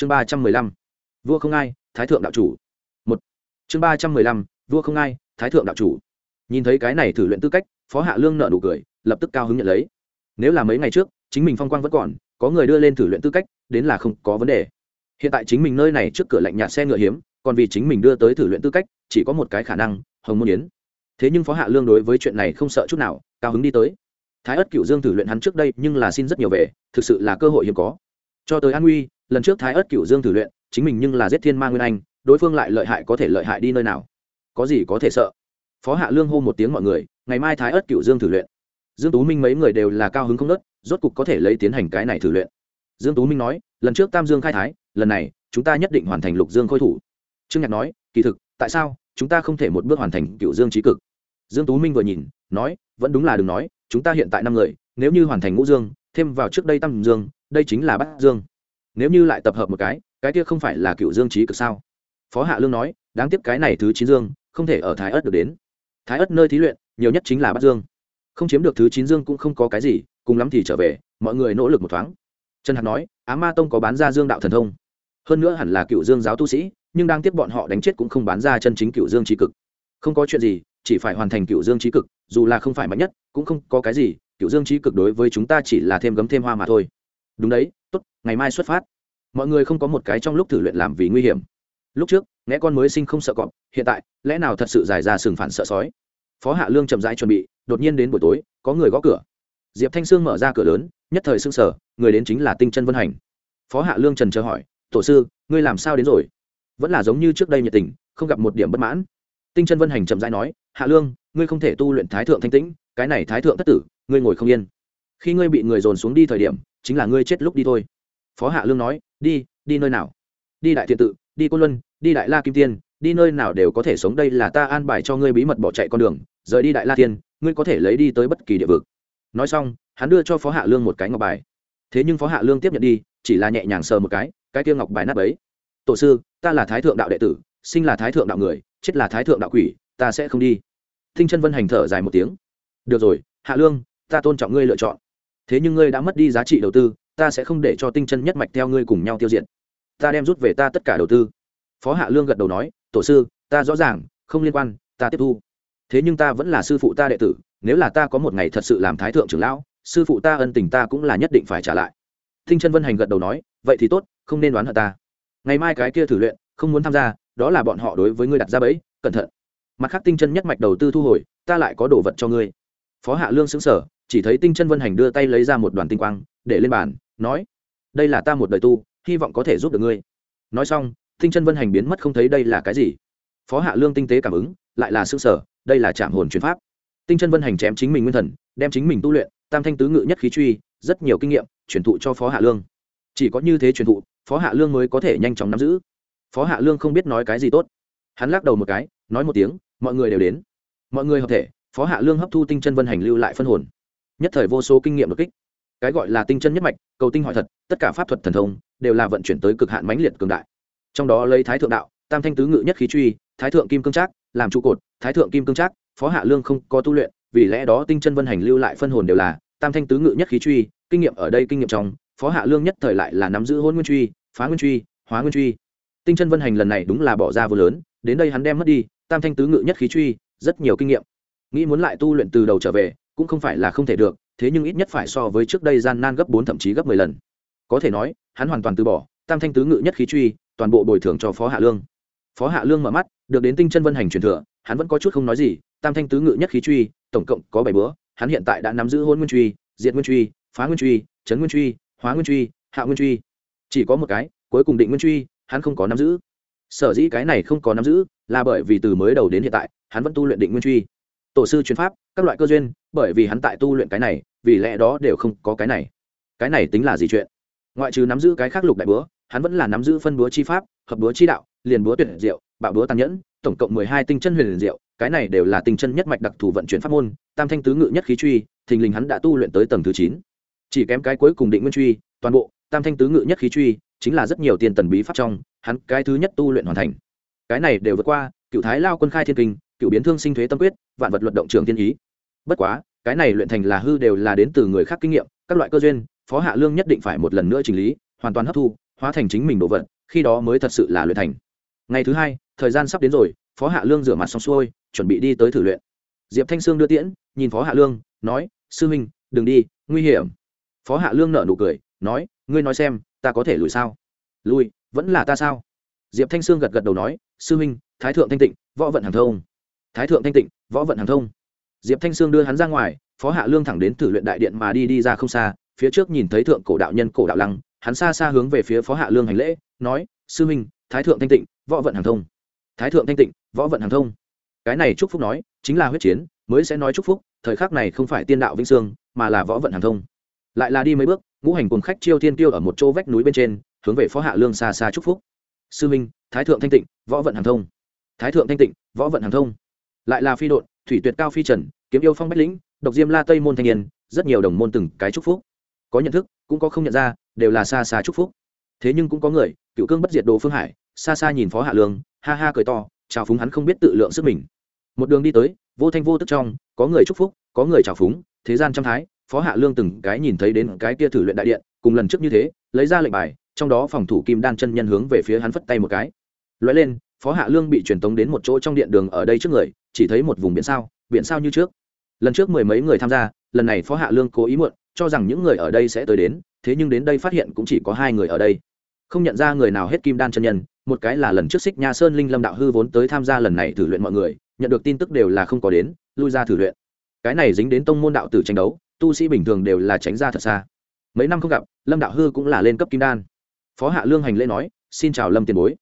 chương ba trăm mười lăm, vua không ai, thái thượng đạo chủ. Một. Chương ba trăm mười lăm, vua không ai, thái thượng đạo chủ. Nhìn thấy cái này thử luyện tư cách, phó hạ lương nợ nụ cười, lập tức cao hứng nhận lấy. Nếu là mấy ngày trước, chính mình phong quang vẫn còn, có người đưa lên thử luyện tư cách, đến là không có vấn đề. Hiện tại chính mình nơi này trước cửa lạnh nhạt xe ngựa hiếm, còn vì chính mình đưa tới thử luyện tư cách, chỉ có một cái khả năng, hồng môn yến. Thế nhưng phó hạ lương đối với chuyện này không sợ chút nào, cao hứng đi tới. Thái ất cựu dương thử luyện hắn trước đây nhưng là xin rất nhiều về, thực sự là cơ hội hiếm có. Cho tới an nguy lần trước thái ớt cựu dương thử luyện, chính mình nhưng là giết thiên ma nguyên anh, đối phương lại lợi hại có thể lợi hại đi nơi nào? Có gì có thể sợ? Phó hạ lương hô một tiếng mọi người, ngày mai thái ớt cựu dương thử luyện. Dương tú minh mấy người đều là cao hứng không nớt rốt cục có thể lấy tiến hành cái này thử luyện. Dương tú minh nói, lần trước tam dương khai thái, lần này, chúng ta nhất định hoàn thành lục dương khôi thủ. Trương nhạc nói, kỳ thực, tại sao, chúng ta không thể một bước hoàn thành cựu dương trí cực? Dương tú minh vừa nhìn, nói, vẫn đúng là đừng nói, chúng ta hiện tại năm người, nếu như hoàn thành ngũ dương, thêm vào trước đây tam dương, đây chính là bát dương nếu như lại tập hợp một cái cái kia không phải là cựu dương trí cực sao? Phó hạ lương nói, đáng tiếc cái này thứ chín dương, không thể ở thái ất được đến. Thái ất nơi thí luyện, nhiều nhất chính là bát dương. Không chiếm được thứ chín dương cũng không có cái gì, cùng lắm thì trở về, mọi người nỗ lực một thoáng. Trần hạc nói, á ma tông có bán ra dương đạo thần thông. Hơn nữa hẳn là cựu dương giáo tu sĩ, nhưng đang tiếp bọn họ đánh chết cũng không bán ra chân chính cựu dương trí cực. Không có chuyện gì, chỉ phải hoàn thành cựu dương trí cực, dù là không phải mạnh nhất, cũng không có cái gì, cựu dương trí cực đối với chúng ta chỉ là thêm gấm thêm hoa mà thôi. Đúng đấy, tốt, ngày mai xuất phát mọi người không có một cái trong lúc thử luyện làm vì nguy hiểm. Lúc trước nghe con mới sinh không sợ cọp, hiện tại, lẽ nào thật sự dài ra sừng phản sợ sói? Phó hạ lương chậm rãi chuẩn bị, đột nhiên đến buổi tối, có người gõ cửa. Diệp thanh sương mở ra cửa lớn, nhất thời sưng sở người đến chính là tinh chân vân hành. Phó hạ lương trần chờ hỏi, tổ sư, ngươi làm sao đến rồi? Vẫn là giống như trước đây nhiệt tình, không gặp một điểm bất mãn. Tinh chân vân hành chậm rãi nói, hạ lương, ngươi không thể tu luyện thái thượng thanh tĩnh, cái này thái thượng thất tử, ngươi ngồi không yên. Khi ngươi bị người dồn xuống đi thời điểm, chính là ngươi chết lúc đi thôi. Phó hạ lương nói đi đi nơi nào? Đi đại thiện tự, đi côn luân, đi đại la kim tiên, đi nơi nào đều có thể sống. Đây là ta an bài cho ngươi bí mật bỏ chạy con đường, rời đi đại la tiên, ngươi có thể lấy đi tới bất kỳ địa vực. Nói xong, hắn đưa cho phó hạ lương một cái ngọc bài. Thế nhưng phó hạ lương tiếp nhận đi, chỉ là nhẹ nhàng sờ một cái cái kia ngọc bài nát ấy tổ sư, ta là thái thượng đạo đệ tử, sinh là thái thượng đạo người, chết là thái thượng đạo quỷ, ta sẽ không đi. Thinh chân vân hành thở dài một tiếng. Được rồi, hạ lương, ta tôn trọng ngươi lựa chọn. Thế nhưng ngươi đã mất đi giá trị đầu tư ta sẽ không để cho tinh chân nhất mạch theo ngươi cùng nhau tiêu diệt. Ta đem rút về ta tất cả đầu tư. Phó hạ lương gật đầu nói, tổ sư, ta rõ ràng, không liên quan, ta tiếp thu. Thế nhưng ta vẫn là sư phụ ta đệ tử, nếu là ta có một ngày thật sự làm thái thượng trưởng lão, sư phụ ta ân tình ta cũng là nhất định phải trả lại. Tinh chân vân hành gật đầu nói, vậy thì tốt, không nên đoán hận ta. Ngày mai cái kia thử luyện, không muốn tham gia, đó là bọn họ đối với ngươi đặt ra bẫy, cẩn thận. Mặt khác tinh chân nhất mạch đầu tư thu hồi, ta lại có đồ vật cho ngươi. Phó hạ lương xứng sở chỉ thấy tinh chân vân hành đưa tay lấy ra một đoàn tinh quang, để lên bàn nói, đây là ta một đời tu, hy vọng có thể giúp được ngươi. Nói xong tinh chân vân hành biến mất không thấy đây là cái gì. Phó hạ lương tinh tế cảm ứng, lại là xương sở đây là trạm hồn chuyển pháp. Tinh chân vân hành chém chính mình nguyên thần, đem chính mình tu luyện, tam thanh tứ ngự nhất khí truy, rất nhiều kinh nghiệm, truyền thụ cho phó hạ lương. Chỉ có như thế truyền thụ, phó hạ lương mới có thể nhanh chóng nắm giữ. Phó hạ lương không biết nói cái gì tốt. Hắn lắc đầu một cái, nói một tiếng, mọi người đều đến. Mọi người hợp thể. Phó hạ lương hấp thu tinh chân vân hành lưu lại phân hồn. Nhất thời vô số kinh nghiệm đột kích cái gọi là tinh chân nhất mạch, cầu tinh hỏi thật, tất cả pháp thuật thần thông đều là vận chuyển tới cực hạn mãnh liệt cường đại. Trong đó lấy thái thượng đạo, tam thanh tứ ngự nhất khí truy, thái thượng kim cương trác, làm trụ cột, thái thượng kim cương trác, phó hạ lương không có tu luyện, vì lẽ đó tinh chân vân hành lưu lại phân hồn đều là tam thanh tứ ngự nhất khí truy, kinh nghiệm ở đây kinh nghiệm trong, phó hạ lương nhất thời lại là nắm giữ hôn nguyên truy, phá nguyên truy, hóa nguyên truy. Tinh chân vân hành lần này đúng là bỏ ra vô lớn, đến đây hắn đem mất đi, tam thanh tứ ngự nhất khí truy, rất nhiều kinh nghiệm. Nghĩ muốn lại tu luyện từ đầu trở về, cũng không phải là không thể được thế nhưng ít nhất phải so với trước đây gian nan gấp bốn thậm chí gấp mười lần. Có thể nói, hắn hoàn toàn từ bỏ, tam thanh tứ ngự nhất khí truy, toàn bộ bồi thường cho phó hạ lương. Phó hạ lương mở mắt, được đến tinh chân vân hành truyền thừa, hắn vẫn có chút không nói gì, tam thanh tứ ngự nhất khí truy, tổng cộng có bảy bữa, hắn hiện tại đã nắm giữ hôn nguyên truy diện nguyên truy, phá nguyên truy trấn nguyên truy, hóa nguyên truy, hạ nguyên truy. Chỉ có một cái, cuối cùng định nguyên truy, hắn không có nắm giữ. Sở dĩ cái này không có nắm giữ, là bởi vì từ mới đầu đến hiện tại, hắn vẫn tu luyện định nguyên truy tổ sư chuyên pháp, các loại cơ duyên, bởi vì hắn tại tu luyện cái này, vì lẽ đó đều không có cái này. Cái này tính là gì chuyện? Ngoại trừ nắm giữ cái khác lục đại búa, hắn vẫn là nắm giữ phân búa chi pháp, hợp búa chi đạo, liền búa tuyệt diệu, bạo búa tàn nhẫn, tổng cộng mười hai tinh chân huyền diệu, cái này đều là tinh chân nhất mạch đặc thù vận chuyển pháp môn, tam thanh tứ ngự nhất khí truy, thình lình hắn đã tu luyện tới tầng thứ chín. Chỉ kém cái cuối cùng định nguyên truy, toàn bộ tam thanh tứ ngự nhất khí truy, chính là rất nhiều tiền tần bí pháp trong, hắn cái thứ nhất tu luyện hoàn thành. Cái này đều vượt qua, cựu thái lao quân khai thiên kinh cựu biến thương sinh thuế tâm quyết, vạn vật luận động trường thiên ý. Bất quá, cái này luyện thành là hư đều là đến từ người khác kinh nghiệm, các loại cơ duyên, phó hạ lương nhất định phải một lần nữa chỉnh lý, hoàn toàn hấp thu, hóa thành chính mình đồ vật, khi đó mới thật sự là luyện thành. Ngày thứ hai, thời gian sắp đến rồi, phó hạ lương rửa mặt xong xuôi, chuẩn bị đi tới thử luyện. Diệp thanh sương đưa tiễn, nhìn phó hạ lương, nói, sư huynh, đừng đi, nguy hiểm. Phó hạ lương nở nụ cười, nói, ngươi nói xem, ta có thể lùi sao? Lùi, vẫn là ta sao? Diệp thanh sương gật gật đầu nói, sư huynh, thái thượng thanh tịnh, võ vận hàng thông thái thượng thanh tịnh võ vận hàng thông. Diệp thanh sương đưa hắn ra ngoài phó hạ lương thẳng đến thử luyện đại điện mà đi đi ra không xa phía trước nhìn thấy thượng cổ đạo nhân cổ đạo lăng hắn xa xa hướng về phía phó hạ lương hành lễ nói sư Minh, thái thượng thanh tịnh võ vận hàng thông. Thái thượng thanh tịnh võ vận hàng thông. Cái này chúc phúc nói chính là huyết chiến mới sẽ nói chúc phúc thời khắc này không phải tiên đạo vĩnh sương mà là võ vận hàng thông. Lại là đi mấy bước ngũ hành cùng khách chiêu thiên tiêu ở một chỗ vách núi bên trên hướng về phó hạ lương xa xa chúc phúc. Sư minh thái thượng thanh tịnh võ vận hàng thông. Thái thượng thanh tịnh võ vận hàng thông lại là phi độn, thủy tuyệt cao phi trần, kiếm yêu phong bách lĩnh, độc diêm la tây môn thanh niên, rất nhiều đồng môn từng cái chúc phúc. Có nhận thức, cũng có không nhận ra, đều là xa xa chúc phúc. Thế nhưng cũng có người, cựu cương bất diệt đồ phương hải, xa xa nhìn phó hạ lương, ha ha cười to, chào phúng hắn không biết tự lượng sức mình. Một đường đi tới, vô thanh vô tức trong, có người chúc phúc, có người chào phúng, thế gian trăm thái, phó hạ lương từng cái nhìn thấy đến cái kia thử luyện đại điện, cùng lần trước như thế, lấy ra lệnh bài, trong đó phòng thủ kim đan chân nhân hướng về phía hắn phất tay một cái. Lóe lên, phó hạ lương bị truyền tống đến một chỗ trong điện đường ở đây trước người chỉ thấy một vùng biển sao biển sao như trước. Lần trước mười mấy người tham gia, lần này phó hạ lương cố ý muộn, cho rằng những người ở đây sẽ tới đến, thế nhưng đến đây phát hiện cũng chỉ có hai người ở đây. Không nhận ra người nào hết kim đan chân nhân, một cái là lần trước xích nha sơn linh lâm đạo hư vốn tới tham gia lần này thử luyện mọi người, nhận được tin tức đều là không có đến, lui ra thử luyện. Cái này dính đến tông môn đạo tử tranh đấu, tu sĩ bình thường đều là tránh ra thật xa. Mấy năm không gặp, lâm đạo hư cũng là lên cấp kim đan. Phó hạ lương hành lễ nói, xin chào lâm tiền bối.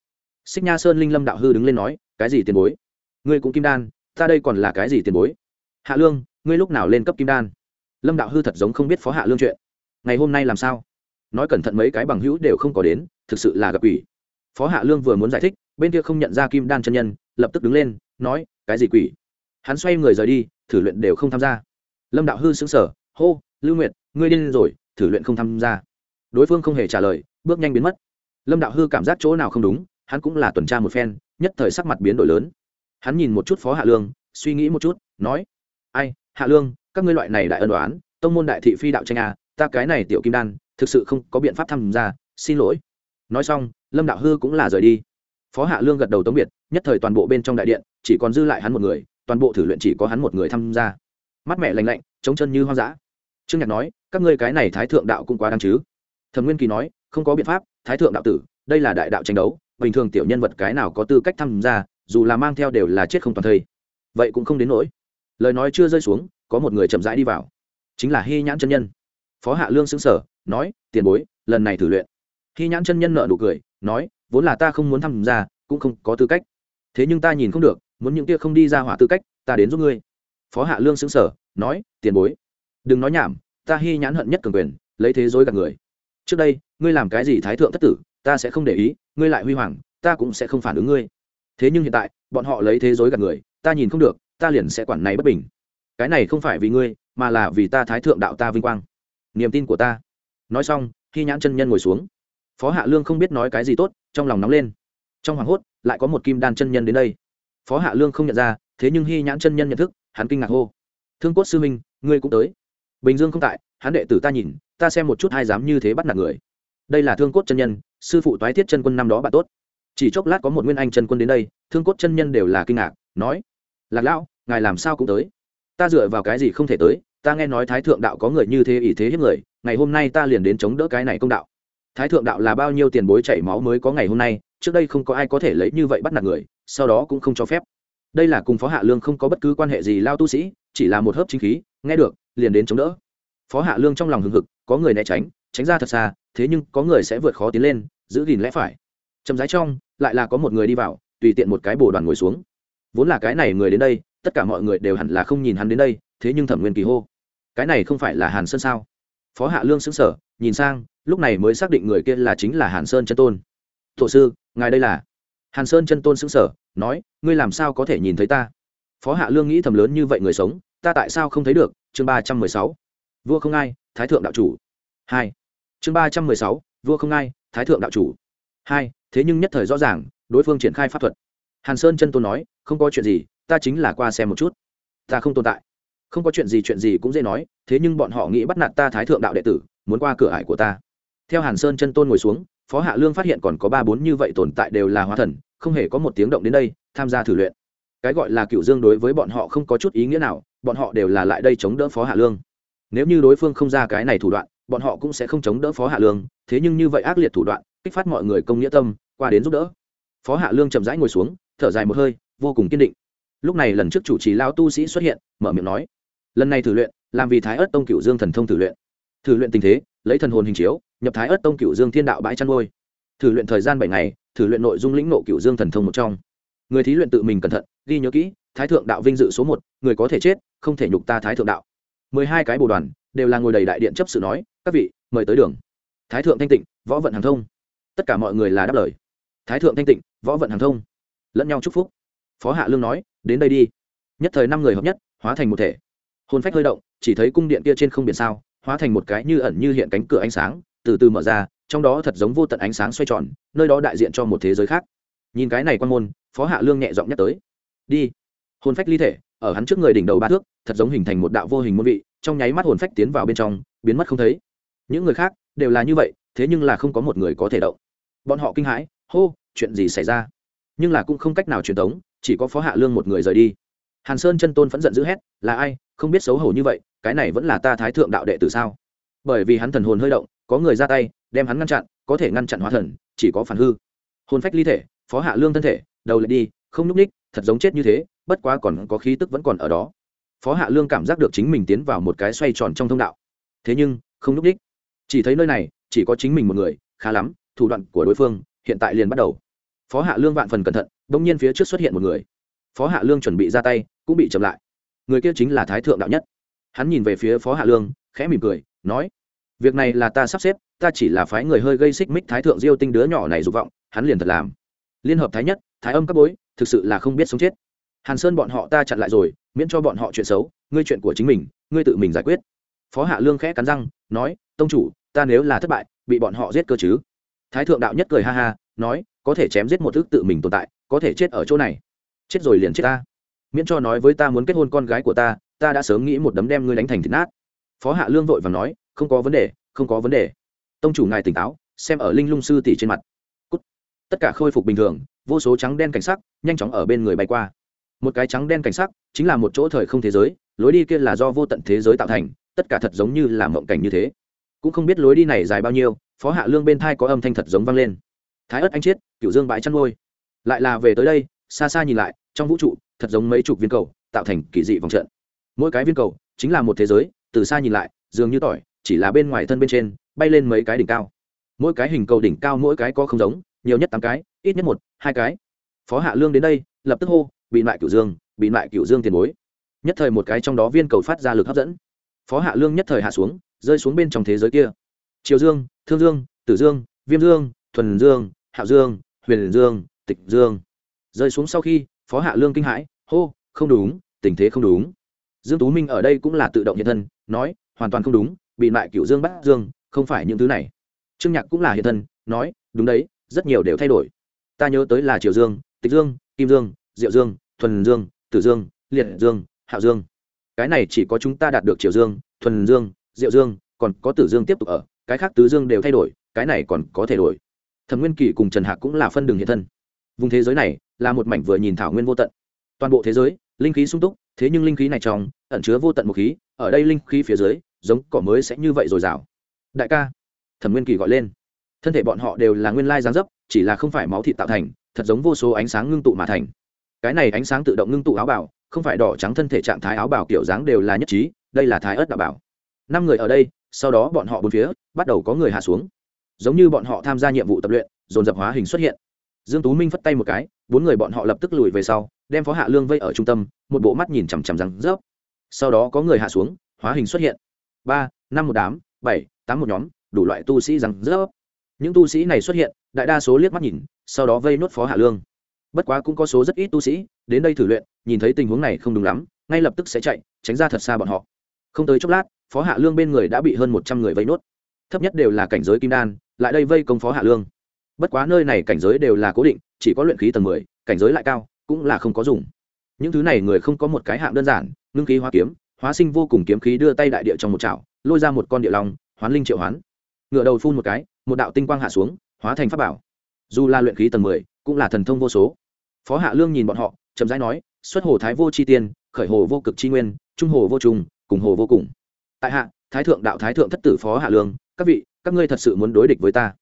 Xích nha sơn linh lâm đạo hư đứng lên nói, cái gì tiền bối? Ngươi cũng kim đan ta đây còn là cái gì tiền bối? Hạ lương, ngươi lúc nào lên cấp kim đan? Lâm đạo hư thật giống không biết phó hạ lương chuyện. Ngày hôm nay làm sao? Nói cẩn thận mấy cái bằng hữu đều không có đến, thực sự là gặp quỷ. Phó hạ lương vừa muốn giải thích, bên kia không nhận ra kim đan chân nhân, lập tức đứng lên, nói, cái gì quỷ? Hắn xoay người rời đi, thử luyện đều không tham gia. Lâm đạo hư xứng sở hô, lưu nguyệt, ngươi điên rồi, thử luyện không tham gia. Đối phương không hề trả lời, bước nhanh biến mất. Lâm đạo hư cảm giác chỗ nào không đúng, hắn cũng là tuần tra một phen, nhất thời sắc mặt biến đổi lớn hắn nhìn một chút phó hạ lương, suy nghĩ một chút, nói, ai, hạ lương, các ngươi loại này đại ân đoán tông môn đại thị phi đạo tranh a ta cái này tiểu kim đan, thực sự không có biện pháp tham gia, xin lỗi. Nói xong, lâm đạo hư cũng là rời đi. Phó hạ lương gật đầu tống biệt, nhất thời toàn bộ bên trong đại điện, chỉ còn dư lại hắn một người, toàn bộ thử luyện chỉ có hắn một người tham gia. Mắt mẹ lành lạnh, chống chân như hoang dã. Trương nhạc nói, các ngươi cái này thái thượng đạo cũng quá đáng chứ. Thẩm nguyên kỳ nói, không có biện pháp, thái thượng đạo tử, đây là đại đạo tranh đấu, bình thường tiểu nhân vật cái nào có tư cách tham gia dù là mang theo đều là chết không toàn thây. Vậy cũng không đến nỗi. Lời nói chưa rơi xuống, có một người chậm rãi đi vào. Chính là hy nhãn chân nhân. Phó hạ lương xứng sở nói, tiền bối, lần này thử luyện. Hy nhãn chân nhân nợ nụ cười, nói, vốn là ta không muốn tham gia, cũng không có tư cách. Thế nhưng ta nhìn không được, muốn những kia không đi ra hỏa tư cách, ta đến giúp ngươi. Phó hạ lương xứng sở nói, tiền bối, đừng nói nhảm, ta hy nhãn hận nhất cường quyền, lấy thế dối gạt người. Trước đây, ngươi làm cái gì thái thượng thất tử, ta sẽ không để ý, ngươi lại huy hoàng, ta cũng sẽ không phản ứng ngươi thế nhưng hiện tại, bọn họ lấy thế giới gạt người, ta nhìn không được, ta liền sẽ quản này bất bình. Cái này không phải vì ngươi, mà là vì ta thái thượng đạo ta vinh quang. Niềm tin của ta. Nói xong, khi nhãn chân nhân ngồi xuống, phó hạ lương không biết nói cái gì tốt, trong lòng nóng lên. Trong hoảng hốt, lại có một kim đan chân nhân đến đây. Phó hạ lương không nhận ra, thế nhưng hy nhãn chân nhân nhận thức, hắn kinh ngạc hô. Thương cốt sư minh, ngươi cũng tới. Bình dương không tại, hắn đệ tử ta nhìn, ta xem một chút hai dám như thế bắt nạt người. Đây là thương cốt chân nhân, sư phụ toái thiết chân quân năm đó bạn tốt chỉ chốc lát có một nguyên anh chân quân đến đây, thương cốt chân nhân đều là kinh ngạc, nói, lạc lão, ngài làm sao cũng tới? Ta dựa vào cái gì không thể tới? Ta nghe nói thái thượng đạo có người như thế ý thế hiếp người, ngày hôm nay ta liền đến chống đỡ cái này công đạo. Thái thượng đạo là bao nhiêu tiền bối chảy máu mới có ngày hôm nay, trước đây không có ai có thể lấy như vậy bắt nạt người, sau đó cũng không cho phép. Đây là cùng phó hạ lương không có bất cứ quan hệ gì, lao tu sĩ, chỉ là một hớp chính khí, nghe được, liền đến chống đỡ. Phó hạ lương trong lòng hừng hực, có người né tránh tránh ra thật xa, thế nhưng có người sẽ vượt khó tiến lên, giữ gìn lẽ phải. Chậm rãi trong lại là có một người đi vào, tùy tiện một cái bồ đoàn ngồi xuống. Vốn là cái này người đến đây, tất cả mọi người đều hẳn là không nhìn hắn đến đây, thế nhưng thẩm nguyên kỳ hô, cái này không phải là hàn sơn sao? Phó hạ lương xứng sở nhìn sang, lúc này mới xác định người kia là chính là hàn sơn chân tôn. Thổ sư, ngài đây là? Hàn sơn chân tôn xứng sở nói, ngươi làm sao có thể nhìn thấy ta? Phó hạ lương nghĩ thầm lớn như vậy người sống, ta tại sao không thấy được? Chương ba trăm mười sáu, vua không ai, thái thượng đạo chủ. Hai, chương ba trăm mười sáu, vua không ai, thái thượng đạo chủ hai, thế nhưng nhất thời rõ ràng, đối phương triển khai pháp thuật. Hàn sơn chân tôn nói, không có chuyện gì, ta chính là qua xem một chút. Ta không tồn tại. Không có chuyện gì chuyện gì cũng dễ nói, thế nhưng bọn họ nghĩ bắt nạt ta thái thượng đạo đệ tử, muốn qua cửa ải của ta. Theo hàn sơn chân tôn ngồi xuống, phó hạ lương phát hiện còn có ba bốn như vậy tồn tại đều là hóa thần, không hề có một tiếng động đến đây, tham gia thử luyện. Cái gọi là cựu dương đối với bọn họ không có chút ý nghĩa nào, bọn họ đều là lại đây chống đỡ phó hạ lương. Nếu như đối phương không ra cái này thủ đoạn, bọn họ cũng sẽ không chống đỡ phó hạ lương, thế nhưng như vậy ác liệt thủ đoạn kích phát mọi người công nghĩa tâm, qua đến giúp đỡ. Phó hạ lương chậm rãi ngồi xuống, thở dài một hơi, vô cùng kiên định. Lúc này lần trước chủ trì lao tu sĩ xuất hiện, mở miệng nói, lần này thử luyện, làm vì thái ớt tông cửu dương thần thông thử luyện. Thử luyện tình thế, lấy thần hồn hình chiếu, nhập thái ớt tông cửu dương thiên đạo bãi chăn ngôi thử luyện thời gian bảy ngày, thử luyện nội dung lĩnh nộ cửu dương thần thông một trong. Người thí luyện tự mình cẩn thận, ghi nhớ kỹ, thái thượng đạo vinh dự số một, người có thể chết, không thể nhục ta thái thượng đạo. Mười hai cái bồ đoàn, đều là ngồi đầy đại điện chấp sự nói, các vị, mời tới đường. Thái thượng thanh tịnh, võ vận hàng thông tất cả mọi người là đáp lời. Thái thượng thanh tịnh, võ vận hàng thông. Lẫn nhau chúc phúc. Phó hạ lương nói, đến đây đi. Nhất thời năm người hợp nhất, hóa thành một thể. Hồn phách hơi động, chỉ thấy cung điện kia trên không biển sao, hóa thành một cái như ẩn như hiện cánh cửa ánh sáng, từ từ mở ra, trong đó thật giống vô tận ánh sáng xoay tròn, nơi đó đại diện cho một thế giới khác. Nhìn cái này quan môn, phó hạ lương nhẹ giọng nhắc tới. Đi. Hồn phách ly thể, ở hắn trước người đỉnh đầu ba thước, thật giống hình thành một đạo vô hình môn vị, trong nháy mắt hồn phách tiến vào bên trong, biến mất không thấy. Những người khác, đều là như vậy, thế nhưng là không có một người có thể động bọn họ kinh hãi, hô, chuyện gì xảy ra? Nhưng là cũng không cách nào truyền tống, chỉ có phó hạ lương một người rời đi. Hàn sơn chân tôn phẫn giận d ữ hét, là ai? Không biết xấu hổ như vậy, cái này vẫn là ta thái thượng đạo đệ tử sao? Bởi vì hắn thần hồn hơi động, có người ra tay, đem hắn ngăn chặn, có thể ngăn chặn hóa thần, chỉ có phản hư. Hồn phách ly thể, phó hạ lương thân thể, đầu lại đi, không nhúc ních, thật giống chết như thế, bất quá còn có khí tức vẫn còn ở đó. Phó hạ lương cảm giác được chính mình tiến vào một cái xoay tròn trong thông đạo. Thế nhưng, không nhúc ních. Chỉ thấy nơi này, chỉ có chính mình một người, khá lắm thủ đoạn của đối phương, hiện tại liền bắt đầu. Phó hạ lương vạn phần cẩn thận đ ỗ n g nhiên phía trước xuất hiện một người. Phó hạ lương chuẩn bị ra tay, cũng bị chậm lại. Người kia chính là thái thượng đạo nhất. Hắn nhìn về phía phó hạ lương, khẽ mỉm cười, nói, việc này là ta sắp xếp, ta chỉ là phái người hơi gây xích mích thái thượng diêu tinh đứa nhỏ này dục vọng, hắn liền thật làm. Liên hợp thái nhất, thái âm các bối, thực sự là không biết sống chết. Hàn sơn bọn họ ta chặn lại rồi, miễn cho bọn họ chuyện xấu, ngươi chuyện của chính mình, ngươi tự mình giải quyết. Phó hạ lương khẽ cắn răng, nói, tông chủ, ta nếu là thất bại, bị bọn họ giết cơ chứ? Thái thượng đạo nhất cười ha ha, nói, có thể chém giết một thức tự mình tồn tại, có thể chết ở chỗ này. Chết rồi liền chết ta. Miễn cho nói với ta muốn kết hôn con gái của ta ta đã sớm nghĩ một đấm đem ngươi đánh thành thịt nát. Phó hạ lương vội và nói, không có vấn đề, không có vấn đề. Tông chủ ngài tỉnh táo, xem ở linh lung sư tỷ trên mặt. Cút. tất cả khôi phục bình thường, vô số trắng đen cảnh sắc, nhanh chóng ở bên người bay qua. Một cái trắng đen cảnh sắc, chính là một chỗ thời không thế giới, lối đi kia là do vô tận thế giới tạo thành, tất cả thật giống như là mộng cảnh như thế. Cũng không biết lối đi này dài bao nhiêu phó hạ lương bên thai có âm thanh thật giống vang lên. Thái ớt anh chiết cựu dương bãi chăn ngôi lại là về tới đây, xa xa nhìn lại, trong vũ trụ, thật giống mấy chục viên cầu, tạo thành kỳ dị vòng trận. Mỗi cái viên cầu, chính là một thế giới, từ xa nhìn lại, dường như tỏi, chỉ là bên ngoài thân bên trên, bay lên mấy cái đỉnh cao. Mỗi cái hình cầu đỉnh cao mỗi cái có không giống, nhiều nhất tám cái, ít nhất một, hai cái. Phó hạ lương đến đây, lập tức hô, bị loại cửu dương, bị loại cửu dương tiền bối. Nhất thời một cái trong đó viên cầu phát ra lực hấp dẫn. Phó hạ lương nhất thời hạ xuống, rơi xuống bên trong thế giới kia. Triều dương thương dương, tử dương, viêm dương, thuần dương, hạo dương, huyền dương, tịch dương. Rơi xuống sau khi, phó hạ lương kinh hãi, hô, không đúng, tình thế không đúng. Dương tú minh ở đây cũng là tự động hiện thân, nói, hoàn toàn không đúng, bị lại cựu dương bắt dương, không phải những thứ này. Trương nhạc cũng là hiện thân, nói, đúng đấy, rất nhiều đều thay đổi. Ta nhớ tới là triều dương, tịch dương, kim dương, diệu dương, thuần dương, tử dương, liệt dương, hạo dương. Cái này chỉ có chúng ta đạt được triều dương, thuần dương, diệu dương, còn có tử dương tiếp tục ở cái khác tứ dương đều thay đổi, cái này còn có thể đổi. Thẩm nguyên kỳ cùng trần hạc cũng là phân đường hiện thân. Vùng thế giới này là một mảnh vừa nhìn thảo nguyên vô tận. Toàn bộ thế giới, linh khí sung túc, thế nhưng linh khí này trong, ẩn chứa vô tận một khí, ở đây linh khí phía dưới, giống cỏ mới sẽ như vậy rồi rào đại ca, thẩm nguyên kỳ gọi lên. Thân thể bọn họ đều là nguyên lai giáng dấp, chỉ là không phải máu thịt tạo thành, thật giống vô số ánh sáng ngưng tụ mà thành. Cái này ánh sáng tự động ngưng tụ áo bảo không phải đỏ trắng thân thể trạng thái áo bảo kiểu dáng đều là nhất trí, đây là thái ớt đạo bảo năm người ở đây sau đó bọn họ bốn phía bắt đầu có người hạ xuống. Giống như bọn họ tham gia nhiệm vụ tập luyện, dồn dập hóa hình xuất hiện. Dương tú minh phất tay một cái, bốn người bọn họ lập tức lùi về sau, đem phó hạ lương vây ở trung tâm, một bộ mắt nhìn chằm chằm răng rớp. Sau đó có người hạ xuống, hóa hình xuất hiện. Ba, năm một đám, bảy, tám một nhóm, đủ loại tu sĩ răng rớp. Những tu sĩ này xuất hiện, đại đa số liếc mắt nhìn, sau đó vây nuốt phó hạ lương. Bất quá cũng có số rất ít tu sĩ, đến đây thử luyện, nhìn thấy tình huống này không đúng lắm, ngay lập tức sẽ chạy, tránh ra thật xa bọn họ. Không tới chốc lát phó hạ lương bên người đã bị hơn một trăm người vây nốt. Thấp nhất đều là cảnh giới kim đan, lại đây vây công phó hạ lương. Bất quá nơi này cảnh giới đều là cố định, chỉ có luyện khí tầng mười, cảnh giới lại cao, cũng là không có dùng. Những thứ này người không có một cái hạng đơn giản, ngưng khí hóa kiếm, hóa sinh vô cùng kiếm khí đưa tay đại địa trong một chảo, lôi ra một con địa long, hoán linh triệu hoán. Ngựa đầu phun một cái, một đạo tinh quang hạ xuống, hóa thành pháp bảo. Dù là luyện khí tầng mười, cũng là thần thông vô số. Phó hạ lương nhìn bọn họ, chậm rãi nói, xuất hồ thái vô chi tiên, khởi hồ vô cực chi nguyên, trung hồ vô trùng, cùng hồ vô cùng tại hạ, thái thượng đạo thái thượng thất tử phó hạ lương, các vị, các ngươi thật sự muốn đối địch với ta.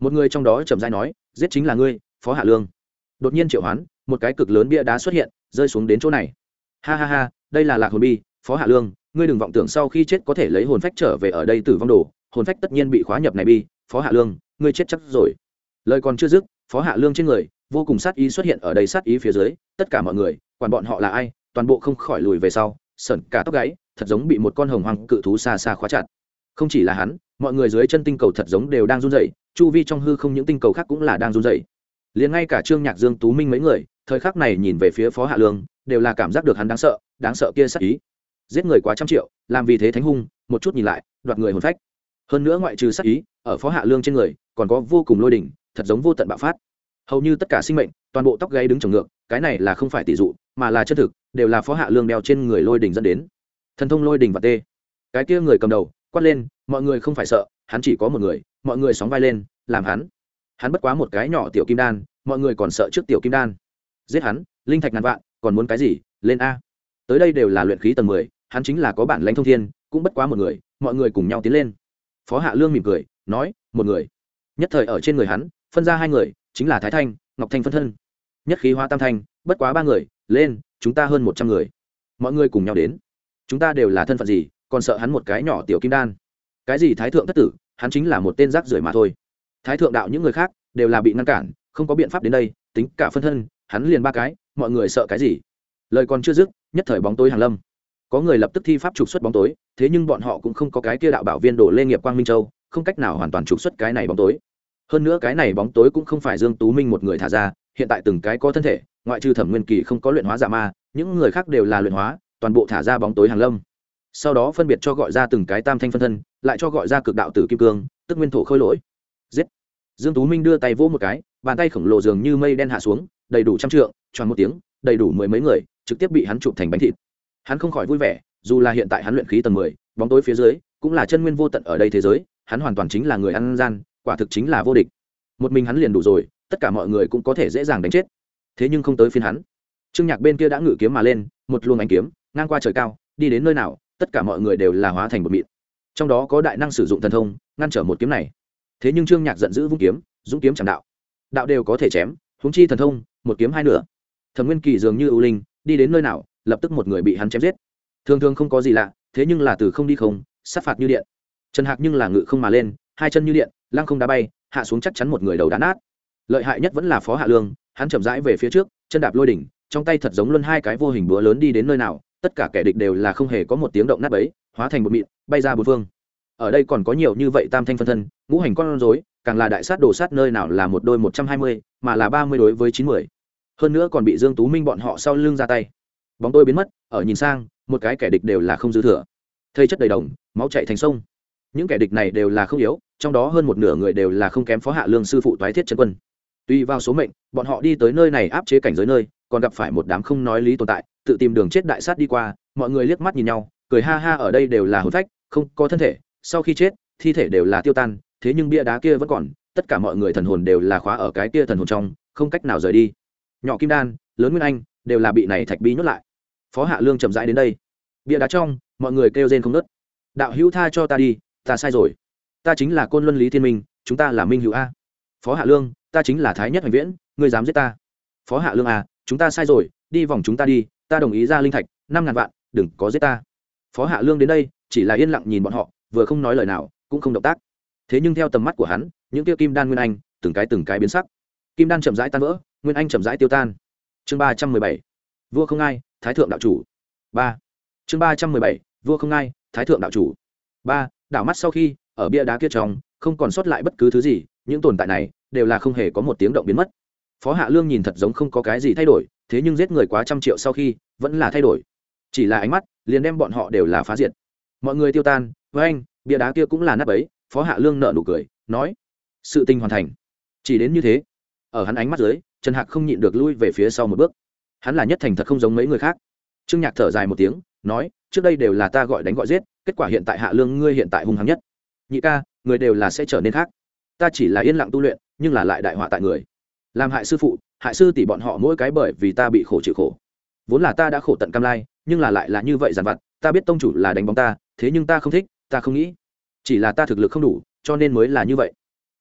Một người trong đó chậm rãi nói, giết chính là ngươi, phó hạ lương. Đột nhiên triệu hoán, một cái cực lớn bia đá xuất hiện, rơi xuống đến chỗ này. Ha ha ha, đây là lạc hồn bi, phó hạ lương, ngươi đừng vọng tưởng sau khi chết có thể lấy hồn phách trở về ở đây tử vong đồ, hồn phách tất nhiên bị khóa nhập này bi, phó hạ lương, ngươi chết chắc rồi. Lời còn chưa dứt, phó hạ lương trên người, vô cùng sát ý xuất hiện ở đây sát ý phía dưới, tất cả mọi người, quản bọn họ là ai, toàn bộ không khỏi lùi về sau sẩn cả tóc gáy thật giống bị một con hồng hoàng cự thú xa xa khóa chặt. Không chỉ là hắn, mọi người dưới chân tinh cầu thật giống đều đang run rẩy, chu vi trong hư không những tinh cầu khác cũng là đang run rẩy. Liền ngay cả trương nhạc dương, tú minh mấy người, thời khắc này nhìn về phía phó hạ lương, đều là cảm giác được hắn đáng sợ đáng sợ kia sát ý. Giết người quá trăm triệu, làm vì thế thánh hung, một chút nhìn lại, đoạt người hồn phách. Hơn nữa ngoại trừ sát ý, ở phó hạ lương trên người, còn có vô cùng lôi đỉnh, thật giống vô tận bạo phát. Hầu như tất cả sinh mệnh, toàn bộ tóc gáy đứng trồng ngược, cái này là không phải tỷ dụ, mà là chân thực, đều là phó hạ lương đeo trên người lôi đỉnh dẫn đến thần thông lôi đình và tê. Cái kia người cầm đầu, quát lên, mọi người không phải sợ, hắn chỉ có một người, mọi người sóng vai lên, làm hắn. Hắn bất quá một cái nhỏ tiểu kim đan, mọi người còn sợ trước tiểu kim đan. Giết hắn, linh thạch ngàn vạn, còn muốn cái gì, lên a. Tới đây đều là luyện khí tầng mười, hắn chính là có bản lãnh thông thiên, cũng bất quá một người, mọi người cùng nhau tiến lên. Phó hạ lương mỉm cười, nói, một người. Nhất thời ở trên người hắn, phân ra hai người, chính là thái thanh, ngọc thanh phân thân. Nhất khí hoa tam thanh, bất quá ba người, lên, chúng ta hơn một trăm người. Mọi người cùng nhau đến chúng ta đều là thân phận gì, còn sợ hắn một cái nhỏ tiểu kim đan. Cái gì thái thượng thất tử, hắn chính là một tên rác rưởi mà thôi. Thái thượng đạo những người khác đều là bị ngăn cản, không có biện pháp đến đây, tính cả phân thân, hắn liền ba cái, mọi người sợ cái gì? Lời còn chưa dứt, nhất thời bóng tối hàng lâm. Có người lập tức thi pháp trục xuất bóng tối, thế nhưng bọn họ cũng không có cái kia đạo bảo viên đổ lê nghiệp quang minh châu, không cách nào hoàn toàn trục xuất cái này bóng tối. Hơn nữa cái này bóng tối cũng không phải dương tú minh một người thả ra, hiện tại từng cái có thân thể, ngoại trừ thẩm nguyên kỳ không có luyện hóa giả ma, những người khác đều là luyện hóa toàn bộ thả ra bóng tối hàng lâm. Sau đó phân biệt cho gọi ra từng cái tam thanh phân thân, lại cho gọi ra cực đạo tử kim cương, tức nguyên thổ khôi lỗi. Giết. Dương tú minh đưa tay vỗ một cái, bàn tay khổng lồ dường như mây đen hạ xuống, đầy đủ trăm trượng tròn một tiếng, đầy đủ mười mấy người, trực tiếp bị hắn chụp thành bánh thịt. Hắn không khỏi vui vẻ, dù là hiện tại hắn luyện khí tầng mười, bóng tối phía dưới, cũng là chân nguyên vô tận ở đây thế giới, hắn hoàn toàn chính là người ăn gian, quả thực chính là vô địch. Một mình hắn liền đủ rồi, tất cả mọi người cũng có thể dễ dàng đánh chết. Thế nhưng không tới phiên hắn. Trương nhạc bên kia đã ngự kiếm mà lên, một luồng ánh kiếm ngang qua trời cao, đi đến nơi nào, tất cả mọi người đều là hóa thành một mịn. Trong đó có đại năng sử dụng thần thông, ngăn trở một kiếm này. Thế nhưng trương nhạc giận dữ vung kiếm, dũng kiếm chẳng đạo. Đạo đều có thể chém húng chi thần thông, một kiếm hai nửa. Thẩm nguyên kỳ dường như ưu linh, đi đến nơi nào, lập tức một người bị hắn chém giết. Thường thường không có gì lạ, thế nhưng là từ không đi không, sát phạt như điện. Trần hạc nhưng là ngự không mà lên, hai chân như điện, lăng không đá bay, hạ xuống chắc chắn một người đầu đá nát. Lợi hại nhất vẫn là phó hạ lương, hắn chậm rãi về phía trước, chân đạp lôi đỉnh, trong tay thật giống luôn hai cái vô hình búa lớn đi đến nơi nào tất cả kẻ địch đều là không hề có một tiếng động nát bấy, hóa thành một mịn, bay ra bốn phương. Ở đây còn có nhiều như vậy tam thanh phân thân, ngũ hành con rối, càng là đại sát đồ sát nơi nào là một đôi một trăm hai mươi, mà là ba mươi đối với chín mươi. Hơn nữa còn bị dương tú minh bọn họ sau lưng ra tay. Bóng tôi biến mất, ở nhìn sang, một cái kẻ địch đều là không dư thừa. Thây chất đầy đồng, máu chạy thành sông. Những kẻ địch này đều là không yếu, trong đó hơn một nửa người đều là không kém phó hạ lương sư phụ toái thiết chân quân. Tuy vào số mệnh, bọn họ đi tới nơi này áp chế cảnh giới nơi, còn gặp phải một đám không nói lý tồn tại tự tìm đường chết đại sát đi qua, mọi người liếc mắt nhìn nhau, cười ha ha, ở đây đều là hồn phách, không có thân thể, sau khi chết, thi thể đều là tiêu tan, thế nhưng bia đá kia vẫn còn, tất cả mọi người thần hồn đều là khóa ở cái kia thần hồn trong, không cách nào rời đi. Nhỏ kim đan, lớn nguyên anh, đều là bị này thạch bi nhốt lại. Phó hạ lương chậm rãi đến đây. Bia đá trong, mọi người kêu rên không nớt đạo hữu tha cho ta đi, ta sai rồi. Ta chính là côn luân lý thiên minh, chúng ta là minh hữu a. Phó hạ lương, ta chính là thái nhất hoành viễn, ngươi dám giết ta. Phó hạ lương a, chúng ta sai rồi, đi vòng chúng ta đi ta đồng ý ra linh thạch, năm ngàn vạn, đừng có giết ta. Phó hạ lương đến đây, chỉ là yên lặng nhìn bọn họ, vừa không nói lời nào, cũng không động tác. Thế nhưng theo tầm mắt của hắn, những tiêu kim đan nguyên anh, từng cái từng cái biến sắc. Kim đan chậm rãi tan vỡ, nguyên anh chậm rãi tiêu tan. Chương ba trăm mười bảy. Vua không ai, thái thượng đạo chủ. Ba. Chương ba trăm mười bảy. Vua không ai, thái thượng đạo chủ. Ba. Đảo mắt sau khi, ở bia đá kia trong, không còn sót lại bất cứ thứ gì, những tồn tại này, đều là không hề có một tiếng động biến mất. Phó hạ lương nhìn thật giống không có cái gì thay đổi thế nhưng giết người quá trăm triệu sau khi, vẫn là thay đổi. Chỉ là ánh mắt, liền đem bọn họ đều là phá diệt. Mọi người tiêu tan, với anh, bia đá kia cũng là nắp ấy phó hạ lương nợ nụ cười, nói, sự tình hoàn thành. Chỉ đến như thế, ở hắn ánh mắt dưới, trần hạc không nhịn được lui về phía sau một bước. Hắn là nhất thành thật không giống mấy người khác. Trương nhạc thở dài một tiếng, nói, trước đây đều là ta gọi đánh gọi giết, kết quả hiện tại hạ lương ngươi hiện tại hung hăng nhất. Nhị ca, người đều là sẽ trở nên khác. Ta chỉ là yên lặng tu luyện, nhưng là lại đại họa tại người làm hại sư phụ, hại sư tỷ bọn họ mỗi cái bởi vì ta bị khổ chịu khổ. Vốn là ta đã khổ tận cam lai, nhưng là lại là như vậy dàn vặt, ta biết tông chủ là đánh bóng ta, thế nhưng ta không thích, ta không nghĩ. Chỉ là ta thực lực không đủ, cho nên mới là như vậy.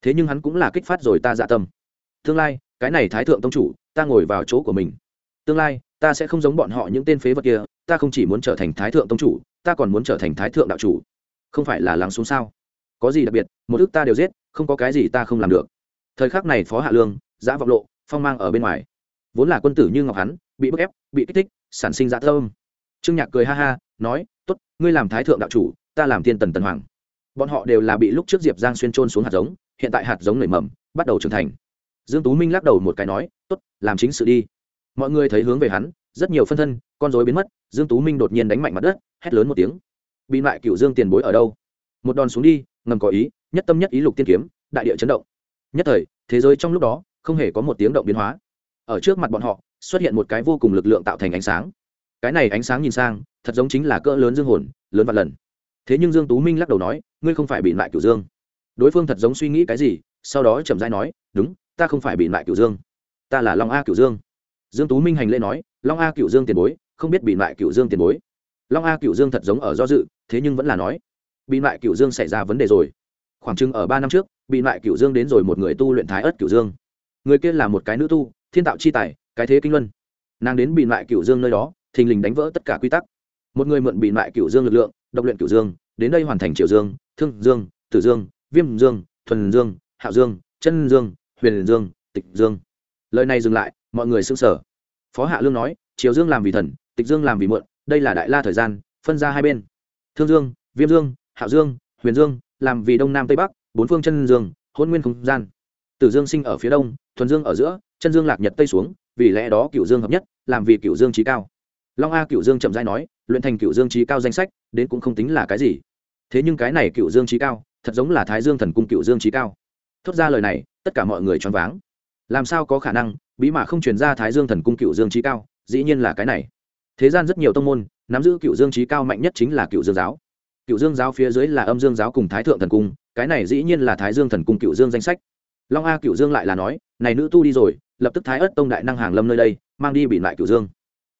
Thế nhưng hắn cũng là kích phát rồi ta dạ tâm. Tương lai, cái này thái thượng tông chủ, ta ngồi vào chỗ của mình. Tương lai, ta sẽ không giống bọn họ những tên phế vật kia, ta không chỉ muốn trở thành thái thượng tông chủ, ta còn muốn trở thành thái thượng đạo chủ. Không phải là lắng xuống sao? Có gì đặc biệt, một ước ta đều giết, không có cái gì ta không làm được. Thời khắc này phó hạ lương giã vọng lộ, phong mang ở bên ngoài. Vốn là quân tử như ngọc hắn bị bức ép, bị kích thích, sản sinh dã thơm. Trương nhạc cười ha ha, nói t ố t ngươi làm thái thượng đạo chủ, ta làm thiên tần tần hoàng. Bọn họ đều là bị lúc trước diệp giang xuyên trôn xuống hạt giống, hiện tại hạt giống nảy mầm, bắt đầu trưởng thành. Dương tú minh lắc đầu một cái nói t ố t làm chính sự đi. Mọi người thấy hướng về hắn, rất nhiều phân thân, con dối biến mất, dương tú minh đột nhiên đánh mạnh mặt đất, hét lớn một tiếng. Bị lại cựu dương tiền bối ở đâu? Một đòn xuống đi, ngầm có ý, nhất tâm nhất ý lục tiên kiếm, đại địa chấn động. Nhất thời, thế giới trong lúc đó không hề có một tiếng động biến hóa. Ở trước mặt bọn họ, xuất hiện một cái vô cùng lực lượng tạo thành ánh sáng. Cái này ánh sáng nhìn sang, thật giống chính là cỡ lớn dương hồn, lớn vạn lần. Thế nhưng dương tú minh lắc đầu nói, ngươi không phải bị lại cửu dương. Đối phương thật giống suy nghĩ cái gì, sau đó chậm rãi nói, đúng, ta không phải bị lại cửu dương. Ta là long a cửu dương. Dương tú minh hành lễ nói, long a cửu dương tiền bối, không biết bị lại cửu dương tiền bối. Long a cửu dương thật giống ở do dự, thế nhưng vẫn là nói, bị lại cửu dương xảy ra vấn đề rồi. Khoảng chừng ở ba năm trước, bị lại cửu dương đến rồi một người tu luyện thái ất cửu dương người kia là một cái nữ tu, thiên tạo chi tài, cái thế kinh luân. Nàng đến bị loại cửu dương nơi đó, thình lình đánh vỡ tất cả quy tắc. Một người mượn bị loại cửu dương lực lượng, độc luyện cửu dương, đến đây hoàn thành triệu dương, thương dương, tử dương, viêm dương, thuần dương, hạo dương, chân dương, huyền dương, tịch dương. Lời này dừng lại, mọi người s ư n g sở phó hạ lương nói, triều dương làm vì thần, tịch dương làm vì mượn, đây là đại la thời gian, phân ra hai bên. Thương dương, viêm dương, hạo dương, huyền dương, làm vì đông nam tây bắc, bốn phương chân dương, hôn nguyên không gian tử dương sinh ở phía đông thuần dương ở giữa chân dương lạc nhật tây xuống vì lẽ đó Cửu dương hợp nhất làm vì Cửu dương trí cao long a Cửu dương chậm rãi nói luyện thành Cửu dương trí cao danh sách đến cũng không tính là cái gì thế nhưng cái này Cửu dương trí cao thật giống là thái dương thần cung Cửu dương trí cao thốt ra lời này tất cả mọi người choáng váng làm sao có khả năng bí mà không truyền ra thái dương thần cung Cửu dương trí cao dĩ nhiên là cái này thế gian rất nhiều tông môn nắm giữ Cửu dương trí cao mạnh nhất chính là Cửu dương giáo Cửu dương giáo phía dưới là âm dương giáo cùng thái thượng thần cung cái này dĩ nhiên là thái dương thần cung Cửu dương danh sách long a cựu dương lại là nói, này nữ tu đi rồi, lập tức thái ất tông đại năng hàng lâm nơi đây, mang đi bị lại cựu dương.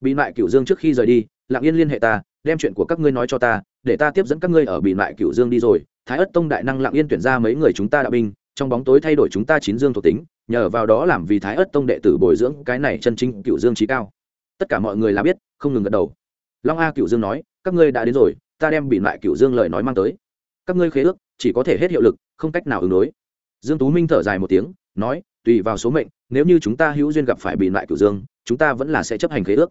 Bị lại cựu dương trước khi rời đi, lặng yên liên hệ ta, đem chuyện của các ngươi nói cho ta, để ta tiếp dẫn các ngươi ở bị lại cựu dương đi rồi. Thái ất tông đại năng lặng yên tuyển ra mấy người chúng ta đạo binh, trong bóng tối thay đổi chúng ta chín dương thuộc tính, nhờ vào đó làm vì thái ất tông đệ tử bồi dưỡng cái này chân chính cựu dương trí cao. Tất cả mọi người là biết, không ngừng gật đầu. Long a cựu dương nói, các ngươi đã đến rồi, ta đem bị lại cựu dương lời nói mang tới. Các ngươi khế ước, chỉ có thể hết hiệu lực, không cách nào ứng đối dương tú minh thở dài một tiếng, nói, tùy vào số mệnh, nếu như chúng ta hữu duyên gặp phải bị lại cửu dương, chúng ta vẫn là sẽ chấp hành khế ước.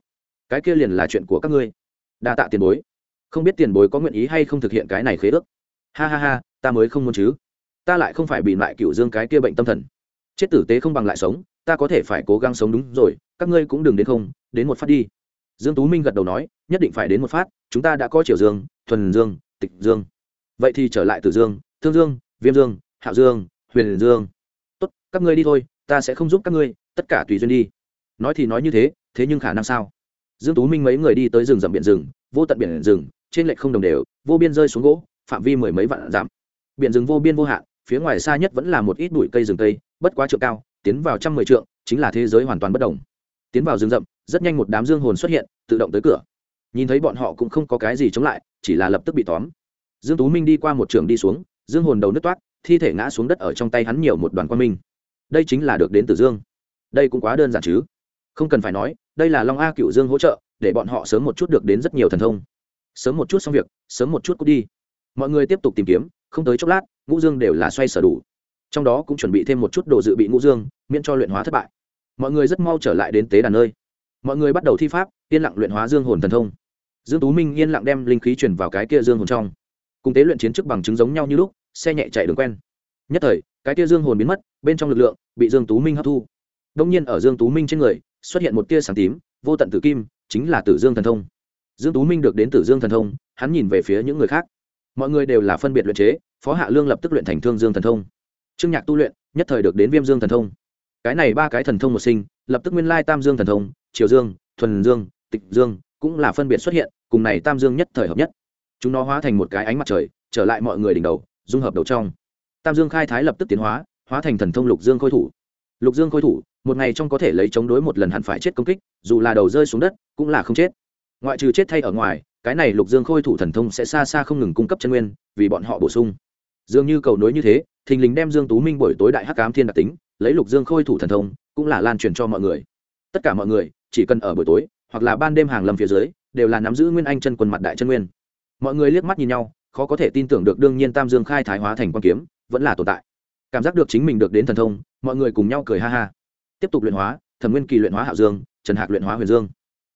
Cái kia liền là chuyện của các ngươi. Đa tạ tiền bối. Không biết tiền bối có nguyện ý hay không thực hiện cái này khế ước? Ha ha ha, ta mới không muốn chứ. Ta lại không phải bị lại cửu dương cái kia bệnh tâm thần. Chết tử tế không bằng lại sống, ta có thể phải cố gắng sống đúng rồi, các ngươi cũng đừng đến không, đến một phát đi. Dương tú minh gật đầu nói, nhất định phải đến một phát, chúng ta đã có triều dương, thuần dương, tịch dương. Vậy thì trở lại tử dương, thương dương, viêm dương hạo dương huyền dương. Tốt, các ngươi đi thôi, ta sẽ không giúp các ngươi, tất cả tùy duyên đi. Nói thì nói như thế thế nhưng khả năng sao? Dương tú minh mấy người đi tới rừng rậm biển rừng, vô tận biển rừng, trên lệch không đồng đều, vô biên rơi xuống gỗ, phạm vi mười mấy vạn dặm. Biển rừng vô biên vô hạn, phía ngoài xa nhất vẫn là một ít bụi cây rừng tây bất quá trượng cao, tiến vào trăm mười trượng, chính là thế giới hoàn toàn bất đồng. Tiến vào rừng rậm, rất nhanh một đám dương hồn xuất hiện, tự động tới cửa. Nhìn thấy bọn họ cũng không có cái gì chống lại, chỉ là lập tức bị tóm. Dương tú minh đi qua một trường đi xuống, dương hồn đầu nứt toát thi thể ngã xuống đất ở trong tay hắn nhiều một đoàn quan minh. Đây chính là được đến từ dương. Đây cũng quá đơn giản chứ? Không cần phải nói, đây là long a cựu dương hỗ trợ, để bọn họ sớm một chút được đến rất nhiều thần thông. Sớm một chút xong việc, sớm một chút cút đi. Mọi người tiếp tục tìm kiếm, không tới chốc lát, ngũ dương đều là xoay sở đủ. Trong đó cũng chuẩn bị thêm một chút đồ dự bị ngũ dương, miễn cho luyện hóa thất bại. Mọi người rất mau trở lại đến tế đàn nơi. Mọi người bắt đầu thi pháp, yên lặng luyện hóa dương hồn thần thông. Dương tú minh yên lặng đem linh khí chuyển vào cái kia dương hồn trong. Cùng tế luyện chiến chức bằng chứng giống nhau như lúc xe nhẹ chạy đường quen. Nhất thời, cái tia dương hồn biến mất, bên trong lực lượng bị dương tú minh hấp thu. Đông nhiên ở dương tú minh trên người, xuất hiện một tia sáng tím, vô tận tử kim, chính là tử dương thần thông. Dương tú minh được đến tử dương thần thông, hắn nhìn về phía những người khác. Mọi người đều là phân biệt luyện chế, phó hạ lương lập tức luyện thành thương dương thần thông. Trương nhạc tu luyện, nhất thời được đến viêm dương thần thông. Cái này ba cái thần thông một sinh, lập tức nguyên lai tam dương thần thông, triều dương, thuần dương, tịch dương cũng là phân biệt xuất hiện, cùng này tam dương nhất thời hợp nhất. Chúng nó hóa thành một cái ánh mặt trời, trở lại mọi người đỉnh đầu dung hợp đầu trong. Tam dương khai thái lập tức tiến hóa hóa thành thần thông lục dương khôi thủ. Lục dương khôi thủ, một ngày trong có thể lấy chống đối một lần hẳn phải chết công kích, dù là đầu rơi xuống đất, cũng là không chết. Ngoại trừ chết thay ở ngoài, cái này lục dương khôi thủ thần thông sẽ xa xa không ngừng cung cấp chân nguyên, vì bọn họ bổ sung. Dường như cầu nối như thế, thình lình đem dương tú minh buổi tối đại hắc ám thiên đặc tính, lấy lục dương khôi thủ thần thông, cũng là lan truyền cho mọi người. Tất cả mọi người, chỉ cần ở buổi tối, hoặc là ban đêm hàng lầm phía dưới, đều là nắm giữ nguyên anh chân quân mặt đại chân nguyên. Mọi người liếc mắt nhìn nhau khó có thể tin tưởng được đương nhiên tam dương khai thái hóa thành quan kiếm, vẫn là tồn tại. Cảm giác được chính mình được đến thần thông, mọi người cùng nhau cười ha ha. Tiếp tục luyện hóa, thẩm nguyên kỳ luyện hóa hạo dương, trần hạc luyện hóa huyền dương.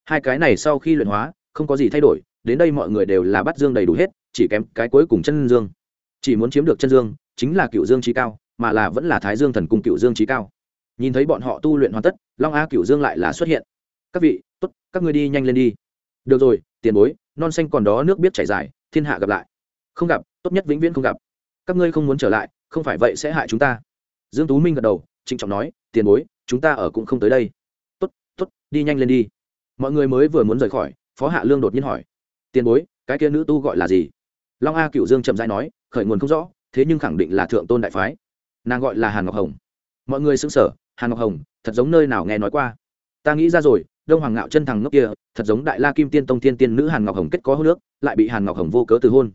Hai cái này sau khi luyện hóa, không có gì thay đổi, đến đây mọi người đều là bắt dương đầy đủ hết, chỉ kém cái cuối cùng chân dương. Chỉ muốn chiếm được chân dương, chính là cựu dương trí cao, mà là vẫn là thái dương thần cung cựu dương trí cao. Nhìn thấy bọn họ tu luyện hoàn tất, long a cựu dương lại là xuất hiện. Các vị, tốt, các ngươi đi nhanh lên đi. Được rồi, tiền bối, non xanh còn đó nước biết chảy dài, thiên hạ gặp lại không gặp, tốt nhất vĩnh viễn không gặp. Các ngươi không muốn trở lại, không phải vậy sẽ hại chúng ta. Dương tú minh gật đầu, trịnh trọng nói, tiền bối, chúng ta ở cũng không tới đây. Tốt tốt, đi nhanh lên đi. Mọi người mới vừa muốn rời khỏi, phó hạ lương đột nhiên hỏi, tiền bối, cái kia nữ tu gọi là gì? Long a cựu dương chậm rãi nói, khởi nguồn không rõ, thế nhưng khẳng định là thượng tôn đại phái. Nàng gọi là hàn ngọc hồng. Mọi người xứng sở hàn ngọc hồng, thật giống nơi nào nghe nói qua? Ta nghĩ ra rồi, đông hoàng ngạo chân thằng ngốc kia, thật giống đại la kim tiên tông thiên tiên nữ hàn ngọc hồng kết có hô nước lại bị hàn ngọc hồng vô cớ từ hôn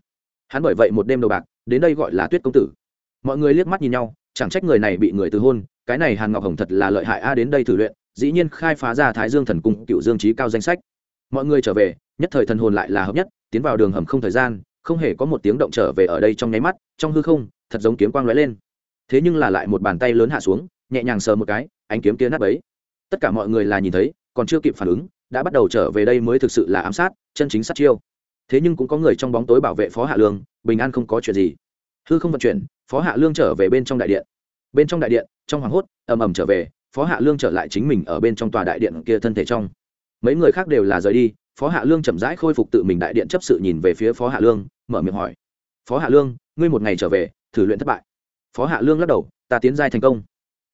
hắn bởi vậy một đêm đầu bạc, đến đây gọi là tuyết công tử. Mọi người liếc mắt nhìn nhau, chẳng trách người này bị người từ hôn, cái này hàn ngọc hồng thật là lợi hại a, đến đây thử luyện, dĩ nhiên khai phá ra thái dương thần cung cựu dương trí cao danh sách. Mọi người trở về, nhất thời thần hồn lại là hợp nhất, tiến vào đường hầm không thời gian, không hề có một tiếng động trở về ở đây trong nháy mắt, trong hư không, thật giống kiếm quang lóe lên. Thế nhưng là lại một bàn tay lớn hạ xuống, nhẹ nhàng sờ một cái, ánh kiếm kia nát bấy. Tất cả mọi người là nhìn thấy, còn chưa kịp phản ứng, đã bắt đầu trở về đây mới thực sự là ám sát, chân chính sát chiêu thế nhưng cũng có người trong bóng tối bảo vệ phó hạ lương, bình an không có chuyện gì. Hư không vận chuyển, phó hạ lương trở về bên trong đại điện. Bên trong đại điện, trong hoàng hốt, ầm ầm trở về, phó hạ lương trở lại chính mình ở bên trong tòa đại điện kia thân thể trong. Mấy người khác đều là rời đi, phó hạ lương chậm rãi khôi phục tự mình đại điện chấp sự nhìn về phía phó hạ lương, mở miệng hỏi. Phó hạ lương, ngươi một ngày trở về, thử luyện thất bại. Phó hạ lương lắc đầu, ta tiến giai thành công.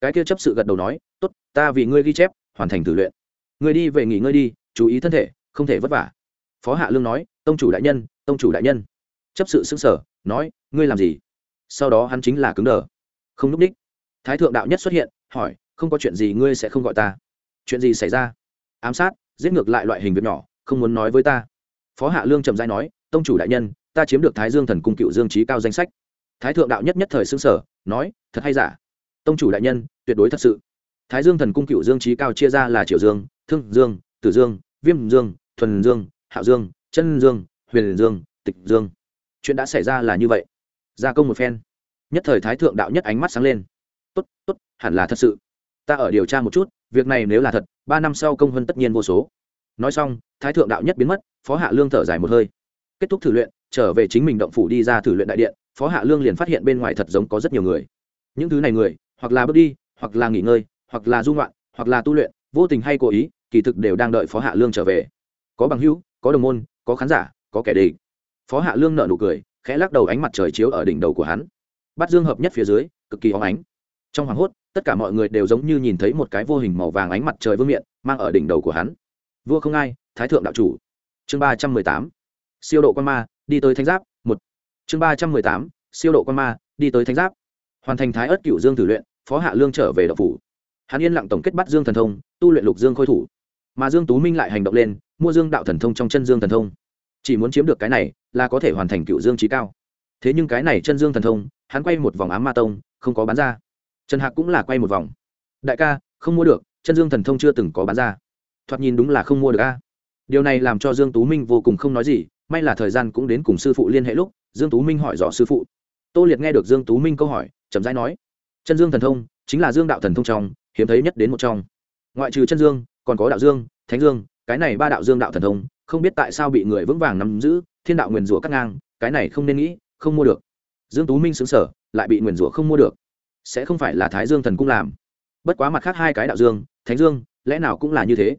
Cái kia chấp sự gật đầu nói, tốt, ta vì ngươi ghi chép, hoàn thành thử luyện. Ngươi đi về nghỉ ngơi đi, chú ý thân thể, không thể vất vả. Phó hạ lương nói tông chủ đại nhân, tông chủ đại nhân. Chấp sự xứng sở nói, ngươi làm gì? Sau đó hắn chính là cứng đờ. Không núp đích. Thái thượng đạo nhất xuất hiện, hỏi, không có chuyện gì ngươi sẽ không gọi ta. Chuyện gì xảy ra? Ám sát, giết ngược lại loại hình việc nhỏ, không muốn nói với ta. Phó hạ lương trầm dai nói, tông chủ đại nhân, ta chiếm được thái dương thần cung cựu dương trí cao danh sách. Thái thượng đạo nhất nhất thời xương sở nói, thật hay giả? Tông chủ đại nhân, tuyệt đối thật sự. Thái dương thần cung cựu dương trí cao chia ra là triệu dương, thương dương, tử dương, viêm dương, thuần dương, hạo dương chân dương huyền dương tịch dương. Chuyện đã xảy ra là như vậy. Gia công một phen. Nhất thời thái thượng đạo nhất ánh mắt sáng lên. Tốt tốt hẳn là thật sự. Ta ở điều tra một chút việc này nếu là thật ba năm sau công hơn tất nhiên vô số. Nói xong thái thượng đạo nhất biến mất phó hạ lương thở dài một hơi. Kết thúc thử luyện trở về chính mình động phủ đi ra thử luyện đại điện phó hạ lương liền phát hiện bên ngoài thật giống có rất nhiều người. Những thứ này người hoặc là bước đi hoặc là nghỉ ngơi hoặc là dung ngoạn, hoặc là tu luyện vô tình hay cố ý kỳ thực đều đang đợi phó hạ lương trở về. Có bằng hữu có đồng môn có khán giả, có kẻ địch. Phó hạ lương nợ nụ cười, khẽ lắc đầu ánh mặt trời chiếu ở đỉnh đầu của hắn. Bắt dương hợp nhất phía dưới, cực kỳ óng ánh. Trong hoàng hốt, tất cả mọi người đều giống như nhìn thấy một cái vô hình màu vàng ánh mặt trời vương miện, mang ở đỉnh đầu của hắn. Vua không ai, thái thượng đạo chủ. Chương ba trăm mười tám, siêu độ quan ma, đi tới thánh giáp, một. Chương ba trăm mười tám, siêu độ quan ma, đi tới thánh giáp. Hoàn thành thái ớt cựu dương tử luyện, phó hạ lương trở về đậu phủ. Hắn yên lặng tổng kết bắt dương thần thông, tu luyện lục dương khôi thủ mà dương tú minh lại hành động lên, mua dương đạo thần thông trong chân dương thần thông. Chỉ muốn chiếm được cái này, là có thể hoàn thành cựu dương trí cao. Thế nhưng cái này chân dương thần thông, hắn quay một vòng ám ma tông, không có bán ra. Trần hạc cũng là quay một vòng. Đại ca, không mua được, chân dương thần thông chưa từng có bán ra. Thoạt nhìn đúng là không mua được a. Điều này làm cho dương tú minh vô cùng không nói gì, may là thời gian cũng đến cùng sư phụ liên hệ lúc, dương tú minh hỏi rõ sư phụ. Tô liệt nghe được dương tú minh câu hỏi, chậm rãi nói, chân dương thần thông, chính là dương đạo thần thông trong, hiếm thấy nhất đến một trong. Ngoại trừ chân dương còn có đạo dương, thánh dương, cái này ba đạo dương đạo thần thông, không biết tại sao bị người vững vàng nắm giữ, thiên đạo nguyền rủa cắt ngang, cái này không nên nghĩ, không mua được. Dương tú minh xứng sở lại bị nguyền rủa không mua được. Sẽ không phải là thái dương thần cung làm. Bất quá mặt khác hai cái đạo dương, thánh dương, lẽ nào cũng là như thế?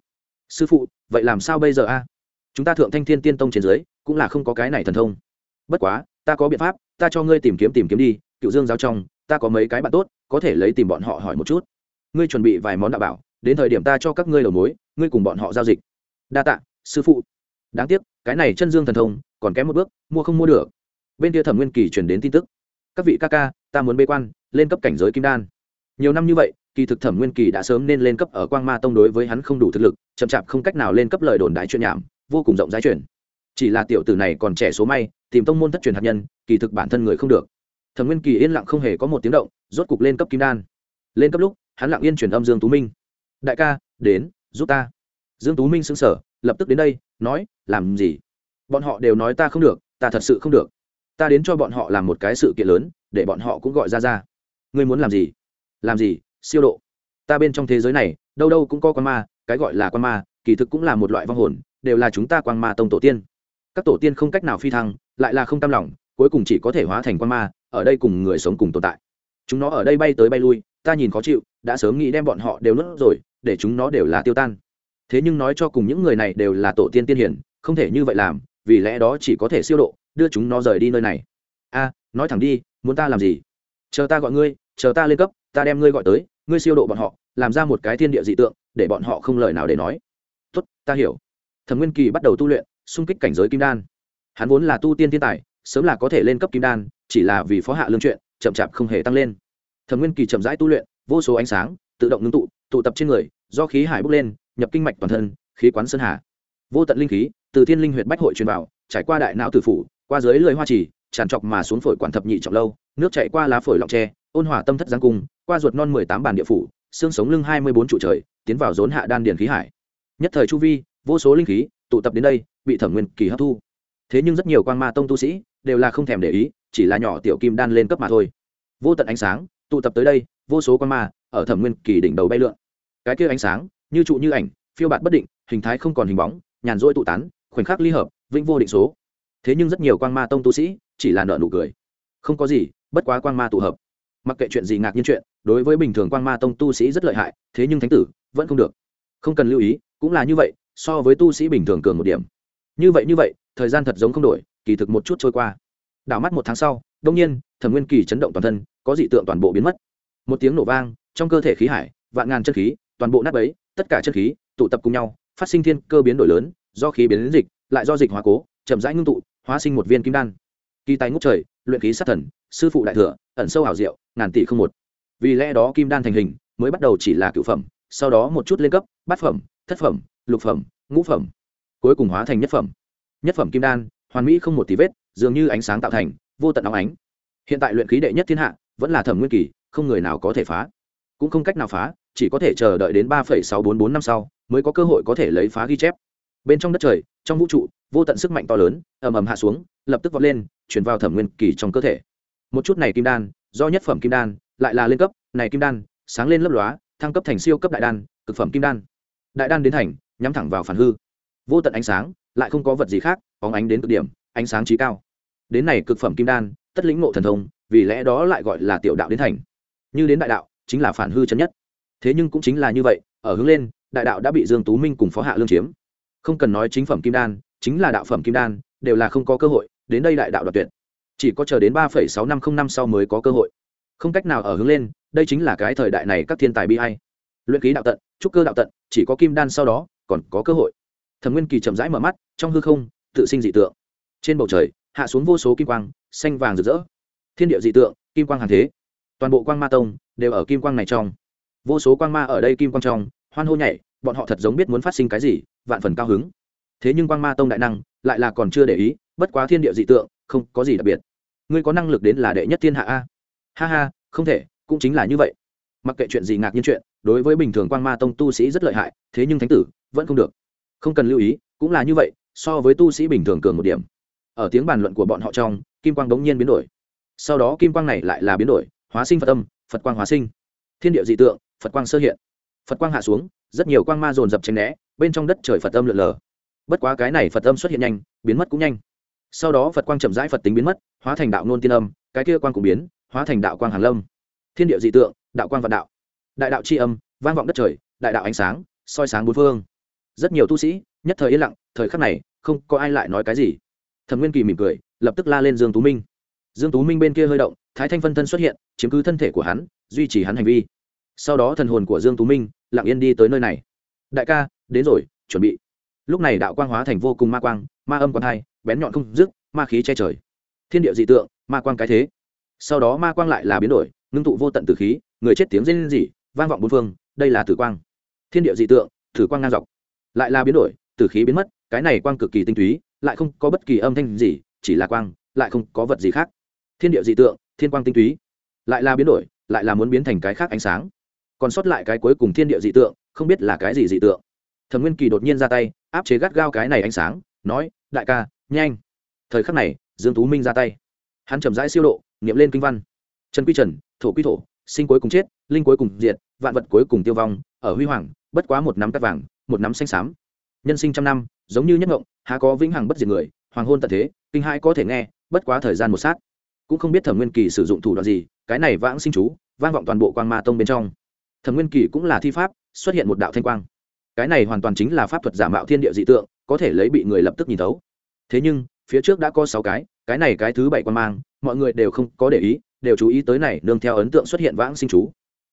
Sư phụ, vậy làm sao bây giờ a? Chúng ta thượng thanh thiên tiên tông trên dưới, cũng là không có cái này thần thông. Bất quá, ta có biện pháp, ta cho ngươi tìm kiếm tìm kiếm đi, cựu dương giáo trong, ta có mấy cái bạn tốt, có thể lấy tìm bọn họ hỏi một chút. Ngươi chuẩn bị vài món đạo bảo đến thời điểm ta cho các ngươi đầu mối, ngươi cùng bọn họ giao dịch. Đa tạ, sư phụ. Đáng tiếc, cái này chân dương thần thông, còn kém một bước, mua không mua được. Bên kia thẩm nguyên kỳ truyền đến tin tức. Các vị ca ca, ta muốn bê quan, lên cấp cảnh giới kim đan. Nhiều năm như vậy, kỳ thực thẩm nguyên kỳ đã sớm nên lên cấp ở quang ma tông đối với hắn không đủ thực lực, chậm chạp không cách nào lên cấp lời đồn đại chuyện nhảm, vô cùng rộng rãi truyền chỉ là tiểu tử này còn trẻ số may, tìm tông môn thất truyền hạt nhân, kỳ thực bản thân người không được. Thẩm nguyên kỳ yên lặng không hề có một tiếng động, rốt cục lên cấp kim đan. Lên cấp lúc, hắn lặng yên truyền âm dương tú minh đại ca, đến, giúp ta. Dương tú minh xứng sở lập tức đến đây, nói, làm gì? Bọn họ đều nói ta không được, ta thật sự không được. Ta đến cho bọn họ làm một cái sự kiện lớn, để bọn họ cũng gọi ra ra. Ngươi muốn làm gì? Làm gì? Siêu độ. Ta bên trong thế giới này, đâu đâu cũng có quan ma, cái gọi là quan ma, kỳ thực cũng là một loại vong hồn, đều là chúng ta quan ma tông tổ tiên. Các tổ tiên không cách nào phi thăng, lại là không tam lòng, cuối cùng chỉ có thể hóa thành quan ma, ở đây cùng người sống cùng tồn tại. Chúng nó ở đây bay tới bay lui, ta nhìn khó chịu, đã sớm nghĩ đem bọn họ đều nuốt rồi để chúng nó đều là tiêu tan. Thế nhưng nói cho cùng những người này đều là tổ tiên tiên hiển không thể như vậy làm, vì lẽ đó chỉ có thể siêu độ, đưa chúng nó rời đi nơi này. A, nói thẳng đi, muốn ta làm gì? Chờ ta gọi ngươi, chờ ta lên cấp, ta đem ngươi gọi tới, ngươi siêu độ bọn họ, làm ra một cái thiên địa dị tượng, để bọn họ không lời nào để nói. Tốt, ta hiểu. Thẩm nguyên kỳ bắt đầu tu luyện, xung kích cảnh giới kim đan. Hắn vốn là tu tiên thiên tài, sớm là có thể lên cấp kim đan, chỉ là vì phó hạ lương chuyện, chậm chạp không hề tăng lên. Thẩm nguyên kỳ chậm rãi tu luyện, vô số ánh sáng, tự động ngưng tụ tụ tập trên người, do khí hải bốc lên, nhập kinh mạch toàn thân, khí quán sơn hà. Vô tận linh khí từ thiên linh huyện bách hội truyền vào, trải qua đại não tử phủ, qua dưới lưới hoa trì, tràn trọc mà xuống phổi quản thập nhị trọng lâu, nước chạy qua lá phổi lọng tre, ôn hòa tâm thất giang cung, qua ruột non mười tám bàn địa phủ, xương sống lưng hai mươi bốn trụ trời, tiến vào rốn hạ đan điền khí hải. Nhất thời chu vi, vô số linh khí tụ tập đến đây, bị thẩm nguyên kỳ hấp thu. Thế nhưng rất nhiều quan ma tông tu sĩ đều là không thèm để ý, chỉ là nhỏ tiểu kim đan lên cấp mà thôi. Vô tận ánh sáng tụ tập tới đây, vô số quan ma ở thẩm nguyên kỳ đỉnh đầu bay lượn. Cái kia ánh sáng, như trụ như ảnh, phiêu bạt bất định, hình thái không còn hình bóng, nhàn rỗi tụ tán, khoảnh khắc ly hợp, vĩnh vô định số. Thế nhưng rất nhiều quan ma tông tu sĩ, chỉ là nợ nụ cười. Không có gì, bất quá quan ma tụ hợp. Mặc kệ chuyện gì ngạc nhiên chuyện, đối với bình thường quan ma tông tu sĩ rất lợi hại, thế nhưng thánh tử, vẫn không được. Không cần lưu ý, cũng là như vậy, so với tu sĩ bình thường cường một điểm. Như vậy như vậy, thời gian thật giống không đổi, kỳ thực một chút trôi qua. Đảo mắt một tháng sau đông nhiên, thẩm nguyên kỳ chấn động toàn thân, có dị tượng toàn bộ biến mất một tiếng nổ vang, trong cơ thể khí hải, vạn ngàn chân khí, toàn bộ nát ấy tất cả chân khí, tụ tập cùng nhau, phát sinh thiên cơ biến đổi lớn, do khí biến đến dịch, lại do dịch hóa cố, chậm rãi ngưng tụ, hóa sinh một viên kim đan. Kỳ tài ngút trời, luyện khí sát thần, sư phụ đại thừa, ẩn sâu hảo diệu, ngàn tỷ không một. Vì lẽ đó kim đan thành hình, mới bắt đầu chỉ là cựu phẩm, sau đó một chút lên cấp, bát phẩm, thất phẩm, lục phẩm, ngũ phẩm, cuối cùng hóa thành nhất phẩm. Nhất phẩm kim đan, hoàn mỹ không một tí vết, dường như ánh sáng tạo thành, vô tận óng ánh. Hiện tại luyện khí đệ nhất thiên hạ, vẫn là thẩm nguyên kỳ không người nào có thể phá. Cũng không cách nào phá, chỉ có thể chờ đợi đến ba sáu bốn bốn năm sau mới có cơ hội có thể lấy phá ghi chép. Bên trong đất trời, trong vũ trụ, vô tận sức mạnh to lớn, ầm ầm hạ xuống, lập tức vọt lên, chuyển vào thẩm nguyên kỳ trong cơ thể. Một chút này kim đan, do nhất phẩm kim đan, lại là lên cấp, này kim đan, sáng lên lấp lóa, thăng cấp thành siêu cấp đại đan, cực phẩm kim đan. Đại đan đến thành, nhắm thẳng vào phản hư. Vô tận ánh sáng, lại không có vật gì khác bóng ánh đến cực điểm, ánh sáng trí cao. Đến này cực phẩm kim đan, tất lĩnh ngộ thần thông, vì lẽ đó lại gọi là tiểu đạo đến thành như đến đại đạo, chính là phản hư chân nhất. Thế nhưng cũng chính là như vậy, ở hướng lên, đại đạo đã bị dương tú minh cùng phó hạ lương chiếm. Không cần nói chính phẩm kim đan, chính là đạo phẩm kim đan, đều là không có cơ hội, đến đây đại đạo đoạt tuyệt. Chỉ có chờ đến ba sáu năm không năm sau mới có cơ hội. Không cách nào ở hướng lên, đây chính là cái thời đại này các thiên tài bi hay luyện ký đạo tận, trúc cơ đạo tận, chỉ có kim đan sau đó, còn có cơ hội. Thẩm nguyên kỳ chậm rãi mở mắt, trong hư không, tự sinh dị tượng. Trên bầu trời, hạ xuống vô số kim quang, xanh vàng rực rỡ. Thiên địa dị tượng, kim quang hàng thế toàn bộ quang ma tông đều ở kim quang này trong. Vô số quang ma ở đây kim quang trong, hoan hô nhảy, bọn họ thật giống biết muốn phát sinh cái gì, vạn phần cao hứng. Thế nhưng quang ma tông đại năng lại là còn chưa để ý, bất quá thiên địa dị tượng, không có gì đặc biệt. Ngươi có năng lực đến là đệ nhất thiên hạ a? Ha ha, không thể, cũng chính là như vậy. Mặc kệ chuyện gì ngạc nhiên chuyện, đối với bình thường quang ma tông tu sĩ rất lợi hại, thế nhưng thánh tử vẫn không được. Không cần lưu ý, cũng là như vậy, so với tu sĩ bình thường cường một điểm. Ở tiếng bàn luận của bọn họ trong, kim quang đống nhiên biến đổi. Sau đó kim quang này lại là biến đổi hóa sinh phật âm, phật quang hóa sinh. Thiên địa dị tượng, phật quang sơ hiện. Phật quang hạ xuống, rất nhiều quang ma dồn dập tranh né, bên trong đất trời phật âm lượn lờ. Bất quá cái này phật âm xuất hiện nhanh, biến mất cũng nhanh. Sau đó phật quang chậm rãi phật tính biến mất, hóa thành đạo nôn tiên âm, cái kia quang cũng biến, hóa thành đạo quang hàn lâm. Thiên địa dị tượng, đạo quang vạn đạo. Đại đạo tri âm, vang vọng đất trời, đại đạo ánh sáng, soi sáng bốn phương. Rất nhiều tu sĩ, nhất thời yên lặng, thời khắc này, không có ai lại nói cái gì. Thẩm nguyên kỳ mỉm cười, lập tức la lên dương tú minh. Dương tú minh bên kia hơi động thái thanh phân thân xuất hiện, chiếm cứ thân thể của hắn, duy trì hắn hành vi. Sau đó thần hồn của dương tú minh lặng yên đi tới nơi này. Đại ca, đến rồi, chuẩn bị. Lúc này đạo quang hóa thành vô cùng ma quang, ma âm còn hai, bén nhọn không dứt, ma khí che trời. Thiên địa dị tượng, ma quang cái thế. Sau đó ma quang lại là biến đổi, ngưng tụ vô tận tử khí, người chết tiếng rên rỉ, vang vọng bốn phương, đây là tử quang. Thiên địa dị tượng, tử quang ngang dọc. Lại là biến đổi, tử khí biến mất, cái này quang cực kỳ tinh túy, lại không có bất kỳ âm thanh gì, chỉ là quang, lại không có vật gì khác. Thiên địa dị tượng thiên quang tinh túy. Lại là biến đổi, lại là muốn biến thành cái khác ánh sáng. Còn sót lại cái cuối cùng thiên địa dị tượng, không biết là cái gì dị tượng. Thẩm nguyên kỳ đột nhiên ra tay, áp chế gắt gao cái này ánh sáng, nói, đại ca, nhanh. Thời khắc này, dương tú minh ra tay. Hắn chậm rãi siêu độ, niệm lên kinh văn. Trần quy trần, thổ quy thổ, sinh cuối cùng chết, linh cuối cùng diệt, vạn vật cuối cùng tiêu vong, ở huy hoàng, bất quá một nắm cắt vàng, một nắm xanh xám. Nhân sinh trăm năm, giống như nhất ngộng, há có vĩnh hằng bất diệt người, hoàng hôn tận thế, kinh hai có thể nghe, bất quá thời gian một sát cũng không biết thẩm nguyên kỳ sử dụng thủ đoạn gì, cái này vãng sinh chú, vang vọng toàn bộ quang ma tông bên trong. Thẩm nguyên kỳ cũng là thi pháp, xuất hiện một đạo thanh quang. Cái này hoàn toàn chính là pháp thuật giả mạo thiên địa dị tượng, có thể lấy bị người lập tức nhìn thấu. Thế nhưng, phía trước đã có sáu cái cái này cái thứ bảy quan mang, mọi người đều không có để ý, đều chú ý tới này nương theo ấn tượng xuất hiện vãng sinh chú.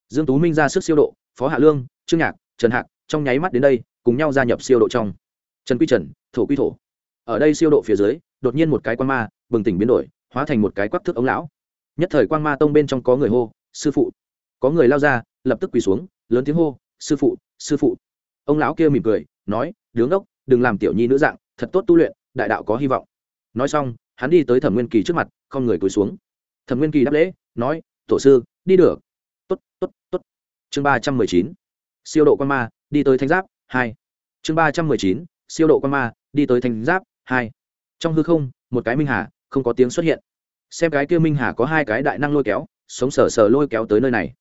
Dương tú minh ra sức siêu độ, phó hạ lương, trương nhạc, trần hạc, trong nháy mắt đến đây, cùng nhau gia nhập siêu độ trong. Trần quy trần, thổ quy thổ. Ở đây siêu độ phía dưới, đột nhiên một cái quan ma, bừng tỉnh biến đổi hóa thành một cái quắc thước ống lão. Nhất thời quan ma tông bên trong có người hô, sư phụ! Có người lao ra, lập tức quỳ xuống, lớn tiếng hô, sư phụ sư phụ! Ông lão kia mỉm cười, nói, đứng ốc đừng làm tiểu nhi nữ dạng, thật tốt tu luyện, đại đạo có hy vọng. Nói xong, hắn đi tới thẩm nguyên kỳ trước mặt, không người cúi xuống. Thẩm nguyên kỳ đáp lễ, nói, tổ sư, đi được. T ố t t ố t t ố t chương ba trăm mười chín, siêu độ quan ma, đi tới thanh giáp, hai. Chương ba trăm mười chín, siêu độ quan ma, đi tới thanh giáp, hai. Trong hư không, một cái minh hà không có tiếng xuất hiện. Xem cái kia minh hà có hai cái đại năng lôi kéo, sống sờ sờ lôi kéo tới nơi này.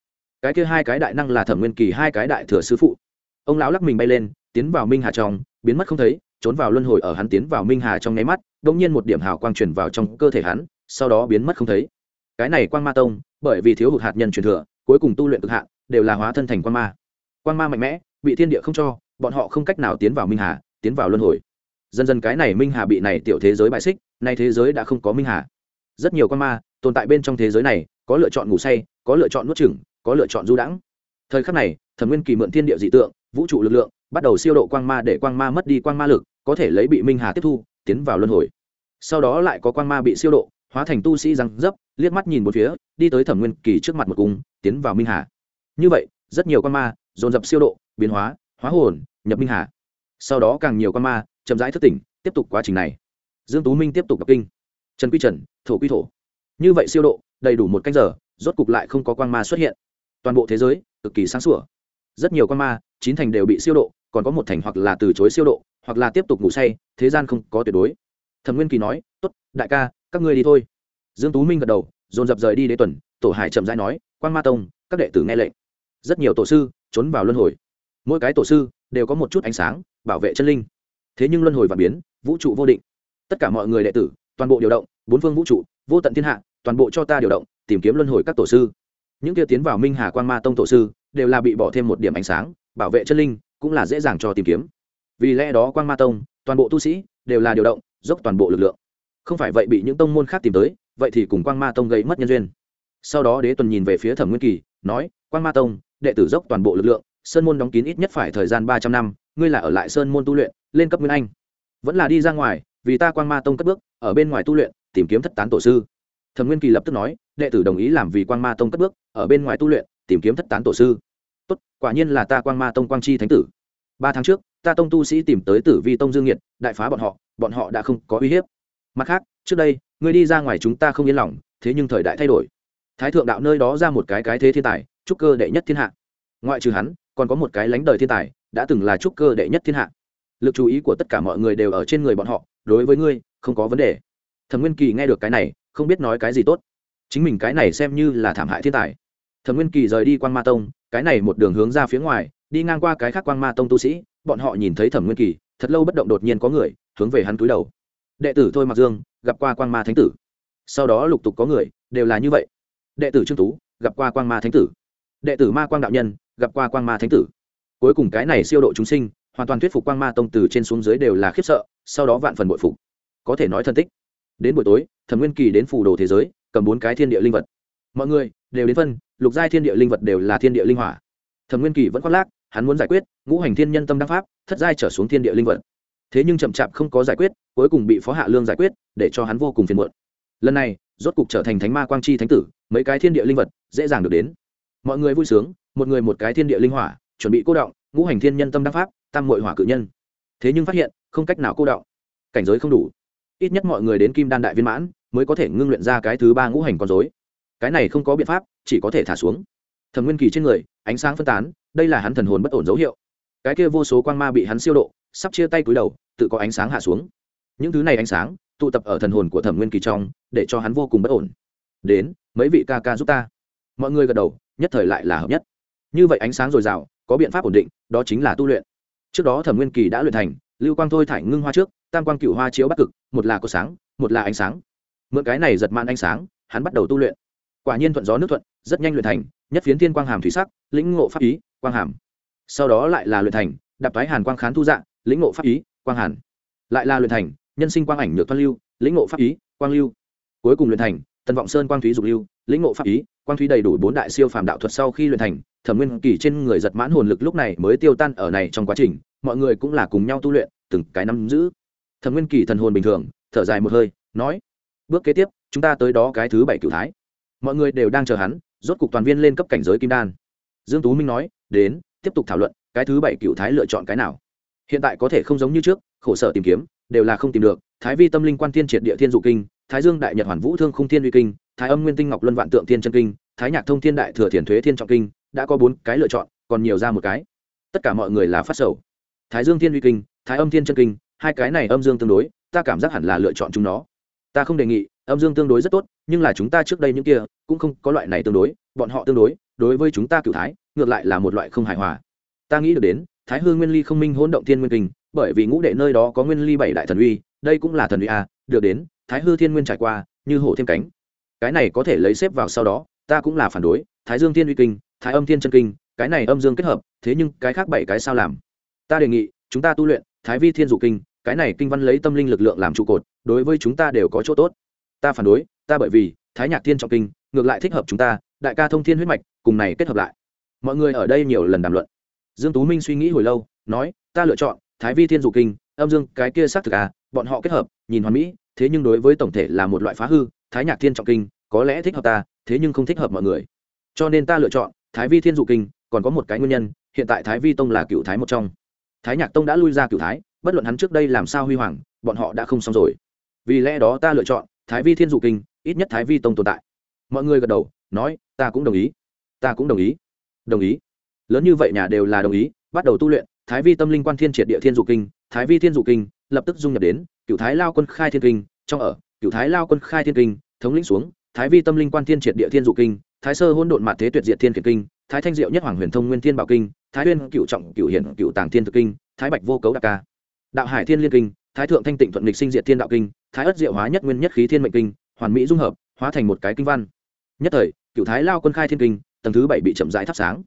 Cái kia hai cái đại năng là thẩm nguyên kỳ, hai cái đại thừa sư phụ. Ông lão lắc mình bay lên, tiến vào minh hà trong, biến mất không thấy, trốn vào luân hồi ở hắn tiến vào minh hà trong nháy mắt đ ỗ n g nhiên một điểm hào quang truyền vào trong cơ thể hắn, sau đó biến mất không thấy. Cái này quan ma tông, bởi vì thiếu hụt hạt nhân truyền thừa, cuối cùng tu luyện cực hạn, đều là hóa thân thành quan ma. Quan ma mạnh mẽ, bị thiên địa không cho, bọn họ không cách nào tiến vào minh hà, tiến vào luân hồi dần dần cái này minh hà bị này tiểu thế giới bại xích nay thế giới đã không có minh hà. Rất nhiều quan ma tồn tại bên trong thế giới này có lựa chọn ngủ say có lựa chọn nuốt chửng, có lựa chọn du đãng. Thời khắc này thẩm nguyên kỳ mượn thiên địa dị tượng vũ trụ lực lượng bắt đầu siêu độ quang ma để quang ma mất đi quang ma lực có thể lấy bị minh hà tiếp thu tiến vào luân hồi. Sau đó lại có quang ma bị siêu độ hóa thành tu sĩ răng dấp liếc mắt nhìn một phía đi tới thẩm nguyên kỳ trước mặt một cung tiến vào minh hà. Như vậy rất nhiều quang ma dồn dập siêu độ biến hóa hóa hồn nhập minh hà. Sau đó càng nhiều quang ma chậm rãi thức tỉnh, tiếp tục quá trình này. Dương tú minh tiếp tục đọc kinh. Trần quy trần, thổ quy thổ. Như vậy siêu độ, đầy đủ một canh giờ, rốt cục lại không có quang ma xuất hiện. Toàn bộ thế giới, cực kỳ sáng sủa. Rất nhiều quang ma, chín thành đều bị siêu độ, còn có một thành hoặc là từ chối siêu độ, hoặc là tiếp tục ngủ say, thế gian không có tuyệt đối. Thẩm nguyên kỳ nói, tốt, đại ca, các ngươi đi thôi. Dương tú minh gật đầu, dồn dập rời đi đế tuần, tổ hải chậm rãi nói quan ma tông, các đệ tử nghe lệnh. Rất nhiều tổ sư trốn vào luân hồi. Mỗi cái tổ sư đều có một chút ánh sáng, bảo vệ chân linh thế nhưng luân hồi và biến, vũ trụ vô định. Tất cả mọi người đệ tử, toàn bộ điều động, bốn phương vũ trụ, vô tận thiên hạ, toàn bộ cho ta điều động, tìm kiếm luân hồi các tổ sư. Những kia tiến vào minh hà quan ma tông tổ sư, đều là bị bỏ thêm một điểm ánh sáng, bảo vệ chân linh, cũng là dễ dàng cho tìm kiếm. Vì lẽ đó quan ma tông, toàn bộ tu sĩ, đều là điều động, dốc toàn bộ lực lượng. Không phải vậy bị những tông môn khác tìm tới, vậy thì cùng quan ma tông gây mất nhân duyên. Sau đó đế tuần nhìn về phía thẩm nguyên kỳ, nói quan ma tông, đệ tử dốc toàn bộ lực lượng sơn môn đóng kín ít nhất phải thời gian ba trăm năm, ngươi là ở lại sơn môn tu luyện, lên cấp nguyên anh. Vẫn là đi ra ngoài, vì ta quan ma tông cất bước, ở bên ngoài tu luyện, tìm kiếm thất tán tổ sư. Thẩm nguyên kỳ lập tức nói, đệ tử đồng ý làm vì quan ma tông cất bước, ở bên ngoài tu luyện, tìm kiếm thất tán tổ sư. Tốt, quả nhiên là ta quan ma tông quang chi thánh tử. Ba tháng trước, ta tông tu sĩ tìm tới tử vi tông dương nhiệt đại phá bọn họ bọn họ đã không có uy hiếp. Mặt khác, trước đây, ngươi đi ra ngoài chúng ta không yên lòng, thế nhưng thời đại thay đổi. Thái thượng đạo nơi đó ra một cái cái thế thiên tài trúc cơ đệ nhất thiên hạ. Ngoại trừ hắn còn có một cái lánh đời thiên tài, đã từng là trúc cơ đệ nhất thiên hạ. Lực chú ý của tất cả mọi người đều ở trên người bọn họ, đối với ngươi, không có vấn đề. Thẩm nguyên kỳ nghe được cái này, không biết nói cái gì tốt. Chính mình cái này xem như là thảm hại thiên tài. Thẩm nguyên kỳ rời đi quan ma tông, cái này một đường hướng ra phía ngoài, đi ngang qua cái khác quan ma tông tu sĩ, bọn họ nhìn thấy thẩm nguyên kỳ, thật lâu bất động đột nhiên có người, hướng về hắn túi đầu. Đệ tử thôi mặc dương, gặp qua quan ma thánh tử. Sau đó lục tục có người, đều là như vậy. Đệ tử trương tú, gặp qua quan ma thánh tử. Đệ tử ma quang đạo nhân gặp qua quang ma thánh tử. Cuối cùng cái này siêu độ chúng sinh, hoàn toàn thuyết phục quang ma tông từ trên xuống dưới đều là khiếp sợ, sau đó vạn phần bội phục. Có thể nói thân tích. Đến buổi tối, thẩm nguyên kỳ đến phủ đồ thế giới, cầm bốn cái thiên địa linh vật. Mọi người đều đến phân, lục giai thiên địa linh vật đều là thiên địa linh hỏa. Thẩm nguyên kỳ vẫn khoác lác, hắn muốn giải quyết, ngũ hành thiên nhân tâm đăng pháp, thất giai trở xuống thiên địa linh vật. Thế nhưng chậm chạp không có giải quyết, cuối cùng bị phó hạ lương giải quyết, để cho hắn vô cùng phiền muộn. Lần này, rốt cục trở thành thánh ma quang chi thánh tử, mấy cái thiên địa linh vật dễ dàng được đến. Mọi người vui sướng một người một cái thiên địa linh hỏa, chuẩn bị cô động, ngũ hành thiên nhân tâm đắc pháp, tam mội hỏa cự nhân. Thế nhưng phát hiện, không cách nào cô động. Cảnh giới không đủ. Ít nhất mọi người đến kim đan đại viên mãn, mới có thể ngưng luyện ra cái thứ ba ngũ hành con dối cái này không có biện pháp, chỉ có thể thả xuống. Thẩm nguyên kỳ trên người, ánh sáng phân tán, đây là hắn thần hồn bất ổn dấu hiệu. Cái kia vô số quang ma bị hắn siêu độ, sắp chia tay cúi đầu, tự có ánh sáng hạ xuống. Những thứ này ánh sáng, tụ tập ở thần hồn của thẩm nguyên kỳ trong, để cho hắn vô cùng bất ổn. Đến, mấy vị ca ca giúp ta. Mọi người gật đầu, nhất thời lại là hợp nhất như vậy ánh sáng dồi dào, có biện pháp ổn định, đó chính là tu luyện. Trước đó thẩm nguyên kỳ đã luyện thành, lưu quang thôi thải ngưng hoa trước, tam quang cựu hoa chiếu bắc cực, một là có sáng, một là ánh sáng. Mượn cái này giật man ánh sáng, hắn bắt đầu tu luyện. Quả nhiên thuận gió nước thuận, rất nhanh luyện thành, nhất phiến thiên quang hàm thủy sắc, lĩnh ngộ pháp ý, quang hàm. Sau đó lại là luyện thành, đạp thái hàn quang khán thu dạng, lĩnh ngộ pháp ý, quang hàn. Lại là luyện thành, nhân sinh quang ảnh nhược thoát lưu, lĩnh ngộ pháp ý, quang lưu. Cuối cùng luyện thành, tần vọng sơn quang thúy dục lưu, lĩnh ngộ pháp ý, quang thúy đầy đủ bốn đại siêu phàm đạo thuật sau khi luyện thành thẩm nguyên kỳ trên người giật mãn hồn lực lúc này mới tiêu tan ở này trong quá trình, mọi người cũng là cùng nhau tu luyện, từng cái năm giữ. Thẩm nguyên kỳ thần hồn bình thường, thở dài một hơi, nói, bước kế tiếp, chúng ta tới đó cái thứ bảy cựu thái. Mọi người đều đang chờ hắn, rốt cục toàn viên lên cấp cảnh giới kim đan. Dương tú minh nói, đến, tiếp tục thảo luận, cái thứ bảy cựu thái lựa chọn cái nào? Hiện tại có thể không giống như trước, khổ sở tìm kiếm, đều là không tìm được. Thái vi tâm linh quan tiên triệt địa thiên dụ kinh, thái dương đại nhật hoàn vũ thương khung thiên uy kinh, thái âm nguyên tinh ngọc luân vạn tượng thiên chân kinh, thái nhạc thông thiên đại thừa thiền thuế thiên trọng kinh đã có bốn cái lựa chọn, còn nhiều ra một cái. Tất cả mọi người là phát sầu. Thái dương thiên uy kinh, thái âm thiên chân kinh, hai cái này âm dương tương đối, ta cảm giác hẳn là lựa chọn chúng nó. Ta không đề nghị, âm dương tương đối rất tốt, nhưng là chúng ta trước đây những kia, cũng không có loại này tương đối, bọn họ tương đối đối với chúng ta cựu thái, ngược lại là một loại không hài hòa. Ta nghĩ được đến, thái hương nguyên ly không minh hỗn động thiên nguyên kinh, bởi vì ngũ đệ nơi đó có nguyên ly bảy đại thần uy, đây cũng là thần uy a, được đến, thái hư thiên nguyên trải qua, như hổ thêm cánh. Cái này có thể lấy xếp vào sau đó, ta cũng là phản đối, thái dương thiên uy kinh thái âm thiên chân kinh, cái này âm dương kết hợp, thế nhưng cái khác bảy cái sao làm? Ta đề nghị, chúng ta tu luyện thái vi thiên dụ kinh, cái này kinh văn lấy tâm linh lực lượng làm trụ cột, đối với chúng ta đều có chỗ tốt. Ta phản đối, ta bởi vì thái nhạc thiên trọng kinh, ngược lại thích hợp chúng ta, đại ca thông thiên huyết mạch, cùng này kết hợp lại. Mọi người ở đây nhiều lần đàm luận. Dương tú minh suy nghĩ hồi lâu, nói, ta lựa chọn thái vi thiên dụ kinh, âm dương cái kia xác thực à bọn họ kết hợp, nhìn hoàn mỹ, thế nhưng đối với tổng thể là một loại phá hư, thái nhạc thiên trọng kinh, có lẽ thích hợp ta, thế nhưng không thích hợp mọi người. Cho nên ta lựa chọn thái vi thiên dụ kinh, còn có một cái nguyên nhân, hiện tại thái vi tông là cựu thái một trong. Thái nhạc tông đã lui ra cựu thái, bất luận hắn trước đây làm sao huy hoàng, bọn họ đã không xong rồi. Vì lẽ đó ta lựa chọn thái vi thiên dụ kinh, ít nhất thái vi tông tồn tại. Mọi người gật đầu, nói, ta cũng đồng ý. Ta cũng đồng ý. Đồng ý. Lớn như vậy nhà đều là đồng ý, bắt đầu tu luyện, thái vi tâm linh quan thiên triệt địa thiên dụ kinh, thái vi thiên dụ kinh, lập tức dung nhập đến cựu thái lao quân khai thiên kinh, trong ở, cựu thái lao quân khai thiên kinh, thống lĩnh xuống, thái vi tâm linh quan thiên triệt địa thiên dụ kinh thái sơ hôn độn mạt thế tuyệt diệt thiên kiệt kinh, thái thanh diệu nhất hoàng huyền thông nguyên thiên bảo kinh, thái huyên cựu trọng cựu hiển cựu tàng thiên thực kinh, thái bạch vô cấu đạc ca. Đạo hải thiên liên kinh, thái thượng thanh tịnh thuận lịch sinh diệt thiên đạo kinh, thái ất diệu hóa nhất nguyên nhất khí thiên mệnh kinh, hoàn mỹ dung hợp, hóa thành một cái kinh văn. Nhất thời cựu thái lao quân khai thiên kinh, tầng thứ bảy bị chậm rãi thắp sáng.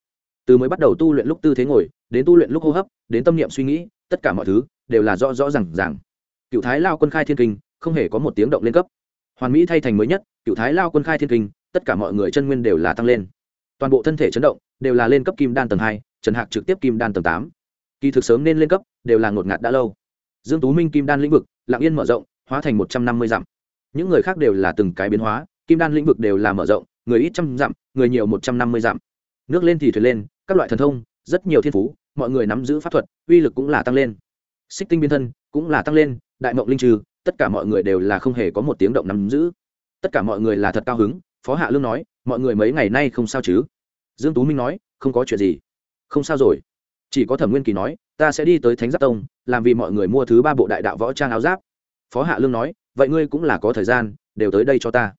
Từ mới bắt đầu tu luyện lúc tư thế ngồi, đến tu luyện lúc hô hấp, đến tâm niệm suy nghĩ, tất cả mọi thứ đều là rõ rõ rằng ràng. Cựu thái lao quân khai thiên kinh, không hề có một tiếng động lên cấp. Hoàn mỹ thay thành mới nhất cựu thái lao quân khai thiên kinh tất cả mọi người chân nguyên đều là tăng lên. Toàn bộ thân thể chấn động, đều là lên cấp kim đan tầng hai, trần hạc trực tiếp kim đan tầng tám. Kỳ thực sớm nên lên cấp, đều là ngột ngạt đã lâu. Dương tú minh kim đan lĩnh vực lạng yên mở rộng, hóa thành một trăm năm mươi dặm. Những người khác đều là từng cái biến hóa, kim đan lĩnh vực đều là mở rộng, người ít trăm dặm, người nhiều một trăm năm mươi dặm. Nước lên thì thuyền lên, các loại thần thông, rất nhiều thiên phú, mọi người nắm giữ pháp thuật, uy lực cũng là tăng lên. Xích tinh biến thân cũng là tăng lên, đại mộng linh trừ, tất cả mọi người đều là không hề có một tiếng động nắm giữ. Tất cả mọi người là thật cao hứng phó hạ lương nói, mọi người mấy ngày nay không sao chứ? Dương tú minh nói, không có chuyện gì. Không sao rồi. Chỉ có thẩm nguyên kỳ nói, ta sẽ đi tới thánh giáp tông, làm vì mọi người mua thứ ba bộ đại đạo võ trang áo giáp. Phó hạ lương nói, vậy ngươi cũng là có thời gian, đều tới đây cho ta.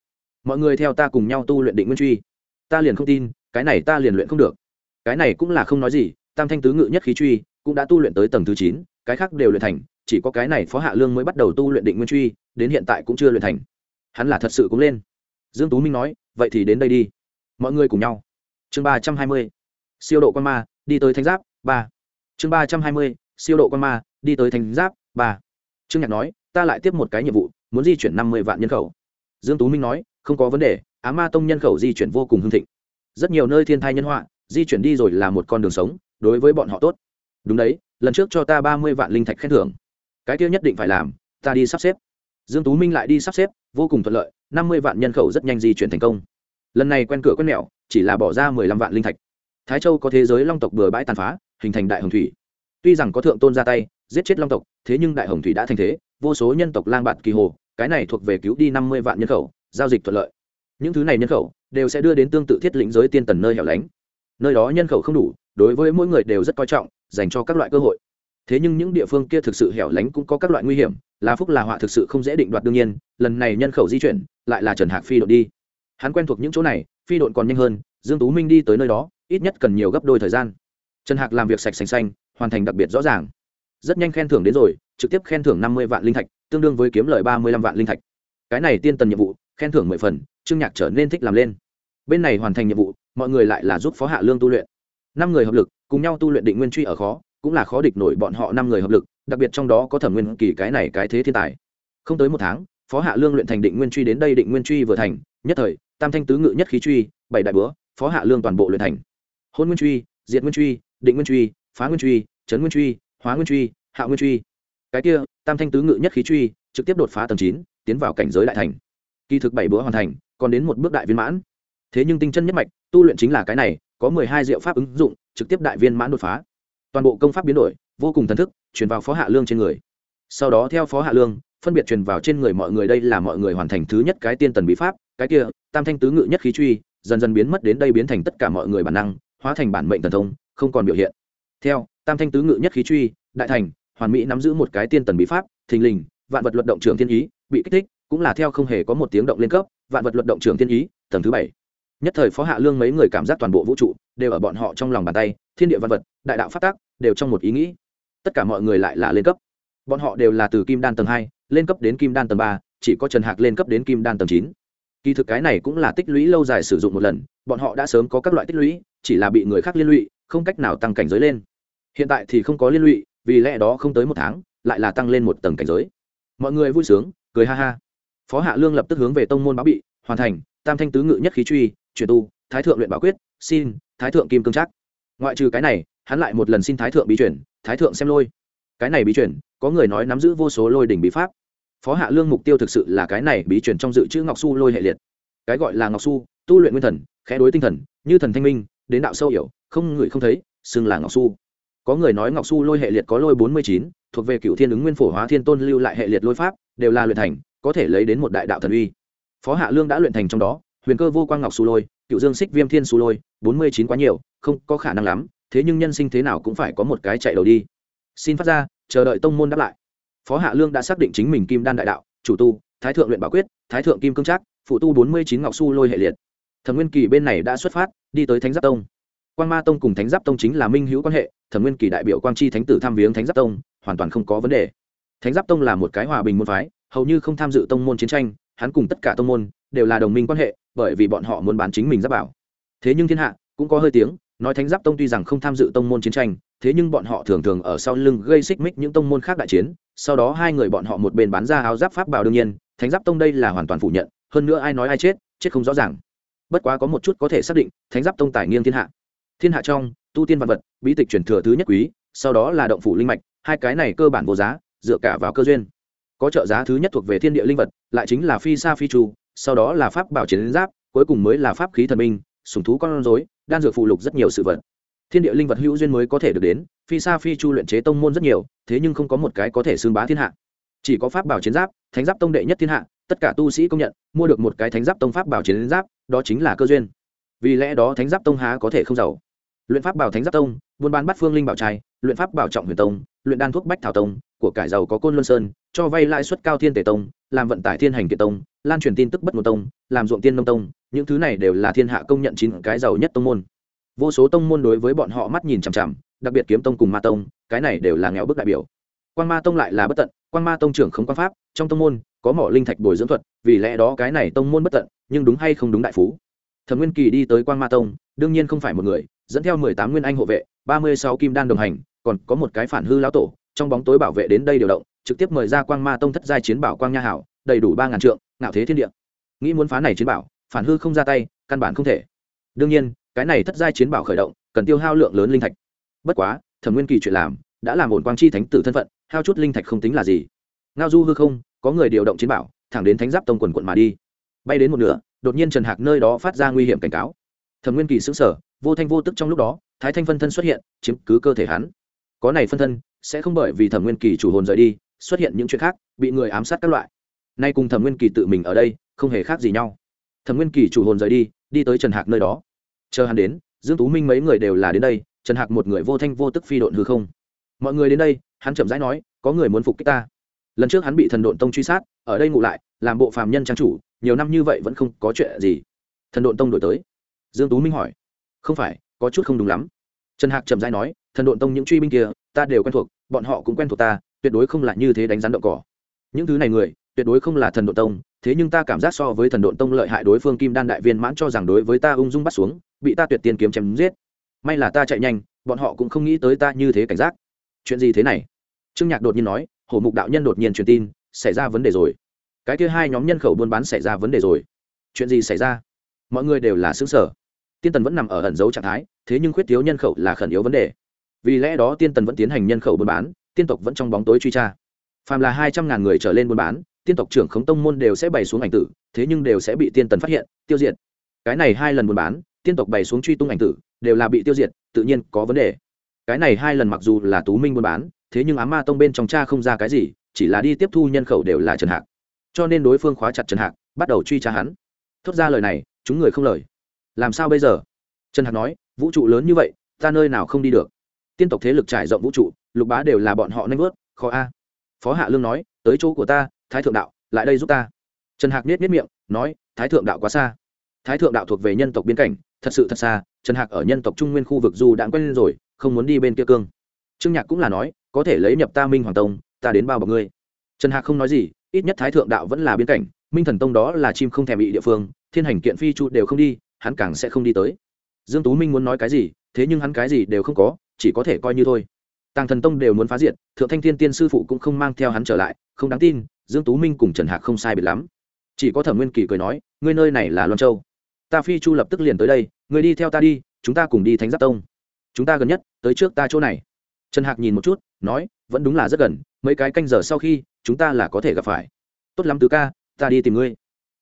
Mọi người theo ta cùng nhau tu luyện định nguyên truy. Ta liền không tin, cái này ta liền luyện không được. Cái này cũng là không nói gì, tam thanh tứ ngự nhất khí truy cũng đã tu luyện tới tầng thứ chín, cái khác đều luyện thành, chỉ có cái này phó hạ lương mới bắt đầu tu luyện định nguyên truy, đến hiện tại cũng chưa luyện thành. Hắn là thật sự cũng lên dương tú minh nói, vậy thì đến đây đi. Mọi người cùng nhau. Chương ba trăm hai mươi, siêu độ quan ma, đi tới thánh giáp, ba. Chương ba trăm hai mươi, siêu độ quan ma, đi tới thánh giáp, ba. Trương nhạc nói, ta lại tiếp một cái nhiệm vụ, muốn di chuyển năm mươi vạn nhân khẩu. Dương tú minh nói, không có vấn đề, á ma tông nhân khẩu di chuyển vô cùng hưng thịnh. Rất nhiều nơi thiên thai nhân họa, di chuyển đi rồi là một con đường sống, đối với bọn họ tốt. Đúng đấy, lần trước cho ta ba mươi vạn linh thạch khen thưởng. Cái kia nhất định phải làm, ta đi sắp xếp. Dương tú minh lại đi sắp xếp, vô cùng thuận lợi năm mươi vạn nhân khẩu rất nhanh di chuyển thành công. Lần này quen cửa quen mẹo, chỉ là bỏ ra mười lăm vạn linh thạch. Thái châu có thế giới long tộc bừa bãi tàn phá, hình thành đại hồng thủy. Tuy rằng có thượng tôn ra tay, giết chết long tộc, thế nhưng đại hồng thủy đã thành thế, vô số nhân tộc lang bạt kỳ hồ, cái này thuộc về cứu đi năm mươi vạn nhân khẩu, giao dịch thuận lợi. Những thứ này nhân khẩu đều sẽ đưa đến tương tự thiết lĩnh giới tiên tần nơi hẻo lánh. Nơi đó nhân khẩu không đủ, đối với mỗi người đều rất coi trọng, dành cho các loại cơ hội thế nhưng những địa phương kia thực sự hẻo lánh cũng có các loại nguy hiểm là phúc là họa thực sự không dễ định đoạt đương nhiên, lần này nhân khẩu di chuyển, lại là trần hạc phi đội đi. Hắn quen thuộc những chỗ này, phi đội còn nhanh hơn, dương tú minh đi tới nơi đó, ít nhất cần nhiều gấp đôi thời gian. Trần hạc làm việc sạch sành xanh, hoàn thành đặc biệt rõ ràng. Rất nhanh khen thưởng đến rồi, trực tiếp khen thưởng năm mươi vạn linh thạch, tương đương với kiếm lời ba mươi lăm vạn linh thạch. Cái này tiên tần nhiệm vụ, khen thưởng mười phần, trương nhạc trở nên thích làm lên. Bên này hoàn thành nhiệm vụ, mọi người lại là giúp phó hạ lương tu luyện. Năm người hợp lực, cùng nhau tu luyện định nguyên truy ở khó cũng là khó địch nổi bọn họ năm người hợp lực, đặc biệt trong đó có thẩm nguyên kỳ cái này cái thế thiên tài. Không tới một tháng, phó hạ lương luyện thành định nguyên truy đến đây định nguyên truy vừa thành, nhất thời, tam thanh tứ ngự nhất khí truy, bảy đại búa phó hạ lương toàn bộ luyện thành. Hôn nguyên truy, diệt nguyên truy, định nguyên truy, phá nguyên truy trấn nguyên truy, hóa nguyên truy, hạ nguyên truy. Cái kia, tam thanh tứ ngự nhất khí truy, trực tiếp đột phá tầng chín, tiến vào cảnh giới đại thành. Kỳ thực bảy búa hoàn thành, còn đến một bước đại viên mãn. Thế nhưng tinh chân nhất mạch, tu luyện chính là cái này, có mười hai diệu pháp ứng dụng, trực tiếp đại viên mãn đột phá toàn bộ công pháp biến đổi, vô cùng thần thức, truyền vào phó hạ lương trên người. Sau đó theo phó hạ lương, phân biệt truyền vào trên người mọi người đây là mọi người hoàn thành thứ nhất cái tiên tần bí pháp, cái kia, tam thanh tứ ngự nhất khí truy, dần dần biến mất đến đây biến thành tất cả mọi người bản năng, hóa thành bản mệnh thần thông, không còn biểu hiện. Theo, tam thanh tứ ngự nhất khí truy, đại thành, hoàn mỹ nắm giữ một cái tiên tần bí pháp, thình lình, vạn vật luật động trường thiên ý, bị kích thích, cũng là theo không hề có một tiếng động lên cấp, vạn vật luật động trường thiên ý, tầng thứ bảy. Nhất thời phó hạ lương mấy người cảm giác toàn bộ vũ trụ đều ở bọn họ trong lòng bàn tay, thiên địa văn vật, đại đạo phát tác đều trong một ý nghĩ. Tất cả mọi người lại là lên cấp. Bọn họ đều là từ kim đan tầng hai lên cấp đến kim đan tầng ba, chỉ có trần hạc lên cấp đến kim đan tầng chín. Kỳ thực cái này cũng là tích lũy lâu dài sử dụng một lần, bọn họ đã sớm có các loại tích lũy, chỉ là bị người khác liên lụy, không cách nào tăng cảnh giới lên. Hiện tại thì không có liên lụy, vì lẽ đó không tới một tháng, lại là tăng lên một tầng cảnh giới. Mọi người vui sướng, cười ha ha. Phó hạ lương lập tức hướng về tông môn báo bị, hoàn thành, tam thanh tứ ngự nhất khí truy, chuyển tu, thái thượng luyện bảo quyết, xin, thái thượng kim cương chắc ngoại trừ cái này hắn lại một lần xin thái thượng bí chuyển thái thượng xem lôi. Cái này bí chuyển có người nói nắm giữ vô số lôi đỉnh bí pháp. Phó hạ lương mục tiêu thực sự là cái này bí chuyển trong dự trữ ngọc su lôi hệ liệt. Cái gọi là ngọc su tu luyện nguyên thần, khẽ đối tinh thần, như thần thanh minh, đến đạo sâu hiểu, không người không thấy, xưng là ngọc su có người nói ngọc su lôi hệ liệt có lôi bốn mươi chín, thuộc về cựu thiên ứng nguyên phổ hóa thiên tôn lưu lại hệ liệt lôi pháp, đều là luyện thành, có thể lấy đến một đại đạo thần uy. Phó hạ lương đã luyện thành trong đó, huyền cơ vô quang ngọc su lôi, cựu dương xích viêm thiên su lôi, bốn mươi chín quá nhiều, không có khả năng lắm thế nhưng nhân sinh thế nào cũng phải có một cái chạy đầu đi. Xin phát ra, chờ đợi tông môn đáp lại. Phó hạ lương đã xác định chính mình kim đan đại đạo, chủ tu, thái thượng luyện bảo quyết, thái thượng kim cương trác, phụ tu bốn mươi chín ngọc su lôi hệ liệt. Thẩm nguyên kỳ bên này đã xuất phát, đi tới thánh giáp tông. Quan ma tông cùng thánh giáp tông chính là minh hữu quan hệ, thẩm nguyên kỳ đại biểu quang chi thánh tử tham viếng thánh giáp tông, hoàn toàn không có vấn đề. Thánh giáp tông là một cái hòa bình môn phái, hầu như không tham dự tông môn chiến tranh, hắn cùng tất cả tông môn đều là đồng minh quan hệ, bởi vì bọn họ muốn bán chính mình giáp bảo. Thế nhưng thiên hạ cũng có hơi tiếng nói thánh giáp tông tuy rằng không tham dự tông môn chiến tranh, thế nhưng bọn họ thường thường ở sau lưng gây xích mích những tông môn khác đại chiến, sau đó hai người bọn họ một bên bán ra áo giáp pháp bảo đương nhiên, thánh giáp tông đây là hoàn toàn phủ nhận, hơn nữa ai nói ai chết chết không rõ ràng. Bất quá có một chút có thể xác định, thánh giáp tông tài nghiêng thiên hạ. Thiên hạ trong, tu tiên văn vật, bí tịch truyền thừa thứ nhất quý, sau đó là động phủ linh mạch, hai cái này cơ bản vô giá, dựa cả vào cơ duyên. Có trợ giá thứ nhất thuộc về thiên địa linh vật, lại chính là phi sa phi chu, sau đó là pháp bảo chiến giáp, cuối cùng mới là pháp khí thần minh sùng thú con rối đan dược phụ lục rất nhiều sự vật. Thiên địa linh vật hữu duyên mới có thể được đến, phi sa phi chu luyện chế tông môn rất nhiều, thế nhưng không có một cái có thể xương bá thiên hạ. Chỉ có pháp bảo chiến giáp, thánh giáp tông đệ nhất thiên hạ, tất cả tu sĩ công nhận, mua được một cái thánh giáp tông pháp bảo chiến giáp, đó chính là cơ duyên. Vì lẽ đó thánh giáp tông há có thể không giàu. Luyện pháp bảo thánh giáp tông, buôn bán bắt phương linh bảo trai, luyện pháp bảo trọng huyền tông, luyện đan thuốc bách thảo tông, của cải giàu có côn luân sơn, cho vay lãi suất cao thiên tề tông, làm vận tải thiên hành kiệt tông, lan truyền tin tức bất một tông, làm ruộng tiên nông tông những thứ này đều là thiên hạ công nhận chín cái giàu nhất tông môn. Vô số tông môn đối với bọn họ mắt nhìn chằm chằm, đặc biệt kiếm tông cùng ma tông, cái này đều là nghèo bức đại biểu. Quan ma tông lại là bất tận quan ma tông trưởng không quan pháp, trong tông môn, có mỏ linh thạch bồi dưỡng thuật, vì lẽ đó cái này tông môn bất tận, nhưng đúng hay không đúng đại phú. Thẩm nguyên kỳ đi tới quan ma tông, đương nhiên không phải một người, dẫn theo mười tám nguyên anh hộ vệ, ba mươi sáu kim đan đồng hành, còn có một cái phản hư lão tổ, trong bóng tối bảo vệ đến đây điều động, trực tiếp mời ra quang ma tông thất giai chiến bảo quang nha hảo, đầy đủ ba ngàn trượng, ngạo thế thiên địa. Nghĩ muốn phá này chiến bảo phản hư không ra tay, căn bản không thể. Đương nhiên, cái này thất giai chiến bảo khởi động, cần tiêu hao lượng lớn linh thạch. Bất quá, thẩm nguyên kỳ chuyện làm, đã làm ổn quang chi thánh tử thân phận, hao chút linh thạch không tính là gì. Ngao du hư không, có người điều động chiến bảo, thẳng đến thánh giáp tông quần quận mà đi. Bay đến một nửa, đột nhiên trần hạc nơi đó phát ra nguy hiểm cảnh cáo. Thẩm nguyên kỳ xứng sở vô thanh vô tức trong lúc đó, thái thanh phân thân xuất hiện, chiếm cứ cơ thể hắn. Có này phân thân, sẽ không bởi vì thẩm nguyên kỳ chủ hồn rời đi, xuất hiện những chuyện khác, bị người ám sát các loại. Nay cùng thẩm nguyên kỳ tự mình ở đây, không hề khác gì nhau thẩm nguyên kỳ chủ hồn rời đi đi tới trần hạc nơi đó. Chờ hắn đến, dương tú minh mấy người đều là đến đây, trần hạc một người vô thanh vô tức phi độn hư không. Mọi người đến đây, hắn chậm rãi nói, có người muốn phục kích ta. Lần trước hắn bị thần độn tông truy sát, ở đây ngủ lại, làm bộ phàm nhân trang chủ, nhiều năm như vậy vẫn không có chuyện gì. Thần độn tông đổi tới. Dương tú minh hỏi, không phải, có chút không đúng lắm. Trần hạc chậm rãi nói, thần độn tông những truy binh kia, ta đều quen thuộc, bọn họ cũng quen thuộc ta, tuyệt đối không là như thế đánh rắn đậu cỏ. Những thứ này người, tuyệt đối không là thần độn tông thế nhưng ta cảm giác so với thần độn tông lợi hại đối phương kim đan đại viên mãn cho rằng đối với ta ung dung bắt xuống, bị ta tuyệt tiên kiếm chém giết. May là ta chạy nhanh, bọn họ cũng không nghĩ tới ta như thế cảnh giác. Chuyện gì thế này? Trương nhạc đột nhiên nói, hổ mục đạo nhân đột nhiên truyền tin, xảy ra vấn đề rồi. Cái kia hai nhóm nhân khẩu buôn bán xảy ra vấn đề rồi. Chuyện gì xảy ra? Mọi người đều là xứng sở tiên tần vẫn nằm ở ẩn dấu trạng thái, thế nhưng khuyết thiếu nhân khẩu là khẩn yếu vấn đề. Vì lẽ đó tiên tần vẫn tiến hành nhân khẩu buôn bán, tiên tộc vẫn trong bóng tối truy tra. Phàm là hai trăm ngàn người trở lên buôn bán tiên tộc trưởng khống tông môn đều sẽ bày xuống ảnh tử, thế nhưng đều sẽ bị tiên tần phát hiện, tiêu diệt. Cái này hai lần buôn bán, tiên tộc bày xuống truy tung ảnh tử, đều là bị tiêu diệt, tự nhiên có vấn đề. Cái này hai lần mặc dù là tú minh buôn bán, thế nhưng ám ma tông bên trong cha không ra cái gì, chỉ là đi tiếp thu nhân khẩu đều là trần hạc. Cho nên đối phương khóa chặt trần hạc, bắt đầu truy tra hắn. Thốt ra lời này, chúng người không lời. Làm sao bây giờ? Trần hạc nói, vũ trụ lớn như vậy, ta nơi nào không đi được? Tiên tộc thế lực trải rộng vũ trụ, lục bá đều là bọn họ nanh vớt, khó a. Phó hạ lương nói, tới chỗ của ta thái thượng đạo, lại đây giúp ta. Trần hạc nết nết miệng, nói, thái thượng đạo quá xa. Thái thượng đạo thuộc về nhân tộc biên cảnh, thật sự thật xa, trần hạc ở nhân tộc trung nguyên khu vực dù đã quen lên rồi, không muốn đi bên kia cương. Trương nhạc cũng là nói, có thể lấy nhập ta minh hoàng tông, ta đến bao bọc ngươi. Trần hạc không nói gì, ít nhất thái thượng đạo vẫn là biên cảnh, minh thần tông đó là chim không thèm bị địa phương, thiên hành kiện phi chu đều không đi, hắn càng sẽ không đi tới. Dương tú minh muốn nói cái gì, thế nhưng hắn cái gì đều không có, chỉ có thể coi như thôi. Tàng thần tông đều muốn phá diệt, thượng thanh thiên tiên sư phụ cũng không mang theo hắn trở lại, không đáng tin dương tú minh cùng trần hạc không sai biệt lắm. Chỉ có thẩm nguyên kỳ cười nói, ngươi nơi này là loan châu. Ta phi chu lập tức liền tới đây, ngươi đi theo ta đi, chúng ta cùng đi thánh giáp tông. Chúng ta gần nhất, tới trước ta chỗ này. Trần hạc nhìn một chút, nói, vẫn đúng là rất gần, mấy cái canh giờ sau khi, chúng ta là có thể gặp phải. Tốt lắm tứ ca, ta đi tìm ngươi.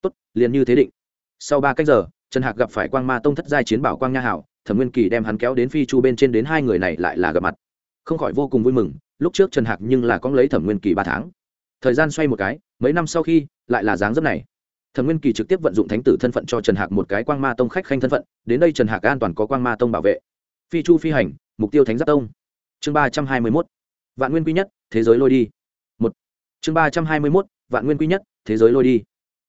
Tốt, liền như thế định. Sau ba canh giờ, trần hạc gặp phải quang ma tông thất giai chiến bảo quang nha hảo, thẩm nguyên kỳ đem hắn kéo đến phi chu bên trên đến hai người này lại là gặp mặt. Không khỏi vô cùng vui mừng, lúc trước trần hạc nhưng là có lấy thẩm nguyên kỳ ba tháng thời gian xoay một cái, mấy năm sau khi, lại là dáng dấp này. Thẩm nguyên kỳ trực tiếp vận dụng thánh tử thân phận cho trần hạc một cái quang ma tông khách khanh thân phận, đến đây trần hạc an toàn có quang ma tông bảo vệ. Phi chu phi hành, mục tiêu thánh giáp tông. Chương ba trăm hai mươi mốt. Vạn nguyên quy nhất, thế giới lôi đi. Một. Chương ba trăm hai mươi mốt, vạn nguyên quy nhất, thế giới lôi đi.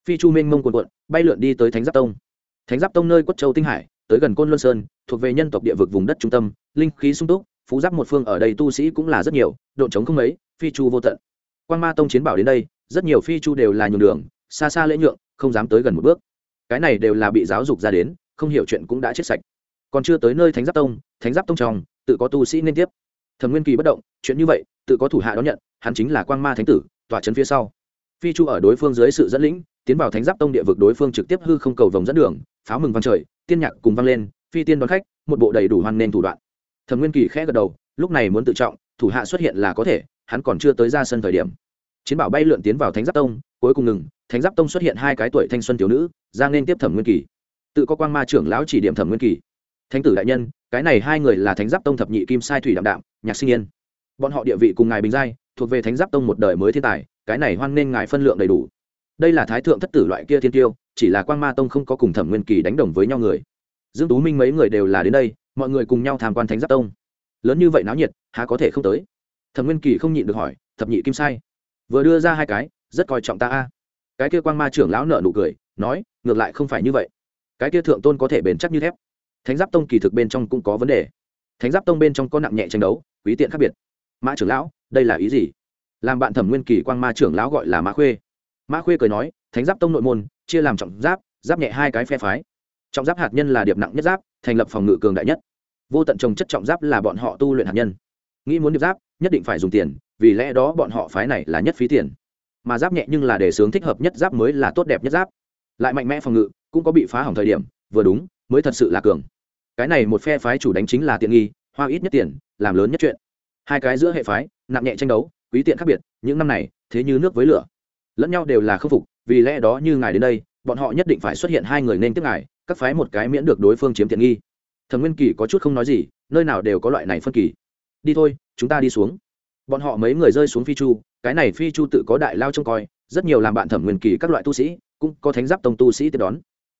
Phi chu minh mông quần quận bay lượn đi tới thánh giáp tông. Thánh giáp tông nơi quất châu tinh hải, tới gần côn luân sơn, thuộc về nhân tộc địa vực vùng đất trung tâm, linh khí sung túc, phú giáp một phương ở đây tu sĩ cũng là rất nhiều độn trống không mấy, phi chu vô tận quan ma tông chiến bảo đến đây, rất nhiều phi chu đều là nhường đường, xa xa lễ nhượng, không dám tới gần một bước. Cái này đều là bị giáo dục ra đến, không hiểu chuyện cũng đã chết sạch. Còn chưa tới nơi thánh giáp tông, thánh giáp tông trong, tự có tu sĩ nên tiếp. Thần nguyên kỳ bất động, chuyện như vậy, tự có thủ hạ đón nhận, hắn chính là quang ma thánh tử tòa trấn phía sau. Phi chu ở đối phương dưới sự dẫn lĩnh, tiến vào thánh giáp tông địa vực đối phương trực tiếp hư không cầu vòng dẫn đường, pháo mừng vang trời, tiên nhạc cùng vang lên, phi tiên đón khách, một bộ đầy đủ hoan nên thủ đoạn. Thần nguyên kỳ khẽ gật đầu, lúc này muốn tự trọng, thủ hạ xuất hiện là có thể, hắn còn chưa tới ra sân thời điểm chiến bảo bay lượn tiến vào thánh giáp tông, cuối cùng ngừng, thánh giáp tông xuất hiện hai cái tuổi thanh xuân thiếu nữ, ra nên tiếp thẩm nguyên kỳ. Tự có quang ma trưởng lão chỉ điểm thẩm nguyên kỳ. Thánh tử đại nhân, cái này hai người là thánh giáp tông thập nhị kim sai thủy đạm đạm, nhạc sinh yên. Bọn họ địa vị cùng ngài bình giai, thuộc về thánh giáp tông một đời mới thiên tài, cái này hoan nên ngài phân lượng đầy đủ. Đây là thái thượng thất tử loại kia thiên tiêu, chỉ là quang ma tông không có cùng thẩm nguyên kỳ đánh đồng với nhau người. Dương tú minh mấy người đều là đến đây, mọi người cùng nhau tham quan thánh giáp tông. Lớn như vậy náo nhiệt, há có thể không tới? Thẩm nguyên kỳ không nhịn được hỏi, thập nhị kim sai vừa đưa ra hai cái, rất coi trọng ta a. Cái kia quang ma trưởng lão nợ nụ cười, nói, ngược lại không phải như vậy. Cái kia thượng tôn có thể bền chắc như thép. Thánh giáp tông kỳ thực bên trong cũng có vấn đề. Thánh giáp tông bên trong có nặng nhẹ tranh đấu, quý tiện khác biệt. Mã trưởng lão, đây là ý gì? Làm bạn thẩm nguyên kỳ quang ma trưởng lão gọi là mã khuê. Mã khuê cười nói, thánh giáp tông nội môn, chia làm trọng giáp giáp nhẹ hai cái phe phái. Trọng giáp hạt nhân là điệp nặng nhất giáp, thành lập phòng ngự cường đại nhất. Vô tận trồng chất trọng giáp là bọn họ tu luyện hạt nhân. Nghĩ muốn điệp giáp nhất định phải dùng tiền, vì lẽ đó bọn họ phái này là nhất phí tiền. Mà giáp nhẹ nhưng là để sướng thích hợp nhất giáp mới là tốt đẹp nhất giáp. Lại mạnh mẽ phòng ngự, cũng có bị phá hỏng thời điểm, vừa đúng, mới thật sự là cường. Cái này một phe phái chủ đánh chính là tiện nghi, hoa ít nhất tiền, làm lớn nhất chuyện. Hai cái giữa hệ phái, nặng nhẹ tranh đấu, quý tiện khác biệt, những năm này, thế như nước với lửa. Lẫn nhau đều là khâm phục, vì lẽ đó như ngài đến đây, bọn họ nhất định phải xuất hiện hai người nên tiếp ngài, các phái một cái miễn được đối phương chiếm tiện nghi. Thần nguyên kỳ có chút không nói gì, nơi nào đều có loại này phân kỳ đi thôi, chúng ta đi xuống. Bọn họ mấy người rơi xuống phi chu, cái này phi chu tự có đại lao trông coi, rất nhiều làm bạn thẩm nguyên kỳ các loại tu sĩ, cũng có thánh giáp tông tu sĩ tiếp đón.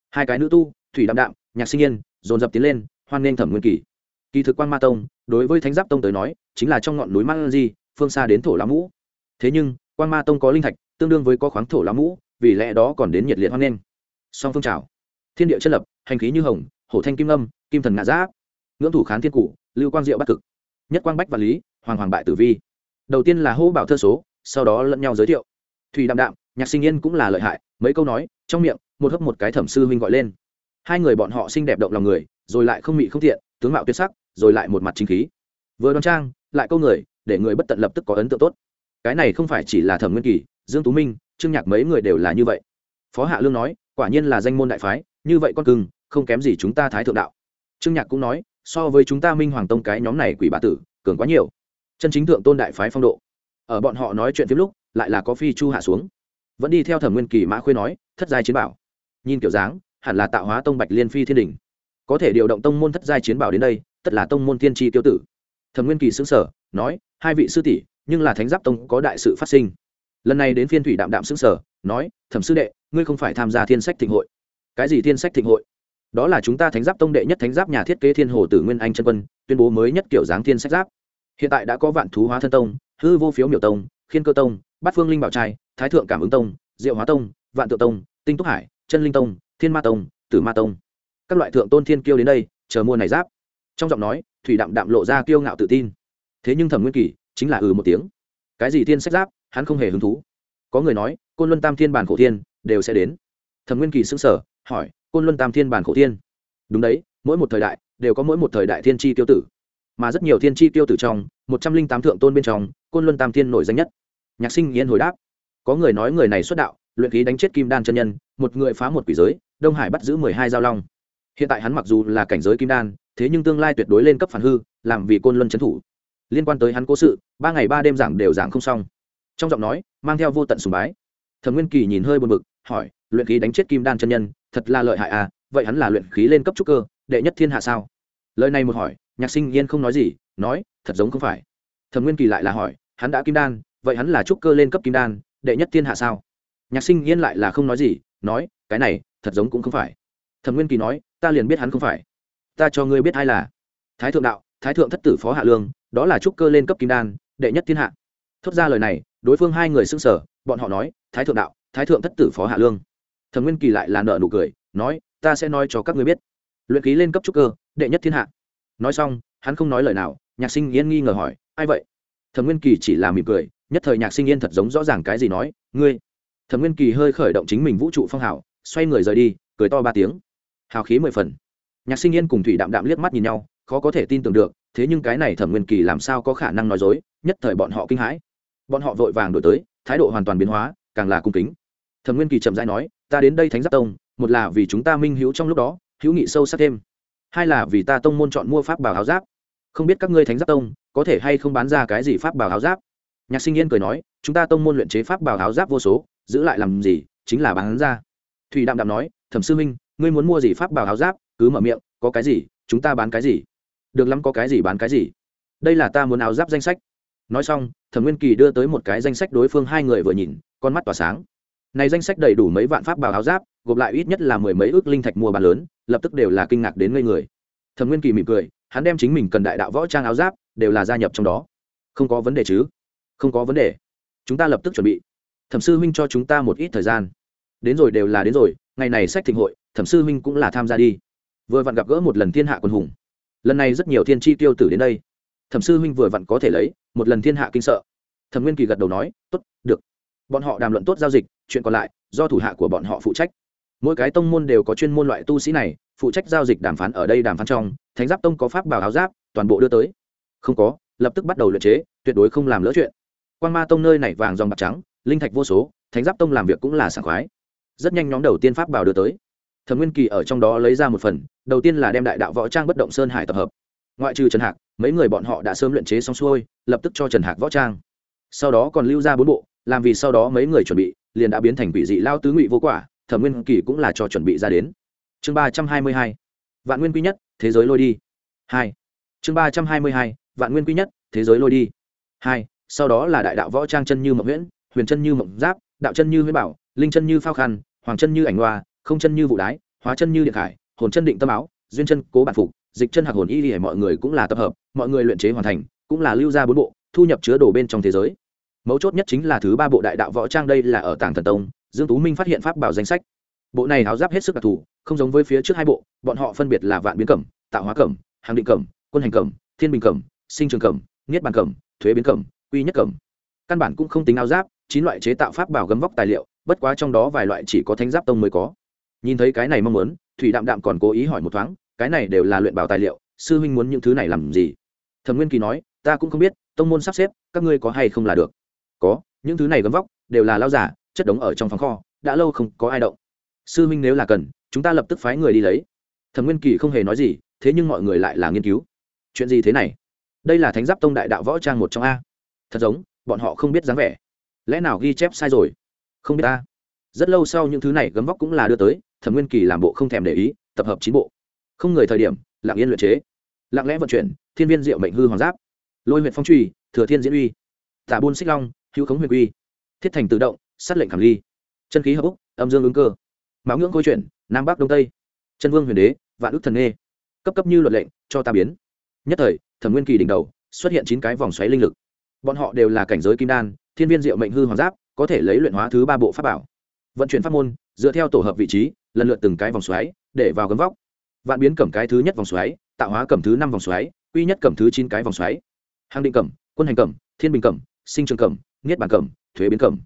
Hai cái nữ tu, thủy đạm đạm, nhạc sinh yên, dồn dập tiến lên, hoan nghênh thẩm nguyên kỳ. Kỳ thực quan ma tông, đối với thánh giáp tông tới nói, chính là trong ngọn núi mang di, phương xa đến thổ lá mũ. Thế nhưng, quan ma tông có linh thạch, tương đương với có khoáng thổ lá mũ, vì lẽ đó còn đến nhiệt liệt hoan nghênh. Song phương trào thiên địa chất lập, hành khí như hồng, hổ thanh kim âm, kim thần ngã giáp. Ngưỡng thủ khán thiên cụ lưu quang diệu bắc cực nhất quang bách và lý, hoàng hoàng bại tử vi. Đầu tiên là hô bảo thơ số, sau đó lẫn nhau giới thiệu. Thủy đạm đạm, nhạc sinh yên cũng là lợi hại, mấy câu nói, trong miệng, một hấp một cái thẩm sư huynh gọi lên. Hai người bọn họ xinh đẹp động lòng người, rồi lại không mị không thiện tướng mạo tuyệt sắc, rồi lại một mặt chính khí. Vừa đoan trang, lại câu người, để người bất tận lập tức có ấn tượng tốt. Cái này không phải chỉ là thẩm nguyên kỳ, dương tú minh, trương nhạc mấy người đều là như vậy. Phó hạ lương nói, quả nhiên là danh môn đại phái, như vậy con cưng, không kém gì chúng ta thái thượng đạo. Trương nhạc cũng nói so với chúng ta minh hoàng tông cái nhóm này quỷ bà tử, cường quá nhiều. Chân chính thượng tôn đại phái phong độ. Ở bọn họ nói chuyện phim lúc, lại là có phi chu hạ xuống. Vẫn đi theo thẩm nguyên kỳ mã khuê nói, thất giai chiến bảo. Nhìn kiểu dáng, hẳn là tạo hóa tông bạch liên phi thiên đình. Có thể điều động tông môn thất giai chiến bảo đến đây, tất là tông môn thiên tri tiêu tử. Thẩm nguyên kỳ xứng sở nói, hai vị sư tỷ, nhưng là thánh giáp tông có đại sự phát sinh. Lần này đến phiên thủy đạm đạm xứng sở nói, thẩm sư đệ, ngươi không phải tham gia thiên sách thịnh hội. Cái gì thiên sách thịnh hội? Đó là chúng ta thánh giáp tông đệ nhất thánh giáp nhà thiết kế thiên hồ tử nguyên anh chân quân, tuyên bố mới nhất kiểu dáng thiên sách giáp. Hiện tại đã có vạn thú hóa thân tông, hư vô phiếu miểu tông, khiên cơ tông, bát phương linh bảo trai, thái thượng cảm ứng tông, diệu hóa tông, vạn tự tông, tinh túc hải, chân linh tông, thiên ma tông, tử ma tông. Các loại thượng tôn thiên kiêu đến đây, chờ mua này giáp. Trong giọng nói, thủy đạm đạm lộ ra kiêu ngạo tự tin. Thế nhưng thẩm nguyên kỳ chính là ừ một tiếng. Cái gì thiên sách giáp, hắn không hề hứng thú. Có người nói, côn luân tam thiên bản khổ thiên đều sẽ đến. Thẩm nguyên kỳ xưng sở hỏi côn luân tam thiên bản khổ thiên. Đúng đấy, mỗi một thời đại đều có mỗi một thời đại thiên tri tiêu tử. Mà rất nhiều thiên tri tiêu tử trong, một trăm linh tám thượng tôn bên trong, côn luân tam thiên nổi danh nhất. Nhạc sinh yên hồi đáp, có người nói người này xuất đạo, luyện khí đánh chết kim đan chân nhân, một người phá một quỷ giới, đông hải bắt giữ mười hai giao long. Hiện tại hắn mặc dù là cảnh giới kim đan, thế nhưng tương lai tuyệt đối lên cấp phản hư, làm vì côn luân trấn thủ. Liên quan tới hắn cố sự, ba ngày ba đêm giảng đều giảng không xong. Trong giọng nói, mang theo vô tận sùng bái. Thẩm nguyên kỳ nhìn hơi buồn bực, hỏi luyện khí đánh chết kim đan chân nhân, thật là lợi hại à vậy hắn là luyện khí lên cấp trúc cơ, đệ nhất thiên hạ sao? Lời này một hỏi, nhạc sinh yên không nói gì, nói, thật giống không phải. Thẩm nguyên kỳ lại là hỏi, hắn đã kim đan, vậy hắn là trúc cơ lên cấp kim đan, đệ nhất thiên hạ sao? Nhạc sinh yên lại là không nói gì, nói, cái này, thật giống cũng không phải. Thẩm nguyên kỳ nói, ta liền biết hắn không phải. Ta cho ngươi biết ai là. Thái thượng đạo, thái thượng thất tử phó hạ lương, đó là trúc cơ lên cấp kim đan, đệ nhất thiên hạ. Thốt ra lời này, đối phương hai người s ư n g sở bọn họ nói, thái thượng đạo, thái thượng thất tử phó hạ lương thẩm nguyên kỳ lại là nợ nụ cười, nói, ta sẽ nói cho các ngươi biết. Luyện ký lên cấp trúc cơ, đệ nhất thiên hạ. Nói xong, hắn không nói lời nào, nhạc sinh yên nghi ngờ hỏi, ai vậy? Thẩm nguyên kỳ chỉ là mỉm cười, nhất thời nhạc sinh yên thật giống rõ ràng cái gì nói, ngươi. Thẩm nguyên kỳ hơi khởi động chính mình vũ trụ phong hảo xoay người rời đi, cười to ba tiếng. Hào khí mười phần. Nhạc sinh yên cùng thủy đạm đạm liếc mắt nhìn nhau, khó có thể tin tưởng được, thế nhưng cái này thẩm nguyên kỳ làm sao có khả năng nói dối, nhất thời bọn họ kinh hãi. Bọn họ vội vàng đổi tới, thái độ hoàn toàn biến hóa, càng là cung kính. Thẩm nguyên kỳ chậm dãi nói ta đến đây thánh giáp tông, một là vì chúng ta minh hữu trong lúc đó, hữu nghị sâu sắc thêm. Hai là vì ta tông môn chọn mua pháp bảo áo giáp. Không biết các ngươi thánh giáp tông, có thể hay không bán ra cái gì pháp bảo áo giáp? Nhạc sinh yên cười nói, chúng ta tông môn luyện chế pháp bảo áo giáp vô số, giữ lại làm gì, chính là bán ra. Thủy đạm đạm nói, thẩm sư minh ngươi muốn mua gì pháp bảo áo giáp, cứ mở miệng, có cái gì, chúng ta bán cái gì? Được lắm có cái gì bán cái gì. Đây là ta muốn áo giáp danh sách. Nói xong, thẩm nguyên kỳ đưa tới một cái danh sách đối phương hai người vừa nhìn, con mắt tỏa sáng này danh sách đầy đủ mấy vạn pháp bảo áo giáp, gộp lại ít nhất là mười mấy ước linh thạch mua bán lớn, lập tức đều là kinh ngạc đến ngây người. Thẩm nguyên kỳ mỉm cười, hắn đem chính mình cần đại đạo võ trang áo giáp đều là gia nhập trong đó. Không có vấn đề chứ? Không có vấn đề. Chúng ta lập tức chuẩn bị. Thẩm sư huynh cho chúng ta một ít thời gian. Đến rồi đều là đến rồi, ngày này sách thịnh hội, thẩm sư huynh cũng là tham gia đi. Vừa vặn gặp gỡ một lần thiên hạ quân hùng. Lần này rất nhiều thiên tri tiêu tử đến đây. Thẩm sư huynh vừa vặn có thể lấy, một lần thiên hạ kinh sợ. Thẩm nguyên kỳ gật đầu nói, tốt, được bọn họ đàm luận tốt giao dịch, chuyện còn lại, do thủ hạ của bọn họ phụ trách. Mỗi cái tông môn đều có chuyên môn loại tu sĩ này, phụ trách giao dịch đàm phán ở đây đàm phán trong, thánh giáp tông có pháp bảo áo giáp, toàn bộ đưa tới. Không có, lập tức bắt đầu luyện chế, tuyệt đối không làm lỡ chuyện. Quan ma tông nơi này vàng dòng bạc trắng, linh thạch vô số, thánh giáp tông làm việc cũng là sảng khoái. Rất nhanh nhóm đầu tiên pháp bảo đưa tới. Thẩm nguyên kỳ ở trong đó lấy ra một phần, đầu tiên là đem đại đạo võ trang bất động sơn hải tập hợp. Ngoại trừ trần hạc, mấy người bọn họ đã sớm luyện chế xong xuôi, lập tức cho trần hạc võ trang. Sau đó còn lưu ra bốn bộ làm vì sau đó mấy người chuẩn bị, liền đã biến thành quỷ dị lao tứ ngụy vô quả, thẩm nguyên kỳ cũng là cho chuẩn bị ra đến. Chương ba trăm hai mươi hai, vạn nguyên quy nhất, thế giới lôi đi. Hai, chương ba trăm hai mươi hai, vạn nguyên quy nhất, thế giới lôi đi. Hai, sau đó là đại đạo võ trang chân như mộng nguyễn huyền chân như mộng giáp, đạo chân như huyết bảo, linh chân như phao khăn, hoàng chân như ảnh hoa, không chân như vụ đái, hóa chân như điện khải, hồn chân định tâm áo, duyên chân cố bản phục, dịch chân hạc hồn y để mọi người cũng là tập hợp, mọi người luyện chế hoàn thành, cũng là lưu ra bốn bộ, thu nhập chứa đồ bên trong thế giới mấu chốt nhất chính là thứ ba bộ đại đạo võ trang đây là ở tàng thần tông, dương tú minh phát hiện pháp bảo danh sách. Bộ này háo giáp hết sức đặc thù, không giống với phía trước hai bộ, bọn họ phân biệt là vạn biến cẩm, tạo hóa cẩm hàng định cẩm, quân hành cẩm, thiên bình cẩm, sinh trường cẩm, niết bàn cẩm, thuế biến cẩm, quy nhất cẩm. Căn bản cũng không tính áo giáp, chín loại chế tạo pháp bảo gấm vóc tài liệu, bất quá trong đó vài loại chỉ có thánh giáp tông mới có. Nhìn thấy cái này mong muốn, thủy đạm đạm còn cố ý hỏi một thoáng, cái này đều là luyện bảo tài liệu, sư huynh muốn những thứ này làm gì? Thẩm nguyên kỳ nói, ta cũng không biết, tông môn sắp xếp, các ngươi có hay không là được? Có, những thứ này gấm vóc đều là lao giả chất đống ở trong phòng kho, đã lâu không có ai động. Sư minh nếu là cần, chúng ta lập tức phái người đi lấy. Thẩm nguyên kỳ không hề nói gì, thế nhưng mọi người lại là nghiên cứu. Chuyện gì thế này? Đây là thánh giáp tông đại đạo võ trang một trong a. Thật giống, bọn họ không biết dáng vẻ. Lẽ nào ghi chép sai rồi? Không biết ta rất lâu sau những thứ này gấm vóc cũng là đưa tới, thẩm nguyên kỳ làm bộ không thèm để ý, tập hợp chín bộ. Không người thời điểm, lặng yên luyện chế. Lặng lẽ vận chuyển, thiên viên diệu mệnh hư hoàng giáp. Lôi huyện phong truy, thừa thiên diễn uy. Tả buôn xích long hữu khống huyền uy thiết thành tự động, sát lệnh khảm ly. Chân khí hợp úc, âm dương ứng cơ. Mão ngưỡng khôi chuyển, nam bắc đông tây. Chân vương huyền đế, vạn đức thần nghê. Cấp cấp như luật lệnh, cho ta biến. Nhất thời, thẩm nguyên kỳ đỉnh đầu, xuất hiện chín cái vòng xoáy linh lực. Bọn họ đều là cảnh giới kim đan, thiên viên diệu mệnh hư hoàng giáp, có thể lấy luyện hóa thứ ba bộ pháp bảo. Vận chuyển pháp môn, dựa theo tổ hợp vị trí, lần lượt từng cái vòng xoáy, để vào gấm vóc. Vạn biến cầm cái thứ nhất vòng xoáy, tạo hóa cầm thứ năm vòng xoáy, quy nhất cầm thứ chín cái vòng xoáy. Hàng định cầm quân hành cầm thiên bình cầm sinh trường cầm niết bàn cẩm, thuế biến cẩm,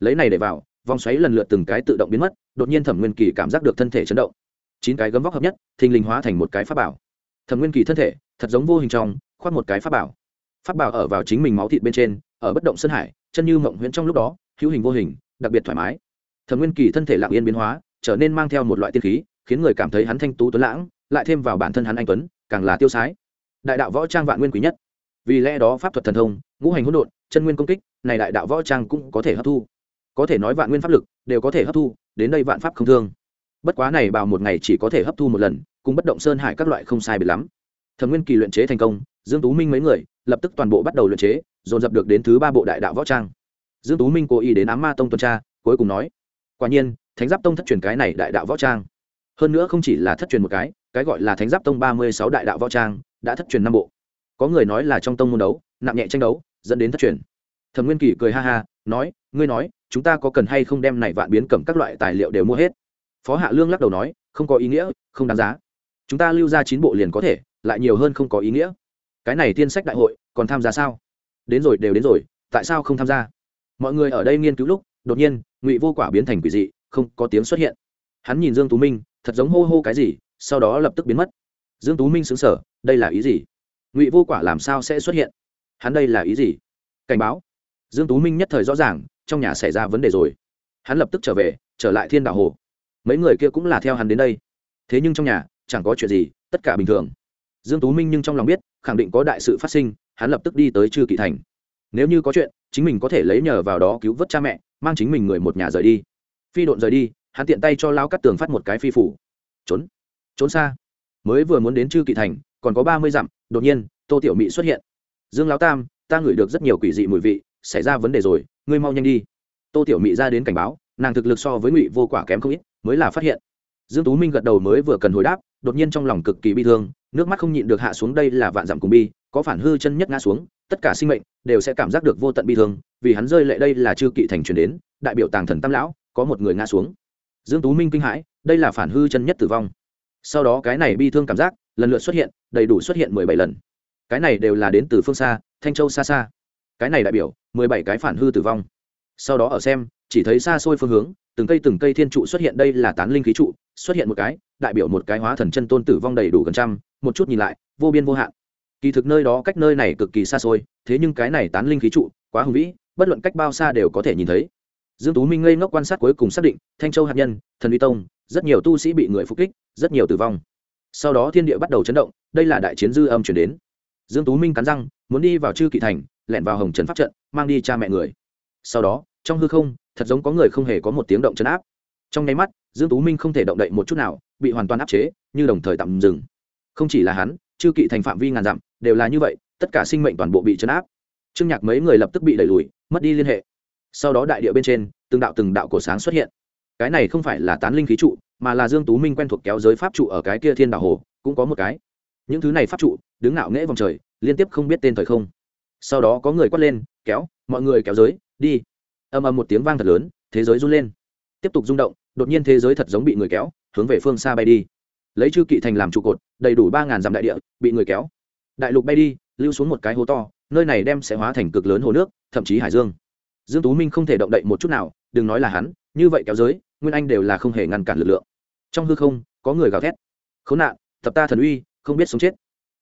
lấy này để vào vòng xoáy lần lượt từng cái tự động biến mất đột nhiên thẩm nguyên kỳ cảm giác được thân thể chấn động. Chín cái gấm vóc hợp nhất thình lình hóa thành một cái pháp bảo. Thẩm nguyên kỳ thân thể thật giống vô hình trong khoác một cái pháp bảo. Pháp bảo ở vào chính mình máu thịt bên trên ở bất động sân hải chân như mộng huyễn trong lúc đó hữu hình vô hình đặc biệt thoải mái. Thẩm nguyên kỳ thân thể lặng yên biến hóa trở nên mang theo một loại tiên khí khiến người cảm thấy hắn thanh tú tuấn lãng lại thêm vào bản thân hắn anh tuấn càng là tiêu sái. Đại đạo võ trang vạn nguyên quý nhất vì lẽ đó pháp thuật thần thông, ngũ hành hỗn độn, chân nguyên công kích, này đại đạo võ trang cũng có thể hấp thu. Có thể nói vạn nguyên pháp lực đều có thể hấp thu, đến đây vạn pháp không thương. Bất quá này bào một ngày chỉ có thể hấp thu một lần, cùng bất động sơn hải các loại không sai biệt lắm. Thẩm nguyên kỳ luyện chế thành công, dương tú minh mấy người lập tức toàn bộ bắt đầu luyện chế, dồn dập được đến thứ ba bộ đại đạo võ trang. Dương tú minh cố ý đến ám ma tông tuần tra, cuối cùng nói, quả nhiên, thánh giáp tông thất truyền cái này đại đạo võ trang. Hơn nữa không chỉ là thất truyền một cái cái gọi là thánh giáp tông ba mươi sáu đại đạo võ trang đã thất truyền năm bộ có người nói là trong tông môn đấu, nặng nhẹ tranh đấu, dẫn đến thất truyền. Thẩm nguyên kỳ cười ha ha, nói, ngươi nói, chúng ta có cần hay không đem này vạn biến cẩm các loại tài liệu đều mua hết? Phó hạ lương lắc đầu nói, không có ý nghĩa, không đáng giá. Chúng ta lưu ra chín bộ liền có thể, lại nhiều hơn không có ý nghĩa. Cái này tiên sách đại hội, còn tham gia sao? Đến rồi đều đến rồi, tại sao không tham gia? Mọi người ở đây nghiên cứu lúc, đột nhiên, ngụy vô quả biến thành quỷ dị, không có tiếng xuất hiện. Hắn nhìn dương tú minh, thật giống hô hô cái gì, sau đó lập tức biến mất. Dương tú minh xứng sở đây là ý gì? Ngụy vô quả làm sao sẽ xuất hiện? Hắn đây là ý gì? Cảnh báo. Dương tú minh nhất thời rõ ràng, trong nhà xảy ra vấn đề rồi. Hắn lập tức trở về, trở lại thiên Đảo hồ. Mấy người kia cũng là theo hắn đến đây. Thế nhưng trong nhà, chẳng có chuyện gì, tất cả bình thường. Dương tú minh nhưng trong lòng biết, khẳng định có đại sự phát sinh, hắn lập tức đi tới chư kỵ thành. Nếu như có chuyện, chính mình có thể lấy nhờ vào đó cứu vớt cha mẹ, mang chính mình người một nhà rời đi. Phi độn rời đi, hắn tiện tay cho lao cắt tường phát một cái phi phủ. Trốn. Trốn xa. Mới vừa muốn đến chư kỵ thành, còn có ba mươi dặm đột nhiên, tô tiểu mỹ xuất hiện. Dương lão tam, ta ngửi được rất nhiều quỷ dị mùi vị, xảy ra vấn đề rồi, ngươi mau nhanh đi. Tô tiểu mỹ ra đến cảnh báo, nàng thực lực so với ngụy vô quả kém không ít, mới là phát hiện. Dương tú minh gật đầu mới vừa cần hồi đáp, đột nhiên trong lòng cực kỳ bi thương, nước mắt không nhịn được hạ xuống đây là vạn dặm cùng bi, có phản hư chân nhất ngã xuống, tất cả sinh mệnh đều sẽ cảm giác được vô tận bi thương, vì hắn rơi lệ đây là chư kỵ thành truyền đến, đại biểu tàng thần tam lão, có một người ngã xuống. Dương tú minh kinh hãi, đây là phản hư chân nhất tử vong. Sau đó cái này bi thương cảm giác lần lượt xuất hiện, đầy đủ xuất hiện mười bảy lần. Cái này đều là đến từ phương xa, thanh châu xa xa. Cái này đại biểu, mười bảy cái phản hư tử vong. Sau đó ở xem, chỉ thấy xa xôi phương hướng, từng cây từng cây thiên trụ xuất hiện, đây là tán linh khí trụ, xuất hiện một cái, đại biểu một cái hóa thần chân tôn tử vong đầy đủ gần trăm, một chút nhìn lại, vô biên vô hạn. Kỳ thực nơi đó cách nơi này cực kỳ xa xôi, thế nhưng cái này tán linh khí trụ, quá hùng vĩ, bất luận cách bao xa đều có thể nhìn thấy. Dương tú minh ngây ngốc quan sát cuối cùng xác định, thanh châu hạt nhân, thần uy tông, rất nhiều tu sĩ bị người phục kích, rất nhiều tử vong sau đó thiên địa bắt đầu chấn động, đây là đại chiến dư âm chuyển đến. Dương tú minh cắn răng, muốn đi vào chư kỵ thành, lẻn vào hồng trần pháp trận, mang đi cha mẹ người. Sau đó, trong hư không, thật giống có người không hề có một tiếng động chấn áp. Trong nháy mắt, dương tú minh không thể động đậy một chút nào, bị hoàn toàn áp chế, như đồng thời tạm dừng. Không chỉ là hắn, chư kỵ thành phạm vi ngàn dặm, đều là như vậy, tất cả sinh mệnh toàn bộ bị chấn áp. Trương nhạc mấy người lập tức bị đẩy lùi, mất đi liên hệ. Sau đó đại địa bên trên, từng đạo từng đạo cổ sáng xuất hiện. Cái này không phải là tán linh khí trụ mà là dương tú minh quen thuộc kéo giới pháp trụ ở cái kia thiên đảo hồ, cũng có một cái. Những thứ này pháp trụ, đứng ngạo nghễ vòng trời, liên tiếp không biết tên thời không. Sau đó có người quát lên, kéo, mọi người kéo giới, đi. Âm âm một tiếng vang thật lớn, thế giới run lên. Tiếp tục rung động, đột nhiên thế giới thật giống bị người kéo, hướng về phương xa bay đi. Lấy chư kỵ thành làm trụ cột, đầy đủ ba ngàn dặm đại địa, bị người kéo. Đại lục bay đi, lưu xuống một cái hố to, nơi này đem sẽ hóa thành cực lớn hồ nước, thậm chí hải dương. Dương tú minh không thể động đậy một chút nào, đừng nói là hắn, như vậy kéo giới, nguyên anh đều là không hề ngăn cản lực lượng trong hư không, có người gào thét. Khốn nạn tập ta thần uy, không biết sống chết.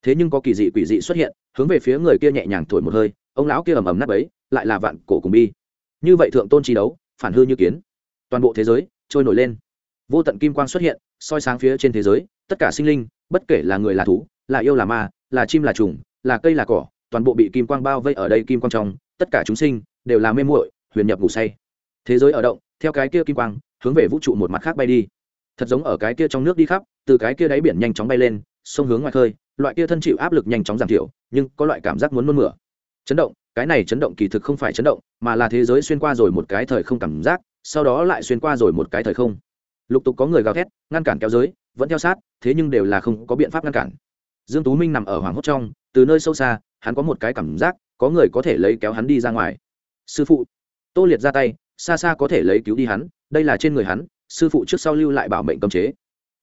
Thế nhưng có kỳ dị quỷ dị xuất hiện, hướng về phía người kia nhẹ nhàng thổi một hơi, ông lão kia ầm ầm nắp ấy lại là vạn cổ cùng bi. Như vậy thượng tôn trí đấu, phản hư như kiến. Toàn bộ thế giới, trôi nổi lên. Vô tận kim quang xuất hiện, soi sáng phía trên thế giới, tất cả sinh linh, bất kể là người là thú, là yêu là ma, là chim là trùng, là cây là cỏ, toàn bộ bị kim quang bao vây ở đây kim quang trong, tất cả chúng sinh đều là mê muội, huyền nhập ngủ say. Thế giới ở động, theo cái kia kim quang, hướng về vũ trụ một mặt khác bay đi thật giống ở cái kia trong nước đi khắp, từ cái kia đáy biển nhanh chóng bay lên, sông hướng ngoài khơi, loại kia thân chịu áp lực nhanh chóng giảm thiểu, nhưng có loại cảm giác muốn nôn mửa. Chấn động, cái này chấn động kỳ thực không phải chấn động, mà là thế giới xuyên qua rồi một cái thời không cảm giác, sau đó lại xuyên qua rồi một cái thời không. Lục tục có người gào thét, ngăn cản kéo giới, vẫn theo sát, thế nhưng đều là không có biện pháp ngăn cản. Dương tú minh nằm ở hoàng hốt trong, từ nơi sâu xa, hắn có một cái cảm giác, có người có thể lấy kéo hắn đi ra ngoài. Sư phụ. Tô liệt ra tay, xa xa có thể lấy cứu đi hắn, đây là trên người hắn sư phụ trước sau lưu lại bảo mệnh cấm chế.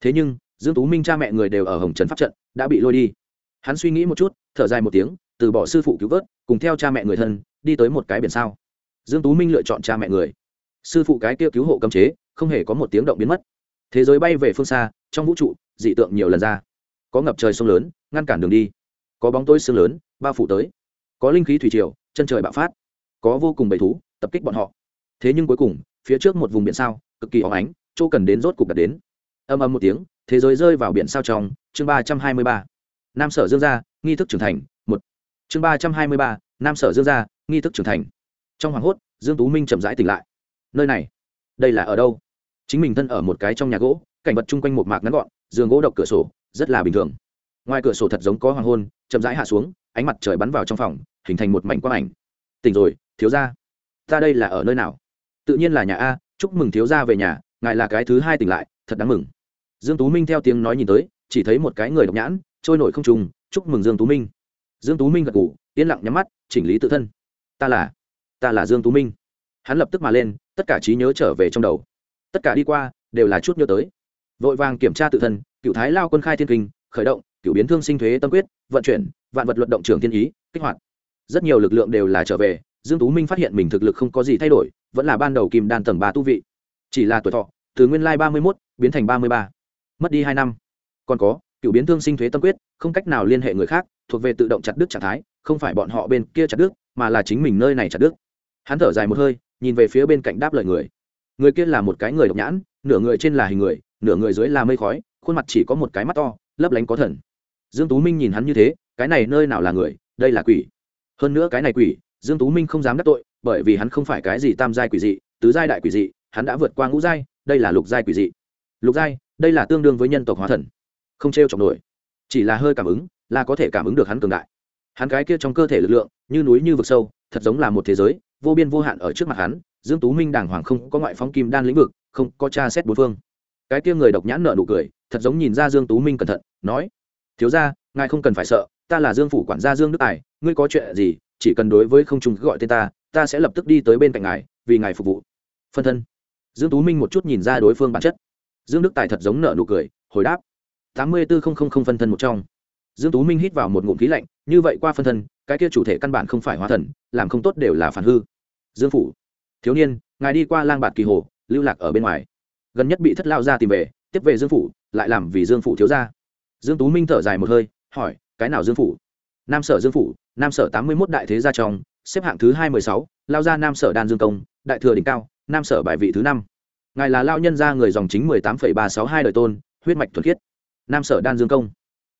Thế nhưng, dương tú minh cha mẹ người đều ở hồng trần pháp trận, đã bị lôi đi. Hắn suy nghĩ một chút, thở dài một tiếng, từ bỏ sư phụ cứu vớt, cùng theo cha mẹ người thân, đi tới một cái biển sao. Dương tú minh lựa chọn cha mẹ người. Sư phụ cái kia cứu hộ cấm chế, không hề có một tiếng động biến mất. Thế giới bay về phương xa, trong vũ trụ, dị tượng nhiều lần ra. Có ngập trời sông lớn, ngăn cản đường đi. Có bóng tối sương lớn, bao phủ tới. Có linh khí thủy triều, chân trời bạo phát. Có vô cùng bầy thú, tập kích bọn họ. Thế nhưng cuối cùng, phía trước một vùng biển sao cực kỳ óng ánh, chỗ cần đến rốt cục đặt đến. Âm âm một tiếng, thế giới rơi vào biển sao trong, chương ba trăm hai mươi ba. Nam sở dương gia, nghi thức trưởng thành, một. Chương ba trăm hai mươi ba, nam sở dương gia, nghi thức trưởng thành. Trong hoảng hốt, dương tú minh chậm rãi tỉnh lại. Nơi này, đây là ở đâu? Chính mình thân ở một cái trong nhà gỗ, cảnh vật chung quanh một mạc ngắn gọn, giường gỗ độc cửa sổ, rất là bình thường. Ngoài cửa sổ thật giống có hoàng hôn, chậm rãi hạ xuống, ánh mặt trời bắn vào trong phòng, hình thành một mảnh quang ảnh. Tỉnh rồi, thiếu gia. Ta đây là ở nơi nào? Tự nhiên là nhà a chúc mừng thiếu gia về nhà, ngài là cái thứ hai tỉnh lại, thật đáng mừng. Dương tú minh theo tiếng nói nhìn tới, chỉ thấy một cái người độc nhãn, trôi nổi không trùng, chúc mừng dương tú minh. Dương tú minh gật gù, yên lặng nhắm mắt, chỉnh lý tự thân. Ta là ta là dương tú minh. Hắn lập tức mà lên, tất cả trí nhớ trở về trong đầu. Tất cả đi qua, đều là chút nhớ tới. Vội vàng kiểm tra tự thân, cựu thái lao quân khai thiên kinh, khởi động, cựu biến thương sinh thuế tâm quyết, vận chuyển, vạn vật luận động trường thiên ý, kích hoạt. Rất nhiều lực lượng đều là trở về dương tú minh phát hiện mình thực lực không có gì thay đổi vẫn là ban đầu kim đan tầng ba tu vị. Chỉ là tuổi thọ từ nguyên lai ba mươi một, biến thành ba mươi ba. Mất đi hai năm. Còn có cựu biến thương sinh thuế tâm quyết không cách nào liên hệ người khác thuộc về tự động chặt đứt trạng thái không phải bọn họ bên kia chặt đứt mà là chính mình nơi này chặt đứt. Hắn thở dài một hơi nhìn về phía bên cạnh đáp lời người. Người kia là một cái người độc nhãn nửa người trên là hình người nửa người dưới là mây khói khuôn mặt chỉ có một cái mắt to lấp lánh có thần. Dương tú minh nhìn hắn như thế cái này nơi nào là người đây là quỷ. Hơn nữa cái này quỷ dương tú minh không dám đắc tội, bởi vì hắn không phải cái gì tam giai quỷ dị, tứ giai đại quỷ dị, hắn đã vượt qua ngũ giai, đây là lục giai quỷ dị. Lục giai, đây là tương đương với nhân tộc hóa thần. Không trêu chọc nổi. Chỉ là hơi cảm ứng, là có thể cảm ứng được hắn cường đại. Hắn cái kia trong cơ thể lực lượng, như núi như vực sâu, thật giống là một thế giới, vô biên vô hạn ở trước mặt hắn, dương tú minh đàng hoàng không có ngoại phóng kim đan lĩnh vực, không có tra xét bốn phương. Cái kia người độc nhãn nợ nụ cười, thật giống nhìn ra dương tú minh cẩn thận, nói, thiếu ra ngài không cần phải sợ, ta là dương phủ quản gia dương đức tài, ngươi có chuyện gì chỉ cần đối với không trùng gọi tên ta ta sẽ lập tức đi tới bên cạnh ngài, vì ngài phục vụ. Phân thân. Dương tú minh một chút nhìn ra đối phương bản chất. Dương đức tài thật giống nợ nụ cười, hồi đáp. tám mươi bốn phân thân một trong. Dương tú minh hít vào một ngụm khí lạnh, như vậy qua phân thân, cái kia chủ thể căn bản không phải hóa thần, làm không tốt đều là phản hư. Dương phủ. Thiếu niên, ngài đi qua lang bạt kỳ hồ, lưu lạc ở bên ngoài. Gần nhất bị thất lao ra tìm về, tiếp về dương phủ, lại làm vì dương phủ thiếu gia. Dương tú minh thở dài một hơi, hỏi, cái nào dương phủ? Nam sở dương phủ nam sở tám mươi một đại thế gia trong, xếp hạng thứ hai mươi sáu, lao ra nam sở đan dương công, đại thừa đỉnh cao, nam sở bài vị thứ năm. Ngài là lao nhân gia người dòng chính mười tám phẩy ba sáu hai đời tôn, huyết mạch thuần khiết. Nam sở đan dương công.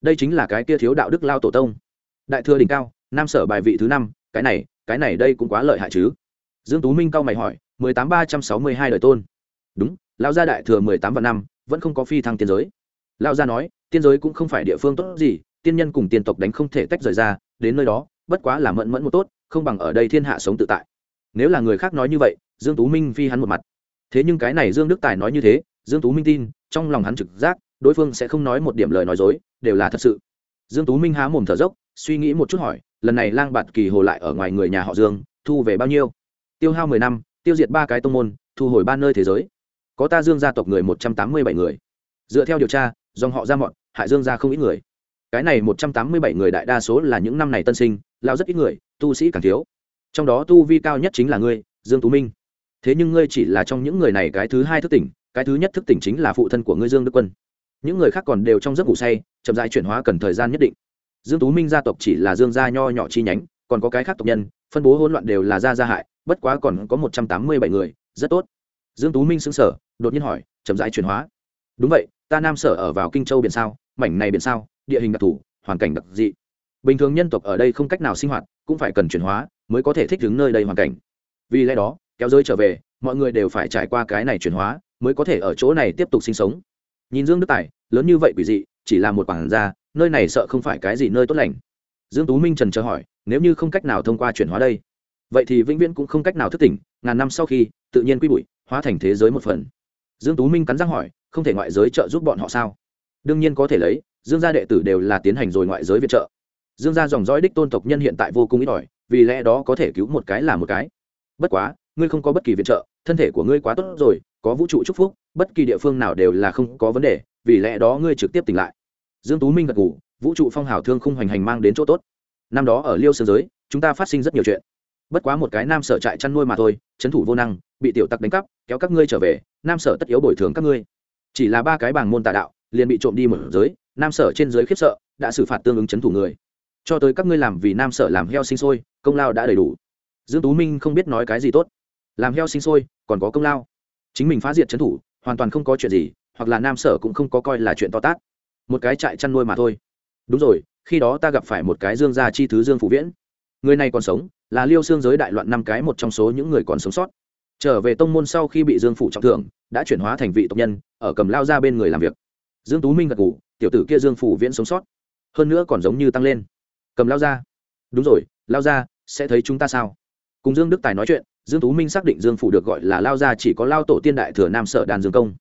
Đây chính là cái kia thiếu đạo đức lao tổ tông. Đại thừa đỉnh cao, nam sở bài vị thứ năm, cái này cái này đây cũng quá lợi hại chứ. Dương tú minh cao mày hỏi, mười tám ba trăm sáu mươi hai đời tôn. Đúng, lao gia đại thừa mười tám và năm, vẫn không có phi thăng tiên giới. Lão gia nói, tiên giới cũng không phải địa phương tốt gì tiên nhân cùng tiên tộc đánh không thể tách rời ra, đến nơi đó, bất quá là mẫn mẫn một tốt, không bằng ở đây thiên hạ sống tự tại. Nếu là người khác nói như vậy, dương tú minh phi hắn một mặt. Thế nhưng cái này dương đức tài nói như thế, dương tú minh tin, trong lòng hắn trực giác, đối phương sẽ không nói một điểm lời nói dối, đều là thật sự. Dương tú minh há mồm thở dốc, suy nghĩ một chút hỏi, lần này lang bạt kỳ hồ lại ở ngoài người nhà họ dương, thu về bao nhiêu? Tiêu hao mười năm, tiêu diệt ba cái tông môn, thu hồi ba nơi thế giới. Có ta dương gia tộc người một trăm tám mươi bảy người. Dựa theo điều tra, dòng họ ra mọn, hại dương gia không ít người cái này một trăm tám mươi bảy người đại đa số là những năm này tân sinh, lao rất ít người, tu sĩ càng thiếu. Trong đó tu vi cao nhất chính là ngươi, dương tú minh. Thế nhưng ngươi chỉ là trong những người này cái thứ hai thức tỉnh, cái thứ nhất thức tỉnh chính là phụ thân của ngươi dương đức quân. Những người khác còn đều trong giấc ngủ say, chậm dại chuyển hóa cần thời gian nhất định. Dương tú minh gia tộc chỉ là dương gia nho nhỏ chi nhánh, còn có cái khác tộc nhân, phân bố hỗn loạn đều là gia gia hại, bất quá còn có một trăm tám mươi bảy người, rất tốt. Dương tú minh xứng sở đột nhiên hỏi, chậm rãi chuyển hóa. Đúng vậy, ta nam sở ở vào kinh châu biển sao, mảnh này biển sao? Địa hình đặc thù, hoàn cảnh đặc dị. Bình thường nhân tộc ở đây không cách nào sinh hoạt, cũng phải cần chuyển hóa mới có thể thích ứng nơi đây hoàn cảnh. Vì lẽ đó, kéo rơi trở về, mọi người đều phải trải qua cái này chuyển hóa mới có thể ở chỗ này tiếp tục sinh sống. Nhìn dương đức tài, lớn như vậy quỷ dị, chỉ là một bản ra nơi này sợ không phải cái gì nơi tốt lành. Dương tú minh trần chờ hỏi, nếu như không cách nào thông qua chuyển hóa đây, vậy thì vĩnh viễn cũng không cách nào thức tỉnh, ngàn năm sau khi, tự nhiên quy bụi, hóa thành thế giới một phần. Dương tú minh cắn răng hỏi, không thể ngoại giới trợ giúp bọn họ sao? Đương nhiên có thể lấy dương gia đệ tử đều là tiến hành rồi ngoại giới viện trợ. Dương gia dòng dõi đích tôn tộc nhân hiện tại vô cùng ít ỏi, vì lẽ đó có thể cứu một cái là một cái. Bất quá, ngươi không có bất kỳ viện trợ, thân thể của ngươi quá tốt rồi, có vũ trụ chúc phúc, bất kỳ địa phương nào đều là không có vấn đề, vì lẽ đó ngươi trực tiếp tỉnh lại. Dương tú minh gật ngủ vũ trụ phong hào thương không hoành hành mang đến chỗ tốt. Năm đó ở liêu sơn giới, chúng ta phát sinh rất nhiều chuyện. Bất quá một cái nam sở trại chăn nuôi mà thôi trấn thủ vô năng, bị tiểu tặc đánh cắp, kéo các ngươi trở về, nam sở tất yếu bồi thường các ngươi. Chỉ là ba cái bảng môn tà đạo, liền bị trộm đi một giới nam sở trên dưới khiếp sợ, đã xử phạt tương ứng chấn thủ người. Cho tới các ngươi làm vì nam sở làm heo sinh sôi, công lao đã đầy đủ. Dương tú minh không biết nói cái gì tốt. Làm heo sinh sôi, còn có công lao. Chính mình phá diệt chấn thủ, hoàn toàn không có chuyện gì, hoặc là nam sở cũng không có coi là chuyện to tát. Một cái trại chăn nuôi mà thôi. Đúng rồi, khi đó ta gặp phải một cái dương gia chi thứ dương phủ viễn. Người này còn sống, là liêu xương giới đại loạn năm cái một trong số những người còn sống sót. Trở về tông môn sau khi bị dương phủ trọng thưởng, đã chuyển hóa thành vị tộc nhân, ở cầm lao ra bên người làm việc. Dương tú minh gật ngủ tiểu tử kia dương phủ viễn sống sót, hơn nữa còn giống như tăng lên. Cầm lao ra. Đúng rồi, lao ra, sẽ thấy chúng ta sao? Cùng dương đức tài nói chuyện, dương tú minh xác định dương phủ được gọi là lao ra chỉ có lao tổ tiên đại thừa nam sở đàn dương công.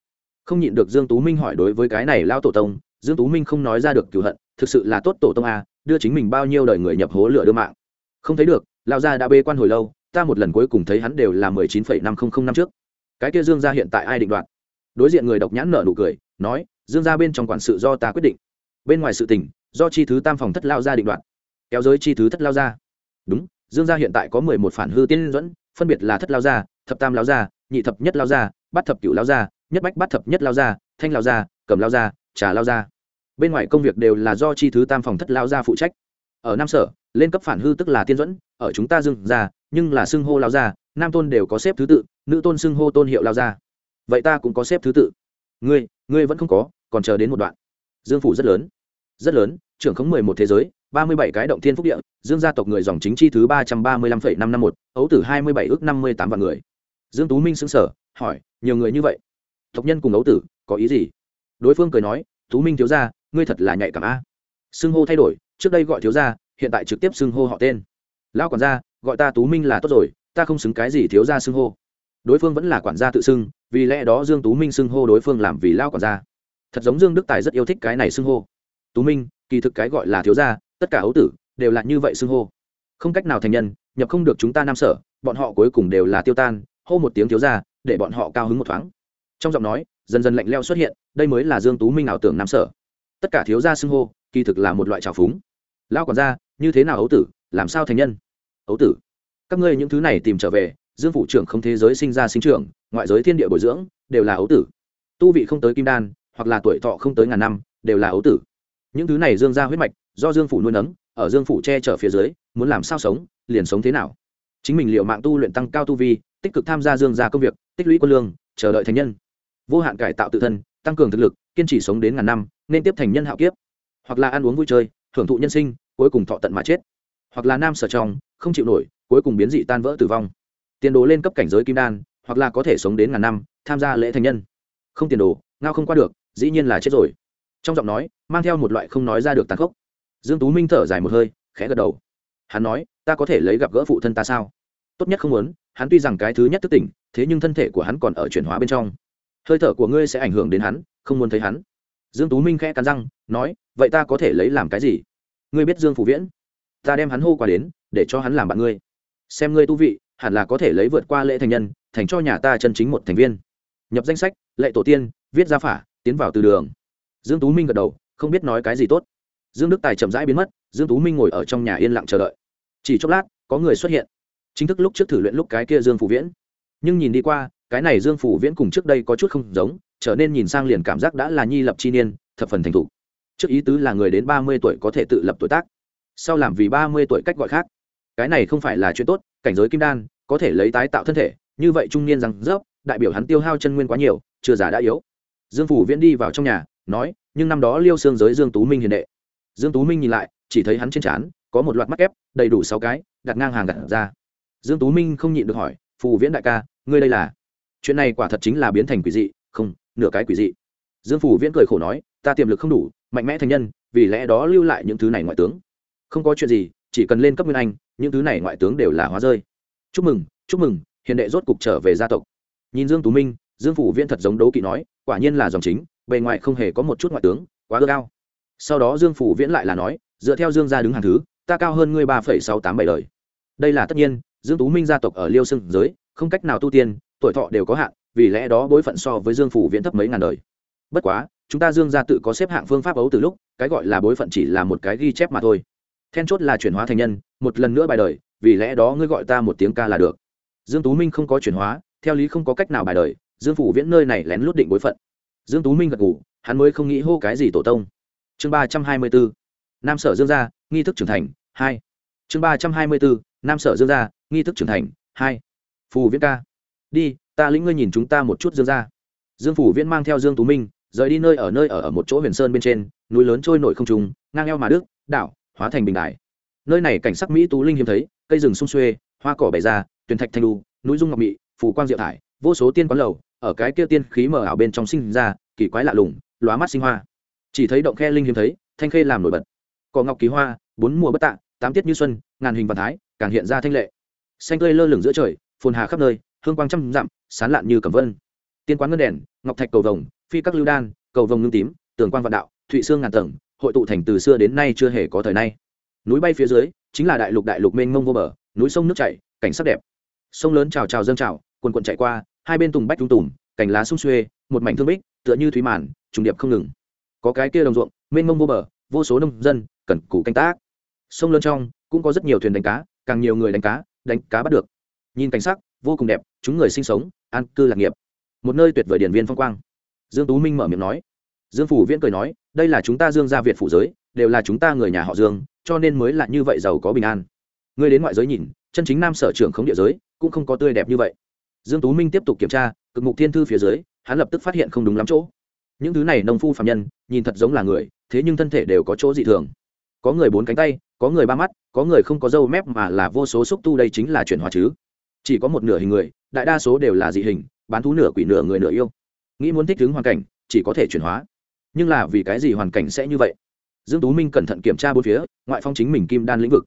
Không nhịn được dương tú minh hỏi đối với cái này lao tổ tông, dương tú minh không nói ra được cửu hận, thực sự là tốt tổ tông a đưa chính mình bao nhiêu đời người nhập hố lửa đưa mạng. Không thấy được, lao gia đã bê quan hồi lâu, ta một lần cuối cùng thấy hắn đều là mười chín phẩy năm không không năm trước. Cái kia dương gia hiện tại ai định đoạt? Đối diện người độc nhãn nở nụ cười nói dương gia bên trong quản sự do ta quyết định. Bên ngoài sự tình do chi thứ tam phòng thất lao gia định đoạt. Kéo giới chi thứ thất lao gia. Đúng dương gia hiện tại có mười một phản hư tiên dẫn phân biệt là thất lao gia thập tam lao gia nhị thập nhất lao gia bát thập cửu lao gia nhất bách bát thập nhất lao gia thanh lao gia cầm lao gia trà lao gia. Bên ngoài công việc đều là do chi thứ tam phòng thất lao gia phụ trách. Ở nam sở lên cấp phản hư tức là tiên dẫn ở chúng ta Dương gia, nhưng là xưng hô lao gia, nam tôn đều có xếp thứ tự nữ tôn xưng hô tôn hiệu lao gia. vậy ta cũng có xếp thứ tự ngươi ngươi vẫn không có, còn chờ đến một đoạn. Dương phủ rất lớn. Rất lớn, trưởng khống mười một thế giới, ba mươi bảy cái động thiên phúc địa, dương gia tộc người dòng chính chi thứ ba trăm ba mươi lăm phẩy năm năm một, ấu tử hai mươi bảy ước năm mươi tám vạn người. Dương tú minh xứng sở hỏi, nhiều người như vậy? Tộc nhân cùng ấu tử, có ý gì? Đối phương cười nói, tú minh thiếu gia, ngươi thật là nhạy cảm a. Xưng hô thay đổi, trước đây gọi thiếu gia, hiện tại trực tiếp xưng hô họ tên. Lao quản gia, gọi ta tú minh là tốt rồi, ta không xứng cái gì thiếu gia xưng hô đối phương vẫn là quản gia tự xưng, vì lẽ đó dương tú minh xưng hô đối phương làm vì lao quản gia. Thật giống dương đức tài rất yêu thích cái này xưng hô. Tú minh, kỳ thực cái gọi là thiếu gia, tất cả ấu tử đều là như vậy xưng hô. Không cách nào thành nhân, nhập không được chúng ta nam sở, bọn họ cuối cùng đều là tiêu tan, hô một tiếng thiếu gia, để bọn họ cao hứng một thoáng. Trong giọng nói, dần dần lạnh leo xuất hiện, đây mới là dương tú minh ảo tưởng nam sở. Tất cả thiếu gia xưng hô, kỳ thực là một loại trào phúng. Lao quản gia, như thế nào ấu tử, làm sao thành nhân? Ấu tử, các ngươi những thứ này tìm trở về dương phủ trưởng không thế giới sinh ra sinh trưởng, ngoại giới thiên địa bồi dưỡng, đều là ấu tử. Tu vị không tới kim đan, hoặc là tuổi thọ không tới ngàn năm, đều là ấu tử. Những thứ này dương ra huyết mạch, do dương phủ nuôi nấng, ở dương phủ che chở phía dưới, muốn làm sao sống, liền sống thế nào? Chính mình liệu mạng tu luyện tăng cao tu vi, tích cực tham gia dương ra công việc, tích lũy quân lương, chờ đợi thành nhân. Vô hạn cải tạo tự thân, tăng cường thực lực, kiên trì sống đến ngàn năm, nên tiếp thành nhân hạo kiếp. Hoặc là ăn uống vui chơi hưởng thụ nhân sinh, cuối cùng thọ tận mà chết. Hoặc là nam sở trong, không chịu nổi, cuối cùng biến dị tan vỡ tử vong tiền đồ lên cấp cảnh giới kim đan, hoặc là có thể sống đến ngàn năm, tham gia lễ thành nhân. Không tiền đồ, ngao không qua được, dĩ nhiên là chết rồi. Trong giọng nói, mang theo một loại không nói ra được tàn khốc. Dương tú minh thở dài một hơi, khẽ gật đầu. Hắn nói, ta có thể lấy gặp gỡ phụ thân ta sao? Tốt nhất không muốn, hắn tuy rằng cái thứ nhất thức tỉnh, thế nhưng thân thể của hắn còn ở chuyển hóa bên trong. Hơi thở của ngươi sẽ ảnh hưởng đến hắn, không muốn thấy hắn. Dương tú minh khẽ cắn răng, nói, vậy ta có thể lấy làm cái gì? Ngươi biết dương phủ viễn? Ta đem hắn hô qua đến, để cho hắn làm bạn ngươi. Xem ngươi tu vị hẳn là có thể lấy vượt qua lễ thành nhân, thành cho nhà ta chân chính một thành viên. Nhập danh sách, lệ tổ tiên, viết ra phả, tiến vào từ đường. Dương tú minh gật đầu, không biết nói cái gì tốt. Dương đức tài chậm rãi biến mất, dương tú minh ngồi ở trong nhà yên lặng chờ đợi. Chỉ chốc lát, có người xuất hiện. Chính thức lúc trước thử luyện lúc cái kia dương phủ viễn. Nhưng nhìn đi qua, cái này dương phủ viễn cùng trước đây có chút không giống, trở nên nhìn sang liền cảm giác đã là nhi lập chi niên, thập phần thành thủ trước ý tứ là người đến ba mươi tuổi có thể tự lập tuổi tác. Sau làm vì ba mươi tuổi cách gọi khác cái này không phải là chuyện tốt, cảnh giới kim đan, có thể lấy tái tạo thân thể, như vậy trung niên rằng dốc đại biểu hắn tiêu hao chân nguyên quá nhiều, chưa già đã yếu. Dương phủ viễn đi vào trong nhà, nói, nhưng năm đó liêu xương giới dương tú minh hiền đệ. Dương tú minh nhìn lại, chỉ thấy hắn trên trán, có một loạt mắt ép đầy đủ sáu cái, đặt ngang hàng đặt ra. Dương tú minh không nhịn được hỏi, phù viễn đại ca, ngươi đây là? Chuyện này quả thật chính là biến thành quỷ dị, không, nửa cái quỷ dị. Dương phủ viễn cười khổ nói, ta tiềm lực không đủ, mạnh mẽ thành nhân, vì lẽ đó lưu lại những thứ này ngoại tướng. Không có chuyện gì chỉ cần lên cấp nguyên anh, những thứ này ngoại tướng đều là hóa rơi. Chúc mừng chúc mừng, hiền đệ rốt cục trở về gia tộc. Nhìn dương tú minh, dương phủ viễn thật giống đấu kỵ nói, quả nhiên là dòng chính, bề ngoài không hề có một chút ngoại tướng, quá ưa cao. Sau đó dương phủ viễn lại là nói, dựa theo dương gia đứng hàng thứ, ta cao hơn ngươi ba phẩy sáu tám bảy đời. Đây là tất nhiên, dương tú minh gia tộc ở liêu sưng giới, không cách nào tu tiên, tuổi thọ đều có hạn, vì lẽ đó bối phận so với dương phủ viễn thấp mấy ngàn đời. Bất quá, chúng ta dương gia tự có xếp hạng phương pháp ấu từ lúc, cái gọi là bối phận chỉ là một cái ghi chép mà thôi then chốt là chuyển hóa thành nhân, một lần nữa bài đời, vì lẽ đó ngươi gọi ta một tiếng ca là được. Dương tú minh không có chuyển hóa, theo lý không có cách nào bài đời, dương phủ viễn nơi này lén lút định bối phận. Dương tú minh gật ngủ hắn mới không nghĩ hô cái gì tổ tông. Chương ba trăm hai mươi bốn nam sở dương gia, nghi thức trưởng thành, hai. Chương ba trăm hai mươi bốn nam sở dương gia, nghi thức trưởng thành, hai. Phù viễn ca. Đi, ta lĩnh ngươi nhìn chúng ta một chút dương gia. Dương phủ viễn mang theo dương tú minh, rời đi nơi ở nơi ở ở một chỗ huyền sơn bên trên, núi lớn trôi nổi không trùng ngang eo mà đức, đảo hóa thành bình đài. Nơi này cảnh sắc mỹ tú linh hiếm thấy, cây rừng sung xuê, hoa cỏ bày ra tuyền thạch thanh lu núi dung ngọc mị, phù quang diệu thải, vô số tiên quán lầu, ở cái kia tiên khí mở ảo bên trong sinh ra, kỳ quái lạ lùng, lóa mắt sinh hoa. Chỉ thấy động khe linh hiếm thấy, thanh khê làm nổi bật. Cỏ ngọc kỳ hoa, bốn mùa bất tạ, tám tiết như xuân, ngàn hình văn thái, càng hiện ra thanh lệ. Xanh tươi lơ lửng giữa trời, phồn hà khắp nơi, hương quang trăm dặm, sán lạn như cẩm vân. Tiên quán ngân đèn, ngọc thạch cầu vồng, phi các lưu đan, cầu vồng ngưng tím, tường quang vạn đạo, thụy xương ngàn tầng hội tụ thành từ xưa đến nay chưa hề có thời nay. Núi bay phía dưới, chính là đại lục đại lục mênh mông vô bờ, núi sông nước chảy, cảnh sắc đẹp. Sông lớn trào trào dâng trào quần quần chạy qua, hai bên tùng bách tung tùng cành lá sung xuê, một mảnh thương bích, tựa như thúy màn, trùng điệp không ngừng. Có cái kia đồng ruộng, mênh mông vô bờ, vô số nông dân, cần cù canh tác. Sông lớn trong, cũng có rất nhiều thuyền đánh cá, càng nhiều người đánh cá đánh cá bắt được. Nhìn cảnh sắc, vô cùng đẹp, chúng người sinh sống, an cư lạc nghiệp. Một nơi tuyệt vời điển viên phong quang. Dương tú minh mở miệng nói dương phủ viễn cười nói, đây là chúng ta dương gia việt phủ giới, đều là chúng ta người nhà họ dương, cho nên mới là như vậy giàu có bình an. Ngươi đến ngoại giới nhìn, chân chính nam sở trưởng khống địa giới, cũng không có tươi đẹp như vậy. Dương tú minh tiếp tục kiểm tra, cực mục thiên thư phía dưới, hắn lập tức phát hiện không đúng lắm chỗ. Những thứ này nông phu phạm nhân, nhìn thật giống là người, thế nhưng thân thể đều có chỗ dị thường. Có người bốn cánh tay, có người ba mắt, có người không có râu mép mà là vô số xúc tu, đây chính là chuyển hóa chứ. Chỉ có một nửa hình người, đại đa số đều là dị hình, bán thú nửa quỷ nửa người nửa yêu. Nghĩ muốn thích ứng hoàn cảnh, chỉ có thể chuyển hóa nhưng là vì cái gì hoàn cảnh sẽ như vậy? Dương tú minh cẩn thận kiểm tra bốn phía, ngoại phong chính mình kim đan lĩnh vực.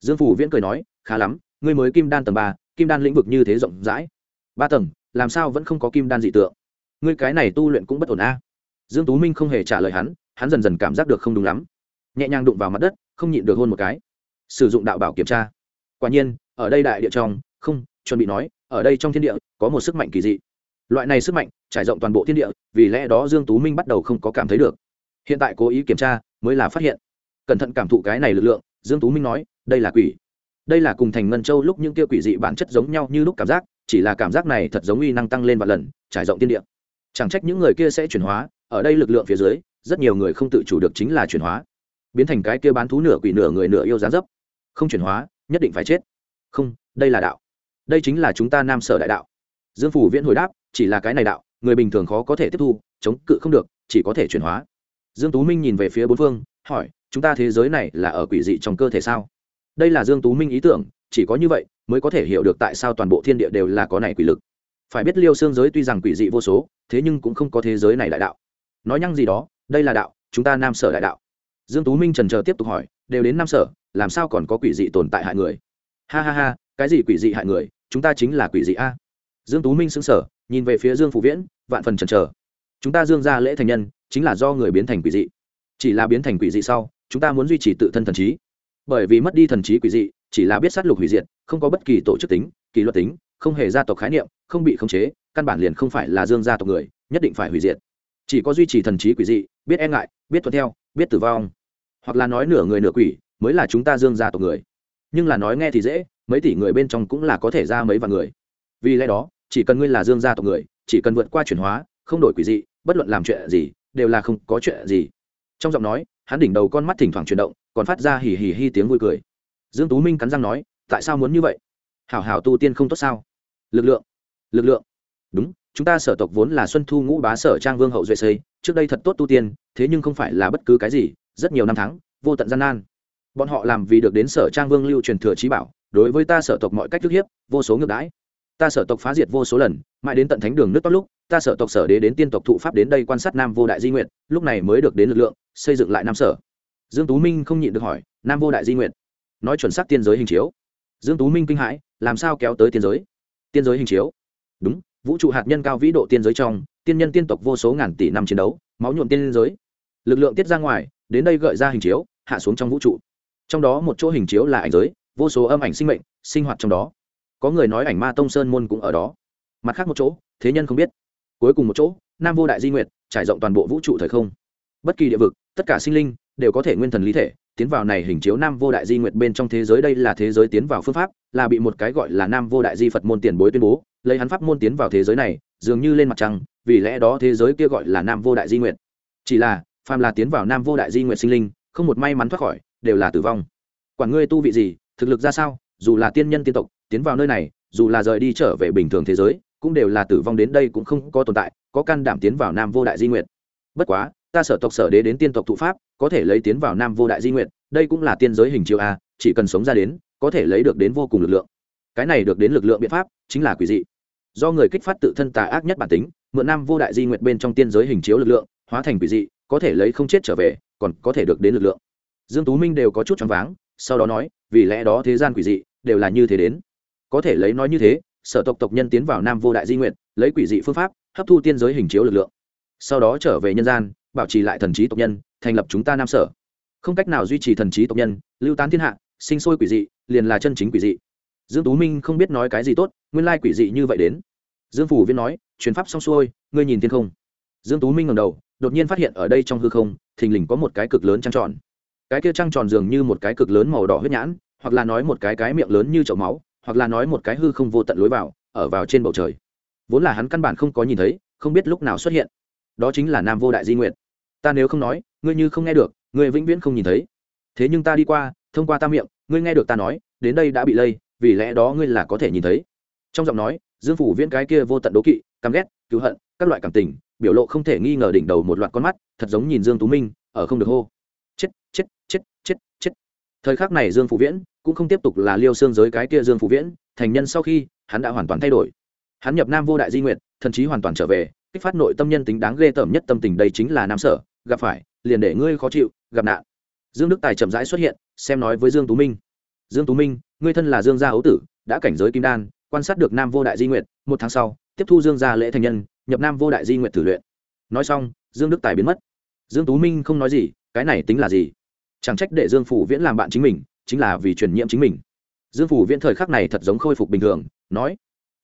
Dương phủ viễn cười nói, khá lắm, ngươi mới kim đan tầng ba, kim đan lĩnh vực như thế rộng rãi. Ba tầng, làm sao vẫn không có kim đan dị tượng? Ngươi cái này tu luyện cũng bất ổn a. Dương tú minh không hề trả lời hắn hắn dần dần cảm giác được không đúng lắm. Nhẹ nhàng đụng vào mặt đất, không nhịn được hôn một cái. Sử dụng đạo bảo kiểm tra. Quả nhiên, ở đây đại địa trong, không, chuẩn bị nói, ở đây trong thiên địa, có một sức mạnh kỳ dị loại này sức mạnh, trải rộng toàn bộ thiên địa, vì lẽ đó dương tú minh bắt đầu không có cảm thấy được. Hiện tại cố ý kiểm tra, mới là phát hiện. Cẩn thận cảm thụ cái này lực lượng, dương tú minh nói, đây là quỷ. Đây là cùng thành ngân châu lúc những kia quỷ dị bản chất giống nhau như lúc cảm giác, chỉ là cảm giác này thật giống uy năng tăng lên vài lần, trải rộng thiên địa. Chẳng trách những người kia sẽ chuyển hóa, ở đây lực lượng phía dưới, rất nhiều người không tự chủ được chính là chuyển hóa. Biến thành cái kia bán thú nửa quỷ nửa người nửa yêu giá dấp. Không chuyển hóa, nhất định phải chết. Không, đây là đạo. Đây chính là chúng ta nam sở đại đạo. Dương phủ viễn hồi đáp chỉ là cái này đạo, người bình thường khó có thể tiếp thu, chống cự không được, chỉ có thể chuyển hóa. Dương tú minh nhìn về phía bốn phương, hỏi, chúng ta thế giới này là ở quỷ dị trong cơ thể sao? Đây là dương tú minh ý tưởng, chỉ có như vậy mới có thể hiểu được tại sao toàn bộ thiên địa đều là có này quỷ lực. Phải biết liêu xương giới tuy rằng quỷ dị vô số, thế nhưng cũng không có thế giới này đại đạo. Nói nhăng gì đó, đây là đạo, chúng ta nam sở đại đạo. Dương tú minh trần chờ tiếp tục hỏi, đều đến nam sở, làm sao còn có quỷ dị tồn tại hại người? Ha ha ha, cái gì quỷ dị hại người, chúng ta chính là quỷ dị a dương tú minh sững sờ, nhìn về phía dương phủ viễn, vạn phần chần chờ. Chúng ta dương ra lễ thành nhân, chính là do người biến thành quỷ dị. Chỉ là biến thành quỷ dị sau, chúng ta muốn duy trì tự thân thần trí. Bởi vì mất đi thần trí quỷ dị, chỉ là biết sát lục hủy diệt, không có bất kỳ tổ chức tính kỷ luật tính, không hề gia tộc khái niệm, không bị khống chế, căn bản liền không phải là dương gia tộc người, nhất định phải hủy diệt. Chỉ có duy trì thần trí quỷ dị, biết e ngại, biết thuận theo, biết tử vong. Hoặc là nói nửa người nửa quỷ, mới là chúng ta dương gia tộc người. Nhưng là nói nghe thì dễ, mấy tỷ người bên trong cũng là có thể ra mấy vạn người vì lẽ đó, chỉ cần ngươi là dương gia tộc người, chỉ cần vượt qua chuyển hóa, không đổi quỷ dị, bất luận làm chuyện gì, đều là không có chuyện gì. Trong giọng nói, hắn đỉnh đầu con mắt thỉnh thoảng chuyển động, còn phát ra hì hì hi tiếng vui cười. Dương tú minh cắn răng nói, tại sao muốn như vậy? Hảo hảo tu tiên không tốt sao? Lực lượng lực lượng. Đúng, chúng ta sở tộc vốn là xuân thu ngũ bá sở trang vương hậu duệ xây, trước đây thật tốt tu tiên, thế nhưng không phải là bất cứ cái gì, rất nhiều năm tháng, vô tận gian nan. Bọn họ làm vì được đến sở trang vương lưu truyền thừa trí bảo, đối với ta sở tộc mọi cách thức hiếp, vô số ngược đãi ta sở tộc phá diệt vô số lần, mãi đến tận thánh đường nước toát lúc, ta sở tộc sở đế đến tiên tộc thụ pháp đến đây quan sát nam vô đại di nguyện lúc này mới được đến lực lượng, xây dựng lại nam sở. Dương tú minh không nhịn được hỏi, nam vô đại di nguyện nói chuẩn xác tiên giới hình chiếu. Dương tú minh kinh hãi, làm sao kéo tới tiên giới? Tiên giới hình chiếu? Đúng, vũ trụ hạt nhân cao vĩ độ tiên giới trong, tiên nhân tiên tộc vô số ngàn tỷ năm chiến đấu, máu nhuộm tiên giới. Lực lượng tiết ra ngoài, đến đây gợi ra hình chiếu, hạ xuống trong vũ trụ. Trong đó một chỗ hình chiếu là ảnh giới, vô số âm ảnh sinh mệnh, sinh hoạt trong đó có người nói ảnh ma tông sơn môn cũng ở đó. Mặt khác một chỗ, thế nhân không biết. Cuối cùng một chỗ, nam vô đại di nguyệt, trải rộng toàn bộ vũ trụ thời không. Bất kỳ địa vực, tất cả sinh linh đều có thể nguyên thần lý thể, tiến vào này hình chiếu nam vô đại di nguyệt bên trong thế giới đây là thế giới tiến vào phương pháp, là bị một cái gọi là nam vô đại di phật môn tiền bối tuyên bố, lấy hắn pháp môn tiến vào thế giới này, dường như lên mặt trăng, vì lẽ đó thế giới kia gọi là nam vô đại di nguyệt. Chỉ là, phàm là tiến vào nam vô đại di nguyệt sinh linh, không một may mắn thoát khỏi, đều là tử vong. Quản ngươi tu vị gì, thực lực ra sao, dù là tiên nhân tiên tộc tiến vào nơi này, dù là rời đi trở về bình thường thế giới, cũng đều là tử vong đến đây cũng không có tồn tại, có can đảm tiến vào nam vô đại di nguyện. bất quá, ta sở tộc sở đế đến tiên tộc thụ pháp, có thể lấy tiến vào nam vô đại di nguyện. đây cũng là tiên giới hình chiếu a, chỉ cần sống ra đến, có thể lấy được đến vô cùng lực lượng cái này được đến lực lượng biện pháp, chính là quỷ dị do người kích phát tự thân tà ác nhất bản tính, mượn nam vô đại di nguyện bên trong tiên giới hình chiếu lực lượng, hóa thành quỷ dị, có thể lấy không chết trở về, còn có thể được đến lực lượng dương tú minh đều có chút choáng váng, sau đó nói, vì lẽ đó thế gian quỷ dị, đều là như thế đến có thể lấy nói như thế, sở tộc tộc nhân tiến vào nam vô đại di nguyện lấy quỷ dị phương pháp, hấp thu tiên giới hình chiếu lực lượng. Sau đó trở về nhân gian, bảo trì lại thần trí tộc nhân, thành lập chúng ta nam sở. Không cách nào duy trì thần trí tộc nhân, lưu tán thiên hạ, sinh sôi quỷ dị, liền là chân chính quỷ dị. Dương tú minh không biết nói cái gì tốt, nguyên lai quỷ dị như vậy đến. Dương phủ viên nói, truyền pháp xong xuôi, ngươi nhìn thiên không. Dương tú minh ngẩng đầu, đột nhiên phát hiện ở đây trong hư không, thình lình có một cái cực lớn trăng tròn. Cái kia trăng tròn dường như một cái cực lớn màu đỏ huyết nhãn, hoặc là nói một cái cái miệng lớn như chậu máu hoặc là nói một cái hư không vô tận lối vào, ở vào trên bầu trời. Vốn là hắn căn bản không có nhìn thấy, không biết lúc nào xuất hiện. Đó chính là nam vô đại di nguyện ta nếu không nói, ngươi như không nghe được, ngươi vĩnh viễn không nhìn thấy. Thế nhưng ta đi qua, thông qua ta miệng, ngươi nghe được ta nói, đến đây đã bị lây, vì lẽ đó ngươi là có thể nhìn thấy. Trong giọng nói, dương phủ viễn cái kia vô tận đố kỵ, căm ghét, cứu hận, các loại cảm tình, biểu lộ không thể nghi ngờ đỉnh đầu một loạt con mắt, thật giống nhìn dương tú minh, ở không được hô chết chết chết chết chết thời khắc này dương phủ viễn cũng không tiếp tục là liêu xương giới cái kia dương phủ viễn, thành nhân sau khi, hắn đã hoàn toàn thay đổi. Hắn nhập nam vô đại di nguyện thần trí hoàn toàn trở về, kích phát nội tâm nhân tính đáng ghê tởm nhất tâm tình đây chính là nam sở, gặp phải, liền để ngươi khó chịu, gặp nạn. Dương đức tài chậm rãi xuất hiện, xem nói với dương tú minh. Dương tú minh, ngươi thân là dương gia ấu tử, đã cảnh giới kim đan, quan sát được nam vô đại di nguyện một tháng sau, tiếp thu dương gia lễ thành nhân, nhập nam vô đại di nguyện thử luyện. Nói xong, dương đức tài biến mất. Dương tú minh không nói gì, cái này tính là gì? Chẳng trách để dương phủ viễn làm bạn chính mình, chính là vì truyền nhiễm chính mình. Dương phủ viễn thời khắc này thật giống khôi phục bình thường, nói,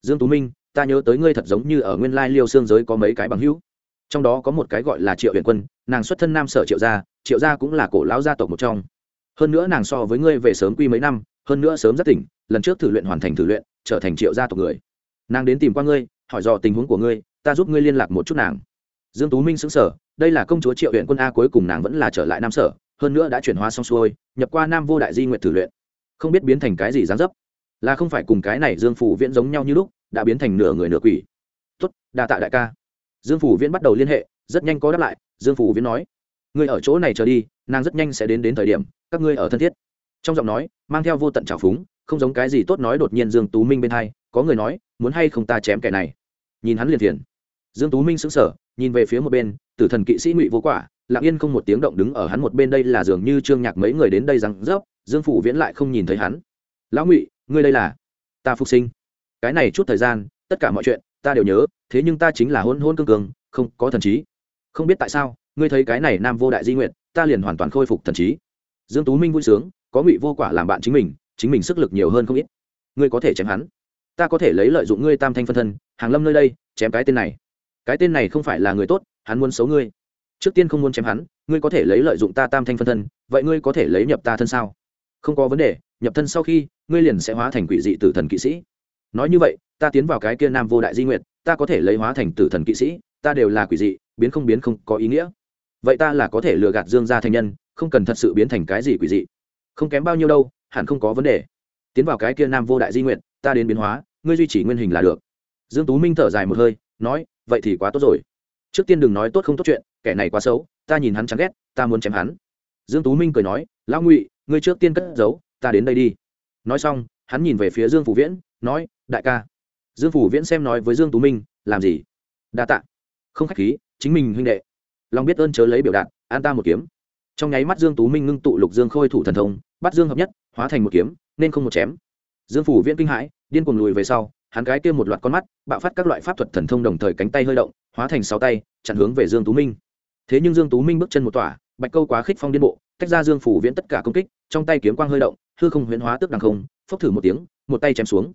dương tú minh, ta nhớ tới ngươi thật giống như ở nguyên lai liêu xương giới có mấy cái bằng hữu. Trong đó có một cái gọi là triệu huyện quân, nàng xuất thân nam sở triệu gia triệu gia cũng là cổ lão gia tộc một trong. Hơn nữa nàng so với ngươi về sớm quy mấy năm, hơn nữa sớm rất tỉnh, lần trước thử luyện hoàn thành thử luyện, trở thành triệu gia tộc người. Nàng đến tìm qua ngươi, hỏi dò tình huống của ngươi, ta giúp ngươi liên lạc một chút nàng. Dương tú minh xứng sở đây là công chúa triệu huyện quân a, cuối cùng nàng vẫn là trở lại nam sở hơn nữa đã chuyển hóa xong xuôi, nhập qua nam vô đại di nguyện thử luyện. Không biết biến thành cái gì dán dấp. Là không phải cùng cái này dương phủ viễn giống nhau như lúc, đã biến thành nửa người nửa quỷ. Tốt, đa tạ đại ca. Dương phủ viễn bắt đầu liên hệ, rất nhanh có đáp lại, dương phủ viễn nói. Người ở chỗ này chờ đi, nàng rất nhanh sẽ đến đến thời điểm, các ngươi ở thân thiết. Trong giọng nói, mang theo vô tận trào phúng, không giống cái gì tốt nói đột nhiên dương tú minh bên hai, có người nói, muốn hay không ta chém kẻ này? Nhìn hắn liền thiền. dương tú minh sững sờ, nhìn về phía một bên, tử thần kỵ sĩ ngụy vô quả lặng yên không một tiếng động đứng ở hắn một bên đây là dường như trương nhạc mấy người đến đây rằng rớp, dương phủ viễn lại không nhìn thấy hắn. Lão ngụy, ngươi đây là? Ta phục sinh. Cái này chút thời gian, tất cả mọi chuyện, ta đều nhớ, thế nhưng ta chính là hôn hôn cương cường, không có thần trí. Không biết tại sao, ngươi thấy cái này nam vô đại di nguyện, ta liền hoàn toàn khôi phục thần trí. Dương tú minh vui sướng, có ngụy vô quả làm bạn chính mình chính mình sức lực nhiều hơn không ít. Ngươi có thể chém hắn. Ta có thể lấy lợi dụng ngươi tam thanh phân thân, hàng lâm nơi đây, chém cái tên này. Cái tên này không phải là người tốt, hắn muốn xấu ngươi trước tiên không muốn chém hắn, ngươi có thể lấy lợi dụng ta tam thanh phân thân, vậy ngươi có thể lấy nhập ta thân sao? Không có vấn đề, nhập thân sau khi, ngươi liền sẽ hóa thành quỷ dị tử thần kỵ sĩ. Nói như vậy, ta tiến vào cái kia nam vô đại di nguyện ta có thể lấy hóa thành tử thần kỵ sĩ, ta đều là quỷ dị, biến không biến không có ý nghĩa. Vậy ta là có thể lừa gạt dương gia thành nhân, không cần thật sự biến thành cái gì quỷ dị. Không kém bao nhiêu đâu, hẳn không có vấn đề. Tiến vào cái kia nam vô đại di nguyện ta đến biến hóa, ngươi duy trì nguyên hình là được. Dương tú minh thở dài một hơi, nói, vậy thì quá tốt rồi trước tiên đừng nói tốt không tốt chuyện, kẻ này quá xấu, ta nhìn hắn chán ghét, ta muốn chém hắn. Dương tú minh cười nói, lão ngụy, ngươi trước tiên cất giấu, ta đến đây đi. Nói xong, hắn nhìn về phía dương phủ viễn, nói, đại ca. Dương phủ viễn xem nói với dương tú minh, làm gì? Đa tạ. Không khách khí, chính mình huynh đệ. Lòng biết ơn chớ lấy biểu đạt, an ta một kiếm. Trong nháy mắt dương tú minh ngưng tụ lục dương khôi thủ thần thông, bắt dương hợp nhất, hóa thành một kiếm, nên không một chém. Dương phủ viễn kinh hãi, điên cuồng lùi về sau hắn gái kia một loạt con mắt, bạo phát các loại pháp thuật thần thông đồng thời cánh tay hơi động, hóa thành sáu tay, chặn hướng về dương tú minh. Thế nhưng dương tú minh bước chân một tỏa, bạch câu quá khích phong điên bộ, tách ra dương phủ viễn tất cả công kích, trong tay kiếm quang hơi động, hư không huyễn hóa tức đằng không, phốc thử một tiếng, một tay chém xuống.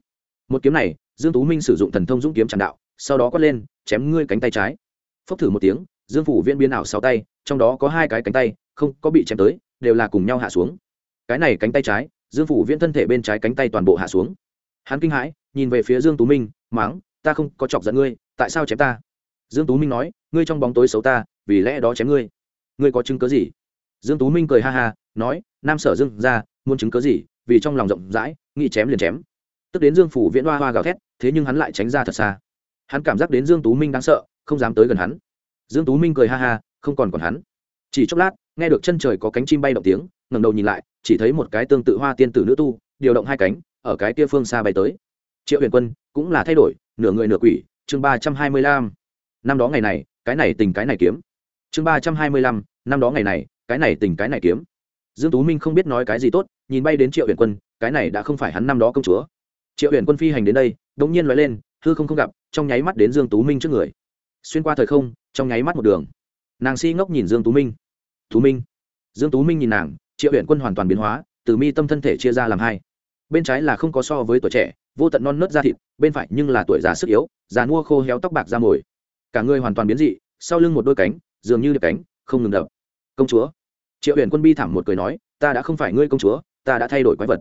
Một kiếm này, dương tú minh sử dụng thần thông dũng kiếm tràn đạo, sau đó quát lên, chém ngươi cánh tay trái. Phốc thử một tiếng, dương phủ viễn biến ảo sáu tay, trong đó có hai cái cánh tay, không có bị chém tới, đều là cùng nhau hạ xuống. Cái này cánh tay trái, dương phủ viễn thân thể bên trái cánh tay toàn bộ hạ xuống. Hắn kinh hãi nhìn về phía dương tú minh, máng, ta không có chọc giận ngươi, tại sao chém ta? Dương tú minh nói, ngươi trong bóng tối xấu ta, vì lẽ đó chém ngươi. Ngươi có chứng cớ gì? Dương tú minh cười ha ha, nói, nam sở dương ra, muốn chứng cớ gì, vì trong lòng rộng rãi, nghĩ chém liền chém. Tức đến dương phủ viễn hoa hoa gào thét, thế nhưng hắn lại tránh ra thật xa. Hắn cảm giác đến dương tú minh đáng sợ, không dám tới gần hắn. Dương tú minh cười ha ha, không còn còn hắn. Chỉ chốc lát, nghe được chân trời có cánh chim bay động tiếng, ngẩng đầu nhìn lại, chỉ thấy một cái tương tự hoa tiên tử nữ tu, điều động hai cánh, ở cái kia phương xa bay tới triệu huyền quân cũng là thay đổi, nửa người nửa quỷ, chương ba trăm hai mươi lăm. Năm đó ngày này, cái này tình cái này kiếm. Chương ba trăm hai mươi lăm, năm đó ngày này, cái này tình cái này kiếm. Dương tú minh không biết nói cái gì tốt, nhìn bay đến triệu huyền quân, cái này đã không phải hắn năm đó công chúa. Triệu huyền quân phi hành đến đây đống nhiên nói lên, hư không không gặp, trong nháy mắt đến dương tú minh trước người. Xuyên qua thời không, trong nháy mắt một đường. Nàng si ngốc nhìn dương tú minh. Tú minh. Dương tú minh nhìn nàng, triệu huyền quân hoàn toàn biến hóa, từ mi tâm thân thể chia ra làm hai. Bên trái là không có so với tuổi trẻ vô tận non nớt da thịt, bên phải nhưng là tuổi già sức yếu, già mua khô héo tóc bạc da mồi. Cả người hoàn toàn biến dị, sau lưng một đôi cánh, dường như được cánh, không ngừng đập. Công chúa. Triệu huyền quân bi thảm một cười nói, ta đã không phải ngươi công chúa, ta đã thay đổi quái vật.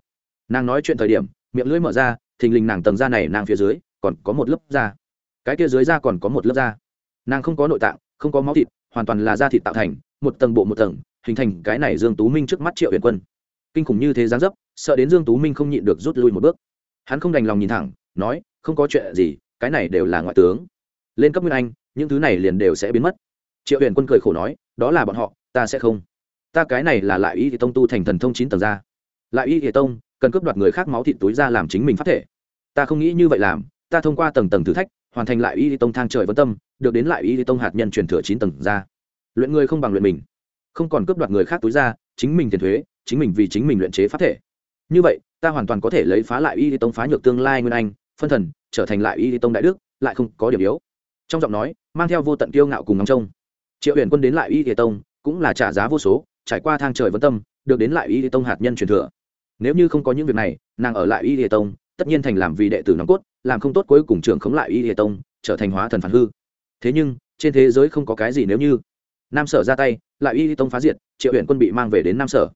Nàng nói chuyện thời điểm, miệng lưỡi mở ra, thình lình nàng tầng da này nàng phía dưới, còn có một lớp da. Cái kia dưới da còn có một lớp da. Nàng không có nội tạng, không có máu thịt, hoàn toàn là da thịt tạo thành, một tầng bộ một tầng, hình thành cái này dương tú minh trước mắt triệu huyền quân. Kinh khủng như thế giáng dấp, sợ đến dương tú minh không nhịn được rút lui một bước hắn không đành lòng nhìn thẳng, nói, không có chuyện gì, cái này đều là ngoại tướng. Lên cấp nguyên anh, những thứ này liền đều sẽ biến mất. Triệu huyền quân cười khổ nói, đó là bọn họ, ta sẽ không. Ta cái này là lại y thì tông tu thành thần thông chín tầng ra. Lại y thì tông, cần cướp đoạt người khác máu thịt túi ra làm chính mình phát thể. Ta không nghĩ như vậy làm, ta thông qua tầng tầng thử thách, hoàn thành lại y thì tông thang trời vân tâm, được đến lại y thì tông hạt nhân truyền thừa chín tầng ra. Luyện người không bằng luyện mình. Không còn cướp đoạt người khác túi ra, chính mình tiền thuế, chính mình vì chính mình luyện chế phát thể. Như vậy ta hoàn toàn có thể lấy phá lại y tông phá nhược tương lai nguyên anh, phân thần, trở thành lại y tông đại đức, lại không có điểm yếu. Trong giọng nói, mang theo vô tận kiêu ngạo cùng ngắm trông. Triệu huyền quân đến lại y tông, cũng là trả giá vô số, trải qua thang trời vấn tâm, được đến lại y tông hạt nhân truyền thừa. Nếu như không có những việc này, nàng ở lại y tông, tất nhiên thành làm vì đệ tử nòng cốt, làm không tốt cuối cùng trưởng khống lại y tông, trở thành hóa thần phản hư. Thế nhưng, trên thế giới không có cái gì nếu như. Nam sở ra tay, lại y tông phá diệt, triệu huyện quân bị mang về đến nam sở.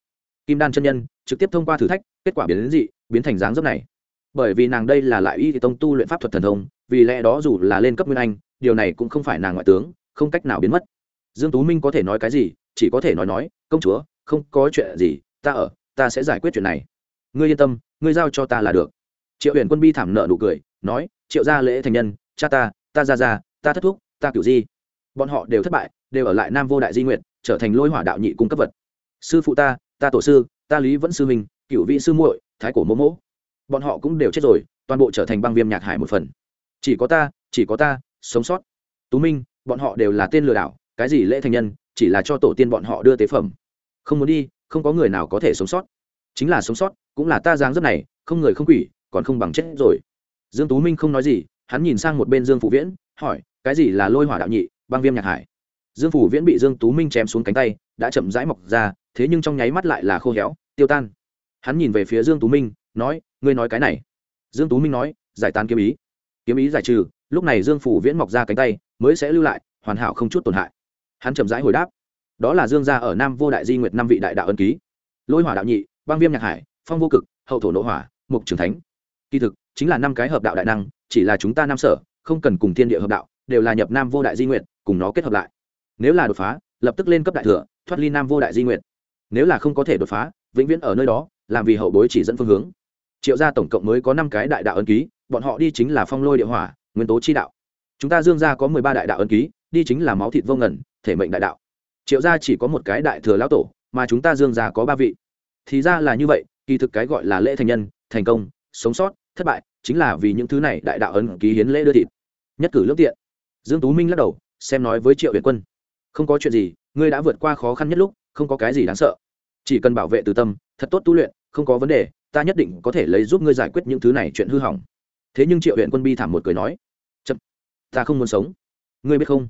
Kim đan chân nhân, trực tiếp thông qua thử thách kết quả biến đến dị, biến thành dáng dấp này. Bởi vì nàng đây là lại y tông tu luyện pháp thuật thần thông, vì lẽ đó dù là lên cấp nguyên anh, điều này cũng không phải nàng ngoại tướng, không cách nào biến mất. Dương tú minh có thể nói cái gì? Chỉ có thể nói nói, công chúa, không có chuyện gì, ta ở, ta sẽ giải quyết chuyện này. Ngươi yên tâm, ngươi giao cho ta là được. Triệu huyền quân bi thảm nợ nụ cười, nói, triệu gia lễ thành nhân, cha ta ta ra ra ta thất thúc, ta kiểu gì? Bọn họ đều thất bại, đều ở lại nam vô đại di nguyện trở thành lôi hỏa đạo nhị cung cấp vật. Sư phụ ta ta tổ sư, ta lý vẫn sư minh cựu vị sư muội, thái cổ mỗ mỗ. Bọn họ cũng đều chết rồi, toàn bộ trở thành băng viêm nhạc hải một phần. Chỉ có ta, chỉ có ta, sống sót. Tú minh, bọn họ đều là tên lừa đảo, cái gì lễ thành nhân, chỉ là cho tổ tiên bọn họ đưa tế phẩm. Không muốn đi, không có người nào có thể sống sót. Chính là sống sót, cũng là ta dáng rất này, không người không quỷ, còn không bằng chết rồi. Dương tú minh không nói gì, hắn nhìn sang một bên dương phủ viễn, hỏi, cái gì là lôi hỏa đạo nhị, băng viêm nhạc hải? Dương phủ viễn bị dương tú minh chém xuống cánh tay, đã chậm rãi mọc ra, thế nhưng trong nháy mắt lại là khô héo, tiêu tan hắn nhìn về phía dương tú minh, nói, ngươi nói cái này. Dương tú minh nói, giải tán kiếm ý. Kiếm ý giải trừ, lúc này dương phủ viễn mọc ra cánh tay, mới sẽ lưu lại, hoàn hảo không chút tổn hại. Hắn chậm rãi hồi đáp, đó là dương gia ở nam vô đại di nguyệt năm vị đại đạo ân ký. Lôi hỏa đạo nhị, băng viêm nhạc hải, phong vô cực, hậu thổ nộ hỏa, mục trường thánh. Kỳ thực, chính là năm cái hợp đạo đại năng, chỉ là chúng ta nam sở, không cần cùng thiên địa hợp đạo, đều là nhập nam vô đại di nguyệt, cùng nó kết hợp lại. Nếu là đột phá, lập tức lên cấp đại thừa, thoát ly nam vô đại di nguyệt. Nếu là không có thể đột phá, vĩnh viễn ở nơi đó làm vì hậu bối chỉ dẫn phương hướng. Triệu gia tổng cộng mới có năm cái đại đạo ân ký, bọn họ đi chính là phong lôi địa hỏa, nguyên tố chi đạo. Chúng ta dương gia có mười ba đại đạo ân ký, đi chính là máu thịt vô ngẩn thể mệnh đại đạo. Triệu gia chỉ có một cái đại thừa lão tổ, mà chúng ta dương gia có ba vị. Thì ra là như vậy, kỳ thực cái gọi là lễ thành nhân, thành công, sống sót, thất bại, chính là vì những thứ này đại đạo ấn ký hiến lễ đưa thịt. Nhất cử lương tiện. Dương tú minh lắc đầu, xem nói với triệu việt quân. Không có chuyện gì, ngươi đã vượt qua khó khăn nhất lúc, không có cái gì đáng sợ. Chỉ cần bảo vệ từ tâm thật tốt tu luyện, không có vấn đề, ta nhất định có thể lấy giúp ngươi giải quyết những thứ này chuyện hư hỏng. Thế nhưng triệu huyện quân bi thảm một cười nói, chậm, ta không muốn sống. Ngươi biết không,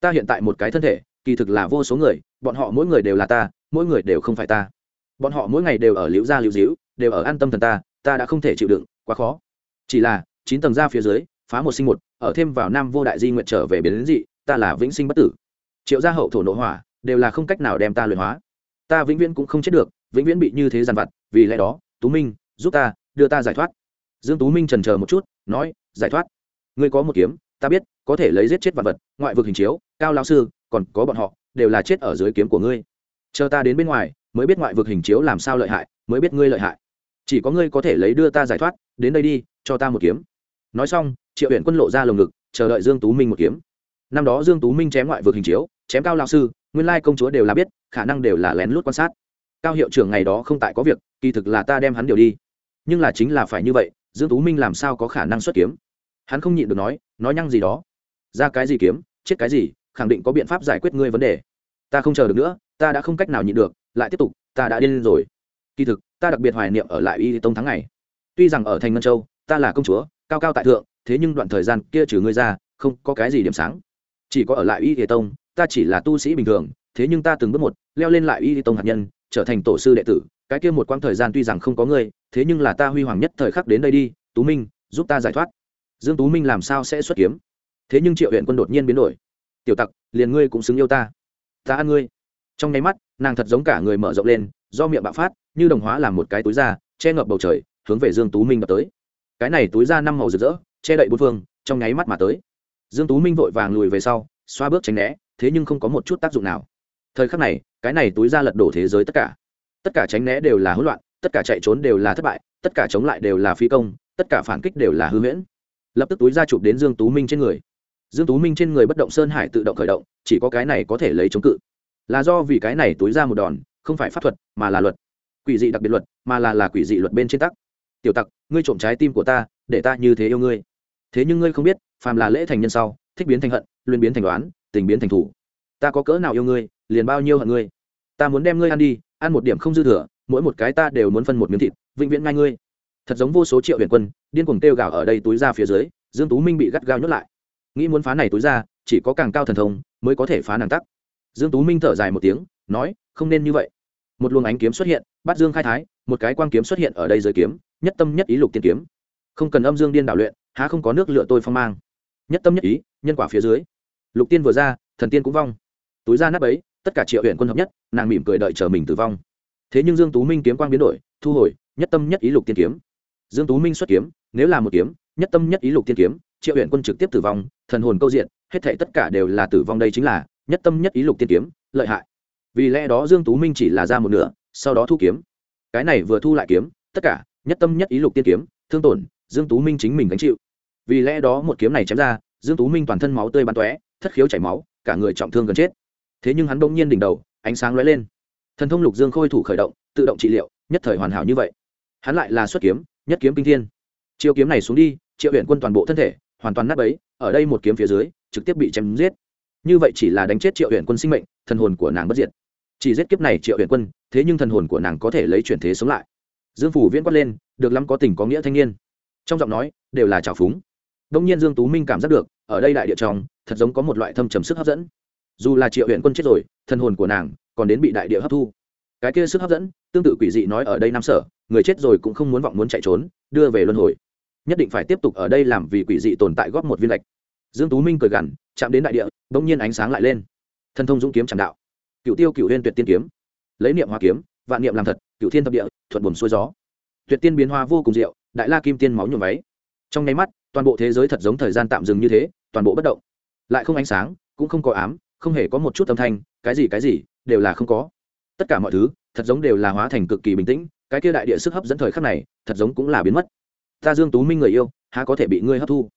ta hiện tại một cái thân thể, kỳ thực là vô số người, bọn họ mỗi người đều là ta, mỗi người đều không phải ta. Bọn họ mỗi ngày đều ở liễu gia liễu diễu đều ở an tâm thần ta ta đã không thể chịu đựng, quá khó. Chỉ là, chín tầng ra phía dưới, phá một sinh một, ở thêm vào nam vô đại di nguyện trở về biến đến dị, ta là vĩnh sinh bất tử. Triệu gia hậu thổ nội hỏa, đều là không cách nào đem ta luyện hóa. Ta vĩnh viễn cũng không chết được vĩnh viễn bị như thế giàn vặt, vì lẽ đó, tú minh, giúp ta, đưa ta giải thoát. Dương tú minh trần chờ một chút, nói, giải thoát. Ngươi có một kiếm, ta biết, có thể lấy giết chết vật vật, ngoại vực hình chiếu, cao lao sư, còn có bọn họ, đều là chết ở dưới kiếm của ngươi. Chờ ta đến bên ngoài, mới biết ngoại vực hình chiếu làm sao lợi hại, mới biết ngươi lợi hại. Chỉ có ngươi có thể lấy đưa ta giải thoát, đến đây đi, cho ta một kiếm. Nói xong, triệu huyện quân lộ ra lồng ngực, chờ đợi dương tú minh một kiếm. Năm đó dương tú minh chém ngoại vực hình chiếu, chém cao lao sư, nguyên lai công chúa đều là biết, khả năng đều là lén lút quan sát cao hiệu trưởng ngày đó không tại có việc, kỳ thực là ta đem hắn điều đi. Nhưng là chính là phải như vậy, dương tú minh làm sao có khả năng xuất kiếm? Hắn không nhịn được nói nói nhăng gì đó. Ra cái gì kiếm, chết cái gì, khẳng định có biện pháp giải quyết ngươi vấn đề. Ta không chờ được nữa, ta đã không cách nào nhịn được, lại tiếp tục, ta đã điên rồi. Kỳ thực, ta đặc biệt hoài niệm ở lại y tông tháng ngày. Tuy rằng ở thành ngân châu, ta là công chúa, cao cao tại thượng, thế nhưng đoạn thời gian kia trừ ngươi ra, không có cái gì điểm sáng. Chỉ có ở lại y tông, ta chỉ là tu sĩ bình thường, thế nhưng ta từng bước một, leo lên lại y tông hạt nhân trở thành tổ sư đệ tử, cái kia một quãng thời gian tuy rằng không có ngươi, thế nhưng là ta huy hoàng nhất thời khắc đến đây đi, tú minh, giúp ta giải thoát. Dương tú minh làm sao sẽ xuất kiếm? Thế nhưng triệu huyện quân đột nhiên biến đổi. Tiểu tặc, liền ngươi cũng xứng yêu ta. Ta ăn ngươi. Trong nháy mắt, nàng thật giống cả người mở rộng lên, do miệng bạo phát, như đồng hóa làm một cái túi da, che ngập bầu trời, hướng về dương tú minh đập tới. Cái này túi da năm màu rực rỡ, che đậy bốn phương, trong nháy mắt mà tới. Dương tú minh vội vàng lùi về sau, xoa bước tránh né, thế nhưng không có một chút tác dụng nào. Thời khắc này cái này túi ra lật đổ thế giới tất cả. Tất cả tránh né đều là hỗn loạn, tất cả chạy trốn đều là thất bại, tất cả chống lại đều là phi công, tất cả phản kích đều là hư huyễn. Lập tức túi ra chụp đến dương tú minh trên người. Dương tú minh trên người bất động sơn hải tự động khởi động, chỉ có cái này có thể lấy chống cự. Là do vì cái này túi ra một đòn, không phải pháp thuật, mà là luật. Quỷ dị đặc biệt luật, mà là là quỷ dị luật bên trên tắc. Tiểu tặc, ngươi trộm trái tim của ta, để ta như thế yêu ngươi. Thế nhưng ngươi không biết, phàm là lễ thành nhân sau, thích biến thành hận, luyện biến thành đoán tình biến thành thủ. Ta có cỡ nào yêu ngươi, liền bao nhiêu hận ngươi ta muốn đem ngươi ăn đi, ăn một điểm không dư thừa, mỗi một cái ta đều muốn phân một miếng thịt, vĩnh viễn ngay ngươi. Thật giống vô số triệu huyền quân, điên cuồng kêu gào ở đây túi ra phía dưới, dương tú minh bị gắt gao nhốt lại. Nghĩ muốn phá này túi ra, chỉ có càng cao thần thông, mới có thể phá nàng tắc. Dương tú minh thở dài một tiếng, nói, không nên như vậy. Một luồng ánh kiếm xuất hiện, bắt dương khai thái, một cái quang kiếm xuất hiện ở đây dưới kiếm, nhất tâm nhất ý lục tiên kiếm. Không cần âm dương điên đảo luyện, há không có nước lựa tôi phong mang. Nhất tâm nhất ý, nhân quả phía dưới. Lục tiên vừa ra, thần tiên cũng vong. Túi ra nắp ấy tất cả triệu huyện quân hợp nhất, nàng mỉm cười đợi chờ mình tử vong. Thế nhưng dương tú minh kiếm quang biến đổi, thu hồi, nhất tâm nhất ý lục tiên kiếm. Dương tú minh xuất kiếm, nếu là một kiếm, nhất tâm nhất ý lục tiên kiếm, triệu huyện quân trực tiếp tử vong, thần hồn câu diện, hết thảy tất cả đều là tử vong đây chính là nhất tâm nhất ý lục tiên kiếm, lợi hại. Vì lẽ đó dương tú minh chỉ là ra một nửa, sau đó thu kiếm. Cái này vừa thu lại kiếm, tất cả, nhất tâm nhất ý lục tiên kiếm, thương tổn, dương tú minh chính mình gánh chịu. Vì lẽ đó một kiếm này chém ra, dương tú minh toàn thân máu tươi bắn tóe, thất khiếu chảy máu, cả người trọng thương gần chết thế nhưng hắn bỗng nhiên đỉnh đầu, ánh sáng lóe lên. Thần thông lục dương khôi thủ khởi động, tự động trị liệu, nhất thời hoàn hảo như vậy. Hắn lại là xuất kiếm, nhất kiếm kinh thiên. Chiêu kiếm này xuống đi, triệu huyện quân toàn bộ thân thể, hoàn toàn nát bấy, ở đây một kiếm phía dưới, trực tiếp bị chém giết. Như vậy chỉ là đánh chết triệu huyện quân sinh mệnh, thần hồn của nàng bất diệt. Chỉ giết kiếp này triệu huyện quân, thế nhưng thần hồn của nàng có thể lấy chuyển thế sống lại. Dương phủ viễn quát lên, được lắm có tình có nghĩa thanh niên. Trong giọng nói, đều là trào phúng. Đông nhiên dương tú minh cảm giác được, ở đây đại địa trong, thật giống có một loại thâm trầm sức hấp dẫn dù là triệu huyện quân chết rồi thân hồn của nàng còn đến bị đại địa hấp thu. Cái kia sức hấp dẫn, tương tự quỷ dị nói ở đây nam sở, người chết rồi cũng không muốn vọng muốn chạy trốn, đưa về luân hồi. Nhất định phải tiếp tục ở đây làm vì quỷ dị tồn tại góp một viên lệch. Dương tú minh cười gằn, chạm đến đại địa, bỗng nhiên ánh sáng lại lên. Thân thông dũng kiếm chẳng đạo. Cựu tiêu cựu huyên tuyệt tiên kiếm. Lấy niệm hoa kiếm, vạn niệm làm thật cựu thiên thập địa, thuận buồn xuôi gió. Tuyệt tiên biến hoa vô cùng diệu, đại la kim tiên máu nhuộm váy. Trong nháy mắt, toàn bộ thế giới thật giống thời gian tạm dừng như thế, toàn bộ bất động. Lại không ánh sáng, cũng không có ám không hề có một chút âm thanh, cái gì cái gì, đều là không có. Tất cả mọi thứ, thật giống đều là hóa thành cực kỳ bình tĩnh, cái kia đại địa sức hấp dẫn thời khắc này, thật giống cũng là biến mất. Ta dương tú minh người yêu, há có thể bị ngươi hấp thu?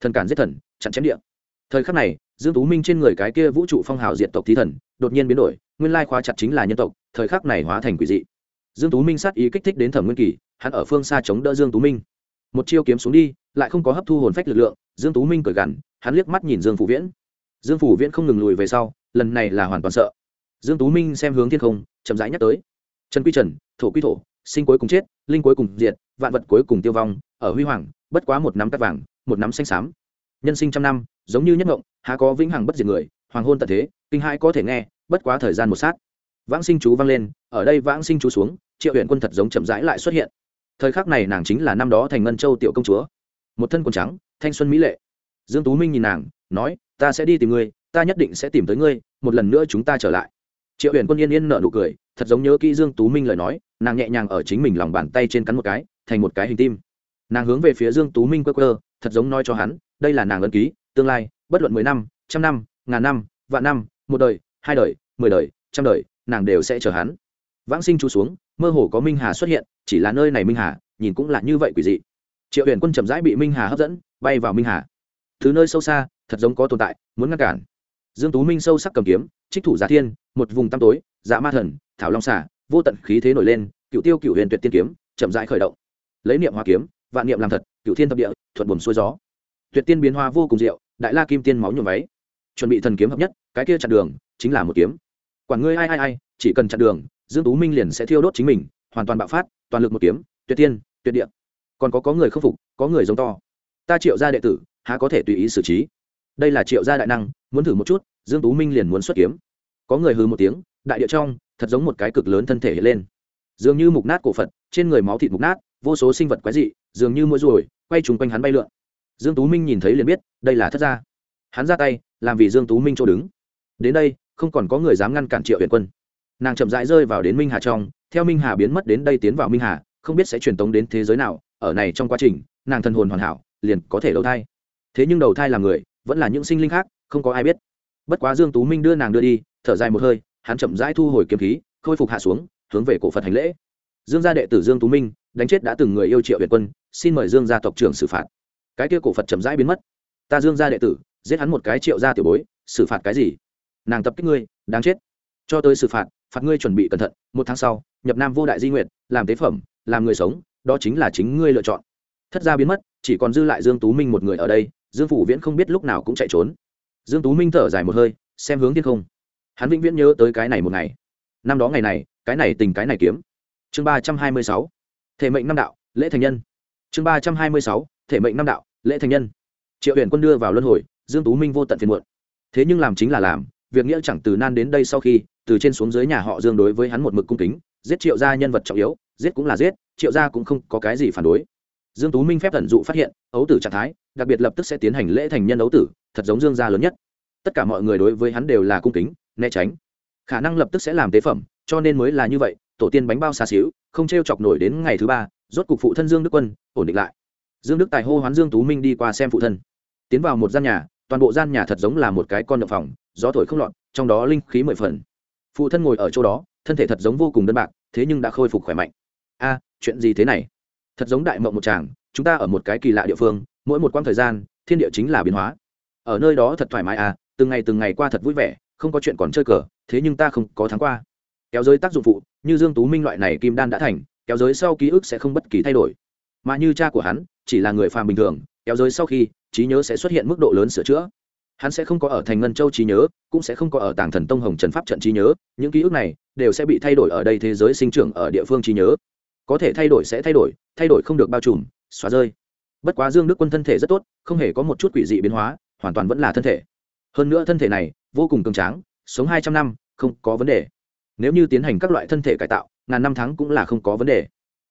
Thần cản giết thần, chặn chém địa. Thời khắc này, dương tú minh trên người cái kia vũ trụ phong hào diệt tộc thí thần, đột nhiên biến đổi, nguyên lai khóa chặt chính là nhân tộc, thời khắc này hóa thành quỷ dị. Dương tú minh sát ý kích thích đến thẩm nguyên kỳ, hắn ở phương xa chống đỡ dương tú minh. Một chiêu kiếm xuống đi, lại không có hấp thu hồn phách lực lượng, dương tú minh cởi gằn, hắn liếc mắt nhìn dương phủ viễn dương phủ viễn không ngừng lùi về sau, lần này là hoàn toàn sợ. Dương tú minh xem hướng thiên không, chậm rãi nhắc tới. Trần quy trần, thổ quy thổ, sinh cuối cùng chết, linh cuối cùng diệt, vạn vật cuối cùng tiêu vong, ở huy hoàng, bất quá một nắm cắt vàng, một nắm xanh xám. Nhân sinh trăm năm, giống như nhất ngộng, há có vĩnh hằng bất diệt người, hoàng hôn tận thế, kinh hãi có thể nghe, bất quá thời gian một sát. Vãng sinh chú vang lên, ở đây vãng sinh chú xuống, triệu huyện quân thật giống chậm rãi lại xuất hiện. Thời khắc này nàng chính là năm đó thành ngân châu tiểu công chúa. Một thân quần trắng, thanh xuân mỹ lệ. Dương tú minh nhìn nàng, nói ta sẽ đi tìm ngươi, ta nhất định sẽ tìm tới ngươi, một lần nữa chúng ta trở lại. Triệu huyền quân yên yên nở nụ cười, thật giống nhớ kỹ dương tú minh lời nói, nàng nhẹ nhàng ở chính mình lòng bàn tay trên cắn một cái, thành một cái hình tim. Nàng hướng về phía dương tú minh quơ quơ, thật giống nói cho hắn, đây là nàng ấn ký, tương lai, bất luận mười năm, trăm năm, ngàn năm, vạn năm, một đời, hai đời, mười đời, trăm đời, nàng đều sẽ chờ hắn. Vãng sinh chú xuống, mơ hồ có minh hà xuất hiện, chỉ là nơi này minh hà, nhìn cũng là như vậy quỷ dị. Triệu huyền quân chậm rãi bị minh hà hấp dẫn, bay vào minh hà. Thứ nơi sâu xa thật giống có tồn tại, muốn ngăn cản. Dương tú minh sâu sắc cầm kiếm, trích thủ giả thiên, một vùng tăm tối dạ ma thần, thảo long xả vô tận khí thế nổi lên, cựu tiêu cựu huyền tuyệt tiên kiếm, chậm rãi khởi động. Lấy niệm hoa kiếm, vạn niệm làm thật, cựu thiên thập địa, thuận buồm xuôi gió. Tuyệt tiên biến hoa vô cùng diệu, đại la kim tiên máu nhuộm váy. Chuẩn bị thần kiếm hợp nhất, cái kia chặn đường, chính là một kiếm. Quản ngươi ai ai ai, chỉ cần chặn đường, dương tú minh liền sẽ thiêu đốt chính mình, hoàn toàn bạo phát, toàn lực một kiếm, tuyệt tiên, tuyệt địa. Còn có có người không phục, có người giống to. Ta triệu ra đệ tử, há có thể tùy ý xử trí? Đây là triệu gia đại năng, muốn thử một chút, dương tú minh liền muốn xuất kiếm. Có người hừ một tiếng, đại địa trong, thật giống một cái cực lớn thân thể hiện lên. Dường như mục nát cổ phật, trên người máu thịt mục nát, vô số sinh vật quái dị, dường như mũi ruồi, quay trúng quanh hắn bay lượn. Dương tú minh nhìn thấy liền biết, đây là thất gia. Hắn ra tay, làm vì dương tú minh chỗ đứng. Đến đây, không còn có người dám ngăn cản triệu huyền quân. Nàng chậm rãi rơi vào đến minh hà trong, theo minh hà biến mất đến đây tiến vào minh hà, không biết sẽ truyền tống đến thế giới nào, ở này trong quá trình, nàng thân hồn hoàn hảo, liền có thể đầu thai. Thế nhưng đầu thai là người vẫn là những sinh linh khác, không có ai biết. Bất quá dương tú minh đưa nàng đưa đi, thở dài một hơi, hắn chậm rãi thu hồi kiếm khí, khôi phục hạ xuống, hướng về cổ phật hành lễ. Dương gia đệ tử dương tú minh, đánh chết đã từng người yêu triệu việt quân, xin mời dương gia tộc trưởng xử phạt. Cái kia cổ phật chậm rãi biến mất. Ta dương gia đệ tử, giết hắn một cái triệu gia tiểu bối, xử phạt cái gì? Nàng tập kích ngươi, đáng chết. Cho tới xử phạt phạt ngươi chuẩn bị cẩn thận, một tháng sau, nhập nam vô đại di nguyện làm tế phẩm, làm người sống, đó chính là chính ngươi lựa chọn. Thất gia biến mất, chỉ còn dư lại dương tú minh một người ở đây dương phủ viễn không biết lúc nào cũng chạy trốn. Dương tú minh thở dài một hơi, xem hướng thiên không. Hắn vĩnh viễn nhớ tới cái này một ngày. Năm đó ngày này, cái này tình cái này kiếm. Chương ba trăm hai mươi sáu, thể mệnh năm đạo, lễ thành nhân. Chương ba trăm hai mươi sáu, thể mệnh năm đạo, lễ thành nhân. Triệu huyền quân đưa vào luân hồi, dương tú minh vô tận phiền muộn. Thế nhưng làm chính là làm, việc nghĩa chẳng từ nan đến đây sau khi, từ trên xuống dưới nhà họ dương đối với hắn một mực cung kính, giết triệu gia nhân vật trọng yếu, giết cũng là giết, triệu gia cũng không có cái gì phản đối. Dương tú minh phép tận dụ phát hiện, ấu tử trạng thái đặc biệt lập tức sẽ tiến hành lễ thành nhân ấu tử, thật giống dương gia lớn nhất. Tất cả mọi người đối với hắn đều là cung kính, né tránh. Khả năng lập tức sẽ làm tế phẩm, cho nên mới là như vậy, tổ tiên bánh bao xa xíu, không t chọc nổi đến ngày thứ ba, rốt cục phụ thân dương đức quân, ổn định lại. Dương đức tài hô hoán dương tú minh đi qua xem phụ thân. Tiến vào một gian nhà, toàn bộ gian nhà thật giống là một cái con động phòng, gió thổi không lọt, trong đó linh khí mười phần. Phụ thân ngồi ở chỗ đó, thân thể thật giống vô cùng đơn bạc, thế nhưng đã khôi phục khỏe mạnh. A, chuyện gì thế này? Thật giống đại mộng một chàng chúng ta ở một cái kỳ lạ địa phương mỗi một quãng thời gian, thiên địa chính là biến hóa. Ở nơi đó thật thoải mái à từng ngày từng ngày qua thật vui vẻ, không có chuyện còn chơi cờ, thế nhưng ta không có tháng qua. Kéo giới tác dụng phụ, như dương tú minh loại này kim đan đã thành, kéo giới sau ký ức sẽ không bất kỳ thay đổi. Mà như cha của hắn, chỉ là người phàm bình thường, kéo giới sau khi, trí nhớ sẽ xuất hiện mức độ lớn sửa chữa. Hắn sẽ không có ở thành ngân châu trí nhớ, cũng sẽ không có ở tàng thần tông hồng trần pháp trận trí nhớ, những ký ức này đều sẽ bị thay đổi ở đây thế giới sinh trưởng ở địa phương trí nhớ. Có thể thay đổi sẽ thay đổi thay đổi không được bao trùm, xóa rơi bất quá dương đức quân thân thể rất tốt, không hề có một chút quỷ dị biến hóa, hoàn toàn vẫn là thân thể. Hơn nữa thân thể này, vô cùng cường tráng, sống hai trăm năm, không có vấn đề. Nếu như tiến hành các loại thân thể cải tạo, ngàn năm tháng cũng là không có vấn đề.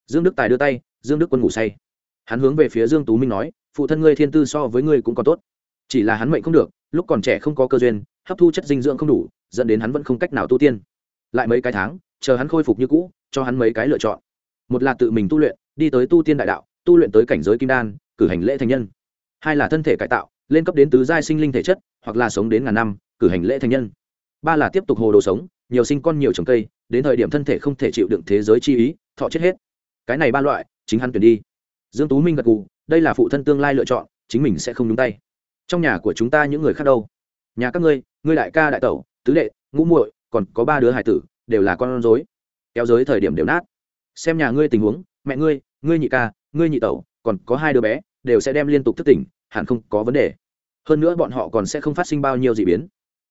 Dương đức tài đưa tay, dương đức quân ngủ say. Hắn hướng về phía dương tú minh nói, phụ thân ngươi thiên tư so với ngươi cũng còn tốt. Chỉ là hắn mệnh không được, lúc còn trẻ không có cơ duyên, hấp thu chất dinh dưỡng không đủ, dẫn đến hắn vẫn không cách nào tu tiên. Lại mấy cái tháng, chờ hắn khôi phục như cũ, cho hắn mấy cái lựa chọn. Một là tự mình tu luyện, đi tới tu tiên đại đạo tu luyện tới cảnh giới kim đan, cử hành lễ thành nhân. Hai là thân thể cải tạo, lên cấp đến tứ giai sinh linh thể chất, hoặc là sống đến ngàn năm, cử hành lễ thành nhân. Ba là tiếp tục hồ đồ sống, nhiều sinh con nhiều trồng cây, đến thời điểm thân thể không thể chịu đựng thế giới chi ý, thọ chết hết. Cái này ba loại, chính hắn tuyển đi. Dương tú minh gật gù, đây là phụ thân tương lai lựa chọn, chính mình sẽ không nhúng tay. Trong nhà của chúng ta những người khác đâu? Nhà các ngươi ngươi đại ca đại tẩu, tứ đệ, ngũ muội, còn có ba đứa hải tử, đều là con rối. Kéo giới thời điểm đều nát. Xem nhà ngươi tình huống, mẹ ngươi ngươi nhị ca ngươi nhị tẩu, còn có hai đứa bé, đều sẽ đem liên tục thức tỉnh, hẳn không có vấn đề. Hơn nữa bọn họ còn sẽ không phát sinh bao nhiêu d ị biến.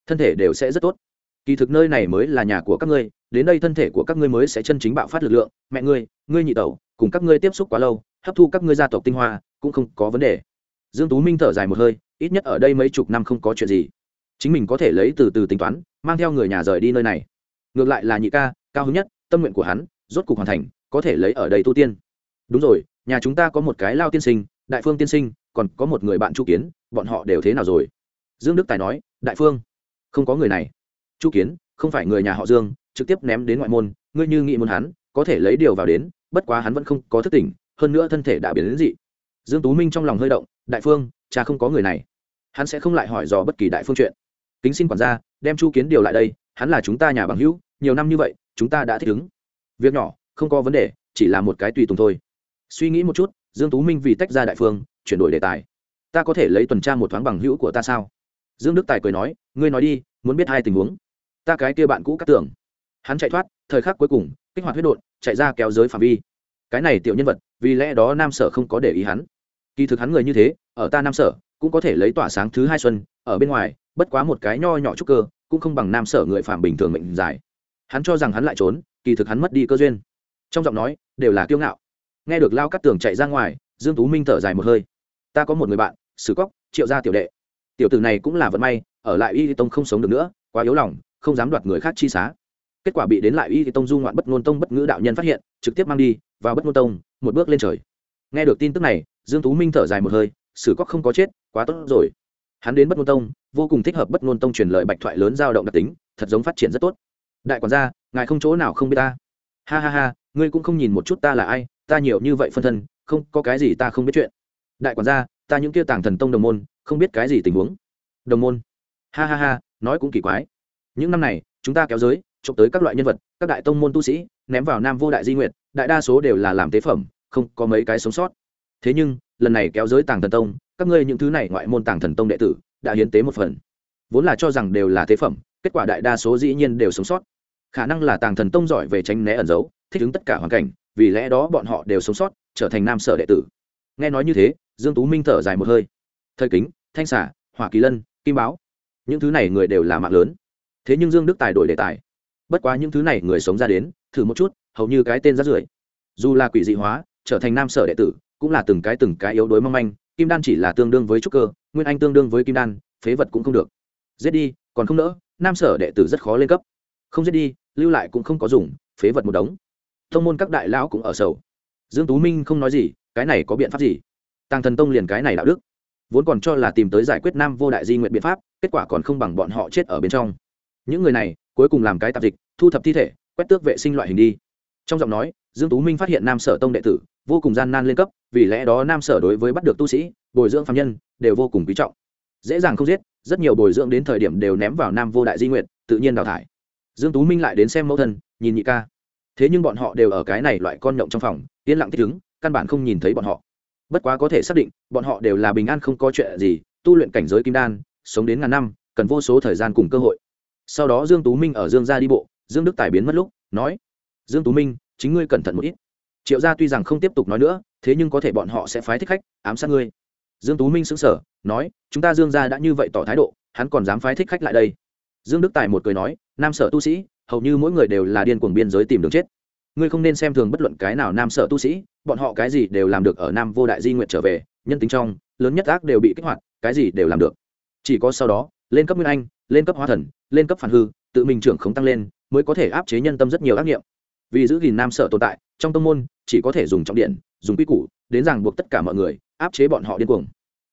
Thân thể đều sẽ rất tốt. Kỳ thực nơi này mới là nhà của các ngươi, đến đây thân thể của các ngươi mới sẽ chân chính bạo phát lực lượng. Mẹ ngươi ngươi nhị tẩu, cùng các ngươi tiếp xúc quá lâu, hấp thu các ngươi gia tộc tinh hoa, cũng không có vấn đề. Dương tú minh thở dài một hơi, ít nhất ở đây mấy chục năm không có chuyện gì. Chính mình có thể lấy từ từ tính toán, mang theo người nhà rời đi nơi này. Ngược lại là nhị ca, cao hứng nhất, tâm nguyện của hắn, rốt cục hoàn thành, có thể lấy ở đây tu tiên. Đúng rồi nhà chúng ta có một cái lao tiên sinh, đại phương tiên sinh, còn có một người bạn chu kiến, bọn họ đều thế nào rồi? Dương đức tài nói, đại phương, không có người này. Chu kiến, không phải người nhà họ dương, trực tiếp ném đến ngoại môn, ngươi như nghị muốn hắn, có thể lấy điều vào đến, bất quá hắn vẫn không có thức tỉnh, hơn nữa thân thể đã biến đến dị. Dương tú minh trong lòng hơi động, đại phương, cha không có người này. Hắn sẽ không lại hỏi dò bất kỳ đại phương chuyện. Kính xin quản gia, đem chu kiến điều lại đây, hắn là chúng ta nhà bằng hữu, nhiều năm như vậy, chúng ta đã thích ứng. Việc nhỏ, không có vấn đề, chỉ là một cái tùy tùng thôi suy nghĩ một chút, dương tú minh vì tách ra đại phương, chuyển đổi đề tài. Ta có thể lấy tuần tra một thoáng bằng hữu của ta sao? Dương đức tài cười nói, ngươi nói đi, muốn biết hai tình huống. Ta cái kia bạn cũ cắt tưởng hắn chạy thoát, thời khắc cuối cùng, kích hoạt huyết đột chạy ra kéo giới phạm vi. Cái này tiểu nhân vật, vì lẽ đó nam sở không có để ý hắn. Kỳ thực hắn người như thế, ở ta nam sở, cũng có thể lấy tỏa sáng thứ hai xuân, ở bên ngoài, bất quá một cái nho nhỏ chút cơ, cũng không bằng nam sở người phạm bình thường mệnh dài. Hắn cho rằng hắn lại trốn, kỳ thực hắn mất đi cơ duyên. Trong giọng nói, đều là kiêu ngạo nghe được lao cắt tường chạy ra ngoài, dương tú minh thở dài một hơi. Ta có một người bạn, sử cóc triệu gia tiểu đệ. Tiểu tử này cũng là vận may, ở lại y tông không sống được nữa, quá yếu lòng, không dám đoạt người khác chi xá. Kết quả bị đến lại y tông du ngoạn bất ngôn tông bất ngữ đạo nhân phát hiện, trực tiếp mang đi, vào bất ngôn tông, một bước lên trời. Nghe được tin tức này, dương tú minh thở dài một hơi, sử cóc không có chết, quá tốt rồi. Hắn đến bất ngôn tông, vô cùng thích hợp bất ngôn tông truyền lời bạch thoại lớn giao động đặc tính, thật giống phát triển rất tốt. Đại quản gia, ngài không chỗ nào không biết ta. Ha ha ha, ngươi cũng không nhìn một chút ta là ai ta nhiều như vậy phân thân, không, có cái gì ta không biết chuyện. Đại quản gia, ta những kia tàng thần tông đồng môn, không biết cái gì tình huống. Đồng môn. Ha ha ha, nói cũng kỳ quái. Những năm này, chúng ta kéo giới, trộm tới các loại nhân vật, các đại tông môn tu sĩ, ném vào nam vô đại di nguyệt, đại đa số đều là làm tế phẩm, không có mấy cái sống sót. Thế nhưng, lần này kéo giới tàng thần tông, các ngươi những thứ này ngoại môn tàng thần tông đệ tử, đã hiến tế một phần. Vốn là cho rằng đều là tế phẩm, kết quả đại đa số dĩ nhiên đều sống sót. Khả năng là tàng thần tông giỏi về tránh né ẩn giấu thích ứng tất cả hoàn cảnh vì lẽ đó bọn họ đều sống sót, trở thành nam sở đệ tử. Nghe nói như thế, dương tú minh thở dài một hơi. Thời kính, thanh xả hỏa kỳ lân, kim báo. Những thứ này người đều là mạng lớn. Thế nhưng dương đức tài đổi đề tài. Bất quá những thứ này người sống ra đến, thử một chút, hầu như cái tên rát rưởi. Dù là quỷ dị hóa, trở thành nam sở đệ tử, cũng là từng cái từng cái yếu đuối mong manh, kim đan chỉ là tương đương với trúc cơ, nguyên anh tương đương với kim đan, phế vật cũng không được. Giết đi, còn không nỡ, nam sở đệ tử rất khó lên cấp. Không giết đi, lưu lại cũng không có dùng, phế vật một đống thông môn các đại lão cũng ở sầu. Dương tú minh không nói gì, cái này có biện pháp gì? Tăng thần tông liền cái này đạo đức. Vốn còn cho là tìm tới giải quyết nam vô đại di nguyện biện pháp, kết quả còn không bằng bọn họ chết ở bên trong. Những người này, cuối cùng làm cái tạp dịch, thu thập thi thể, quét tước vệ sinh loại hình đi. Trong giọng nói, dương tú minh phát hiện nam sở tông đệ tử, vô cùng gian nan lên cấp, vì lẽ đó nam sở đối với bắt được tu sĩ, bồi dưỡng phạm nhân, đều vô cùng quý trọng. Dễ dàng không giết, rất nhiều bồi dưỡng đến thời điểm đều ném vào nam vô đại di nguyện, tự nhiên đào thải. Dương tú minh lại đến xem mẫu thân, nhìn nhị ca thế nhưng bọn họ đều ở cái này loại con nhộng trong phòng, yên lặng thích ứng, căn bản không nhìn thấy bọn họ. Bất quá có thể xác định, bọn họ đều là bình an không có chuyện gì, tu luyện cảnh giới kim đan, sống đến ngàn năm, cần vô số thời gian cùng cơ hội. Sau đó dương tú minh ở dương gia đi bộ, dương đức tài biến mất lúc, nói, dương tú minh, chính ngươi cẩn thận một ít. Triệu gia tuy rằng không tiếp tục nói nữa, thế nhưng có thể bọn họ sẽ phái thích khách, ám sát ngươi. Dương tú minh sững sờ, nói, chúng ta dương gia đã như vậy tỏ thái độ, hắn còn dám phái thích khách lại đây. Dương đức tài một cười nói, nam sở tu sĩ hầu như mỗi người đều là điên cuồng biên giới tìm đường chết. Ngươi không nên xem thường bất luận cái nào nam sở tu sĩ, bọn họ cái gì đều làm được ở nam vô đại di nguyện trở về, nhân tính trong, lớn nhất ác đều bị kích hoạt, cái gì đều làm được. Chỉ có sau đó, lên cấp nguyên anh, lên cấp hóa thần, lên cấp phản hư, tự mình trưởng không tăng lên, mới có thể áp chế nhân tâm rất nhiều ác nghiệm. Vì giữ gìn nam sở tồn tại, trong tông môn, chỉ có thể dùng trọng điện, dùng quy củ, đến ràng buộc tất cả mọi người, áp chế bọn họ điên cuồng.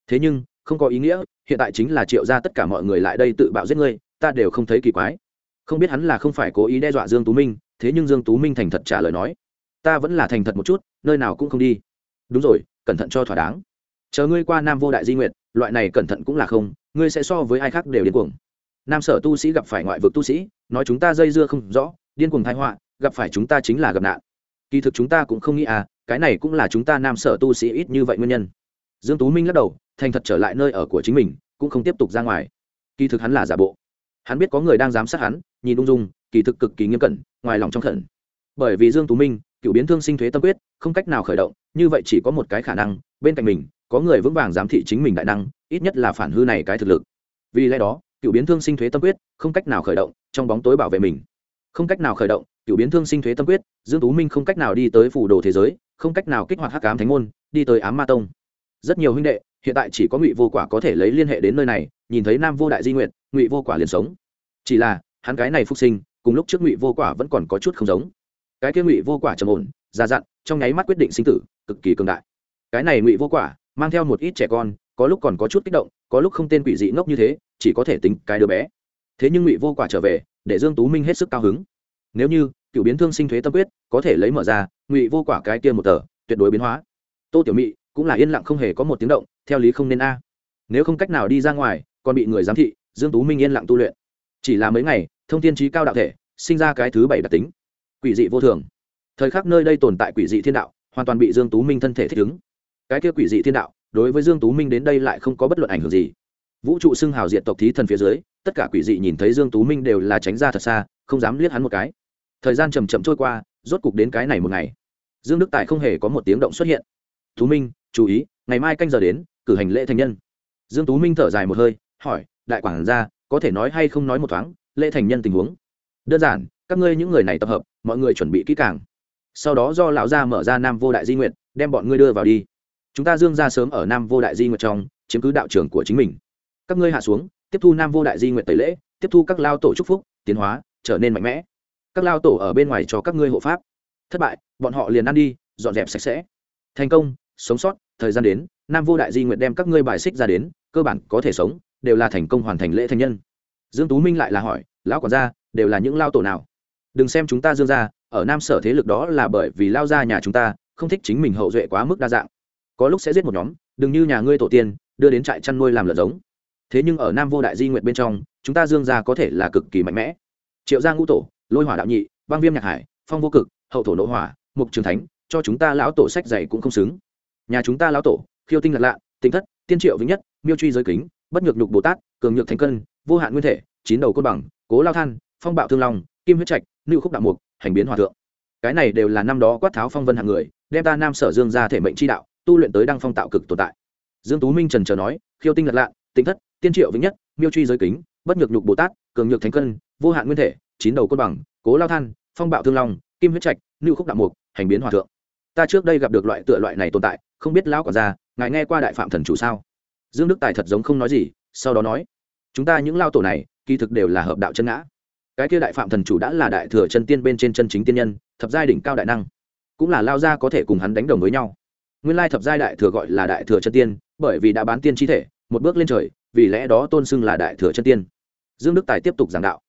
Thế nhưng, không có ý nghĩa, hiện tại chính là triệu ra tất cả mọi người lại đây tự bạo giết ngươi, ta đều không thấy kỳ quái không biết hắn là không phải cố ý đe dọa dương tú minh, thế nhưng dương tú minh thành thật trả lời nói, ta vẫn là thành thật một chút, nơi nào cũng không đi. Đúng rồi, cẩn thận cho thỏa đáng. Chờ ngươi qua nam vô đại di nguyện loại này cẩn thận cũng là không, ngươi sẽ so với ai khác đều điên cuồng. Nam sở tu sĩ gặp phải ngoại vực tu sĩ, nói chúng ta dây dưa không rõ, điên cuồng thái họa, gặp phải chúng ta chính là gặp nạn. Kỳ thực chúng ta cũng không nghĩ à cái này cũng là chúng ta nam sở tu sĩ ít như vậy nguyên nhân. Dương tú minh lắc đầu, thành thật trở lại nơi ở của chính mình, cũng không tiếp tục ra ngoài. Kỳ thực hắn là giả bộ hắn biết có người đang giám sát hắn, nhìn ung dung, kỳ thực cực kỳ nghiêm cẩn, ngoài lòng trong thận bởi vì dương tú minh, cựu biến thương sinh thuế tâm quyết, không cách nào khởi động, như vậy chỉ có một cái khả năng, bên cạnh mình, có người vững vàng giám thị chính mình đại năng, ít nhất là phản hư này cái thực lực. Vì lẽ đó, cựu biến thương sinh thuế tâm quyết, không cách nào khởi động, trong bóng tối bảo vệ mình. Không cách nào khởi động, cựu biến thương sinh thuế tâm quyết, dương tú minh không cách nào đi tới phủ đồ thế giới, không cách nào kích hoạt hắc ám thánh môn, đi tới ám ma tông. Rất nhiều huynh đệ, hiện tại chỉ có ngụy vô quả có thể lấy liên hệ đến nơi này nhìn thấy nam vô đại di nguyện ngụy vô quả liền sống. Chỉ là, hắn cái này phục sinh, cùng lúc trước ngụy vô quả vẫn còn có chút không giống. Cái kia ngụy vô quả trầm ổn, già dặn, trong nháy mắt quyết định sinh tử, cực kỳ cường đại. Cái này ngụy vô quả, mang theo một ít trẻ con, có lúc còn có chút kích động, có lúc không tên quỷ dị ngốc như thế, chỉ có thể tính cái đứa bé. Thế nhưng ngụy vô quả trở về, để dương tú minh hết sức cao hứng. Nếu như, cựu biến thương sinh thuế tâm quyết, có thể lấy mở ra, ngụy vô quả cái kia một tờ, tuyệt đối biến hóa. Tô tiểu mị cũng là yên lặng không hề có một tiếng động, theo lý không nên a. Nếu không cách nào đi ra ngoài còn bị người giám thị, dương tú minh yên lặng tu luyện. Chỉ là mấy ngày, thông thiên trí cao đạo thể, sinh ra cái thứ bảy đặc tính. Quỷ dị vô thường. Thời khắc nơi đây tồn tại quỷ dị thiên đạo, hoàn toàn bị dương tú minh thân thể thích ứng. Cái kia quỷ dị thiên đạo, đối với dương tú minh đến đây lại không có bất luận ảnh hưởng gì. Vũ trụ xưng hào diện tộc thí thần phía dưới, tất cả quỷ dị nhìn thấy dương tú minh đều là tránh ra thật xa, không dám liếc hắn một cái. Thời gian chầm chậm trôi qua, rốt cục đến cái này một ngày. Dương đức tài không hề có một tiếng động xuất hiện. Tú minh, chú ý, ngày mai canh giờ đến, cử hành lễ thành nhân. Dương tú minh thở dài một hơi hỏi, đại quản gia, có thể nói hay không nói một thoáng, lễ thành nhân tình huống? Đơn giản, các ngươi những người này tập hợp, mọi người chuẩn bị kỹ càng. Sau đó do lão gia mở ra nam vô đại di nguyện đem bọn ngươi đưa vào đi. Chúng ta dương ra sớm ở nam vô đại di nguyện trong, chiếm cứ đạo trưởng của chính mình. Các ngươi hạ xuống, tiếp thu nam vô đại di nguyện tẩy lễ, tiếp thu các lao tổ chúc phúc, tiến hóa, trở nên mạnh mẽ. Các lao tổ ở bên ngoài cho các ngươi hộ pháp. Thất bại, bọn họ liền ăn đi, dọn dẹp sạch sẽ. Thành công, sống sót, thời gian đến, nam vô đại di nguyện đem các ngươi bài xích ra đến, cơ bản có thể sống đều là thành công hoàn thành lễ thành nhân. Dương tú minh lại là hỏi, lão quản gia, đều là những lao tổ nào? Đừng xem chúng ta dương gia, ở nam sở thế lực đó là bởi vì lao gia nhà chúng ta, không thích chính mình hậu duệ quá mức đa dạng. Có lúc sẽ giết một nhóm, đừng như nhà ngươi tổ tiên, đưa đến trại chăn nuôi làm lợn giống. Thế nhưng ở nam vô đại di nguyện bên trong, chúng ta dương gia có thể là cực kỳ mạnh mẽ. Triệu gia ngũ tổ, lôi hỏa đạo nhị, băng viêm nhạc hải, phong vô cực, hậu thổ nộ hỏa, mục trường thánh, cho chúng ta lão tổ sách dày cũng không xứng. Nhà chúng ta lão tổ, khiêu tinh lạc lạ tinh thất, tiên triệu vĩnh nhất, miêu truy giới kính bất nhược nhục bồ tát, cường nhược thành cân, vô hạn nguyên thể, chín đầu côn bằng, cố lao than, phong bạo thương long, kim huyết trạch nữ khúc đạo mục, hành biến hòa thượng. Cái này đều là năm đó quát tháo phong vân hạng người, đem ta nam sở dương ra thể mệnh chi đạo, tu luyện tới đăng phong tạo cực tồn tại. Dương tú minh trần chờ nói, khiêu tinh lật lạ tinh thất, tiên triệu vĩnh nhất, miêu truy giới kính, bất nhược nhục bồ tát, cường nhược thánh cân, vô hạn nguyên thể, chín đầu côn bằng, cố lao than, phong bạo thương long, kim huyết trạch nữ khúc đạo mục, hành biến hòa thượng. Ta trước đây gặp được loại tựa loại này tồn tại, không biết lão quản gia, ngài nghe qua đại phạm thần chủ sao? Dương đức tài thật giống không nói gì, sau đó nói, chúng ta những lao tổ này, kỳ thực đều là hợp đạo chân ngã. Cái kia đại phạm thần chủ đã là đại thừa chân tiên bên trên chân chính tiên nhân, thập giai đỉnh cao đại năng, cũng là lao gia có thể cùng hắn đánh đồng với nhau. Nguyên lai thập giai đại thừa gọi là đại thừa chân tiên, bởi vì đã bán tiên chi thể, một bước lên trời, vì lẽ đó tôn xưng là đại thừa chân tiên. Dương đức tài tiếp tục giảng đạo,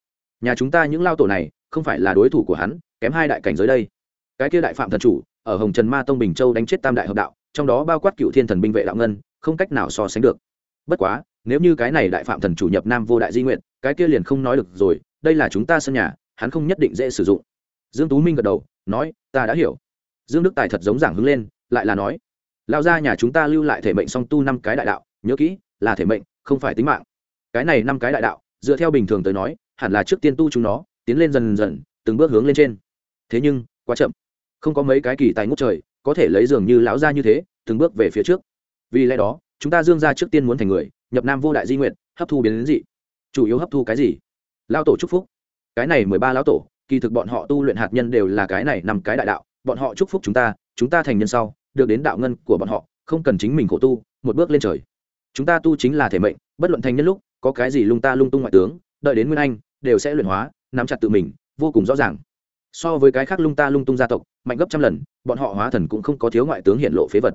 nhà chúng ta những lao tổ này, không phải là đối thủ của hắn, kém hai đại cảnh giới đây. Cái kia đại phạm thần chủ, ở hồng trần ma tông bình châu đánh chết tam đại hợp đạo, trong đó bao quát cựu thiên thần binh vệ đạo ngân không cách nào so sánh được. Bất quá, nếu như cái này đại phạm thần chủ nhập nam vô đại di nguyện, cái kia liền không nói được rồi, đây là chúng ta sân nhà, hắn không nhất định dễ sử dụng. Dương tú minh gật đầu, nói, ta đã hiểu. Dương đức tài thật giống giảng hứng lên, lại là nói lao ra nhà chúng ta lưu lại thể mệnh song tu năm cái đại đạo, nhớ kỹ, là thể mệnh, không phải tính mạng. Cái này năm cái đại đạo, dựa theo bình thường tới nói, hẳn là trước tiên tu chúng nó, tiến lên dần dần, từng bước hướng lên trên. Thế nhưng, quá chậm. Không có mấy cái kỳ tài ngút trời, có thể lấy dường như lão gia như thế, từng bước về phía trước vì lẽ đó, chúng ta dương ra trước tiên muốn thành người, nhập nam vô đại di nguyện hấp thu biến đến dị. Chủ yếu hấp thu cái gì? Lao tổ chúc phúc. Cái này mười ba lão tổ, kỳ thực bọn họ tu luyện hạt nhân đều là cái này nằm cái đại đạo. Bọn họ chúc phúc chúng ta chúng ta thành nhân sau, được đến đạo ngân của bọn họ, không cần chính mình khổ tu, một bước lên trời. Chúng ta tu chính là thể mệnh, bất luận thành nhân lúc, có cái gì lung ta lung tung ngoại tướng, đợi đến nguyên anh, đều sẽ luyện hóa, nắm chặt tự mình, vô cùng rõ ràng. So với cái khác lung ta lung tung gia tộc, mạnh gấp trăm lần, bọn họ hóa thần cũng không có thiếu ngoại tướng hiện lộ phế vật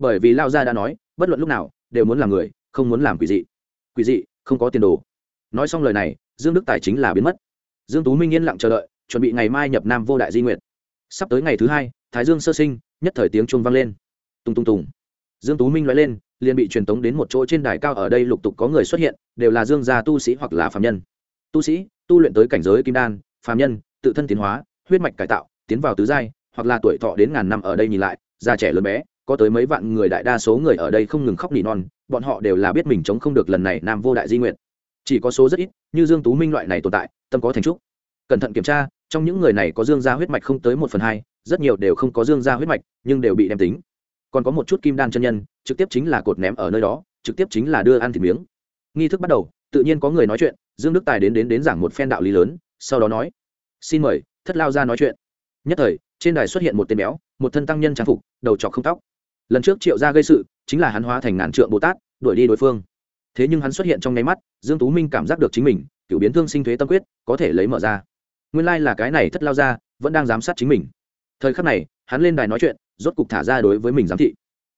bởi vì lao gia đã nói, bất luận lúc nào, đều muốn làm người, không muốn làm quỷ dị. Quỷ dị, không có tiền đồ. Nói xong lời này, dương đức tài chính là biến mất. Dương tú minh yên lặng chờ đợi, chuẩn bị ngày mai nhập nam vô đại di nguyện sắp tới ngày thứ hai, thái dương sơ sinh, nhất thời tiếng chuông vang lên. Tung tung tùng. Dương tú minh nói lên, liền bị truyền tống đến một chỗ trên đài cao ở đây lục tục có người xuất hiện, đều là dương gia tu sĩ hoặc là phàm nhân. Tu sĩ, tu luyện tới cảnh giới kim đan, phàm nhân, tự thân tiến hóa, huyết mạch cải tạo, tiến vào tứ giai, hoặc là tuổi thọ đến ngàn năm ở đây nhìn lại, già trẻ lớn bé có tới mấy vạn người đại đa số người ở đây không ngừng khóc nỉ non, bọn họ đều là biết mình chống không được lần này nam vô đại di nguyện. Chỉ có số rất ít, như dương tú minh loại này tồn tại, tâm có thành trúc. Cẩn thận kiểm tra, trong những người này có dương gia huyết mạch không tới một phần hai, rất nhiều đều không có dương gia huyết mạch, nhưng đều bị đem tính. Còn có một chút kim đan chân nhân, trực tiếp chính là cột ném ở nơi đó, trực tiếp chính là đưa ăn thịt miếng. Nghi thức bắt đầu, tự nhiên có người nói chuyện, dương đức tài đến đến đến giảng một phen đạo lý lớn, sau đó nói, xin mời, thất lao ra nói chuyện. Nhất thời, trên đài xuất hiện một tên béo, một thân tăng nhân trang phục, đầu trọc không tóc lần trước triệu gia gây sự, chính là hắn hóa thành ngàn trượng bồ tát, đuổi đi đối phương. Thế nhưng hắn xuất hiện trong nháy mắt, dương tú minh cảm giác được chính mình cựu biến thương sinh thuế tâm quyết, có thể lấy mở ra. Nguyên lai là cái này thất lao ra vẫn đang giám sát chính mình. Thời khắc này, hắn lên đài nói chuyện, rốt cục thả ra đối với mình giám thị.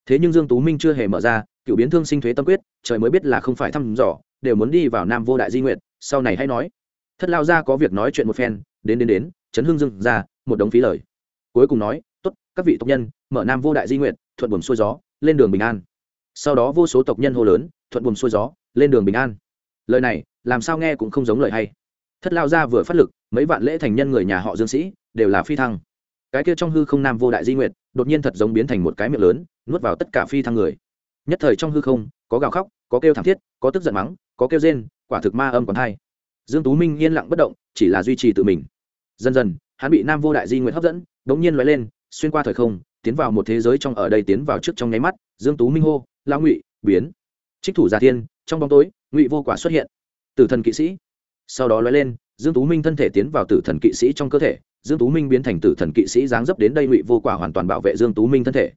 Thế nhưng dương tú minh chưa hề mở ra cựu biến thương sinh thuế tâm quyết, trời mới biết là không phải thăm dò, đều muốn đi vào nam vô đại di nguyện sau này hãy nói. Thất lao ra có việc nói chuyện một phen, đến đến đến, chấn hương dương ra một đống phí lời. Cuối cùng nói, tốt, các vị tộc nhân, mở nam vô đại di nguyện thuận buồm xuôi gió, lên đường bình an. Sau đó vô số tộc nhân hô lớn, thuận buồm xuôi gió, lên đường bình an. Lời này, làm sao nghe cũng không giống lời hay. Thất lao gia vừa phát lực, mấy vạn lễ thành nhân người nhà họ dương sĩ, đều là phi thăng. Cái kia trong hư không nam vô đại di nguyện đột nhiên thật giống biến thành một cái miệng lớn, nuốt vào tất cả phi thăng người. Nhất thời trong hư không, có gào khóc, có kêu thảm thiết, có tức giận mắng, có kêu rên, quả thực ma âm còn hai dương tú minh yên lặng bất động, chỉ là duy trì tự mình. Dần dần, hắn bị nam vô đại di nguyện hấp dẫn, đống nhiên lóe lên, xuyên qua thời không tiến vào một thế giới trong ở đây tiến vào trước trong nháy mắt, dương tú minh hô lao ngụy, biến. Trích thủ giả thiên, trong bóng tối, ngụy vô quả xuất hiện. Tử thần kỵ sĩ. Sau đó lóe lên, dương tú minh thân thể tiến vào tử thần kỵ sĩ trong cơ thể, dương tú minh biến thành tử thần kỵ sĩ dáng dấp đến đây ngụy vô quả hoàn toàn bảo vệ dương tú minh thân thể.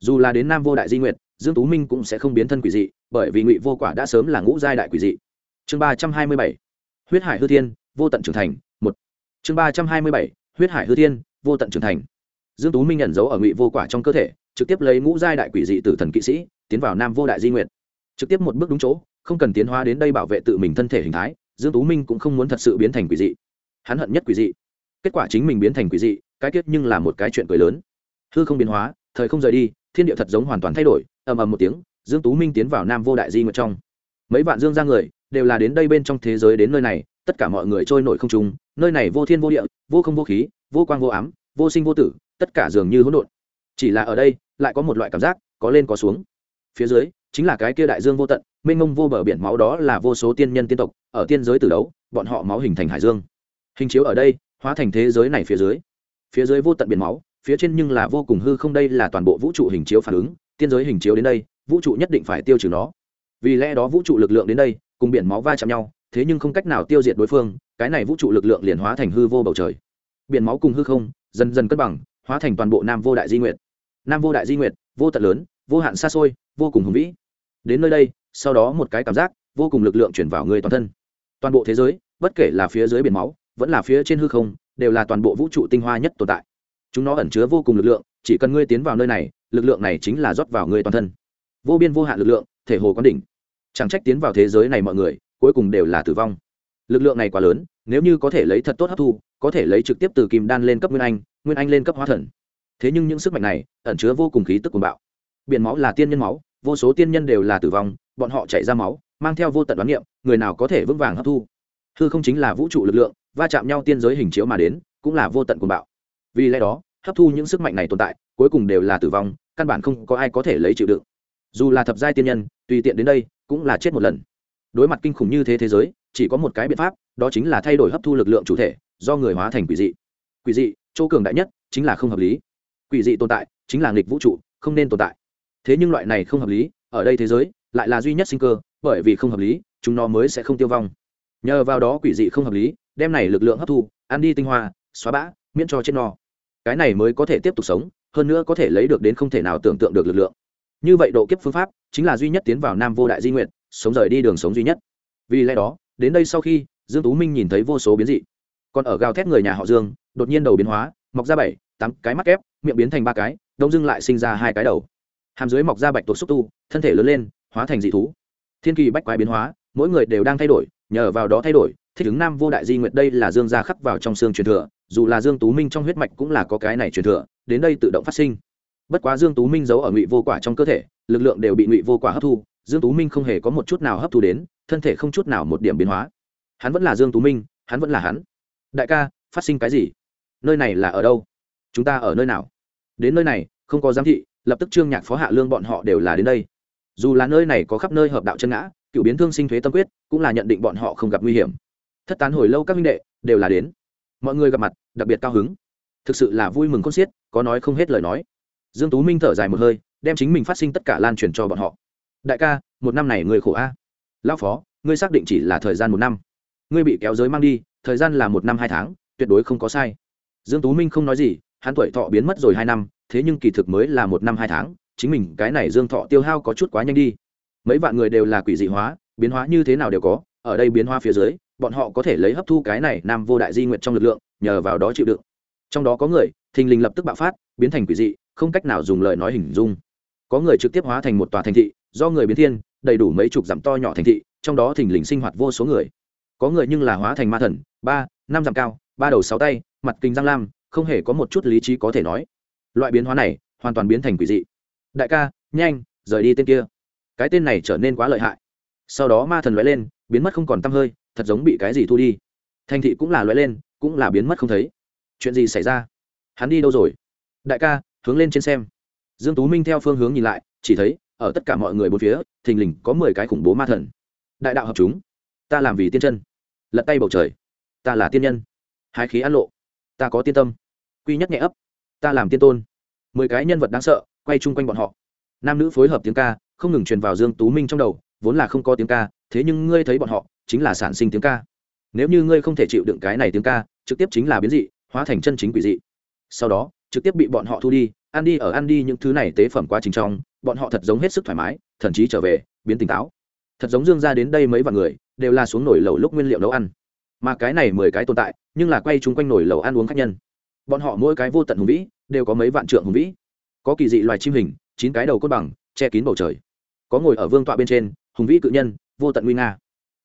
Dù là đến nam vô đại di nguyện dương tú minh cũng sẽ không biến thân quỷ dị, bởi vì ngụy vô quả đã sớm là ngũ giai đại quỷ dị. Chương ba trăm hai mươi bảy, huyết hải hư thiên, vô tận trưởng thành, một. Chương ba trăm hai mươi bảy, huyết hải hư thiên, vô tận trưởng thành dương tú minh nhận dấu ở ngụy vô quả trong cơ thể, trực tiếp lấy ngũ giai đại quỷ dị tử thần kỵ sĩ, tiến vào nam vô đại di nguyện trực tiếp một bước đúng chỗ, không cần tiến hóa đến đây bảo vệ tự mình thân thể hình thái, dương tú minh cũng không muốn thật sự biến thành quỷ dị. Hắn hận nhất quỷ dị. Kết quả chính mình biến thành quỷ dị, cái kết nhưng là một cái chuyện cười lớn. Hư không biến hóa, thời không rời đi, thiên địa thật giống hoàn toàn thay đổi, ầm ầm một tiếng, dương tú minh tiến vào nam vô đại di nguyện trong. Mấy vạn dương ra người, đều là đến đây bên trong thế giới đến nơi này, tất cả mọi người trôi nổi không trung, nơi này vô thiên vô địa, vô không vô khí, vô quang vô ám, vô sinh vô tử tất cả dường như hỗn độn. Chỉ là ở đây, lại có một loại cảm giác, có lên có xuống. Phía dưới, chính là cái kia đại dương vô tận, mênh mông vô bờ biển máu đó là vô số tiên nhân tiên tộc, ở tiên giới từ đấu, bọn họ máu hình thành hải dương. Hình chiếu ở đây, hóa thành thế giới này phía dưới. Phía dưới vô tận biển máu, phía trên nhưng là vô cùng hư không, đây là toàn bộ vũ trụ hình chiếu phản ứng. Tiên giới hình chiếu đến đây, vũ trụ nhất định phải tiêu trừ nó. Vì lẽ đó vũ trụ lực lượng đến đây, cùng biển máu va chạm nhau, thế nhưng không cách nào tiêu diệt đối phương, cái này vũ trụ lực lượng liền hóa thành hư vô bầu trời. Biển máu cùng hư không, dần dần cân bằng hóa thành toàn bộ nam vô đại di nguyệt. Nam vô đại di nguyệt, vô tận lớn, vô hạn xa xôi, vô cùng hùng vĩ. Đến nơi đây, sau đó một cái cảm giác vô cùng lực lượng chuyển vào người toàn thân. Toàn bộ thế giới, bất kể là phía dưới biển máu, vẫn là phía trên hư không, đều là toàn bộ vũ trụ tinh hoa nhất tồn tại. Chúng nó ẩn chứa vô cùng lực lượng, chỉ cần ngươi tiến vào nơi này, lực lượng này chính là rót vào người toàn thân. Vô biên vô hạn lực lượng, thể hồ quán đỉnh. Chẳng trách tiến vào thế giới này mọi người, cuối cùng đều là tử vong lực lượng này quá lớn, nếu như có thể lấy thật tốt hấp thu, có thể lấy trực tiếp từ kim đan lên cấp nguyên anh nguyên anh lên cấp hóa thần. Thế nhưng những sức mạnh này, ẩn chứa vô cùng khí tức cuồng bạo. Biển máu là tiên nhân máu, vô số tiên nhân đều là tử vong, bọn họ chạy ra máu, mang theo vô tận đoán niệm, người nào có thể vững vàng hấp thu? Hư không chính là vũ trụ lực lượng, va chạm nhau tiên giới hình chiếu mà đến, cũng là vô tận cuồng bạo. Vì lẽ đó, hấp thu những sức mạnh này tồn tại, cuối cùng đều là tử vong, căn bản không có ai có thể lấy chịu đựng. Dù là thập giai tiên nhân, tùy tiện đến đây, cũng là chết một lần. Đối mặt kinh khủng như thế thế giới chỉ có một cái biện pháp, đó chính là thay đổi hấp thu lực lượng chủ thể, do người hóa thành quỷ dị. Quỷ dị, chỗ cường đại nhất chính là không hợp lý. Quỷ dị tồn tại chính là nghịch vũ trụ, không nên tồn tại. Thế nhưng loại này không hợp lý, ở đây thế giới, lại là duy nhất sinh cơ, bởi vì không hợp lý, chúng nó mới sẽ không tiêu vong. Nhờ vào đó quỷ dị không hợp lý, đem này lực lượng hấp thu, ăn đi tinh hoa, xóa bã, miễn cho chết no. Cái này mới có thể tiếp tục sống, hơn nữa có thể lấy được đến không thể nào tưởng tượng được lực lượng. Như vậy độ kiếp phương pháp chính là duy nhất tiến vào nam vô đại di nguyện sống rời đi đường sống duy nhất. Vì lẽ đó đến đây sau khi, dương tú minh nhìn thấy vô số biến dị. Còn ở gào thét người nhà họ dương, đột nhiên đầu biến hóa, mọc ra bảy, tám cái mắt kép, miệng biến thành ba cái, đông Dương lại sinh ra hai cái đầu. Hàm dưới mọc ra bạch tuộc xúc tu, thân thể lớn lên, hóa thành dị thú. Thiên kỳ bách quái biến hóa, mỗi người đều đang thay đổi, nhờ vào đó thay đổi, thích ứng nam vô đại di nguyệt đây là dương gia khắc vào trong xương truyền thừa, dù là dương tú minh trong huyết mạch cũng là có cái này truyền thừa, đến đây tự động phát sinh. Bất quá dương tú minh giấu ở ngụy vô quả trong cơ thể, lực lượng đều bị ngụy vô quả hấp thu, dương tú minh không hề có một chút nào hấp thu đến thân thể không chút nào một điểm biến hóa. Hắn vẫn là dương tú minh, hắn vẫn là hắn. Đại ca, phát sinh cái gì? Nơi này là ở đâu? Chúng ta ở nơi nào? Đến nơi này, không có giám thị, lập tức trương nhạc phó hạ lương bọn họ đều là đến đây. Dù là nơi này có khắp nơi hợp đạo chân ngã, cựu biến thương sinh thuế tâm quyết, cũng là nhận định bọn họ không gặp nguy hiểm. Thất tán hồi lâu các minh đệ đều là đến. Mọi người gặp mặt, đặc biệt cao hứng. Thực sự là vui mừng con xiết, có nói không hết lời nói. Dương tú minh thở dài một hơi, đem chính mình phát sinh tất cả lan truyền cho bọn họ. Đại ca, một năm này người khổ a lão phó, ngươi xác định chỉ là thời gian một năm. Ngươi bị kéo giới mang đi, thời gian là một năm hai tháng, tuyệt đối không có sai. Dương tú minh không nói gì, hắn tuổi thọ biến mất rồi hai năm, thế nhưng kỳ thực mới là một năm hai tháng, chính mình cái này dương thọ tiêu hao có chút quá nhanh đi. Mấy vạn người đều là quỷ dị hóa, biến hóa như thế nào đều có, ở đây biến hóa phía dưới, bọn họ có thể lấy hấp thu cái này nam vô đại di nguyện trong lực lượng, nhờ vào đó chịu đựng. Trong đó có người, thình lình lập tức bạo phát, biến thành quỷ dị, không cách nào dùng lời nói hình dung. Có người trực tiếp hóa thành một tòa thành thị do người biến thiên, đầy đủ mấy chục dặm to nhỏ thành thị, trong đó thình lình sinh hoạt vô số người. Có người nhưng là hóa thành ma thần, ba, năm dặm cao, ba đầu sáu tay, mặt kinh giang lam, không hề có một chút lý trí có thể nói. Loại biến hóa này hoàn toàn biến thành quỷ dị. Đại ca, nhanh, rời đi tên kia. Cái tên này trở nên quá lợi hại. Sau đó ma thần loại lên, biến mất không còn t hơi, thật giống bị cái gì thu đi. Thành thị cũng là loại lên, cũng là biến mất không thấy. Chuyện gì xảy ra? Hắn đi đâu rồi? Đại ca, hướng lên trên xem. Dương tú minh theo phương hướng nhìn lại, chỉ thấy ở tất cả mọi người bốn phía, thình lình có mười cái khủng bố ma thần. Đại đạo hợp chúng. Ta làm vì tiên chân. Lật tay bầu trời. Ta là tiên nhân. Hái khí ăn lộ. Ta có tiên tâm. Quy nhất nhẹ ấp. Ta làm tiên tôn. Mười cái nhân vật đáng sợ, quay chung quanh bọn họ. Nam nữ phối hợp tiếng ca, không ngừng truyền vào dương tú minh trong đầu, vốn là không có tiếng ca, thế nhưng ngươi thấy bọn họ, chính là sản sinh tiếng ca. Nếu như ngươi không thể chịu đựng cái này tiếng ca, trực tiếp chính là biến dị, hóa thành chân chính quỷ dị. Sau đó, trực tiếp bị bọn họ thu đi ăn đi, ở ăn đi những thứ này tế phẩm quá trình trong, bọn họ thật giống hết sức thoải mái, thậm chí trở về, biến tỉnh táo. Thật giống dương ra đến đây mấy vạn người, đều là xuống nổi lẩu lúc nguyên liệu nấu ăn. Mà cái này mười cái tồn tại, nhưng là quay chung quanh nổi lẩu ăn uống khác nhân. Bọn họ mỗi cái vô tận hùng vĩ, đều có mấy vạn trượng hùng vĩ. Có kỳ dị loài chim hình, chín cái đầu cốt bằng, che kín bầu trời. Có ngồi ở vương tọa bên trên, hùng vĩ cự nhân, vô tận nguy nga.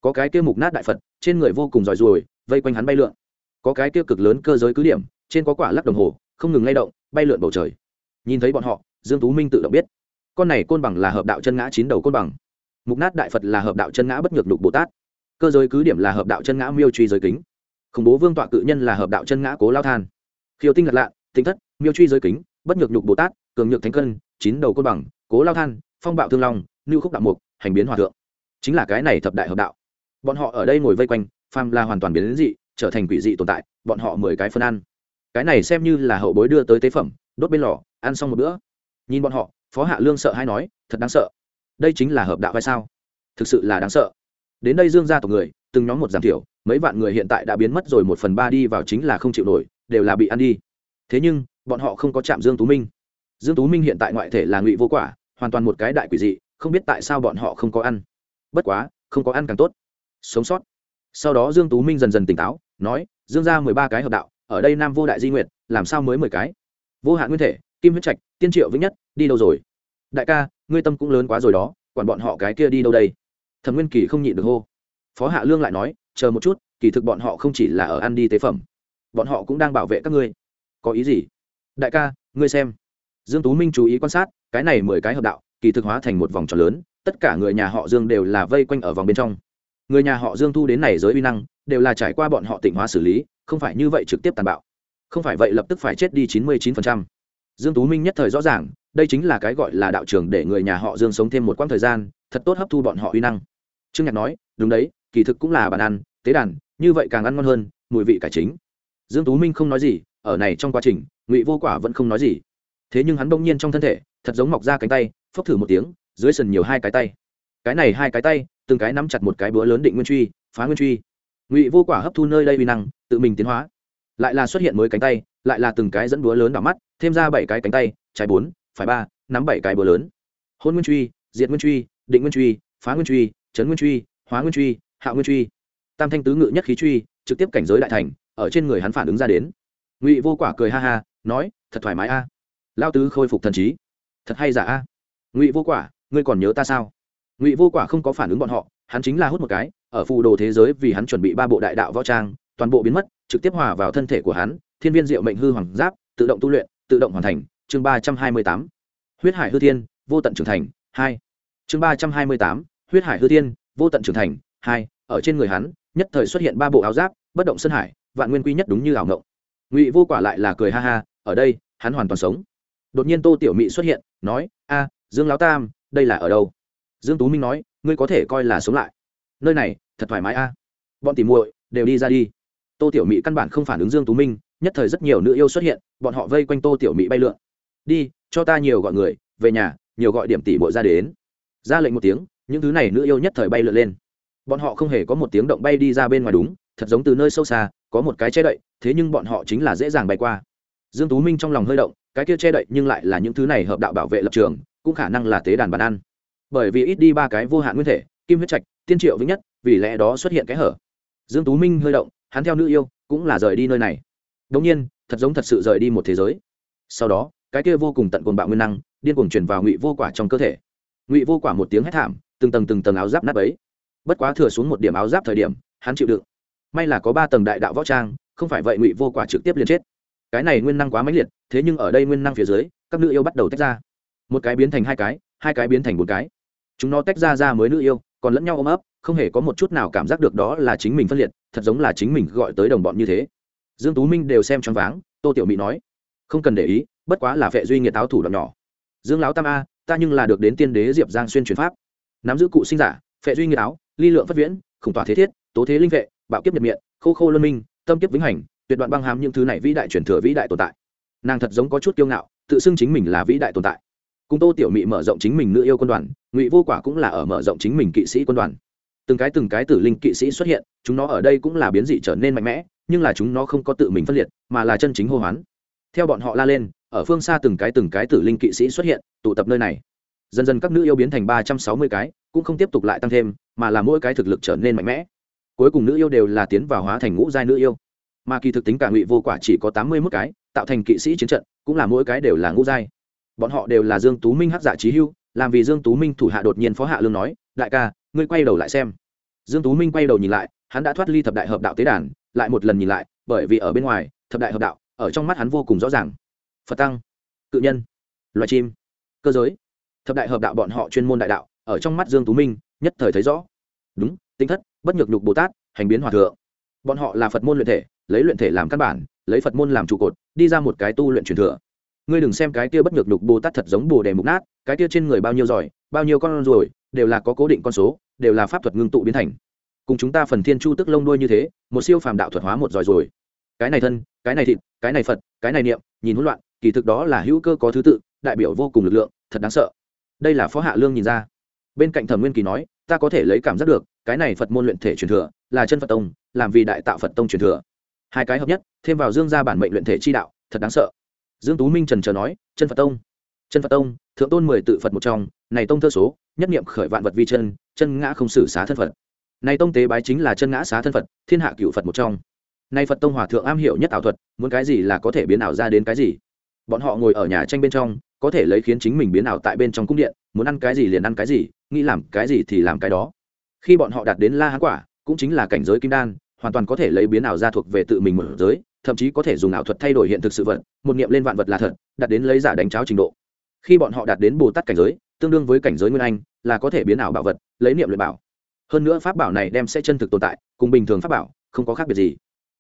Có cái kia mục nát đại phật, trên người vô cùng giỏi ruồi, vây quanh hắn bay lượn. Có cái kia cực lớn cơ giới cứ điểm, trên có quả lắc đồng hồ, không ngừng lay động, bay lượn bầu trời nhìn thấy bọn họ, dương tú minh tự động biết, con này côn bằng là hợp đạo chân ngã chín đầu côn bằng. Mục nát đại phật là hợp đạo chân ngã bất nhược lục bồ tát. Cơ giới cứ điểm là hợp đạo chân ngã miêu truy giới kính. Khủng bố vương tọa cự nhân là hợp đạo chân ngã cố lao than. Khiêu tinh lật lạ tinh thất, miêu truy giới kính, bất nhược nhục bồ tát, cường nhược thánh cân, chín đầu côn bằng, cố lao than, phong bạo thương long, lưu khúc đạo mục, hành biến hòa thượng. Chính là cái này thập đại hợp đạo. Bọn họ ở đây ngồi vây quanh pham là hoàn toàn biến đến dị, trở thành quỷ dị tồn tại, bọn họ mười cái phân ăn. Cái này xem như là hậu bối đưa tới tế phẩm, đốt bên lò ăn xong một bữa. Nhìn bọn họ, phó hạ lương sợ hay nói, thật đáng sợ. Đây chính là hợp đạo hay sao? Thực sự là đáng sợ. Đến đây dương gia tộc người, từng nhóm một giảm thiểu, mấy vạn người hiện tại đã biến mất rồi, một phần ba đi vào chính là không chịu nổi, đều là bị ăn đi. Thế nhưng, bọn họ không có chạm dương tú minh. Dương tú minh hiện tại ngoại thể là ngụy vô quả, hoàn toàn một cái đại quỷ dị, không biết tại sao bọn họ không có ăn. Bất quá, không có ăn càng tốt. Sống sót. Sau đó dương tú minh dần dần tỉnh táo, nói, dương ra mười ba cái hợp đạo, ở đây nam vô đại di nguyệt, làm sao mới mười cái? Vô hạn nguyên thể kim huyết trạch, tiên triệu vĩnh nhất, đi đâu rồi? Đại ca, ngươi tâm cũng lớn quá rồi đó, quản bọn họ cái kia đi đâu đây? Thẩm nguyên kỳ không nhịn được hô. Phó hạ lương lại nói, chờ một chút, kỳ thực bọn họ không chỉ là ở ăn đi tế phẩm. Bọn họ cũng đang bảo vệ các ngươi. Có ý gì? Đại ca, ngươi xem. Dương tú minh chú ý quan sát, cái này mười cái hợp đạo, kỳ thực hóa thành một vòng tròn lớn, tất cả người nhà họ dương đều là vây quanh ở vòng bên trong. Người nhà họ dương thu đến này giới uy năng, đều là trải qua bọn họ tịnh hóa xử lý, không phải như vậy trực tiếp tàn bạo. Không phải vậy lập tức phải chết đi chín mươi chín phần trăm dương tú minh nhất thời rõ ràng, đây chính là cái gọi là đạo trường để người nhà họ dương sống thêm một quãng thời gian, thật tốt hấp thu bọn họ uy năng. Trương nhạc nói, đúng đấy, kỳ thực cũng là bàn ăn, tế đàn, như vậy càng ăn ngon hơn, mùi vị cải chính. Dương tú minh không nói gì, ở này trong quá trình, ngụy vô quả vẫn không nói gì. Thế nhưng hắn bỗng nhiên trong thân thể, thật giống mọc ra cánh tay, phốc thử một tiếng, dưới sần nhiều hai cái tay. Cái này hai cái tay, từng cái nắm chặt một cái búa lớn định nguyên truy, phá nguyên truy. Ngụy vô quả hấp thu nơi đây uy năng, tự mình tiến hóa. Lại là xuất hiện mới cánh tay lại là từng cái dẫn búa lớn đỏ mắt, thêm ra bảy cái cánh tay, trái bốn, phải ba, nắm bảy cái búa lớn. Hôn nguyên truy, diệt nguyên truy, định nguyên truy, phá nguyên truy trấn nguyên truy, hóa nguyên truy, hạ nguyên truy. Tam thanh tứ ngự nhất khí truy, trực tiếp cảnh giới đại thành, ở trên người hắn phản ứng ra đến. Ngụy vô quả cười ha ha, nói, thật thoải mái a. Lao tứ khôi phục thần trí. Thật hay giả a? Ngụy vô quả, ngươi còn nhớ ta sao? Ngụy vô quả không có phản ứng bọn họ, hắn chính là hút một cái, ở phù đồ thế giới vì hắn chuẩn bị ba bộ đại đạo võ trang, toàn bộ biến mất, trực tiếp hòa vào thân thể của hắn thiên viên diệu mệnh hư hoàng giáp, tự động tu luyện, tự động hoàn thành. Chương ba trăm hai mươi tám. Huyết hải hư thiên, vô tận trưởng thành, hai. Chương ba trăm hai mươi tám. Huyết hải hư thiên, vô tận trưởng thành, hai. Ở trên người hắn, nhất thời xuất hiện ba bộ áo giáp, bất động sơn hải, vạn nguyên quy nhất đúng như ảo ngộng. Ngụy vô quả lại là cười ha ha, ở đây, hắn hoàn toàn sống. Đột nhiên tô tiểu mị xuất hiện, nói, a, dương lão tam, đây là ở đâu? Dương tú minh nói, ngươi có thể coi là sống lại. Nơi này, thật thoải mái a. Bọn tỉ muội đều đi ra đi. Tô tiểu mị căn bản không phản ứng dương tú minh nhất thời rất nhiều nữ yêu xuất hiện, bọn họ vây quanh tô tiểu mỹ bay lượn. Đi, cho ta nhiều gọi người, về nhà, nhiều gọi điểm tỷ bộ ra đến. Ra lệnh một tiếng, những thứ này nữ yêu nhất thời bay lượn lên. Bọn họ không hề có một tiếng động bay đi ra bên ngoài đúng, thật giống từ nơi sâu xa, có một cái che đậy, thế nhưng bọn họ chính là dễ dàng bay qua. Dương tú minh trong lòng hơi động, cái kia che đậy nhưng lại là những thứ này hợp đạo bảo vệ lập trường, cũng khả năng là tế đàn bàn ăn. Bởi vì ít đi ba cái vô hạn nguyên thể, kim huyết trạch, tiên triệu vĩnh nhất, vì lẽ đó xuất hiện cái hở. Dương tú minh hơi động, hắn theo nữ yêu, cũng là rời đi nơi này đống nhiên, thật giống thật sự rời đi một thế giới. Sau đó, cái kia vô cùng tận cuồng bạo nguyên năng, điên cuồng truyền vào ngụy vô quả trong cơ thể. Ngụy vô quả một tiếng hét thảm, từng tầng từng tầng áo giáp nát bấy. bất quá thừa xuống một điểm áo giáp thời điểm, hắn chịu đựng. May là có ba tầng đại đạo võ trang, không phải vậy ngụy vô quả trực tiếp liền chết. Cái này nguyên năng quá mãnh liệt, thế nhưng ở đây nguyên năng phía dưới, các nữ yêu bắt đầu tách ra. Một cái biến thành hai cái hai cái biến thành bốn cái. Chúng nó tách ra ra mới nữ yêu, còn lẫn nhau ôm ấp, không hề có một chút nào cảm giác được đó là chính mình phân liệt, thật giống là chính mình gọi tới đồng bọn như thế dương tú minh đều xem choáng váng, tô tiểu mỹ nói, không cần để ý, bất quá là vệ duy nghiệt táo thủ đoạn nhỏ. Dương lão tam a, ta nhưng là được đến tiên đế diệp giang xuyên truyền pháp. Nắm giữ cụ sinh giả phệ duy nghiệt áo ly lượng phát viễn, khủng tỏa thế thiết, tố thế linh vệ, bạo kiếp nhật miệng, khô khô luân minh, tâm kiếp vĩnh hành, tuyệt đoạn băng hàm những thứ này vĩ đại truyền thừa vĩ đại tồn tại. Nàng thật giống có chút kiêu ngạo, tự xưng chính mình là vĩ đại tồn tại. Cùng tô tiểu mị mở rộng chính mình nữ yêu quân đoàn, ngụy vô quả cũng là ở mở rộng chính mình kỵ sĩ quân đoàn. Từng cái từng cái tử linh kỵ sĩ xuất hiện, chúng nó ở đây cũng là biến dị trở nên mạnh mẽ nhưng là chúng nó không có tự mình phân liệt, mà là chân chính hô hoán. Theo bọn họ la lên, ở phương xa từng cái từng cái tử linh kỵ sĩ xuất hiện, tụ tập nơi này. Dần dần các nữ yêu biến thành ba trăm sáu mươi cái, cũng không tiếp tục lại tăng thêm, mà là mỗi cái thực lực trở nên mạnh mẽ. Cuối cùng nữ yêu đều là tiến vào hóa thành ngũ giai nữ yêu. Mà kỳ thực tính cả ngụy vô quả chỉ có tám mươi mốt cái, tạo thành kỵ sĩ chiến trận, cũng là mỗi cái đều là ngũ giai. Bọn họ đều là dương tú minh hắc dạ trí hưu, làm vì dương tú minh thủ hạ đột nhiên phó hạ lương nói, đại ca, ngươi quay đầu lại xem. Dương tú minh quay đầu nhìn lại, hắn đã thoát ly thập đại hợp đạo tế đàn lại một lần nhìn lại, bởi vì ở bên ngoài, thập đại hợp đạo, ở trong mắt hắn vô cùng rõ ràng. Phật tăng, cự nhân, loài chim, cơ giới. Thập đại hợp đạo bọn họ chuyên môn đại đạo, ở trong mắt dương tú minh, nhất thời thấy rõ. Đúng, tinh thất, bất nhược nhục bồ tát, hành biến hòa thượng. Bọn họ là phật môn luyện thể, lấy luyện thể làm căn bản, lấy phật môn làm trụ cột, đi ra một cái tu luyện truyền thừa. Ngươi đừng xem cái kia bất nhược nhục bồ tát thật giống bồ đề mục nát, cái kia trên người bao nhiêu giỏi, bao nhiêu con rồi, đều là có cố định con số, đều là pháp thuật ngưng tụ biến thành cùng chúng ta phần thiên chu tức lông đuôi như thế, một siêu phàm đạo thuật hóa một giỏi rồi. Cái này thân, cái này thịt, cái này phật, cái này niệm, nhìn hỗn loạn, kỳ thực đó là hữu cơ có thứ tự, đại biểu vô cùng lực lượng, thật đáng sợ. Đây là phó hạ lương nhìn ra. Bên cạnh thẩm nguyên kỳ nói, ta có thể lấy cảm giác được, cái này phật môn luyện thể truyền thừa, là chân phật tông, làm vì đại tạo phật tông truyền thừa. Hai cái hợp nhất, thêm vào dương gia bản mệnh luyện thể chi đạo, thật đáng sợ. Dương tú minh trần chờ nói, chân phật tông, chân phật tông, thượng tôn mười tự phật một trong, này tông thơ số, nhất niệm khởi vạn vật vi chân chân ngã không xử xá thân phật này tông tế bái chính là chân ngã xá thân phật, thiên hạ cựu phật một trong. Nay phật tông hòa thượng am hiểu nhất ảo thuật, muốn cái gì là có thể biến ảo ra đến cái gì? Bọn họ ngồi ở nhà tranh bên trong, có thể lấy khiến chính mình biến ảo tại bên trong cung điện, muốn ăn cái gì liền ăn cái gì, nghĩ làm cái gì thì làm cái đó. Khi bọn họ đạt đến la hán quả, cũng chính là cảnh giới kim đan, hoàn toàn có thể lấy biến ảo ra thuộc về tự mình mở giới, thậm chí có thể dùng ảo thuật thay đổi hiện thực sự vật, một niệm lên vạn vật là thật, đạt đến lấy giả đánh cháo trình độ. Khi bọn họ đạt đến bồ tát cảnh giới, tương đương với cảnh giới nguyên anh, là có thể biến ảo bảo vật, lấy niệm luyện bảo hơn nữa pháp bảo này đem sẽ chân thực tồn tại, cùng bình thường pháp bảo, không có khác biệt gì.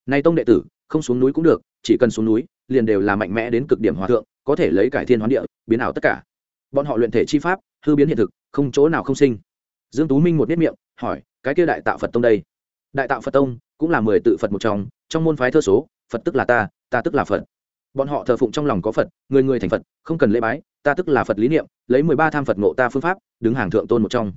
Nay tông đệ tử, không xuống núi cũng được, chỉ cần xuống núi, liền đều là mạnh mẽ đến cực điểm hòa thượng, có thể lấy cải thiên hoán địa, biến ảo tất cả. Bọn họ luyện thể chi pháp, hư biến hiện thực, không chỗ nào không sinh. Dương tú minh một biết miệng, hỏi, cái kia đại tạo phật tông đây? Đại tạo phật tông cũng là mười tự phật một trong trong môn phái thơ số, phật tức là ta ta tức là phật. Bọn họ thờ phụng trong lòng có phật, người người thành phật, không cần lễ bái, ta tức là phật lý niệm, lấy mười ba tham phật ngộ ta phương pháp, đứng hàng thượng tôn một trong.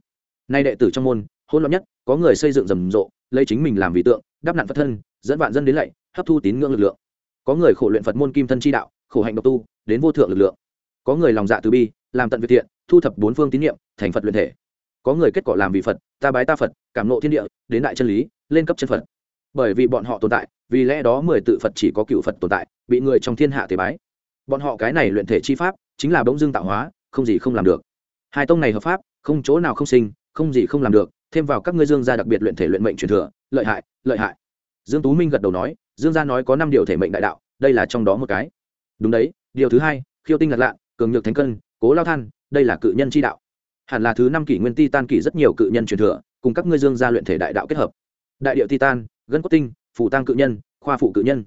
Nay đệ tử trong môn hôn loạn nhất, có người xây dựng rầm rộ, lấy chính mình làm vị tượng, đắp nạn phật thân, dẫn vạn dân đến lạy, hấp thu tín ngưỡng lực lượng. Có người khổ luyện phật môn kim thân chi đạo, khổ hạnh độc tu, đến vô thượng lực lượng. Có người lòng dạ từ bi, làm tận việc thiện, thu thập bốn phương tín nhiệm thành phật luyện thể. Có người kết quả làm vì phật, ta bái ta phật, cảm nộ thiên địa, đến đại chân lý, lên cấp chân phật. Bởi vì bọn họ tồn tại, vì lẽ đó mười tự phật chỉ có cựu phật tồn tại, bị người trong thiên hạ tế bái. Bọn họ cái này luyện thể chi pháp, chính là bỗng dưng tạo hóa, không gì không làm được. Hai tông này hợp pháp, không chỗ nào không sinh, không gì không làm được thêm vào các ngươi dương gia đặc biệt luyện thể luyện mệnh truyền thừa, lợi hại lợi hại. Dương tú minh gật đầu nói, dương gia nói có năm điều thể mệnh đại đạo, đây là trong đó một cái. Đúng đấy, điều thứ hai, khiêu tinh ngặt lạ, cường nhược thánh cân, cố lao than, đây là cự nhân chi đạo. Hẳn là thứ năm kỷ nguyên ti tan kỷ rất nhiều cự nhân truyền thừa, cùng các ngươi dương gia luyện thể đại đạo kết hợp. Đại điệu titan, gân cốt tinh phụ tăng cự nhân, khoa phụ cự nhân.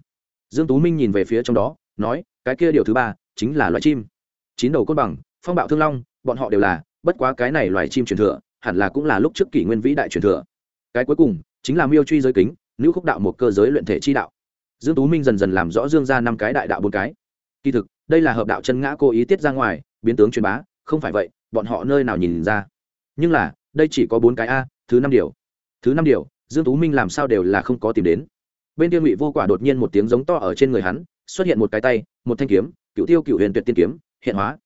Dương tú minh nhìn về phía trong đó, nói, cái kia điều thứ ba, chính là loài chim. Chín đầu côn bằng, phong bạo thương long, bọn họ đều là, bất quá cái này loài chim truyền thừa hẳn là cũng là lúc trước kỷ nguyên vĩ đại truyền thừa. Cái cuối cùng, chính là miêu truy giới kính, nữ khúc đạo một cơ giới luyện thể chi đạo. Dương tú minh dần dần làm rõ dương ra năm cái đại đạo bốn cái. Kỳ thực, đây là hợp đạo chân ngã cố ý tiết ra ngoài, biến tướng truyền bá, không phải vậy, bọn họ nơi nào nhìn ra. Nhưng là, đây chỉ có bốn cái a, thứ năm điều. Thứ năm điều, dương tú minh làm sao đều là không có tìm đến. Bên kia ngụy vô quả đột nhiên một tiếng giống to ở trên người hắn, xuất hiện một cái tay, một thanh kiếm, cựu tiêu cựu huyền tuyệt tiên kiếm, hiện hóa.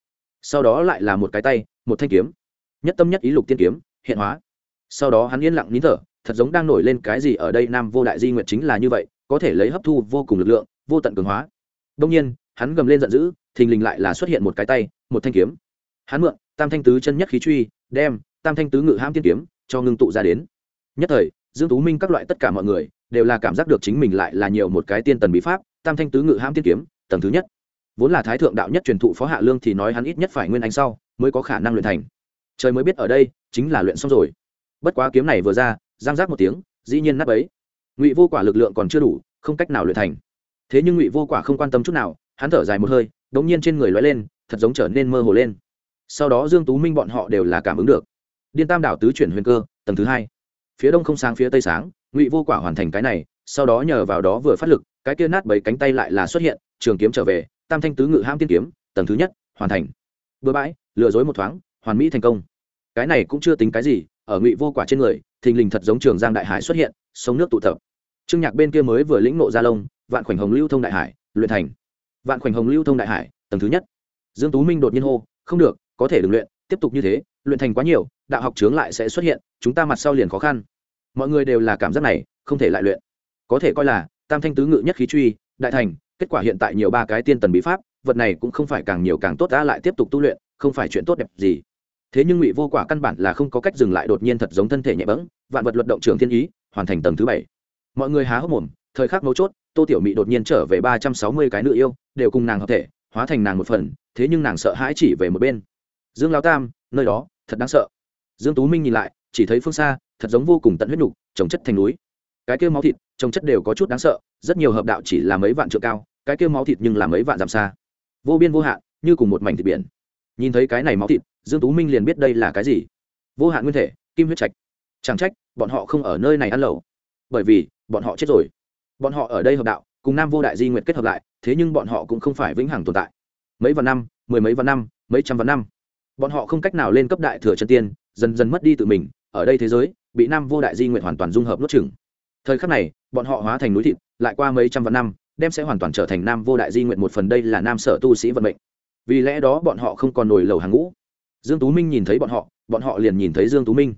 Sau đó lại là một cái tay, một thanh kiếm nhất tâm nhất ý lục tiên kiếm, hiện hóa. Sau đó hắn yên lặng nín thở, thật giống đang nổi lên cái gì ở đây nam vô đại di nguyện chính là như vậy, có thể lấy hấp thu vô cùng lực lượng, vô tận cường hóa. Đông nhiên, hắn gầm lên giận dữ, thình lình lại là xuất hiện một cái tay, một thanh kiếm. Hắn mượn, tam thanh tứ chân nhất khí truy, đem tam thanh tứ ngự hãm tiên kiếm cho ngưng tụ ra đến. Nhất thời, dương tú minh các loại tất cả mọi người đều là cảm giác được chính mình lại là nhiều một cái tiên tần bí pháp, tam thanh tứ ngự hãm tiên kiếm, tầng thứ nhất. Vốn là thái thượng đạo nhất truyền thụ phó hạ lương thì nói hắn ít nhất phải nguyên anh sau, mới có khả năng luyện thành trời mới biết ở đây chính là luyện xong rồi. Bất quá kiếm này vừa ra, giang giác một tiếng, dĩ nhiên nắp ấy. Ngụy vô quả lực lượng còn chưa đủ, không cách nào luyện thành. Thế nhưng ngụy vô quả không quan tâm chút nào, hắn thở dài một hơi đ ỗ n g nhiên trên người loay lên, thật giống trở nên mơ hồ lên. Sau đó dương tú minh bọn họ đều là cảm ứng được. Điên tam đảo tứ chuyển huyền cơ, tầng thứ hai. Phía đông không sáng, phía tây sáng, ngụy vô quả hoàn thành cái này, sau đó nhờ vào đó vừa phát lực, cái kia nát bảy cánh tay lại là xuất hiện, trường kiếm trở về, tam thanh tứ ngự ham tiên kiếm, tầng thứ nhất, hoàn thành. Bừa bãi, lừa dối một thoáng hoàn mỹ thành công. Cái này cũng chưa tính cái gì, ở ngụy vô quả trên người, thình lình thật giống trường giang đại hải xuất hiện, sông nước tụ tập. Trương nhạc bên kia mới vừa lĩnh nộ gia lông, vạn khoảnh hồng lưu thông đại hải, luyện thành. Vạn khoảnh hồng lưu thông đại hải, tầng thứ nhất. Dương tú minh đột nhiên hô, không được, có thể đừng luyện, tiếp tục như thế, luyện thành quá nhiều, đạo học chướng lại sẽ xuất hiện, chúng ta mặt sau liền khó khăn. Mọi người đều là cảm giác này, không thể lại luyện. Có thể coi là, tam thanh tứ ngự nhất khí truy, đại thành, kết quả hiện tại nhiều ba cái tiên tần bí pháp, vật này cũng không phải càng nhiều càng tốt đã lại tiếp tục tu luyện, không phải chuyện tốt đẹp gì thế nhưng ngụy vô quả căn bản là không có cách dừng lại đột nhiên thật giống thân thể nhẹ bẫng, vạn vật luật động trường thiên ý, hoàn thành tầng thứ bảy. Mọi người há hốc mồm, thời khắc mấu chốt, tô tiểu mị đột nhiên trở về ba trăm sáu mươi cái nữ yêu, đều cùng nàng hợp thể, hóa thành nàng một phần, thế nhưng nàng sợ hãi chỉ về một bên. Dương lao tam, nơi đó, thật đáng sợ. Dương tú minh nhìn lại, chỉ thấy phương xa, thật giống vô cùng tận huyết nhục, trồng chất thành núi. Cái kêu máu thịt, trồng chất đều có chút đáng sợ, rất nhiều hợp đạo chỉ là mấy vạn trượng cao, cái kêu máu thịt nhưng là mấy vạn dặm xa. Vô biên vô hạn, như cùng một mảnh thịt biển. Nhìn thấy cái này máu thịt dương tú minh liền biết đây là cái gì. Vô hạn nguyên thể kim huyết trạch. Chẳng trách bọn họ không ở nơi này ăn lẩu. Bởi vì bọn họ chết rồi. Bọn họ ở đây hợp đạo cùng nam vô đại di nguyện kết hợp lại thế nhưng bọn họ cũng không phải vĩnh hằng tồn tại. Mấy vạn năm mười mấy vạn năm mấy trăm vạn năm. Bọn họ không cách nào lên cấp đại thừa chân tiên dần dần mất đi tự mình ở đây thế giới bị nam vô đại di nguyện hoàn toàn dung hợp nuốt chửng, thời khắc này bọn họ hóa thành núi thịt lại qua mấy trăm vạn năm đem sẽ hoàn toàn trở thành nam vô đại di nguyện một phần đây là nam sở tu sĩ vận mệnh. Vì lẽ đó bọn họ không còn nổi lầu hàng ngũ dương tú minh nhìn thấy bọn họ bọn họ liền nhìn thấy dương tú minh.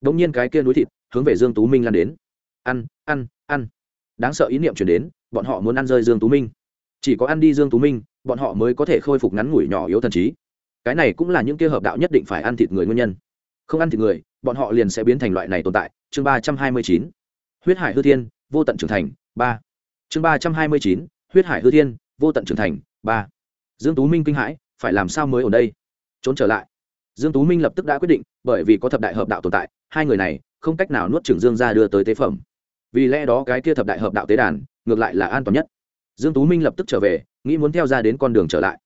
Đống nhiên cái kia núi thịt hướng về dương tú minh lan đến. Ăn ăn ăn. Đáng sợ ý niệm chuyển đến, bọn họ muốn ăn rơi dương tú minh. Chỉ có ăn đi dương tú minh, bọn họ mới có thể khôi phục ngắn ngủi nhỏ yếu thần trí. Cái này cũng là những kia hợp đạo nhất định phải ăn thịt người nguyên nhân. Không ăn thịt người, bọn họ liền sẽ biến thành loại này tồn tại. Chương ba trăm hai mươi chín. Huyết hải hư thiên, vô tận trưởng thành, ba. Chương ba trăm hai mươi chín. Huyết hải hư thiên, vô tận trưởng thành, ba. Dương tú minh kinh hãi, phải làm sao mới ở đây? Trốn trở lại dương tú minh lập tức đã quyết định, bởi vì có thập đại hợp đạo tồn tại, hai người này không cách nào nuốt trưởng dương ra đưa tới tế phẩm. Vì lẽ đó cái kia thập đại hợp đạo tế đàn, ngược lại là an toàn nhất. Dương tú minh lập tức trở về, nghĩ muốn theo ra đến con đường trở lại.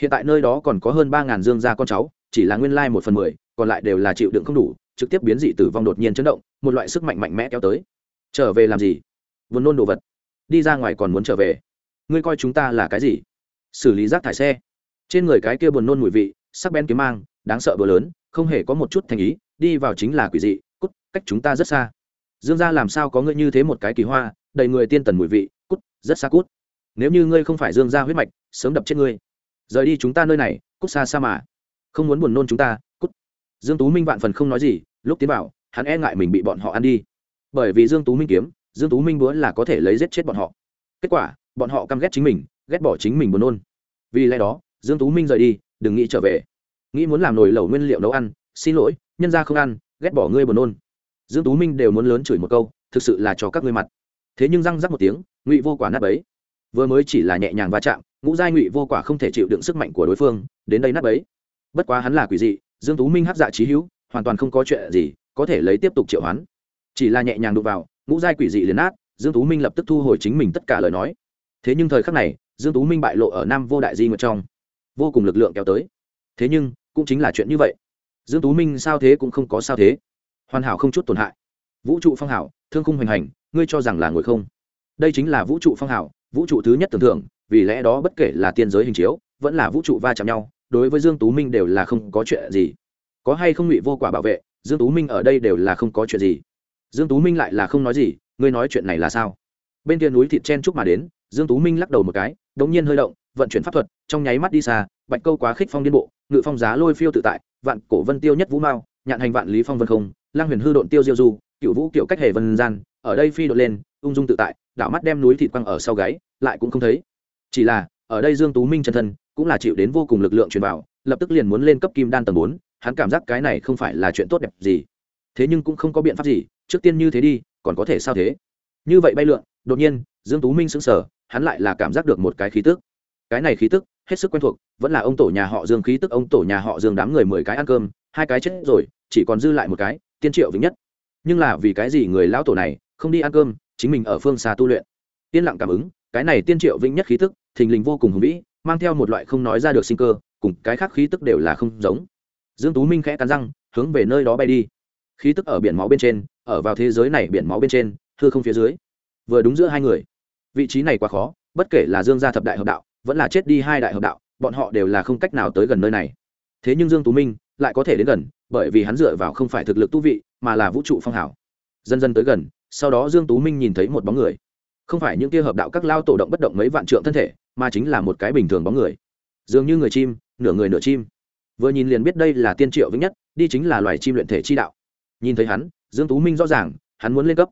Hiện tại nơi đó còn có hơn ba ngàn dương gia con cháu, chỉ là nguyên lai một phần mười, còn lại đều là chịu đựng không đủ, trực tiếp biến dị tử vong đột nhiên chấn động, một loại sức mạnh mạnh mẽ kéo tới. Trở về làm gì? Vốn nôn đồ vật. Đi ra ngoài còn muốn trở về. Ngươi coi chúng ta là cái gì? Xử lý rác thải xe. Trên người cái kia buồn nôn mùi vị, sắc bén kiếm mang đáng sợ bữa lớn, không hề có một chút thành ý, đi vào chính là quỷ dị, cút, cách chúng ta rất xa. Dương gia làm sao có ngươi như thế một cái kỳ hoa, đầy người tiên tần mùi vị, cút, rất xa cút. Nếu như ngươi không phải dương gia huyết mạch, sớm đập chết ngươi. Rời đi chúng ta nơi này, cút xa xa mà. Không muốn buồn nôn chúng ta, cút. Dương tú minh vạn phần không nói gì, lúc tiến vào, hắn e ngại mình bị bọn họ ăn đi. Bởi vì dương tú minh kiếm, dương tú minh búa là có thể lấy giết chết bọn họ. Kết quả, bọn họ căm ghét chính mình, ghét bỏ chính mình buồn nôn. Vì lẽ đó, dương tú minh rời đi, đừng nghĩ trở về nghĩ muốn làm nồi lẩu nguyên liệu nấu ăn, xin lỗi, nhân ra không ăn, ghét bỏ ngươi buồn nôn. Dương tú minh đều muốn lớn chửi một câu, thực sự là cho các ngươi mặt. Thế nhưng răng rắc một tiếng, ngụy vô quả nát bấy. Vừa mới chỉ là nhẹ nhàng va chạm, ngũ giai ngụy vô quả không thể chịu đựng sức mạnh của đối phương, đến đây nát bấy. Bất quá hắn là quỷ dị, dương tú minh hắc dạ trí hữu, hoàn toàn không có chuyện gì, có thể lấy tiếp tục triệu hoán. Chỉ là nhẹ nhàng đụng vào, ngũ giai quỷ dị liền nát, dương tú minh lập tức thu hồi chính mình tất cả lời nói. Thế nhưng thời khắc này, dương tú minh bại lộ ở nam vô đại di nguyệt trong. Vô cùng lực lượng kéo tới thế nhưng, cũng chính là chuyện như vậy. Dương tú minh sao thế cũng không có sao thế. Hoàn hảo không chút tổn hại. Vũ trụ phong hảo, thương khung hoành hành, ngươi cho rằng là ngồi không? Đây chính là vũ trụ phong hảo, vũ trụ thứ nhất tưởng thưởng vì lẽ đó bất kể là tiên giới hình chiếu, vẫn là vũ trụ va chạm nhau, đối với dương tú minh đều là không có chuyện gì. Có hay không ngụy vô quả bảo vệ, dương tú minh ở đây đều là không có chuyện gì. Dương tú minh lại là không nói gì, ngươi nói chuyện này là sao? Bên kia núi thịt chen chúc mà đến, dương tú minh lắc đầu một cái, đống nhiên hơi động, vận chuyển pháp thuật, trong nháy mắt đi xa, bạch câu quá khích phong điên bộ ngự phong giá lôi phiêu tự tại vạn cổ vân tiêu nhất vũ mao nhạn hành vạn lý phong vân không lang huyền hư độn tiêu diêu du cựu vũ kiểu cách hề vân gian ở đây phi đội lên ung dung tự tại đảo mắt đem núi thịt quăng ở sau gáy lại cũng không thấy. Chỉ là ở đây dương tú minh chân thân cũng là chịu đến vô cùng lực lượng truyền vào lập tức liền muốn lên cấp kim đan tầng 4, hắn cảm giác cái này không phải là chuyện tốt đẹp gì. Thế nhưng cũng không có biện pháp gì trước tiên như thế đi còn có thể sao thế? Như vậy bay lượn đột nhiên dương tú minh sững sờ hắn lại là cảm giác được một cái khí tức. Cái này khí tức hết sức quen thuộc, vẫn là ông tổ nhà họ dương, khí tức ông tổ nhà họ dương đám người mười cái ăn cơm, hai cái chết rồi, chỉ còn dư lại một cái, tiên triệu vĩnh nhất. Nhưng là vì cái gì người lão tổ này không đi ăn cơm, chính mình ở phương xa tu luyện? Tiên lặng cảm ứng, cái này tiên triệu vĩnh nhất khí tức, thình lình vô cùng hùng vĩ, mang theo một loại không nói ra được sinh cơ, cùng cái khác khí tức đều là không giống. Dương tú minh khẽ cắn răng, hướng về nơi đó bay đi. Khí tức ở biển máu bên trên, ở vào thế giới này biển máu bên trên, thưa không phía dưới. Vừa đúng giữa hai người. Vị trí này quá khó, bất kể là dương gia thập đại hợp đạo vẫn là chết đi hai đại hợp đạo, bọn họ đều là không cách nào tới gần nơi này. Thế nhưng dương tú minh lại có thể đến gần, bởi vì hắn dựa vào không phải thực lực tu vị, mà là vũ trụ phong hảo dần dần tới gần, sau đó dương tú minh nhìn thấy một bóng người. Không phải những kia hợp đạo các lao tổ động bất động mấy vạn trượng thân thể, mà chính là một cái bình thường bóng người. Dường như người chim, nửa người nửa chim. Vừa nhìn liền biết đây là tiên triệu vĩnh nhất, đi chính là loài chim luyện thể chi đạo. Nhìn thấy hắn, dương tú minh rõ ràng, hắn muốn lên cấp.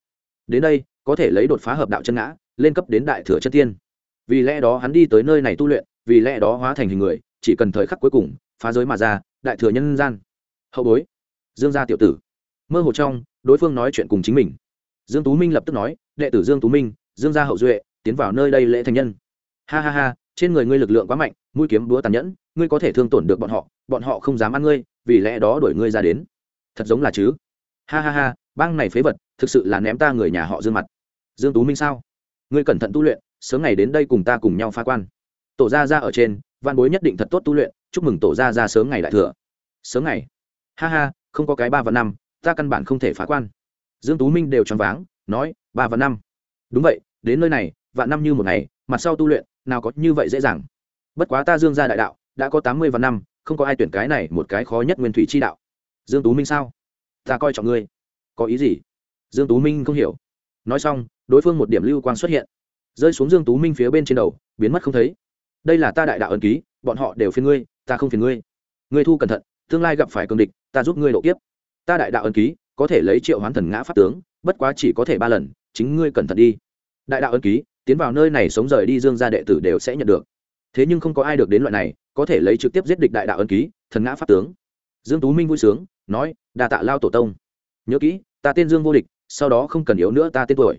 Đến đây, có thể lấy đột phá hợp đạo chân ngã, lên cấp đến đại thừa chân tiên vì lẽ đó hắn đi tới nơi này tu luyện, vì lẽ đó hóa thành hình người, chỉ cần thời khắc cuối cùng, phá giới mà ra, đại thừa nhân gian. Hậu bối, dương gia tiểu tử. Mơ hồ trong, đối phương nói chuyện cùng chính mình. Dương tú minh lập tức nói, đệ tử dương tú minh, dương gia hậu duệ, tiến vào nơi đây lễ thành nhân. Ha ha ha, trên người ngươi lực lượng quá mạnh, mũi kiếm búa tàn nhẫn, ngươi có thể thương tổn được bọn họ bọn họ không dám ăn ngươi, vì lẽ đó đuổi ngươi ra đến. Thật giống là chứ. Ha ha ha, bang này phế vật, thực sự là ném ta người nhà họ dương mặt. Dương tú minh sao? Ngươi cẩn thận tu luyện sớm ngày đến đây cùng ta cùng nhau phá quan. Tổ gia ra ở trên, văn bối nhất định thật tốt tu luyện, chúc mừng tổ gia ra sớm ngày đại thừa. Sớm ngày. Ha ha, không có cái ba và năm, ta căn bản không thể phá quan. Dương tú minh đều choáng váng, nói, ba và năm. Đúng vậy, đến nơi này, vạn năm như một ngày, mặt sau tu luyện, nào có như vậy dễ dàng. Bất quá ta dương gia đại đạo, đã có tám mươi và năm, không có ai tuyển cái này một cái khó nhất nguyên thủy chi đạo. Dương tú minh sao? Ta coi trọng ngươi. Có ý gì? Dương tú minh không hiểu. Nói xong, đối phương một điểm lưu quang xuất hiện rơi xuống dương tú minh phía bên trên đầu, biến mất không thấy. Đây là ta đại đạo ẩn ký, bọn họ đều phiền ngươi, ta không phiền ngươi. Ngươi thu cẩn thận, tương lai gặp phải cường địch, ta giúp ngươi độ kiếp. Ta đại đạo ẩn ký, có thể lấy triệu hoán thần ngã pháp tướng, bất quá chỉ có thể ba lần, chính ngươi cẩn thận đi. Đại đạo ẩn ký, tiến vào nơi này sống rời đi dương gia đệ tử đều sẽ nhận được. Thế nhưng không có ai được đến loại này, có thể lấy trực tiếp giết địch đại đạo ẩn ký, thần ngã pháp tướng. Dương tú minh vui sướng, nói, đa tạ lao tổ tông. Nhớ kỹ, ta tên dương vô địch, sau đó không cần yếu nữa ta tên tuổi.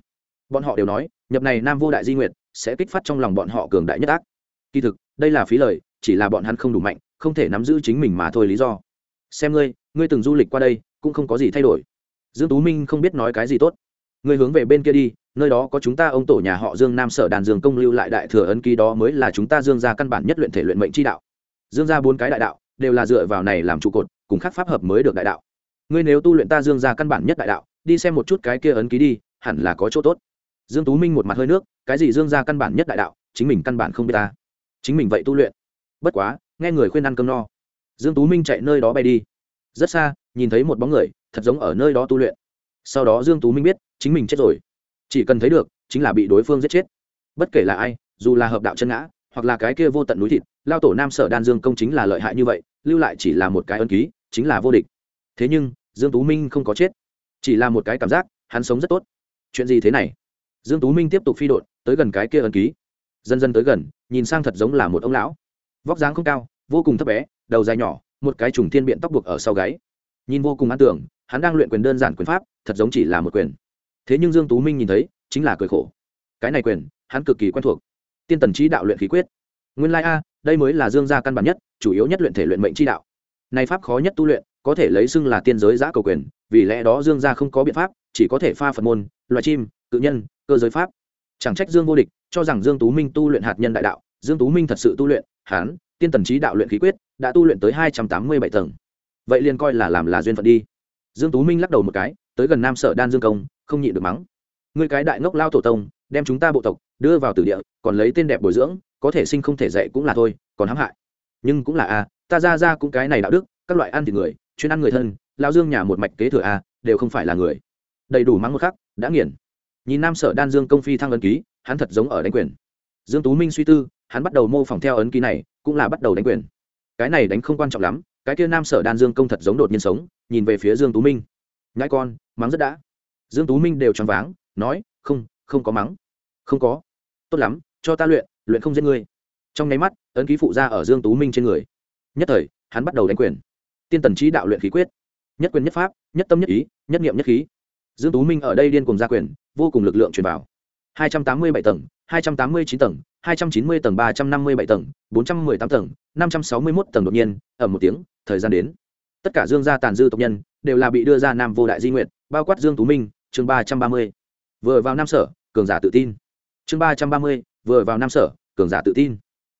Bọn họ đều nói nhập này nam vô đại di nguyện sẽ kích phát trong lòng bọn họ cường đại nhất ác. Kỳ thực, đây là phí lời, chỉ là bọn hắn không đủ mạnh, không thể nắm giữ chính mình mà thôi lý do. Xem ngươi ngươi từng du lịch qua đây, cũng không có gì thay đổi. Dương tú minh không biết nói cái gì tốt. Ngươi hướng về bên kia đi, nơi đó có chúng ta ông tổ nhà họ dương nam sở đàn dương công lưu lại đại thừa ấn ký đó mới là chúng ta dương gia căn bản nhất luyện thể luyện mệnh chi đạo. Dương gia bốn cái đại đạo, đều là dựa vào này làm trụ cột, cùng khắc pháp hợp mới được đại đạo. Ngươi nếu tu luyện ta dương gia căn bản nhất đại đạo, đi xem một chút cái kia ấn ký đi, hẳn là có chỗ tốt dương tú minh một mặt hơi nước, cái gì dương gia căn bản nhất đại đạo, chính mình căn bản không biết ta. Chính mình vậy tu luyện. Bất quá, nghe người khuyên ăn cơm no. Dương tú minh chạy nơi đó bay đi. Rất xa, nhìn thấy một bóng người, thật giống ở nơi đó tu luyện. Sau đó dương tú minh biết, chính mình chết rồi. Chỉ cần thấy được, chính là bị đối phương giết chết. Bất kể là ai, dù là hợp đạo chân ngã, hoặc là cái kia vô tận núi thịt, lao tổ nam sở đan dương công chính là lợi hại như vậy, lưu lại chỉ là một cái ân ký, chính là vô địch. Thế nhưng, dương tú minh không có chết. Chỉ là một cái cảm giác, hắn sống rất tốt. Chuyện gì thế này? Dương tú minh tiếp tục phi đột tới gần cái kia ấn ký. Dần dần tới gần, nhìn sang thật giống là một ông lão. Vóc dáng không cao, vô cùng thấp bé, đầu dài nhỏ, một cái trùng thiên biện tóc buộc ở sau gáy. Nhìn vô cùng an tưởng, hắn đang luyện quyền đơn giản quyền pháp, thật giống chỉ là một quyền. Thế nhưng dương tú minh nhìn thấy, chính là cười khổ. Cái này quyền, hắn cực kỳ quen thuộc. Tiên tần trí đạo luyện khí quyết. Nguyên lai a, đây mới là dương gia căn bản nhất, chủ yếu nhất luyện thể luyện mệnh chi đạo. Này pháp khó nhất tu luyện, có thể lấy xưng là tiên giới giã cầu quyền, vì lẽ đó dương gia không có biện pháp, chỉ có thể pha phật môn, loài chim, cự nhân cơ giới pháp. Chẳng trách dương vô địch cho rằng dương tú minh tu luyện hạt nhân đại đạo, dương tú minh thật sự tu luyện hán tiên tần trí đạo luyện khí quyết, đã tu luyện tới hai trăm tám mươi bảy tầng. Vậy liền coi là làm là duyên phận đi. Dương tú minh lắc đầu một cái, tới gần nam sở đan dương công, không nhịn được mắng. Ngươi cái đại ngốc lao tổ tông, đem chúng ta bộ tộc đưa vào tử địa, còn lấy tên đẹp bồi dưỡng, có thể sinh không thể dạy cũng là thôi, còn hãm hại. Nhưng cũng là a, ta ra ra cũng cái này đạo đức, các loại ăn thịt người, chuyên ăn người thân lao dương nhà một mạch kế thừa a, đều không phải là người. Đầy đủ mắng một khắc, đã nghiền nhìn nam sở đan dương công phi thăng ấn ký, hắn thật giống ở đánh quyền. Dương tú minh suy tư, hắn bắt đầu mô phỏng theo ấn ký này, cũng là bắt đầu đánh quyền. Cái này đánh không quan trọng lắm, cái kia nam sở đan dương công thật giống đột nhiên sống, nhìn về phía dương tú minh. Nhãi con, mắng rất đã. Dương tú minh đều choáng váng, nói, không không có mắng. Không có. Tốt lắm, cho ta luyện luyện không giết ngươi. Trong nháy mắt, ấn ký phụ ra ở dương tú minh trên người. Nhất thời, hắn bắt đầu đánh quyền. Tiên tần trí đạo luyện khí quyết. Nhất quyền nhất pháp, nhất tâm nhất ý, nhất nghiệm nhất khí. Dương tú minh ở đây điên cùng gia quyền vô cùng lực lượng truyền vào. 287 tầng 289 tầng 290 tầng 357 tầng 418 tầng 561 tầng đột nhiên ở một tiếng thời gian đến. Tất cả dương gia tàn dư tộc nhân đều là bị đưa ra nam vô đại di nguyện bao quát dương tú minh chương 330. vừa vào nam sở cường giả tự tin. Chương 330, vừa vào nam sở cường giả tự tin.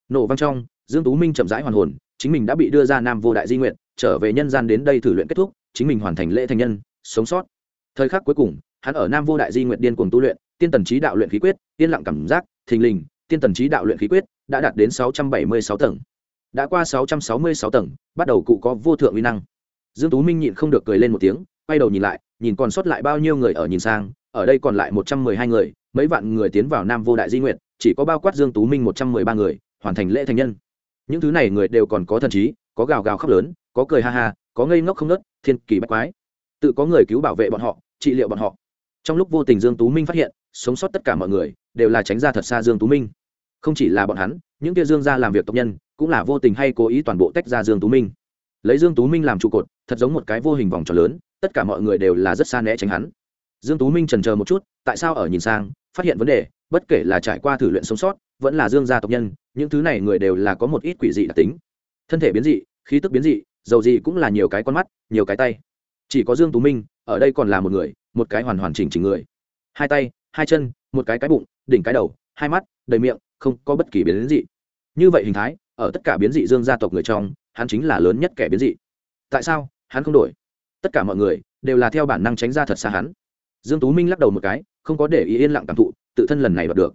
Nổ vang trong dương tú minh chậm rãi hoàn hồn chính mình đã bị đưa ra nam vô đại di nguyện trở về nhân gian đến đây thử luyện kết thúc chính mình hoàn thành lễ thành nhân sống sót. Thời khắc cuối cùng hắn ở nam vô đại di nguyện điên cuồng tu luyện, tiên tần trí đạo luyện khí quyết yên lặng cảm giác, thình lình, tiên tần trí đạo luyện khí quyết đã đạt đến sáu trăm bảy mươi sáu tầng. Đã qua sáu trăm sáu mươi sáu tầng, bắt đầu cụ có vô thượng uy năng. Dương tú minh nhịn không được cười lên một tiếng, quay đầu nhìn lại, nhìn còn sót lại bao nhiêu người ở nhìn sang, ở đây còn lại một trăm mười hai người, mấy vạn người tiến vào nam vô đại di nguyện chỉ có bao quát dương tú minh một trăm mười ba người, hoàn thành lễ thành nhân. Những thứ này người đều còn có thần trí, có gào gào khóc lớn, có cười ha ha, có ngây ngốc không nớt thiên kỳ bách quái. Tự có người cứu bảo vệ bọn họ, trị liệu bọn họ trong lúc vô tình dương tú minh phát hiện, sống sót tất cả mọi người đều là tránh ra thật xa dương tú minh. Không chỉ là bọn hắn, những kia dương gia làm việc tộc nhân cũng là vô tình hay cố ý toàn bộ tách ra dương tú minh. Lấy dương tú minh làm trụ cột, thật giống một cái vô hình vòng tròn lớn, tất cả mọi người đều là rất xa né tránh hắn. Dương tú minh trần chờ một chút, tại sao ở nhìn sang, phát hiện vấn đề, bất kể là trải qua thử luyện sống sót, vẫn là dương gia tộc nhân, những thứ này người đều là có một ít quỷ dị đặc tính. Thân thể biến dị, khí tức biến dị, dầu gì cũng là nhiều cái con mắt, nhiều cái tay. Chỉ có dương tú minh, ở đây còn là một người một cái hoàn hoàn chỉnh chỉnh người. Hai tay, hai chân, một cái cái bụng, đỉnh cái đầu, hai mắt, đầy miệng, không có bất kỳ biến dị. Như vậy hình thái, ở tất cả biến dị dương gia tộc người trong, hắn chính là lớn nhất kẻ biến dị. Tại sao? Hắn không đổi. Tất cả mọi người đều là theo bản năng tránh ra thật xa hắn. Dương tú minh lắc đầu một cái, không có để ý yên lặng cảm thụ, tự thân lần này đoạt được.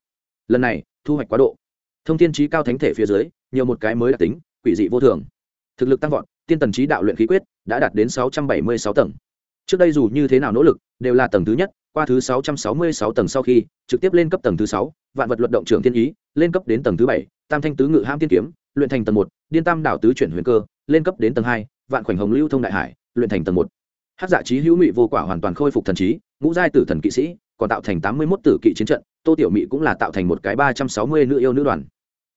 Lần này, thu hoạch quá độ. Thông thiên trí cao thánh thể phía dưới, nhiều một cái mới đặc tính, quỷ dị vô thường. Thực lực tăng vọt, tiên tần trí đạo luyện khí quyết đã đạt đến sáu trăm bảy mươi sáu tầng trước đây dù như thế nào nỗ lực, đều là tầng thứ nhất, qua thứ sáu trăm sáu mươi sáu tầng sau khi, trực tiếp lên cấp tầng thứ sáu, vạn vật luận động trưởng thiên ý, lên cấp đến tầng thứ bảy, tam thanh tứ ngự ham tiên kiếm, luyện thành tầng một, điên tam đảo tứ chuyển huyền cơ, lên cấp đến tầng hai, vạn khoảnh hồng lưu thông đại hải, luyện thành tầng một. Hát giả trí hữu nghị vô quả hoàn toàn khôi phục thần trí, ngũ giai tử thần kỵ sĩ, còn tạo thành tám mươi mốt tử kỵ chiến trận, tô tiểu mị cũng là tạo thành một cái ba trăm sáu mươi nữ yêu nữ đoàn.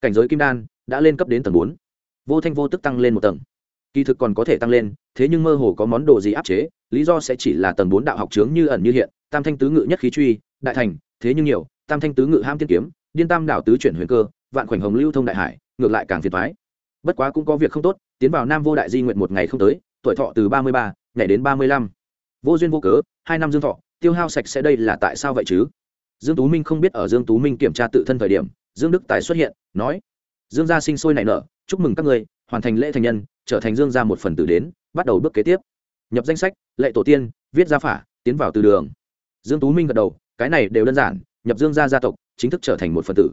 Cảnh giới kim đan đã lên cấp đến tầng bốn. Vô thanh vô tức tăng lên một tầng kỳ thực còn có thể tăng lên, thế nhưng mơ hồ có món đồ gì áp chế, lý do sẽ chỉ là tầng bốn đạo học trướng như ẩn như hiện, tam thanh tứ ngự nhất khí truy, đại thành, thế nhưng nhiều, tam thanh tứ ngự ham tiên kiếm, điên tam đảo tứ chuyển huyền cơ, vạn khoảnh hồng lưu thông đại hải, ngược lại càng phiền thoái bất quá cũng có việc không tốt, tiến vào nam vô đại di nguyện một ngày không tới, tuổi thọ từ ba mươi ba, nhảy đến ba mươi lăm. Vô duyên vô cớ, hai năm dương thọ, tiêu hao sạch sẽ đây là tại sao vậy chứ? Dương tú minh không biết ở dương tú minh kiểm tra tự thân thời điểm, dương đức tài xuất hiện, nói, dương gia sinh sôi nảy nở, chúc mừng các người hoàn thành lễ thành nhân trở thành dương gia một phần tử đến, bắt đầu bước kế tiếp. Nhập danh sách, lệ tổ tiên, viết gia phả, tiến vào từ đường. Dương tú minh gật đầu, cái này đều đơn giản, nhập dương gia gia tộc, chính thức trở thành một phần tử.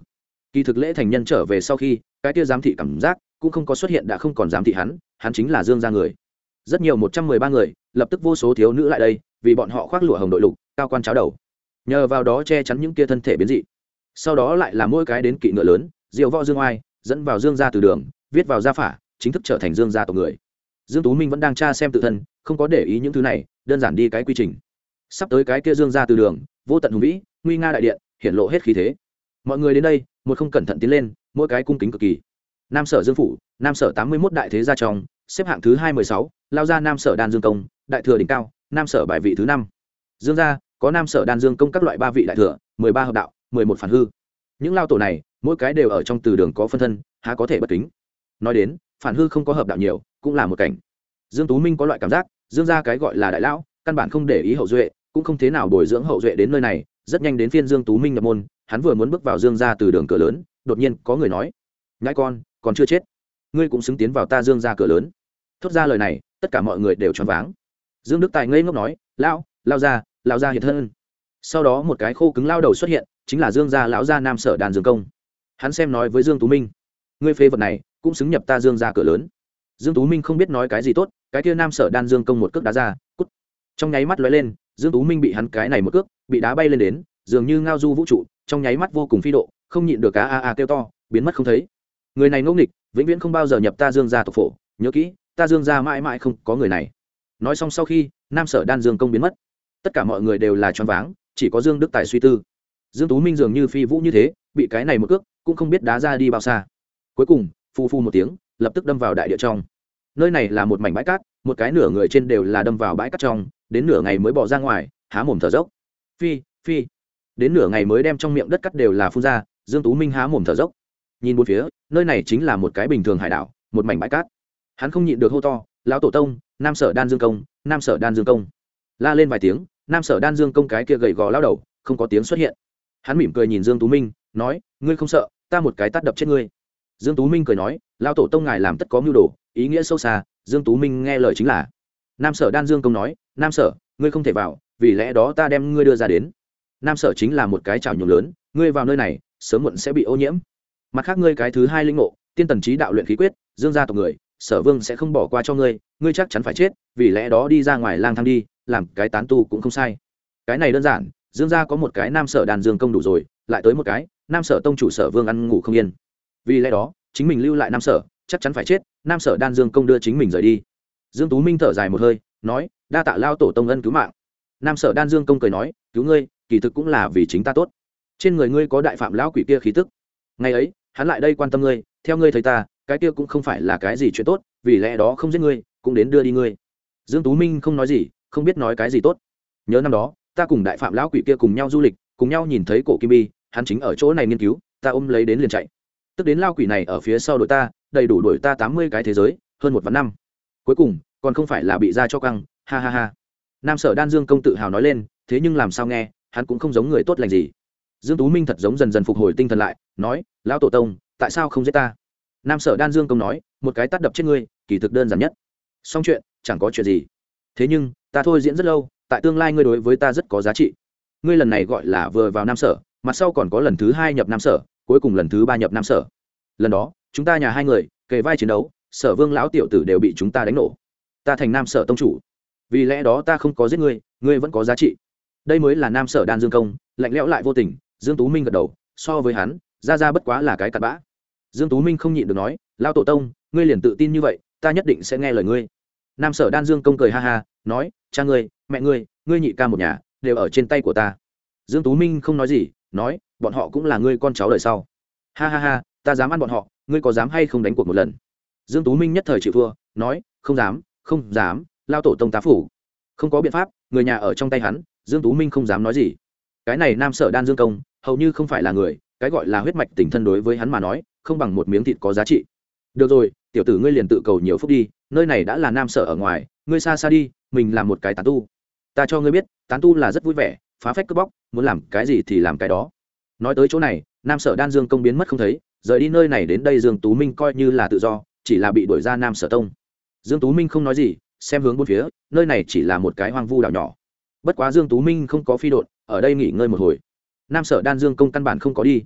Kỳ thực lễ thành nhân trở về sau khi, cái kia giám thị cảm giác cũng không có xuất hiện đã không còn giám thị hắn hắn chính là dương gia người. Rất nhiều một trăm mười ba người, lập tức vô số thiếu nữ lại đây, vì bọn họ khoác lụa hồng đội lục, cao quan cháo đầu. Nhờ vào đó che chắn những kia thân thể biến dị. Sau đó lại là mỗi cái đến kỵ ngựa lớn diệu võ dương oai, dẫn vào dương gia từ đường, viết vào gia phả chính thức trở thành dương gia tộc người. Dương tú minh vẫn đang tra xem tự thân, không có để ý những thứ này, đơn giản đi cái quy trình. Sắp tới cái kia dương gia từ đường, vô tận hùng vĩ, nguy nga đại điện hiện lộ hết khí thế. Mọi người đến đây, một không cẩn thận tiến lên, mỗi cái cung kính cực kỳ. Nam sở dương phủ, nam sở tám mươi một đại thế gia trong, xếp hạng thứ hai mười sáu, lao ra nam sở đan dương công, đại thừa đỉnh cao, nam sở bài vị thứ năm. Dương gia, có nam sở đan dương công các loại ba vị đại thừa, mười ba hợp đạo, mười một phản hư. Những lao tổ này, mỗi cái đều ở trong từ đường có phân thân, há có thể bất kính. Nói đến phản hư không có hợp đạo nhiều, cũng là một cảnh. Dương tú minh có loại cảm giác, dương gia cái gọi là đại lão, căn bản không để ý hậu duệ, cũng không thế nào bồi dưỡng hậu duệ đến nơi này, rất nhanh đến phiên dương tú minh nhập môn, hắn vừa muốn bước vào dương gia từ đường cửa lớn, đột nhiên có người nói, nhãi con, còn chưa chết. Ngươi cũng xứng tiến vào ta dương gia cửa lớn. Thốt ra lời này, tất cả mọi người đều choáng váng. Dương đức tài ngây ngốc nói, lão lao ra lao ra hiện thân. Sau đó một cái khô cứng lao đầu xuất hiện, chính là dương gia lão gia nam sở đàn dương công. Hắn xem nói với dương tú minh, ngươi phê vật này cũng xứng nhập ta dương gia cửa lớn. Dương tú minh không biết nói cái gì tốt, cái kia nam sở đan dương công một cước đá ra, cút. Trong nháy mắt lóe lên, dương tú minh bị hắn cái này một cước, bị đá bay lên đến, dường như ngao du vũ trụ, trong nháy mắt vô cùng phi độ, không nhịn được cá a a kêu to, biến mất không thấy. Người này ngẫu nghịch, vĩnh viễn không bao giờ nhập ta dương gia tộc phổ, nhớ kỹ, ta dương gia mãi mãi không có người này. Nói xong sau khi, nam sở đan dương công biến mất. Tất cả mọi người đều là choáng váng, chỉ có dương đức tài suy tư. Dương tú minh dường như phi vũ như thế, bị cái này một cước, cũng không biết đá ra đi bao xa. Cuối cùng phu phu một tiếng, lập tức đâm vào đại địa trong. Nơi này là một mảnh bãi cát, một cái nửa người trên đều là đâm vào bãi cát trong, đến nửa ngày mới bỏ ra ngoài, há mồm thở dốc. Phi phi. Đến nửa ngày mới đem trong miệng đất cắt đều là phun ra, dương tú minh há mồm thở dốc. Nhìn bốn phía, nơi này chính là một cái bình thường hải đảo, một mảnh bãi cát. Hắn không nhịn được hô to, lão tổ tông, nam sở đan dương công, nam sở đan dương công. La lên vài tiếng, nam sở đan dương công cái kia gầy gò lao đầu, không có tiếng xuất hiện. Hắn mỉm cười nhìn dương tú minh, nói, ngươi không sợ, ta một cái tắt đập chết ngươi dương tú minh cười nói lao tổ tông ngài làm tất có mưu đồ, ý nghĩa sâu xa, dương tú minh nghe lời chính là. Nam sở đan dương công nói, nam sở, ngươi không thể vào, vì lẽ đó ta đem ngươi đưa ra đến. Nam sở chính là một cái trào nhường lớn, ngươi vào nơi này, sớm muộn sẽ bị ô nhiễm. Mặt khác ngươi cái thứ hai linh ngộ, tiên tần trí đạo luyện khí quyết, dương gia tộc người, sở vương sẽ không bỏ qua cho ngươi ngươi chắc chắn phải chết, vì lẽ đó đi ra ngoài lang thang đi, làm cái tán tu cũng không sai. Cái này đơn giản, dương gia có một cái nam sở đàn dương công đủ rồi, lại tới một cái, nam sở tông chủ sở vương ăn ngủ không yên vì lẽ đó, chính mình lưu lại nam sở, chắc chắn phải chết, nam sở đan dương công đưa chính mình rời đi. Dương tú minh thở dài một hơi, nói, đa tạ lao tổ tông ân cứu mạng. Nam sở đan dương công cười nói, cứu ngươi, kỳ thực cũng là vì chính ta tốt. Trên người ngươi có đại phạm lão quỷ kia khí tức. Ngày ấy, hắn lại đây quan tâm ngươi, theo ngươi thấy ta, cái kia cũng không phải là cái gì chuyện tốt, vì lẽ đó không giết ngươi, cũng đến đưa đi ngươi. Dương tú minh không nói gì, không biết nói cái gì tốt. Nhớ năm đó, ta cùng đại phạm lão quỷ kia cùng nhau du lịch, cùng nhau nhìn thấy cổ kim bi, hắn chính ở chỗ này nghiên cứu, ta ôm lấy đến liền chạy tức đến lao quỷ này ở phía sau đội ta, đầy đủ đuổi ta tám mươi cái thế giới, hơn một vạn năm. Cuối cùng, còn không phải là bị ra cho căng, ha ha ha. Nam sở đan dương công tự hào nói lên, thế nhưng làm sao nghe, hắn cũng không giống người tốt lành gì. Dương tú minh thật giống dần dần phục hồi tinh thần lại, nói, lão tổ tông, tại sao không giết ta? Nam sở đan dương công nói, một cái tát đập chết ngươi, kỳ thực đơn giản nhất. Xong chuyện, chẳng có chuyện gì. Thế nhưng, ta thôi diễn rất lâu, tại tương lai ngươi đối với ta rất có giá trị. Ngươi lần này gọi là vừa vào nam sở, mặt sau còn có lần thứ hai nhập nam sở cuối cùng lần thứ ba nhập nam sở. Lần đó, chúng ta nhà hai người, kề vai chiến đấu, sở vương lão tiểu tử đều bị chúng ta đánh nổ. Ta thành nam sở tông chủ. Vì lẽ đó ta không có giết ngươi ngươi vẫn có giá trị. Đây mới là nam sở đan dương công, lạnh lẽo lại vô tình, dương tú minh gật đầu, so với hắn, ra ra bất quá là cái cặn bã. Dương tú minh không nhịn được nói lao tổ tông, ngươi liền tự tin như vậy, ta nhất định sẽ nghe lời ngươi. Nam sở đan dương công cười ha ha, nói, cha ngươi, mẹ ngươi ngươi nhị ca một nhà, đều ở trên tay của ta. Dương tú minh không nói gì, nói bọn họ cũng là ngươi con cháu đời sau. Ha ha ha, ta dám ăn bọn họ, ngươi có dám hay không đánh cuộc một lần? Dương tú minh nhất thời chịu thua, nói, không dám không dám, lao tổ tông tá phủ. Không có biện pháp, người nhà ở trong tay hắn, dương tú minh không dám nói gì. Cái này nam sở đan dương công, hầu như không phải là người, cái gọi là huyết mạch tình thân đối với hắn mà nói, không bằng một miếng thịt có giá trị. Được rồi, tiểu tử ngươi liền tự cầu nhiều phúc đi, nơi này đã là nam sở ở ngoài, ngươi xa xa đi, mình làm một cái tán tu. Ta cho ngươi biết, tán tu là rất vui vẻ, phá phách cướp bóc, muốn làm cái gì thì làm cái đó nói tới chỗ này, nam sở đan dương công biến mất không thấy, rời đi nơi này đến đây dương tú minh coi như là tự do, chỉ là bị đuổi ra nam sở tông. Dương tú minh không nói gì, xem hướng bốn phía, nơi này chỉ là một cái hoang vu đảo nhỏ. Bất quá dương tú minh không có phi đột ở đây nghỉ ngơi một hồi. Nam sở đan dương công căn bản không có đi.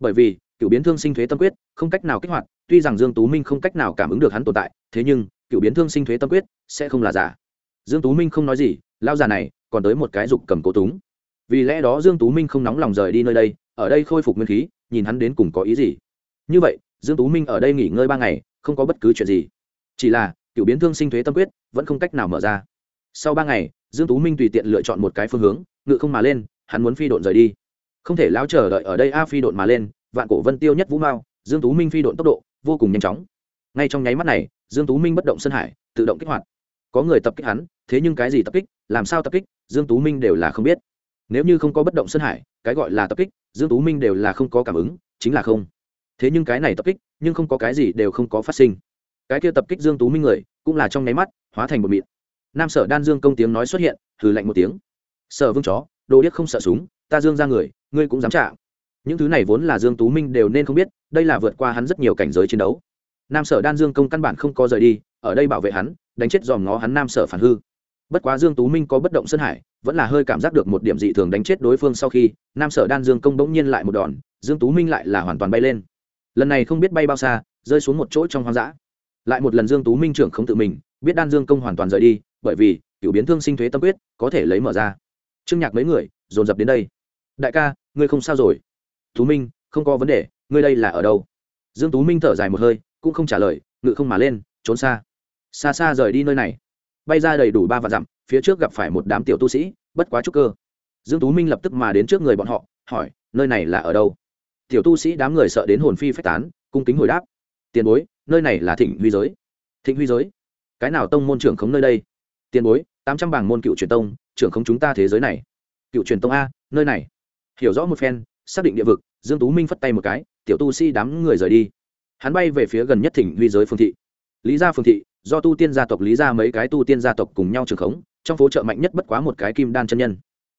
Bởi vì cựu biến thương sinh thuế tâm quyết, không cách nào kích hoạt, tuy rằng dương tú minh không cách nào cảm ứng được hắn tồn tại, thế nhưng cựu biến thương sinh thuế tâm quyết sẽ không là giả. Dương tú minh không nói gì, lao già này còn tới một cái dục cầm cố túng. Vì lẽ đó dương tú minh không nóng lòng rời đi nơi đây ở đây khôi phục nguyên khí, nhìn hắn đến cùng có ý gì. Như vậy, dương tú minh ở đây nghỉ ngơi ba ngày, không có bất cứ chuyện gì. Chỉ là, tiểu biến thương sinh thuế tâm quyết, vẫn không cách nào mở ra. Sau ba ngày, dương tú minh tùy tiện lựa chọn một cái phương hướng, ngự không mà lên, hắn muốn phi độn rời đi. Không thể lão chờ đợi ở đây a phi độn mà lên, vạn cổ vân tiêu nhất vũ mao, dương tú minh phi độn tốc độ, vô cùng nhanh chóng. Ngay trong nháy mắt này, dương tú minh bất động sân hải, tự động kích hoạt. Có người tập kích hắn, thế nhưng cái gì tập kích, làm sao tập kích, dương tú minh đều là không biết nếu như không có bất động sơn hải, cái gọi là tập kích, dương tú minh đều là không có cảm ứng, chính là không. Thế nhưng cái này tập kích, nhưng không có cái gì đều không có phát sinh. Cái kia tập kích dương tú minh người, cũng là trong nháy mắt, hóa thành một mịn. Nam sở đan dương công tiếng nói xuất hiện, hừ lạnh một tiếng. Sở vương chó, đồ điếc không sợ súng, ta dương ra người, ngươi cũng dám trả những thứ này vốn là dương tú minh đều nên không biết, đây là vượt qua hắn rất nhiều cảnh giới chiến đấu. Nam sở đan dương công căn bản không có rời đi, ở đây bảo vệ hắn, đánh chết dòm ngó hắn nam sở phản hư bất quá dương tú minh có bất động sơn hải, vẫn là hơi cảm giác được một điểm dị thường đánh chết đối phương sau khi, nam sở đan dương công bỗng nhiên lại một đòn, dương tú minh lại là hoàn toàn bay lên. Lần này không biết bay bao xa, rơi xuống một chỗ trong hoang dã. Lại một lần dương tú minh trưởng không tự mình, biết đan dương công hoàn toàn rời đi, bởi vì cựu biến thương sinh thuế tâm quyết, có thể lấy mở ra. Trương nhạc mấy người, dồn dập đến đây. Đại ca, ngươi không sao rồi. Tú minh, không có vấn đề, ngươi đây là ở đâu? Dương tú minh thở dài một hơi, cũng không trả lời, ngự không mà lên, trốn xa. Xa xa rời đi nơi này bay ra đầy đủ ba vạn dặm, phía trước gặp phải một đám tiểu tu sĩ, bất quá trúc cơ. Dương tú minh lập tức mà đến trước người bọn họ, hỏi, nơi này là ở đâu? Tiểu tu sĩ đám người sợ đến hồn phi phách tán, cung kính hồi đáp, tiền bối, nơi này là thịnh huy giới. Thịnh huy giới? Cái nào tông môn trưởng khống nơi đây? Tiền bối, tám trăm bảng môn cựu truyền tông, trưởng khống chúng ta thế giới này. Cựu truyền tông a, nơi này. Hiểu rõ một phen, xác định địa vực, dương tú minh phất tay một cái, tiểu tu sĩ đám người rời đi. Hắn bay về phía gần nhất thịnh huy giới phương thị lý gia phương thị, do tu tiên gia tộc lý gia mấy cái tu tiên gia tộc cùng nhau trưởng khống, trong phố chợ mạnh nhất bất quá một cái kim đan chân nhân.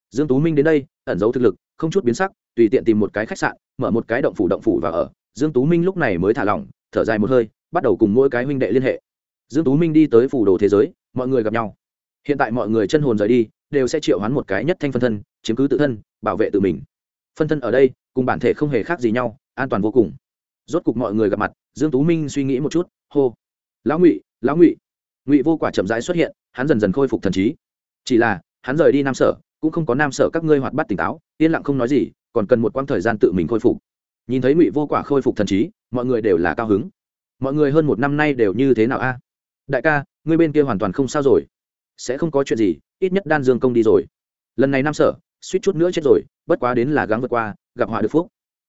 Dương tú minh đến đây, ẩn giấu thực lực, không chút biến sắc, tùy tiện tìm một cái khách sạn, mở một cái động phủ động phủ và ở. Dương tú minh lúc này mới thả lỏng, thở dài một hơi, bắt đầu cùng mỗi cái huynh đệ liên hệ. Dương tú minh đi tới phủ đồ thế giới, mọi người gặp nhau. Hiện tại mọi người chân hồn rời đi, đều sẽ triệu hoán một cái nhất thanh phân thân, chiếm cứ tự thân, bảo vệ tự mình. Phân thân ở đây, cùng bản thể không hề khác gì nhau, an toàn vô cùng. Rốt cục mọi người gặp mặt, dương tú minh suy nghĩ một chút, hô lão ngụy lão ngụy. Ngụy vô quả chậm rãi xuất hiện, hắn dần dần khôi phục thần trí. Chỉ là, hắn rời đi nam sở, cũng không có nam sở các ngươi hoạt bát tỉnh táo, yên lặng không nói gì, còn cần một quãng thời gian tự mình khôi phục. Nhìn thấy ngụy vô quả khôi phục thần trí, mọi người đều là cao hứng. Mọi người hơn một năm nay đều như thế nào a? Đại ca, ngươi bên kia hoàn toàn không sao rồi. Sẽ không có chuyện gì, ít nhất đan dương công đi rồi. Lần này nam sở, suýt chút nữa chết rồi, bất quá đến là gắng vượt qua, gặp họa được phúc.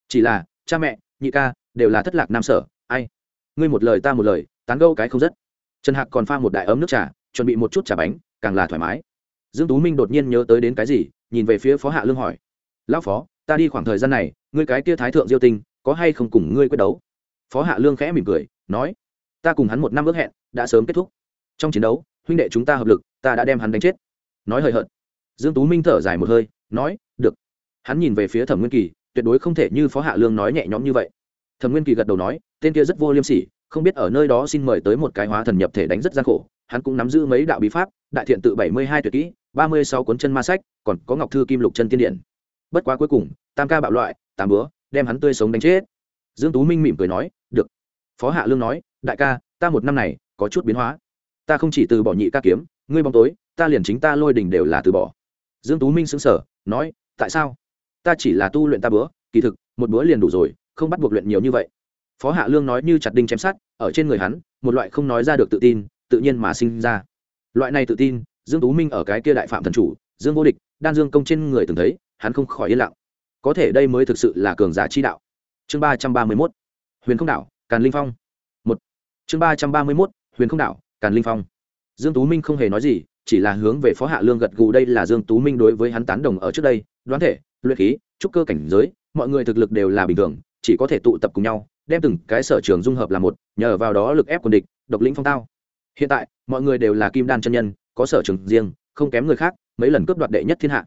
Chỉ là, cha mẹ, nhị ca, đều là thất lạc nam sở, ai? Ngươi một lời ta một lời tán gâu cái không dứt, trần hạc còn pha một đại ấm nước trà chuẩn bị một chút trà bánh càng là thoải mái. Dương tú minh đột nhiên nhớ tới đến cái gì nhìn về phía phó hạ lương hỏi. Lão phó ta đi khoảng thời gian này ngươi cái kia thái thượng diêu tinh có hay không cùng ngươi quyết đấu? Phó hạ lương khẽ mỉm cười nói ta cùng hắn một năm ước hẹn đã sớm kết thúc. Trong chiến đấu huynh đệ chúng ta hợp lực ta đã đem hắn đánh chết. Nói hơi hợt. Dương tú minh thở dài một hơi nói được. Hắn nhìn về phía thẩm nguyên kỳ tuyệt đối không thể như phó hạ lương nói nhẹ nhõm như vậy. Thẩm nguyên kỳ gật đầu nói tên kia rất vô liêm sỉ không biết ở nơi đó xin mời tới một cái hóa thần nhập thể đánh rất gian khổ, hắn cũng nắm giữ mấy đạo bí pháp, đại thiện tự bảy mươi hai tuyệt kỹ, ba mươi sáu cuốn chân ma sách, còn có ngọc thư kim lục chân tiên điện bất quá cuối cùng, tam ca bạo loại, tám bữa, đem hắn tươi sống đánh chết. Dương tú minh mỉm cười nói, được. Phó hạ lương nói, đại ca, ta một năm này có chút biến hóa. Ta không chỉ từ bỏ nhị ca kiếm, ngươi bóng tối, ta liền chính ta lôi đình đều là từ bỏ. Dương tú minh sững sờ, nói, tại sao? Ta chỉ là tu luyện ta bữa, kỳ thực, một bữa liền đủ rồi, không bắt buộc luyện nhiều như vậy phó hạ lương nói như chặt đinh chém sắt, ở trên người hắn, một loại không nói ra được tự tin, tự nhiên mà sinh ra. Loại này tự tin, dương tú minh ở cái kia đại phạm thần chủ, dương vô địch, đan dương công trên người từng thấy, hắn không khỏi yên lặng. Có thể đây mới thực sự là cường giả chi đạo. Chương ba trăm ba mươi mốt, huyền không đảo, càn linh phong. Một. Chương ba trăm ba mươi mốt, huyền không đảo, càn linh phong. Dương tú minh không hề nói gì, chỉ là hướng về phó hạ lương gật gù đây là dương tú minh đối với hắn tán đồng ở trước đây, đoán thể, luyện khí, trúc cơ cảnh giới, mọi người thực lực đều là bình thường, chỉ có thể tụ tập cùng nhau đem từng cái sở trường dung hợp là một, nhờ vào đó lực ép quân địch, độc lĩnh phong tao. Hiện tại, mọi người đều là kim đan chân nhân, có sở trường riêng, không kém người khác, mấy lần cướp đoạt đệ nhất thiên hạ.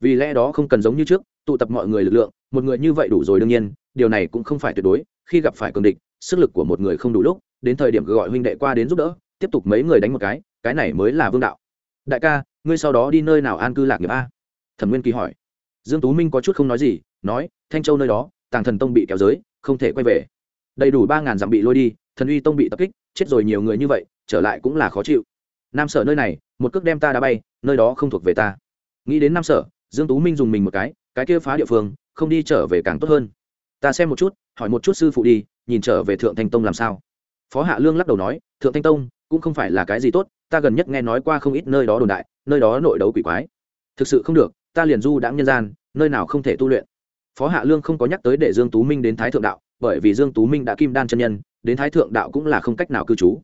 Vì lẽ đó không cần giống như trước, tụ tập mọi người lực lượng, một người như vậy đủ rồi đương nhiên, điều này cũng không phải tuyệt đối, khi gặp phải cường địch, sức lực của một người không đủ lúc, đến thời điểm gọi huynh đệ qua đến giúp đỡ, tiếp tục mấy người đánh một cái cái này mới là vương đạo. Đại ca, ngươi sau đó đi nơi nào an cư lạc nghiệp a? Thẩm nguyên kỳ hỏi. Dương tú minh có chút không nói gì, nói, thanh châu nơi đó, tàng thần tông bị kéo giới, không thể quay về đầy đủ ba ngàn dặm bị lôi đi, thần uy tông bị tập kích, chết rồi nhiều người như vậy, trở lại cũng là khó chịu. Nam sở nơi này, một cước đem ta đã bay, nơi đó không thuộc về ta. Nghĩ đến nam sở, dương tú minh dùng mình một cái cái kia phá địa phương, không đi trở về càng tốt hơn. Ta xem một chút, hỏi một chút sư phụ đi, nhìn trở về thượng thanh tông làm sao. Phó hạ lương lắc đầu nói, thượng thanh tông, cũng không phải là cái gì tốt, ta gần nhất nghe nói qua không ít nơi đó đồn đại, nơi đó nội đấu quỷ quái. Thực sự không được, ta liền du đãng nhân gian, nơi nào không thể tu luyện. Phó hạ lương không có nhắc tới để dương tú minh đến thái thượng đạo bởi vì dương tú minh đã kim đan chân nhân, đến thái thượng đạo cũng là không cách nào cư trú.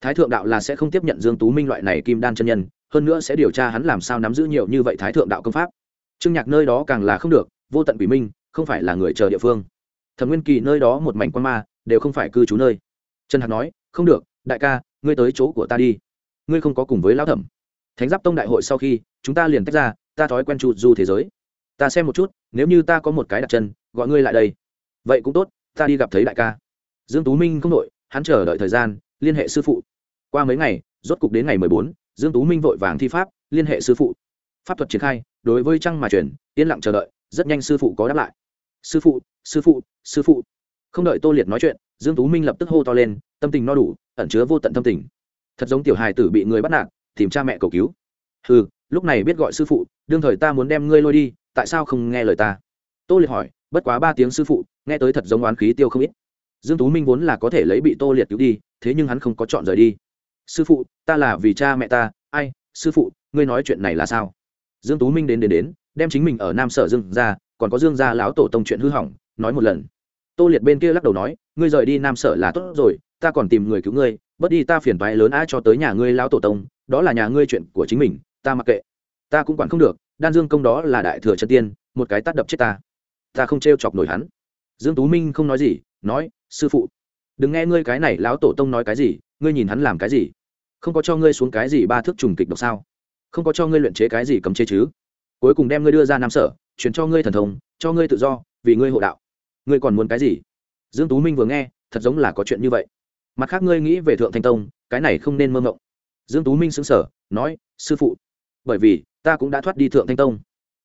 Thái thượng đạo là sẽ không tiếp nhận dương tú minh loại này kim đan chân nhân, hơn nữa sẽ điều tra hắn làm sao nắm giữ nhiều như vậy thái thượng đạo công pháp. Trương nhạc nơi đó càng là không được, vô tận quỷ minh, không phải là người chờ địa phương. Thẩm nguyên kỳ nơi đó một mảnh quan ma, đều không phải cư trú nơi. Trần hạc nói, không được, đại ca, ngươi tới chỗ của ta đi. Ngươi không có cùng với lão thẩm. Thánh giáp tông đại hội sau khi, chúng ta liền tách ra, ta thói quen trụ du thế giới. Ta xem một chút, nếu như ta có một cái đặt chân, gọi ngươi lại đây. Vậy cũng tốt ta đi gặp thấy đại ca. Dương tú minh không đội hắn chờ đợi thời gian liên hệ sư phụ. Qua mấy ngày rốt cục đến ngày mười bốn, dương tú minh vội vàng thi pháp liên hệ sư phụ. Pháp thuật triển khai đối với trăng mà truyền yên lặng chờ đợi rất nhanh sư phụ có đáp lại. Sư phụ sư phụ sư phụ. Không đợi tô liệt nói chuyện dương tú minh lập tức hô to lên tâm tình no đủ ẩn chứa vô tận tâm tình. Thật giống tiểu hài tử bị người bắt nạt tìm cha mẹ cầu cứu. Ừ lúc này biết gọi sư phụ đương thời ta muốn đem ngươi lôi đi tại sao không nghe lời ta? Tô liệt hỏi bất quá ba tiếng sư phụ, nghe tới thật giống oán khí tiêu không ít. Dương tú minh vốn là có thể lấy bị tô liệt cứu đi, thế nhưng hắn không có chọn rời đi. Sư phụ, ta là vì cha mẹ ta, ai, sư phụ, ngươi nói chuyện này là sao? Dương tú minh đến đến đến, đem chính mình ở nam sở dương ra, còn có dương gia lão tổ tông chuyện hư hỏng, nói một lần. Tô liệt bên kia lắc đầu nói, ngươi rời đi nam sở là tốt rồi, ta còn tìm người cứu ngươi, bớt đi ta phiền toái lớn ai cho tới nhà ngươi lão tổ tông, đó là nhà ngươi chuyện của chính mình, ta mặc kệ. Ta cũng quản không được, đan dương công đó là đại thừa chân tiên, một cái tát đập chết ta ta không t chọc nổi hắn. Dương tú minh không nói gì, nói, sư phụ, đừng nghe ngươi cái này lão tổ tông nói cái gì, ngươi nhìn hắn làm cái gì? Không có cho ngươi xuống cái gì ba thước trùng kịch độc sao? Không có cho ngươi luyện chế cái gì cấm chế chứ? Cuối cùng đem ngươi đưa ra nam sở chuyển cho ngươi thần thông, cho ngươi tự do, vì ngươi hộ đạo. Ngươi còn muốn cái gì? Dương tú minh vừa nghe, thật giống là có chuyện như vậy. Mặt khác ngươi nghĩ về thượng thanh tông, cái này không nên mơ mộng. Dương tú minh xứng sở nói, sư phụ, bởi vì ta cũng đã thoát đi thượng thanh tông.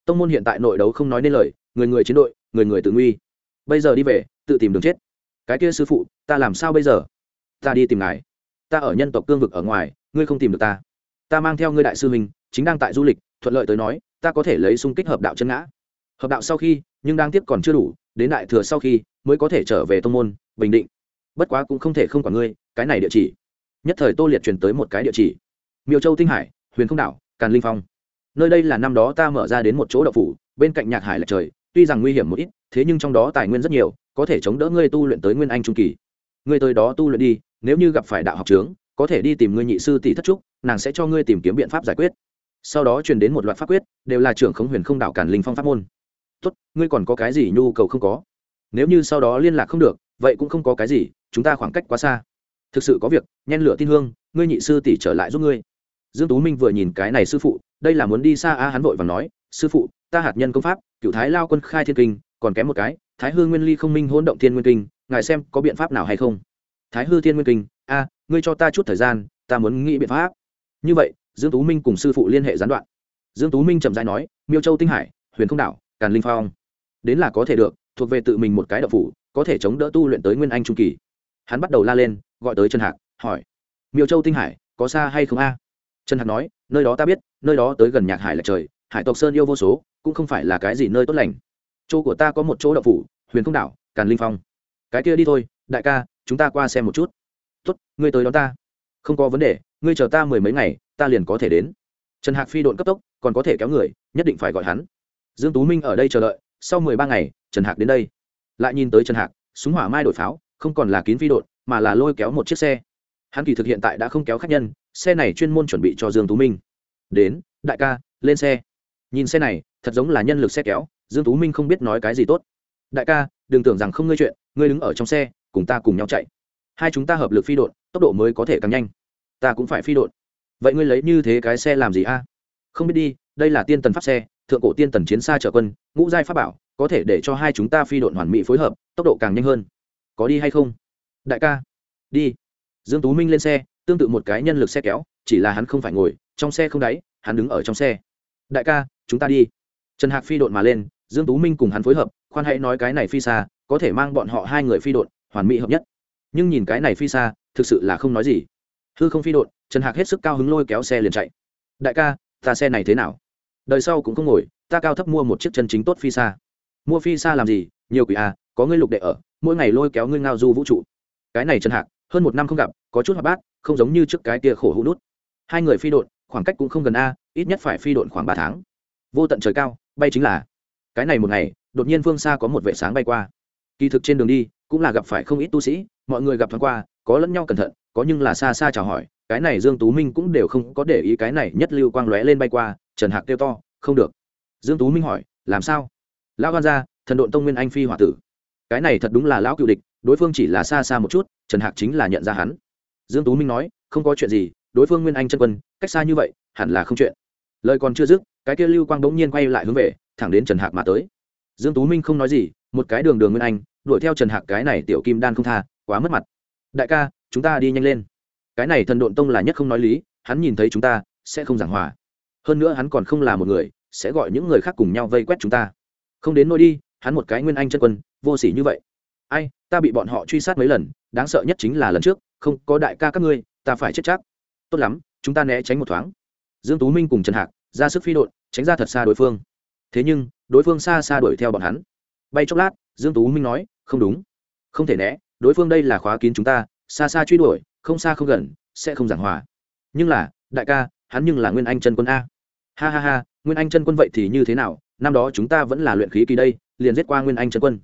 Tông môn hiện tại nội đấu không nói nên lời, người người chiến đội người người tự nguy. Bây giờ đi về, tự tìm đường chết. Cái kia sư phụ, ta làm sao bây giờ? Ta đi tìm ngài. Ta ở nhân tộc cương vực ở ngoài, ngươi không tìm được ta. Ta mang theo ngươi đại sư mình chính đang tại du lịch, thuận lợi tới nói, ta có thể lấy xung kích hợp đạo chân ngã. Hợp đạo sau khi, nhưng đang tiếp còn chưa đủ, đến đại thừa sau khi, mới có thể trở về tông môn, bình định. Bất quá cũng không thể không quản ngươi, cái này địa chỉ. Nhất thời tô liệt truyền tới một cái địa chỉ. Miêu châu tinh hải, huyền không đảo, càn linh phong. Nơi đây là năm đó ta mở ra đến một chỗ đậu phủ, bên cạnh nhạc hải là trời tuy rằng nguy hiểm một ít, thế nhưng trong đó tài nguyên rất nhiều, có thể chống đỡ ngươi tu luyện tới nguyên anh trung kỳ. Ngươi tới đó tu luyện đi, nếu như gặp phải đạo học trướng, có thể đi tìm ngươi nhị sư tỷ thất trúc, nàng sẽ cho ngươi tìm kiếm biện pháp giải quyết. Sau đó truyền đến một loạt pháp quyết, đều là trưởng khống huyền không đạo cản linh phong pháp môn. Tốt, ngươi còn có cái gì nhu cầu không có? Nếu như sau đó liên lạc không được, vậy cũng không có cái gì, chúng ta khoảng cách quá xa. Thực sự có việc, nhen lửa tin hương, ngươi nhị sư tỷ trở lại giúp ngươi. Dương tú minh vừa nhìn cái này sư phụ, đây là muốn đi xa a, hắn vội và nói, sư phụ, ta hạt nhân công pháp cựu thái lao quân khai thiên kinh, còn kém một cái, thái hư nguyên ly không minh hỗn động thiên nguyên kinh, ngài xem có biện pháp nào hay không? Thái hư thiên nguyên kinh, a, ngươi cho ta chút thời gian, ta muốn nghĩ biện pháp. Như vậy, dương tú minh cùng sư phụ liên hệ gián đoạn. Dương tú minh chậm rãi nói, miêu châu tinh hải, huyền không đảo, càn linh phong. Đến là có thể được, thuộc về tự mình một cái đậu phủ, có thể chống đỡ tu luyện tới nguyên anh trung kỳ. Hắn bắt đầu la lên, gọi tới trần hạc, hỏi, miêu châu tinh hải, có xa hay không a? Trần hạc nói, nơi đó ta biết, nơi đó tới gần nhạc hải là trời, hải tộc sơn yêu vô số cũng không phải là cái gì nơi tốt lành. Chỗ của ta có một chỗ đậu phủ, huyền không đảo, càn linh phong. Cái kia đi thôi, đại ca, chúng ta qua xem một chút. Tốt, ngươi tới đón ta. Không có vấn đề, ngươi chờ ta mười mấy ngày, ta liền có thể đến. Trần hạc phi độn cấp tốc, còn có thể kéo người, nhất định phải gọi hắn. Dương tú minh ở đây chờ đợi, sau mười ba ngày, trần hạc đến đây. Lại nhìn tới trần hạc, súng hỏa mai đổi pháo, không còn là kín phi độn, mà là lôi kéo một chiếc xe. Hắn kỳ thực hiện tại đã không kéo khách nhân, xe này chuyên môn chuẩn bị cho dương tú minh. Đến, đại ca, lên xe. Nhìn xe này thật giống là nhân lực xe kéo, dương tú minh không biết nói cái gì tốt. Đại ca, đừng tưởng rằng không ngươi chuyện, ngươi đứng ở trong xe, cùng ta cùng nhau chạy. Hai chúng ta hợp lực phi đội tốc độ mới có thể càng nhanh. Ta cũng phải phi đội vậy ngươi lấy như thế cái xe làm gì a? Không biết đi, đây là tiên tần pháp xe, thượng cổ tiên tần chiến xa trợ quân, ngũ giai pháp bảo, có thể để cho hai chúng ta phi đội hoàn mỹ phối hợp, tốc độ càng nhanh hơn. Có đi hay không? Đại ca, đi. Dương tú minh lên xe, tương tự một cái nhân lực xe kéo, chỉ là hắn không phải ngồi, trong xe không đáy, hắn đứng ở trong xe. Đại ca, chúng ta đi trần hạc phi độn mà lên, dương tú minh cùng hắn phối hợp, khoan hãy nói cái này phi xa, có thể mang bọn họ hai người phi độn, hoàn mỹ hợp nhất. Nhưng nhìn cái này phi xa, thực sự là không nói gì. Hư không phi độn, trần hạc hết sức cao hứng lôi kéo xe liền chạy. Đại ca, ta xe này thế nào? Đời sau cũng không ngồi, ta cao thấp mua một chiếc chân chính tốt phi xa. Mua phi xa làm gì? Nhiều quỷ à có ngươi lục đệ ở, mỗi ngày lôi kéo ngươi ngao du vũ trụ. Cái này trần hạc, hơn một năm không gặp, có chút hoạt bát, không giống như trước cái kia khổ hữu nút. Hai người phi độn, khoảng cách cũng không gần a, ít nhất phải phi độn khoảng ba tháng. Vô tận trời cao bay chính là, cái này một ngày, đột nhiên phương xa có một vệ sáng bay qua. Kỳ thực trên đường đi, cũng là gặp phải không ít tu sĩ, mọi người gặp thoáng qua, có lẫn nhau cẩn thận, có nhưng là xa xa chào hỏi, cái này dương tú minh cũng đều không có để ý cái này nhất lưu quang lóe lên bay qua, trần hạc kêu to, không được. Dương tú minh hỏi, làm sao? Lão gan ra thần độn tông nguyên anh phi hỏa tử. Cái này thật đúng là lão cựu địch, đối phương chỉ là xa xa một chút, trần hạc chính là nhận ra hắn. Dương tú minh nói, không có chuyện gì, đối phương nguyên anh chân quân, cách xa như vậy, hẳn là không chuyện lời còn chưa dứt, cái kia lưu quang bỗng nhiên quay lại hướng về, thẳng đến trần hạc mà tới. Dương tú minh không nói gì, một cái đường đường nguyên anh, đuổi theo trần hạc cái này tiểu kim đan không tha, quá mất mặt. Đại ca, chúng ta đi nhanh lên. Cái này thần độn tông là nhất không nói lý, hắn nhìn thấy chúng ta, sẽ không giảng hòa. Hơn nữa hắn còn không là một người, sẽ gọi những người khác cùng nhau vây quét chúng ta. Không đến nôi đi, hắn một cái nguyên anh chân quân, vô s ỉ như vậy. Ai, ta bị bọn họ truy sát mấy lần, đáng sợ nhất chính là lần trước, không có đại ca các ngươi, ta phải chết chắc. Tốt lắm, chúng ta né tránh một thoáng dương tú minh cùng trần hạc ra sức phi đột tránh ra thật xa đối phương. Thế nhưng, đối phương xa xa đuổi theo bọn hắn. Bay chốc lát, dương tú minh nói, không đúng. Không thể né, đối phương đây là khóa kín chúng ta, xa xa truy đuổi, không xa không gần, sẽ không giảng hòa. Nhưng là, đại ca, hắn nhưng là nguyên anh chân quân a. Ha ha ha, nguyên anh chân quân vậy thì như thế nào? Năm đó chúng ta vẫn là luyện khí kỳ đây, liền giết qua nguyên anh chân quân.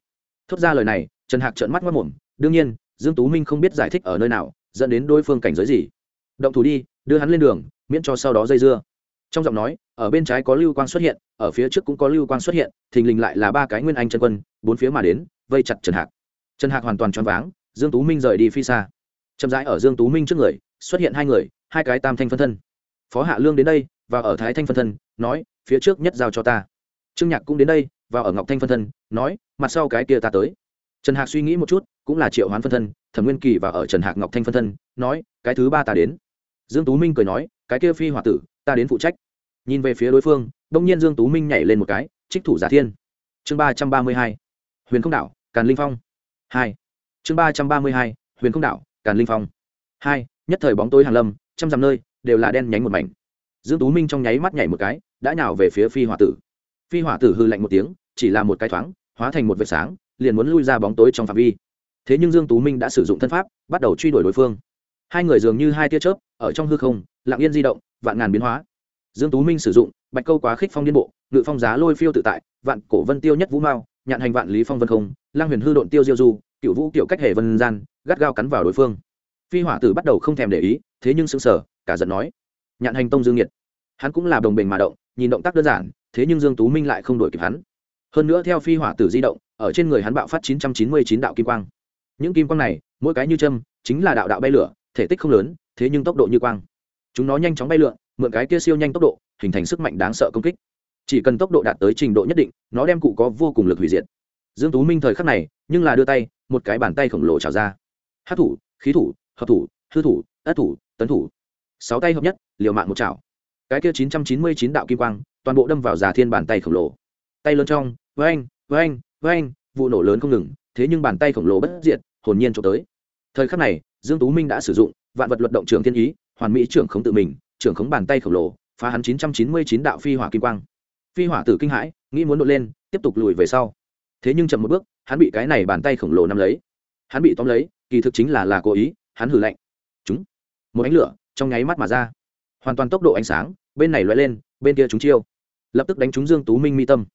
Thốt ra lời này, trần hạc trợn mắt mất mồm đương nhiên, dương tú minh không biết giải thích ở nơi nào, dẫn đến đối phương cảnh giới gì động thủ đi, đưa hắn lên đường, miễn cho sau đó dây dưa. Trong giọng nói, ở bên trái có lưu quang xuất hiện, ở phía trước cũng có lưu quang xuất hiện, thình lình lại là ba cái nguyên anh chân quân, bốn phía mà đến, vây chặt trần hạc. Trần hạc hoàn toàn choáng váng, dương tú minh rời đi phi xa. Chậm rãi ở dương tú minh trước người, xuất hiện hai người, hai cái tam thanh phân thân. Phó hạ lương đến đây, và ở thái thanh phân thân, nói, phía trước nhất giao cho ta. Trương nhạc cũng đến đây, và ở ngọc thanh phân thân, nói, mặt sau cái kia ta tới. Trần hạc suy nghĩ một chút, cũng là triệu hoán phân thân, thẩm nguyên kỳ và ở trần hạc ngọc thanh phân thân, nói, cái thứ ba ta đến dương tú minh cười nói, cái kia phi hỏa tử, ta đến phụ trách. Nhìn về phía đối phương, đông nhiên dương tú minh nhảy lên một cái, trích thủ giả thiên. Chương ba trăm ba mươi hai, huyền không đảo, càn linh phong. Hai. Chương ba trăm ba mươi hai, huyền không đảo, càn linh phong. Hai, nhất thời bóng tối hàng lâm, trăm dặm nơi, đều là đen nhánh một mảnh. Dương tú minh trong nháy mắt nhảy một cái, đã nhào về phía phi hỏa tử. Phi hỏa tử hư lạnh một tiếng, chỉ là một cái thoáng, hóa thành một vệt sáng, liền muốn lui ra bóng tối trong phạm vi. Thế nhưng dương tú minh đã sử dụng thân pháp, bắt đầu truy đuổi đối phương. Hai người dường như hai tia chớp ở trong hư không, lặng yên di động, vạn ngàn biến hóa. Dương tú minh sử dụng, bạch câu quá khích phong điên bộ, ngự phong giá lôi phiêu tự tại, vạn cổ vân tiêu nhất vũ mao, nhạn hành vạn lý phong vân không, lang huyền hư độn tiêu diêu du cựu vũ kiểu cách hệ vân gian, gắt gao cắn vào đối phương. Phi hỏa tử bắt đầu không thèm để ý, thế nhưng sững sờ, cả giận nói, nhạn hành tông dương nhiệt hắn cũng là đồng bình mà động, nhìn động tác đơn giản, thế nhưng dương tú minh lại không đuổi kịp hắn. Hơn nữa theo phi hỏa tử di động, ở trên người hắn bạo phát 999 đạo kim quang. Những kim quang này, mỗi cái như châm, chính là đạo đạo bay lửa thể tích không lớn, thế nhưng tốc độ như quang. Chúng nó nhanh chóng bay lượn, mượn cái kia siêu nhanh tốc độ, hình thành sức mạnh đáng sợ công kích. Chỉ cần tốc độ đạt tới trình độ nhất định, nó đem cụ có vô cùng lực hủy diệt. Dương tú minh thời khắc này, nhưng là đưa tay, một cái bàn tay khổng lồ trào ra. Hát thủ, khí thủ, hợp thủ, hư thủ, ất thủ, tấn thủ. Sáu tay hợp nhất, liều mạng một chảo cái kia 999 đạo kim quang, toàn bộ đâm vào già thiên bàn tay khổng lồ. Tay lớn trong vang vang vang vụ nổ lớn không ngừng, thế nhưng bàn tay khổng lồ bất diệt, hồn nhiên trộm tới. Thời khắc này dương tú minh đã sử dụng, vạn vật luật động trường thiên ý, hoàn mỹ trưởng khống tự mình, trưởng khống bàn tay khổng lồ, phá hắn 999 đạo phi hỏa kim quang. Phi hỏa tử kinh hãi, nghĩ muốn đột lên, tiếp tục lùi về sau. Thế nhưng chậm một bước, hắn bị cái này bàn tay khổng lồ nắm lấy. Hắn bị tóm lấy, kỳ thực chính là là cố ý, hắn hử lạnh. Chúng. Một ánh lửa trong nháy mắt mà ra. Hoàn toàn tốc độ ánh sáng, bên này lóe lên, bên kia chúng chiêu. Lập tức đánh trúng dương tú minh mi tâm.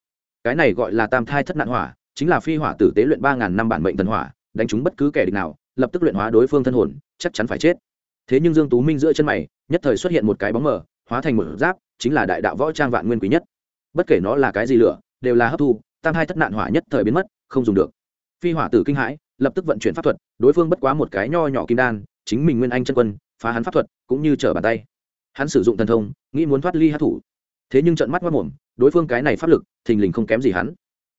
Cái này gọi là tam thai thất nạn hỏa, chính là phi hỏa tử tế luyện ba ngàn năm bản mệnh thần hỏa, đánh trúng bất cứ kẻ địch nào lập tức luyện hóa đối phương thân hồn, chắc chắn phải chết. Thế nhưng dương tú minh giữa chân mày, nhất thời xuất hiện một cái bóng mờ, hóa thành một giáp, chính là đại đạo võ trang vạn nguyên quý nhất. Bất kể nó là cái gì lửa, đều là hấp thu, tam hai thất nạn hỏa nhất thời biến mất, không dùng được. Phi hỏa tử kinh hãi, lập tức vận chuyển pháp thuật, đối phương bất quá một cái nho nhỏ kim đan, chính mình nguyên anh chân quân, phá hắn pháp thuật, cũng như trở bàn tay. Hắn sử dụng thần thông, nghĩ muốn thoát ly hát thủ. Thế nhưng trận mắt mất mồm, đối phương cái này pháp lực, thình lình không kém gì hắn.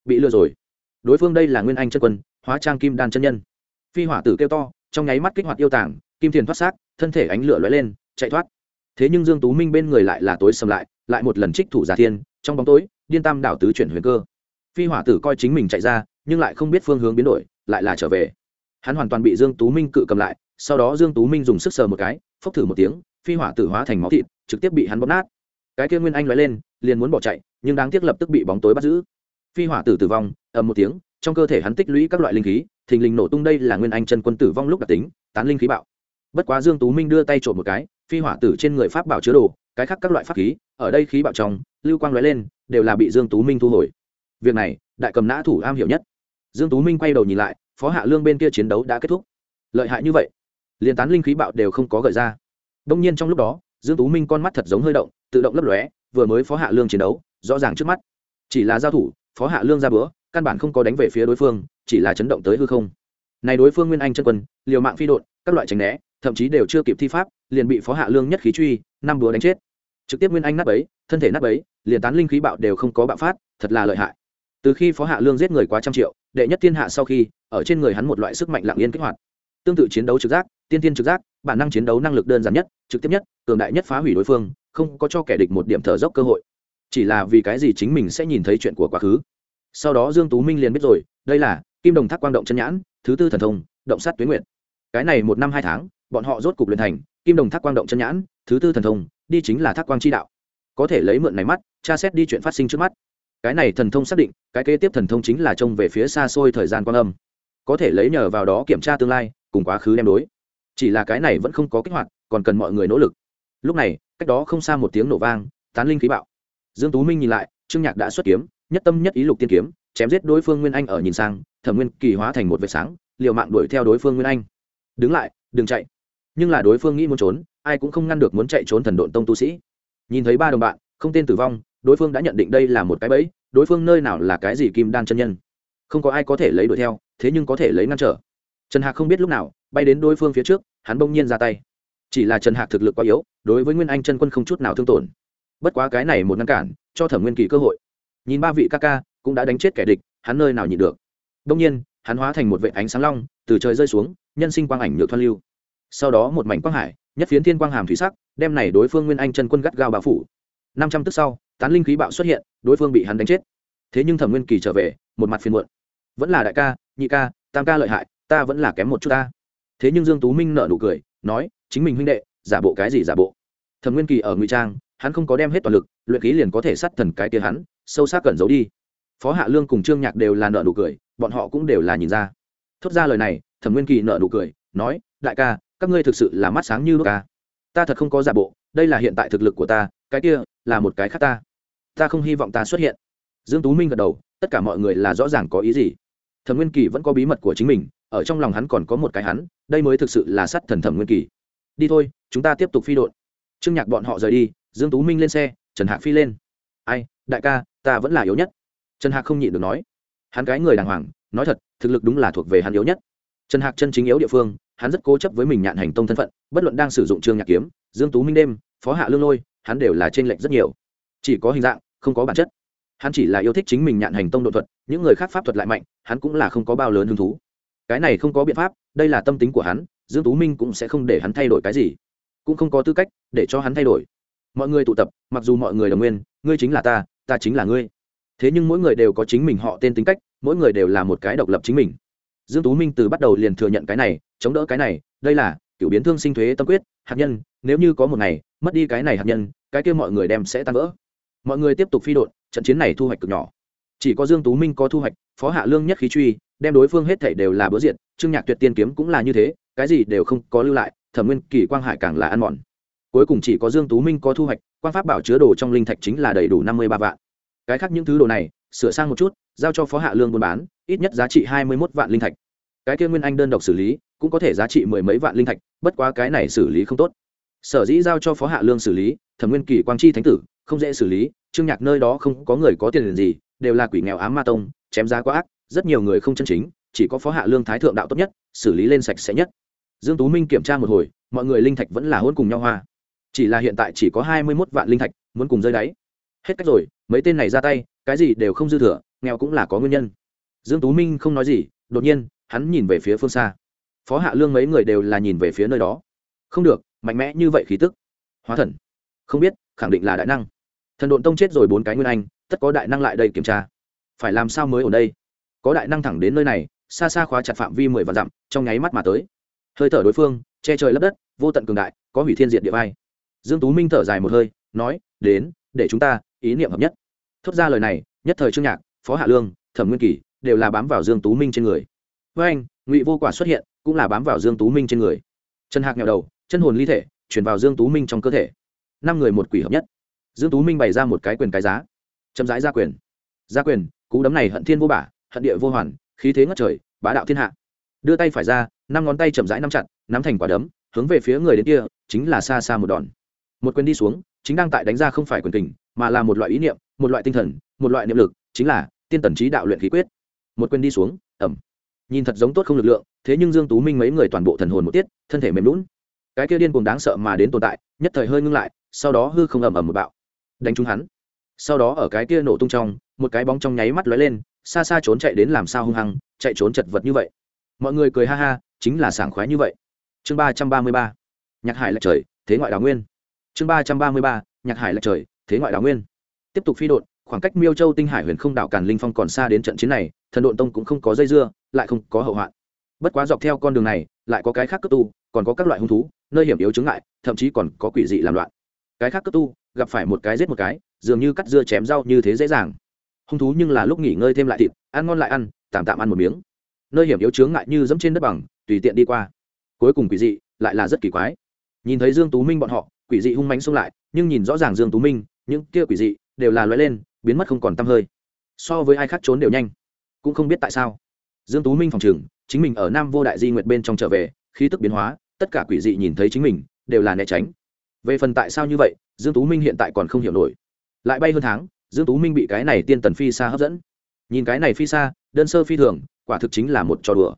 Bị lừa rồi. Đối phương đây là nguyên anh chân quân, hóa trang kim đan chân nhân phi hỏa tử kêu to, trong nháy mắt kích hoạt yêu tàng, kim thiền thoát xác, thân thể ánh lửa lóe lên, chạy thoát. Thế nhưng dương tú minh bên người lại là tối sầm lại lại một lần trích thủ giả thiên, trong bóng tối, điên tam đảo tứ chuyển huyền cơ. Phi hỏa tử coi chính mình chạy ra, nhưng lại không biết phương hướng biến đổi, lại là trở về. Hắn hoàn toàn bị dương tú minh cự cầm lại, sau đó dương tú minh dùng sức sờ một cái, phốc thử một tiếng, phi hỏa tử hóa thành máu thịt, trực tiếp bị hắn bóp nát. Cái kia nguyên anh lóe lên, liền muốn bỏ chạy, nhưng đáng tiếc lập tức bị bóng tối bắt giữ. Phi hỏa tử tử vong, ầm một tiếng, trong cơ thể hắn tích lũy các loại linh khí thình lình nổ tung đây là nguyên anh chân quân tử vong lúc đặc tính, tán linh khí bạo. Bất quá dương tú minh đưa tay trộm một cái, phi hỏa tử trên người pháp bảo chứa đồ, cái khác các loại pháp khí, ở đây khí bạo trong, lưu quang lóe lên, đều là bị dương tú minh thu hồi. Việc này, đại cầm nã thủ am hiểu nhất. Dương tú minh quay đầu nhìn lại, phó hạ lương bên kia chiến đấu đã kết thúc. Lợi hại như vậy, liền tán linh khí bạo đều không có gợi ra. Đông nhiên trong lúc đó, dương tú minh con mắt thật giống hơi động, tự động lấp lóe, vừa mới phó hạ lương chiến đấu, rõ ràng trước mắt. Chỉ là giao thủ, phó hạ lương ra bữa, căn bản không có đánh về phía đối phương chỉ là chấn động tới hư không. Này đối phương nguyên anh chân quân, liều mạng phi đột các loại tránh né, thậm chí đều chưa kịp thi pháp, liền bị phó hạ lương nhất khí truy, năm búa đánh chết. Trực tiếp nguyên anh nát ấy thân thể nát ấy liền tán linh khí bạo đều không có bạo phát, thật là lợi hại. Từ khi phó hạ lương giết người quá trăm triệu, đệ nhất thiên hạ sau khi, ở trên người hắn một loại sức mạnh lặng yên kích hoạt. Tương tự chiến đấu trực giác, tiên tiên trực giác, bản năng chiến đấu năng lực đơn giản nhất, trực tiếp nhất, cường đại nhất phá hủy đối phương, không có cho kẻ địch một điểm thở dốc cơ hội. Chỉ là vì cái gì chính mình sẽ nhìn thấy chuyện của quá khứ? Sau đó dương tú minh liền biết rồi, đây là kim đồng thác quang động chân nhãn, thứ tư thần thông, động sát tuyến nguyện cái này một năm hai tháng, bọn họ rốt cục luyện thành kim đồng thác quang động chân nhãn, thứ tư thần thông, đi chính là thác quang chi đạo. Có thể lấy mượn này mắt, tra xét đi chuyện phát sinh trước mắt. Cái này thần thông xác định, cái kế tiếp thần thông chính là trông về phía xa xôi thời gian quan âm. Có thể lấy nhờ vào đó kiểm tra tương lai, cùng quá khứ đem đối. Chỉ là cái này vẫn không có kích hoạt, còn cần mọi người nỗ lực. Lúc này, cách đó không xa một tiếng nổ vang, tán linh khí bạo. Dương tú minh nhìn lại, trương nhạc đã xuất kiếm, nhất tâm nhất ý lục tiên kiếm, chém giết đối phương nguyên anh ở nhìn sang thẩm nguyên kỳ hóa thành một vệt sáng, liều mạng đuổi theo đối phương nguyên anh. Đứng lại, đừng chạy. Nhưng là đối phương nghĩ muốn trốn, ai cũng không ngăn được muốn chạy trốn thần độn tông tu sĩ. Nhìn thấy ba đồng bạn, không tên tử vong, đối phương đã nhận định đây là một cái bẫy, đối phương nơi nào là cái gì kim đan chân nhân. Không có ai có thể lấy đuổi theo, thế nhưng có thể lấy ngăn trở. Trần hạc không biết lúc nào, bay đến đối phương phía trước, hắn bỗng nhiên ra tay. Chỉ là trần hạc thực lực quá yếu, đối với nguyên anh chân quân không chút nào thương tổn. Bất quá cái này một ngăn cản, cho thẩm nguyên kỳ cơ hội. Nhìn ba vị ca ca, cũng đã đánh chết kẻ địch, hắn nơi nào nhịn được đông nhiên, hắn hóa thành một vệ ánh sáng long, từ trời rơi xuống, nhân sinh quang ảnh nhược thoan lưu. Sau đó một mảnh quang hải, nhất phiến thiên quang hàm thủy sắc, đem này đối phương nguyên anh chân quân gắt gao bao phủ. Năm trăm tức sau, tán linh khí bạo xuất hiện, đối phương bị hắn đánh chết. Thế nhưng thẩm nguyên kỳ trở về, một mặt phiền muộn. Vẫn là đại ca, nhị ca, tam ca lợi hại, ta vẫn là kém một chút ta. Thế nhưng dương tú minh nở nụ cười, nói, chính mình huynh đệ, giả bộ cái gì giả bộ? Thẩm nguyên kỳ ở ngụy trang, hắn không có đem hết toàn lực, luyện khí liền có thể sát thần cái kia hắn, sâu sắc cẩn giấu đi phó hạ lương cùng trương nhạc đều là nợ nụ cười, bọn họ cũng đều là nhìn ra. Thốt ra lời này, thẩm nguyên kỳ nợ nụ cười, nói, đại ca, các ngươi thực sự là mắt sáng như đuốc ca. Ta thật không có giả bộ, đây là hiện tại thực lực của ta, cái kia là một cái khác ta. Ta không hy vọng ta xuất hiện. Dương tú minh gật đầu, tất cả mọi người là rõ ràng có ý gì? Thẩm nguyên kỳ vẫn có bí mật của chính mình, ở trong lòng hắn còn có một cái hắn, đây mới thực sự là sát thần thẩm nguyên kỳ. Đi thôi, chúng ta tiếp tục phi đội trương nhạc bọn họ rời đi, dương tú minh lên xe, trần hạc phi lên. Ai, đại ca, ta vẫn là yếu nhất trần hạc không nhịn được nói, hắn cái người đàng hoàng, nói thật, thực lực đúng là thuộc về hắn yếu nhất. Trần hạc chân chính yếu địa phương, hắn rất cố chấp với mình nhạn hành tông thân phận, bất luận đang sử dụng trương nhạc kiếm, dương tú minh đêm, phó hạ lương lôi, hắn đều là trên lệnh rất nhiều. Chỉ có hình dạng, không có bản chất. Hắn chỉ là yêu thích chính mình nhạn hành tông độ thuật, những người khác pháp thuật lại mạnh, hắn cũng là không có bao lớn hứng thú. Cái này không có biện pháp, đây là tâm tính của hắn, dương tú minh cũng sẽ không để hắn thay đổi cái gì. Cũng không có tư cách để cho hắn thay đổi. Mọi người tụ tập, mặc dù mọi người đồng nguyên, ngươi chính là ta ta chính là ngươi thế nhưng mỗi người đều có chính mình họ tên tính cách, mỗi người đều là một cái độc lập chính mình. Dương tú minh từ bắt đầu liền thừa nhận cái này, chống đỡ cái này, đây là kiểu biến thương sinh thuế tâm quyết, hạt nhân, nếu như có một ngày mất đi cái này hạt nhân, cái kia mọi người đem sẽ tan vỡ. Mọi người tiếp tục phi đột trận chiến này thu hoạch cực nhỏ. Chỉ có dương tú minh có thu hoạch, phó hạ lương nhất khí truy, đem đối phương hết thảy đều là bữa diện trương nhạc tuyệt tiên kiếm cũng là như thế, cái gì đều không có lưu lại, thẩm nguyên, kỳ quang hải càng là ăn mòn. Cuối cùng chỉ có dương tú minh có thu hoạch quan pháp bảo chứa đồ trong linh thạch chính là đầy đủ năm mươi ba vạn cái khác những thứ đồ này, sửa sang một chút, giao cho phó hạ lương buôn bán, ít nhất giá trị hai mươi một vạn linh thạch. Cái kia nguyên anh đơn độc xử lý, cũng có thể giá trị mười mấy vạn linh thạch, bất quá cái này xử lý không tốt. Sở dĩ giao cho phó hạ lương xử lý, thẩm nguyên kỳ quang chi thánh tử, không dễ xử lý, trương nhạc nơi đó không có người có tiền gì, đều là quỷ nghèo ám ma tông, chém giá quá ác, rất nhiều người không chân chính, chỉ có phó hạ lương thái thượng đạo tốt nhất, xử lý lên sạch sẽ nhất. Dương tú minh kiểm tra một hồi, mọi người linh thạch vẫn là hôn cùng nhau hoa. Chỉ là hiện tại chỉ có hai mươi 21 vạn linh thạch, muốn cùng rơi đáy hết cách rồi, mấy tên này ra tay, cái gì đều không dư thừa, nghèo cũng là có nguyên nhân. Dương tú minh không nói gì, đột nhiên, hắn nhìn về phía phương xa. Phó hạ lương mấy người đều là nhìn về phía nơi đó. Không được, mạnh mẽ như vậy khí tức. Hóa thần. Không biết, khẳng định là đại năng. Thần độn tông chết rồi bốn cái nguyên anh, tất có đại năng lại đây kiểm tra. Phải làm sao mới ở đây? Có đại năng thẳng đến nơi này, xa xa khóa chặt phạm vi mười vạn dặm, trong nháy mắt mà tới. Hơi thở đối phương, che trời lấp đất, vô tận cường đại, có hủy thiên diệt địa vai. Dương tú minh thở dài một hơi, nói, đến, để chúng ta ý niệm hợp nhất. Thốt ra lời này, nhất thời trương nhạc, phó hạ lương, thẩm nguyên kỳ đều là bám vào dương tú minh trên người. Với anh, ngụy vô quả xuất hiện, cũng là bám vào dương tú minh trên người. Trần hạc nhào đầu, chân hồn ly thể, chuyển vào dương tú minh trong cơ thể. Năm người một quỷ hợp nhất. Dương tú minh bày ra một cái quyền cái giá. Chậm rãi ra quyền. Ra quyền, cú đấm này hận thiên vô bả, hận địa vô hoàn, khí thế ngất trời, bá đạo thiên hạ. Đưa tay phải ra, năm ngón tay chậm rãi nắm chặt, nắm thành quả đấm, hướng về phía người đến kia, chính là xa xa một đòn. Một quyền đi xuống chính đang tại đánh ra không phải quyền tình mà là một loại ý niệm, một loại tinh thần, một loại niệm lực, chính là tiên tần trí đạo luyện khí quyết. Một quyền đi xuống ẩm nhìn thật giống tốt không lực lượng, thế nhưng dương tú minh mấy người toàn bộ thần hồn một tiết, thân thể mềm lún cái kia điên cuồng đáng sợ mà đến tồn tại, nhất thời hơi ngưng lại, sau đó hư không ầm ầm một bạo. Đánh trúng hắn. Sau đó ở cái kia nổ tung trong, một cái bóng trong nháy mắt lóe lên, xa xa trốn chạy đến làm sao hung hăng, chạy trốn chật vật như vậy. Mọi người cười ha ha, chính là sảng khoái như vậy. Chương ba trăm ba mươi ba. Nhạc hải lệch trời, thế ngoại đào nguyên chương ba trăm ba mươi ba, nhạc hải lệch trời, thế ngoại đào nguyên. Tiếp tục phi đột khoảng cách miêu châu tinh hải huyền không đảo càn linh phong còn xa đến trận chiến này, thần độn tông cũng không có dây dưa, lại không có hậu hoạn. Bất quá dọc theo con đường này, lại có cái khác cấp tu, còn có các loại hung thú, nơi hiểm yếu chứng ngại, thậm chí còn có quỷ dị làm loạn. Cái khác cấp tu, gặp phải một cái giết một cái, dường như cắt dưa chém rau như thế dễ dàng. Hung thú nhưng là lúc nghỉ ngơi thêm lại thịt, ăn ngon lại ăn, tạm tạm ăn một miếng. Nơi hiểm yếu chướng ngại như dẫm trên đất bằng, tùy tiện đi qua. Cuối cùng quỷ dị, lại là rất kỳ quái. Nhìn thấy dương tú minh bọn họ quỷ dị hung mánh xông lại, nhưng nhìn rõ ràng dương tú minh, những kia quỷ dị đều là lóe lên, biến mất không còn tăm hơi. So với ai khác trốn đều nhanh. Cũng không biết tại sao. Dương tú minh phòng trường, chính mình ở nam vô đại di nguyệt bên trong trở về, khí tức biến hóa, tất cả quỷ dị nhìn thấy chính mình, đều là né tránh. Về phần tại sao như vậy, dương tú minh hiện tại còn không hiểu nổi. Lại bay hơn tháng, dương tú minh bị cái này tiên tần phi xa hấp dẫn. Nhìn cái này phi xa đơn sơ phi thường, quả thực chính là một trò đùa.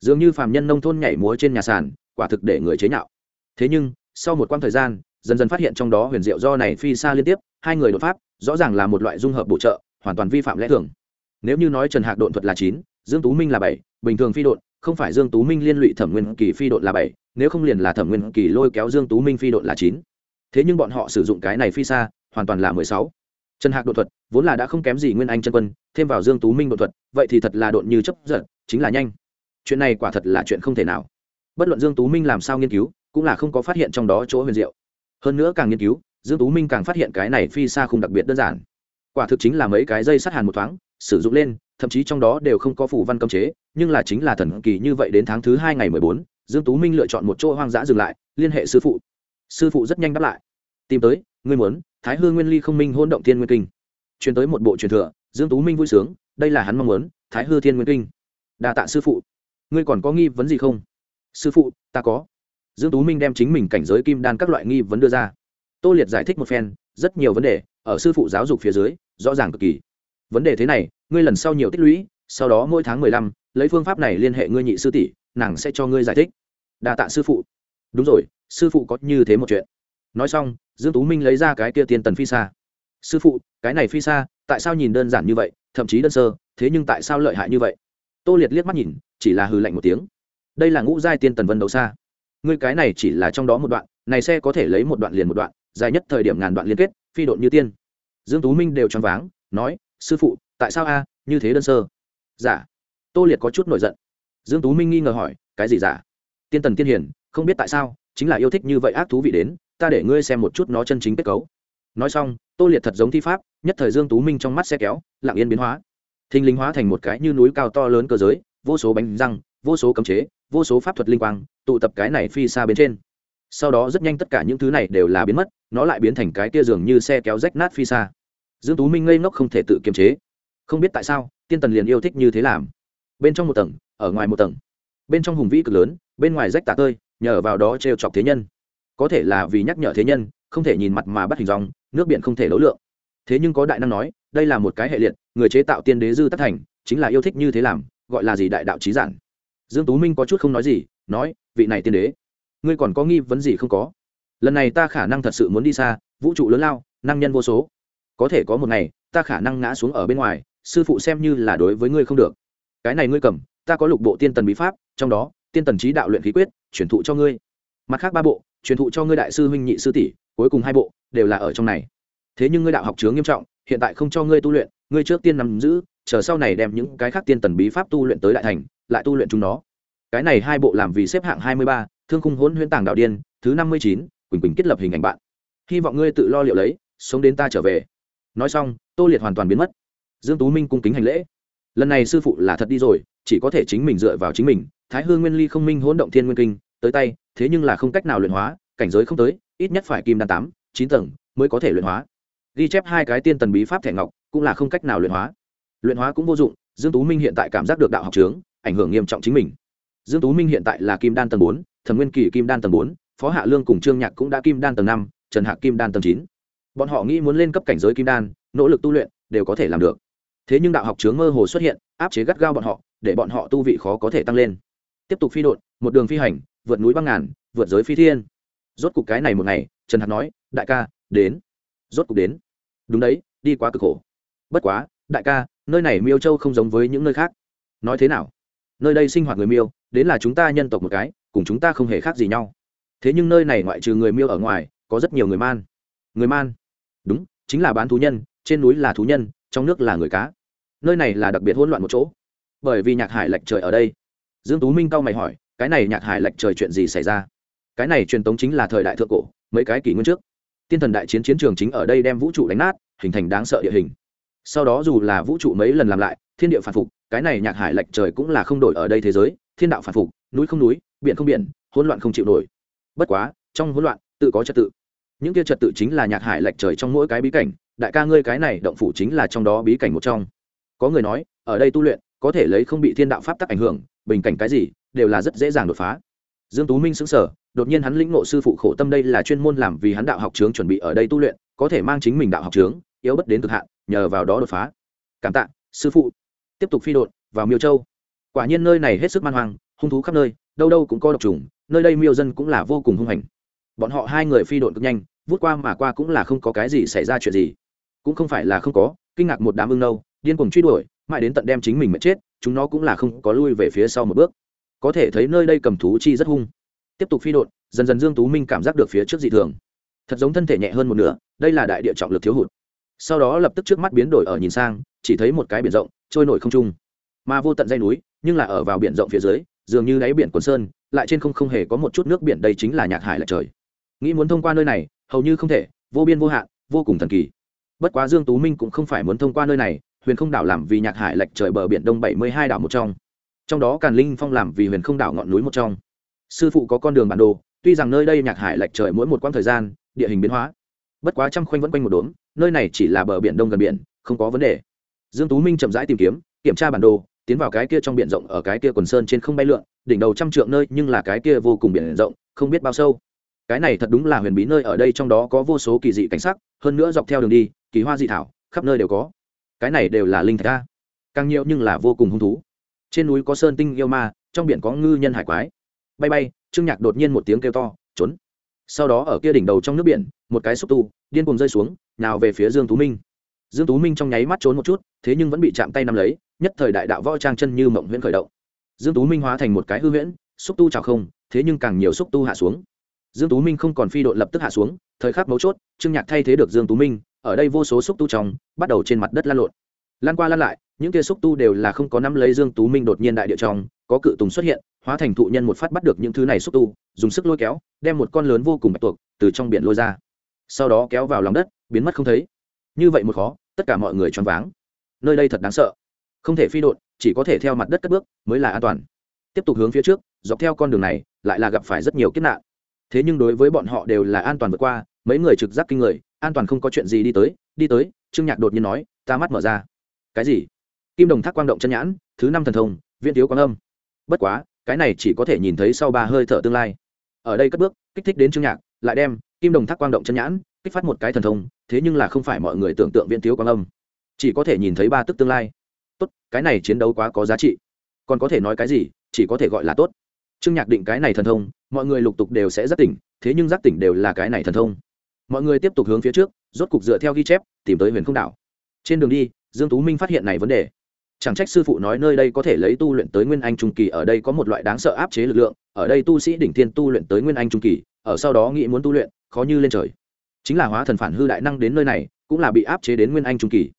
Dường như phàm nhân nông thôn nhảy múa trên nhà sàn, quả thực để người chế nhạo. Thế nhưng, sau một quãng thời gian dần dần phát hiện trong đó huyền diệu do này phi xa liên tiếp, hai người đột pháp, rõ ràng là một loại dung hợp bổ trợ, hoàn toàn vi phạm lẽ thường. Nếu như nói trần hạc độn thuật là chín, dương tú minh là bảy, bình thường phi độn, không phải dương tú minh liên lụy thẩm nguyên kỳ phi độn là bảy, nếu không liền là thẩm nguyên kỳ lôi kéo dương tú minh phi độn là chín. Thế nhưng bọn họ sử dụng cái này phi xa, hoàn toàn là mười sáu. Trần hạc đột thuật, vốn là đã không kém gì nguyên anh chân quân, thêm vào dương tú minh đột thuật, vậy thì thật là đột như chấp giật chính là nhanh. Chuyện này quả thật là chuyện không thể nào. Bất luận dương tú minh làm sao nghiên cứu, cũng là không có phát hiện trong đó chỗ huyền diệu hơn nữa càng nghiên cứu, dương tú minh càng phát hiện cái này phi xa không đặc biệt đơn giản. Quả thực chính là mấy cái dây sát hàn một thoáng, sử dụng lên, thậm chí trong đó đều không có phủ văn cấm chế, nhưng là chính là thần kỳ như vậy đến tháng thứ hai ngày mười bốn, dương tú minh lựa chọn một chỗ hoang dã dừng lại, liên hệ sư phụ. Sư phụ rất nhanh đáp lại. Tìm tới, ngươi muốn, thái hư nguyên ly không minh hôn động thiên nguyên kinh. Truyền tới một bộ truyền thừa, dương tú minh vui sướng, đây là hắn mong muốn, thái hư thiên nguyên kinh. Đa tạ sư phụ. Ngươi còn có nghi vấn gì không? Sư phụ, ta có dương tú minh đem chính mình cảnh giới kim đan các loại nghi vấn đưa ra. Tô liệt giải thích một phen, rất nhiều vấn đề ở sư phụ giáo dục phía dưới, rõ ràng cực kỳ. Vấn đề thế này, ngươi lần sau nhiều tích lũy, sau đó mỗi tháng mười lăm, lấy phương pháp này liên hệ ngươi nhị sư tỷ, nàng sẽ cho ngươi giải thích. Đa tạ sư phụ. Đúng rồi, sư phụ có như thế một chuyện. Nói xong, dương tú minh lấy ra cái kia tiên tần phi xa sư phụ, cái này phi xa tại sao nhìn đơn giản như vậy, thậm chí đơn sơ, thế nhưng tại sao lợi hại như vậy? Tô liệt liếc mắt nhìn, chỉ là hừ lạnh một tiếng. Đây là ngũ giai tiên tần vân đấu xa ngươi cái này chỉ là trong đó một đoạn, này xe có thể lấy một đoạn liền một đoạn, dài nhất thời điểm ngàn đoạn liên kết, phi độn như tiên. Dương tú minh đều choáng váng, nói, sư phụ, tại sao a? Như thế đơn sơ. Giả dạ. tô liệt có chút nổi giận. Dương tú minh nghi ngờ hỏi, cái gì giả tiên tần tiên hiển không biết tại sao, chính là yêu thích như vậy ác thú vị đến, ta để ngươi xem một chút nó chân chính kết cấu. Nói xong, tô liệt thật giống thi pháp, nhất thời dương tú minh trong mắt xe kéo, lặng yên biến hóa. Thình linh hóa thành một cái như núi cao to lớn cơ giới, vô số bánh răng, vô số cấm chế, vô số pháp thuật linh quang tụ tập cái này phi xa bên trên. Sau đó rất nhanh tất cả những thứ này đều là biến mất, nó lại biến thành cái kia dường như xe kéo rách nát phi xa. Dương tú minh ngây ngốc không thể tự kiềm chế. Không biết tại sao, tiên tần liền yêu thích như thế làm. Bên trong một tầng, ở ngoài một tầng. Bên trong hùng vĩ cực lớn, bên ngoài rách tả tơi, nhờ vào đó trêu chọc thế nhân. Có thể là vì nhắc nhở thế nhân, không thể nhìn mặt mà bắt hình dòng, nước biển không thể đấu lượng. Thế nhưng có đại năng nói, đây là một cái hệ liệt, người chế tạo tiên đế dư tất thành, chính là yêu thích như thế làm, gọi là gì đại đạo trí giản. Dương tú minh có chút không nói gì, nói vị này tiên đế. Ngươi còn có nghi vấn gì không có? Lần này ta khả năng thật sự muốn đi xa, vũ trụ lớn lao, năng nhân vô số. Có thể có một ngày, ta khả năng ngã xuống ở bên ngoài, sư phụ xem như là đối với ngươi không được. Cái này ngươi cầm, ta có lục bộ tiên tần bí pháp, trong đó, tiên tần trí đạo luyện khí quyết chuyển thụ cho ngươi. Mặt khác ba bộ, truyền thụ cho ngươi đại sư huynh nhị sư tỷ, cuối cùng hai bộ, đều là ở trong này. Thế nhưng ngươi đạo học chướng nghiêm trọng, hiện tại không cho ngươi tu luyện, ngươi trước tiên nắm giữ, chờ sau này đem những cái khác tiên tần bí pháp tu luyện tới đại thành, lại tu luyện chúng nó cái này hai bộ làm vì xếp hạng hai mươi ba, thương khung hỗn huyễn tàng đạo điên, thứ năm mươi chín, quỳnh quỳnh kết lập hình ảnh bạn. Hy vọng ngươi tự lo liệu lấy, sống đến ta trở về. Nói xong, tô liệt hoàn toàn biến mất. Dương tú minh cung kính hành lễ. Lần này sư phụ là thật đi rồi, chỉ có thể chính mình dựa vào chính mình. Thái hương nguyên ly không minh hỗn động thiên nguyên kinh, tới tay, thế nhưng là không cách nào luyện hóa, cảnh giới không tới, ít nhất phải kim đan tám, chín tầng mới có thể luyện hóa. Ghi chép hai cái tiên tần bí pháp thẻ ngọc, cũng là không cách nào luyện hóa. Luyện hóa cũng vô dụng, dương tú minh hiện tại cảm giác được đạo học trướng, ảnh hưởng nghiêm trọng chính mình dương tú minh hiện tại là kim đan tầng bốn thần nguyên kỳ kim đan tầng bốn, phó hạ lương cùng trương nhạc cũng đã kim đan tầng năm, trần hạc kim đan tầng chín. Bọn họ nghĩ muốn lên cấp cảnh giới kim đan, nỗ lực tu luyện, đều có thể làm được. Thế nhưng đạo học chướng mơ hồ xuất hiện, áp chế gắt gao bọn họ, để bọn họ tu vị khó có thể tăng lên. Tiếp tục phi đột một đường phi hành, vượt núi băng ngàn, vượt giới phi thiên. Rốt cục cái này một ngày, trần hạc nói, đại ca, đến. Rốt cục đến. Đúng đấy, đi quá cực khổ. Bất quá, đại ca, nơi này miêu châu không giống với những nơi khác. Nói thế nào? Nơi đây sinh hoạt người miêu đến là chúng ta nhân tộc một cái, cùng chúng ta không hề khác gì nhau. Thế nhưng nơi này ngoại trừ người miêu ở ngoài, có rất nhiều người man. Người man? Đúng, chính là bán thú nhân, trên núi là thú nhân, trong nước là người cá. Nơi này là đặc biệt hỗn loạn một chỗ. Bởi vì nhạc hải lệch trời ở đây. Dương tú minh cao mày hỏi, cái này nhạc hải lệch trời chuyện gì xảy ra? Cái này truyền tống chính là thời đại thượng cổ, mấy cái kỷ nguyên trước. Tiên thần đại chiến chiến trường chính ở đây đem vũ trụ đánh nát, hình thành đáng sợ địa hình. Sau đó dù là vũ trụ mấy lần làm lại, thiên địa phản phục, cái này nhạc hải lệch trời cũng là không đổi ở đây thế giới thiên đạo phản phục, núi không núi, biển không biển, hỗn loạn không chịu nổi. Bất quá, trong hỗn loạn, tự có trật tự. Những kia trật tự chính là nhạc hải lệch trời trong mỗi cái bí cảnh, đại ca ngươi cái này động phủ chính là trong đó bí cảnh một trong. Có người nói, ở đây tu luyện, có thể lấy không bị thiên đạo pháp tắc ảnh hưởng, bình cảnh cái gì, đều là rất dễ dàng đột phá. Dương tú minh xứng sở đột nhiên hắn lĩnh ngộ sư phụ khổ tâm đây là chuyên môn làm vì hắn đạo học trướng chuẩn bị ở đây tu luyện, có thể mang chính mình đạo học trướng, yếu bất đến cực hạn, nhờ vào đó đột phá. Cảm tạ, sư phụ. Tiếp tục phi đột vào miêu châu quả nhiên nơi này hết sức man hoang, hung thú khắp nơi, đâu đâu cũng có độc trùng, nơi đây miêu dân cũng là vô cùng hung hành. Bọn họ hai người phi độn cực nhanh, vút qua mà qua cũng là không có cái gì xảy ra chuyện gì. Cũng không phải là không có, kinh ngạc một đám ưng nâu, điên cuồng truy đuổi, mãi đến tận đem chính mình mệt chết, chúng nó cũng là không có lui về phía sau một bước. Có thể thấy nơi đây cầm thú chi rất hung. Tiếp tục phi độn, dần dần dương tú minh cảm giác được phía trước dị thường. Thật giống thân thể nhẹ hơn một nửa, đây là đại địa trọng lực thiếu hụt. Sau đó lập tức trước mắt biến đổi ở nhìn sang, chỉ thấy một cái biển rộng, trôi nổi không trung. Mà vô tận dây núi nhưng là ở vào biển rộng phía dưới, dường như đáy biển quần sơn, lại trên không không hề có một chút nước biển, đây chính là nhạc hải lệch trời. Nghĩ muốn thông qua nơi này, hầu như không thể, vô biên vô hạn, vô cùng thần kỳ. Bất quá dương tú minh cũng không phải muốn thông qua nơi này, huyền không đảo làm vì nhạc hải lệch trời bờ biển đông bảy mươi hai đảo một trong. Trong đó càn linh phong làm vì huyền không đảo ngọn núi một trong. Sư phụ có con đường bản đồ, tuy rằng nơi đây nhạc hải lệch trời mỗi một quãng thời gian, địa hình biến hóa. Bất quá trăm khoanh vẫn quanh một đốm, nơi này chỉ là bờ biển đông gần biển, không có vấn đề. Dương tú minh chậm rãi tìm kiếm, kiểm tra bản đồ tiến vào cái kia trong biển rộng ở cái kia quần sơn trên không bay lượn, đỉnh đầu trăm trượng nơi nhưng là cái kia vô cùng biển rộng, không biết bao sâu. Cái này thật đúng là huyền bí nơi ở đây trong đó có vô số kỳ dị cảnh sắc, hơn nữa dọc theo đường đi, kỳ hoa dị thảo, khắp nơi đều có. Cái này đều là linh thạch a. Càng nhiều nhưng là vô cùng hung thú. Trên núi có sơn tinh yêu ma, trong biển có ngư nhân hải quái. Bay bay, trương nhạc đột nhiên một tiếng kêu to, trốn! Sau đó ở kia đỉnh đầu trong nước biển, một cái xúc tu, điên cuồng rơi xuống, nào về phía dương tú minh dương tú minh trong nháy mắt trốn một chút, thế nhưng vẫn bị chạm tay nắm lấy, nhất thời đại đạo võ trang chân như mộng huyễn khởi động. Dương tú minh hóa thành một cái hư huyễn, xúc tu trào không, thế nhưng càng nhiều xúc tu hạ xuống. Dương tú minh không còn phi đội lập tức hạ xuống, thời khắc mấu chốt, trương nhạc thay thế được dương tú minh, ở đây vô số xúc tu trong, bắt đầu trên mặt đất lan lộn. Lan qua lan lại, những kia xúc tu đều là không có nắm lấy dương tú minh đột nhiên đại địa trong, có cự tùng xuất hiện, hóa thành thụ nhân một phát bắt được những thứ này xúc tu, dùng sức lôi kéo, đem một con lớn vô cùng bạch tuộc từ trong biển lôi ra. Sau đó kéo vào lòng đất, biến mất không thấy. Như vậy một khó tất cả mọi người choáng váng. Nơi đây thật đáng sợ. Không thể phi đột chỉ có thể theo mặt đất cất bước, mới là an toàn. Tiếp tục hướng phía trước, dọc theo con đường này, lại là gặp phải rất nhiều kiếp nạn. Thế nhưng đối với bọn họ đều là an toàn vượt qua, mấy người trực giác kinh người, an toàn không có chuyện gì đi tới đi tới, trương nhạc đột nhiên nói, ta mắt mở ra. Cái gì? Kim đồng thác quang động chân nhãn, thứ năm thần thông, viên thiếu quang âm. Bất quá, cái này chỉ có thể nhìn thấy sau ba hơi thở tương lai. Ở đây cất bước, kích thích đến trương nhạc, lại đem kim đồng thác quang động chân nhãn kích phát một cái thần thông, thế nhưng là không phải mọi người tưởng tượng viễn thiếu quang âm. Chỉ có thể nhìn thấy ba tức tương lai. Tốt, cái này chiến đấu quá có giá trị. Còn có thể nói cái gì, chỉ có thể gọi là tốt. Trương nhạc định cái này thần thông, mọi người lục tục đều sẽ giác tỉnh, thế nhưng giác tỉnh đều là cái này thần thông. Mọi người tiếp tục hướng phía trước, rốt cục dựa theo ghi chép, tìm tới huyền không đảo. Trên đường đi, dương tú minh phát hiện này vấn đề. Chẳng trách sư phụ nói nơi đây có thể lấy tu luyện tới nguyên anh trung kỳ, ở đây có một loại đáng sợ áp chế lực lượng, ở đây tu sĩ đỉnh thiên tu luyện tới nguyên anh trung kỳ, ở sau đó nghĩ muốn tu luyện, khó như lên trời chính là hóa thần phản hư đại năng đến nơi này, cũng là bị áp chế đến nguyên anh trung kỳ.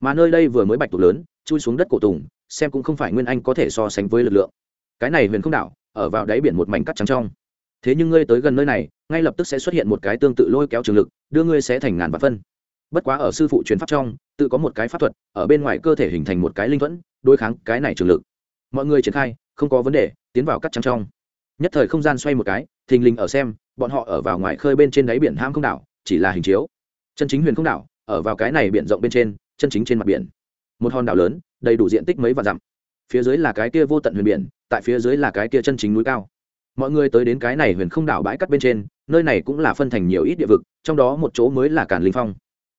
Mà nơi đây vừa mới bạch tuộc lớn, chui xuống đất cổ tùng, xem cũng không phải nguyên anh có thể so sánh với lực lượng. Cái này huyền không đảo, ở vào đáy biển một mảnh cắt trắng trong. Thế nhưng ngươi tới gần nơi này, ngay lập tức sẽ xuất hiện một cái tương tự lôi kéo trường lực, đưa ngươi sẽ thành ngàn vạn phân. Bất quá ở sư phụ truyền pháp trong, tự có một cái pháp thuật, ở bên ngoài cơ thể hình thành một cái linh thuẫn, đối kháng cái này trường lực. Mọi người triển khai, không có vấn đề, tiến vào cắt trắng trong. Nhất thời không gian xoay một cái, thình lình ở xem, bọn họ ở vào ngoài khơi bên trên đáy biển ham không đảo chỉ là hình chiếu. Chân chính huyền không đảo, ở vào cái này biển rộng bên trên, chân chính trên mặt biển. Một hòn đảo lớn, đầy đủ diện tích mấy vạn dặm. Phía dưới là cái kia vô tận huyền biển, tại phía dưới là cái kia chân chính núi cao. Mọi người tới đến cái này huyền không đảo bãi cắt bên trên, nơi này cũng là phân thành nhiều ít địa vực, trong đó một chỗ mới là càn linh phong.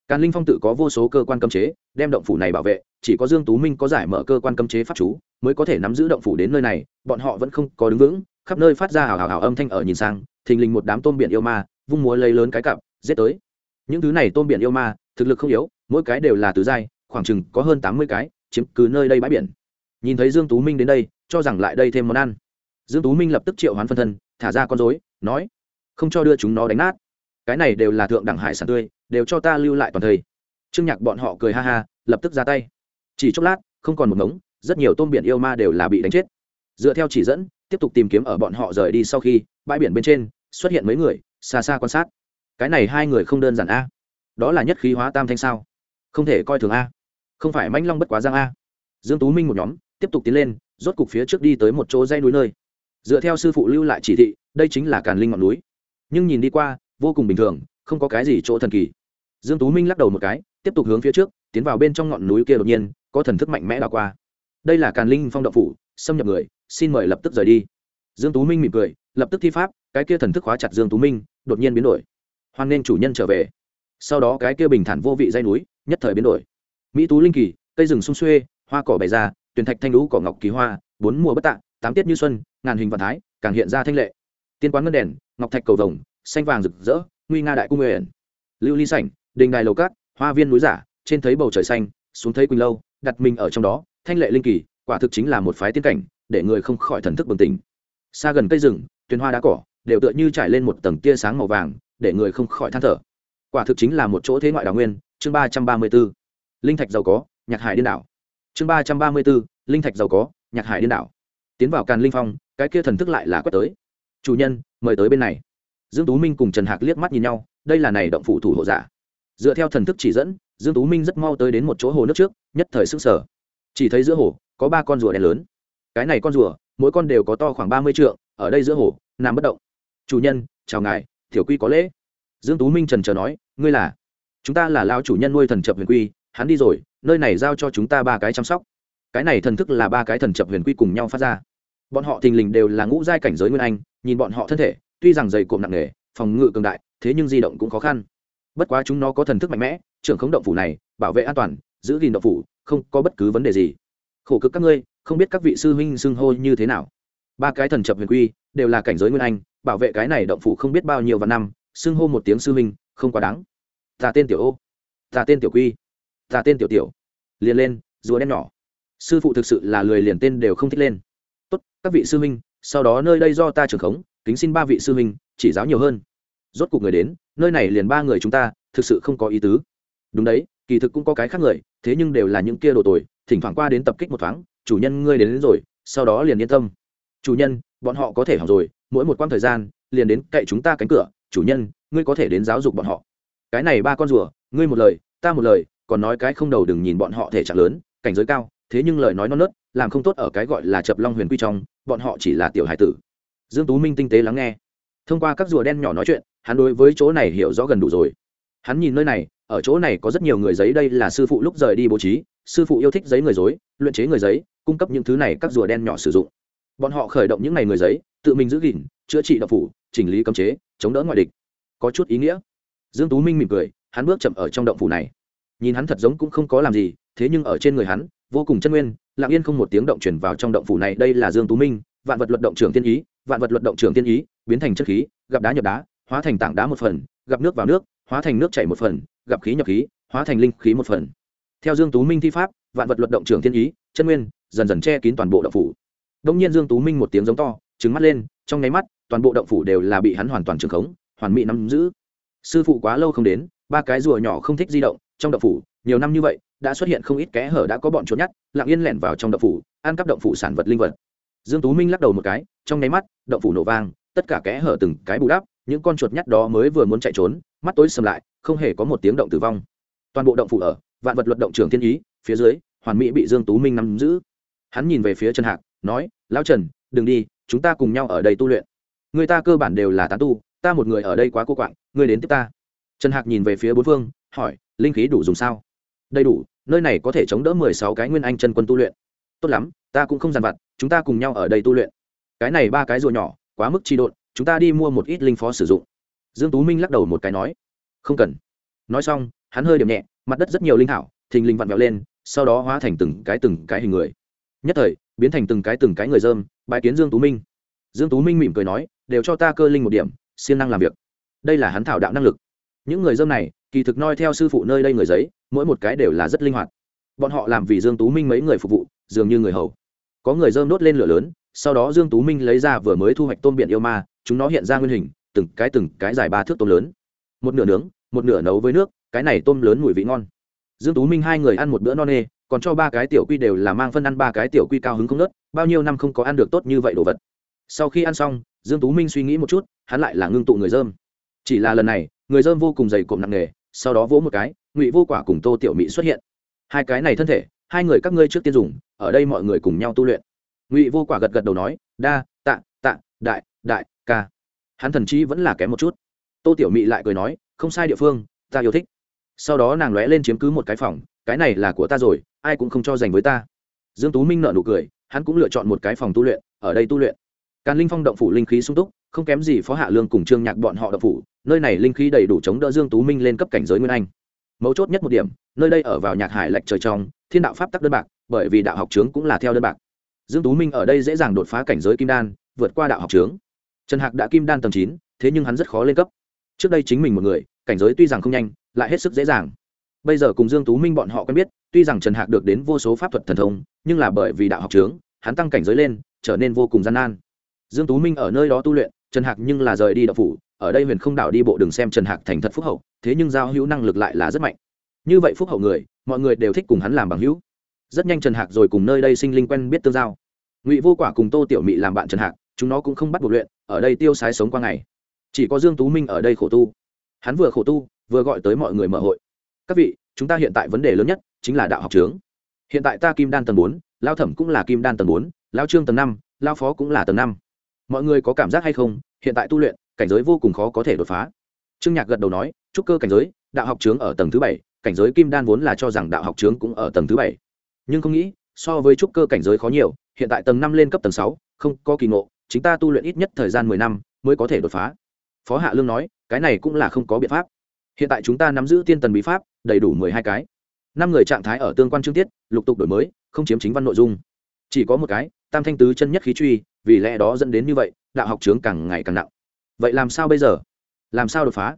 Càn linh phong tự có vô số cơ quan cấm chế, đem động phủ này bảo vệ, chỉ có dương tú minh có giải mở cơ quan cấm chế pháp chú, mới có thể nắm giữ động phủ đến nơi này, bọn họ vẫn không có đứng vững, khắp nơi phát ra hào hào hào âm thanh ở nhìn sang, thình lình một đám tôm biển yêu ma, vung múa lấy lớn cái cặp giết tới. Những thứ này tôm biển yêu ma, thực lực không yếu, mỗi cái đều là tứ giai, khoảng chừng có hơn tám mươi cái, chiếm cứ nơi đây bãi biển. Nhìn thấy dương tú minh đến đây, cho rằng lại đây thêm món ăn. Dương tú minh lập tức triệu hoán phân thân, thả ra con rối, nói, không cho đưa chúng nó đánh nát. Cái này đều là thượng đẳng hải sản tươi, đều cho ta lưu lại toàn thời trương nhạc bọn họ cười ha ha, lập tức ra tay. Chỉ chốc lát, không còn một ngống, rất nhiều tôm biển yêu ma đều là bị đánh chết. Dựa theo chỉ dẫn, tiếp tục tìm kiếm ở bọn họ rời đi sau khi, bãi biển bên trên, xuất hiện mấy người, xa xa quan sát cái này hai người không đơn giản a. Đó là nhất khí hóa tam thanh sao? Không thể coi thường a. Không phải mãnh long bất quá giang a. Dương tú minh một nhóm, tiếp tục tiến lên, rốt cục phía trước đi tới một chỗ dây núi nơi. Dựa theo sư phụ lưu lại chỉ thị, đây chính là càn linh ngọn núi. Nhưng nhìn đi qua, vô cùng bình thường, không có cái gì chỗ thần kỳ. Dương tú minh lắc đầu một cái, tiếp tục hướng phía trước, tiến vào bên trong ngọn núi kia đột nhiên, có thần thức mạnh mẽ đảo qua. Đây là càn linh phong động phủ, xâm nhập người, xin mời lập tức rời đi. Dương tú minh mỉm cười, lập tức thi pháp, cái kia thần thức khóa chặt dương tú minh, đột nhiên biến đổi hoan nên chủ nhân trở về. Sau đó cái kia bình thản vô vị dây núi, nhất thời biến đổi. Mỹ tú linh kỳ, cây rừng sung xuê, hoa cỏ bày ra, tuyển thạch thanh lũ cỏ ngọc kỳ hoa, bốn mùa bất tạ, tám tiết như xuân, ngàn hình vạn thái, càng hiện ra thanh lệ. Tiên quán ngân đèn, ngọc thạch cầu vồng, xanh vàng rực rỡ, nguy nga đại cung nguyện. Lưu ly sảnh, đình đài lầu cát, hoa viên núi giả, trên thấy bầu trời xanh, xuống thấy quỳnh lâu, đặt mình ở trong đó, thanh lệ linh kỳ, quả thực chính là một phái tiên cảnh, để người không khỏi thần thức bừng tỉnh. Xa gần cây rừng tuyền hoa đá cỏ, đều tựa như trải lên một tầng tia sáng màu vàng để người không khỏi than thở. Quả thực chính là một chỗ thế ngoại đào nguyên, chương ba trăm ba mươi b ố linh thạch giàu có, nhạc hải điên đảo. Chương ba trăm ba mươi b ố linh thạch giàu có, nhạc hải điên đảo. Tiến vào càn linh phong, cái kia thần thức lại là quét tới. Chủ nhân, mời tới bên này. Dương tú minh cùng trần hạc liếc mắt nhìn nhau, đây là này động phủ thủ hộ giả. Dựa theo thần thức chỉ dẫn, dương tú minh rất mau tới đến một chỗ hồ nước trước, nhất thời sức sở chỉ thấy giữa hồ, có ba con rùa đen lớn. Cái này con rùa, mỗi con đều có to khoảng ba mươi trượng, ở đây giữa hồ, nằm bất động. Chủ nhân, chào ngài tiểu quy có lễ. Dương tú minh trần chờ nói, ngươi là? Chúng ta là lao chủ nhân nuôi thần chập huyền quy, hắn đi rồi, nơi này giao cho chúng ta ba cái chăm sóc. Cái này thần thức là ba cái thần chập huyền quy cùng nhau phát ra. Bọn họ thình lình đều là ngũ giai cảnh giới nguyên anh, nhìn bọn họ thân thể, tuy rằng dày cộm nặng nề, phòng ngự cường đại, thế nhưng di động cũng khó khăn. Bất quá chúng nó có thần thức mạnh mẽ, trưởng khống động phủ này, bảo vệ an toàn, giữ gìn động phủ, không có bất cứ vấn đề gì. Khổ cực các ngươi, không biết các vị sư huynh xưng hô như thế nào ba cái thần chập huyền quy đều là cảnh giới nguyên anh bảo vệ cái này động phủ không biết bao nhiêu vạn năm xưng hô một tiếng sư huynh không quá đáng. Ta tên tiểu ô. Ta tên tiểu quy. Ta tên tiểu tiểu. Liền lên rùa đen nhỏ. Sư phụ thực sự là lười liền tên đều không thích lên. Tốt các vị sư huynh sau đó nơi đây do ta trưởng khống kính xin ba vị sư huynh chỉ giáo nhiều hơn. Rốt cuộc người đến nơi này liền ba người chúng ta thực sự không có ý tứ. Đúng đấy kỳ thực cũng có cái khác người thế nhưng đều là những kia đồ tồi thỉnh thoảng qua đến tập kích một thoáng chủ nhân ngươi đến, đến rồi sau đó liền yên tâm chủ nhân, bọn họ có thể học rồi, mỗi một quãng thời gian, liền đến cậy chúng ta cánh cửa. Chủ nhân, ngươi có thể đến giáo dục bọn họ. Cái này ba con rùa, ngươi một lời, ta một lời, còn nói cái không đầu đừng nhìn bọn họ thể trạng lớn, cảnh giới cao, thế nhưng lời nói non nớt, làm không tốt ở cái gọi là chập long huyền quy trong, bọn họ chỉ là tiểu hải tử. Dương tú minh tinh tế lắng nghe. Thông qua các rùa đen nhỏ nói chuyện, hắn đối với chỗ này hiểu rõ gần đủ rồi. Hắn nhìn nơi này, ở chỗ này có rất nhiều người giấy, đây là sư phụ lúc rời đi bố trí, sư phụ yêu thích giấy người dối, luyện chế người giấy, cung cấp những thứ này các rùa đen nhỏ sử dụng bọn họ khởi động những ngày người giấy, tự mình giữ gìn, chữa trị độc phủ, chỉnh lý cấm chế, chống đỡ ngoại địch. Có chút ý nghĩa. Dương tú minh mỉm cười, hắn bước chậm ở trong động phủ này. Nhìn hắn thật giống cũng không có làm gì, thế nhưng ở trên người hắn, vô cùng chân nguyên, lặng yên không một tiếng động chuyển vào trong động phủ này. Đây là dương tú minh, vạn vật luật động trưởng tiên ý, vạn vật luật động trưởng tiên ý, biến thành chất khí, gặp đá nhập đá, hóa thành tảng đá một phần, gặp nước vào nước, hóa thành nước chảy một phần, gặp khí nhập khí, hóa thành linh khí một phần. Theo dương tú minh thi pháp, vạn vật luật động trưởng tiên ý, chân nguyên, dần dần che kín toàn bộ động phủ đông nhiên dương tú minh một tiếng giống to trứng mắt lên, trong nháy mắt, toàn bộ động phủ đều là bị hắn hoàn toàn trường khống, hoàn mỹ nắm giữ. Sư phụ quá lâu không đến, ba cái rùa nhỏ không thích di động, trong động phủ, nhiều năm như vậy, đã xuất hiện không ít kẽ hở đã có bọn trốn nhát lặng yên lẻn vào trong động phủ, ăn cắp động phủ sản vật linh vật. Dương tú minh lắc đầu một cái, trong nháy mắt, động phủ nổ vang, tất cả kẽ hở từng cái bù đắp, những con chuột nhắt đó mới vừa muốn chạy trốn, mắt tối sầm lại, không hề có một tiếng động tử vong. Toàn bộ động phủ ở, vạn vật luật động trường thiên ý, phía dưới, hoàn mỹ bị dương tú minh nắm giữ. Hắn nhìn về phía trần hạc, nói lão trần, đừng đi, chúng ta cùng nhau ở đây tu luyện. Người ta cơ bản đều là tán tu, ta một người ở đây quá cô quạng, ngươi đến tiếp ta. Trần hạc nhìn về phía bốn phương, hỏi, linh khí đủ dùng sao? Đầy đủ, nơi này có thể chống đỡ mười sáu cái nguyên anh chân quân tu luyện. Tốt lắm, ta cũng không dàn vặt, chúng ta cùng nhau ở đây tu luyện. Cái này ba cái rùa nhỏ, quá mức chi độn, chúng ta đi mua một ít linh phó sử dụng. Dương tú minh lắc đầu một cái nói, không cần. Nói xong, hắn hơi điểm nhẹ, mặt đất rất nhiều linh hảo thình linh vặn vẹo lên, sau đó hóa thành từng cái từng cái hình người. Nhất thời biến thành từng cái từng cái người dơm bài kiến dương tú minh. Dương tú minh mỉm cười nói, đều cho ta cơ linh một điểm, siêng năng làm việc. Đây là hắn thảo đạo năng lực. Những người dơm này, kỳ thực noi theo sư phụ nơi đây người giấy, mỗi một cái đều là rất linh hoạt. Bọn họ làm vì dương tú minh mấy người phục vụ, dường như người hầu. Có người dơm đốt lên lửa lớn, sau đó dương tú minh lấy ra vừa mới thu hoạch tôm biển yêu ma, chúng nó hiện ra nguyên hình, từng cái từng cái dài ba thước tôm lớn. Một nửa nướng, một nửa nấu với nước, cái này tôm lớn mùi vị ngon. Dương tú minh hai người ăn một bữa no nê còn cho ba cái tiểu quy đều là mang phân ăn ba cái tiểu quy cao hứng không nớt, bao nhiêu năm không có ăn được tốt như vậy đồ vật. Sau khi ăn xong, dương tú minh suy nghĩ một chút, hắn lại là ngưng tụ người dơm. Chỉ là lần này, người dơm vô cùng dày cộm nặng nề, sau đó vỗ một cái, ngụy vô quả cùng tô tiểu mỹ xuất hiện. Hai cái này thân thể, hai người các ngươi trước tiên dùng, ở đây mọi người cùng nhau tu luyện. Ngụy vô quả gật gật đầu nói, đa, tạ tạ, đại đại, ca. Hắn thần chí vẫn là kém một chút. Tô tiểu mỹ lại cười nói, không sai địa phương, ta yêu thích. Sau đó nàng lóe lên chiếm cứ một cái phòng, cái này là của ta rồi ai cũng không cho dành với ta. Dương tú minh nợ nụ cười, hắn cũng lựa chọn một cái phòng tu luyện, ở đây tu luyện. Càn linh phong động phủ linh khí sung túc, không kém gì phó hạ lương cùng trương nhạc bọn họ động phủ, nơi này linh khí đầy đủ chống đỡ dương tú minh lên cấp cảnh giới nguyên anh. Mấu chốt nhất một điểm, nơi đây ở vào nhạc hải lệch trời trong, thiên đạo pháp tắc đơn bạc, bởi vì đạo học trướng cũng là theo đơn bạc. Dương tú minh ở đây dễ dàng đột phá cảnh giới kim đan, vượt qua đạo học trướng. Trần hạc đã kim đan tầng chín, thế nhưng hắn rất khó lên cấp. Trước đây chính mình một người, cảnh giới tuy rằng không nhanh, lại hết sức dễ dàng bây giờ cùng dương tú minh bọn họ quen biết, tuy rằng trần hạc được đến vô số pháp thuật thần thông, nhưng là bởi vì đạo học trướng, hắn tăng cảnh giới lên, trở nên vô cùng gian nan. Dương tú minh ở nơi đó tu luyện, trần hạc nhưng là rời đi đạo phủ, ở đây huyền không đảo đi bộ đường xem trần hạc thành thật phúc hậu, thế nhưng giao hữu năng lực lại là rất mạnh. Như vậy phúc hậu người, mọi người đều thích cùng hắn làm bằng hữu. Rất nhanh trần hạc rồi cùng nơi đây sinh linh quen biết tương giao. Ngụy vô quả cùng tô tiểu mị làm bạn trần hạc, chúng nó cũng không bắt buộc luyện, ở đây tiêu sái sống qua ngày. Chỉ có dương tú minh ở đây khổ tu. Hắn vừa khổ tu, vừa gọi tới mọi người mở hội các vị, chúng ta hiện tại vấn đề lớn nhất chính là đạo học trướng. Hiện tại ta kim đan tầng bốn, lao thẩm cũng là kim đan tầng bốn, lao trương tầng năm, lao phó cũng là tầng năm. Mọi người có cảm giác hay không? Hiện tại tu luyện, cảnh giới vô cùng khó có thể đột phá. Trương nhạc gật đầu nói trúc cơ cảnh giới, đạo học trướng ở tầng thứ bảy, cảnh giới kim đan vốn là cho rằng đạo học trướng cũng ở tầng thứ bảy. Nhưng không nghĩ, so với trúc cơ cảnh giới khó nhiều, hiện tại tầng năm lên cấp tầng sáu, không có kỳ ngộ, chính ta tu luyện ít nhất thời gian mười năm mới có thể đột phá. Phó hạ lương nói, cái này cũng là không có biện pháp. Hiện tại chúng ta nắm giữ tiên tần bí pháp đầy đủ mười hai cái. Năm người trạng thái ở tương quan chương tiết, lục tục đổi mới, không chiếm chính văn nội dung. Chỉ có một cái, tam thanh tứ chân nhất khí truy, vì lẽ đó dẫn đến như vậy, đạo học trướng càng ngày càng nặng. Vậy làm sao bây giờ? Làm sao đột phá?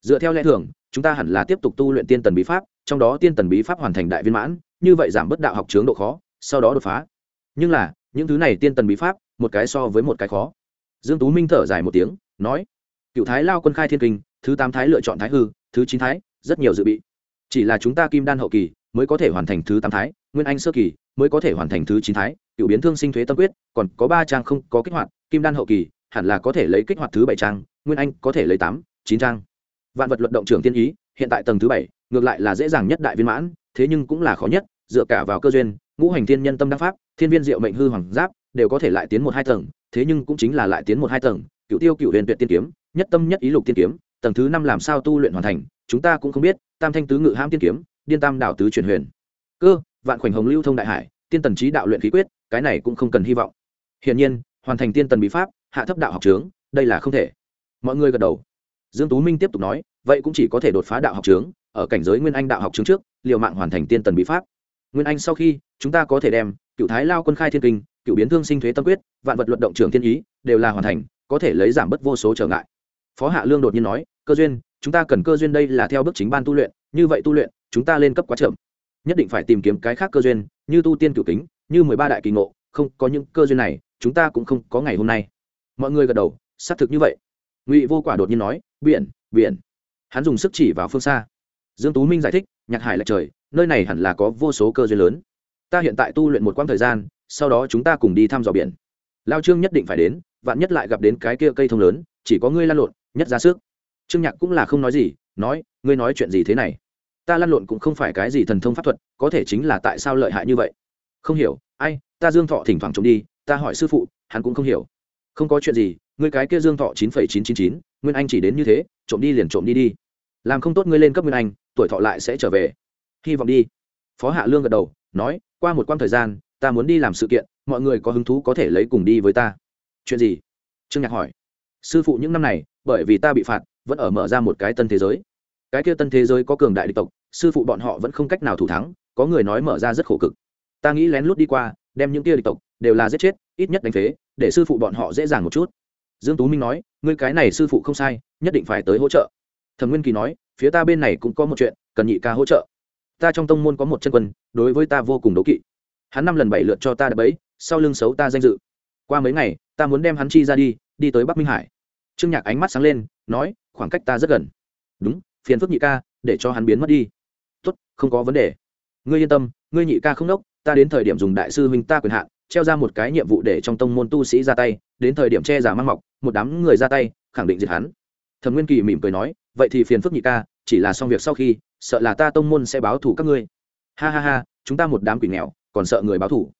Dựa theo lẽ thường, chúng ta hẳn là tiếp tục tu luyện tiên tần bí pháp, trong đó tiên tần bí pháp hoàn thành đại viên mãn, như vậy giảm bớt đạo học trướng độ khó, sau đó đột phá. Nhưng là, những thứ này tiên tần bí pháp, một cái so với một cái khó. Dương tú minh thở dài một tiếng, nói, cựu thái lao quân khai thiên kinh, thứ tám thái lựa chọn thái hư, thứ chín thái, rất nhiều dự bị chỉ là chúng ta kim đan hậu kỳ mới có thể hoàn thành thứ tám thái, nguyên anh sơ kỳ mới có thể hoàn thành thứ chín thái, cựu biến thương sinh thuế tâm quyết, còn có ba trang không có kích hoạt, kim đan hậu kỳ hẳn là có thể lấy kích hoạt thứ bảy trang, nguyên anh có thể lấy tám, chín trang. Vạn vật luận động trưởng tiên ý, hiện tại tầng thứ bảy, ngược lại là dễ dàng nhất đại viên mãn, thế nhưng cũng là khó nhất, dựa cả vào cơ duyên, ngũ hành thiên nhân tâm đắc pháp, thiên viên diệu mệnh hư hoàng giáp đều có thể lại tiến một hai tầng, thế nhưng cũng chính là lại tiến một hai tầng, cựu tiêu cựu huyền tuyệt tiên kiếm, nhất tâm nhất ý lục tiên kiếm, tầng thứ năm làm sao tu luyện hoàn thành chúng ta cũng không biết, tam thanh tứ ngự hãm tiên kiếm, điên tam đảo tứ truyền huyền. Cơ, vạn khoảnh hồng lưu thông đại hải, tiên tần trí đạo luyện khí quyết, cái này cũng không cần hy vọng. Hiển nhiên, hoàn thành tiên tần bí pháp, hạ thấp đạo học trướng, đây là không thể. Mọi người gật đầu. Dương tú minh tiếp tục nói, vậy cũng chỉ có thể đột phá đạo học trướng, ở cảnh giới nguyên anh đạo học trướng trước, liều mạng hoàn thành tiên tần bí pháp. Nguyên anh sau khi, chúng ta có thể đem, cựu thái lao quân khai thiên kinh, cựu biến thương sinh thuế tâm quyết, vạn vật luận động trưởng thiên ý, đều là hoàn thành, có thể lấy giảm bớt vô số trở ngại. Phó hạ lương đột nhiên nói, cơ duyên chúng ta cần cơ duyên đây là theo bước chính ban tu luyện, như vậy tu luyện, chúng ta lên cấp quá chậm. Nhất định phải tìm kiếm cái khác cơ duyên, như tu tiên cửu kính, như mười ba đại kỳ ngộ, không có những cơ duyên này, chúng ta cũng không có ngày hôm nay. Mọi người gật đầu, xác thực như vậy. Ngụy vô quả đột nhiên nói, biển biển. Hắn dùng sức chỉ vào phương xa. Dương tú minh giải thích, nhạc hải là trời, nơi này hẳn là có vô số cơ duyên lớn. Ta hiện tại tu luyện một quãng thời gian, sau đó chúng ta cùng đi thăm dò biển. Lao trương nhất định phải đến, vạn nhất lại gặp đến cái kia cây thông lớn, chỉ có ngươi lan lộn, nhất ra sức trương nhạc cũng là không nói gì, nói, ngươi nói chuyện gì thế này? Ta lăn lộn cũng không phải cái gì thần thông pháp thuật, có thể chính là tại sao lợi hại như vậy? Không hiểu, ai, ta dương thọ thỉnh thoảng trộm đi, ta hỏi sư phụ, hắn cũng không hiểu. Không có chuyện gì, ngươi cái kia dương thọ chín phẩy chín chín chín, nguyên anh chỉ đến như thế, trộm đi liền trộm đi đi. Làm không tốt ngươi lên cấp nguyên anh, tuổi thọ lại sẽ trở về. Hy vọng đi. Phó hạ lương gật đầu, nói, qua một quãng thời gian, ta muốn đi làm sự kiện, mọi người có hứng thú có thể lấy cùng đi với ta. Chuyện gì? Trương nhạc hỏi. Sư phụ những năm này, bởi vì ta bị phạt vẫn ở mở ra một cái tân thế giới. Cái kia tân thế giới có cường đại địch tộc, sư phụ bọn họ vẫn không cách nào thủ thắng, có người nói mở ra rất khổ cực. Ta nghĩ lén lút đi qua, đem những kia địch tộc đều là giết chết, ít nhất đánh phế, để sư phụ bọn họ dễ dàng một chút. Dương tú minh nói, ngươi cái này sư phụ không sai, nhất định phải tới hỗ trợ. Thẩm nguyên kỳ nói, phía ta bên này cũng có một chuyện, cần nhị ca hỗ trợ. Ta trong tông môn có một chân quân, đối với ta vô cùng đố kỵ. Hắn năm lần bảy lượt cho ta đập bẫy, sau lưng xấu ta danh dự. Qua mấy ngày, ta muốn đem hắn chi ra đi đi tới bắc minh hải trương nhạc ánh mắt sáng lên, nói, khoảng cách ta rất gần. Đúng, phiền phức nhị ca, để cho hắn biến mất đi. Tốt, không có vấn đề. Ngươi yên tâm, ngươi nhị ca không đốc, ta đến thời điểm dùng đại sư huynh ta quyền hạn, treo ra một cái nhiệm vụ để trong tông môn tu sĩ ra tay, đến thời điểm che giả mang mọc, một đám người ra tay, khẳng định diệt hắn. Thẩm nguyên kỳ mỉm cười nói, vậy thì phiền phức nhị ca, chỉ là xong việc sau khi, sợ là ta tông môn sẽ báo thủ các ngươi. Ha ha ha, chúng ta một đám quỷ nghèo, còn sợ người báo thủ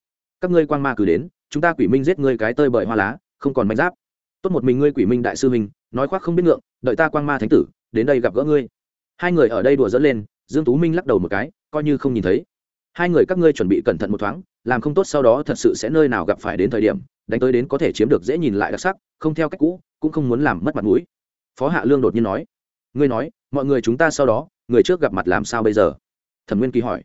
các ngươi quang ma cứ đến, chúng ta quỷ minh giết ngươi cái tơi bời hoa lá, không còn manh giáp tốt một mình ngươi quỷ minh đại sư minh nói khoác không biết ngượng, đợi ta quang ma thánh tử, đến đây gặp gỡ ngươi. Hai người ở đây đùa dẫn lên, dương tú minh lắc đầu một cái, coi như không nhìn thấy. Hai người các ngươi chuẩn bị cẩn thận một thoáng, làm không tốt sau đó thật sự sẽ nơi nào gặp phải đến thời điểm, đánh tới đến có thể chiếm được dễ nhìn lại đặc sắc, không theo cách cũ, cũng không muốn làm mất mặt mũi. Phó hạ lương đột nhiên nói, ngươi nói, mọi người chúng ta sau đó, người trước gặp mặt làm sao bây giờ? Thẩm nguyên kỳ hỏi,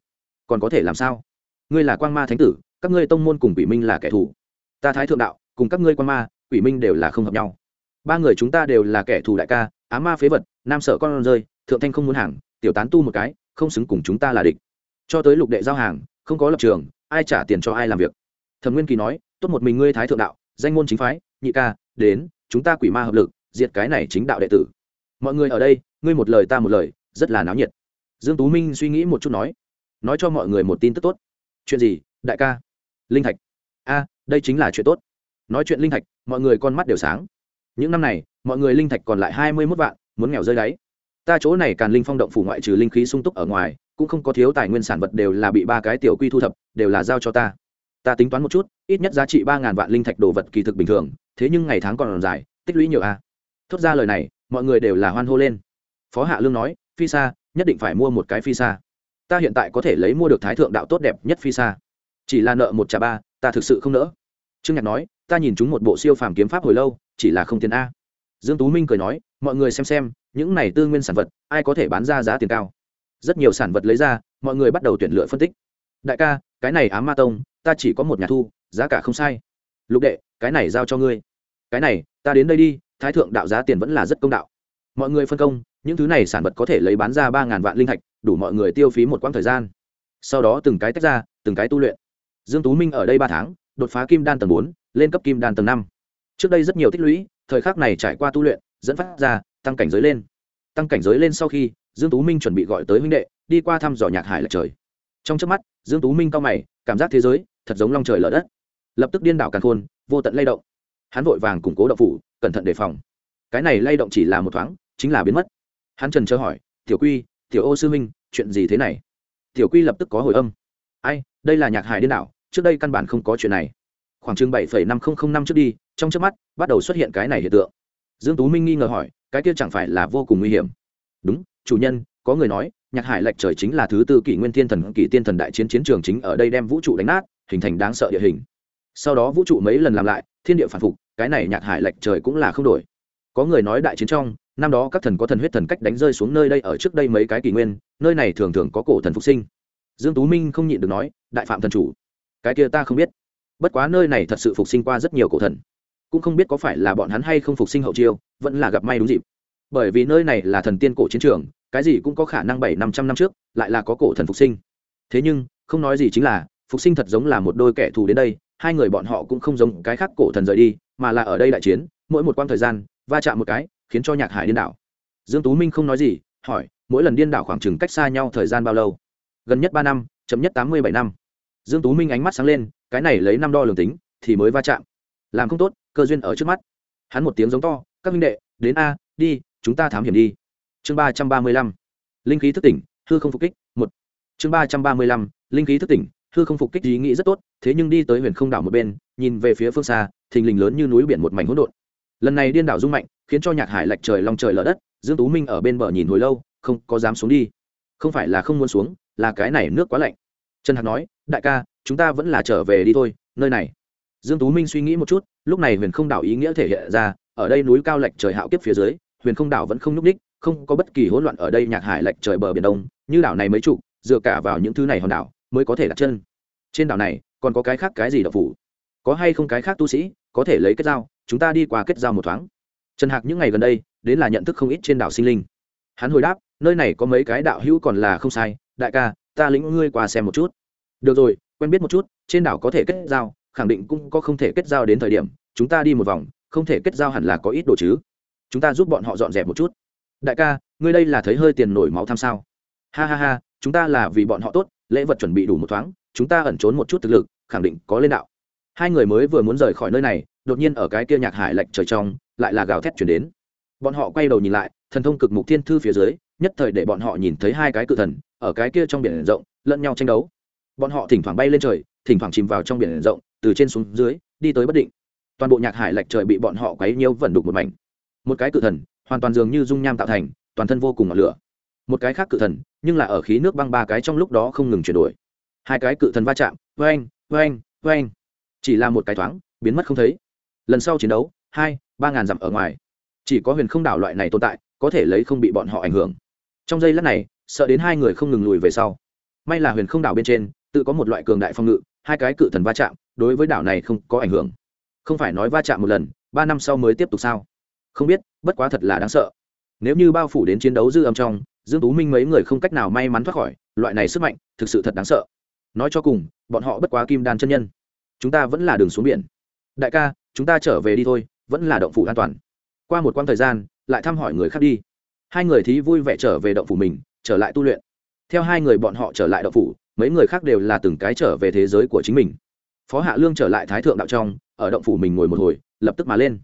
còn có thể làm sao? Ngươi là quan ma thánh tử, các ngươi tông môn cùng quỷ minh là kẻ thù. Ta thái thượng đạo, cùng các ngươi quan ma quỷ minh đều là không hợp nhau. Ba người chúng ta đều là kẻ thù đại ca, á ma phế vật, nam sợ con rơi, thượng thanh không muốn hàng, tiểu tán tu một cái, không xứng cùng chúng ta là địch. Cho tới lục đệ giao hàng, không có lập trường, ai trả tiền cho ai làm việc. Thẩm nguyên kỳ nói, tốt một mình ngươi thái thượng đạo, danh môn chính phái, nhị ca, đến, chúng ta quỷ ma hợp lực, diệt cái này chính đạo đệ tử. Mọi người ở đây, ngươi một lời ta một lời, rất là náo nhiệt. Dương tú minh suy nghĩ một chút nói nói cho mọi người một tin tức tốt. Chuyện gì, đại ca? Linh thạch. A, đây chính là chuyện tốt. Nói chuyện linh thạch mọi người con mắt đều sáng. Những năm này, mọi người linh thạch còn lại hai mươi mốt vạn, muốn nghèo rơi đáy. Ta chỗ này càn linh phong động phủ ngoại trừ linh khí sung túc ở ngoài, cũng không có thiếu tài nguyên sản vật đều là bị ba cái tiểu quy thu thập, đều là giao cho ta. Ta tính toán một chút, ít nhất giá trị ba ngàn vạn linh thạch đồ vật kỳ thực bình thường, thế nhưng ngày tháng còn dài, tích lũy nhiều a. Thốt ra lời này, mọi người đều là hoan hô lên. Phó hạ lương nói, phi xa nhất định phải mua một cái phi xa ta hiện tại có thể lấy mua được thái thượng đạo tốt đẹp nhất phi xa chỉ là nợ một trả ba, ta thực sự không nỡ. Trương nhạc nói ta nhìn chúng một bộ siêu phàm kiếm pháp hồi lâu, chỉ là không tiền a. Dương tú minh cười nói, mọi người xem xem, những này tư nguyên sản vật, ai có thể bán ra giá tiền cao? Rất nhiều sản vật lấy ra, mọi người bắt đầu tuyển lựa phân tích. Đại ca, cái này ám ma tông, ta chỉ có một nhà thu, giá cả không sai. Lục đệ, cái này giao cho ngươi. Cái này, ta đến đây đi, thái thượng đạo giá tiền vẫn là rất công đạo. Mọi người phân công, những thứ này sản vật có thể lấy bán ra ba ngàn vạn linh thạch đủ mọi người tiêu phí một quãng thời gian. Sau đó từng cái tách ra, từng cái tu luyện. Dương tú minh ở đây ba tháng đột phá kim đan tầng bốn, lên cấp kim đan tầng năm. Trước đây rất nhiều tích lũy, thời khắc này trải qua tu luyện, dẫn phát ra tăng cảnh giới lên. Tăng cảnh giới lên sau khi, dương tú minh chuẩn bị gọi tới huynh đệ, đi qua thăm dò nhạc hải lệch trời. Trong chớp mắt, dương tú minh cao mày, cảm giác thế giới, thật giống long trời lở đất. Lập tức điên đảo càn khôn, vô tận lay động. Hắn vội vàng củng cố động phủ, cẩn thận đề phòng. Cái này lay động chỉ là một thoáng, chính là biến mất. Hắn trần chờ hỏi, tiểu quy, tiểu ô sư minh, chuyện gì thế này? Tiểu quy lập tức có hồi âm. Ai, đây là nhạc hải điên đảo trước đây căn bản không có chuyện này. Khoảng chừng bảy năm nghìn năm trước đi, trong trước mắt, bắt đầu xuất hiện cái này hiện tượng. Dương tú minh nghi ngờ hỏi, cái kia chẳng phải là vô cùng nguy hiểm? Đúng, chủ nhân, có người nói, nhạc hải lệch trời chính là thứ tư kỷ nguyên thiên thần, kỷ tiên thần đại chiến chiến trường chính ở đây đem vũ trụ đánh nát, hình thành đáng sợ địa hình. Sau đó vũ trụ mấy lần làm lại, thiên địa phản phục, cái này nhạc hải lệch trời cũng là không đổi. Có người nói đại chiến trong, năm đó các thần có thần huyết thần cách đánh rơi xuống nơi đây ở trước đây mấy cái kỷ nguyên, nơi này thường thường có cổ thần phục sinh. Dương tú minh không nhịn được nói, đại phạm thần chủ cái kia ta không biết. Bất quá nơi này thật sự phục sinh qua rất nhiều cổ thần. Cũng không biết có phải là bọn hắn hay không phục sinh hậu chiêu, vẫn là gặp may đúng dịp. Bởi vì nơi này là thần tiên cổ chiến trường, cái gì cũng có khả năng bảy năm trăm năm trước, lại là có cổ thần phục sinh. Thế nhưng, không nói gì chính là, phục sinh thật giống là một đôi kẻ thù đến đây, hai người bọn họ cũng không giống cái khác cổ thần rời đi, mà là ở đây đại chiến, mỗi một quãng thời gian, va chạm một cái, khiến cho nhạc hải điên đảo. Dương tú minh không nói gì, hỏi, mỗi lần điên đảo khoảng chừng cách xa nhau thời gian bao lâu? Gần nhất ba năm, chậm nhất tám mươi bảy năm dương tú minh ánh mắt sáng lên, cái này lấy năm đo lường tính, thì mới va chạm. Làm không tốt, cơ duyên ở trước mắt. Hắn một tiếng giống to, các minh đệ, đến a, đi, chúng ta thám hiểm đi. Chương ba trăm ba mươi lăm. Linh khí thức tỉnh, hư không phục kích, một. Chương ba trăm ba mươi lăm. Linh khí thức tỉnh, hư không phục kích ý nghĩ rất tốt, thế nhưng đi tới huyền không đảo một bên, nhìn về phía phương xa, thình lình lớn như núi biển một mảnh hỗn độn. Lần này điên đảo rung mạnh, khiến cho nhạc hải lạch trời lòng trời lở đất, dương tú minh ở bên bờ nhìn hồi lâu, không có dám xuống đi. Không phải là không muốn xuống, là cái này nước quá lạnh. Trần hạc nói đại ca, chúng ta vẫn là trở về đi thôi, nơi này. Dương tú minh suy nghĩ một chút, lúc này huyền không đảo ý nghĩa thể hiện ra, ở đây núi cao lệch trời hạo kiếp phía dưới, huyền không đảo vẫn không nhúc ních không có bất kỳ hỗn loạn ở đây nhạc hải lệch trời bờ biển đông, như đảo này mấy trụ dựa cả vào những thứ này hòn đảo mới có thể đặt chân. Trên đảo này, còn có cái khác cái gì đậu phủ? Có hay không cái khác tu sĩ, có thể lấy kết giao, chúng ta đi qua kết giao một thoáng. Trần hạc những ngày gần đây, đến là nhận thức không ít trên đảo sinh linh. Hắn hồi đáp, nơi này có mấy cái đạo hữu còn là không sai, đại ca, ta lĩnh ngươi qua xem một chút được rồi, quen biết một chút, trên đảo có thể kết giao, khẳng định cũng có không thể kết giao đến thời điểm, chúng ta đi một vòng, không thể kết giao hẳn là có ít đồ chứ. Chúng ta giúp bọn họ dọn dẹp một chút. Đại ca, ngươi đây là thấy hơi tiền nổi máu tham sao? Ha ha ha, chúng ta là vì bọn họ tốt, lễ vật chuẩn bị đủ một thoáng, chúng ta ẩn trốn một chút thực lực, khẳng định có lên đạo. Hai người mới vừa muốn rời khỏi nơi này, đột nhiên ở cái kia nhạc hải lệch trời trong, lại là gào thét chuyển đến. Bọn họ quay đầu nhìn lại, thần thông cực mục thiên thư phía dưới, nhất thời để bọn họ nhìn thấy hai cái cự thần, ở cái kia trong biển rộng, lẫn nhau tranh đấu bọn họ thỉnh thoảng bay lên trời, thỉnh thoảng chìm vào trong biển rộng, từ trên xuống dưới, đi tới bất định. Toàn bộ nhạc hải lệch trời bị bọn họ quấy nhiêu vẩn đục một mảnh. Một cái cự thần, hoàn toàn dường như dung nham tạo thành, toàn thân vô cùng ngọn lửa. Một cái khác cự thần, nhưng là ở khí nước băng ba cái trong lúc đó không ngừng chuyển đổi. Hai cái cự thần va chạm vang vang vang chỉ là một cái thoáng, biến mất không thấy. Lần sau chiến đấu, hai, ba ngàn dặm ở ngoài. Chỉ có huyền không đảo loại này tồn tại, có thể lấy không bị bọn họ ảnh hưởng. Trong giây lát này, sợ đến hai người không ngừng lùi về sau. May là huyền không đảo bên trên tự có một loại cường đại phong ngự, hai cái cự thần va chạm, đối với đảo này không có ảnh hưởng. Không phải nói va chạm một lần, ba năm sau mới tiếp tục sao? Không biết, bất quá thật là đáng sợ. Nếu như bao phủ đến chiến đấu dư âm trong, dương tú minh mấy người không cách nào may mắn thoát khỏi, loại này sức mạnh, thực sự thật đáng sợ. Nói cho cùng, bọn họ bất quá kim đan chân nhân. Chúng ta vẫn là đường xuống biển. Đại ca, chúng ta trở về đi thôi, vẫn là động phủ an toàn. Qua một quãng thời gian, lại thăm hỏi người khác đi. Hai người thí vui vẻ trở về động phủ mình, trở lại tu luyện. Theo hai người bọn họ trở lại động phủ mấy người khác đều là từng cái trở về thế giới của chính mình. Phó hạ lương trở lại thái thượng đạo trong, ở động phủ mình ngồi một hồi, lập tức mà lên.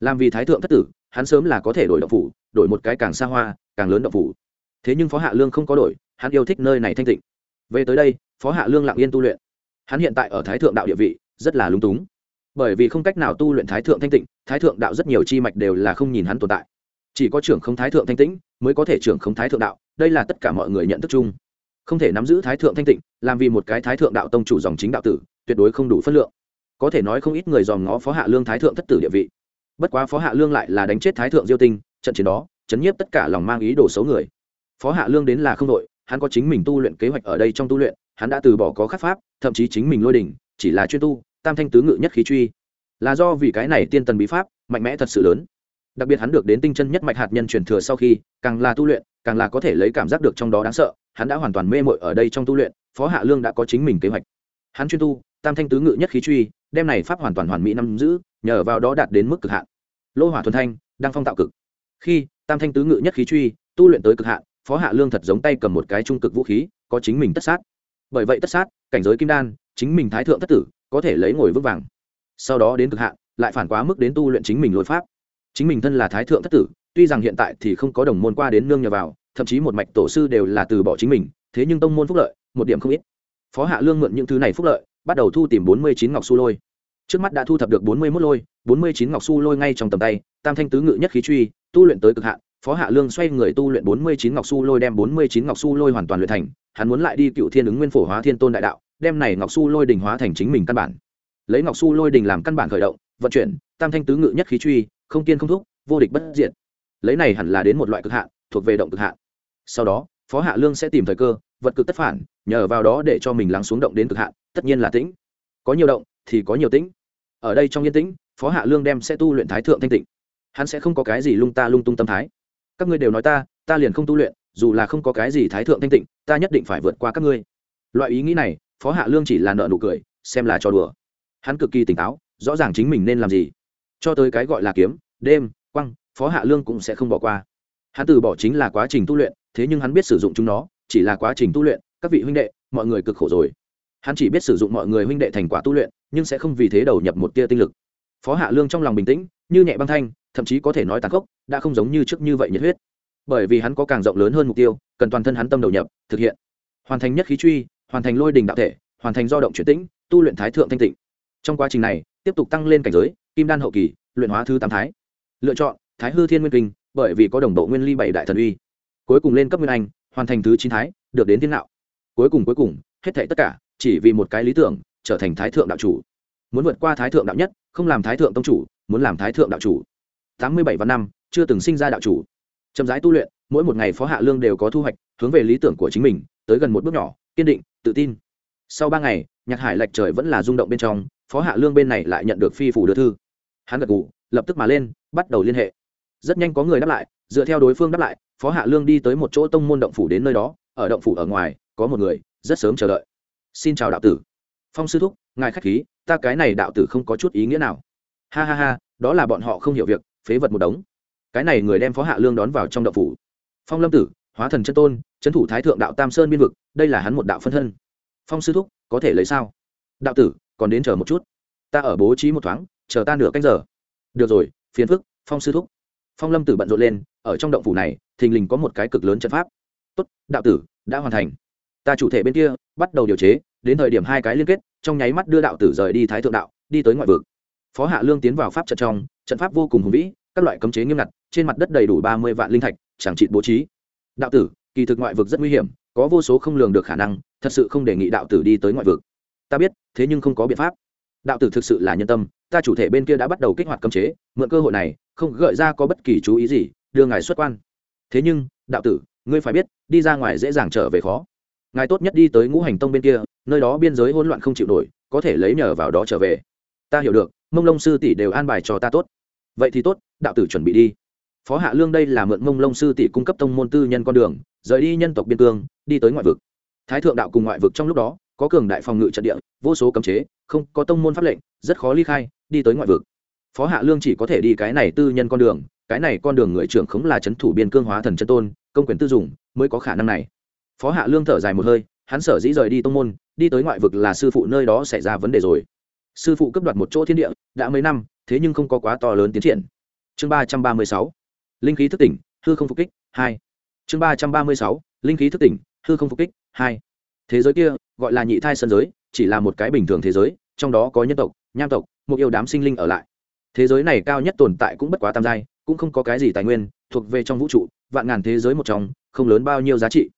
Làm vì thái thượng thất tử, hắn sớm là có thể đổi động phủ, đổi một cái càng xa hoa, càng lớn động phủ. Thế nhưng phó hạ lương không có đổi, hắn yêu thích nơi này thanh tịnh. Về tới đây, phó hạ lương lặng yên tu luyện. Hắn hiện tại ở thái thượng đạo địa vị, rất là lúng túng. Bởi vì không cách nào tu luyện thái thượng thanh tịnh, thái thượng đạo rất nhiều chi mạch đều là không nhìn hắn tồn tại. Chỉ có trưởng không thái thượng thanh tĩnh, mới có thể trưởng không thái thượng đạo. Đây là tất cả mọi người nhận thức chung không thể nắm giữ thái thượng thanh tịnh, làm vì một cái thái thượng đạo tông chủ dòng chính đạo tử, tuyệt đối không đủ phất lượng. Có thể nói không ít người dòm ngó phó hạ lương thái thượng thất tử địa vị. Bất quá phó hạ lương lại là đánh chết thái thượng diêu tinh, trận chiến đó, chấn nhiếp tất cả lòng mang ý đồ xấu người. Phó hạ lương đến là không đội, hắn có chính mình tu luyện kế hoạch ở đây trong tu luyện, hắn đã từ bỏ có khắc pháp, thậm chí chính mình lôi đỉnh, chỉ là chuyên tu, tam thanh tứ ngự nhất khí truy. Là do vì cái này tiên tần bí pháp, mạnh mẽ thật sự lớn. Đặc biệt hắn được đến tinh chân nhất mạch hạt nhân truyền thừa sau khi, càng là tu luyện càng là có thể lấy cảm giác được trong đó đáng sợ, hắn đã hoàn toàn mê mội ở đây trong tu luyện, phó hạ lương đã có chính mình kế hoạch. Hắn chuyên tu, tam thanh tứ ngự nhất khí truy, đem này pháp hoàn toàn hoàn mỹ năm giữ, nhờ vào đó đạt đến mức cực hạn. Lô hỏa thuần thanh, đang phong tạo cực. Khi, tam thanh tứ ngự nhất khí truy, tu luyện tới cực hạn, phó hạ lương thật giống tay cầm một cái trung cực vũ khí, có chính mình tất sát. Bởi vậy tất sát, cảnh giới kim đan, chính mình thái thượng thất tử, có thể lấy ngồi vững vàng. Sau đó đến cực hạn, lại phản quá mức đến tu luyện chính mình lôi pháp chính mình thân là thái thượng thất tử, tuy rằng hiện tại thì không có đồng môn qua đến nương nhờ vào, thậm chí một mạch tổ sư đều là từ bỏ chính mình, thế nhưng tông môn phúc lợi, một điểm không ít. Phó hạ lương mượn những thứ này phúc lợi, bắt đầu thu tìm bốn mươi chín ngọc su lôi. Trước mắt đã thu thập được bốn mươi mốt lôi, bốn mươi chín ngọc su lôi ngay trong tầm tay, tam thanh tứ ngự nhất khí truy, tu luyện tới cực hạn, phó hạ lương xoay người tu luyện bốn mươi chín ngọc su lôi đem bốn mươi chín ngọc su lôi hoàn toàn luyện thành, hắn muốn lại đi cựu thiên ứng nguyên phổ hóa thiên tôn đại đạo, đem này ngọc su lôi đình hóa thành chính mình căn bản. Lấy ngọc su lôi đình làm căn bản khởi động, vận chuyển, tam thanh tứ ngự nhất khí truy không kiên không thúc, vô địch bất diệt. Lấy này hẳn là đến một loại cực hạn, thuộc về động cực hạn. Sau đó, phó hạ lương sẽ tìm thời cơ, vật cực tất phản, nhờ vào đó để cho mình lắng xuống động đến cực hạn, tất nhiên là tĩnh. Có nhiều động thì có nhiều tĩnh. Ở đây trong yên tĩnh, phó hạ lương đem sẽ tu luyện thái thượng thanh tịnh. Hắn sẽ không có cái gì lung ta lung tung tâm thái. Các ngươi đều nói ta ta liền không tu luyện, dù là không có cái gì thái thượng thanh tịnh, ta nhất định phải vượt qua các ngươi. Loại ý nghĩ này, phó hạ lương chỉ là nợ nụ cười, xem là trò đùa. Hắn cực kỳ tỉnh táo, rõ ràng chính mình nên làm gì cho tới cái gọi là kiếm, đêm, quăng, phó hạ lương cũng sẽ không bỏ qua. Hắn từ bỏ chính là quá trình tu luyện, thế nhưng hắn biết sử dụng chúng nó, chỉ là quá trình tu luyện, các vị huynh đệ, mọi người cực khổ rồi. Hắn chỉ biết sử dụng mọi người huynh đệ thành quả tu luyện, nhưng sẽ không vì thế đầu nhập một tia tinh lực. Phó hạ lương trong lòng bình tĩnh, như nhẹ băng thanh, thậm chí có thể nói tàn khốc, đã không giống như trước như vậy nhiệt huyết. Bởi vì hắn có càng rộng lớn hơn mục tiêu, cần toàn thân hắn tâm đầu nhập, thực hiện. Hoàn thành nhất khí truy, hoàn thành lôi đình đạo thể, hoàn thành do động chuyển tĩnh, tu luyện thái thượng thanh tịnh. Trong quá trình này, tiếp tục tăng lên cảnh giới kim đan hậu kỳ, luyện hóa thứ tám thái. Lựa chọn, thái hư thiên nguyên kinh, bởi vì có đồng bộ nguyên ly bảy đại thần uy. Cuối cùng lên cấp nguyên anh, hoàn thành thứ chín thái, được đến thiên đạo cuối cùng cuối cùng, hết thảy tất cả, chỉ vì một cái lý tưởng, trở thành thái thượng đạo chủ. Muốn vượt qua thái thượng đạo nhất, không làm thái thượng tông chủ, muốn làm thái thượng đạo chủ. Tám mươi bảy văn năm, chưa từng sinh ra đạo chủ. Chậm rãi tu luyện, mỗi một ngày phó hạ lương đều có thu hoạch, hướng về lý tưởng của chính mình, tới gần một bước nhỏ, kiên định, tự tin. Sau ba ngày, nhạc hải lệch trời vẫn là rung động bên trong, phó hạ lương bên này lại nhận được phi phủ đưa thư hắn gật gù, lập tức mà lên bắt đầu liên hệ. Rất nhanh có người đáp lại dựa theo đối phương đáp lại phó hạ lương đi tới một chỗ tông môn động phủ đến nơi đó ở động phủ ở ngoài có một người rất sớm chờ đợi. Xin chào đạo tử. Phong sư thúc ngài khách khí ta cái này đạo tử không có chút ý nghĩa nào. Ha ha ha đó là bọn họ không hiểu việc phế vật một đống. Cái này người đem phó hạ lương đón vào trong động phủ. Phong lâm tử hóa thần chân tôn trấn thủ thái thượng đạo tam sơn biên vực đây là hắn một đạo phân thân. Phong sư thúc có thể lấy sao? Đạo tử còn đến chờ một chút. Ta ở bố trí một thoáng chờ ta nửa canh giờ. Được rồi, phiền phức, phong sư thúc. Phong lâm tử bận rộn lên, ở trong động phủ này, thình lình có một cái cực lớn trận pháp. Tốt, đạo tử, đã hoàn thành. Ta chủ thể bên kia, bắt đầu điều chế, đến thời điểm hai cái liên kết, trong nháy mắt đưa đạo tử rời đi thái thượng đạo, đi tới ngoại vực. Phó hạ lương tiến vào pháp trận trong, trận pháp vô cùng hùng vĩ, các loại cấm chế nghiêm ngặt, trên mặt đất đầy đủ ba mươi vạn linh thạch, chẳng trị bố trí. Đạo tử, kỳ thực ngoại vực rất nguy hiểm, có vô số không lường được khả năng, thật sự không đề nghị đạo tử đi tới ngoại vực. Ta biết, thế nhưng không có biện pháp. Đạo tử thực sự là nhân tâm ta chủ thể bên kia đã bắt đầu kích hoạt cấm chế, mượn cơ hội này, không gợi ra có bất kỳ chú ý gì, đưa ngài xuất quan. Thế nhưng, đạo tử, ngươi phải biết, đi ra ngoài dễ dàng trở về khó. Ngài tốt nhất đi tới ngũ hành tông bên kia, nơi đó biên giới hỗn loạn không chịu nổi, có thể lấy nhờ vào đó trở về. Ta hiểu được, mông lông sư tỷ đều an bài cho ta tốt. Vậy thì tốt, đạo tử chuẩn bị đi. Phó hạ lương đây là mượn mông lông sư tỷ cung cấp tông môn tư nhân con đường, rời đi nhân tộc biên cương, đi tới ngoại vực. Thái thượng đạo cùng ngoại vực trong lúc đó, có cường đại phòng ngự trận địa, vô số cấm chế, không có tông môn pháp lệnh, rất khó ly khai đi tới ngoại vực. Phó hạ lương chỉ có thể đi cái này tư nhân con đường, cái này con đường người trưởng khống là c h ấ n thủ biên cương hóa thần chân tôn, công quyền tư dùng mới có khả năng này. Phó hạ lương thở dài một hơi, hắn sở dĩ rời đi tông môn, đi tới ngoại vực là sư phụ nơi đó xảy ra vấn đề rồi. Sư phụ cấp đoạt một chỗ thiên địa, đã mấy năm, thế nhưng không có quá to lớn tiến triển. Chương ba trăm ba mươi sáu, linh khí thức tỉnh, hư không phục kích, hai. Chương ba trăm ba mươi sáu, linh khí thức tỉnh, hư không phục kích, hai. Thế giới kia, gọi là nhị thai sân giới, chỉ là một cái bình thường thế giới, trong đó có nhân tộc, nham tộc một yêu đám sinh linh ở lại. Thế giới này cao nhất tồn tại cũng bất quá tam giai, cũng không có cái gì tài nguyên, thuộc về trong vũ trụ, vạn ngàn thế giới một trong, không lớn bao nhiêu giá trị.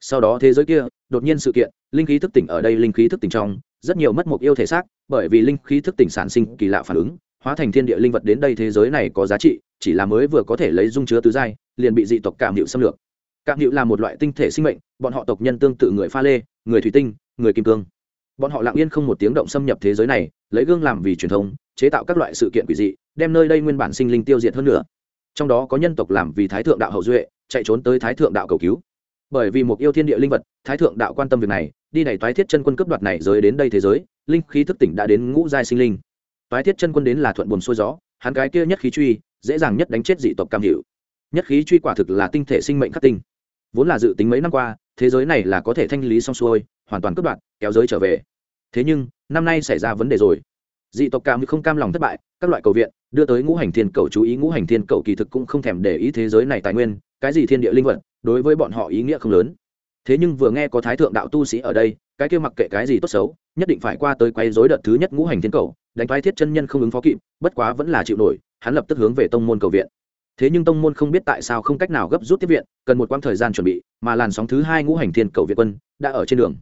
Sau đó thế giới kia, đột nhiên sự kiện, linh khí thức tỉnh ở đây linh khí thức tỉnh trong, rất nhiều mất mục yêu thể xác, bởi vì linh khí thức tỉnh sản sinh kỳ lạ phản ứng, hóa thành thiên địa linh vật đến đây thế giới này có giá trị, chỉ là mới vừa có thể lấy dung chứa tứ giai, liền bị dị tộc cảm hiệu xâm lược. Cảm hiệu là một loại tinh thể sinh mệnh, bọn họ tộc nhân tương tự người pha lê, người thủy tinh, người kim cương bọn họ lặng yên không một tiếng động xâm nhập thế giới này, lấy gương làm vì truyền thống, chế tạo các loại sự kiện quỷ dị, đem nơi đây nguyên bản sinh linh tiêu diệt hơn nữa. Trong đó có nhân tộc làm vì thái thượng đạo hậu duệ, chạy trốn tới thái thượng đạo cầu cứu. Bởi vì một yêu thiên địa linh vật, thái thượng đạo quan tâm việc này, đi đẩy toái thiết chân quân cấp đoạt này giới đến đây thế giới, linh khí thức tỉnh đã đến ngũ giai sinh linh. Toái thiết chân quân đến là thuận buồn xuôi gió, hắn cái kia nhất khí truy, dễ dàng nhất đánh chết dị tộc cam hiệu nhất khí truy quả thực là tinh thể sinh mệnh khắc tinh. Vốn là dự tính mấy năm qua, thế giới này là có thể thanh lý xong xuôi hoàn toàn cướp đoạt, kéo giới trở về. Thế nhưng, năm nay xảy ra vấn đề rồi. Dị tộc cam không cam lòng thất bại, các loại cầu viện, đưa tới ngũ hành thiên cầu chú ý, ngũ hành thiên cầu kỳ thực cũng không thèm để ý thế giới này tài nguyên, cái gì thiên địa linh vật, đối với bọn họ ý nghĩa không lớn. Thế nhưng vừa nghe có thái thượng đạo tu sĩ ở đây, cái kia mặc kệ cái gì tốt xấu, nhất định phải qua tới quay dối đợt thứ nhất ngũ hành thiên cầu đánh thoái thiết chân nhân không ứng phó kịp, bất quá vẫn là chịu nổi, hắn lập tức hướng về tông môn cầu viện. Thế nhưng tông môn không biết tại sao không cách nào gấp rút tiếp viện, cần một quãng thời gian chuẩn bị, mà làn sóng thứ hai ngũ hành thiên cầu viện quân đã ở trên đường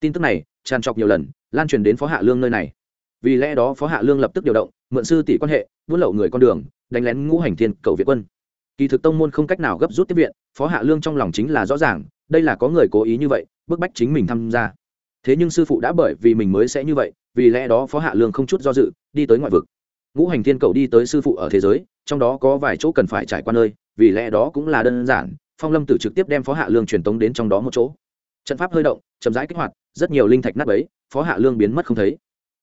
tin tức này, tràn trọc nhiều lần, lan truyền đến phó hạ lương nơi này. Vì lẽ đó, phó hạ lương lập tức điều động, mượn sư tỷ quan hệ, buôn lậu người con đường, đánh lén ngũ hành thiên cầu việt quân. Kỳ thực tông môn không cách nào gấp rút tiếp viện, phó hạ lương trong lòng chính là rõ ràng, đây là có người cố ý như vậy, bức bách chính mình tham gia. Thế nhưng sư phụ đã bởi vì mình mới sẽ như vậy, vì lẽ đó phó hạ lương không chút do dự, đi tới ngoại vực. Ngũ hành thiên cầu đi tới sư phụ ở thế giới, trong đó có vài chỗ cần phải trải qua nơi, vì lẽ đó cũng là đơn giản, phong lâm tử trực tiếp đem phó hạ lương truyền tống đến trong đó một chỗ. Trận pháp hơi động, chậm rãi kích hoạt rất nhiều linh thạch nát ấy phó hạ lương biến mất không thấy.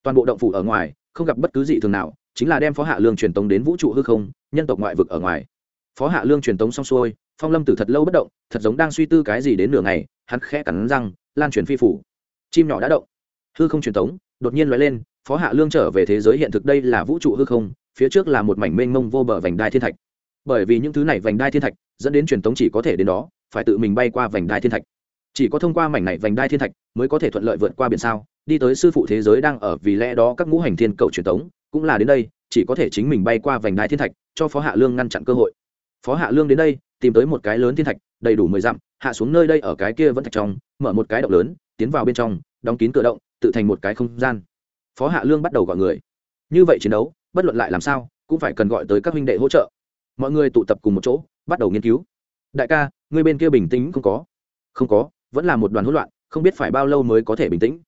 Toàn bộ động phủ ở ngoài, không gặp bất cứ gì thường nào, chính là đem phó hạ lương truyền tống đến vũ trụ hư không, nhân tộc ngoại vực ở ngoài. Phó hạ lương truyền tống xong xuôi, phong lâm tử thật lâu bất động, thật giống đang suy tư cái gì đến nửa ngày, hắn khẽ cắn răng, lan truyền phi phủ. Chim nhỏ đã động. Hư không truyền tống, đột nhiên nói lên, phó hạ lương trở về thế giới hiện thực đây là vũ trụ hư không, phía trước là một mảnh mênh mông vô bờ vành đai thiên thạch. Bởi vì những thứ này vành đai thiên thạch, dẫn đến truyền tống chỉ có thể đến đó, phải tự mình bay qua vành đai thiên thạch chỉ có thông qua mảnh này vành đai thiên thạch mới có thể thuận lợi vượt qua biển sao. Đi tới sư phụ thế giới đang ở vì lẽ đó các ngũ hành thiên cầu truyền tống cũng là đến đây, chỉ có thể chính mình bay qua vành đai thiên thạch cho phó hạ lương ngăn chặn cơ hội. Phó hạ lương đến đây, tìm tới một cái lớn thiên thạch, đầy đủ mười dặm, hạ xuống nơi đây ở cái kia vẫn thạch trong, mở một cái động lớn, tiến vào bên trong, đóng kín cửa động, tự thành một cái không gian. Phó hạ lương bắt đầu gọi người. Như vậy chiến đấu, bất luận lại làm sao, cũng phải cần gọi tới các huynh đệ hỗ trợ. Mọi người tụ tập cùng một chỗ, bắt đầu nghiên cứu. Đại ca, người bên kia bình tĩnh không có. Không có vẫn là một đoàn hỗn loạn, không biết phải bao lâu mới có thể bình tĩnh.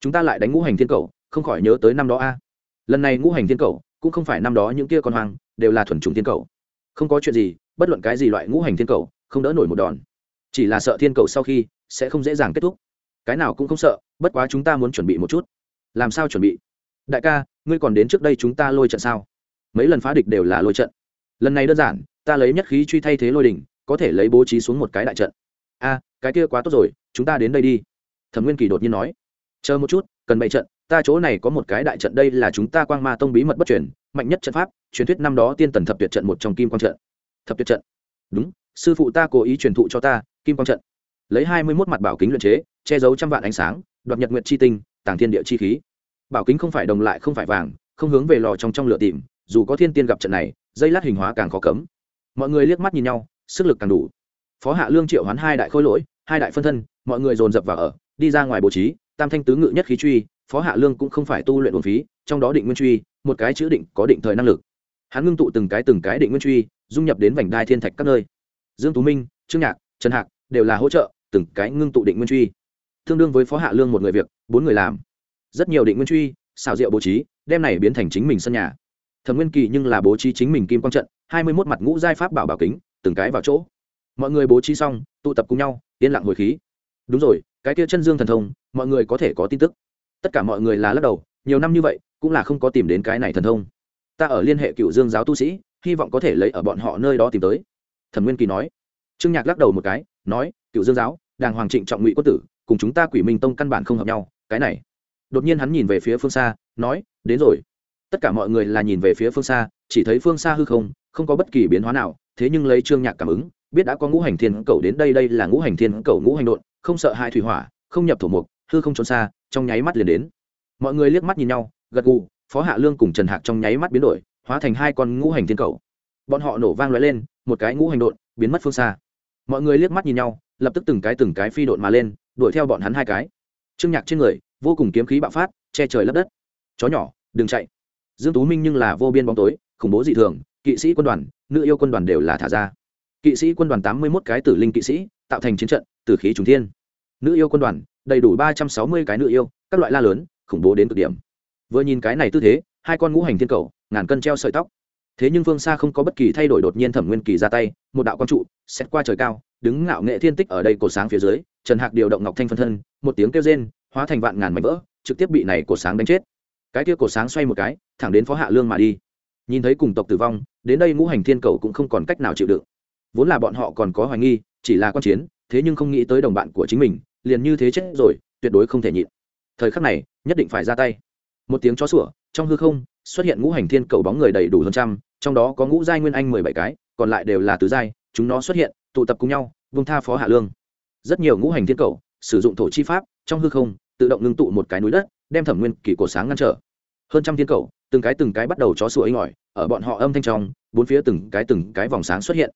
Chúng ta lại đánh ngũ hành thiên cầu, không khỏi nhớ tới năm đó a. Lần này ngũ hành thiên cầu, cũng không phải năm đó những kia con hoang, đều là thuần chủng thiên cầu. Không có chuyện gì, bất luận cái gì loại ngũ hành thiên cầu, không đỡ nổi một đòn. Chỉ là sợ thiên cầu sau khi sẽ không dễ dàng kết thúc. Cái nào cũng không sợ, bất quá chúng ta muốn chuẩn bị một chút. Làm sao chuẩn bị? Đại ca, ngươi còn đến trước đây chúng ta lôi trận sao? Mấy lần phá địch đều là lôi trận. Lần này đơn giản, ta lấy nhất khí truy thay thế lôi đỉnh, có thể lấy bố trí xuống một cái đại trận a, cái kia quá tốt rồi, chúng ta đến đây đi. Thẩm nguyên kỳ đột nhiên nói. Chờ một chút, cần bày trận, ta chỗ này có một cái đại trận, đây là chúng ta quang ma tông bí mật bất truyền, mạnh nhất trận pháp, truyền thuyết năm đó tiên tần thập tuyệt trận một trong kim quang trận. Thập tuyệt trận. Đúng, sư phụ ta cố ý truyền thụ cho ta, kim quang trận. Lấy hai mươi mốt mặt bảo kính luyện chế, che giấu trăm vạn ánh sáng, đoạt nhật nguyện chi tinh, tàng thiên địa chi khí. Bảo kính không phải đồng lại, không phải vàng, không hướng về lò trong trong lửa tìm, dù có thiên tiên gặp trận này, dây lát hình hóa càng khó cấm. Mọi người liếc mắt nhìn nhau, sức lực càng đủ phó hạ lương triệu hoán hai đại khôi lỗi, hai đại phân thân, mọi người dồn dập vào ở, đi ra ngoài bố trí, tam thanh tứ ngự nhất khí truy, phó hạ lương cũng không phải tu luyện uổng phí, trong đó định nguyên truy, một cái chữ định có định thời năng lực. Hắn ngưng tụ từng cái từng cái định nguyên truy, dung nhập đến vành đai thiên thạch các nơi. Dương tú minh, trương nhạc, trần hạc đều là hỗ trợ từng cái ngưng tụ định nguyên truy. Tương đương với phó hạ lương một người việc, bốn người làm. Rất nhiều định nguyên truy, xào rượu bố trí, đem này biến thành chính mình sân nhà. Thẩm nguyên kỳ nhưng là bố trí chính mình kim quang trận, hai mươi mốt mặt ngũ giai pháp bảo bảo kính, từng cái vào chỗ mọi người bố trí xong, tụ tập cùng nhau, yên lặng hồi khí. Đúng rồi, cái kia chân dương thần thông, mọi người có thể có tin tức. Tất cả mọi người là lắc đầu, nhiều năm như vậy, cũng là không có tìm đến cái này thần thông. Ta ở liên hệ cựu dương giáo tu sĩ, hy vọng có thể lấy ở bọn họ nơi đó tìm tới. Thần nguyên kỳ nói. Trương nhạc lắc đầu một cái, nói, cựu dương giáo, đàng hoàng trịnh trọng ngụy quốc tử, cùng chúng ta quỷ minh tông căn bản không hợp nhau, cái này. Đột nhiên hắn nhìn về phía phương xa, nói, đến rồi. Tất cả mọi người là nhìn về phía phương xa, chỉ thấy phương xa hư không không có bất kỳ biến hóa nào, thế nhưng lấy trương nhạc cảm ứng biết đã có ngũ hành thiên cầu đến đây đây là ngũ hành thiên cầu ngũ hành đột không sợ hai thủy hỏa, không nhập thổ mục, hư không trốn xa, trong nháy mắt liền đến. Mọi người liếc mắt nhìn nhau, gật gù, phó hạ lương cùng trần hạc trong nháy mắt biến đổi, hóa thành hai con ngũ hành thiên cầu. Bọn họ nổ vang loại lên, một cái ngũ hành đột biến mất phương xa. Mọi người liếc mắt nhìn nhau, lập tức từng cái từng cái phi đột mà lên, đuổi theo bọn hắn hai cái. Trương nhạc trên người, vô cùng kiếm khí bạo phát, che trời lấp đất. Chó nhỏ, đừng chạy. Dương tú minh nhưng là vô biên bóng tối, khủng bố dị thường, kỵ sĩ quân đoàn, nữ yêu quân đoàn đều là thả ra kỵ sĩ quân đoàn tám mươi 81 cái tử linh kỵ sĩ, tạo thành chiến trận, tử khí trùng thiên. Nữ yêu quân đoàn, đầy đủ ba trăm sáu mươi cái nữ yêu, các loại la lớn, khủng bố đến cực điểm. Vừa nhìn cái này tư thế, hai con ngũ hành thiên cầu, ngàn cân treo sợi tóc. Thế nhưng phương xa không có bất kỳ thay đổi đột nhiên thẩm nguyên kỳ ra tay, một đạo quang trụ xét qua trời cao, đứng ngạo nghệ thiên tích ở đây cổ sáng phía dưới, trần hạc điều động ngọc thanh phân thân, một tiếng kêu rên, hóa thành vạn ngàn mảnh vỡ, trực tiếp bị này cổ sáng đánh chết. Cái kia cổ sáng xoay một cái, thẳng đến phó hạ lương mà đi. Nhìn thấy cùng tộc tử vong, đến đây ngũ hành thiên cầu cũng không còn cách nào chịu đựng vốn là bọn họ còn có hoài nghi chỉ là quan chiến thế nhưng không nghĩ tới đồng bạn của chính mình liền như thế chết rồi tuyệt đối không thể nhịn. Thời khắc này nhất định phải ra tay. Một tiếng chó sủa trong hư không xuất hiện ngũ hành thiên cầu bóng người đầy đủ hơn trăm trong đó có ngũ giai nguyên anh mười bảy cái còn lại đều là tứ giai chúng nó xuất hiện tụ tập cùng nhau vương tha phó hạ lương. Rất nhiều ngũ hành thiên cầu sử dụng thổ chi pháp trong hư không tự động ngưng tụ một cái núi đất đem thẩm nguyên kỳ cổ sáng ngăn trở. Hơn trăm thiên cầu từng cái từng cái bắt đầu chó sủa inh ỏi, ở bọn họ âm thanh trong bốn phía từng cái từng cái vòng sáng xuất hiện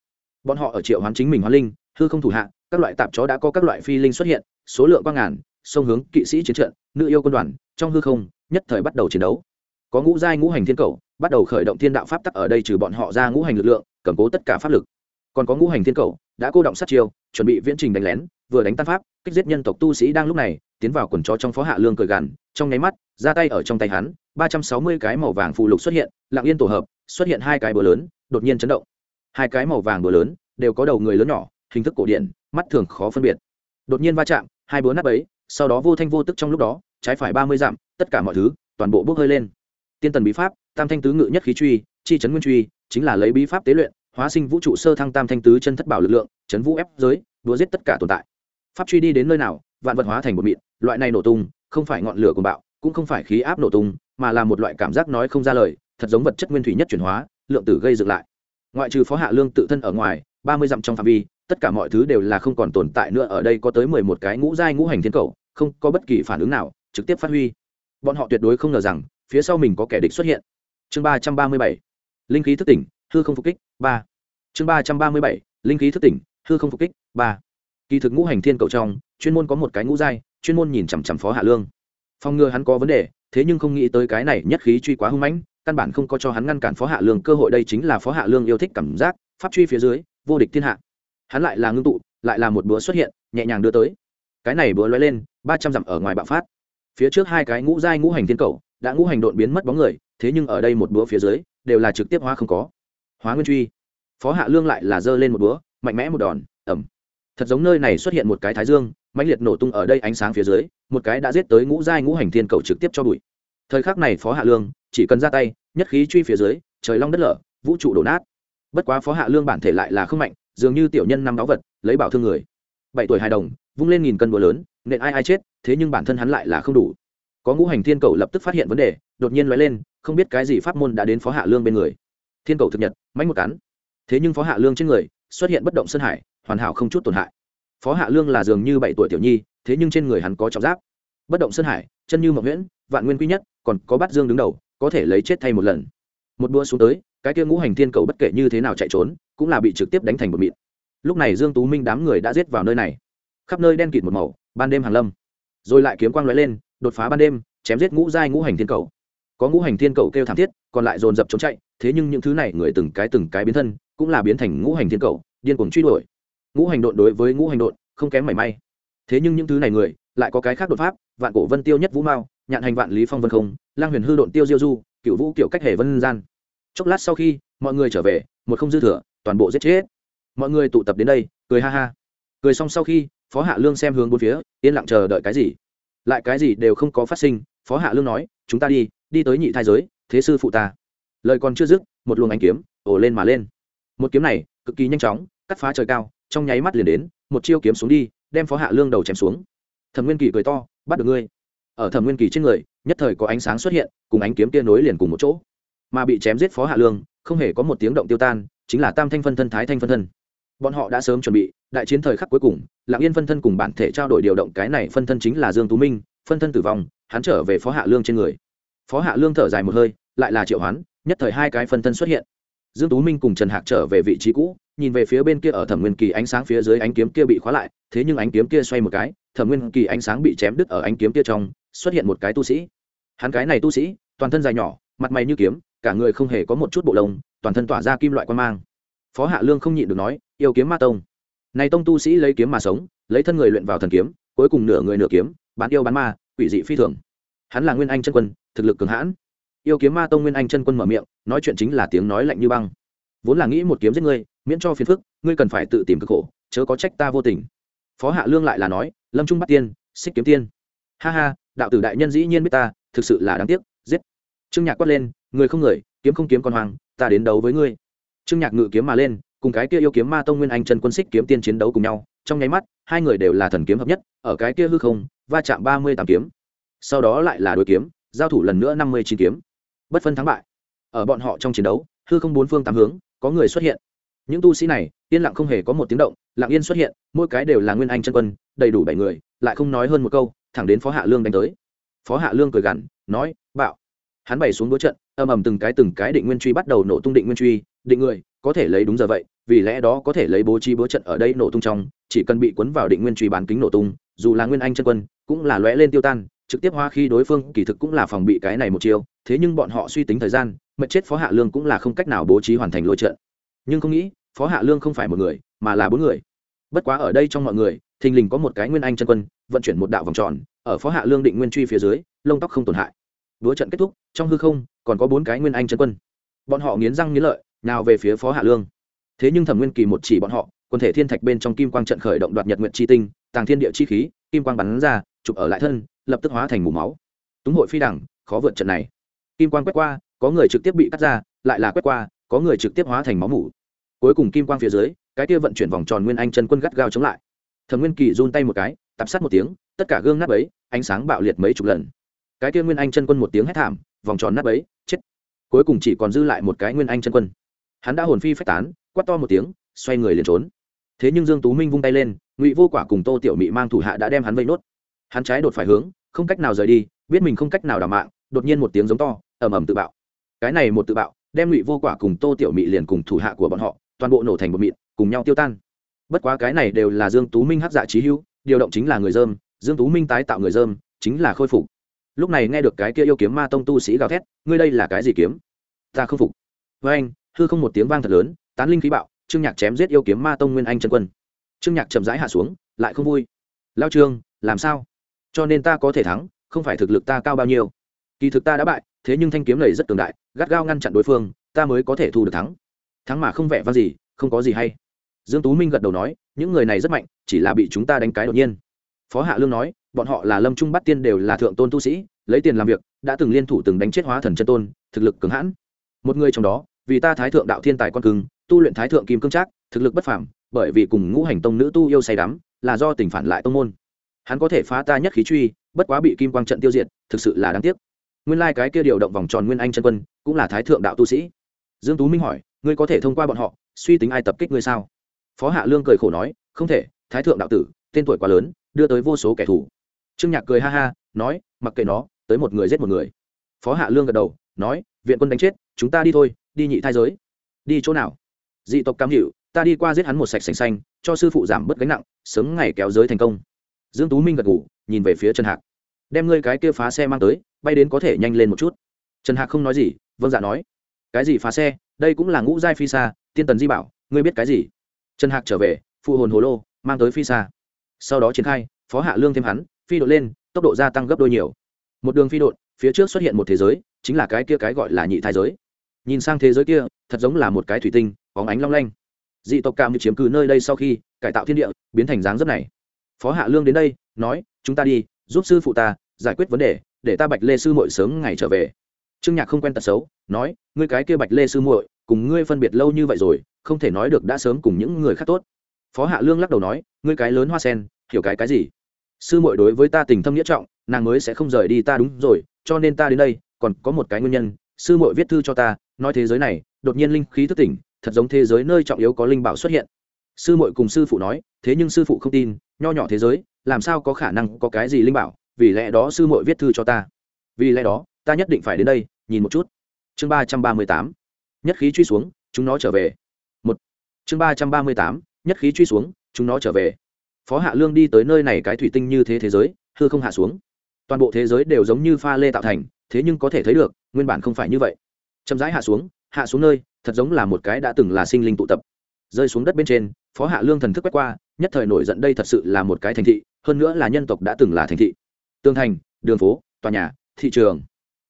bọn họ ở triệu hoán chính mình hoán linh, hư không thủ hạ, các loại tạp chó đã có các loại phi linh xuất hiện, số lượng quang ngàn, sông hướng, kỵ sĩ chiến trận, nữ yêu quân đoàn, trong hư không, nhất thời bắt đầu chiến đấu. Có ngũ giai ngũ hành thiên cầu, bắt đầu khởi động thiên đạo pháp tắc ở đây trừ bọn họ ra ngũ hành lực lượng, cầm cố tất cả pháp lực. Còn có ngũ hành thiên cầu, đã cô động sát chiêu, chuẩn bị viễn trình đánh lén, vừa đánh tan pháp, kích giết nhân tộc tu sĩ đang lúc này, tiến vào quần chó trong phó hạ lương cười gằn, trong nháy mắt, ra tay ở trong tay hắn, ba trăm sáu mươi cái màu vàng phụ lục xuất hiện, lặng yên tổ hợp, xuất hiện hai cái bờ lớn, đột nhiên chấn động hai cái màu vàng bờ lớn, đều có đầu người lớn nhỏ, hình thức cổ điển, mắt thường khó phân biệt. Đột nhiên va chạm, hai búa nắp ấy sau đó vô thanh vô tức trong lúc đó, trái phải ba mươi dặm, tất cả mọi thứ, toàn bộ bốc hơi lên. Tiên tần bí pháp, tam thanh tứ ngự nhất khí truy, chi chấn nguyên truy, chính là lấy bí pháp tế luyện, hóa sinh vũ trụ sơ thăng tam thanh tứ chân thất bảo lực lượng, chấn vũ ép giới đúa giết tất cả tồn tại. Pháp truy đi đến nơi nào, vạn vật hóa thành một mịn, loại này nổ tung, không phải ngọn lửa của bạo, cũng không phải khí áp nổ tung, mà là một loại cảm giác nói không ra lời, thật giống vật chất nguyên thủy nhất chuyển hóa, lượng tử gây dựng lại ngoại trừ phó hạ lương tự thân ở ngoài, ba mươi dặm trong phạm vi, tất cả mọi thứ đều là không còn tồn tại nữa, ở đây có tới mười một cái ngũ giai ngũ hành thiên cầu, không có bất kỳ phản ứng nào, trực tiếp phát huy. Bọn họ tuyệt đối không ngờ rằng, phía sau mình có kẻ địch xuất hiện. Chương ba trăm ba mươi bảy, linh khí thức tỉnh, hư không phục kích, ba. Chương ba trăm ba mươi bảy, linh khí thức tỉnh, hư không phục kích, ba. Kỳ thực ngũ hành thiên cầu trong, chuyên môn có một cái ngũ giai, chuyên môn nhìn chằm chằm phó hạ lương. Phòng ngừa hắn có vấn đề, thế nhưng không nghĩ tới cái này nhất khí truy quá hung mãnh căn bản không có cho hắn ngăn cản phó hạ lương, cơ hội đây chính là phó hạ lương yêu thích cảm giác, pháp truy phía dưới, vô địch thiên hạ. Hắn lại là ngưng tụ, lại là một búa xuất hiện, nhẹ nhàng đưa tới. Cái này búa lóe lên, ba trăm dặm ở ngoài bạo phát. Phía trước hai cái ngũ giai ngũ hành thiên cầu, đã ngũ hành đột biến mất bóng người, thế nhưng ở đây một búa phía dưới, đều là trực tiếp hóa không có. Hóa nguyên truy. Phó hạ lương lại là giơ lên một búa, mạnh mẽ một đòn ẩm thật giống nơi này xuất hiện một cái thái dương, mãnh liệt nổ tung ở đây ánh sáng phía dưới, một cái đã giết tới ngũ giai ngũ hành thiên cầu trực tiếp cho bụi. Thời khắc này phó hạ lương chỉ cần ra tay, nhất khí truy phía dưới, trời long đất lở, vũ trụ đổ nát. Bất quá phó hạ lương bản thể lại là không mạnh, dường như tiểu nhân năm đáo vật, lấy bảo thương người. Bảy tuổi hài đồng, vung lên nghìn cân búa lớn, nện ai ai chết, thế nhưng bản thân hắn lại là không đủ. Có ngũ hành thiên cầu lập tức phát hiện vấn đề, đột nhiên nói lên, không biết cái gì pháp môn đã đến phó hạ lương bên người. Thiên cầu thực nhật mánh một cắn. Thế nhưng phó hạ lương trên người, xuất hiện bất động sơn hải, hoàn hảo không chút tổn hại. Phó hạ lương là dường như bảy tuổi tiểu nhi, thế nhưng trên người hắn có trọng giáp. Bất động sơn hải, chân như mộc nguyễn vạn nguyên quý nhất, còn có bát dương đứng đầu có thể lấy chết thay một lần. Một đua xuống tới, cái kia ngũ hành thiên cầu bất kể như thế nào chạy trốn, cũng là bị trực tiếp đánh thành một mịn. Lúc này dương tú minh đám người đã giết vào nơi này. Khắp nơi đen kịt một màu, ban đêm hàng lâm. Rồi lại kiếm quang lóe lên, đột phá ban đêm, chém giết ngũ giai ngũ hành thiên cầu. Có ngũ hành thiên cầu kêu thảm thiết, còn lại dồn dập trốn chạy, thế nhưng những thứ này người từng cái từng cái biến thân, cũng là biến thành ngũ hành thiên cầu, điên cuồng truy đuổi. Ngũ hành độn đối với ngũ hành độn, không kém mảy may. Thế nhưng những thứ này người, lại có cái khác đột pháp, vạn cổ vân tiêu nhất vũ mao nhạn hành vạn lý phong vân không, lang huyền hư độn tiêu diêu du cựu vũ kiểu cách hề vân gian. Chốc lát sau khi, mọi người trở về, một không dư thừa, toàn bộ giết chết. Mọi người tụ tập đến đây, cười ha ha. Cười xong sau khi, phó hạ lương xem hướng bốn phía, yên lặng chờ đợi cái gì? Lại cái gì đều không có phát sinh, phó hạ lương nói, chúng ta đi đi tới nhị thai giới, thế sư phụ ta. Lời còn chưa dứt, một luồng ánh kiếm ổ lên mà lên. Một kiếm này, cực kỳ nhanh chóng, cắt phá trời cao, trong nháy mắt liền đến, một chiêu kiếm xuống đi, đem phó hạ lương đầu chém xuống. Thẩm nguyên kỳ cười to, bắt được ngươi ở thẩm nguyên kỳ trên người, nhất thời có ánh sáng xuất hiện, cùng ánh kiếm tia nối liền cùng một chỗ. Mà bị chém giết phó hạ lương, không hề có một tiếng động tiêu tan, chính là tam thanh phân thân, thái thanh phân thân. Bọn họ đã sớm chuẩn bị, đại chiến thời khắc cuối cùng, lạng yên phân thân cùng bản thể trao đổi điều động cái này phân thân chính là dương tú minh, phân thân tử vong, hắn trở về phó hạ lương trên người. Phó hạ lương thở dài một hơi, lại là triệu hoán, nhất thời hai cái phân thân xuất hiện. Dương tú minh cùng trần hạc trở về vị trí cũ, nhìn về phía bên kia ở thẩm nguyên kỳ ánh sáng phía dưới ánh kiếm kia bị khóa lại, thế nhưng ánh kiếm kia xoay một cái, thẩm nguyên kỳ ánh sáng bị chém đứt ở ánh kiếm kia trong xuất hiện một cái tu sĩ. Hắn cái này tu sĩ, toàn thân dài nhỏ, mặt mày như kiếm, cả người không hề có một chút bộ lông, toàn thân tỏa ra kim loại quan mang. Phó hạ lương không nhịn được nói, yêu kiếm ma tông. Này tông tu sĩ lấy kiếm mà sống, lấy thân người luyện vào thần kiếm, cuối cùng nửa người nửa kiếm, bán yêu bán ma, quỷ dị phi thường. Hắn là nguyên anh chân quân, thực lực cường hãn. Yêu kiếm ma tông nguyên anh chân quân mở miệng, nói chuyện chính là tiếng nói lạnh như băng. Vốn là nghĩ một kiếm giết ngươi, miễn cho phiền phức, ngươi cần phải tự tìm cực khổ chớ có trách ta vô tình. Phó hạ lương lại là nói, lâm trung bắt tiên, xích kiếm tiên. Ha ha đạo tử đại nhân dĩ nhiên biết ta, thực sự là đáng tiếc, giết. Trương nhạc quát lên, người không người, kiếm không kiếm con hoàng, ta đến đấu với ngươi. Trương nhạc ngự kiếm mà lên, cùng cái kia yêu kiếm ma tông nguyên anh chân quân xích kiếm tiên chiến đấu cùng nhau, trong nháy mắt, hai người đều là thần kiếm hợp nhất, ở cái kia hư không, va chạm ba mươi tám kiếm. Sau đó lại là đối kiếm, giao thủ lần nữa năm mươi chín kiếm. Bất phân thắng bại. Ở bọn họ trong chiến đấu, hư không bốn phương tám hướng, có người xuất hiện. Những tu sĩ này, yên lặng không hề có một tiếng động, lặng yên xuất hiện, mỗi cái đều là nguyên anh chân quân, đầy đủ bảy người, lại không nói hơn một câu thẳng đến phó hạ lương đánh tới. Phó hạ lương cười gằn, nói, bạo. Hắn bày xuống đối trận ầm ầm từng cái từng cái định nguyên truy bắt đầu nổ tung định nguyên truy, định người, có thể lấy đúng giờ vậy, vì lẽ đó có thể lấy bố trí bố trận ở đây nổ tung trong, chỉ cần bị cuốn vào định nguyên truy bán kính nổ tung, dù là nguyên anh chân quân, cũng là lóe lên tiêu tan, trực tiếp hoa khi đối phương, kỳ thực cũng là phòng bị cái này một chiêu, thế nhưng bọn họ suy tính thời gian mật chết phó hạ lương cũng là không cách nào bố trí hoàn thành lôi trận. Nhưng không nghĩ, phó hạ lương không phải một người, mà là bốn người. Bất quá ở đây trong mọi người thình lình có một cái nguyên anh chân quân, vận chuyển một đạo vòng tròn, ở phó hạ lương định nguyên truy phía dưới, lông tóc không tổn hại. Đúa trận kết thúc, trong hư không, còn có bốn cái nguyên anh chân quân. Bọn họ nghiến răng nghiến lợi, nào về phía phó hạ lương. Thế nhưng thẩm nguyên kỳ một chỉ bọn họ, quân thể thiên thạch bên trong kim quang trận khởi động đoạt nhật nguyện chi tinh, tàng thiên địa chi khí, kim quang bắn ra, chụp ở lại thân, lập tức hóa thành mù máu. Túng hội phi đẳng, khó vượt trận này. Kim quang quét qua, có người trực tiếp bị cắt ra, lại là quét qua, có người trực tiếp hóa thành máu mủ. Cuối cùng kim quang phía dưới, cái kia vận chuyển vòng tròn nguyên anh chân quân gắt gao chống lại thẩm nguyên kỳ run tay một cái, tạp sát một tiếng, tất cả gương nát ấy ánh sáng bạo liệt mấy chục lần. Cái kia nguyên anh chân quân một tiếng hét thảm, vòng tròn nát ấy chết. Cuối cùng chỉ còn dư lại một cái nguyên anh chân quân. Hắn đã hồn phi phách tán, quát to một tiếng, xoay người liền trốn. Thế nhưng dương tú minh vung tay lên, ngụy vô quả cùng tô tiểu mị mang thủ hạ đã đem hắn vây nốt. Hắn trái đột phải hướng, không cách nào rời đi, biết mình không cách nào đảm mạng, đột nhiên một tiếng giống to, ầm ầm tự bạo. Cái này một tự bạo, đem ngụy vô quả cùng tô tiểu mị liền cùng thủ hạ của bọn họ, toàn bộ nổ thành một mịn, cùng nhau tiêu tan bất quá cái này đều là dương tú minh hắc dạ trí hữu, điều động chính là người dơm, dương tú minh tái tạo người dơm, chính là khôi phục. Lúc này nghe được cái kia yêu kiếm ma tông tu sĩ gào thét, ngươi đây là cái gì kiếm? Ta không phục. Với anh. Hư không một tiếng vang thật lớn, tán linh khí bạo, trương nhạc chém giết yêu kiếm ma tông nguyên anh chân quân. Trương nhạc chậm rãi hạ xuống, lại không vui. Lao trương, làm sao? Cho nên ta có thể thắng, không phải thực lực ta cao bao nhiêu. Kỳ thực ta đã bại, thế nhưng thanh kiếm này rất cường đại, gắt gao ngăn chặn đối phương, ta mới có thể thu được thắng. Thắng mà không vẻ vang gì, không có gì hay dương tú minh gật đầu nói, những người này rất mạnh, chỉ là bị chúng ta đánh cái đột nhiên. Phó hạ lương nói, bọn họ là lâm trung bắt tiên đều là thượng tôn tu sĩ, lấy tiền làm việc, đã từng liên thủ từng đánh chết hóa thần chân tôn, thực lực cứng hãn. Một người trong đó, vì ta thái thượng đạo thiên tài con cưng, tu luyện thái thượng kim cương trác, thực lực bất phàm, bởi vì cùng ngũ hành tông nữ tu yêu say đắm, là do tình phản lại tông môn. Hắn có thể phá ta nhất khí truy, bất quá bị kim quang trận tiêu diệt, thực sự là đáng tiếc. Nguyên lai cái kia điều động vòng tròn nguyên anh chân quân, cũng là thái thượng đạo tu sĩ. Dương tú minh hỏi, ngươi có thể thông qua bọn họ, suy tính ai tập kích ngươi sao? Phó hạ lương cười khổ nói, không thể, thái thượng đạo tử, tên tuổi quá lớn, đưa tới vô số kẻ thù. Trương nhạc cười ha ha, nói, mặc kệ nó, tới một người giết một người. Phó hạ lương gật đầu, nói, viện quân đánh chết, chúng ta đi thôi, đi nhị thai giới. Đi chỗ nào? Dị tộc cam hiệu ta đi qua giết hắn một sạch sành xanh, cho sư phụ giảm bớt gánh nặng, sớm ngày kéo giới thành công. Dương tú minh gật ngủ nhìn về phía trần hạc. Đem ngươi cái kia phá xe mang tới, bay đến có thể nhanh lên một chút. Trần hạc không nói gì vâng dạ nói. Cái gì phá xe? Đây cũng là ngũ giai phi xa tiên tần di bảo, ngươi biết cái gì? Trần hạc trở về, phụ hồn hồ lô, mang tới phi xa. Sau đó triển khai, phó hạ lương thêm hắn, phi đội lên, tốc độ gia tăng gấp đôi nhiều. Một đường phi đội, phía trước xuất hiện một thế giới, chính là cái kia cái gọi là nhị thái giới. Nhìn sang thế giới kia, thật giống là một cái thủy tinh, bóng ánh long lanh. Dị tộc cảm như chiếm cứ nơi đây sau khi, cải tạo thiên địa, biến thành dáng dấp này. Phó hạ lương đến đây, nói, chúng ta đi, giúp sư phụ ta giải quyết vấn đề, để ta bạch lê sư muội sớm ngày trở về. Trương nhạc không quen tật xấu, nói, ngươi cái kia bạch lê sư muội, cùng ngươi phân biệt lâu như vậy rồi không thể nói được đã sớm cùng những người khác tốt. Phó hạ lương lắc đầu nói, ngươi cái lớn hoa sen, hiểu cái cái gì? Sư muội đối với ta tình thâm nghĩa trọng, nàng mới sẽ không rời đi ta đúng rồi, cho nên ta đến đây, còn có một cái nguyên nhân, sư muội viết thư cho ta, nói thế giới này, đột nhiên linh khí thức tỉnh, thật giống thế giới nơi trọng yếu có linh bảo xuất hiện. Sư muội cùng sư phụ nói, thế nhưng sư phụ không tin, nho nhỏ thế giới, làm sao có khả năng có cái gì linh bảo, vì lẽ đó sư muội viết thư cho ta. Vì lẽ đó, ta nhất định phải đến đây, nhìn một chút. Chương ba trăm ba mươi tám. Nhất khí truy xuống, chúng nó trở về chương ba trăm ba mươi tám, nhất khí truy xuống, chúng nó trở về. Phó hạ lương đi tới nơi này cái thủy tinh như thế thế giới, hư không hạ xuống. Toàn bộ thế giới đều giống như pha lê tạo thành, thế nhưng có thể thấy được, nguyên bản không phải như vậy. Chậm rãi hạ xuống hạ xuống nơi, thật giống là một cái đã từng là sinh linh tụ tập. Rơi xuống đất bên trên, phó hạ lương thần thức quét qua, nhất thời nổi giận đây thật sự là một cái thành thị, hơn nữa là nhân tộc đã từng là thành thị. Tương thành, đường phố, tòa nhà, thị trường.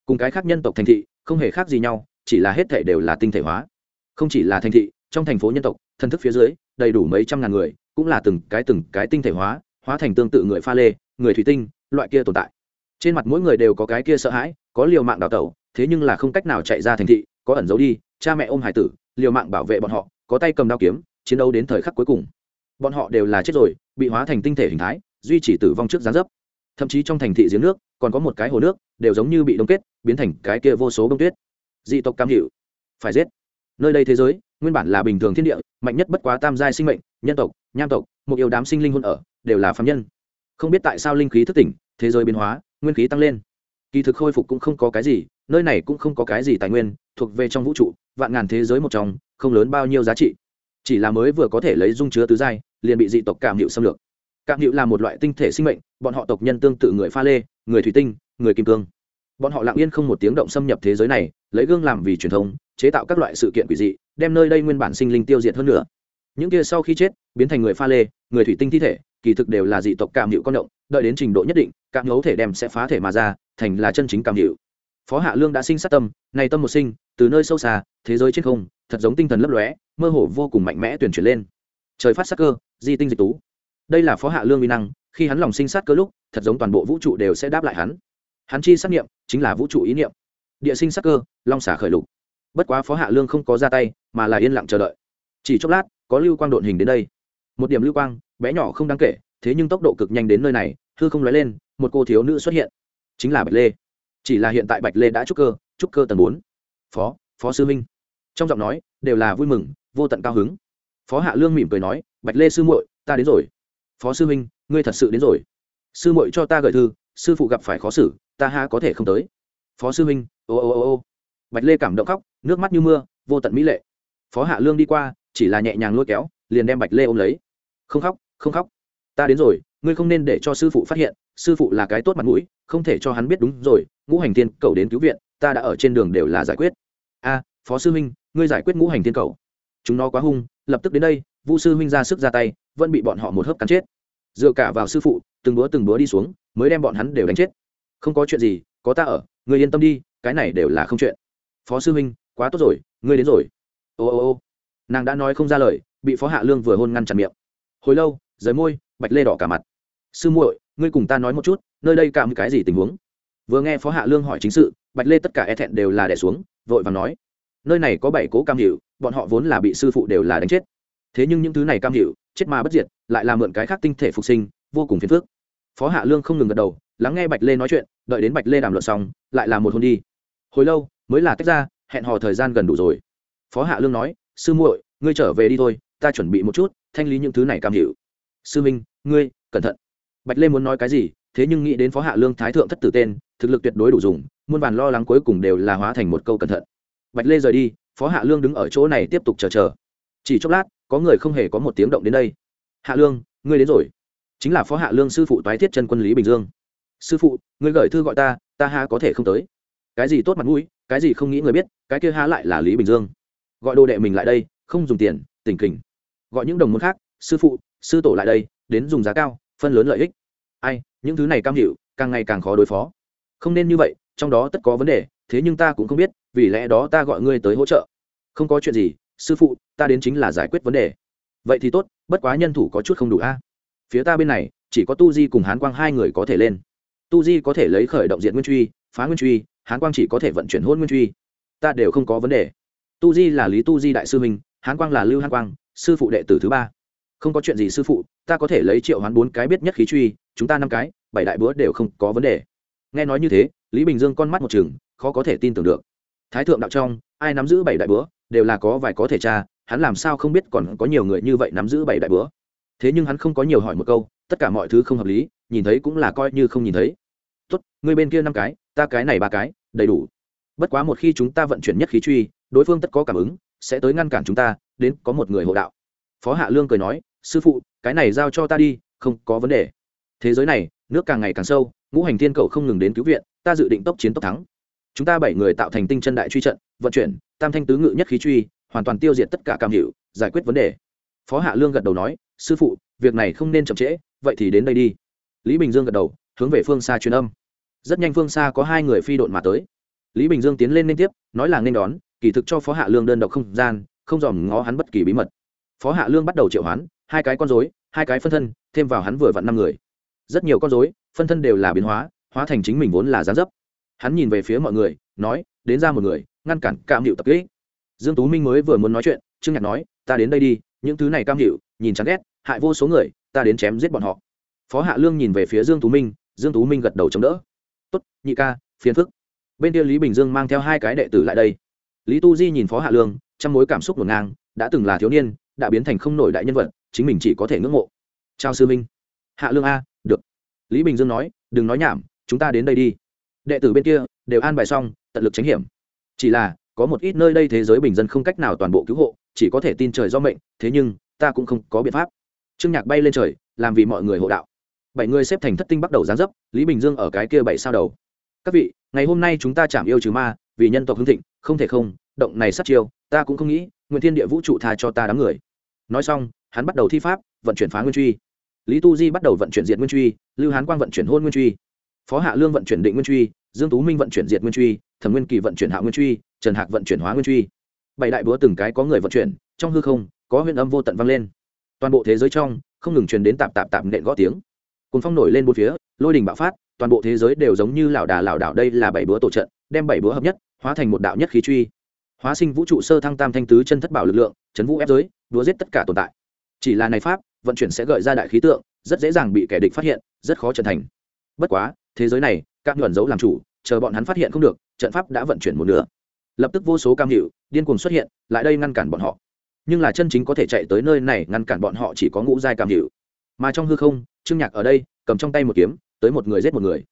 Cùng cái khác nhân tộc thành thị, không hề khác gì nhau, chỉ là hết thể đều là tinh thể hóa. Không chỉ là thành thị trong thành phố nhân tộc, thần thức phía dưới, đầy đủ mấy trăm ngàn người, cũng là từng cái từng cái tinh thể hóa hóa thành tương tự người pha lê, người thủy tinh, loại kia tồn tại. Trên mặt mỗi người đều có cái kia sợ hãi, có liều mạng đào tẩu, thế nhưng là không cách nào chạy ra thành thị, có ẩn giấu đi, cha mẹ ôm hải tử, liều mạng bảo vệ bọn họ, có tay cầm đao kiếm, chiến đấu đến thời khắc cuối cùng. Bọn họ đều là chết rồi, bị hóa thành tinh thể hình thái, duy trì tử vong trước gián dấp. Thậm chí trong thành thị giếng nước, còn có một cái hồ nước, đều giống như bị đông kết, biến thành cái kia vô số bông tuyết. Dị tộc cam hiệu phải giết. Nơi đây thế giới nguyên bản là bình thường thiên địa, mạnh nhất bất quá tam giai sinh mệnh, nhân tộc, nham tộc, một yêu đám sinh linh hôn ở, đều là phạm nhân. Không biết tại sao linh khí thức tỉnh, thế giới biến hóa, nguyên khí tăng lên. Kỳ thực khôi phục cũng không có cái gì, nơi này cũng không có cái gì tài nguyên, thuộc về trong vũ trụ, vạn ngàn thế giới một trong, không lớn bao nhiêu giá trị. Chỉ là mới vừa có thể lấy dung chứa tứ giai, liền bị dị tộc cảm hiệu xâm lược. Cảm hiệu là một loại tinh thể sinh mệnh, bọn họ tộc nhân tương tự người pha lê, người thủy tinh, người kim cương. Bọn họ lặng yên không một tiếng động xâm nhập thế giới này, lấy gương làm vì truyền thống, chế tạo các loại sự kiện quỷ dị đem nơi đây nguyên bản sinh linh tiêu diệt hơn nữa. Những kia sau khi chết, biến thành người pha lê, người thủy tinh thi thể, kỳ thực đều là dị tộc cảm hiệu con động, đợi đến trình độ nhất định cảm ngấu thể đem sẽ phá thể mà ra, thành là chân chính cảm hiệu phó hạ lương đã sinh sát tâm, này tâm một sinh, từ nơi sâu xa, thế giới trên không, thật giống tinh thần lấp lóe, mơ hồ vô cùng mạnh mẽ tuyển chuyển lên. Trời phát sắc cơ, di tinh dịch tú. Đây là phó hạ lương uy năng, khi hắn lòng sinh sát cơ lúc, thật giống toàn bộ vũ trụ đều sẽ đáp lại hắn. Hắn chi xác nghiệm chính là vũ trụ ý niệm. Địa sinh sắc cơ, long xả khởi lục bất quá phó hạ lương không có ra tay, mà là yên lặng chờ đợi. Chỉ chốc lát, có lưu quang độn hình đến đây. Một điểm lưu quang, bé nhỏ không đáng kể, thế nhưng tốc độ cực nhanh đến nơi này, hư không nói lên, một cô thiếu nữ xuất hiện. Chính là bạch lê. Chỉ là hiện tại bạch lê đã trúc cơ trúc cơ tầng bốn. Phó phó sư minh. Trong giọng nói, đều là vui mừng, vô tận cao hứng. Phó hạ lương mỉm cười nói, bạch lê sư muội, ta đến rồi. Phó sư minh, ngươi thật sự đến rồi. Sư muội cho ta gửi thư, sư phụ gặp phải khó xử, ta ha có thể không tới. Phó sư minh, ô ô ô ô bạch lê cảm động khóc, nước mắt như mưa, vô tận mỹ lệ. Phó hạ lương đi qua, chỉ là nhẹ nhàng lôi kéo, liền đem bạch lê ôm lấy. Không khóc không khóc. Ta đến rồi, ngươi không nên để cho sư phụ phát hiện, sư phụ là cái tốt mặt mũi, không thể cho hắn biết đúng rồi, ngũ hành thiên cầu đến cứu viện, ta đã ở trên đường đều là giải quyết. A, phó sư huynh, ngươi giải quyết ngũ hành thiên cầu. Chúng nó quá hung, lập tức đến đây, vu sư huynh ra sức ra tay, vẫn bị bọn họ một hớp cắn chết. Dựa cả vào sư phụ, từng búa từng búa đi xuống, mới đem bọn hắn đều đánh chết. Không có chuyện gì, có ta ở, ngươi yên tâm đi, cái này đều là không chuyện phó sư huynh, quá tốt rồi, ngươi đến rồi. Ô ô ô. Nàng đã nói không ra lời, bị phó hạ lương vừa hôn ngăn chặn miệng. Hồi lâu, rời môi, bạch lê đỏ cả mặt. Sư muội, ngươi cùng ta nói một chút, nơi đây cảm cái gì tình huống? Vừa nghe phó hạ lương hỏi chính sự, bạch lê tất cả e thẹn đều là đẻ xuống, vội và nói. Nơi này có bảy cố cam hiệu bọn họ vốn là bị sư phụ đều là đánh chết. Thế nhưng những thứ này cam hiệu chết mà bất diệt, lại là mượn cái khác tinh thể phục sinh, vô cùng phiền phức. Phó hạ lương không ngừng gật đầu, lắng nghe bạch lê nói chuyện, đợi đến bạch lê đàm luận xong, lại là một hôn đi. Hồi lâu mới là tách ra, hẹn hò thời gian gần đủ rồi. Phó hạ lương nói, sư muội, ngươi trở về đi thôi, ta chuẩn bị một chút, thanh lý những thứ này cam hiệu sư minh, ngươi, cẩn thận. Bạch lê muốn nói cái gì, thế nhưng nghĩ đến phó hạ lương thái thượng thất tử tên, thực lực tuyệt đối đủ dùng, muôn vàn lo lắng cuối cùng đều là hóa thành một câu cẩn thận. Bạch lê rời đi, phó hạ lương đứng ở chỗ này tiếp tục chờ chờ. Chỉ chốc lát, có người không hề có một tiếng động đến đây. Hạ lương, ngươi đến rồi. Chính là phó hạ lương sư phụ toái thiết chân quân lý bình dương. Sư phụ, ngươi gửi thư gọi ta ta ha có thể không tới. Cái gì tốt mặt mũi cái gì không nghĩ người biết, cái kia há lại là lý bình dương. Gọi đồ đệ mình lại đây, không dùng tiền tình kình. Gọi những đồng môn khác, sư phụ, sư tổ lại đây, đến dùng giá cao, phân lớn lợi ích. Ai, những thứ này cam hiệu càng ngày càng khó đối phó. Không nên như vậy, trong đó tất có vấn đề, thế nhưng ta cũng không biết, vì lẽ đó ta gọi ngươi tới hỗ trợ. Không có chuyện gì, sư phụ, ta đến chính là giải quyết vấn đề. Vậy thì tốt, bất quá nhân thủ có chút không đủ a. À? Phía ta bên này, chỉ có tu di cùng hán quang hai người có thể lên. Tu di có thể lấy khởi động diện nguyên truy, phá nguyên truy hán quang chỉ có thể vận chuyển hôn nguyên truy. Ta đều không có vấn đề. Tu di là lý tu di đại sư minh hán quang là lưu hán quang, sư phụ đệ tử thứ ba. Không có chuyện gì sư phụ, ta có thể lấy triệu hoán bốn cái biết nhất khí truy, chúng ta năm cái, bảy đại búa đều không có vấn đề. Nghe nói như thế, lý bình dương con mắt một chừng khó có thể tin tưởng được. Thái thượng đạo trong, ai nắm giữ bảy đại búa, đều là có vài có thể tra, hắn làm sao không biết còn có nhiều người như vậy nắm giữ bảy đại búa. Thế nhưng hắn không có nhiều hỏi một câu, tất cả mọi thứ không hợp lý, nhìn thấy cũng là coi như không nhìn thấy. Tốt, người bên kia năm cái, ta cái này ba cái đầy đủ. Bất quá một khi chúng ta vận chuyển nhất khí truy, đối phương tất có cảm ứng, sẽ tới ngăn cản chúng ta, đến có một người hộ đạo. Phó hạ lương cười nói, sư phụ, cái này giao cho ta đi, không có vấn đề. Thế giới này, nước càng ngày càng sâu, ngũ hành thiên cầu không ngừng đến cứu viện, ta dự định tốc chiến tốc thắng. Chúng ta bảy người tạo thành tinh chân đại truy trận, vận chuyển, tam thanh tứ ngự nhất khí truy, hoàn toàn tiêu diệt tất cả cam hiệu giải quyết vấn đề. Phó hạ lương gật đầu nói, sư phụ, việc này không nên chậm trễ, vậy thì đến đây đi. Lý bình dương gật đầu, hướng về phương xa truyền âm rất nhanh phương xa có hai người phi độn mà tới. Lý bình dương tiến lên liên tiếp, nói là nên đón, kỳ thực cho phó hạ lương đơn độc không gian, không dòm ngó hắn bất kỳ bí mật. Phó hạ lương bắt đầu triệu hoán, hai cái con dối hai cái phân thân, thêm vào hắn vừa vặn năm người. Rất nhiều con dối phân thân đều là biến hóa hóa thành chính mình vốn là gián dấp. Hắn nhìn về phía mọi người, nói, đến ra một người, ngăn cản cam hiệu tập kỹ dương tú minh mới vừa muốn nói chuyện, trương nhạc nói, ta đến đây đi, những thứ này cam hiệu nhìn chán ghét, hại vô số người, ta đến chém giết bọn họ. Phó hạ lương nhìn về phía dương tú minh, dương tú minh gật đầu chống đỡ tốt, nhị ca, phiền phức. Bên kia lý bình dương mang theo hai cái đệ tử lại đây. Lý tu di nhìn phó hạ lương trong mối cảm xúc ngổn ngang, đã từng là thiếu niên, đã biến thành không nổi đại nhân vật, chính mình chỉ có thể ngưỡng mộ. Chào sư minh. Hạ lương a, được. Lý bình dương nói, đừng nói nhảm, chúng ta đến đây đi. Đệ tử bên kia đều an bài xong, tận lực tránh hiểm. Chỉ là, có một ít nơi đây thế giới bình dân không cách nào toàn bộ cứu hộ, chỉ có thể tin trời do mệnh, thế nhưng, ta cũng không có biện pháp. Trương nhạc bay lên trời, làm vì mọi người hộ đạo bảy người xếp thành thất tinh bắt đầu gián dấp, lý bình dương ở cái kia bảy sao đầu. Các vị, ngày hôm nay chúng ta chạm yêu trừ ma, vì nhân tộc hưng thịnh, không thể không, động này sát chiêu, ta cũng không nghĩ nguyện thiên địa vũ trụ tha cho ta đám người. Nói xong, hắn bắt đầu thi pháp, vận chuyển phá nguyên truy. Lý tu di bắt đầu vận chuyển diện nguyên truy, lưu hán quang vận chuyển hôn nguyên truy. Phó hạ lương vận chuyển định nguyên truy, dương tú minh vận chuyển diệt nguyên truy, thẩm nguyên kỳ vận chuyển hạ nguyên truy, trần hạc vận chuyển hóa nguyên truy. Bảy đại búa từng cái có người vận chuyển, trong hư không, có huyền âm vô tận vang lên. Toàn bộ thế giới trong, không ngừng truyền đến tạp tạp tạp nện gõ tiếng cùng phong nổi lên bốn phía, lôi đình bạo phát, toàn bộ thế giới đều giống như lảo đà lảo đảo đây là bảy búa tổ trận, đem bảy búa hợp nhất, hóa thành một đạo nhất khí truy. Hóa sinh vũ trụ sơ thăng tam thanh tứ chân thất bảo lực lượng, chấn vũ ép giới đúa giết tất cả tồn tại. Chỉ là này pháp, vận chuyển sẽ gợi ra đại khí tượng, rất dễ dàng bị kẻ địch phát hiện, rất khó trận thành. Bất quá, thế giới này, các nhuận dấu làm chủ, chờ bọn hắn phát hiện không được, trận pháp đã vận chuyển một nửa. Lập tức vô số cam hiệu, điên cuồng xuất hiện, lại đây ngăn cản bọn họ. Nhưng là chân chính có thể chạy tới nơi này ngăn cản bọn họ chỉ có ngũ giai cam hiệu. Mà trong hư không trương nhạc ở đây, cầm trong tay một kiếm, tới một người giết một người.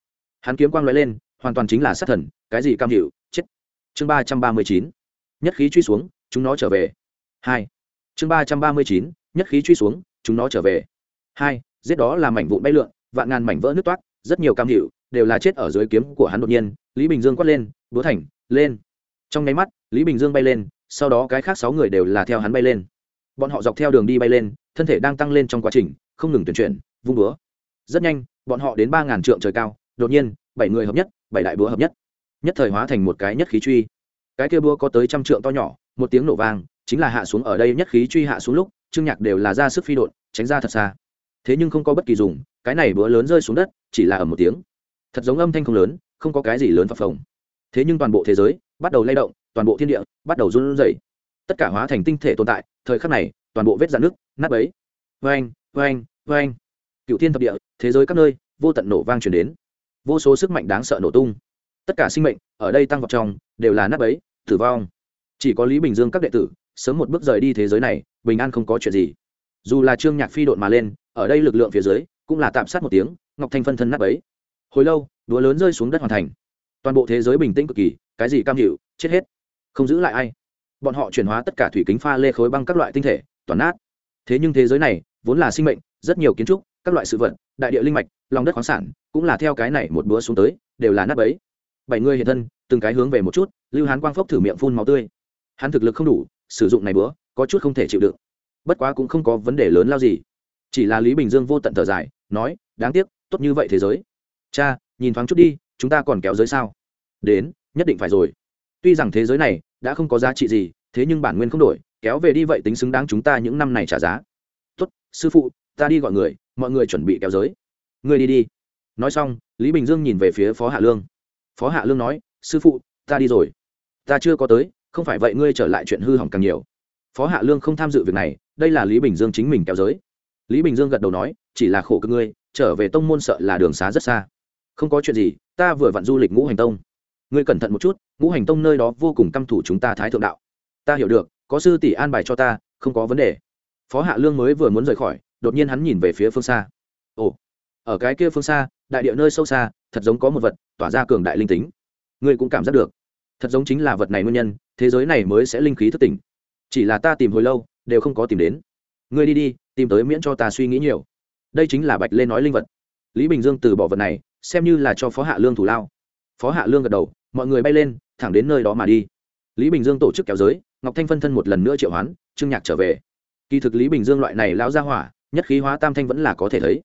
Hắn kiếm quang loại lên, hoàn toàn chính là sát thần, cái gì cam hiệu, chết. Chương ba trăm ba mươi chín, nhất khí truy xuống, chúng nó trở về. Hai. Chương ba trăm ba mươi chín, nhất khí truy xuống, chúng nó trở về. Hai, giết đó là mảnh vụn bay lượn, vạn ngàn mảnh vỡ nước toát, rất nhiều cam hiệu đều là chết ở dưới kiếm của hắn đột nhiên. Lý bình dương quát lên, búa thành, lên. Trong nháy mắt, lý bình dương bay lên, sau đó cái khác sáu người đều là theo hắn bay lên. Bọn họ dọc theo đường đi bay lên, thân thể đang tăng lên trong quá trình, không ngừng tuyển chuyển vung búa. Rất nhanh, bọn họ đến ba ngàn trượng trời cao, đột nhiên, bảy người hợp nhất, bảy đại búa hợp nhất. Nhất thời hóa thành một cái nhất khí truy. Cái kia búa có tới trăm trượng to nhỏ, một tiếng nổ vang, chính là hạ xuống ở đây nhất khí truy hạ xuống lúc trương nhạc đều là ra sức phi đột tránh ra thật xa. Thế nhưng không có bất kỳ dùng, cái này búa lớn rơi xuống đất, chỉ là ở một tiếng. Thật giống âm thanh không lớn, không có cái gì lớn phập phồng. Thế nhưng toàn bộ thế giới bắt đầu lay động, toàn bộ thiên địa bắt đầu run rẩy. Tất cả hóa thành tinh thể tồn tại, thời khắc này, toàn bộ vết dạn nước nát bấy. Vang vang vang cựu thiên thập địa, thế giới các nơi, vô tận nổ vang truyền đến. Vô số sức mạnh đáng sợ nổ tung. Tất cả sinh mệnh, ở đây tăng vào trong, đều là nát ấy tử vong. Chỉ có lý bình dương các đệ tử, sớm một bước rời đi thế giới này, bình an không có chuyện gì. Dù là trương nhạc phi độn mà lên, ở đây lực lượng phía dưới, cũng là tạm sát một tiếng, ngọc thanh phân thân nát ấy hồi lâu đúa lớn rơi xuống đất hoàn thành. Toàn bộ thế giới bình tĩnh cực kỳ, cái gì cam hiệu chết hết. Không giữ lại ai. Bọn họ chuyển hóa tất cả thủy kính pha lê khối băng các loại tinh thể, toàn nát. Thế nhưng thế giới này, vốn là sinh mệnh, rất nhiều kiến trúc các loại sự vật, đại địa linh mạch, lòng đất khoáng sản, cũng là theo cái này một bữa xuống tới, đều là nát bấy. Bảy người hiện thân, từng cái hướng về một chút, lưu hán quang phốc thử miệng phun máu tươi. Hắn thực lực không đủ, sử dụng này bữa có chút không thể chịu đựng. Bất quá cũng không có vấn đề lớn lao gì. Chỉ là lý bình dương vô tận thở dài, nói, đáng tiếc, tốt như vậy thế giới. Cha, nhìn thoáng chút đi, chúng ta còn kéo giới sao? Đến, nhất định phải rồi. Tuy rằng thế giới này đã không có giá trị gì, thế nhưng bản nguyên không đổi, kéo về đi vậy tính xứng đáng chúng ta những năm này trả giá. Tốt, sư phụ, ta đi gọi người mọi người chuẩn bị kéo giới. Ngươi đi đi. Nói xong, lý bình dương nhìn về phía phó hạ lương. Phó hạ lương nói, sư phụ, ta đi rồi. Ta chưa có tới, không phải vậy ngươi trở lại chuyện hư hỏng càng nhiều. Phó hạ lương không tham dự việc này, đây là lý bình dương chính mình kéo giới. Lý bình dương gật đầu nói, chỉ là khổ cực ngươi, trở về tông môn sợ là đường xá rất xa. Không có chuyện gì, ta vừa vặn du lịch ngũ hành tông. Ngươi cẩn thận một chút, ngũ hành tông nơi đó vô cùng căm thủ chúng ta thái thượng đạo. Ta hiểu được, có sư tỷ an bài cho ta, không có vấn đề. Phó hạ lương mới vừa muốn rời khỏi đột nhiên hắn nhìn về phía phương xa. Ồ, ở cái kia phương xa, đại địa nơi sâu xa, thật giống có một vật, tỏa ra cường đại linh tính. Ngươi cũng cảm giác được. Thật giống chính là vật này nguyên nhân, thế giới này mới sẽ linh khí thất tỉnh. Chỉ là ta tìm hồi lâu, đều không có tìm đến. Ngươi đi đi, tìm tới miễn cho ta suy nghĩ nhiều. Đây chính là bạch lên nói linh vật. Lý bình dương từ bỏ vật này, xem như là cho phó hạ lương thủ lao. Phó hạ lương gật đầu, mọi người bay lên, thẳng đến nơi đó mà đi. Lý bình dương tổ chức kéo giới, ngọc thanh phân thân một lần nữa triệu hoán, trương nhạc trở về. Kỳ thực lý bình dương loại này lão gia hỏa nhất khí hóa tam thanh vẫn là có thể thấy.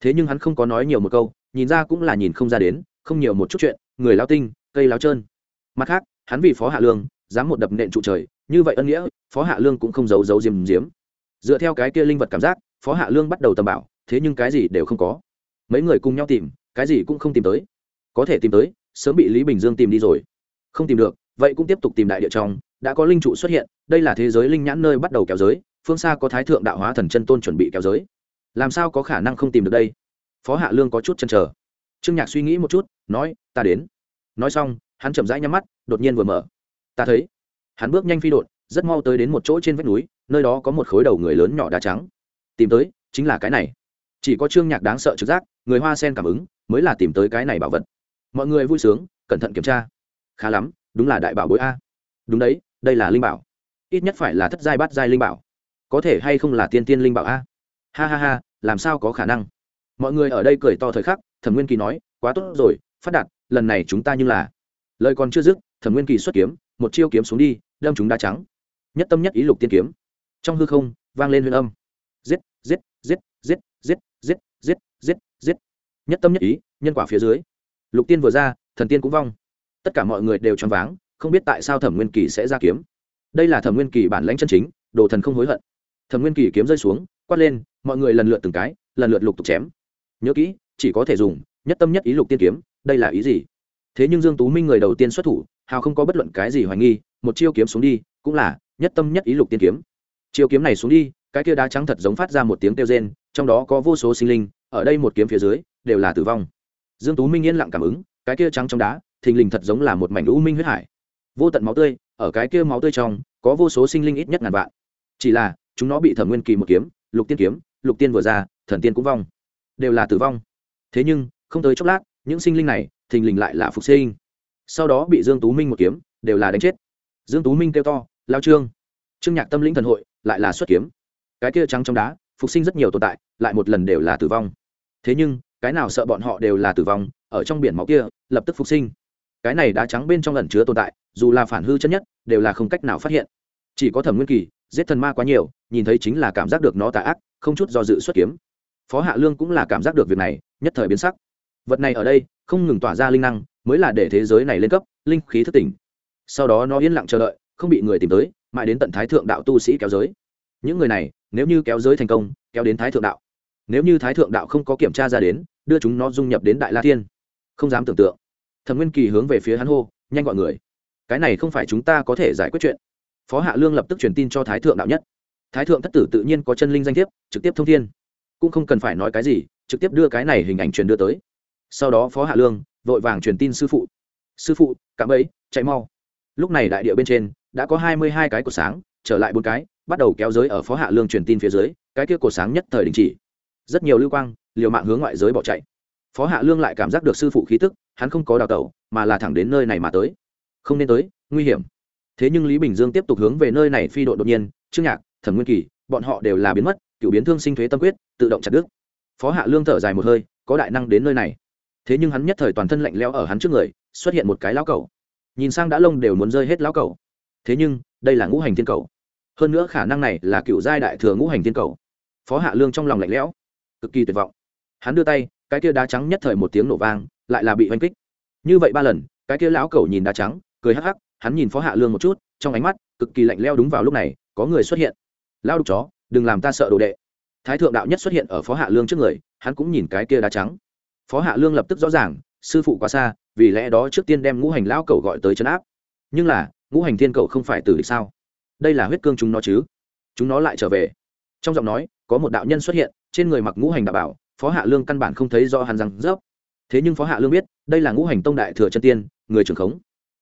Thế nhưng hắn không có nói nhiều một câu, nhìn ra cũng là nhìn không ra đến, không nhiều một chút chuyện, người lao tinh, cây lao trơn. Mặt khác, hắn vì phó hạ lương, dám một đập nện trụ trời, như vậy ân nghĩa, phó hạ lương cũng không giấu giấu diềm diếm. Dựa theo cái kia linh vật cảm giác, phó hạ lương bắt đầu tầm bảo, thế nhưng cái gì đều không có. Mấy người cùng nhau tìm, cái gì cũng không tìm tới. Có thể tìm tới, sớm bị lý bình dương tìm đi rồi. Không tìm được, vậy cũng tiếp tục tìm đại địa trong, đã có linh trụ xuất hiện, đây là thế giới linh nhãn nơi bắt đầu kéo giới phương xa có thái thượng đạo hóa thần chân tôn chuẩn bị kéo giới. Làm sao có khả năng không tìm được đây? Phó hạ lương có chút chân chờ. Trương nhạc suy nghĩ một chút, nói, ta đến. Nói xong, hắn chậm rãi nhắm mắt, đột nhiên vừa mở. Ta thấy. Hắn bước nhanh phi đột, rất mau tới đến một chỗ trên vách núi, nơi đó có một khối đầu người lớn nhỏ đá trắng. Tìm tới, chính là cái này. Chỉ có trương nhạc đáng sợ trực giác, người hoa sen cảm ứng, mới là tìm tới cái này bảo vật. Mọi người vui sướng, cẩn thận kiểm tra. Khá lắm, đúng là đại bảo bối a. Đúng đấy, đây là linh bảo. Ít nhất phải là thất giai bát giai linh bảo có thể hay không là tiên tiên linh bảo a? Ha ha ha, làm sao có khả năng? Mọi người ở đây cười to thời khắc, thẩm nguyên kỳ nói, quá tốt rồi, phát đạt, lần này chúng ta như là. Lời còn chưa dứt, thẩm nguyên kỳ xuất kiếm, một chiêu kiếm xuống đi, đâm chúng đá trắng. Nhất tâm nhất ý lục tiên kiếm. Trong hư không, vang lên huyền âm. Giết giết giết giết giết giết giết giết giết. Nhất tâm nhất ý, nhân quả phía dưới. Lục tiên vừa ra, thần tiên cũng vong. Tất cả mọi người đều choáng váng, không biết tại sao thẩm nguyên kỳ sẽ ra kiếm. Đây là thẩm nguyên kỳ bản lãnh chân chính, đồ thần không hối hận thẩm nguyên kỳ kiếm rơi xuống, quát lên, mọi người lần lượt từng cái, lần lượt lục tục chém. Nhớ kỹ, chỉ có thể dùng nhất tâm nhất ý lục tiên kiếm, đây là ý gì? Thế nhưng dương tú minh người đầu tiên xuất thủ, hào không có bất luận cái gì hoài nghi, một chiêu kiếm xuống đi, cũng là nhất tâm nhất ý lục tiên kiếm. Chiêu kiếm này xuống đi, cái kia đá trắng thật giống phát ra một tiếng kêu rên, trong đó có vô số sinh linh, ở đây một kiếm phía dưới, đều là tử vong. Dương tú minh yên lặng cảm ứng, cái kia trắng trong đá, thình lình thật giống là một mảnh u minh huyết hải. Vô tận máu tươi, ở cái kia máu tươi trong, có vô số sinh linh ít nhất ngàn vạn. Chỉ là chúng nó bị thẩm nguyên kỳ một kiếm, lục tiên kiếm, lục tiên vừa ra, thần tiên cũng vong. Đều là tử vong. Thế nhưng, không tới chốc lát, những sinh linh này, thình lình lại là phục sinh. Sau đó bị dương tú minh một kiếm, đều là đánh chết. Dương tú minh kêu to, lao trương! Trương nhạc tâm lĩnh thần hội, lại là xuất kiếm. Cái kia trắng trong đá, phục sinh rất nhiều tồn tại, lại một lần đều là tử vong. Thế nhưng, cái nào sợ bọn họ đều là tử vong, ở trong biển máu kia, lập tức phục sinh. Cái này đá trắng bên trong lần chứa tồn tại, dù là phản hư chân nhất, đều là không cách nào phát hiện. Chỉ có thẩm nguyên kỳ giết thần ma quá nhiều, nhìn thấy chính là cảm giác được nó tà ác, không chút do dự xuất kiếm. Phó hạ lương cũng là cảm giác được việc này, nhất thời biến sắc. Vật này ở đây, không ngừng tỏa ra linh năng, mới là để thế giới này lên cấp, linh khí thức tỉnh. Sau đó nó yên lặng chờ đợi, không bị người tìm tới, mãi đến tận thái thượng đạo tu sĩ kéo giới. Những người này, nếu như kéo giới thành công, kéo đến thái thượng đạo. Nếu như thái thượng đạo không có kiểm tra ra đến, đưa chúng nó dung nhập đến đại la thiên. Không dám tưởng tượng. Thần nguyên kỳ hướng về phía hắn hô, nhanh gọi người. Cái này không phải chúng ta có thể giải quyết chuyện phó hạ lương lập tức truyền tin cho thái thượng đạo nhất. Thái thượng thất tử tự nhiên có chân linh danh thiếp, trực tiếp thông thiên. Cũng không cần phải nói cái gì, trực tiếp đưa cái này hình ảnh truyền đưa tới. Sau đó phó hạ lương vội vàng truyền tin sư phụ. Sư phụ, cạm ấy chạy mau. Lúc này đại địa bên trên đã có hai mươi hai cái cột sáng, trở lại bốn cái, bắt đầu kéo giới ở phó hạ lương truyền tin phía dưới, cái kia cột sáng nhất thời đình chỉ. Rất nhiều lưu quang, liều mạng hướng ngoại giới bỏ chạy. Phó hạ lương lại cảm giác được sư phụ khí tức, hắn không có đào tẩu, mà là thẳng đến nơi này mà tới. Không nên tới, nguy hiểm thế nhưng lý bình dương tiếp tục hướng về nơi này phi độ đột nhiên, trương nhạc, thẩm nguyên kỳ, bọn họ đều là biến mất, cựu biến thương sinh thuế tâm quyết, tự động chặt đứt. Phó hạ lương thở dài một hơi, có đại năng đến nơi này. Thế nhưng hắn nhất thời toàn thân lạnh leo ở hắn trước người, xuất hiện một cái lão cầu nhìn sang đã lông đều muốn rơi hết lão cầu thế nhưng, đây là ngũ hành thiên cầu hơn nữa khả năng này là cựu giai đại thừa ngũ hành thiên cầu phó hạ lương trong lòng lạnh lẽo, cực kỳ tuyệt vọng. Hắn đưa tay, cái kia đá trắng nhất thời một tiếng nổ vang, lại là bị oanh kích. Như vậy ba lần, cái kia lão cầu nhìn đá trắng, cười hắc hắc hắn nhìn phó hạ lương một chút, trong ánh mắt cực kỳ lạnh leo đúng vào lúc này, có người xuất hiện. Lao đục chó, đừng làm ta sợ đồ đệ. Thái thượng đạo nhất xuất hiện ở phó hạ lương trước người, hắn cũng nhìn cái kia đá trắng. Phó hạ lương lập tức rõ ràng, sư phụ quá xa, vì lẽ đó trước tiên đem ngũ hành lão cầu gọi tới chấn áp. Nhưng là, ngũ hành thiên cầu không phải tử địch sao? Đây là huyết cương chúng nó chứ? Chúng nó lại trở về. Trong giọng nói, có một đạo nhân xuất hiện, trên người mặc ngũ hành đạo bảo, phó hạ lương căn bản không thấy do hắn răng rớp. Thế nhưng phó hạ lương biết, đây là ngũ hành tông đại thừa chân tiên, người trưởng khống.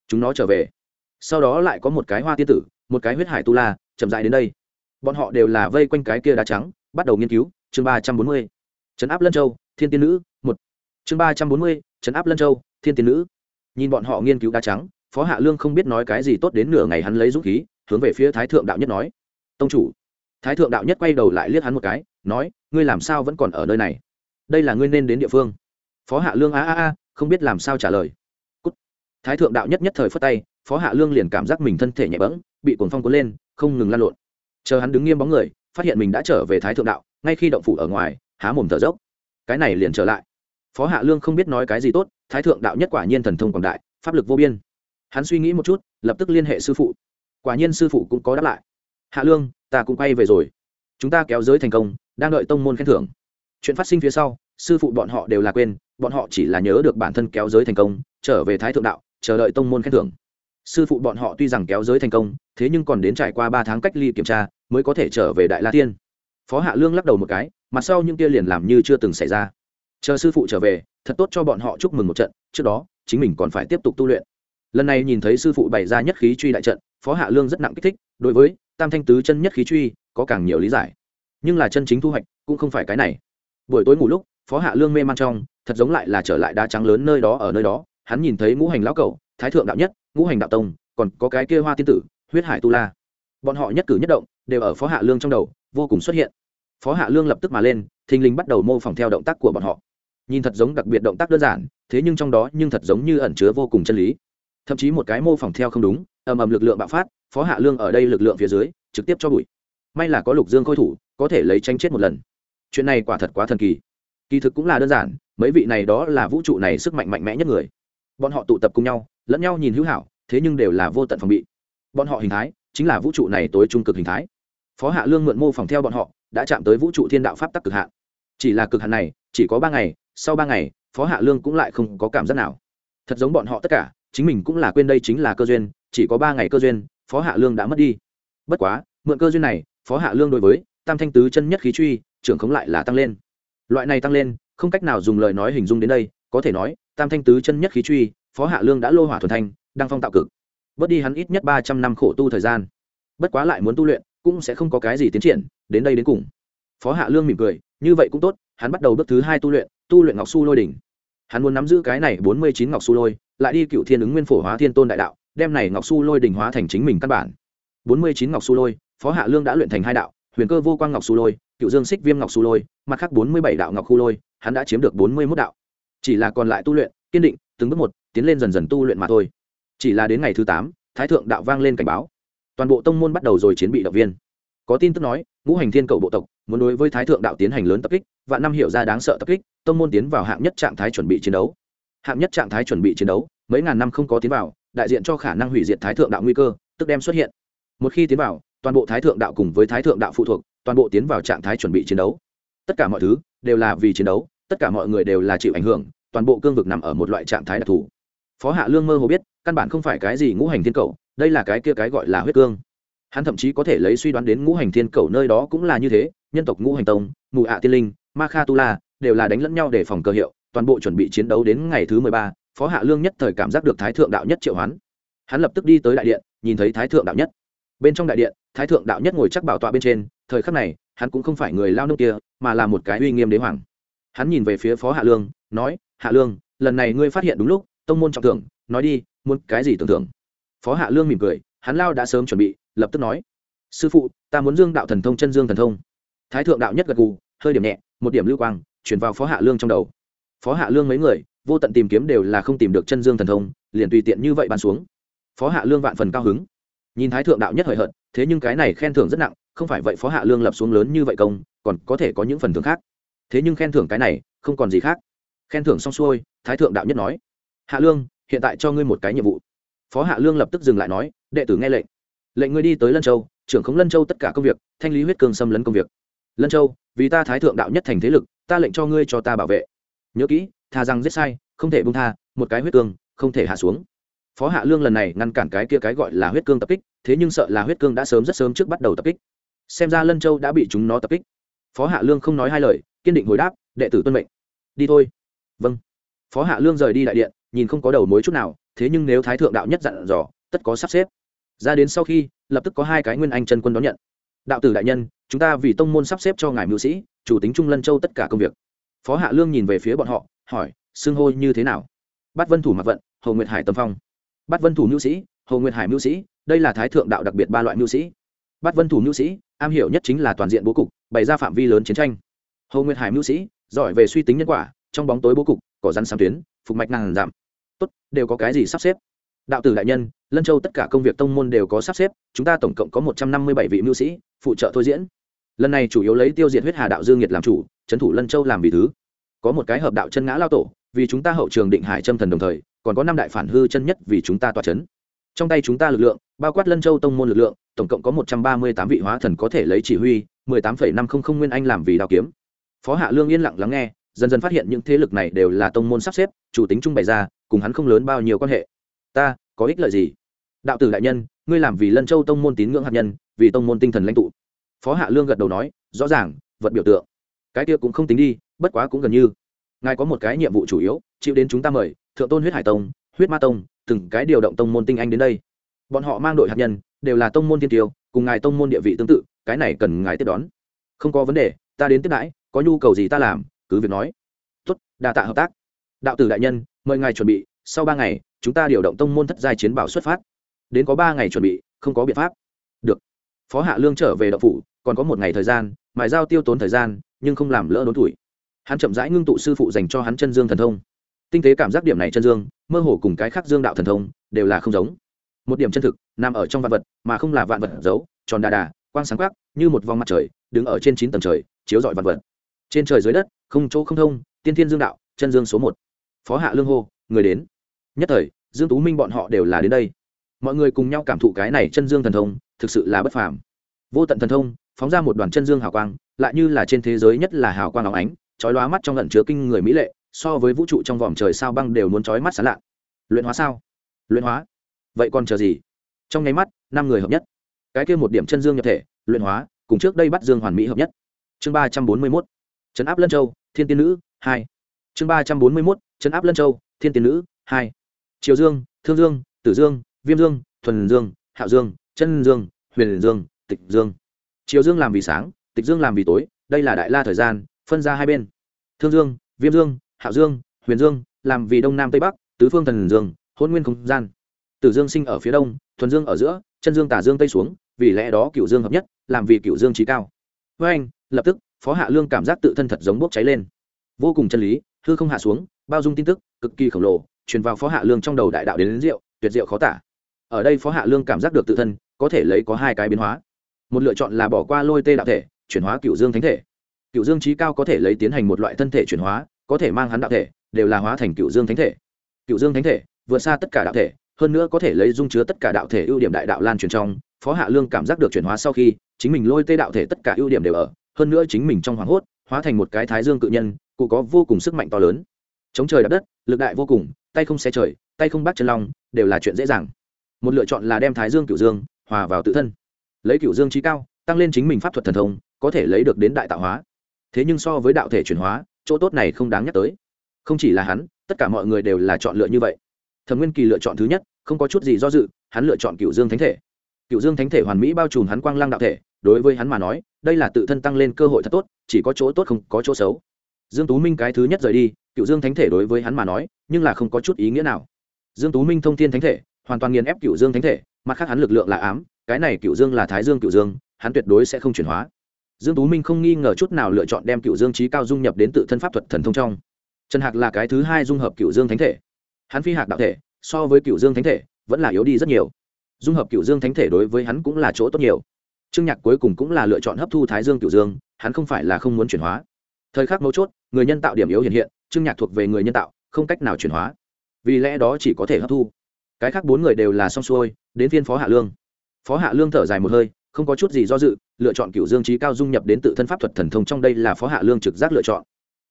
Chúng nó trở về sau đó lại có một cái hoa tiên tử, một cái huyết hải tu la, chậm dại đến đây. Bọn họ đều là vây quanh cái kia đá trắng, bắt đầu nghiên cứu, chương ba trăm bốn mươi. Trấn áp lân châu, thiên tiên nữ, một. Chương ba trăm bốn mươi, trấn áp lân châu, thiên tiên nữ. Nhìn bọn họ nghiên cứu đá trắng, phó hạ lương không biết nói cái gì tốt đến nửa ngày hắn lấy dũng khí, hướng về phía thái thượng đạo nhất nói. Tông chủ. Thái thượng đạo nhất quay đầu lại liếc hắn một cái, nói, ngươi làm sao vẫn còn ở nơi này? Đây là ngươi nên đến địa phương. Phó hạ lương a a a, không biết làm sao trả lời. Cút. thái thượng đạo nhất nhất thời phất tay phó hạ lương liền cảm giác mình thân thể nhẹ bẫng, bị cuồng phong cuốn lên, không ngừng lan lộn. Chờ hắn đứng nghiêm bóng người, phát hiện mình đã trở về thái thượng đạo, ngay khi động phủ ở ngoài, há mồm thở dốc. Cái này liền trở lại. Phó hạ lương không biết nói cái gì tốt, thái thượng đạo nhất quả nhiên thần thông quảng đại, pháp lực vô biên. Hắn suy nghĩ một chút, lập tức liên hệ sư phụ. Quả nhiên sư phụ cũng có đáp lại. Hạ lương, ta cũng quay về rồi. Chúng ta kéo giới thành công, đang đợi tông môn khen thưởng. Chuyện phát sinh phía sau, sư phụ bọn họ đều là quên, bọn họ chỉ là nhớ được bản thân kéo giới thành công, trở về thái thượng đạo, chờ đợi tông môn khen thưởng sư phụ bọn họ tuy rằng kéo giới thành công, thế nhưng còn đến trải qua ba tháng cách ly kiểm tra, mới có thể trở về đại la tiên. Phó hạ lương lắc đầu một cái, mặt sau những kia liền làm như chưa từng xảy ra. Chờ sư phụ trở về, thật tốt cho bọn họ chúc mừng một trận, trước đó, chính mình còn phải tiếp tục tu luyện. Lần này nhìn thấy sư phụ bày ra nhất khí truy đại trận, phó hạ lương rất nặng kích thích, đối với tam thanh tứ chân nhất khí truy, có càng nhiều lý giải. Nhưng là chân chính thu hoạch, cũng không phải cái này. Buổi tối ngủ lúc, phó hạ lương mê man trong, thật giống lại là trở lại đá trắng lớn nơi đó ở nơi đó, hắn nhìn thấy ngũ hành lão cầu thái thượng đạo nhất ngũ hành đạo tông, còn có cái kia hoa tiên tử, huyết hải tu la. Bọn họ nhất cử nhất động đều ở phó hạ lương trong đầu, vô cùng xuất hiện. Phó hạ lương lập tức mà lên, thình lình bắt đầu mô phỏng theo động tác của bọn họ. Nhìn thật giống đặc biệt động tác đơn giản, thế nhưng trong đó nhưng thật giống như ẩn chứa vô cùng chân lý. Thậm chí một cái mô phỏng theo không đúng, ầm ầm lực lượng bạo phát, phó hạ lương ở đây lực lượng phía dưới, trực tiếp cho bụi. May là có lục dương khôi thủ, có thể lấy tranh chết một lần. Chuyện này quả thật quá thần kỳ. Kỳ thực cũng là đơn giản, mấy vị này đó là vũ trụ này sức mạnh mạnh mẽ nhất người. Bọn họ tụ tập cùng nhau lẫn nhau nhìn hữu hảo, thế nhưng đều là vô tận phòng bị. Bọn họ hình thái chính là vũ trụ này tối trung cực hình thái. Phó hạ lương mượn mô phỏng theo bọn họ, đã chạm tới vũ trụ thiên đạo pháp tắc cực hạn. Chỉ là cực hạn này, chỉ có ba ngày, sau ba ngày, phó hạ lương cũng lại không có cảm giác nào. Thật giống bọn họ tất cả, chính mình cũng là quên đây chính là cơ duyên, chỉ có ba ngày cơ duyên, phó hạ lương đã mất đi. Bất quá, mượn cơ duyên này, phó hạ lương đối với tam thanh tứ chân nhất khí truy, trưởng khống lại là tăng lên. Loại này tăng lên, không cách nào dùng lời nói hình dung đến đây, có thể nói, tam thanh tứ chân nhất khí truy phó hạ lương đã lô hỏa thuần thanh, đang phong tạo cực. Bớt đi hắn ít nhất ba trăm năm khổ tu thời gian. Bất quá lại muốn tu luyện, cũng sẽ không có cái gì tiến triển, đến đây đến cùng. Phó hạ lương mỉm cười, như vậy cũng tốt, hắn bắt đầu bước thứ hai tu luyện tu luyện ngọc su lôi đỉnh. Hắn muốn nắm giữ cái này bốn mươi chín ngọc su lôi, lại đi cựu thiên ứng nguyên phổ hóa thiên tôn đại đạo, đem này ngọc su lôi đỉnh hóa thành chính mình căn bản. Bốn mươi chín ngọc su lôi, phó hạ lương đã luyện thành hai đạo, huyền cơ vô quang ngọc su lôi, cựu dương xích viêm ngọc su lôi, mặt khác bốn mươi bảy đạo ngọc khu lôi, hắn đã chiếm được bốn mươi mốt đạo. Chỉ là còn lại tu luyện, kiên định, từng bước một tiến lên dần dần tu luyện mà thôi. Chỉ là đến ngày thứ tám, thái thượng đạo vang lên cảnh báo. Toàn bộ tông môn bắt đầu rồi chiến bị động viên. Có tin tức nói, ngũ hành thiên cầu bộ tộc muốn đối với thái thượng đạo tiến hành lớn tập kích và năm hiểu ra đáng sợ tập kích, tông môn tiến vào hạng nhất trạng thái chuẩn bị chiến đấu. Hạng nhất trạng thái chuẩn bị chiến đấu, mấy ngàn năm không có tiến vào, đại diện cho khả năng hủy diệt thái thượng đạo nguy cơ, tức đem xuất hiện. Một khi tiến vào, toàn bộ thái thượng đạo cùng với thái thượng đạo phụ thuộc, toàn bộ tiến vào trạng thái chuẩn bị chiến đấu. Tất cả mọi thứ đều là vì chiến đấu, tất cả mọi người đều là chịu ảnh hưởng, toàn bộ cương vực nằm ở một loại trạng thái đặc thù phó hạ lương mơ hồ biết, căn bản không phải cái gì ngũ hành thiên cầu, đây là cái kia cái gọi là huyết cương. Hắn thậm chí có thể lấy suy đoán đến ngũ hành thiên cầu nơi đó cũng là như thế, nhân tộc ngũ hành tông, mù ạ tiên linh, ma kha tu la, đều là đánh lẫn nhau để phòng cơ hiệu, toàn bộ chuẩn bị chiến đấu đến ngày thứ mười ba, phó hạ lương nhất thời cảm giác được thái thượng đạo nhất triệu hoán. Hắn lập tức đi tới đại điện, nhìn thấy thái thượng đạo nhất. Bên trong đại điện, thái thượng đạo nhất ngồi chắc bảo tọa bên trên, thời khắc này, hắn cũng không phải người lao nông kia, mà là một cái uy nghiêm đế hoàng. Hắn nhìn về phía phó hạ lương, nói, hạ lương, lần này ngươi phát hiện đúng lúc tông môn trọng thưởng, nói đi, muốn cái gì tưởng thưởng? Phó hạ lương mỉm cười, hắn lao đã sớm chuẩn bị, lập tức nói, sư phụ, ta muốn dương đạo thần thông, chân dương thần thông. Thái thượng đạo nhất gật gù, hơi điểm nhẹ, một điểm lưu quang, chuyển vào phó hạ lương trong đầu. Phó hạ lương mấy người, vô tận tìm kiếm đều là không tìm được chân dương thần thông, liền tùy tiện như vậy bàn xuống. Phó hạ lương vạn phần cao hứng. Nhìn thái thượng đạo nhất hời hợt, thế nhưng cái này khen thưởng rất nặng, không phải vậy phó hạ lương lập xuống lớn như vậy công, còn có thể có những phần thưởng khác. Thế nhưng khen thưởng cái này, không còn gì khác. Khen thưởng xong xuôi, thái thượng đạo nhất nói hạ lương, hiện tại cho ngươi một cái nhiệm vụ. Phó hạ lương lập tức dừng lại nói, đệ tử nghe lệnh. Lệnh ngươi đi tới lân châu, trưởng khống lân châu tất cả công việc, thanh lý huyết cương xâm lấn công việc. Lân châu, vì ta thái thượng đạo nhất thành thế lực, ta lệnh cho ngươi cho ta bảo vệ. Nhớ kỹ, tha rằng giết sai, không thể bung tha, một cái huyết cương, không thể hạ xuống. Phó hạ lương lần này ngăn cản cái kia cái gọi là huyết cương tập kích, thế nhưng sợ là huyết cương đã sớm rất sớm trước bắt đầu tập kích. Xem ra lân châu đã bị chúng nó tập kích. Phó hạ lương không nói hai lời, kiên định hồi đáp, đệ tử tuân mệnh. Đi thôi. Vâng. Phó hạ lương rời đi đại điện nhìn không có đầu mối chút nào, thế nhưng nếu thái thượng đạo nhất dặn dò, tất có sắp xếp. Ra đến sau khi, lập tức có hai cái nguyên anh chân quân đón nhận. Đạo tử đại nhân, chúng ta vì tông môn sắp xếp cho ngài mưu sĩ, chủ tính trung lân châu tất cả công việc. Phó hạ lương nhìn về phía bọn họ, hỏi, xưng hô như thế nào? Bắt vân thủ mặc vận, hồ nguyệt hải tâm phong. Bắt vân thủ mưu sĩ, hồ nguyệt hải mưu sĩ, đây là thái thượng đạo đặc biệt ba loại mưu sĩ. Bắt vân thủ mưu sĩ, am hiểu nhất chính là toàn diện bố cục, bày ra phạm vi lớn chiến tranh. Hồ nguyệt hải mưu sĩ, giỏi về suy tính nhân quả, trong bóng tối bố cục cỏ rắn sáng tuyến, phục mạch ngàn giảm tốt, đều có cái gì sắp xếp. Đạo tử đại nhân, lân châu tất cả công việc tông môn đều có sắp xếp, chúng ta tổng cộng có một trăm năm mươi bảy vị mưu sĩ, phụ trợ thôi diễn. Lần này chủ yếu lấy tiêu diệt huyết hà đạo dương nhiệt làm chủ, trấn thủ lân châu làm vì thứ. Có một cái hợp đạo chân ngã lao tổ, vì chúng ta hậu trường định hải châm thần đồng thời, còn có năm đại phản hư chân nhất vì chúng ta tỏa chấn. Trong tay chúng ta lực lượng, bao quát lân châu tông môn lực lượng, tổng cộng có một trăm ba mươi tám vị hóa thần có thể lấy chỉ huy, mười tám phẩy năm không không nguyên anh làm vì đào kiếm. Phó hạ lương yên lặng lắng nghe dần dần phát hiện những thế lực này đều là tông môn sắp xếp, chủ tính trung bày ra, cùng hắn không lớn bao nhiêu quan hệ. Ta, có ích lợi gì? Đạo tử đại nhân, ngươi làm vì lân châu tông môn tín ngưỡng hạt nhân, vì tông môn tinh thần lãnh tụ. Phó hạ lương gật đầu nói, rõ ràng, vật biểu tượng. Cái kia cũng không tính đi, bất quá cũng gần như. Ngài có một cái nhiệm vụ chủ yếu, chịu đến chúng ta mời, thượng tôn huyết hải tông, huyết ma tông, từng cái điều động tông môn tinh anh đến đây. Bọn họ mang đội hạt nhân, đều là tông môn thiên tiêu, cùng ngài tông môn địa vị tương tự, cái này cần ngài tiếp đón. Không có vấn đề, ta đến tiếp đãi, có nhu cầu gì ta làm cứ việc nói. Tốt, đa tạ hợp tác. Đạo tử đại nhân, mời ngài chuẩn bị, sau ba ngày, chúng ta điều động tông môn thất giai chiến bảo xuất phát. Đến có ba ngày chuẩn bị, không có biện pháp. Được. Phó hạ lương trở về đậu phủ, còn có một ngày thời gian, mài giao tiêu tốn thời gian, nhưng không làm lỡ đốn tuổi. Hắn chậm rãi ngưng tụ sư phụ dành cho hắn chân dương thần thông. Tinh tế cảm giác điểm này chân dương, mơ hồ cùng cái khác dương đạo thần thông, đều là không giống. Một điểm chân thực, nằm ở trong vạn vật, mà không là vạn vật giấu, tròn đà đà, quang sáng quắc, như một vòng mặt trời, đứng ở trên chín tầng trời, chiếu rọi vạn vật trên trời dưới đất, không chỗ không thông, tiên thiên dương đạo, chân dương số một. Phó hạ lương hô, người đến. Nhất thời, dương tú minh bọn họ đều là đến đây. Mọi người cùng nhau cảm thụ cái này chân dương thần thông, thực sự là bất phàm. Vô tận thần thông, phóng ra một đoàn chân dương hào quang, lại như là trên thế giới nhất là hào quang óng ánh, chói lóa mắt trong lẩn chứa kinh người mỹ lệ, so với vũ trụ trong vòm trời sao băng đều muốn chói mắt sáng lạ. Luyện hóa sao? Luyện hóa. Vậy còn chờ gì? Trong nháy mắt, năm người hợp nhất. Cái kia một điểm chân dương nhập thể, luyện hóa, cùng trước đây bắt dương hoàn mỹ hợp nhất. Chương ba trăm bốn mươi mốt trấn áp lân châu, thiên tiên nữ, hai. Chương ba trăm bốn mươi mốt, trấn áp lân châu, thiên tiên nữ, hai. Triều dương, thương dương, tử dương, viêm dương, thuần dương, hạo dương, chân dương, huyền dương, tịch dương. Triều dương làm vì sáng, tịch dương làm vì tối, đây là đại la thời gian, phân ra hai bên. Thương dương, viêm dương, hạo dương, huyền dương, làm vì đông nam tây bắc, tứ phương thần dương, hôn nguyên không gian. Tử dương sinh ở phía đông, thuần dương ở giữa, chân dương tả dương tây xuống, vì lẽ đó cựu dương hợp nhất, làm vì cựu dương trí cao. Với anh, lập tức phó hạ lương cảm giác tự thân thật giống bốc cháy lên. Vô cùng chân lý hư không hạ xuống bao dung tin tức cực kỳ khổng lồ truyền vào phó hạ lương trong đầu đại đạo đến, đến rượu tuyệt diệu khó tả. Ở đây phó hạ lương cảm giác được tự thân có thể lấy có hai cái biến hóa. Một lựa chọn là bỏ qua lôi tê đạo thể chuyển hóa cựu dương thánh thể. Cựu dương trí cao có thể lấy tiến hành một loại thân thể chuyển hóa có thể mang hắn đạo thể đều là hóa thành cựu dương thánh thể. Cựu dương thánh thể vượt xa tất cả đạo thể hơn nữa có thể lấy dung chứa tất cả đạo thể ưu điểm đại đạo lan truyền trong phó hạ lương cảm giác được chuyển hóa sau khi chính mình lôi tê đạo thể tất cả ưu điểm đều ở hơn nữa chính mình trong hoảng hốt, hóa thành một cái thái dương cự nhân, cụ có vô cùng sức mạnh to lớn. Chống trời đập đất, lực đại vô cùng, tay không xe trời, tay không bắt chân long, đều là chuyện dễ dàng. Một lựa chọn là đem thái dương cựu dương, hòa vào tự thân. Lấy cựu dương trí cao, tăng lên chính mình pháp thuật thần thông, có thể lấy được đến đại tạo hóa. Thế nhưng so với đạo thể chuyển hóa, chỗ tốt này không đáng nhắc tới. Không chỉ là hắn, tất cả mọi người đều là chọn lựa như vậy. Thẩm nguyên kỳ lựa chọn thứ nhất, không có chút gì do dự, hắn lựa chọn cựu dương thánh thể. Cựu dương thánh thể hoàn mỹ bao trùm hắn quang lăng đạo thể đối với hắn mà nói, đây là tự thân tăng lên cơ hội thật tốt, chỉ có chỗ tốt không có chỗ xấu. Dương tú minh cái thứ nhất rời đi, cựu dương thánh thể đối với hắn mà nói, nhưng là không có chút ý nghĩa nào. Dương tú minh thông thiên thánh thể, hoàn toàn nghiền ép cựu dương thánh thể, mặt khác hắn lực lượng là ám, cái này cựu dương là thái dương cựu dương, hắn tuyệt đối sẽ không chuyển hóa. Dương tú minh không nghi ngờ chút nào lựa chọn đem cựu dương trí cao dung nhập đến tự thân pháp thuật thần thông trong. Trần hạc là cái thứ hai dung hợp cựu dương thánh thể. Hắn phi hạc đạo thể, so với cựu dương thánh thể, vẫn là yếu đi rất nhiều. Dung hợp cựu dương thánh thể đối với hắn cũng là chỗ tốt nhiều trương nhạc cuối cùng cũng là lựa chọn hấp thu thái dương cửu dương, hắn không phải là không muốn chuyển hóa. Thời khắc mấu chốt, người nhân tạo điểm yếu hiện hiện, trương nhạc thuộc về người nhân tạo, không cách nào chuyển hóa. Vì lẽ đó chỉ có thể hấp thu. Cái khác bốn người đều là xong xuôi, đến phiên phó hạ lương. Phó hạ lương thở dài một hơi, không có chút gì do dự, lựa chọn cựu dương trí cao dung nhập đến tự thân pháp thuật thần thông trong đây là phó hạ lương trực giác lựa chọn.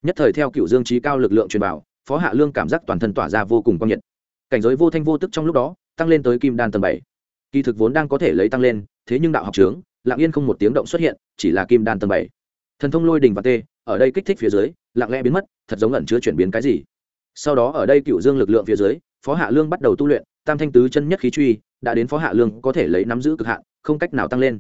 Nhất thời theo cựu dương trí cao lực lượng truyền bảo, phó hạ lương cảm giác toàn thân tỏa ra vô cùng quang nhiệt. Cảnh giới vô thanh vô tức trong lúc đó, tăng lên tới kim đan tầng bảy. Kỳ thực vốn đang có thể lấy tăng lên, thế nhưng đạo học trướng lặng yên không một tiếng động xuất hiện, chỉ là kim đan tầng bảy. Thần thông lôi đình và tê, ở đây kích thích phía dưới, lặng lẽ biến mất, thật giống ẩn chứa chuyển biến cái gì. Sau đó ở đây cựu dương lực lượng phía dưới, phó hạ lương bắt đầu tu luyện, tam thanh tứ chân nhất khí truy, đã đến phó hạ lương có thể lấy nắm giữ cực hạn, không cách nào tăng lên.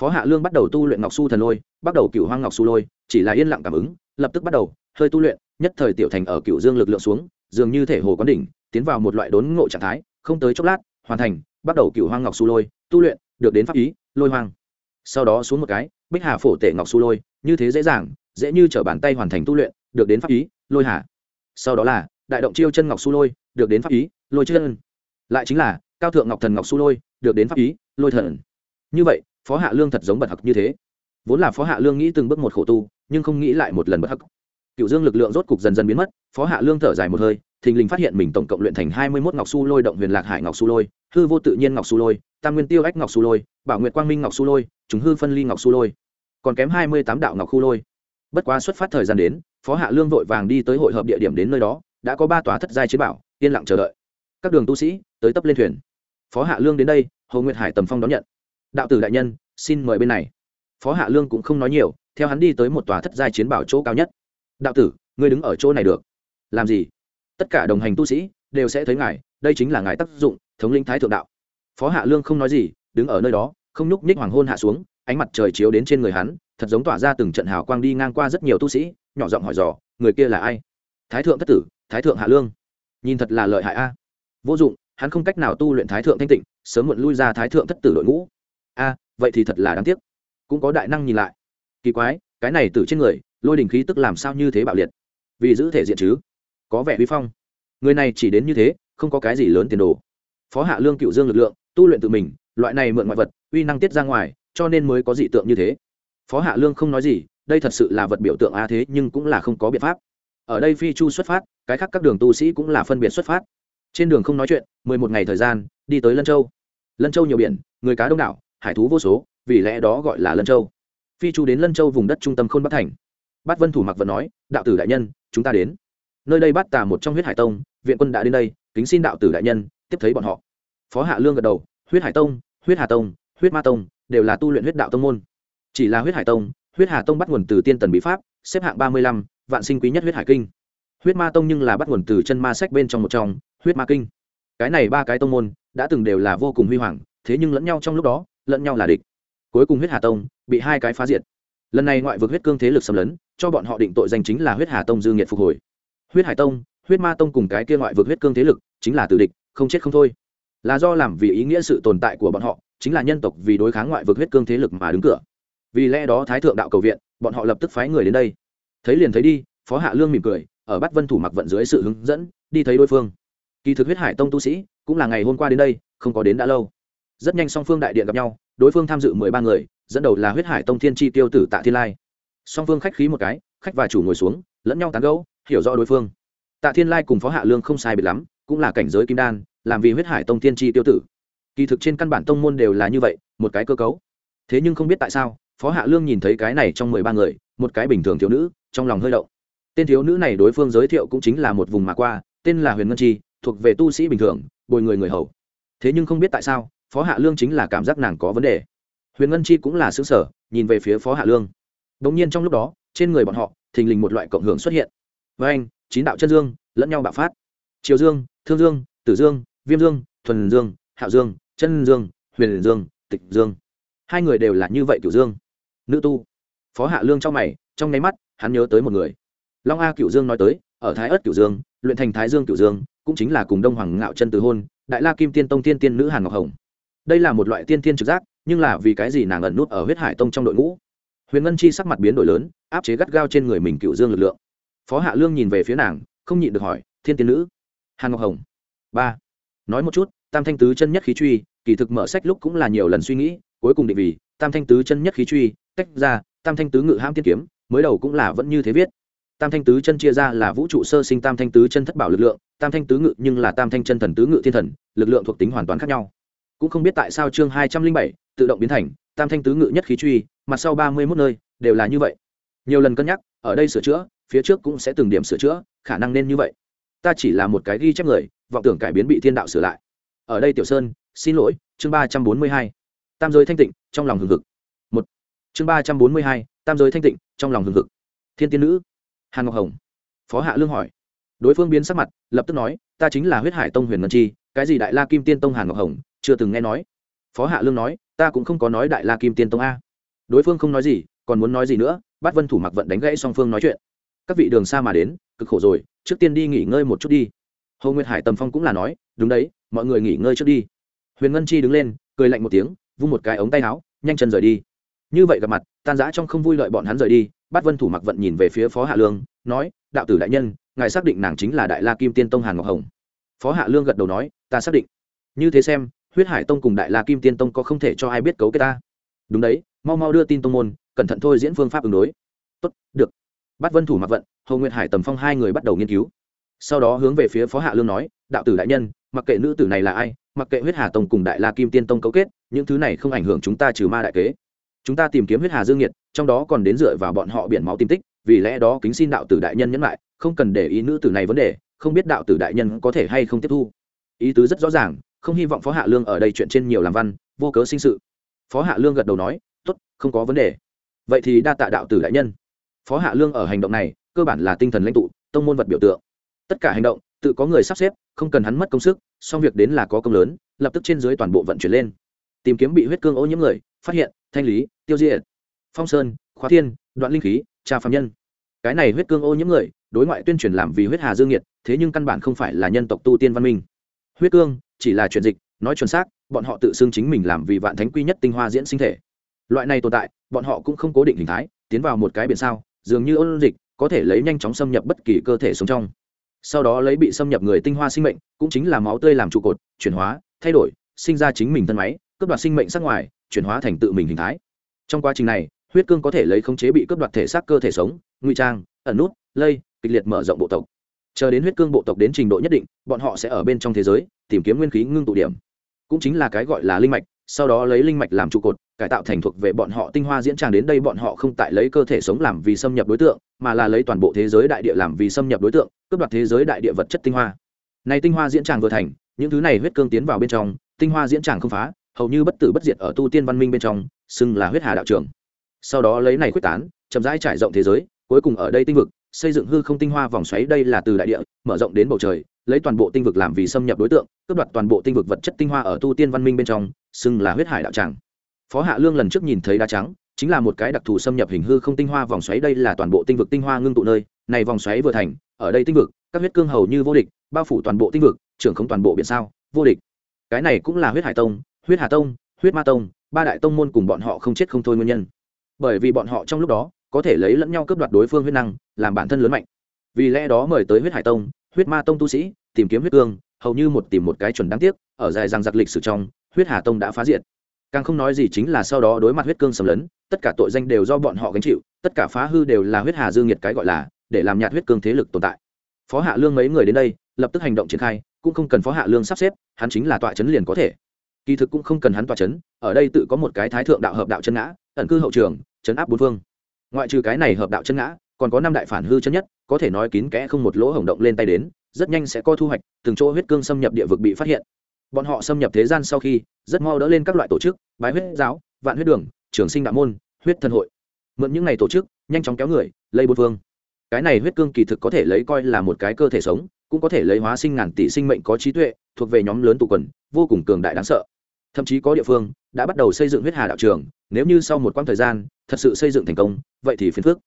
Phó hạ lương bắt đầu tu luyện ngọc su thần lôi, bắt đầu cựu hoang ngọc su lôi, chỉ là yên lặng cảm ứng, lập tức bắt đầu, hơi tu luyện, nhất thời tiểu thành ở cựu dương lực lượng xuống, dường như thể hồ quán đỉnh, tiến vào một loại đốn ngộ trạng thái, không tới chốc lát, hoàn thành, bắt đầu cựu hoang ngọc su lôi, tu luyện, được đến pháp ý, lôi hoang sau đó xuống một cái, bích hà phổ tể ngọc su lôi, như thế dễ dàng, dễ như t bàn tay hoàn thành tu luyện, được đến pháp ý, lôi hà. Sau đó là, đại động chiêu chân ngọc su lôi, được đến pháp ý, lôi chân lại chính là, cao thượng ngọc thần ngọc su lôi, được đến pháp ý, lôi thần. Như vậy, phó hạ lương thật giống bật hặc như thế. Vốn là phó hạ lương nghĩ từng bước một khổ tu, nhưng không nghĩ lại một lần bất hắc cựu dương lực lượng rốt cục dần dần biến mất, phó hạ lương thở dài một hơi thình lình phát hiện mình tổng cộng luyện thành hai mươi mốt ngọc su lôi, động huyền lạc hải ngọc su lôi, hư vô tự nhiên ngọc su lôi, tam nguyên tiêu ách ngọc su lôi, bảo nguyệt quang minh ngọc su lôi chúng hư phân ly ngọc su lôi, còn kém hai mươi tám đạo ngọc khu lôi. Bất quá xuất phát thời gian đến, phó hạ lương vội vàng đi tới hội hợp địa điểm đến nơi đó, đã có ba tòa thất giai chiến bảo, yên lặng chờ đợi. Các đường tu sĩ tới tấp lên thuyền. Phó hạ lương đến đây, hồ nguyệt hải tầm phong đón nhận. Đạo tử đại nhân, xin mời bên này. Phó hạ lương cũng không nói nhiều, theo hắn đi tới một tòa thất giai chiến bảo chỗ cao nhất. Đạo tử, ngươi đứng ở chỗ này được. Làm gì? Tất cả đồng hành tu sĩ đều sẽ thấy ngài, đây chính là ngài tác dụng, thống linh thái thượng đạo. Phó hạ lương không nói gì, đứng ở nơi đó, không nhúc nhích hoàng hôn hạ xuống, ánh mặt trời chiếu đến trên người hắn, thật giống tỏa ra từng trận hào quang đi ngang qua rất nhiều tu sĩ, nhỏ giọng hỏi dò, người kia là ai? Thái thượng thất tử, thái thượng hạ lương. Nhìn thật là lợi hại a. Vô dụng, hắn không cách nào tu luyện thái thượng thanh tịnh, sớm muộn lui ra thái thượng thất tử đội ngũ. A, vậy thì thật là đáng tiếc. Cũng có đại năng nhìn lại. Kỳ quái, cái này từ trên người, lôi đình khí tức làm sao như thế bạo liệt? Vì giữ thể diện chứ? Có vẻ vi phong. Người này chỉ đến như thế, không có cái gì lớn tiền đồ. Phó hạ lương cựu dương lực lượng, tu luyện tự mình, loại này mượn ngoại vật, uy năng tiết ra ngoài, cho nên mới có dị tượng như thế. Phó hạ lương không nói gì, đây thật sự là vật biểu tượng a thế, nhưng cũng là không có biện pháp. Ở đây phi chu xuất phát, cái khác các đường tu sĩ cũng là phân biệt xuất phát. Trên đường không nói chuyện, mười một ngày thời gian, đi tới lân châu. Lân châu nhiều biển, người cá đông đảo, hải thú vô số, vì lẽ đó gọi là lân châu. Phi chu đến lân châu vùng đất trung tâm khôn bắc thành. Bát vân thủ mặc vẫn nói, đạo tử đại nhân, chúng ta đến nơi đây bắt tà một trong huyết hải tông, viện quân đã đến đây, kính xin đạo tử đại nhân, tiếp thấy bọn họ. Phó hạ lương gật đầu, huyết hải tông, huyết hà tông, huyết ma tông, đều là tu luyện huyết đạo tông môn. Chỉ là huyết hải tông, huyết hà tông bắt nguồn từ tiên tần bí pháp, xếp hạng ba mươi lăm, vạn sinh quý nhất huyết hải kinh. Huyết ma tông nhưng là bắt nguồn từ chân ma sách bên trong một trong, huyết ma kinh. Cái này ba cái tông môn, đã từng đều là vô cùng huy hoàng, thế nhưng lẫn nhau trong lúc đó, lẫn nhau là địch. Cuối cùng huyết hà tông, bị hai cái phá diệt. Lần này ngoại vực huyết cương thế lực xâm lấn, cho bọn họ định tội danh chính là huyết hà tông dư nghiệt phục hồi huyết hải tông, huyết ma tông cùng cái kia ngoại vực huyết cương thế lực, chính là tử địch, không chết không thôi. Là do làm vì ý nghĩa sự tồn tại của bọn họ, chính là nhân tộc vì đối kháng ngoại vực huyết cương thế lực mà đứng cửa. Vì lẽ đó thái thượng đạo cầu viện, bọn họ lập tức phái người đến đây. Thấy liền thấy đi, phó hạ lương mỉm cười, ở bắt vân thủ mặc vận dưới sự hướng dẫn, đi thấy đối phương. Kỳ thực huyết hải tông tu sĩ, cũng là ngày hôm qua đến đây, không có đến đã lâu. Rất nhanh song phương đại điện gặp nhau, đối phương tham dự mười ba người, dẫn đầu là huyết hải tông thiên tri tiêu tử tạ thiên lai. Song phương khách khí một cái, khách và chủ ngồi xuống, lẫn nhau tán gẫu hiểu rõ đối phương. Tạ thiên lai cùng phó hạ lương không sai biệt lắm, cũng là cảnh giới kim đan, làm vì huyết hải tông thiên tri tiêu tử. Kỳ thực trên căn bản tông môn đều là như vậy, một cái cơ cấu. Thế nhưng không biết tại sao, phó hạ lương nhìn thấy cái này trong mười ba người, một cái bình thường thiếu nữ, trong lòng hơi động. Tên thiếu nữ này đối phương giới thiệu cũng chính là một vùng mà qua, tên là huyền ngân chi, thuộc về tu sĩ bình thường, bồi người người hầu. Thế nhưng không biết tại sao, phó hạ lương chính là cảm giác nàng có vấn đề. Huyền ngân chi cũng là xứ sở, nhìn về phía phó hạ lương. Đ ỗ n g nhiên trong lúc đó, trên người bọn họ, thình lình một loại cộng hưởng xuất hiện với anh, chín đạo chân dương, lẫn nhau bạo phát. Triều dương, thương dương, tử dương, viêm dương, thuần dương, hạo dương, chân dương, huyền dương, tịch dương. Hai người đều là như vậy cửu dương. Nữ tu. Phó hạ lương trong mày, trong nháy mắt, hắn nhớ tới một người. Long a cửu dương nói tới, ở thái ất cửu dương, luyện thành thái dương cửu dương, cũng chính là cùng đông hoàng ngạo chân từ hôn, đại la kim tiên tông tiên tiên nữ hàn ngọc hồng. Đây là một loại tiên tiên trực giác, nhưng là vì cái gì nàng ẩn nút ở huyết hải tông trong đội ngũ? Huyền ngân chi sắc mặt biến đổi lớn, áp chế gắt gao trên người mình cựu dương lực lượng phó hạ lương nhìn về phía nàng, không nhịn được hỏi, thiên tiên nữ? Hàn ngọc hồng, ba. Nói một chút, tam thanh tứ chân nhất khí truy, kỳ thực mở sách lúc cũng là nhiều lần suy nghĩ, cuối cùng định vì, tam thanh tứ chân nhất khí truy, tách ra, tam thanh tứ ngự hãm tiên kiếm, mới đầu cũng là vẫn như thế viết. Tam thanh tứ chân chia ra là vũ trụ sơ sinh tam thanh tứ chân thất bảo lực lượng, tam thanh tứ ngự nhưng là tam thanh chân thần tứ ngự thiên thần, lực lượng thuộc tính hoàn toàn khác nhau. Cũng không biết tại sao chương hai trăm linh bảy, tự động biến thành, tam thanh tứ ngự nhất khí truy mặt sau ba mươi mốt nơi, đều là như vậy. Nhiều lần cân nhắc, ở đây sửa chữa phía trước cũng sẽ từng điểm sửa chữa, khả năng nên như vậy. Ta chỉ là một cái ghi chép người, vọng tưởng cải biến bị thiên đạo sửa lại. Ở đây tiểu sơn, xin lỗi, chương ba trăm bốn mươi hai. Tam giới thanh tịnh, trong lòng hừng hực. Một. Chương ba trăm bốn mươi hai, tam giới thanh tịnh, trong lòng hừng hực. Thiên tiên nữ. Hàn ngọc hồng. Phó hạ lương hỏi. Đối phương biến sắc mặt, lập tức nói, ta chính là huyết hải tông huyền ngân chi, cái gì đại la kim tiên tông hàn ngọc hồng, chưa từng nghe nói. Phó hạ lương nói, ta cũng không có nói đại la kim tiên tông a. Đối phương không nói gì, còn muốn nói gì nữa bắt vân thủ mặc vận đánh gãy song phương nói chuyện các vị đường xa mà đến, cực khổ rồi, trước tiên đi nghỉ ngơi một chút đi. Hồ nguyệt hải tầm phong cũng là nói, đúng đấy, mọi người nghỉ ngơi trước đi. Huyền ngân chi đứng lên, cười lạnh một tiếng, vung một cái ống tay áo, nhanh chân rời đi. Như vậy gặp mặt, tan giã trong không vui lợi bọn hắn rời đi bắt vân thủ mặc vận nhìn về phía phó hạ lương, nói, đạo tử đại nhân, ngài xác định nàng chính là đại la kim tiên tông hàn ngọc hồng. Phó hạ lương gật đầu nói, ta xác định. Như thế xem, huyết hải tông cùng đại la kim tiên tông có không thể cho ai biết cấu kết ta. Đúng đấy, mau mau đưa tin tông môn, cẩn thận thôi diễn phương pháp ứng đối. Tốt, được bắt vân thủ mặc vận, hồ nguyệt hải tầm phong hai người bắt đầu nghiên cứu. Sau đó hướng về phía phó hạ lương nói, đạo tử đại nhân, mặc kệ nữ tử này là ai, mặc kệ huyết hà tông cùng đại la kim tiên tông cấu kết, những thứ này không ảnh hưởng chúng ta trừ ma đại kế. Chúng ta tìm kiếm huyết hà dương nhiệt, trong đó còn đến dựa vào bọn họ biển máu tìm tích, vì lẽ đó kính xin đạo tử đại nhân nhấn lại, không cần để ý nữ tử này vấn đề, không biết đạo tử đại nhân có thể hay không tiếp thu. Ý tứ rất rõ ràng, không hy vọng phó hạ lương ở đây chuyện trên nhiều làm văn, vô cớ sinh sự. Phó hạ lương gật đầu nói t ố t không có vấn đề. Vậy thì đa tạ đạo tử đại nhân phó hạ lương ở hành động này, cơ bản là tinh thần lãnh tụ, tông môn vật biểu tượng. Tất cả hành động, tự có người sắp xếp, không cần hắn mất công sức, song việc đến là có công lớn, lập tức trên dưới toàn bộ vận chuyển lên. Tìm kiếm bị huyết cương ô nhiễm người, phát hiện, thanh lý, tiêu diệt. Phong sơn, khóa thiên, đoạn linh khí trà phạm nhân. Cái này huyết cương ô nhiễm người, đối ngoại tuyên truyền làm vì huyết hà dương nhiệt, thế nhưng căn bản không phải là nhân tộc tu tiên văn minh. Huyết cương, chỉ là chuyển dịch, nói chuẩn xác, bọn họ tự xưng chính mình làm vì vạn thánh quy nhất tinh hoa diễn sinh thể. Loại này tồn tại, bọn họ cũng không cố định hình thái, tiến vào một cái biển sao dường như ôn dịch, có thể lấy nhanh chóng xâm nhập bất kỳ cơ thể sống trong. Sau đó lấy bị xâm nhập người tinh hoa sinh mệnh, cũng chính là máu tươi làm trụ cột, chuyển hóa, thay đổi, sinh ra chính mình thân máy, cướp đoạt sinh mệnh sắc ngoài, chuyển hóa thành tự mình hình thái. Trong quá trình này, huyết cương có thể lấy khống chế bị cướp đoạt thể xác cơ thể sống nguy trang, ẩn nút, lây, kịch liệt mở rộng bộ tộc. Chờ đến huyết cương bộ tộc đến trình độ nhất định, bọn họ sẽ ở bên trong thế giới, tìm kiếm nguyên khí ngưng tụ điểm. Cũng chính là cái gọi là linh mạch sau đó lấy linh mạch làm trụ cột, cải tạo thành thuộc về bọn họ tinh hoa diễn tràng đến đây bọn họ không tại lấy cơ thể sống làm vì xâm nhập đối tượng, mà là lấy toàn bộ thế giới đại địa làm vì xâm nhập đối tượng, cướp đoạt thế giới đại địa vật chất tinh hoa này tinh hoa diễn tràng vừa thành, những thứ này huyết cương tiến vào bên trong, tinh hoa diễn tràng không phá, hầu như bất tử bất diệt ở tu tiên văn minh bên trong, xưng là huyết hà đạo trường. sau đó lấy này quyết tán, chậm rãi trải rộng thế giới, cuối cùng ở đây tinh vực, xây dựng hư không tinh hoa vòng xoáy đây là từ đại địa, mở rộng đến bầu trời, lấy toàn bộ tinh vực làm vì xâm nhập đối tượng, cướp đoạt toàn bộ tinh vực vật chất tinh hoa ở tu tiên văn minh bên trong xưng là huyết hải đạo tràng. Phó hạ lương lần trước nhìn thấy đá trắng, chính là một cái đặc thù xâm nhập hình hư không tinh hoa vòng xoáy, đây là toàn bộ tinh vực tinh hoa ngưng tụ nơi, này vòng xoáy vừa thành, ở đây tinh vực, các huyết cương hầu như vô địch, bao phủ toàn bộ tinh vực, trưởng không toàn bộ biển sao, vô địch. Cái này cũng là huyết hải tông, huyết hà tông, huyết ma tông, ba đại tông môn cùng bọn họ không chết không thôi nguyên nhân. Bởi vì bọn họ trong lúc đó, có thể lấy lẫn nhau cướp đoạt đối phương huyết năng, làm bản thân lớn mạnh. Vì lẽ đó mời tới huyết hải tông, huyết ma tông tu sĩ, tìm kiếm huyết cương, hầu như một tìm một cái chuẩn đáng tiếc, ở dài rằng giặc lịch sử trong huyết hà tông đã phá diệt. Càng không nói gì chính là sau đó đối mặt huyết cương xâm lấn, tất cả tội danh đều do bọn họ gánh chịu, tất cả phá hư đều là huyết hà dương nhiệt cái gọi là, để làm nhạt huyết cương thế lực tồn tại. Phó hạ lương mấy người đến đây, lập tức hành động triển khai, cũng không cần phó hạ lương sắp xếp, hắn chính là tọa chấn liền có thể. Kỳ thực cũng không cần hắn tọa chấn, ở đây tự có một cái thái thượng đạo hợp đạo chân ngã, ẩn cư hậu trường, chấn áp bốn phương. Ngoại trừ cái này hợp đạo chân ngã, còn có năm đại phản hư chân nhất, có thể nói kín kẽ không một lỗ hổng động lên tay đến, rất nhanh sẽ có thu hoạch, từng chỗ huyết cương xâm nhập địa vực bị phát hiện bọn họ xâm nhập thế gian sau khi, rất mau đỡ lên các loại tổ chức, bái huyết giáo, vạn huyết đường, trường sinh đạo môn, huyết thần hội. Mượn những ngày tổ chức, nhanh chóng kéo người lây bột vương cái này huyết cương kỳ thực có thể lấy coi là một cái cơ thể sống, cũng có thể lấy hóa sinh ngàn tỷ sinh mệnh có trí tuệ, thuộc về nhóm lớn tụ quần, vô cùng cường đại đáng sợ. Thậm chí có địa phương, đã bắt đầu xây dựng huyết hà đạo trường, nếu như sau một quãng thời gian, thật sự xây dựng thành công, vậy thì phiền phước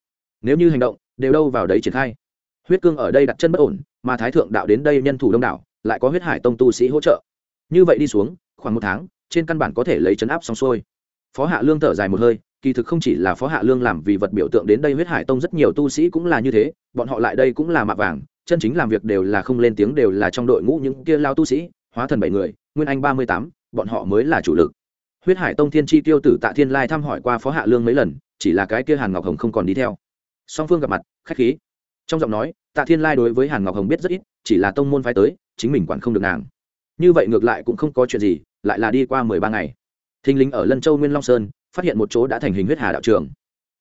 nếu như hành động, đều đâu vào đấy triển khai. Huyết cương ở đây đặt chân bất ổn, mà thái thượng đạo đến đây nhân thủ đông đảo, lại có huyết hải tông tu sĩ hỗ trợ như vậy đi xuống, khoảng một tháng, trên căn bản có thể lấy chấn áp xong xuôi. Phó hạ lương thở dài một hơi, kỳ thực không chỉ là phó hạ lương làm vì vật biểu tượng đến đây huyết hải tông rất nhiều tu sĩ cũng là như thế, bọn họ lại đây cũng là mạ vàng, chân chính làm việc đều là không lên tiếng, đều là trong đội ngũ những kia lao tu sĩ, hóa thần bảy người, nguyên anh ba mươi tám, bọn họ mới là chủ lực. Huyết hải tông thiên tri tiêu tử tạ thiên lai thăm hỏi qua phó hạ lương mấy lần, chỉ là cái kia hàn ngọc hồng không còn đi theo. Song phương gặp mặt, khách khí. Trong giọng nói, tạ thiên lai đối với hàn ngọc hồng biết rất ít, chỉ là tông môn phái tới, chính mình quản không được nàng như vậy ngược lại cũng không có chuyện gì, lại là đi qua mười ba ngày. Thinh lính ở lân châu nguyên long sơn, phát hiện một chỗ đã thành hình huyết hà đạo trường.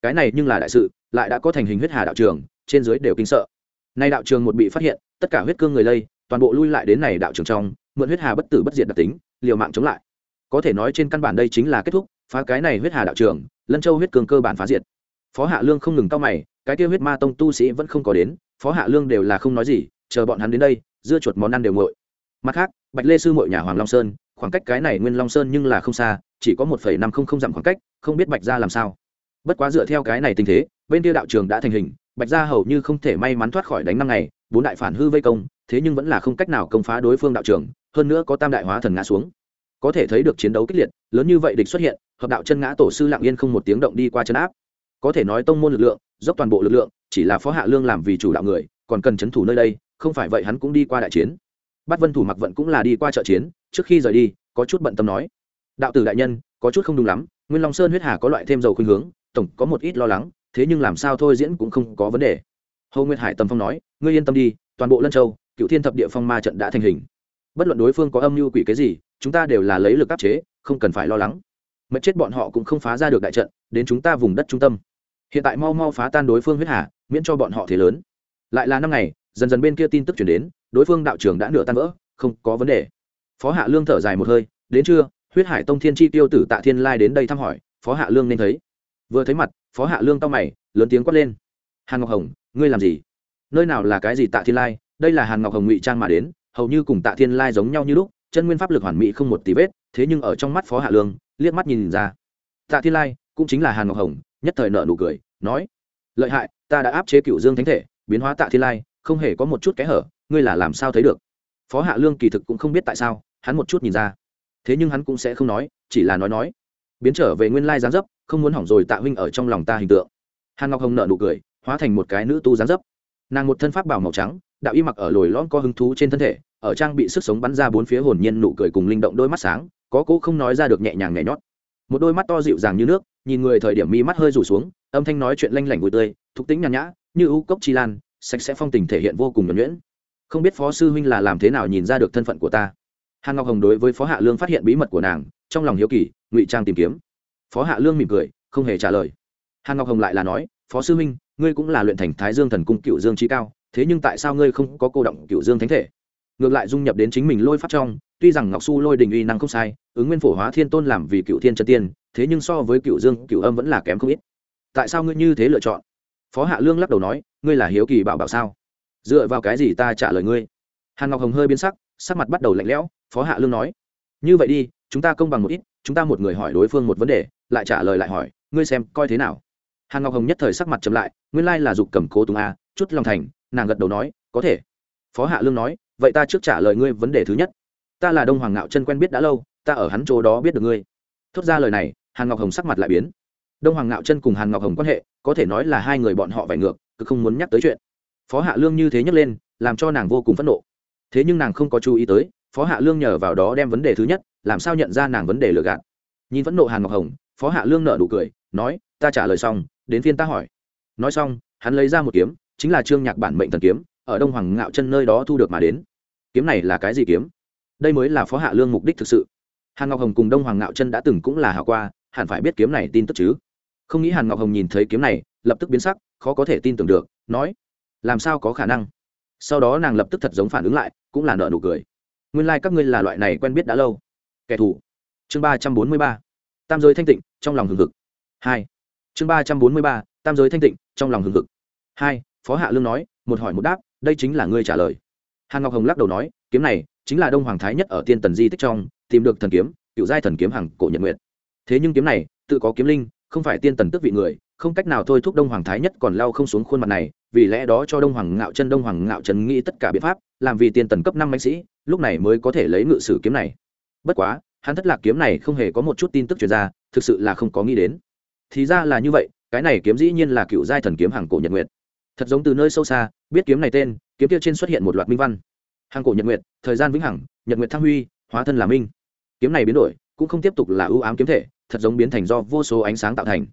Cái này nhưng là đại sự, lại đã có thành hình huyết hà đạo trường, trên dưới đều kinh sợ. Nay đạo trường một bị phát hiện, tất cả huyết cương người lây, toàn bộ lui lại đến này đạo trường trong, mượn huyết hà bất tử bất diệt đặc tính, liều mạng chống lại. Có thể nói trên căn bản đây chính là kết thúc, phá cái này huyết hà đạo trường, lân châu huyết cương cơ bản phá diệt. Phó hạ lương không ngừng cao mày, cái tiêu huyết ma tông tu sĩ vẫn không có đến, phó hạ lương đều là không nói gì, chờ bọn hắn đến đây, dưa chuột món ăn đều nguội mặt khác, bạch lê sư mội nhà hoàng long sơn, khoảng cách cái này nguyên long sơn nhưng là không xa, chỉ có một phẩy năm không không dặm khoảng cách, không biết bạch ra làm sao. Bất quá dựa theo cái này tình thế, bên kia đạo trường đã thành hình, bạch gia hầu như không thể may mắn thoát khỏi đánh năm ngày, bốn đại phản hư vây công, thế nhưng vẫn là không cách nào công phá đối phương đạo trường, hơn nữa có tam đại hóa thần ngã xuống. Có thể thấy được chiến đấu kích liệt, lớn như vậy địch xuất hiện, hợp đạo chân ngã tổ sư lặng yên không một tiếng động đi qua chân áp. Có thể nói tông môn lực lượng, dốc toàn bộ lực lượng, chỉ là phó hạ lương làm vì chủ đạo người, còn cần c h ấ n thủ nơi đây, không phải vậy hắn cũng đi qua đại chiến bắt vân thủ mặc vận cũng là đi qua trợ chiến, trước khi rời đi, có chút bận tâm nói. Đạo tử đại nhân, có chút không đúng lắm, nguyên long sơn huyết hà có loại thêm dầu khuynh hướng, tổng có một ít lo lắng, thế nhưng làm sao thôi diễn cũng không có vấn đề. Hầu nguyệt hải tâm phong nói, ngươi yên tâm đi, toàn bộ lân châu, cựu thiên thập địa phong ma trận đã thành hình. Bất luận đối phương có âm mưu quỷ cái gì, chúng ta đều là lấy lực áp chế, không cần phải lo lắng. Mất chết bọn họ cũng không phá ra được đại trận, đến chúng ta vùng đất trung tâm. Hiện tại mau mau phá tan đối phương huyết hà, miễn cho bọn họ thế lớn. Lại là năm ngày, dần dần bên kia tin tức chuyển đến đối phương đạo trưởng đã nửa tan vỡ, không có vấn đề. Phó hạ lương thở dài một hơi, đến trưa, huyết hải tông thiên chi tiêu tử tạ thiên lai đến đây thăm hỏi, phó hạ lương nên thấy. Vừa thấy mặt, phó hạ lương tao mày, lớn tiếng quát lên. Hàn ngọc hồng, ngươi làm gì? Nơi nào là cái gì tạ thiên lai? Đây là hàn ngọc hồng ngụy trang mà đến, hầu như cùng tạ thiên lai giống nhau như lúc, chân nguyên pháp lực hoàn mỹ không một tí vết, thế nhưng ở trong mắt phó hạ lương, liếc mắt nhìn ra. Tạ thiên lai cũng chính là hàn ngọc hồng, nhất thời nợ nụ cười, nói, lợi hại, ta đã áp chế cựu dương thánh thể, biến hóa tạ thiên lai, không hề có một chút kẽ hở ngươi là làm sao thấy được? Phó hạ lương kỳ thực cũng không biết tại sao, hắn một chút nhìn ra. Thế nhưng hắn cũng sẽ không nói, chỉ là nói nói. Biến trở về nguyên lai gián dấp, không muốn hỏng rồi tạ huynh ở trong lòng ta hình tượng. Hàn ngọc hồng nợ nụ cười, hóa thành một cái nữ tu gián dấp. Nàng một thân pháp bảo màu trắng, đạo y mặc ở lồi lõm có hứng thú trên thân thể, ở trang bị sức sống bắn ra bốn phía hồn nhiên nụ cười cùng linh động đôi mắt sáng, có cỗ không nói ra được nhẹ nhàng nhảy nhót. Một đôi mắt to dịu dàng như nước, nhìn người thời điểm mi mắt hơi rủ xuống, âm thanh nói chuyện lanh lảnh vui tươi, thục tính nhàn nhã, như ưu cốc chi lan, sạch sẽ phong tình thể hiện vô cùng nhuẩn nhuyễn không biết phó sư huynh là làm thế nào nhìn ra được thân phận của ta. Hàn ngọc hồng đối với phó hạ lương phát hiện bí mật của nàng, trong lòng hiếu kỳ, ngụy trang tìm kiếm. Phó hạ lương mỉm cười, không hề trả lời. Hàn ngọc hồng lại là nói, phó sư huynh, ngươi cũng là luyện thành thái dương thần cung cựu dương trí cao, thế nhưng tại sao ngươi không có cô động cựu dương thánh thể? Ngược lại dung nhập đến chính mình lôi phát trong, tuy rằng ngọc su lôi đình uy năng không sai, ứng nguyên phổ hóa thiên tôn làm vì cựu thiên chân tiên, thế nhưng so với cựu dương, cựu âm vẫn là kém không ít. Tại sao ngươi như thế lựa chọn? Phó hạ lương lắc đầu nói, ngươi là hiếu kỳ bảo bảo sao? Dựa vào cái gì ta trả lời ngươi? Hàn ngọc hồng hơi biến sắc sắc mặt bắt đầu lạnh lẽo, phó hạ lương nói, như vậy đi, chúng ta công bằng một ít, chúng ta một người hỏi đối phương một vấn đề, lại trả lời lại hỏi, ngươi xem, coi thế nào? Hàn ngọc hồng nhất thời sắc mặt chậm lại, nguyên lai là dục cầm cố tùng a, chút lòng thành, nàng gật đầu nói, có thể. Phó hạ lương nói, vậy ta trước trả lời ngươi vấn đề thứ nhất. Ta là đông hoàng ngạo chân quen biết đã lâu, ta ở hắn chỗ đó biết được ngươi. Thốt ra lời này, hàn ngọc hồng sắc mặt lại biến. Đông hoàng ngạo chân cùng hàn ngọc hồng quan hệ, có thể nói là hai người bọn họ vải ngược, cứ không muốn nhắc tới chuyện phó hạ lương như thế nhấc lên, làm cho nàng vô cùng phẫn nộ. Thế nhưng nàng không có chú ý tới, phó hạ lương nhờ vào đó đem vấn đề thứ nhất, làm sao nhận ra nàng vấn đề lừa gạt. Nhìn phẫn nộ hàn ngọc hồng, phó hạ lương nợ đủ cười, nói, ta trả lời xong, đến phiên ta hỏi. Nói xong, hắn lấy ra một kiếm, chính là trương nhạc bản mệnh thần kiếm, ở đông hoàng ngạo chân nơi đó thu được mà đến. Kiếm này là cái gì kiếm? Đây mới là phó hạ lương mục đích thực sự. Hàn ngọc hồng cùng đông hoàng ngạo chân đã từng cũng là hảo qua, hẳn phải biết kiếm này tin tức chứ? Không nghĩ hàn ngọc hồng nhìn thấy kiếm này, lập tức biến sắc, khó có thể tin tưởng được, nói làm sao có khả năng? Sau đó nàng lập tức thật giống phản ứng lại, cũng là nợ nụ cười. Nguyên lai、like、các ngươi là loại này quen biết đã lâu. Kẻ thù. Chương ba trăm bốn mươi ba. Tam giới thanh tịnh, trong lòng hừng hực. Hai. Chương ba trăm bốn mươi ba, tam giới thanh tịnh, trong lòng hừng hực. Hai, phó hạ lương nói, một hỏi một đáp, đây chính là ngươi trả lời. Hàn ngọc hồng lắc đầu nói, kiếm này chính là đông hoàng thái nhất ở tiên tần di tích trong, tìm được thần kiếm, cựu giai thần kiếm hằng cổ nhật nguyệt. Thế nhưng kiếm này, tự có kiếm linh, không phải tiên tần tức vị người không cách nào thôi thúc đông hoàng thái nhất còn lao không xuống khuôn mặt này, vì lẽ đó cho đông hoàng ngạo chân, đông hoàng ngạo trần nghĩ tất cả biện pháp, làm vì tiên tần cấp năm binh sĩ, lúc này mới có thể lấy ngự sử kiếm này. Bất quá, hắn thất lạc kiếm này không hề có một chút tin tức truyền ra, thực sự là không có nghĩ đến. Thì ra là như vậy, cái này kiếm dĩ nhiên là cựu giai thần kiếm hàng cổ nhật nguyệt. Thật giống từ nơi sâu xa, biết kiếm này tên, kiếm tiêu trên xuất hiện một loạt minh văn. Hàng cổ nhật nguyệt, thời gian vĩnh hằng, nhật nguyệt thăng huy, hóa thân là minh. Kiếm này biến đổi, cũng không tiếp tục là ưu ám kiếm thể, thật giống biến thành do vô số ánh sáng tạo thành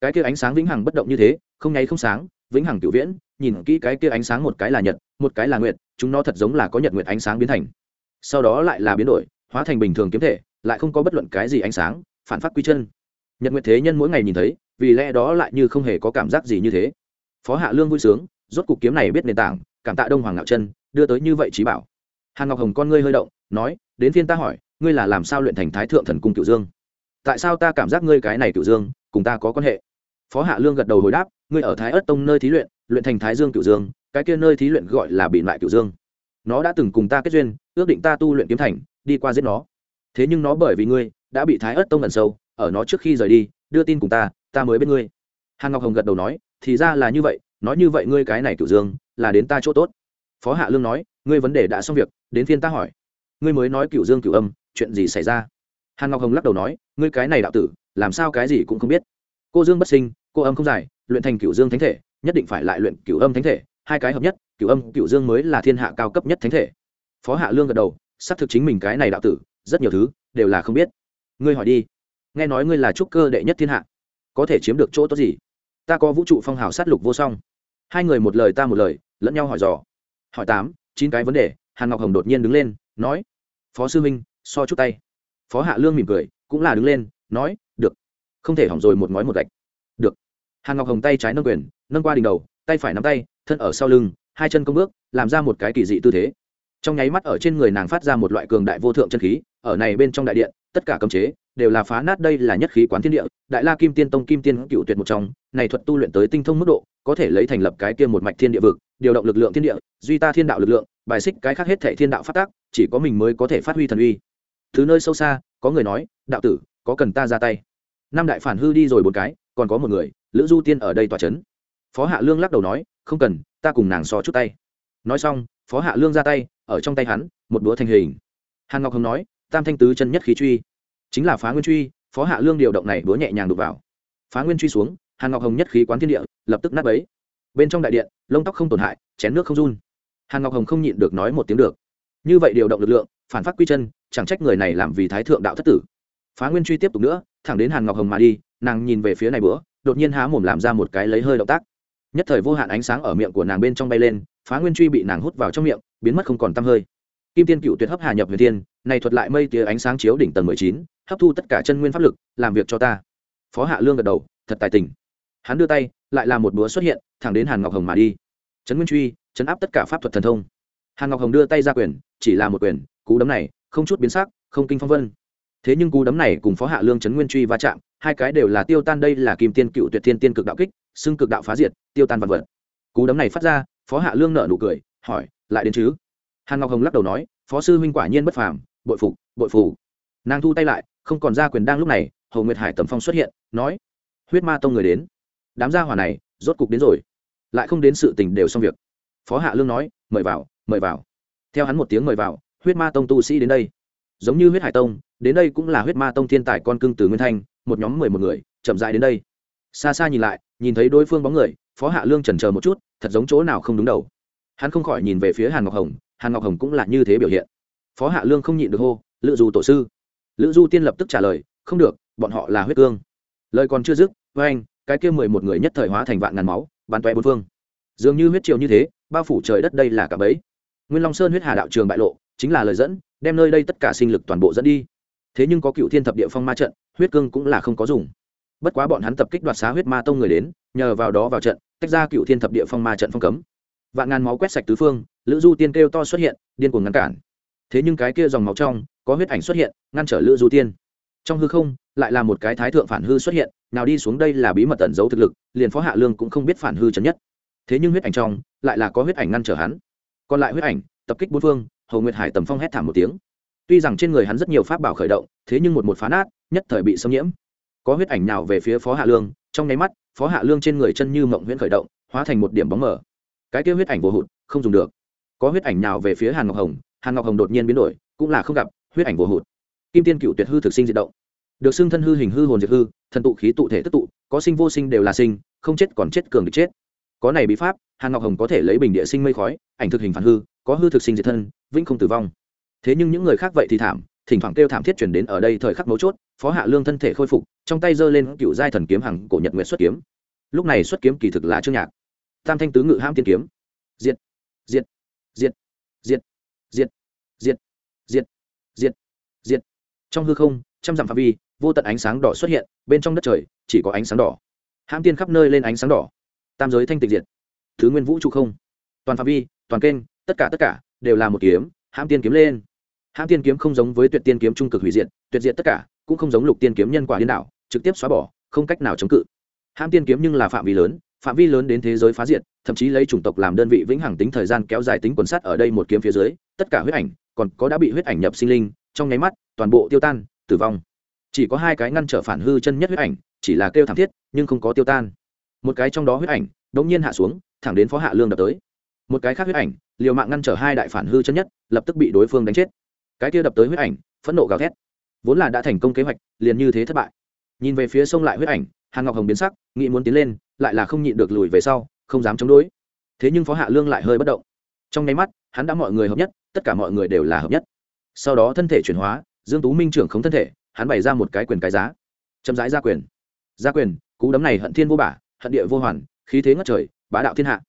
cái kia ánh sáng vĩnh hằng bất động như thế, không nháy không sáng, vĩnh hằng cựu viễn, nhìn kỹ cái kia ánh sáng một cái là nhật, một cái là nguyệt, chúng nó thật giống là có nhật nguyệt ánh sáng biến thành. Sau đó lại là biến đổi, hóa thành bình thường kiếm thể, lại không có bất luận cái gì ánh sáng, phản phát quy chân. Nhật nguyệt thế nhân mỗi ngày nhìn thấy, vì lẽ đó lại như không hề có cảm giác gì như thế. Phó hạ lương vui sướng, rốt cục kiếm này biết nền tảng, cảm tạ đông hoàng ngạo chân, đưa tới như vậy trí bảo. Hàn ngọc hồng con ngươi hơi động, nói, đến phiên ta hỏi, ngươi là làm sao luyện thành thái thượng thần cung cựu dương? Tại sao ta cảm giác ngươi cái này cựu dương, cùng ta có quan hệ? Phó hạ lương gật đầu hồi đáp, ngươi ở thái ất tông nơi thí luyện luyện thành thái dương cựu dương, cái kia nơi thí luyện gọi là bị lại cựu dương. Nó đã từng cùng ta kết duyên, ước định ta tu luyện kiếm thành, đi qua giết nó. Thế nhưng nó bởi vì ngươi, đã bị thái ất tông ẩn sâu, ở nó trước khi rời đi, đưa tin cùng ta ta mới biết ngươi. Hàn ngọc hồng gật đầu nói, thì ra là như vậy, nói như vậy ngươi cái này cựu dương, là đến ta chỗ tốt. Phó hạ lương nói, ngươi vấn đề đã xong việc, đến phiên ta hỏi. Ngươi mới nói cựu dương cựu âm, chuyện gì xảy ra? Hàn ngọc hồng lắc đầu nói, ngươi cái này đạo tử, làm sao cái gì cũng không biết cô dương bất sinh, cô âm không giải, luyện thành cựu dương thánh thể, nhất định phải lại luyện cựu âm thánh thể, hai cái hợp nhất cựu âm cựu dương mới là thiên hạ cao cấp nhất thánh thể. Phó hạ lương gật đầu, xác thực chính mình cái này đạo tử, rất nhiều thứ, đều là không biết. Ngươi hỏi đi, nghe nói ngươi là trúc cơ đệ nhất thiên hạ, có thể chiếm được chỗ tốt gì? Ta có vũ trụ phong hào sát lục vô song. Hai người một lời ta một lời, lẫn nhau hỏi dò. Hỏi tám, chín cái vấn đề, hàn ngọc hồng đột nhiên đứng lên, nói. Phó sư minh, so chút tay. Phó hạ lương mỉm cười, cũng là đứng lên, nói, được không thể hỏng rồi một ngói một gạch. Được. Hàn ngọc hồng tay trái nâng quyền, nâng qua đỉnh đầu, tay phải nắm tay, thân ở sau lưng, hai chân công bước, làm ra một cái kỳ dị tư thế. Trong nháy mắt ở trên người nàng phát ra một loại cường đại vô thượng chân khí, ở này bên trong đại điện, tất cả cấm chế đều là phá nát đây là nhất khí quán thiên địa, đại la kim tiên tông kim tiên cựu tuyệt một trong, này thuật tu luyện tới tinh thông mức độ, có thể lấy thành lập cái kia một mạch thiên địa vực, điều động lực lượng thiên địa, duy ta thiên đạo lực lượng, bài xích cái khác hết thệ thiên đạo phát tác, chỉ có mình mới có thể phát huy thần uy. Thứ nơi sâu xa, có người nói, đạo tử, có cần ta ra tay? Năm đại phản hư đi rồi bốn cái, còn có một người, lữ du tiên ở đây tòa c h ấ n phó hạ lương lắc đầu nói, không cần, ta cùng nàng so chút tay. Nói xong, phó hạ lương ra tay, ở trong tay hắn, một búa thành hình. Hàn ngọc hồng nói, tam thanh tứ chân nhất khí truy. Chính là phá nguyên truy, phó hạ lương điều động này búa nhẹ nhàng đục vào. Phá nguyên truy xuống, hàn ngọc hồng nhất khí quán thiên địa, lập tức nát ấy bên trong đại điện, lông tóc không tổn hại, chén nước không run. Hàn ngọc hồng không nhịn được nói một tiếng được. Như vậy điều động lực lượng, phản phát quy chân, chẳng trách người này làm vì thái thượng đạo thất tử. Phá nguyên truy tiếp tục nữa thẳng đến hàn ngọc hồng mà đi, nàng nhìn về phía này bữa, đột nhiên há mồm làm ra một cái lấy hơi động tác. Nhất thời vô hạn ánh sáng ở miệng của nàng bên trong bay lên, phá nguyên truy bị nàng hút vào trong miệng, biến mất không còn tăm hơi. Kim tiên cựu tuyệt hấp hà nhập huyền thiên, này thuật lại mây tia ánh sáng chiếu đỉnh tầng mười chín, hấp thu tất cả chân nguyên pháp lực, làm việc cho ta. Phó hạ lương gật đầu, thật tài tình. Hắn đưa tay, lại làm một búa xuất hiện, thẳng đến hàn ngọc hồng mà đi. Trấn nguyên truy, chấn áp tất cả pháp thuật thần thông. Hàn ngọc hồng đưa tay ra quyền, chỉ là một quyền, cú đấm này, không chút biến sắc, không kinh phong vân thế nhưng cú đấm này cùng phó hạ lương trấn nguyên truy va chạm, hai cái đều là tiêu tan đây là kim tiên cựu tuyệt thiên tiên cực đạo kích, xưng cực đạo phá diệt, tiêu tan vật vật. Cú đấm này phát ra, phó hạ lương nợ nụ cười, hỏi, lại đến chứ? Hàn ngọc hồng lắc đầu nói, phó sư huynh quả nhiên bất phàm, bội phục, bội phù nàng thu tay lại, không còn ra quyền đang lúc này hầu nguyệt hải tầm phong xuất hiện, nói, huyết ma tông người đến. Đám gia hỏa này, rốt cục đến rồi. Lại không đến sự tình đều xong việc. Phó hạ lương nói, mời vào mời vào. Theo hắn một tiếng mời vào, huyết ma tông tu sĩ đến đây. Giống như huyết hải tông đến đây cũng là huyết ma tông thiên tài con cưng từ nguyên thanh, một nhóm mười một người, chậm dại đến đây. Xa xa nhìn lại, nhìn thấy đối phương bóng người, phó hạ lương trần chờ một chút, thật giống chỗ nào không đúng đầu. Hắn không khỏi nhìn về phía hàn ngọc hồng, hàn ngọc hồng cũng là như thế biểu hiện. Phó hạ lương không nhịn được hô, lữ du tổ sư. Lữ du tiên lập tức trả lời, không được, bọn họ là huyết cương. Lời còn chưa dứt, với anh, cái kia mười một người nhất thời hóa thành vạn ngàn máu, bắn toe bốn phương. Dường như huyết triều như thế, bao phủ trời đất đây là cả bấy nguyên long sơn huyết hà đạo trường bại lộ, chính là lời dẫn, đem nơi đây tất cả sinh lực toàn bộ dẫn đi thế nhưng có cựu thiên thập địa phong ma trận, huyết cương cũng là không có dùng. Bất quá bọn hắn tập kích đoạt xá huyết ma tông người đến, nhờ vào đó vào trận, tách ra cựu thiên thập địa phong ma trận phong cấm. Vạn ngàn máu quét sạch tứ phương, lữ du tiên kêu to xuất hiện, điên cuồng ngăn cản. Thế nhưng cái kia dòng máu trong, có huyết ảnh xuất hiện, ngăn trở lữ du tiên. Trong hư không, lại là một cái thái thượng phản hư xuất hiện, nào đi xuống đây là bí mật tẩn giấu thực lực, liền phó hạ lương cũng không biết phản hư chấn nhất. Thế nhưng huyết ảnh trong, lại là có huyết ảnh ngăn trở hắn. Còn lại huyết ảnh, tập kích bốn phương hầu nguyệt hải tầm phong hét thảm một tiếng tuy rằng trên người hắn rất nhiều pháp bảo khởi động, thế nhưng một một phá nát, nhất thời bị xâm nhiễm. Có huyết ảnh nào về phía phó hạ lương, trong nháy mắt, phó hạ lương trên người chân như mộng huyễn khởi động, hóa thành một điểm bóng mờ. Cái kia huyết ảnh vô hụt, không dùng được. Có huyết ảnh nào về phía hàn ngọc hồng, hàn ngọc hồng đột nhiên biến đổi, cũng là không gặp, huyết ảnh vô hụt. Kim tiên cựu tuyệt hư thực sinh diệt động. Được xưng thân hư hình hư hồn diệt hư, thần tụ khí tụ thể tức tụ, có sinh vô sinh đều là sinh, không chết còn chết cường được chết. Có này bí pháp, hàn ngọc hồng có thể lấy bình địa sinh mây khói, ảnh thực hình phản hư, có hư thực sinh diệt thân, vĩnh không tử vong thế nhưng những người khác vậy thì thảm, thỉnh thoảng kêu thảm thiết chuyển đến ở đây thời khắc mấu chốt, phó hạ lương thân thể khôi phục, trong tay giơ lên cựu giai thần kiếm hằng cổ nhật nguyện xuất kiếm. Lúc này xuất kiếm kỳ thực là trương nhạc. Tam thanh tứ ngự ham tiên kiếm. Diệt diệt diệt diệt diệt diệt diệt diệt diệt. Trong hư không, trăm dặm phạm vi, vô tận ánh sáng đỏ xuất hiện, bên trong đất trời, chỉ có ánh sáng đỏ. Hãm tiên khắp nơi lên ánh sáng đỏ. Tam giới thanh tịch diệt. Thứ nguyên vũ trụ không. Toàn phạm vi, toàn kênh, tất cả tất cả đều là một kiếm, hãm tiên kiếm lên hãm tiên kiếm không giống với tuyệt tiên kiếm trung cực hủy diệt, tuyệt diệt tất cả, cũng không giống lục tiên kiếm nhân quả điên đảo, trực tiếp xóa bỏ, không cách nào chống cự. Hãm tiên kiếm nhưng là phạm vi lớn, phạm vi lớn đến thế giới phá diệt, thậm chí lấy chủng tộc làm đơn vị vĩnh hằng tính thời gian kéo dài tính quần sắt ở đây một kiếm phía dưới, tất cả huyết ảnh còn có đã bị huyết ảnh nhập sinh linh, trong nháy mắt, toàn bộ tiêu tan, tử vong. Chỉ có hai cái ngăn trở phản hư chân nhất huyết ảnh, chỉ là kêu thảm thiết, nhưng không có tiêu tan. Một cái trong đó huyết ảnh đống nhiên hạ xuống, thẳng đến phó hạ lương đập tới. Một cái khác huyết ảnh, liều mạng ngăn trở hai đại phản hư chân nhất, lập tức bị đối phương đánh chết cái kia đập tới huyết ảnh, phẫn nộ gào thét. Vốn là đã thành công kế hoạch, liền như thế thất bại. Nhìn về phía sông lại huyết ảnh, hàn ngọc hồng biến sắc, nghĩ muốn tiến lên, lại là không nhịn được lùi về sau, không dám chống đối. Thế nhưng phó hạ lương lại hơi bất động. Trong nháy mắt, hắn đã mọi người hợp nhất, tất cả mọi người đều là hợp nhất. Sau đó thân thể chuyển hóa, dương tú minh trưởng không thân thể, hắn bày ra một cái quyền cái giá. Chậm rãi ra quyền. Ra quyền, cú đấm này hận thiên vô bả, hận địa vô hoàn, khí thế ngất trời, bá đạo thiên hạ.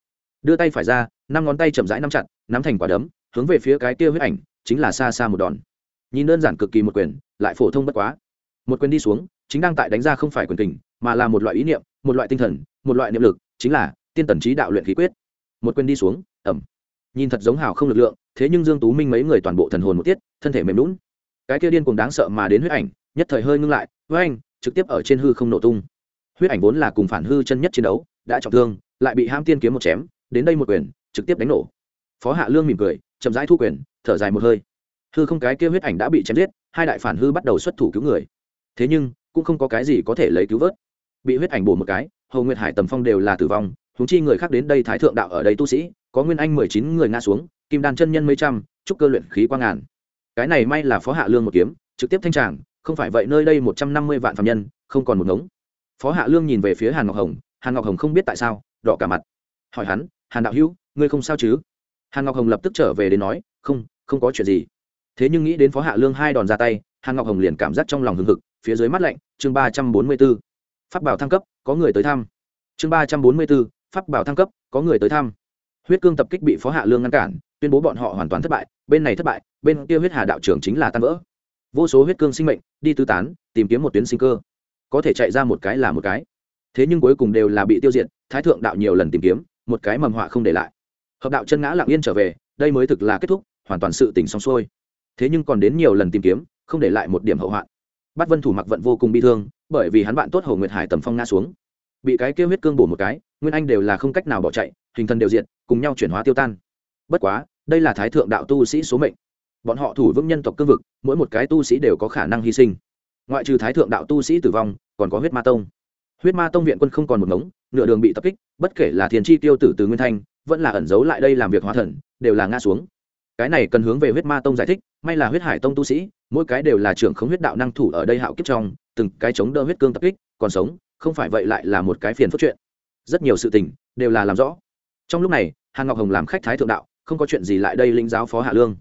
Đưa tay phải ra, năm ngón tay chậm rãi nắm chặt, nắm thành quả đấm hướng về phía cái kia huyết ảnh, chính là xa xa một đòn. Nhìn đơn giản cực kỳ một quyền, lại phổ thông bất quá. Một quyền đi xuống, chính đang tại đánh ra không phải quyền tình mà là một loại ý niệm, một loại tinh thần, một loại niệm lực, chính là tiên tần trí đạo luyện khí quyết. Một quyền đi xuống ẩm nhìn thật giống hào không lực lượng, thế nhưng dương tú minh mấy người toàn bộ thần hồn một tiết, thân thể mềm lún cái kia điên cuồng đáng sợ mà đến huyết ảnh, nhất thời hơi ngưng lại với anh trực tiếp ở trên hư không nổ tung. Huyết ảnh vốn là cùng phản hư chân nhất chiến đấu, đã trọng thương, lại bị ham tiên kiếm một chém, đến đây một quyền, trực tiếp đánh nổ. Phó hạ lương mỉm cười chậm rãi thu quyền, thở dài một hơi. Hư không cái kia huyết ảnh đã bị chém giết, hai đại phản hư bắt đầu xuất thủ cứu người. Thế nhưng, cũng không có cái gì có thể lấy cứu vớt. Bị huyết ảnh bổ một cái hầu nguyệt hải tầm phong đều là tử vong húng chi người khác đến đây thái thượng đạo ở đây tu sĩ, có nguyên anh mười chín người ngã xuống, kim đan chân nhân mấy trăm trúc cơ luyện khí quang ngàn. Cái này may là phó hạ lương một kiếm, trực tiếp thanh tràng, không phải vậy nơi đây một trăm năm mươi vạn phạm nhân, không còn một ngống. Phó hạ lương nhìn về phía hàn ngọc hồng, hàn ngọc hồng không biết tại sao, đỏ cả mặt. Hỏi hắn, hàn đạo hữu, ngươi không sao chứ? Hàn ngọc hồng lập tức trở về đến nói, không không có chuyện gì. Thế nhưng nghĩ đến phó hạ lương hai đòn ra tay, hàn ngọc hồng liền cảm giác trong lòng hừng hực, phía dưới mắt lạnh, chương ba trăm bốn mươi b ố pháp bảo thăng cấp, có người tới thăm. Chương ba trăm bốn mươi b ố pháp bảo thăng cấp, có người tới thăm. Huyết cương tập kích bị phó hạ lương ngăn cản, tuyên bố bọn họ hoàn toàn thất bại, bên này thất bại, bên kia huyết hà đạo trưởng chính là tan vỡ. Vô số huyết cương sinh mệnh, đi tứ tán, tìm kiếm một tuyến sinh cơ. Có thể chạy ra một cái là một cái. Thế nhưng cuối cùng đều là bị tiêu diệt, thái thượng đạo nhiều lần tìm kiếm, một cái mầm họa không để lại hợp đạo chân ngã lặng yên trở về, đây mới thực là kết thúc, hoàn toàn sự tình xong xuôi. Thế nhưng còn đến nhiều lần tìm kiếm, không để lại một điểm hậu hoạn. Bát vân thủ mặc vận vô cùng bi thương, bởi vì hắn bạn tốt hồ nguyệt hải tầm phong ngã xuống. Bị cái kêu huyết cương bổ một cái, nguyên anh đều là không cách nào bỏ chạy, hình thân đều diện cùng nhau chuyển hóa tiêu tan. Bất quá, đây là thái thượng đạo tu sĩ số mệnh. Bọn họ thủ vững nhân tộc cương vực, mỗi một cái tu sĩ đều có khả năng hy sinh. Ngoại trừ thái thượng đạo tu sĩ tử vong, còn có huyết ma tông. Huyết ma tông viện quân không còn một ngống, nửa đường bị tập kích, bất kể là thiền chi tiêu tử từ nguyên thanh vẫn là ẩn giấu lại đây làm việc hóa thần, đều là ngã xuống. Cái này cần hướng về huyết ma tông giải thích, may là huyết hải tông tu sĩ, mỗi cái đều là trưởng không huyết đạo năng thủ ở đây hạo kiếp trong, từng cái chống đỡ huyết cương tập kích, còn sống, không phải vậy lại là một cái phiền phức chuyện. Rất nhiều sự tình, đều là làm rõ. Trong lúc này hàn ngọc hồng làm khách thái thượng đạo, không có chuyện gì lại đây lĩnh giáo phó hạ lương.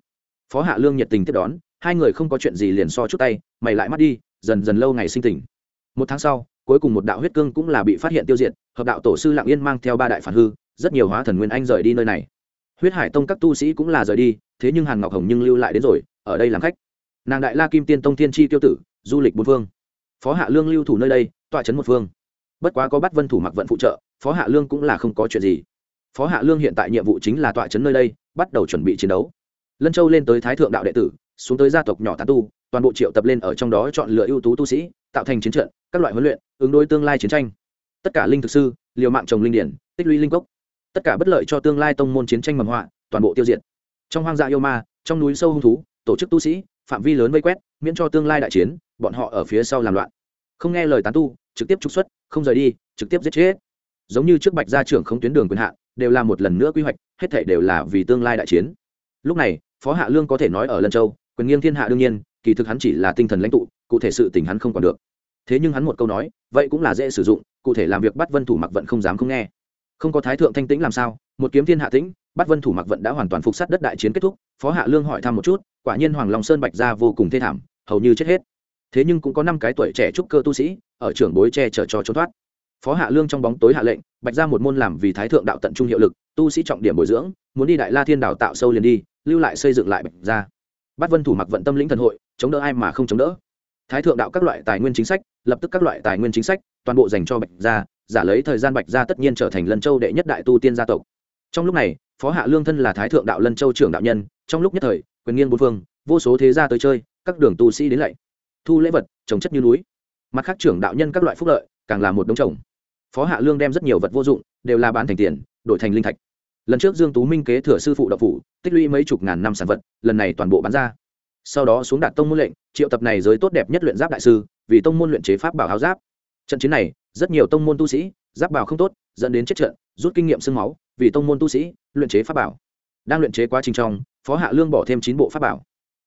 Phó hạ lương nhiệt tình tiếp đón, hai người không có chuyện gì liền so chút tay, mày lại mắt đi, dần dần lâu ngày sinh tình. Một tháng sau, cuối cùng một đạo huyết cương cũng là bị phát hiện tiêu diệt, hợp đạo tổ sư lạng yên mang theo ba đại phản hư rất nhiều hóa thần nguyên anh rời đi nơi này. Huyết hải tông các tu sĩ cũng là rời đi, thế nhưng hàn ngọc hồng nhưng lưu lại đến rồi, ở đây làm khách. Nàng đại la kim tiên tông thiên chi tiêu tử, du lịch bốn phương. Phó hạ lương lưu thủ nơi đây, tọa trấn một phương. Bất quá có bắt vân thủ mặc vận phụ trợ, phó hạ lương cũng là không có chuyện gì. Phó hạ lương hiện tại nhiệm vụ chính là tọa trấn nơi đây, bắt đầu chuẩn bị chiến đấu. Lân châu lên tới thái thượng đạo đệ tử, xuống tới gia tộc nhỏ tán tu, toàn bộ triệu tập lên ở trong đó chọn lựa ưu tú tu sĩ, tạo thành chiến trận, các loại huấn luyện, ứng đối tương lai chiến tranh. Tất cả linh thực sư, liều mạng trồng linh điển, tích lũy linh cốc tất cả bất lợi cho tương lai tông môn chiến tranh mầm họa, toàn bộ tiêu diệt. Trong hoang dã yêu ma, trong núi sâu hung thú, tổ chức tu sĩ, phạm vi lớn vây quét, miễn cho tương lai đại chiến, bọn họ ở phía sau làm loạn. Không nghe lời tán tu, trực tiếp trục xuất, không rời đi, trực tiếp giết chết. Giống như trước bạch gia trưởng không tuyến đường quyền hạn, đều là một lần nữa quy hoạch, hết thể đều là vì tương lai đại chiến. Lúc này, phó hạ lương có thể nói ở lân châu, quyền nghiêng thiên hạ đương nhiên, kỳ thực hắn chỉ là tinh thần lãnh tụ, cụ thể sự tình hắn không còn được. Thế nhưng hắn một câu nói, vậy cũng là dễ sử dụng, cụ thể làm việc bắt vân thủ mặc vận không dám không nghe không có thái thượng thanh tĩnh làm sao, một kiếm thiên hạ tĩnh bắt vân thủ mặc vận đã hoàn toàn phục sát đất đại chiến kết thúc, phó hạ lương hỏi thăm một chút, quả nhiên hoàng long sơn bạch ra vô cùng thê thảm, hầu như chết hết. Thế nhưng cũng có năm cái tuổi trẻ trúc cơ tu sĩ, ở trưởng bối che chở cho trốn thoát. Phó hạ lương trong bóng tối hạ lệnh, bạch ra một môn làm vì thái thượng đạo tận trung hiệu lực, tu sĩ trọng điểm bồi dưỡng, muốn đi đại la thiên đảo tạo sâu liền đi, lưu lại xây dựng lại bạch ra bắt vân thủ mặc vận tâm lĩnh thần hội, chống đỡ ai mà không chống đỡ. Thái thượng đạo các loại tài nguyên chính sách, lập tức các loại tài nguyên chính sách, toàn bộ dành cho bạch gia giả lấy thời gian bạch gia tất nhiên trở thành lân châu đệ nhất đại tu tiên gia tộc. Trong lúc này, phó hạ lương thân là thái thượng đạo lân châu trưởng đạo nhân, trong lúc nhất thời, quyền nghiên bốn phương, vô số thế gia tới chơi, các đường tu sĩ đến lạy. Thu lễ vật, trồng chất như núi. Mặt khác trưởng đạo nhân các loại phúc lợi, càng là một đống trồng. Phó hạ lương đem rất nhiều vật vô dụng, đều là bán thành tiền, đổi thành linh thạch. Lần trước dương tú minh kế thừa sư phụ độc phủ, tích lũy mấy chục ngàn năm sản vật, lần này toàn bộ bán ra. Sau đó xuống đạt tông môn lệnh, triệu tập này giới tốt đẹp nhất luyện giáp đại sư, vì tông môn luyện chế pháp bảo áo giáp. Trận chiến này rất nhiều tông môn tu sĩ giáp bảo không tốt dẫn đến chết trận rút kinh nghiệm sương máu vì tông môn tu sĩ luyện chế pháp bảo đang luyện chế quá trình trong phó hạ lương bỏ thêm chín bộ pháp bảo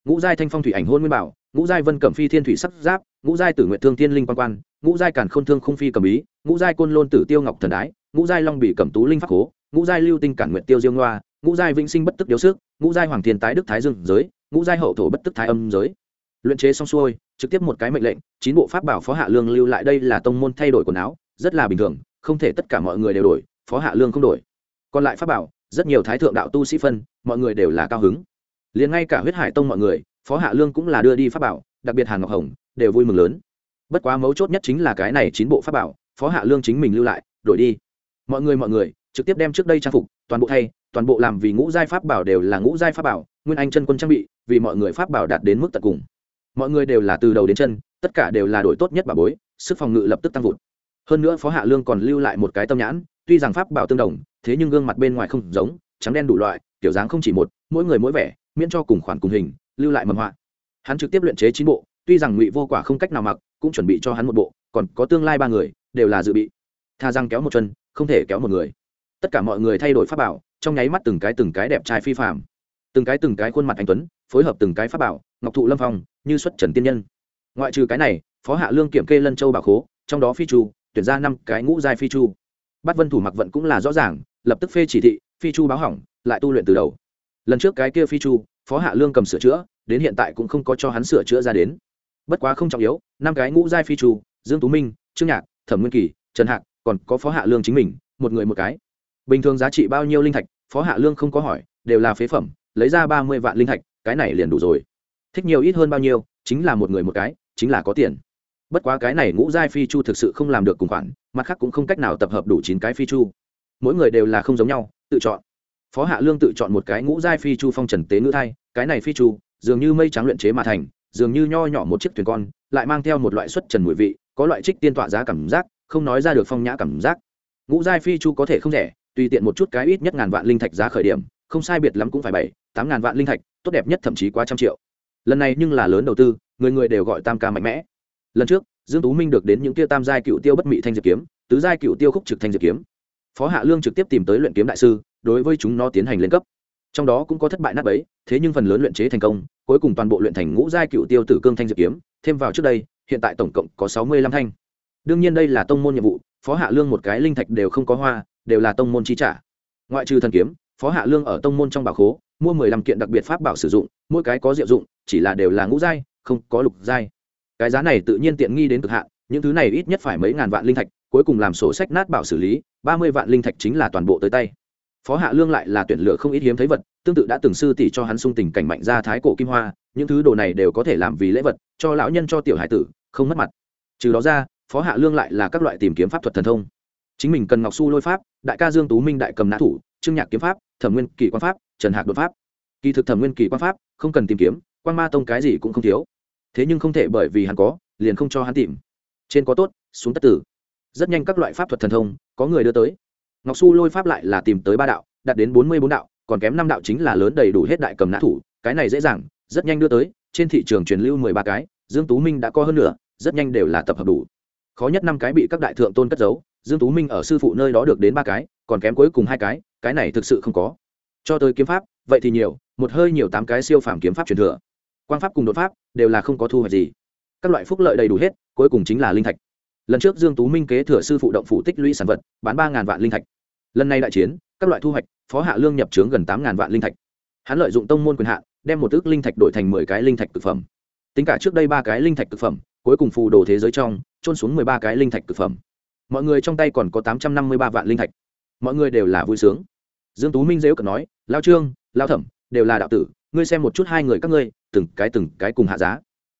ngũ giai thanh phong thủy ảnh hôn nguyên bảo ngũ giai vân cẩm phi thiên thủy sắc giáp ngũ giai tử nguyện thương thiên linh quan quan ngũ giai cản khôn thương không phi cầm ý ngũ giai côn lôn tử tiêu ngọc thần đái ngũ giai long bị cẩm tú linh pháp cố ngũ giai lưu tinh cản nguyện tiêu diêu ngoa ngũ giai vĩnh sinh bất tức điếu sức ngũ giai hoàng thiên tái đức thái dương giới ngũ giai hậu thổ bất tức thái âm giới luyện chế xong xuôi, trực tiếp một cái mệnh lệnh, chín bộ pháp bảo phó hạ lương lưu lại đây là tông môn thay đổi quần áo, rất là bình thường, không thể tất cả mọi người đều đổi, phó hạ lương không đổi. Còn lại pháp bảo, rất nhiều thái thượng đạo tu sĩ phân, mọi người đều là cao hứng. Liền ngay cả huyết hải tông mọi người, phó hạ lương cũng là đưa đi pháp bảo, đặc biệt hàn ngọc hồng, đều vui mừng lớn. Bất quá mấu chốt nhất chính là cái này chín bộ pháp bảo, phó hạ lương chính mình lưu lại, đổi đi. Mọi người mọi người, trực tiếp đem trước đây trang phục, toàn bộ thay, toàn bộ làm vì ngũ giai pháp bảo đều là ngũ giai pháp bảo, nguyên anh chân quân trang bị, vì mọi người pháp bảo đạt đến mức tận cùng mọi người đều là từ đầu đến chân, tất cả đều là đội tốt nhất bà bối, sức phòng ngự lập tức tăng vụt. Hơn nữa phó hạ lương còn lưu lại một cái tâm nhãn, tuy rằng pháp bảo tương đồng, thế nhưng gương mặt bên ngoài không giống, trắng đen đủ loại, kiểu dáng không chỉ một, mỗi người mỗi vẻ, miễn cho cùng khoản cùng hình, lưu lại mầm họa. Hắn trực tiếp luyện chế chín bộ, tuy rằng ngụy vô quả không cách nào mặc, cũng chuẩn bị cho hắn một bộ, còn có tương lai ba người, đều là dự bị. Tha răng kéo một chân, không thể kéo một người. Tất cả mọi người thay đổi pháp bảo, trong nháy mắt từng cái từng cái đẹp trai phi phạm từng cái từng cái khuôn mặt anh tuấn, phối hợp từng cái pháp bảo, ngọc thụ lâm phong như xuất trần tiên nhân. Ngoại trừ cái này, phó hạ lương kiểm kê lân châu bảo khố, trong đó phi chu, tuyển ra năm cái ngũ giai phi chu. Bắt vân thủ mặc vận cũng là rõ ràng, lập tức phê chỉ thị, phi chu báo hỏng, lại tu luyện từ đầu. Lần trước cái kia phi chu, phó hạ lương cầm sửa chữa, đến hiện tại cũng không có cho hắn sửa chữa ra đến. Bất quá không trọng yếu, năm cái ngũ giai phi chu, dương tú minh, trương nhạc, thẩm nguyên kỳ, trần hạc, còn có phó hạ lương chính mình, một người một cái. Bình thường giá trị bao nhiêu linh thạch, phó hạ lương không có hỏi, đều là phế phẩm, lấy ra ba mươi vạn linh thạch, cái này liền đủ rồi thích nhiều ít hơn bao nhiêu, chính là một người một cái, chính là có tiền. Bất quá cái này ngũ giai phi chu thực sự không làm được cùng khoản, mặt khác cũng không cách nào tập hợp đủ chín cái phi chu. Mỗi người đều là không giống nhau, tự chọn. Phó hạ lương tự chọn một cái ngũ giai phi chu phong trần tế ngữ thai, cái này phi chu, dường như mây trắng luyện chế mà thành, dường như nho nhỏ một chiếc thuyền con, lại mang theo một loại xuất trần mùi vị, có loại trích tiên tỏa giá cảm giác, không nói ra được phong nhã cảm giác. Ngũ giai phi chu có thể không rẻ, tùy tiện một chút cái ít nhất ngàn vạn linh thạch giá khởi điểm, không sai biệt lắm cũng phải bảy, tám ngàn vạn linh thạch, tốt đẹp nhất thậm chí quá trăm triệu lần này nhưng là lớn đầu tư, người người đều gọi tam ca mạnh mẽ. Lần trước, dương tú minh được đến những kia tam giai cựu tiêu bất mị thanh diệp kiếm, tứ giai cựu tiêu khúc trực thanh diệp kiếm. Phó hạ lương trực tiếp tìm tới luyện kiếm đại sư, đối với chúng nó tiến hành lên cấp. Trong đó cũng có thất bại nát bấy, thế nhưng phần lớn luyện chế thành công, cuối cùng toàn bộ luyện thành ngũ giai cựu tiêu tử cương thanh diệp kiếm. Thêm vào trước đây, hiện tại tổng cộng có sáu mươi lăm thanh. Đương nhiên đây là tông môn nhiệm vụ, phó hạ lương một cái linh thạch đều không có hoa, đều là tông môn chi trả. Ngoại trừ thần kiếm, phó hạ lương ở tông môn trong bảo khố, mua mười lăm kiện đặc biệt pháp bảo sử dụng mỗi cái có diệu dụng, chỉ là đều là ngũ giai, không có lục giai. Cái giá này tự nhiên tiện nghi đến cực hạn, những thứ này ít nhất phải mấy ngàn vạn linh thạch, cuối cùng làm sổ sách nát bảo xử lý, ba mươi vạn linh thạch chính là toàn bộ tới tay. Phó hạ lương lại là tuyển lựa không ít hiếm thấy vật, tương tự đã từng sư tỷ cho hắn sung tình cảnh mạnh ra thái cổ kim hoa, những thứ đồ này đều có thể làm vì lễ vật, cho lão nhân cho tiểu hải tử, không mất mặt. Trừ đó ra, phó hạ lương lại là các loại tìm kiếm pháp thuật thần thông. Chính mình cần ngọc su lôi pháp, đại ca dương tú minh đại cầm nã thủ, trương nhạc kiếm pháp, thẩm nguyên kỳ quan pháp, trần hạc đột pháp kỳ thực thẩm nguyên kỳ quan pháp không cần tìm kiếm quan ma tông cái gì cũng không thiếu. Thế nhưng không thể bởi vì hắn có liền không cho hắn tìm. Trên có tốt xuống tất tử. Rất nhanh các loại pháp thuật thần thông có người đưa tới. Ngọc su lôi pháp lại là tìm tới ba đạo đạt đến bốn mươi bốn đạo còn kém năm đạo chính là lớn đầy đủ hết đại cầm nã thủ cái này dễ dàng rất nhanh đưa tới trên thị trường truyền lưu mười ba cái dương tú minh đã có hơn nửa, rất nhanh đều là tập hợp đủ. Khó nhất năm cái bị các đại thượng tôn cất giấu dương tú minh ở sư phụ nơi đó được đến ba cái còn kém cuối cùng hai cái cái này thực sự không có. Cho tới kiếm pháp vậy thì nhiều một hơi nhiều tám cái siêu phàm kiếm pháp truyền thừa. Quang pháp cùng đột pháp đều là không có thu hoạch gì. Các loại phúc lợi đầy đủ hết, cuối cùng chính là linh thạch. Lần trước dương tú minh kế thừa sư phụ động phủ tích lũy sản vật, bán ba ngàn vạn linh thạch. Lần này đại chiến, các loại thu hoạch, phó hạ lương nhập trướng gần tám ngàn vạn linh thạch. Hắn lợi dụng tông môn quyền hạn, đem một ước linh thạch đổi thành mười cái linh thạch thực phẩm. Tính cả trước đây ba cái linh thạch thực phẩm, cuối cùng phù đồ thế giới trong trôn xuống mười ba cái linh thạch thực phẩm. Mọi người trong tay còn có tám trăm năm mươi ba vạn linh thạch. Mọi người đều là vui sướng. Dương tú minh dễu cận nói lao trương lao thẩm đều là đạo tử, ngươi xem một chút hai người các ngươi, từng cái từng cái cùng hạ giá.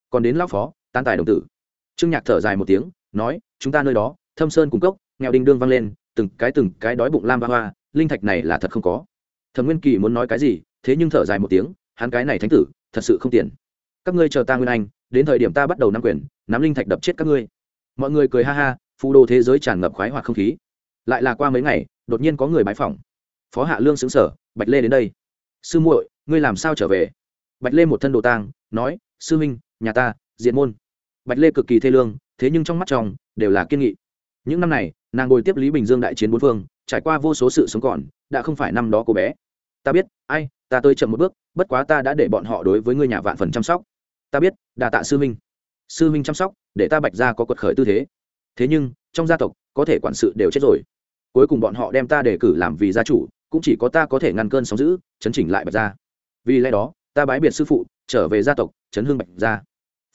Còn đến lão phó tan tài đồng tử. Trương nhạc thở dài một tiếng, nói, chúng ta nơi đó, thâm sơn cung cốc, nghèo đinh đương vang lên, từng cái từng cái đói bụng lam ba hoa, linh thạch này là thật không có. Thẩm nguyên kỳ muốn nói cái gì, thế nhưng thở dài một tiếng, hắn cái này thánh tử, thật sự không tiền. Các ngươi chờ ta nguyên anh, đến thời điểm ta bắt đầu nắm quyền, nắm linh thạch đập chết các ngươi. Mọi người cười ha ha, phù đồ thế giới tràn ngập khoái hoặc không khí. Lại là qua mấy ngày, đột nhiên có người bái phỏng. Phó hạ lương xứng sở bạch lê đến đây sư muội, ngươi làm sao trở về? Bạch lê một thân đồ tang, nói, sư huynh, nhà ta, diện môn. Bạch lê cực kỳ thê lương, thế nhưng trong mắt chồng, đều là kiên nghị. Những năm này, nàng ngồi tiếp lý bình dương đại chiến bốn phương, trải qua vô số sự sống còn, đã không phải năm đó cô bé. Ta biết, ai, ta tới chậm một bước, bất quá ta đã để bọn họ đối với ngươi nhà vạn phần chăm sóc. Ta biết đà tạ sư minh sư minh chăm sóc, để ta bạch ra có quật khởi tư thế. Thế nhưng, trong gia tộc, có thể quản sự đều chết rồi. Cuối cùng bọn họ đem ta đề cử làm vì gia chủ cũng chỉ có ta có thể ngăn cơn sóng giữ chấn chỉnh lại bạch gia. Vì lẽ đó, ta bái biệt sư phụ, trở về gia tộc, chấn hương bạch gia.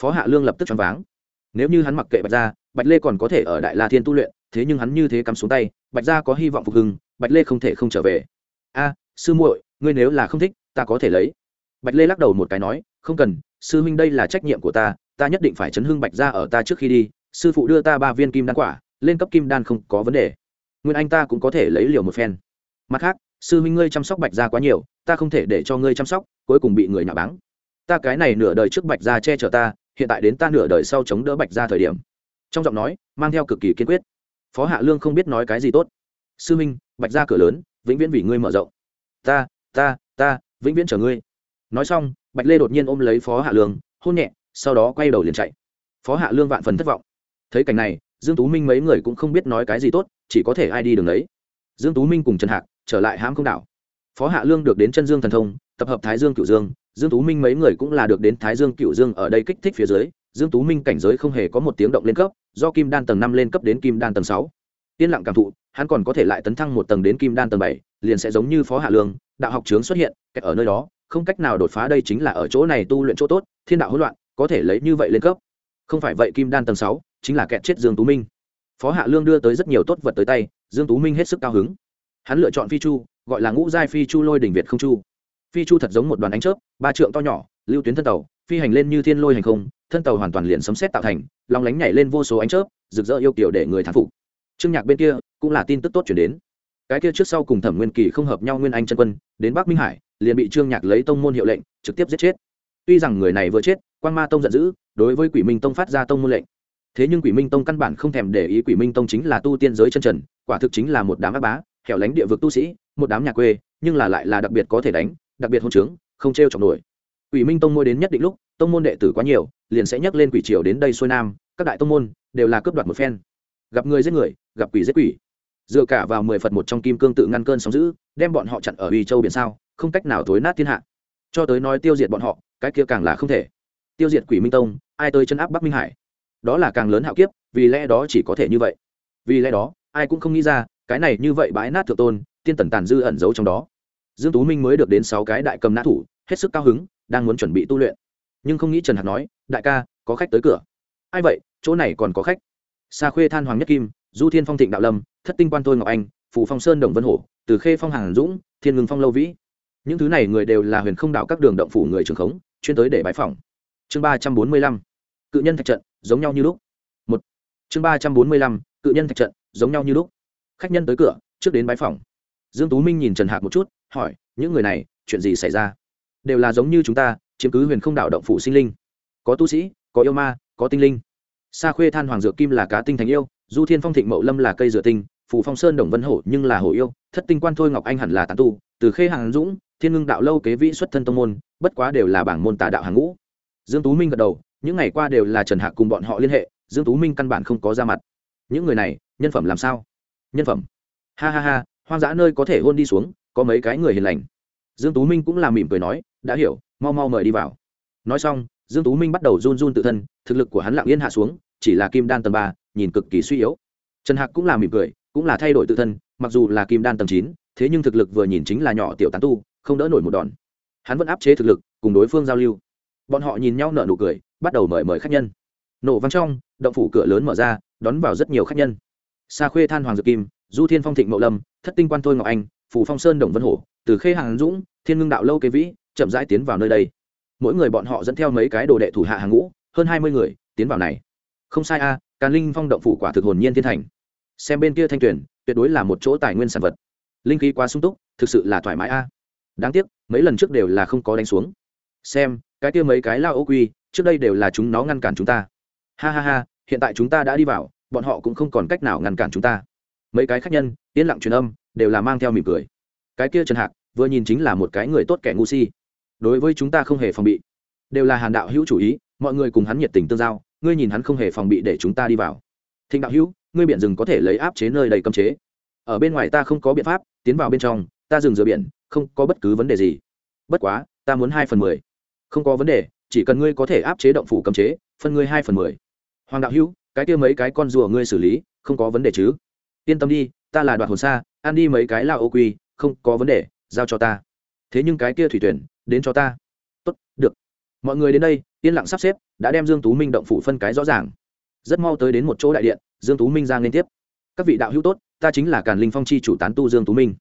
Phó hạ lương lập tức choáng váng. Nếu như hắn mặc kệ bạch gia, bạch lê còn có thể ở đại la thiên tu luyện, thế nhưng hắn như thế cắm xuống tay, bạch gia có hy vọng phục hưng, bạch lê không thể không trở về. A, sư muội, ngươi nếu là không thích, ta có thể lấy. Bạch lê lắc đầu một cái nói, không cần, sư huynh đây là trách nhiệm của ta ta nhất định phải chấn hưng bạch gia ở ta trước khi đi, sư phụ đưa ta ba viên kim đan quả, lên cấp kim đan không có vấn đề. Nguyên anh ta cũng có thể lấy liều một phen. Mặt khác sư huynh ngươi chăm sóc bạch gia quá nhiều, ta không thể để cho ngươi chăm sóc, cuối cùng bị người nhà báng. Ta cái này nửa đời trước bạch gia che chở ta, hiện tại đến ta nửa đời sau chống đỡ bạch gia thời điểm. Trong giọng nói, mang theo cực kỳ kiên quyết. Phó hạ lương không biết nói cái gì tốt. Sư huynh, bạch gia cửa lớn, vĩnh viễn vì ngươi mở rộng. Ta ta ta, vĩnh viễn chờ ngươi. Nói xong, bạch lê đột nhiên ôm lấy phó hạ lương, hôn nhẹ, sau đó quay đầu liền chạy. Phó hạ lương vạn phần thất vọng. Thấy cảnh này, dương tú minh mấy người cũng không biết nói cái gì tốt, chỉ có thể ai đi đường đấy. Dương tú minh cùng trần hạc trở lại hãm không đảo. Phó hạ lương được đến chân dương thần thông, tập hợp thái dương cựu dương dương tú minh mấy người cũng là được đến thái dương cựu dương ở đây kích thích phía dưới, dương tú minh cảnh giới không hề có một tiếng động lên cấp, do kim đan tầng năm lên cấp đến kim đan tầng sáu. Yên lặng cảm thụ, hắn còn có thể lại tấn thăng một tầng đến kim đan tầng bảy, liền sẽ giống như phó hạ lương, đạo học trướng xuất hiện, kẹt ở nơi đó, không cách nào đột phá đây chính là ở chỗ này tu luyện chỗ tốt, thiên đạo hỗn loạn, có thể lấy như vậy lên cấp. Không phải vậy kim đan tầng sáu chính là kẹt chết dương tú minh. Phó hạ lương đưa tới rất nhiều tốt vật tới tay, dương tú minh hết sức cao hứng hắn lựa chọn phi chu, gọi là ngũ giai phi chu lôi đỉnh việt không chu. Phi chu thật giống một đoàn ánh chớp, ba trượng to nhỏ, lưu tuyến thân tàu, phi hành lên như thiên lôi hành không, thân tàu hoàn toàn liền sấm xét tạo thành lòng lánh nhảy lên vô số ánh chớp, rực rỡ yêu kiểu để người thán phục. Trương nhạc bên kia cũng là tin tức tốt chuyển đến. Cái kia trước sau cùng thẩm nguyên kỳ không hợp nhau nguyên anh chân quân, đến bắc minh hải, liền bị trương nhạc lấy tông môn hiệu lệnh, trực tiếp giết chết. Tuy rằng người này vừa chết quan ma tông giận dữ, đối với quỷ minh tông phát ra tông môn lệnh. Thế nhưng quỷ minh tông căn bản không thèm để ý quỷ minh tông chính là tu tiên giới chân trần, quả thực chính là một đám ác bá hẻo lánh địa vực tu sĩ một đám nhà quê nhưng là lại là đặc biệt có thể đánh đặc biệt hôn trướng không t r e o chọc nổi. Quỷ minh tông môn đến nhất định lúc tông môn đệ tử quá nhiều liền sẽ nhắc lên quỷ triều đến đây xuôi nam các đại tông môn đều là cướp đoạt một phen. Gặp người giết người gặp quỷ giết quỷ. Dựa cả vào mười phật một trong kim cương tự ngăn cơn sóng dữ, đem bọn họ chặn ở uy châu biển sao không cách nào thối nát thiên hạ. Cho tới nói tiêu diệt bọn họ cái kia càng là không thể. Tiêu diệt quỷ minh tông ai tới chân áp bắc minh hải? Đó là càng lớn hạo kiếp vì lẽ đó chỉ có thể như vậy. Vì lẽ đó ai cũng không nghĩ ra cái này như vậy bãi nát thượng tôn, tiên tần tàn dư ẩn giấu trong đó. Dương tú minh mới được đến sáu cái đại cầm nã thủ, hết sức cao hứng, đang muốn chuẩn bị tu luyện. Nhưng không nghĩ trần hạc nói, đại ca, có khách tới cửa. Ai vậy? Chỗ này còn có khách. Xa khuê than hoàng nhất kim, du thiên phong thịnh đạo lâm, thất tinh quan thôi ngọc anh phủ phong sơn đồng vân hổ, từ khê phong hàng dũng, thiên ngưng phong lâu vĩ. Những thứ này người đều là huyền không đạo các đường động phủ người trường khống, chuyên tới để bãi phòng chương ba trăm bốn mươi lăm, cự nhân thạch trận, giống nhau như lúc. Một. Chương ba trăm bốn mươi lăm, cự nhân thạch trận, giống nhau như lúc khách nhân tới cửa, trước đến bãi phòng. Dương tú minh nhìn trần hạc một chút, hỏi, những người này, chuyện gì xảy ra? Đều là giống như chúng ta, chiếm cứ huyền không đạo động phủ sinh linh. Có tu sĩ, có yêu ma, có tinh linh. Sa khuê than hoàng dược kim là cá tinh thành yêu, du thiên phong thịnh mậu lâm là cây dựa tinh phủ phong sơn đồng vân hổ nhưng là hổ yêu, thất tinh quan thôi ngọc anh hẳn là tán tu, từ khê hàng dũng, thiên ngưng đạo lâu kế vĩ xuất thân tông môn, bất quá đều là bảng môn tà đạo hàng ngũ. Dương tú minh gật đầu, những ngày qua đều là trần hạc cùng bọn họ liên hệ, dương tú minh căn bản không có ra mặt. Những người này, nhân phẩm làm sao? Nhân phẩm. Ha ha ha, hoang dã nơi có thể hôn đi xuống, có mấy cái người hiền lành. Dương tú minh cũng làm mỉm cười nói, đã hiểu, mau mau mời đi vào. Nói xong, dương tú minh bắt đầu run run tự thân, thực lực của hắn lặng yên hạ xuống, chỉ là kim đan tầng ba, nhìn cực kỳ suy yếu. Trần hạc cũng làm mỉm cười, cũng là thay đổi tự thân, mặc dù là kim đan tầng chín, thế nhưng thực lực vừa nhìn chính là nhỏ tiểu tán tu, không đỡ nổi một đòn. Hắn vẫn áp chế thực lực, cùng đối phương giao lưu. Bọn họ nhìn nhau nở nụ cười, bắt đầu mời mời khách nhân. Nổ vang trong, động phủ cửa lớn mở ra, đón vào rất nhiều khách nhân sa khuê than hoàng dược kim, du thiên phong thịnh mậu lâm, thất tinh quan thôi ngọc anh phủ phong sơn đồng vân hổ, từ khê hàng dũng, thiên ngưng đạo lâu kế vĩ, chậm rãi tiến vào nơi đây. Mỗi người bọn họ dẫn theo mấy cái đồ đệ thủ hạ hàng ngũ, hơn hai mươi người, tiến vào này. Không sai a, càn linh phong động phủ quả thực hồn nhiên thiên thành. Xem bên kia thanh tuyển, tuyệt đối là một chỗ tài nguyên sản vật. Linh khí quá sung túc, thực sự là thoải mái a. Đáng tiếc, mấy lần trước đều là không có đánh xuống. Xem, cái kia mấy cái lao ô quy, trước đây đều là chúng nó ngăn cản chúng ta. Ha ha ha, hiện tại chúng ta đã đi vào bọn họ cũng không còn cách nào ngăn cản chúng ta. Mấy cái khách nhân, yên lặng truyền âm, đều là mang theo mỉm cười. Cái kia trần hạc, vừa nhìn chính là một cái người tốt kẻ ngu si. Đối với chúng ta không hề phòng bị. Đều là hàn đạo hữu chủ ý, mọi người cùng hắn nhiệt tình tương giao, ngươi nhìn hắn không hề phòng bị để chúng ta đi vào. Thịnh đạo hữu, ngươi biển rừng có thể lấy áp chế nơi đầy cấm chế. Ở bên ngoài ta không có biện pháp, tiến vào bên trong, ta dừng rửa biển, không có bất cứ vấn đề gì. Bất quá, ta muốn hai phần mười. Không có vấn đề, chỉ cần ngươi có thể áp chế động phủ cấm chế, phân ngươi hai phần mười. Hoàng đạo hữu cái kia mấy cái con rùa ngươi xử lý, không có vấn đề chứ? Yên tâm đi, ta là đoạt hồn xa, ăn đi mấy cái là ô quy, không có vấn đề, giao cho ta. Thế nhưng cái kia thủy tuyển, đến cho ta. Tốt, được. Mọi người đến đây, yên lặng sắp xếp, đã đem dương tú minh động phủ phân cái rõ ràng. Rất mau tới đến một chỗ đại điện, dương tú minh ra liên tiếp. Các vị đạo hữu tốt, ta chính là càn linh phong chi chủ tán tu dương tú minh.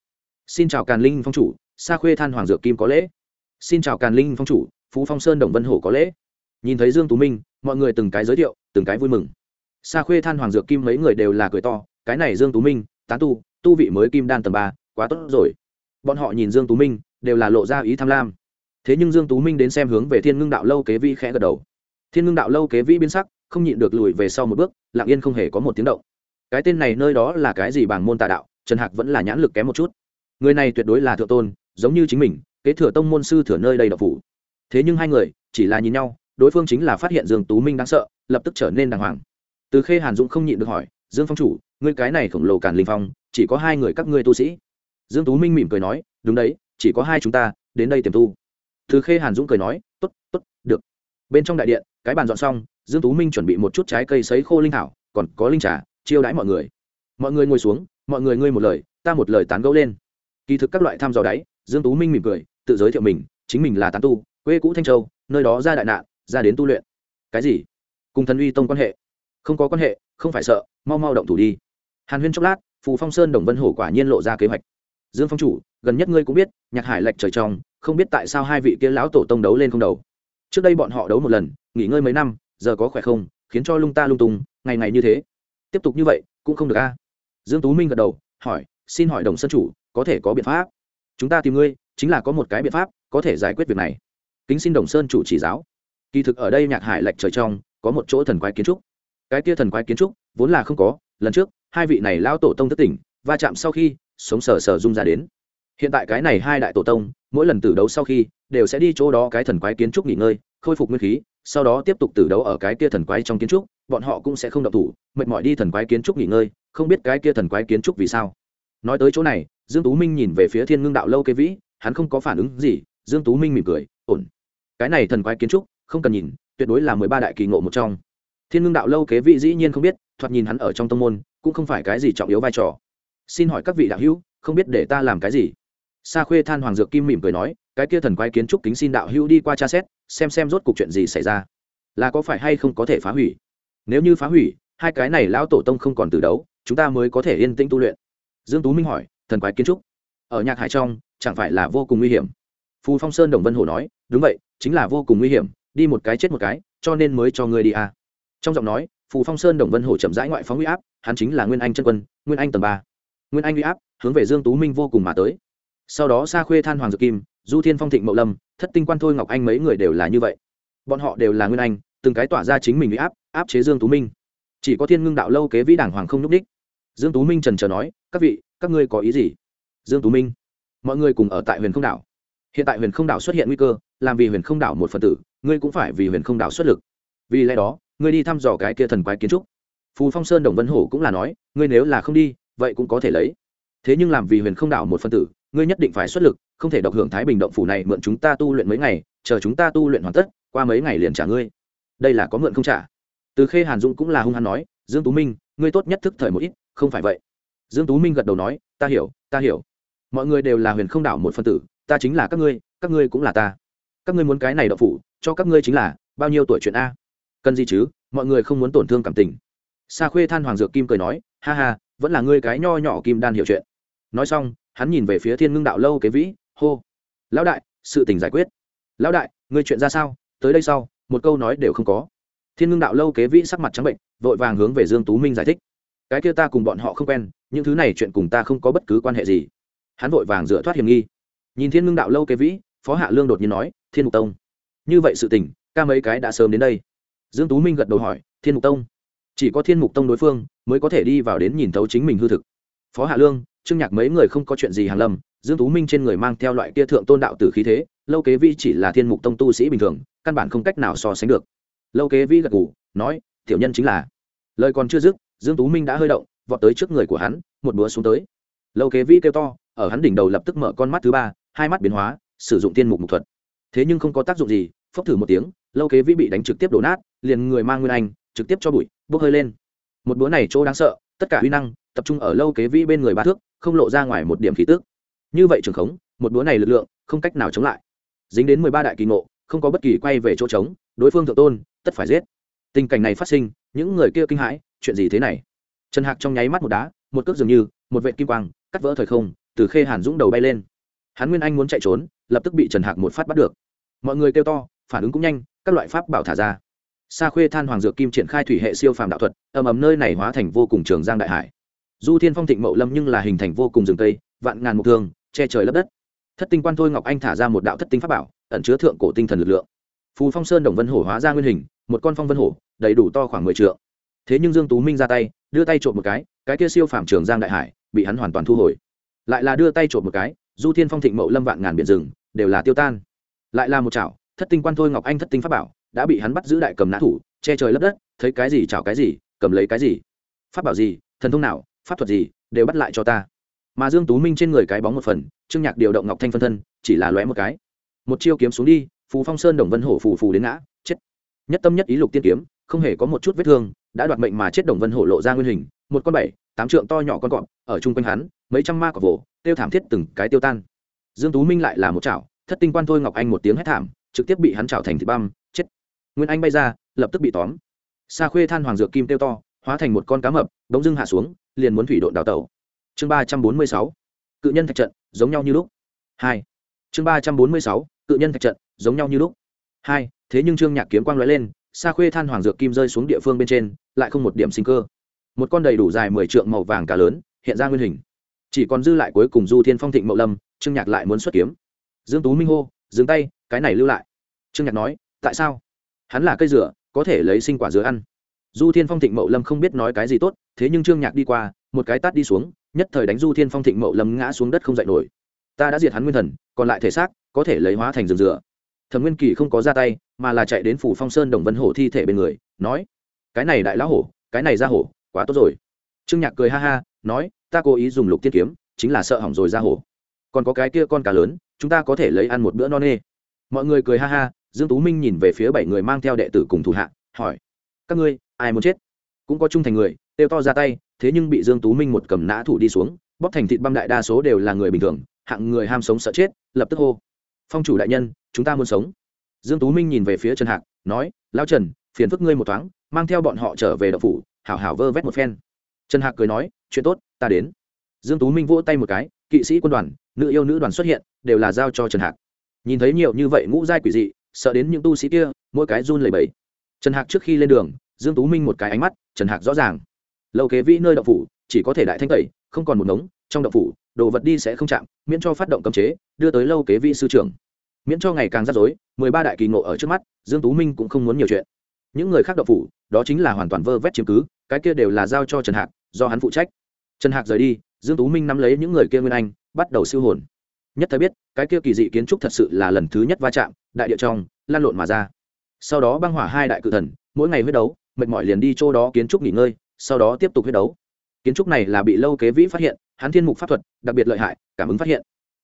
Xin chào càn linh phong chủ, sa khuê than hoàng dược kim có lễ. Xin chào càn linh phong chủ, phú phong sơn đồng vân hổ có lễ. Nhìn thấy dương tú minh, mọi người từng cái giới thiệu, từng cái vui mừng sa khuê than hoàng dược kim mấy người đều là cười to, cái này dương tú minh tán tu tu vị mới kim đan tầng ba, quá tốt rồi. Bọn họ nhìn dương tú minh, đều là lộ ra ý tham lam. Thế nhưng dương tú minh đến xem hướng về thiên ngưng đạo lâu kế vĩ khẽ gật đầu. Thiên ngưng đạo lâu kế vĩ biến sắc, không nhịn được lùi về sau một bước, lặng yên không hề có một tiếng động. Cái tên này nơi đó là cái gì bảng môn tà đạo, trần hạc vẫn là nhãn lực kém một chút. Người này tuyệt đối là thượng tôn, giống như chính mình, kế thừa tông môn sư thừa nơi đây độc phủ. Thế nhưng hai người, chỉ là nhìn nhau, đối phương chính là phát hiện dương tú minh đáng sợ, lập tức trở nên đàng hoàng từ khê hàn dũng không nhịn được hỏi, dương phong chủ, ngươi cái này khổng lồ càn linh phong, chỉ có hai người các ngươi tu sĩ? Dương tú minh mỉm cười nói, đúng đấy, chỉ có hai chúng ta, đến đây tiềm tu. Từ khê hàn dũng cười nói, tốt tốt, được. Bên trong đại điện, cái bàn dọn xong, dương tú minh chuẩn bị một chút trái cây sấy khô linh thảo, còn có linh trà, chiêu đãi mọi người. Mọi người ngồi xuống, mọi người ngươi một lời, ta một lời tán gẫu lên. Kỳ thực các loại tham dò đáy, dương tú minh mỉm cười, tự giới thiệu mình, chính mình là tán tu, quê cũ thanh châu, nơi đó ra đại nạn, ra đến tu luyện. Cái gì? Cùng thần uy tông quan hệ không có quan hệ, không phải sợ, mau mau động thủ đi. Hàn huyên chốc lát, phù phong sơn đồng vân hổ quả nhiên lộ ra kế hoạch. Dương phong chủ, gần nhất ngươi cũng biết, nhạc hải lệch trời trong, không biết tại sao hai vị kia lão tổ tông đấu lên không đầu. Trước đây bọn họ đấu một lần, nghỉ ngơi mấy năm, giờ có khỏe không, khiến cho lung ta lung tung, ngày ngày như thế. Tiếp tục như vậy, cũng không được a. Dương tú minh gật đầu, hỏi, xin hỏi đồng sơn chủ, có thể có biện pháp? Chúng ta tìm ngươi, chính là có một cái biện pháp, có thể giải quyết việc này. Kính xin đồng sơn chủ chỉ giáo. Kỳ thực ở đây nhạc hải lệch trời trong, có một chỗ thần quái kiến trúc cái kia thần quái kiến trúc vốn là không có, lần trước, hai vị này lao tổ tông thất tỉnh, va chạm sau khi, sống sờ sờ rung ra đến. Hiện tại cái này hai đại tổ tông, mỗi lần tử đấu sau khi, đều sẽ đi chỗ đó cái thần quái kiến trúc nghỉ ngơi, khôi phục nguyên khí, sau đó tiếp tục tử đấu ở cái kia thần quái trong kiến trúc, bọn họ cũng sẽ không động thủ, mệt mỏi đi thần quái kiến trúc nghỉ ngơi, không biết cái kia thần quái kiến trúc vì sao. Nói tới chỗ này, dương tú minh nhìn về phía thiên ngưng đạo lâu kế vĩ, hắn không có phản ứng gì, dương tú minh mỉm cười, ổn. Cái này thần quái kiến trúc, không cần nhìn, tuyệt đối là mười ba đại kỳ ngộ một trong thiên ngưng đạo lâu kế vị dĩ nhiên không biết, thoạt nhìn hắn ở trong tông môn, cũng không phải cái gì trọng yếu vai trò. Xin hỏi các vị đạo hữu, không biết để ta làm cái gì? Sa khuê than hoàng dược kim mỉm cười nói, cái kia thần quái kiến trúc kính xin đạo hữu đi qua tra xét, xem xem rốt cuộc chuyện gì xảy ra. Là có phải hay không có thể phá hủy? Nếu như phá hủy, hai cái này lão tổ tông không còn từ đấu, chúng ta mới có thể yên tĩnh tu luyện. Dương tú minh hỏi, thần quái kiến trúc? Ở nhạc hải trong, chẳng phải là vô cùng nguy hiểm? Phù phong sơn đồng vân hồ nói, đúng vậy, chính là vô cùng nguy hiểm, đi một cái chết một cái, cho nên mới cho ngươi đi à trong giọng nói, phù phong sơn đồng vân hồ chậm rãi ngoại phóng uy áp, hắn chính là nguyên anh chân quân, nguyên anh tầng ba. Nguyên anh uy áp, hướng về dương tú minh vô cùng mà tới. Sau đó xa khuê than hoàng dược kim, du thiên phong thịnh mậu lâm, thất tinh quan thôi ngọc anh mấy người đều là như vậy. Bọn họ đều là nguyên anh, từng cái tỏa ra chính mình uy áp áp chế dương tú minh. Chỉ có thiên ngưng đạo lâu kế vĩ đảng hoàng không nhúc đích dương tú minh trần trờ nói, các vị, các ngươi có ý gì? Dương tú minh, mọi người cùng ở tại huyền không đảo. Hiện tại huyền không đảo xuất hiện nguy cơ, làm vì huyền không đảo một phần tử, ngươi cũng phải vì huyền không đảo xuất lực. Vì lẽ đó ngươi đi thăm dò cái kia thần quái kiến trúc. Phù phong sơn đồng vân hổ cũng là nói, ngươi nếu là không đi, vậy cũng có thể lấy. Thế nhưng làm vì huyền không đảo một phân tử, ngươi nhất định phải xuất lực, không thể độc hưởng thái bình động phủ này mượn chúng ta tu luyện mấy ngày, chờ chúng ta tu luyện hoàn tất, qua mấy ngày liền trả ngươi. Đây là có mượn không trả. Từ khê hàn dũng cũng là hung hăng nói, dương tú minh, ngươi tốt nhất thức thời một ít, không phải vậy. Dương tú minh gật đầu nói, ta hiểu ta hiểu. Mọi người đều là huyền không đảo một phân tử, ta chính là các ngươi các ngươi cũng là ta. Các ngươi muốn cái này đậu phủ, cho các ngươi chính là, bao nhiêu tuổi chuyện a? Cần gì chứ, mọi người không muốn tổn thương cảm tình. Sa khuê than hoàng dược kim cười nói, ha ha, vẫn là ngươi cái nho nhỏ kim đan hiểu chuyện. Nói xong, hắn nhìn về phía thiên ngưng đạo lâu kế vĩ, hô, lão đại, sự tình giải quyết. Lão đại, ngươi chuyện ra sao? Tới đây sau, một câu nói đều không có. Thiên ngưng đạo lâu kế vĩ sắc mặt trắng bệnh, vội vàng hướng về dương tú minh giải thích. Cái kia ta cùng bọn họ không quen, những thứ này chuyện cùng ta không có bất cứ quan hệ gì. Hắn vội vàng dựa thoát hiểm nghi. Nhìn thiên ngưng đạo lâu kế vĩ, phó hạ lương đột nhiên nói, thiên mục tông, như vậy sự tình, ca mấy cái đã sớm đến đây dương tú minh gật đầu hỏi, thiên mục tông? Chỉ có thiên mục tông đối phương mới có thể đi vào đến nhìn thấu chính mình hư thực. Phó hạ lương, trương nhạc mấy người không có chuyện gì hàn lâm dương tú minh trên người mang theo loại kia thượng tôn đạo tử khí thế, lâu kế vi chỉ là thiên mục tông tu sĩ bình thường, căn bản không cách nào so sánh được. Lâu kế vi gật gù, nói, tiểu nhân chính là. Lời còn chưa dứt, dương tú minh đã hơi động, vọt tới trước người của hắn, một búa xuống tới. Lâu kế vi kêu to, ở hắn đỉnh đầu lập tức mở con mắt thứ ba, hai mắt biến hóa, sử dụng tiên mục mục thuật. Thế nhưng không có tác dụng gì, phốc thử một tiếng, lâu kế Vi bị đánh trực tiếp đổ nát liền người mang nguyên anh, trực tiếp cho bụi, bốc hơi lên. Một búa này chỗ đáng sợ, tất cả uy năng, tập trung ở lâu kế vĩ bên người ba thước, không lộ ra ngoài một điểm khí tức. Như vậy trường khống, một búa này lực lượng, không cách nào chống lại. Dính đến mười ba đại kỳ ngộ, không có bất kỳ quay về chỗ trống, đối phương thượng tôn, tất phải giết. Tình cảnh này phát sinh, những người kia kinh hãi, chuyện gì thế này? Trần hạc trong nháy mắt một đá, một cước dường như, một vệ kim quang, cắt vỡ thời không, từ khê hàn dũng đầu bay lên. Hắn nguyên anh muốn chạy trốn, lập tức bị trần hạc một phát bắt được. Mọi người kêu to, phản ứng cũng nhanh, các loại pháp bảo thả ra sa khuê than hoàng dược kim triển khai thủy hệ siêu phàm đạo thuật, ầm ầm nơi này hóa thành vô cùng trường giang đại hải. Du thiên phong thịnh mậu lâm nhưng là hình thành vô cùng rừng tây, vạn ngàn mục thương, che trời lấp đất. Thất tinh quan thôi ngọc anh thả ra một đạo thất tinh pháp bảo, ẩn chứa thượng cổ tinh thần lực lượng. Phù phong sơn đồng vân hổ hóa ra nguyên hình, một con phong vân hổ, đầy đủ to khoảng mười trượng. thế nhưng dương tú minh ra tay, đưa tay trộm một cái cái kia siêu phàm trường giang đại hải, bị hắn hoàn toàn thu hồi. Lại là đưa tay trộm một cái, du thiên phong thịnh mậu lâm vạn ngàn biển rừng, đều là tiêu tan. Lại là một chảo, thất tinh quan thôi ngọc anh thất tinh pháp bảo đã bị hắn bắt giữ đại cầm nã thủ, che trời lấp đất, thấy cái gì chảo cái gì, cầm lấy cái gì. Pháp bảo gì, thần thông nào, pháp thuật gì, đều bắt lại cho ta. Mà dương tú minh trên người cái bóng một phần, trương nhạc điều động ngọc thanh phân thân, chỉ là lóe một cái. Một chiêu kiếm xuống đi, phù phong sơn đồng vân hổ phù phù đến ngã, chết. Nhất tâm nhất ý lục tiên kiếm, không hề có một chút vết thương, đã đoạt mệnh mà chết đồng vân hổ lộ ra nguyên hình, một con bảy, tám trượng to nhỏ con cọp, ở chung quanh hắn, mấy trăm ma cọp vồ, tiêu thảm thiết từng cái tiêu tan. Dương tú minh lại là một chảo, thất tinh quan thôi ngọc anh một tiếng hét thảm, trực tiếp bị hắn chảo thành thịt băm, chết nguyên anh bay ra, lập tức bị tóm. Sa khuê than hoàng dược kim tiêu to, hóa thành một con cá mập đống dưng hạ xuống, liền muốn thủy độn đào tẩu. Chương ba trăm bốn mươi sáu, cự nhân thạch trận, giống nhau như lúc. Hai, chương ba trăm bốn mươi sáu, cự nhân thạch trận, giống nhau như lúc. Hai, thế nhưng trương nhạc kiếm quang lóe lên, sa khuê than hoàng dược kim rơi xuống địa phương bên trên, lại không một điểm sinh cơ. Một con đầy đủ dài mười trượng màu vàng cá lớn, hiện ra nguyên hình. Chỉ còn dư lại cuối cùng du thiên phong thịnh mậu lâm, trương nhạc lại muốn xuất kiếm. Dương tú minh hô, dừng tay, cái này lưu lại. Trương nhạc nói, tại sao? Hắn là cây dừa, có thể lấy sinh quả dứa ăn. Du thiên phong thịnh mậu lâm không biết nói cái gì tốt, thế nhưng trương nhạc đi qua, một cái tát đi xuống, nhất thời đánh du thiên phong thịnh mậu lâm ngã xuống đất không dậy nổi. Ta đã diệt hắn nguyên thần, còn lại thể xác, có thể lấy hóa thành rừng dừa. Thẩm nguyên kỳ không có ra tay, mà là chạy đến phủ phong sơn đồng vân hổ thi thể bên người, nói, cái này đại lão hổ, cái này ra hổ, quá tốt rồi. Trương nhạc cười ha ha, nói, ta cố ý dùng lục tiên kiếm, chính là sợ hỏng rồi ra hổ. Còn có cái kia con cá lớn, chúng ta có thể lấy ăn một bữa no nê. Mọi người cười ha ha dương tú minh nhìn về phía bảy người mang theo đệ tử cùng thủ hạ, hỏi, các ngươi, ai muốn chết? Cũng có trung thành người tiêu to ra tay, thế nhưng bị dương tú minh một cầm nã thủ đi xuống, bóp thành thịt băm đại đa số đều là người bình thường, hạng người ham sống sợ chết, lập tức hô, phong chủ đại nhân, chúng ta muốn sống. Dương tú minh nhìn về phía trần hạc, nói, lão trần, phiền phức ngươi một thoáng, mang theo bọn họ trở về đậu phủ, hảo hảo vơ vét một phen. Trần hạc cười nói, chuyện tốt, ta đến. Dương tú minh vỗ tay một cái, kỵ sĩ quân đoàn, nữ yêu nữ đoàn xuất hiện, đều là giao cho trần hạc. Nhìn thấy nhiều như vậy ngũ giai quỷ dị sợ đến những tu sĩ kia, mỗi cái run lẩy bẩy. Trần hạc trước khi lên đường, dương tú minh một cái ánh mắt, trần hạc rõ ràng. Lâu kế vĩ nơi đậu phủ, chỉ có thể đại thanh tẩy, không còn một ngống, trong đậu phủ, đồ vật đi sẽ không chạm, miễn cho phát động cấm chế, đưa tới lâu kế vĩ sư trưởng. Miễn cho ngày càng rắc rối, mười ba đại kỳ ngộ ở trước mắt, dương tú minh cũng không muốn nhiều chuyện. Những người khác đậu phủ, đó chính là hoàn toàn vơ vét chiếm cứ, cái kia đều là giao cho trần hạc, do hắn phụ trách. Trần hạc rời đi, dương tú minh nắm lấy những người kia nguyên anh, bắt đầu siêu hồn nhất thời biết, cái kia kỳ dị kiến trúc thật sự là lần thứ nhất va chạm, đại địa trong, lan lộn mà ra. Sau đó băng hỏa hai đại cự thần, mỗi ngày huyết đấu, mệt mỏi liền đi chỗ đó kiến trúc nghỉ ngơi, sau đó tiếp tục huyết đấu. Kiến trúc này là bị lâu kế vĩ phát hiện, hắn thiên mục pháp thuật, đặc biệt lợi hại, cảm ứng phát hiện.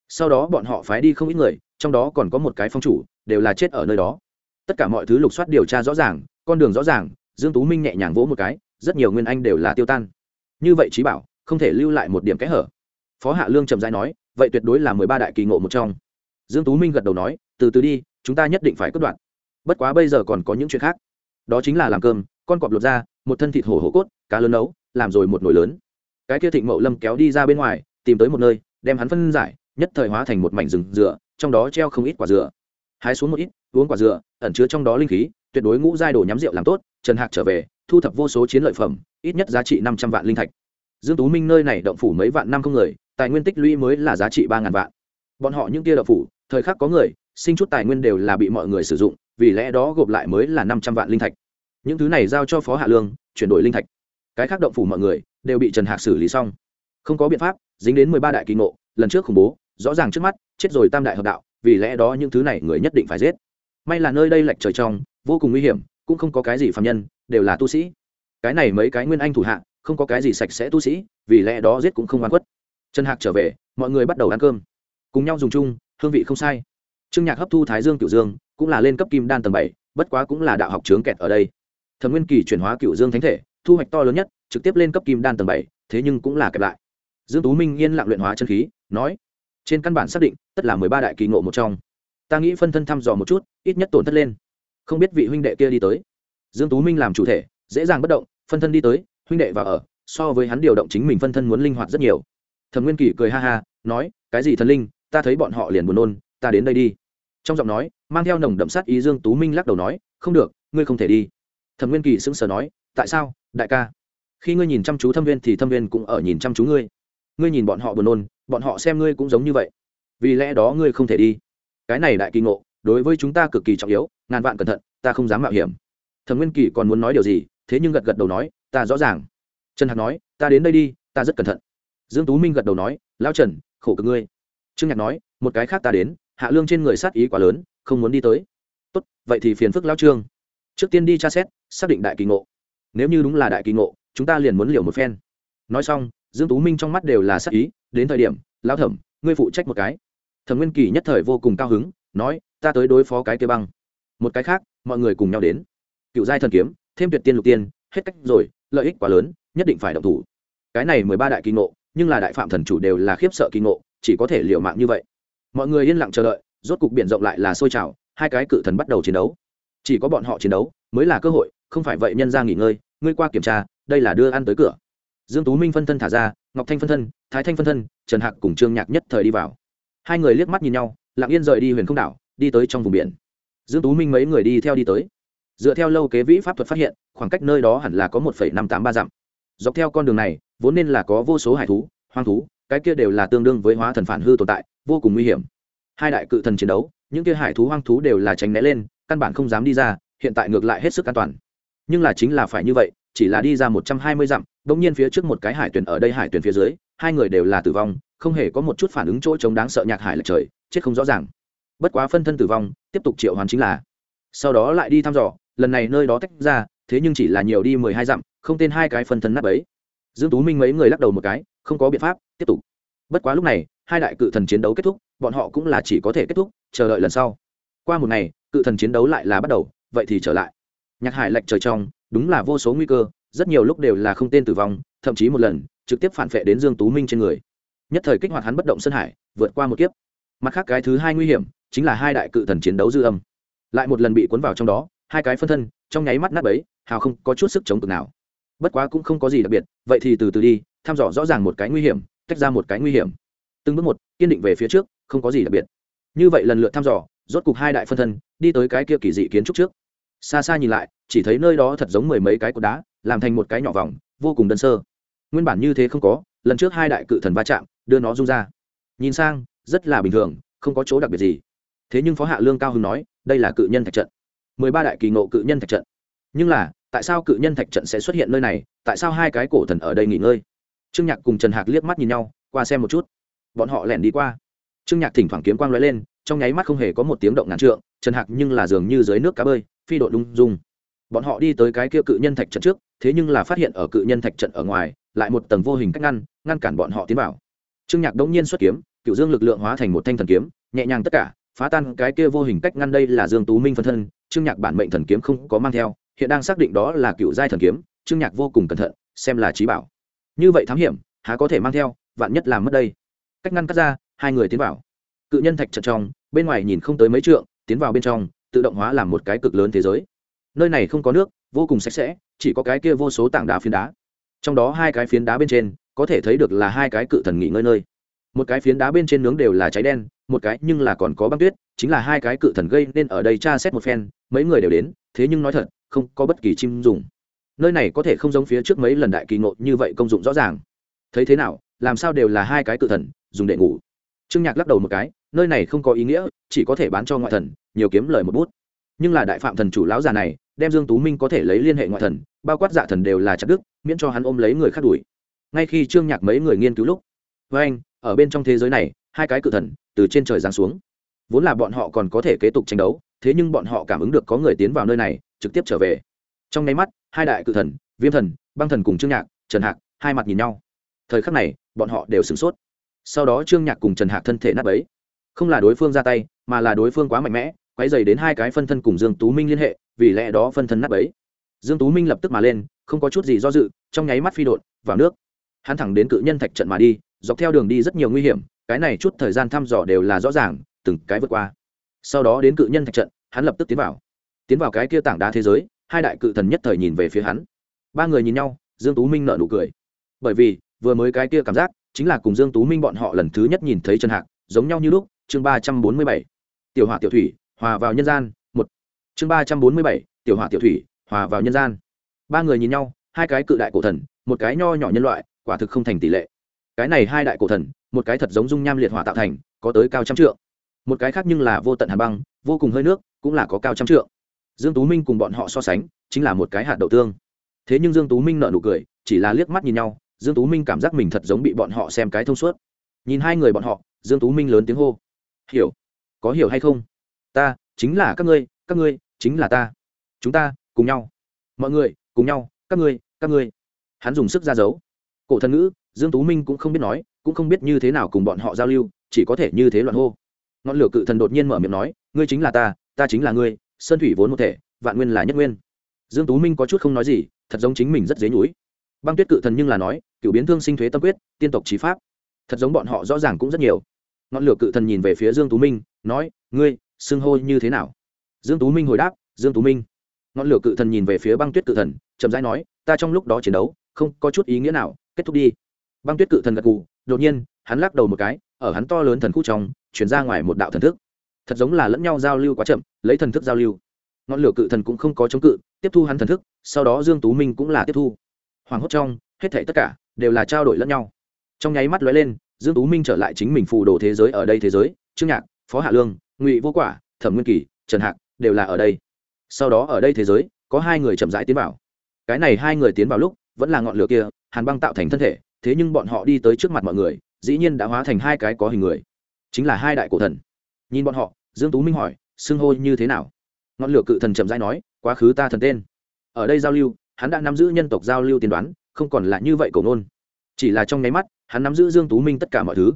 Sau đó bọn họ phái đi không ít người, trong đó còn có một cái phong chủ, đều là chết ở nơi đó. Tất cả mọi thứ lục soát điều tra rõ ràng, con đường rõ ràng, dương tú minh nhẹ nhàng vỗ một cái, rất nhiều nguyên anh đều là tiêu tan. Như vậy trí bảo, không thể lưu lại một điểm kẽ hở. Phó hạ lương trầm rãi nói vậy tuyệt đối là mười ba đại kỳ ngộ một trong. Dương tú minh gật đầu nói, từ từ đi, chúng ta nhất định phải cất đoạn. Bất quá bây giờ còn có những chuyện khác. Đó chính là làm cơm, con cọp lột ra, một thân thịt hổ hổ cốt, cá lớn nấu, làm rồi một nồi lớn. Cái kia thịnh mậu lâm kéo đi ra bên ngoài, tìm tới một nơi, đem hắn phân giải, nhất thời hóa thành một mảnh rừng dừa trong đó treo không ít quả dừa. Hái xuống một ít, uống quả dừa, ẩn chứa trong đó linh khí, tuyệt đối ngũ giai đồ nhắm rượu làm tốt, trần hạc trở về, thu thập vô số chiến lợi phẩm, ít nhất giá trị năm trăm vạn linh thạch. Dương tú minh nơi này động phủ mấy vạn năm không người tài nguyên tích lũy mới là giá trị ba ngàn vạn. Bọn họ những kia động phủ, thời khắc có người, sinh chút tài nguyên đều là bị mọi người sử dụng, vì lẽ đó gộp lại mới là năm trăm vạn linh thạch. Những thứ này giao cho phó hạ lương, chuyển đổi linh thạch. Cái khác động phủ mọi người đều bị trần hạc xử lý xong. Không có biện pháp, dính đến mười ba đại kỳ ngộ, lần trước khủng bố, rõ ràng trước mắt, chết rồi tam đại hợp đạo, vì lẽ đó những thứ này người nhất định phải giết. May là nơi đây lệch trời trong, vô cùng nguy hiểm, cũng không có cái gì phạm nhân, đều là tu sĩ. Cái này mấy cái nguyên anh thủ hạ, không có cái gì sạch sẽ tu sĩ, vì lẽ đó giết cũng không oan khuất trần hạc trở về, mọi người bắt đầu ăn cơm. Cùng nhau dùng chung, hương vị không sai. Trương nhạc hấp thu thái dương cựu dương, cũng là lên cấp kim đan tầng bảy, bất quá cũng là đạo học trướng kẹt ở đây. Thẩm nguyên kỳ chuyển hóa cựu dương thánh thể, thu hoạch to lớn nhất, trực tiếp lên cấp kim đan tầng bảy, thế nhưng cũng là kẹp lại. Dương tú minh yên lặng luyện hóa chân khí, nói, trên căn bản xác định, tất là mười ba đại kỳ ngộ một trong. Ta nghĩ phân thân thăm dò một chút, ít nhất tổn thất lên. Không biết vị huynh đệ kia đi tới. Dương tú minh làm chủ thể, dễ dàng bất động, phân thân đi tới, huynh đệ vào ở, so với hắn điều động chính mình phân thân muốn linh hoạt rất nhiều thẩm nguyên kỳ cười ha ha, nói, cái gì thần linh, ta thấy bọn họ liền buồn nôn, ta đến đây đi. Trong giọng nói, mang theo nồng đậm sát ý dương tú minh lắc đầu nói, không được, ngươi không thể đi. Thẩm nguyên kỳ sững sờ nói, tại sao, đại ca? Khi ngươi nhìn chăm chú thâm viên thì thâm viên cũng ở nhìn chăm chú ngươi. Ngươi nhìn bọn họ buồn nôn, bọn họ xem ngươi cũng giống như vậy. Vì lẽ đó ngươi không thể đi. Cái này đại kỳ ngộ, đối với chúng ta cực kỳ trọng yếu, ngàn vạn cẩn thận, ta không dám mạo hiểm. Thẩm nguyên kỳ còn muốn nói điều gì, thế nhưng gật gật đầu nói, ta rõ ràng. Trần hạc nói, ta đến đây đi, ta rất cẩn thận dương tú minh gật đầu nói, lão trần, khổ cực ngươi. Trương nhạc nói, một cái khác ta đến, hạ lương trên người sát ý quá lớn, không muốn đi tới. Tốt, vậy thì phiền phức lão trương. Trước tiên đi tra xét, xác định đại kỳ ngộ. Nếu như đúng là đại kỳ ngộ, chúng ta liền muốn liều một phen. Nói xong, dương tú minh trong mắt đều là sát ý, đến thời điểm, lão thẩm, ngươi phụ trách một cái. Thẩm nguyên kỳ nhất thời vô cùng cao hứng, nói, ta tới đối phó cái kia băng. Một cái khác, mọi người cùng nhau đến. Cựu giai thần kiếm, thêm tuyệt tiên lục tiên, hết cách rồi, lợi ích quá lớn, nhất định phải động thủ. Cái này mười ba đại kỳ ngộ nhưng là đại phạm thần chủ đều là khiếp sợ kỳ ngộ, chỉ có thể liều mạng như vậy. Mọi người yên lặng chờ đợi, rốt cục biển rộng lại là sôi trào, hai cái cự thần bắt đầu chiến đấu. Chỉ có bọn họ chiến đấu mới là cơ hội, không phải vậy nhân ra nghỉ ngơi, ngươi qua kiểm tra, đây là đưa ăn tới cửa. Dương tú minh phân thân thả ra, ngọc thanh phân thân, thái thanh phân thân, trần hạc cùng trương nhạc nhất thời đi vào. Hai người liếc mắt nhìn nhau, lặng yên rời đi huyền không đảo, đi tới trong vùng biển. Dương tú minh mấy người đi theo đi tới. Dựa theo lâu kế vĩ pháp thuật phát hiện, khoảng cách nơi đó hẳn là có một năm tám ba dặm. Dọc theo con đường này vốn nên là có vô số hải thú, hoang thú, cái kia đều là tương đương với hóa thần phản hư tồn tại, vô cùng nguy hiểm. Hai đại cự thần chiến đấu, những kia hải thú hoang thú đều là tránh né lên, căn bản không dám đi ra, hiện tại ngược lại hết sức an toàn. Nhưng là chính là phải như vậy, chỉ là đi ra một trăm hai mươi dặm đ ỗ n g nhiên phía trước một cái hải tuyển ở đây hải tuyển phía dưới, hai người đều là tử vong, không hề có một chút phản ứng chỗ chống đáng sợ nhạc hải lệch trời, chết không rõ ràng. Bất quá phân thân tử vong, tiếp tục triệu hoàn chính là. Sau đó lại đi thăm dò, lần này nơi đó tách ra, thế nhưng chỉ là nhiều đi mười hai dặm, không tên hai cái phân thân nắp ấy dương tú minh mấy người lắc đầu một cái, không có biện pháp, tiếp tục. Bất quá lúc này, hai đại cự thần chiến đấu kết thúc, bọn họ cũng là chỉ có thể kết thúc, chờ đợi lần sau. Qua một ngày, cự thần chiến đấu lại là bắt đầu, vậy thì trở lại. Nhạc hải lệch trời trong, đúng là vô số nguy cơ, rất nhiều lúc đều là không tên tử vong, thậm chí một lần, trực tiếp phản vệ đến dương tú minh trên người. Nhất thời kích hoạt hắn bất động sân hải, vượt qua một kiếp. Mặt khác cái thứ hai nguy hiểm, chính là hai đại cự thần chiến đấu dư âm. Lại một lần bị cuốn vào trong đó, hai cái phân thân, trong nháy mắt nát bấy, hào không có chút sức chống cực nào bất quá cũng không có gì đặc biệt, vậy thì từ từ đi, thăm dò rõ ràng một cái nguy hiểm, tách ra một cái nguy hiểm. Từng bước một, kiên định về phía trước, không có gì đặc biệt. Như vậy lần lượt thăm dò, rốt cục hai đại phân thân, đi tới cái kia kỳ dị kiến trúc trước. Xa xa nhìn lại, chỉ thấy nơi đó thật giống mười mấy cái cột đá, làm thành một cái nhỏ vòng, vô cùng đơn sơ. Nguyên bản như thế không có, lần trước hai đại cự thần va chạm, đưa nó rung ra. Nhìn sang, rất là bình thường, không có chỗ đặc biệt gì. Thế nhưng phó hạ lương cao hưng nói, đây là cự nhân thạch trận. mười ba đại kỳ ngộ cự nhân thạch trận. Nhưng là tại sao cự nhân thạch trận sẽ xuất hiện nơi này, tại sao hai cái cổ thần ở đây nghỉ ngơi? Trương nhạc cùng trần hạc liếc mắt nhìn nhau, qua xem một chút. Bọn họ lẻn đi qua. Trương nhạc thỉnh thoảng kiếm quang lóe lên, trong nháy mắt không hề có một tiếng động ngàn trượng, trần hạc nhưng là dường như dưới nước cá bơi, phi độ lung dung. Bọn họ đi tới cái kia cự nhân thạch trận trước, thế nhưng là phát hiện ở cự nhân thạch trận ở ngoài, lại một tầng vô hình cách ngăn ngăn cản bọn họ tiến vào. Trương nhạc đống nhiên xuất kiếm, cựu dương lực lượng hóa thành một thanh thần kiếm, nhẹ nhàng tất cả, phá tan cái kia vô hình cách ngăn đây là dương tú minh phân thân, trương nhạc bản mệnh thần kiếm không có mang theo hiện đang xác định đó là cựu giai thần kiếm, trương nhạc vô cùng cẩn thận, xem là trí bảo. Như vậy thám hiểm, há có thể mang theo, vạn nhất làm mất đây. Cách ngăn cắt ra, hai người tiến vào. Cự nhân thạch trận trong, bên ngoài nhìn không tới mấy trượng, tiến vào bên trong, tự động hóa làm một cái cực lớn thế giới. Nơi này không có nước, vô cùng sạch sẽ, chỉ có cái kia vô số tảng đá phiến đá. Trong đó hai cái phiến đá bên trên, có thể thấy được là hai cái cự thần nghỉ ngơi nơi. Một cái phiến đá bên trên nướng đều là cháy đen, một cái nhưng là còn có băng tuyết, chính là hai cái cự thần gây nên ở đây tra xét một phen, mấy người đều đến, thế nhưng nói thật không có bất kỳ chim dùng. Nơi này có thể không giống phía trước mấy lần đại kỳ ngộ như vậy công dụng rõ ràng. Thấy thế nào, làm sao đều là hai cái cự thần, dùng để ngủ. Trương nhạc lắc đầu một cái, nơi này không có ý nghĩa, chỉ có thể bán cho ngoại thần, nhiều kiếm lời một bút. Nhưng là đại phạm thần chủ lão già này, đem dương tú minh có thể lấy liên hệ ngoại thần, bao quát dạ thần đều là chặt đức miễn cho hắn ôm lấy người khác đuổi. Ngay khi trương nhạc mấy người nghiên cứu lúc, với anh, ở bên trong thế giới này, hai cái cự thần từ trên trời giáng xuống. Vốn là bọn họ còn có thể kế tục tranh đấu, thế nhưng bọn họ cảm ứng được có người tiến vào nơi này trực tiếp trở về. Trong nháy mắt, hai đại cự thần, viêm thần, băng thần cùng trương nhạc, trần hạc, hai mặt nhìn nhau. Thời khắc này, bọn họ đều sửng sốt. Sau đó trương nhạc cùng trần hạc thân thể nát ấy không là đối phương ra tay, mà là đối phương quá mạnh mẽ quay dày đến hai cái phân thân cùng dương tú minh liên hệ, vì lẽ đó phân thân nát ấy dương tú minh lập tức mà lên, không có chút gì do dự, trong nháy mắt phi đột vào nước. Hắn thẳng đến cự nhân thạch trận mà đi, dọc theo đường đi rất nhiều nguy hiểm, cái này chút thời gian thăm dò đều là rõ ràng, từng cái vượt qua. Sau đó đến cự nhân thạch trận, hắn lập tức tiến vào tiến vào cái kia tảng đá thế giới, hai đại cự thần nhất thời nhìn về phía hắn. Ba người nhìn nhau, dương tú minh nở nụ cười. Bởi vì, vừa mới cái kia cảm giác, chính là cùng dương tú minh bọn họ lần thứ nhất nhìn thấy trần hạc, giống nhau như lúc, chương ba trăm bốn mươi bảy. Tiểu hỏa tiểu thủy, hòa vào nhân gian, một. Chương ba trăm bốn mươi bảy, tiểu hỏa tiểu thủy, hòa vào nhân gian. Ba người nhìn nhau, hai cái cự đại cổ thần, một cái nho nhỏ nhân loại, quả thực không thành tỷ lệ. Cái này hai đại cổ thần, một cái thật giống dung nham liệt hỏa tạo thành, có tới cao trăm trượng. Một cái khác nhưng là vô tận hàn băng, vô cùng hơi nước, cũng là có cao trăm trượng dương tú minh cùng bọn họ so sánh, chính là một cái hạt đậu tương. Thế nhưng dương tú minh nở nụ cười, chỉ là liếc mắt nhìn nhau, dương tú minh cảm giác mình thật giống bị bọn họ xem cái thông suốt. Nhìn hai người bọn họ, dương tú minh lớn tiếng hô. Hiểu, có hiểu hay không? Ta chính là các ngươi các ngươi chính là ta. Chúng ta cùng nhau. Mọi người cùng nhau, các ngươi các ngươi. Hắn dùng sức ra dấu. Cổ thần ngữ, dương tú minh cũng không biết nói, cũng không biết như thế nào cùng bọn họ giao lưu, chỉ có thể như thế loạn hô. Ngọn lửa cự thần đột nhiên mở miệng nói, ngươi chính là ta ta chính là ngươi sơn thủy vốn một thể, vạn nguyên là nhất nguyên. Dương tú minh có chút không nói gì, thật giống chính mình rất dế nhúi. Băng tuyết cự thần nhưng là nói cựu biến thương sinh thuế tâm quyết, tiên tộc trí pháp. Thật giống bọn họ rõ ràng cũng rất nhiều. Ngọn lửa cự thần nhìn về phía dương tú minh, nói, ngươi, xưng hô như thế nào? Dương tú minh hồi đáp, dương tú minh. Ngọn lửa cự thần nhìn về phía băng tuyết cự thần, chậm rãi nói, ta trong lúc đó chiến đấu, không có chút ý nghĩa nào, kết thúc đi. Băng tuyết cự thần gật gù, đột nhiên, hắn lắc đầu một cái, ở hắn to lớn thần khu trong, chuyển ra ngoài một đạo thần thức thật giống là lẫn nhau giao lưu quá chậm, lấy thần thức giao lưu. Ngọn lửa cự thần cũng không có chống cự, tiếp thu hắn thần thức, sau đó dương tú minh cũng là tiếp thu. Hoàng hốt trong, hết thảy tất cả đều là trao đổi lẫn nhau. Trong nháy mắt lóe lên, dương tú minh trở lại chính mình phù đồ thế giới ở đây thế giới, trương nhạc, phó hạ lương, ngụy vô quả, thẩm nguyên kỳ, trần hạc đều là ở đây. Sau đó ở đây thế giới, có hai người chậm rãi tiến vào. Cái này hai người tiến vào lúc, vẫn là ngọn lửa kia, hàn băng tạo thành thân thể, thế nhưng bọn họ đi tới trước mặt mọi người, dĩ nhiên đã hóa thành hai cái có hình người. Chính là hai đại cổ thần nhìn bọn họ, dương tú minh hỏi xưng hô như thế nào? Ngọn lửa cự thần chậm rãi nói, quá khứ ta thần tên. Ở đây giao lưu, hắn đã nắm giữ nhân tộc giao lưu tiên đoán, không còn là như vậy cổ nôn. chỉ là trong nháy mắt, hắn nắm giữ dương tú minh tất cả mọi thứ.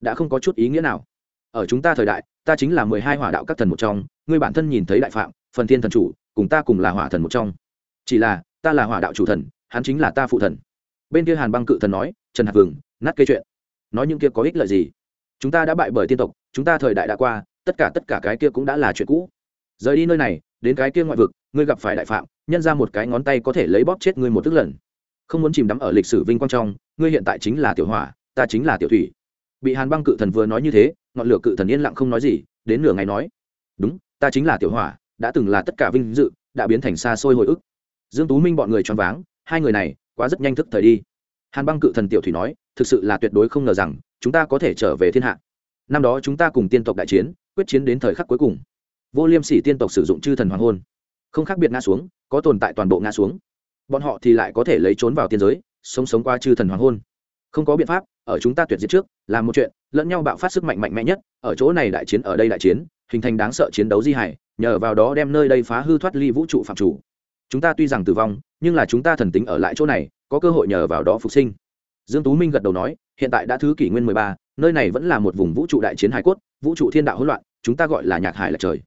Đã không có chút ý nghĩa nào. Ở chúng ta thời đại, ta chính là mười hai hỏa đạo các thần một trong, ngươi bản thân nhìn thấy đại phạm, phần thiên thần chủ, cùng ta cùng là hỏa thần một trong. Chỉ là, ta là hỏa đạo chủ thần, hắn chính là ta phụ thần. Bên kia hàn băng cự thần nói, trần hạc vừng, nát cây chuyện. Nói những kia có ích lợi gì? Chúng ta đã bại bởi tiên tộc chúng ta thời đại đã qua, tất cả tất cả cái kia cũng đã là chuyện cũ. Rời đi nơi này, đến cái kia ngoại vực, ngươi gặp phải đại phạm, nhân ra một cái ngón tay có thể lấy bóp chết ngươi một tức lần. Không muốn chìm đắm ở lịch sử vinh quang trong, ngươi hiện tại chính là tiểu hỏa, ta chính là tiểu thủy. Bị hàn băng cự thần vừa nói như thế, ngọn lửa cự thần yên lặng không nói gì, đến nửa ngày nói, đúng, ta chính là tiểu hỏa, đã từng là tất cả vinh dự, đã biến thành xa xôi hồi ức. Dương tú minh bọn người choáng váng, hai người này, quá rất nhanh thức thời đi. Hàn băng cự thần tiểu thủy nói, thực sự là tuyệt đối không ngờ rằng, chúng ta có thể trở về thiên hạ năm đó chúng ta cùng tiên tộc đại chiến quyết chiến đến thời khắc cuối cùng. Vô liêm sỉ tiên tộc sử dụng chư thần hoàng hôn. Không khác biệt ngã xuống có tồn tại toàn bộ ngã xuống. Bọn họ thì lại có thể lấy trốn vào tiên giới sống sống qua chư thần hoàng hôn. Không có biện pháp ở chúng ta tuyệt diệt trước làm một chuyện lẫn nhau bạo phát sức mạnh mạnh mẽ nhất ở chỗ này đại chiến ở đây đại chiến hình thành đáng sợ chiến đấu di hải nhờ vào đó đem nơi đây phá hư thoát ly vũ trụ phạm chủ. Chúng ta tuy rằng tử vong nhưng là chúng ta thần tính ở lại chỗ này có cơ hội nhờ vào đó phục sinh. Dương tú minh gật đầu nói hiện tại đã thứ kỷ nguyên 13, nơi này vẫn là một vùng vũ trụ đại chiến hải cốt, vũ trụ thiên đạo hỗn loạn, chúng ta gọi là nhạc hải là trời.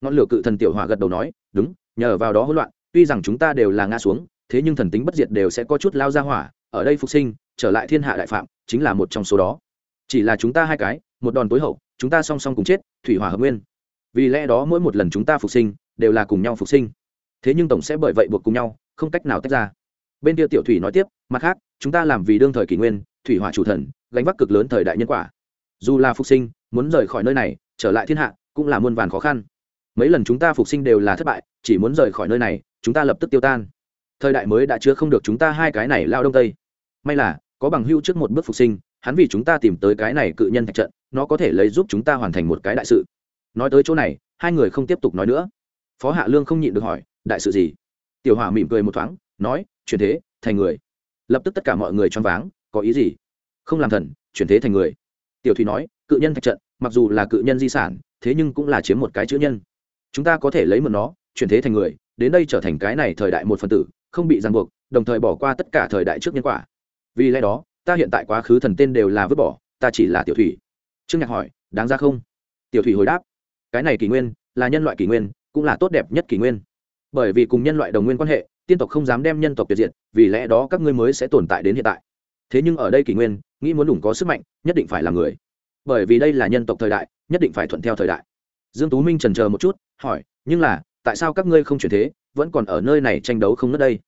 Ngọn lửa cự thần tiểu hỏa gật đầu nói, đúng, nhờ vào đó hỗn loạn, tuy rằng chúng ta đều là ngã xuống, thế nhưng thần tính bất diệt đều sẽ có chút lao ra hỏa, ở đây phục sinh, trở lại thiên hạ đại phạm, chính là một trong số đó. Chỉ là chúng ta hai cái, một đòn tối hậu, chúng ta song song cùng chết, thủy hỏa hợp nguyên. Vì lẽ đó mỗi một lần chúng ta phục sinh, đều là cùng nhau phục sinh. Thế nhưng tổng sẽ bởi vậy buộc cùng nhau, không cách nào tách ra. Bên kia tiểu thủy nói tiếp, mặt khác, chúng ta làm vì đương thời kỷ nguyên thủy hỏa chủ thần, gánh vác cực lớn thời đại nhân quả. Dù là phục sinh, muốn rời khỏi nơi này, trở lại thiên hạ, cũng là muôn vàn khó khăn. Mấy lần chúng ta phục sinh đều là thất bại, chỉ muốn rời khỏi nơi này, chúng ta lập tức tiêu tan. Thời đại mới đã chứa không được chúng ta hai cái này lao đông tây. May là, có bằng hưu trước một bước phục sinh, hắn vì chúng ta tìm tới cái này cự nhân thạch trận, nó có thể lấy giúp chúng ta hoàn thành một cái đại sự. Nói tới chỗ này, hai người không tiếp tục nói nữa. Phó hạ lương không nhịn được hỏi, đại sự gì? Tiểu hỏa mỉm cười một thoáng, nói, chuyển thế, thành người. Lập tức tất cả mọi người choáng váng có ý gì? Không làm thần, chuyển thế thành người. Tiểu thủy nói, cự nhân thạch trận, mặc dù là cự nhân di sản, thế nhưng cũng là chiếm một cái chữ nhân. Chúng ta có thể lấy một nó, chuyển thế thành người, đến đây trở thành cái này thời đại một phần tử, không bị ràng buộc, đồng thời bỏ qua tất cả thời đại trước nhân quả. Vì lẽ đó, ta hiện tại quá khứ thần tên đều là vứt bỏ, ta chỉ là tiểu thủy trương nhạc hỏi, đáng ra không? Tiểu thủy hồi đáp, cái này kỷ nguyên, là nhân loại kỷ nguyên, cũng là tốt đẹp nhất kỷ nguyên. Bởi vì cùng nhân loại đồng nguyên quan hệ, tiên tộc không dám đem nhân tộc tuyệt diệt, vì lẽ đó các ngươi mới sẽ tồn tại đến hiện tại thế nhưng ở đây kỷ nguyên, nghĩ muốn đủ có sức mạnh, nhất định phải là người. Bởi vì đây là nhân tộc thời đại, nhất định phải thuận theo thời đại. Dương tú minh trần chờ một chút, hỏi, nhưng là, tại sao các ngươi không chuyển thế, vẫn còn ở nơi này tranh đấu không nứt đây?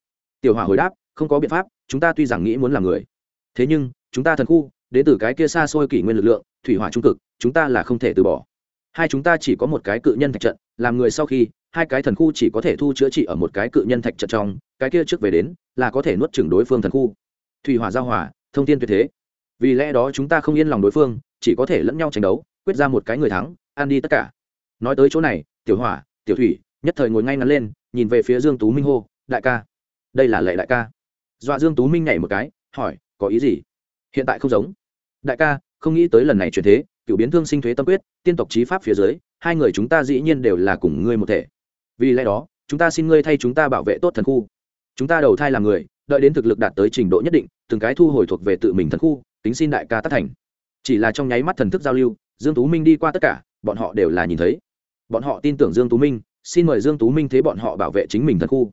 Tiểu hỏa hồi đáp, không có biện pháp, chúng ta tuy rằng nghĩ muốn làm người, thế nhưng, chúng ta thần khu, đến từ cái kia xa xôi kỷ nguyên lực lượng, thủy hỏa trung cực, chúng ta là không thể từ bỏ. Hai chúng ta chỉ có một cái cự nhân thạch trận, làm người sau khi, hai cái thần khu chỉ có thể thu chữa trị ở một cái cự nhân thạch trận trong, cái kia trước về đến, là có thể nuốt chửng đối phương thần khu. Thủy hỏa giao hỏa thông tin tuyệt thế. Vì lẽ đó chúng ta không yên lòng đối phương, chỉ có thể lẫn nhau tranh đấu, quyết ra một cái người thắng, ăn đi tất cả. Nói tới chỗ này, tiểu hỏa, tiểu thủy, nhất thời ngồi ngay ngắn lên, nhìn về phía dương tú minh hô, đại ca. Đây là lệ đại ca. Dọa dương tú minh nhảy một cái, hỏi, có ý gì? Hiện tại không giống. Đại ca, không nghĩ tới lần này chuyển thế, cựu biến thương sinh thuế tâm quyết, tiên tộc trí pháp phía dưới, hai người chúng ta dĩ nhiên đều là cùng ngươi một thể. Vì lẽ đó, chúng ta xin ngươi thay chúng ta bảo vệ tốt thần khu. Chúng ta đầu thai làm người đợi đến thực lực đạt tới trình độ nhất định, từng cái thu hồi thuộc về tự mình thần khu tính xin đại ca tác thành. Chỉ là trong nháy mắt thần thức giao lưu, dương tú minh đi qua tất cả, bọn họ đều là nhìn thấy. Bọn họ tin tưởng dương tú minh, xin mời dương tú minh thế bọn họ bảo vệ chính mình thần khu.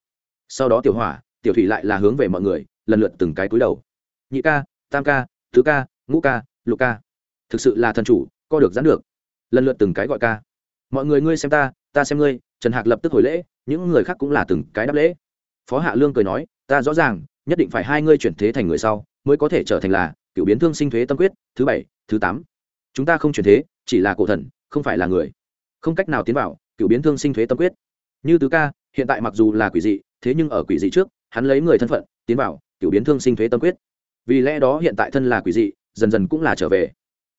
Sau đó tiểu hỏa, tiểu thủy lại là hướng về mọi người, lần lượt từng cái cúi đầu. Nhị ca, tam ca, thứ ca, ngũ ca, lục ca. Thực sự là thần chủ, co được gián được. Lần lượt từng cái gọi ca. Mọi người ngươi xem ta ta xem ngươi, trần hạc lập tức hồi lễ, những người khác cũng là từng cái đáp lễ. Phó hạ lương cười nói ta rõ ràng, nhất định phải hai ngươi chuyển thế thành người sau, mới có thể trở thành là, cựu biến thương sinh thuế tâm quyết, thứ bảy, thứ tám. Chúng ta không chuyển thế, chỉ là cổ thần, không phải là người. Không cách nào tiến vào, cựu biến thương sinh thuế tâm quyết. Như tứ ca, hiện tại mặc dù là quỷ dị, thế nhưng ở quỷ dị trước, hắn lấy người thân phận, tiến vào, cựu biến thương sinh thuế tâm quyết. Vì lẽ đó hiện tại thân là quỷ dị, dần dần cũng là trở về.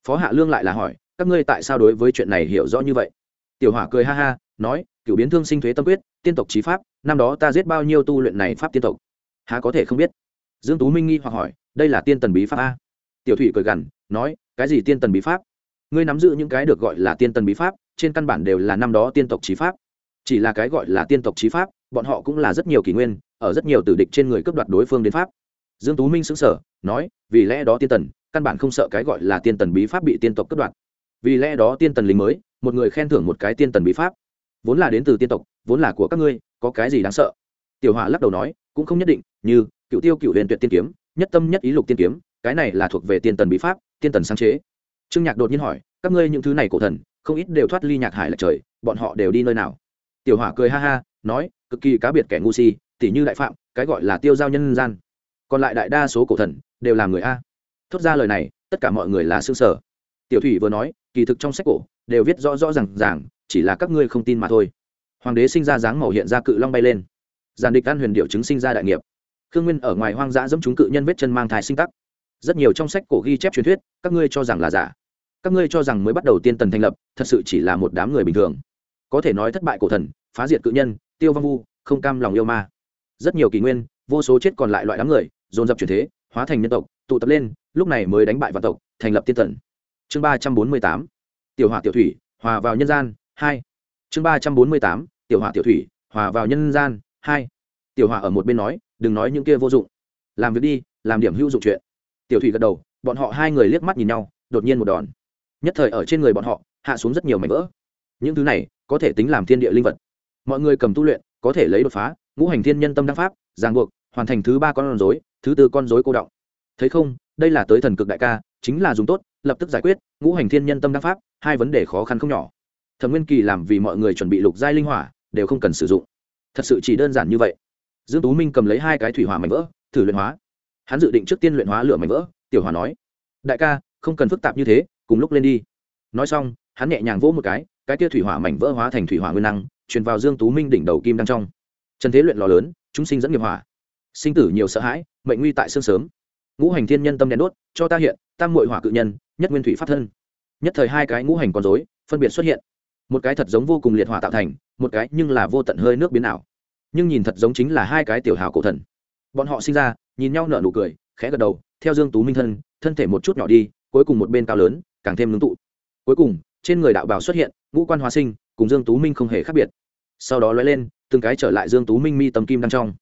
Phó hạ lương lại là hỏi, các ngươi tại sao đối với chuyện này hiểu rõ như vậy? Tiểu hỏa cười ha ha, nói, cựu biến thương sinh thuế tâm quyết, tiên tộc trí pháp, năm đó ta giết bao nhiêu tu luyện này pháp tiên tộc? Há có thể không biết. Dương tú minh nghi hoặc hỏi, đây là tiên tần bí pháp a. Tiểu thủy cười gằn, nói, cái gì tiên tần bí pháp? Ngươi nắm giữ những cái được gọi là tiên tần bí pháp, trên căn bản đều là năm đó tiên tộc trí pháp. Chỉ là cái gọi là tiên tộc trí pháp, bọn họ cũng là rất nhiều kỷ nguyên, ở rất nhiều tử địch trên người cướp đoạt đối phương đến pháp. Dương tú minh sững sờ, nói, vì lẽ đó tiên tần, căn bản không sợ cái gọi là tiên tần bí pháp bị tiên tộc cướp đoạt. Vì lẽ đó tiên tần lính mới, một người khen thưởng một cái tiên tần bí pháp. Vốn là đến từ tiên tộc, vốn là của các ngươi, có cái gì đáng sợ? Tiểu hỏa lắc đầu nói, cũng không nhất định, như, cựu tiêu cựu huyền tuyệt tiên kiếm, nhất tâm nhất ý lục tiên kiếm, cái này là thuộc về tiên tần bí pháp, tiên tần sáng chế. Trương nhạc đột nhiên hỏi, các ngươi những thứ này cổ thần, không ít đều thoát ly nhạc hải lệch trời, bọn họ đều đi nơi nào? Tiểu hỏa cười ha ha, nói, cực kỳ cá biệt kẻ ngu si, tỉ như đại phạm, cái gọi là tiêu giao nhân gian. Còn lại đại đa số cổ thần, đều là người a. Thốt ra lời này, tất cả mọi người là xương sở tiểu thủy vừa nói, kỳ thực trong sách cổ, đều viết rõ rõ r à n g ràng, chỉ là các ngươi không tin mà thôi. Hoàng đế sinh ra dáng màu hiện ra cự long bay lên giàn địch an huyền điệu chứng sinh ra đại nghiệp. Khương nguyên ở ngoài hoang dã dẫm chúng cự nhân vết chân mang thai sinh tắc. Rất nhiều trong sách cổ ghi chép truyền thuyết, các ngươi cho rằng là giả. Các ngươi cho rằng mới bắt đầu tiên tần thành lập, thật sự chỉ là một đám người bình thường. Có thể nói thất bại cổ thần, phá diệt cự nhân, tiêu vong vu, không cam lòng yêu ma. Rất nhiều kỷ nguyên, vô số chết còn lại loại đám người, dồn dập chuyển thế, hóa thành nhân tộc, tụ tập lên, lúc này mới đánh bại vạn tộc, thành lập tiên tần. Chương ba trăm bốn mươi tám, tiểu hỏa tiểu thủy, hòa vào nhân gian, hai. Chương ba trăm bốn mươi tám, tiểu hỏa tiểu thủy, hòa vào nhân gian hai. Tiểu hòa ở một bên nói, đừng nói những kia vô dụng. Làm việc đi, làm điểm hữu dụng chuyện. Tiểu thủy gật đầu, bọn họ hai người liếc mắt nhìn nhau, đột nhiên một đòn. Nhất thời ở trên người bọn họ, hạ xuống rất nhiều mảnh vỡ. Những thứ này, có thể tính làm thiên địa linh vật. Mọi người cầm tu luyện, có thể lấy đột phá, ngũ hành thiên nhân tâm đăng pháp, ràng buộc, hoàn thành thứ ba con rối, thứ tư con rối cô động. Thấy không, đây là tới thần cực đại ca, chính là dùng tốt, lập tức giải quyết, ngũ hành thiên nhân tâm đăng pháp, hai vấn đề khó khăn không nhỏ. Thẩm nguyên kỳ làm vì mọi người chuẩn bị lục giai linh hỏa, đều không cần sử dụng thật sự chỉ đơn giản như vậy. Dương tú minh cầm lấy hai cái thủy hỏa mảnh vỡ, thử luyện hóa. Hắn dự định trước tiên luyện hóa lửa mảnh vỡ, tiểu hỏa nói. Đại ca, không cần phức tạp như thế, cùng lúc lên đi. Nói xong, hắn nhẹ nhàng vỗ một cái cái kia thủy hỏa mảnh vỡ hóa thành thủy hỏa nguyên năng, truyền vào dương tú minh đỉnh đầu kim đang trong. Trần thế luyện lò lớn, chúng sinh dẫn nghiệp hỏa. Sinh tử nhiều sợ hãi, mệnh nguy tại xương sớm. Ngũ hành thiên nhân tâm đèn đốt, cho ta hiện, tam muội hỏa cự nhân, nhất nguyên thủy pháp thân. Nhất thời hai cái ngũ hành con rối, phân biệt xuất hiện một cái thật giống vô cùng liệt hỏa tạo thành, một cái nhưng là vô tận hơi nước biến ảo. Nhưng nhìn thật giống chính là hai cái tiểu hào cổ thần. Bọn họ sinh ra, nhìn nhau nở nụ cười, khẽ gật đầu, theo dương tú minh thân thân thể một chút nhỏ đi, cuối cùng một bên cao lớn, càng thêm ngưng tụ. Cuối cùng, trên người đạo bào xuất hiện, ngũ quan hóa sinh, cùng dương tú minh không hề khác biệt. Sau đó lóe lên, từng cái trở lại dương tú minh mi tâm kim đang trong.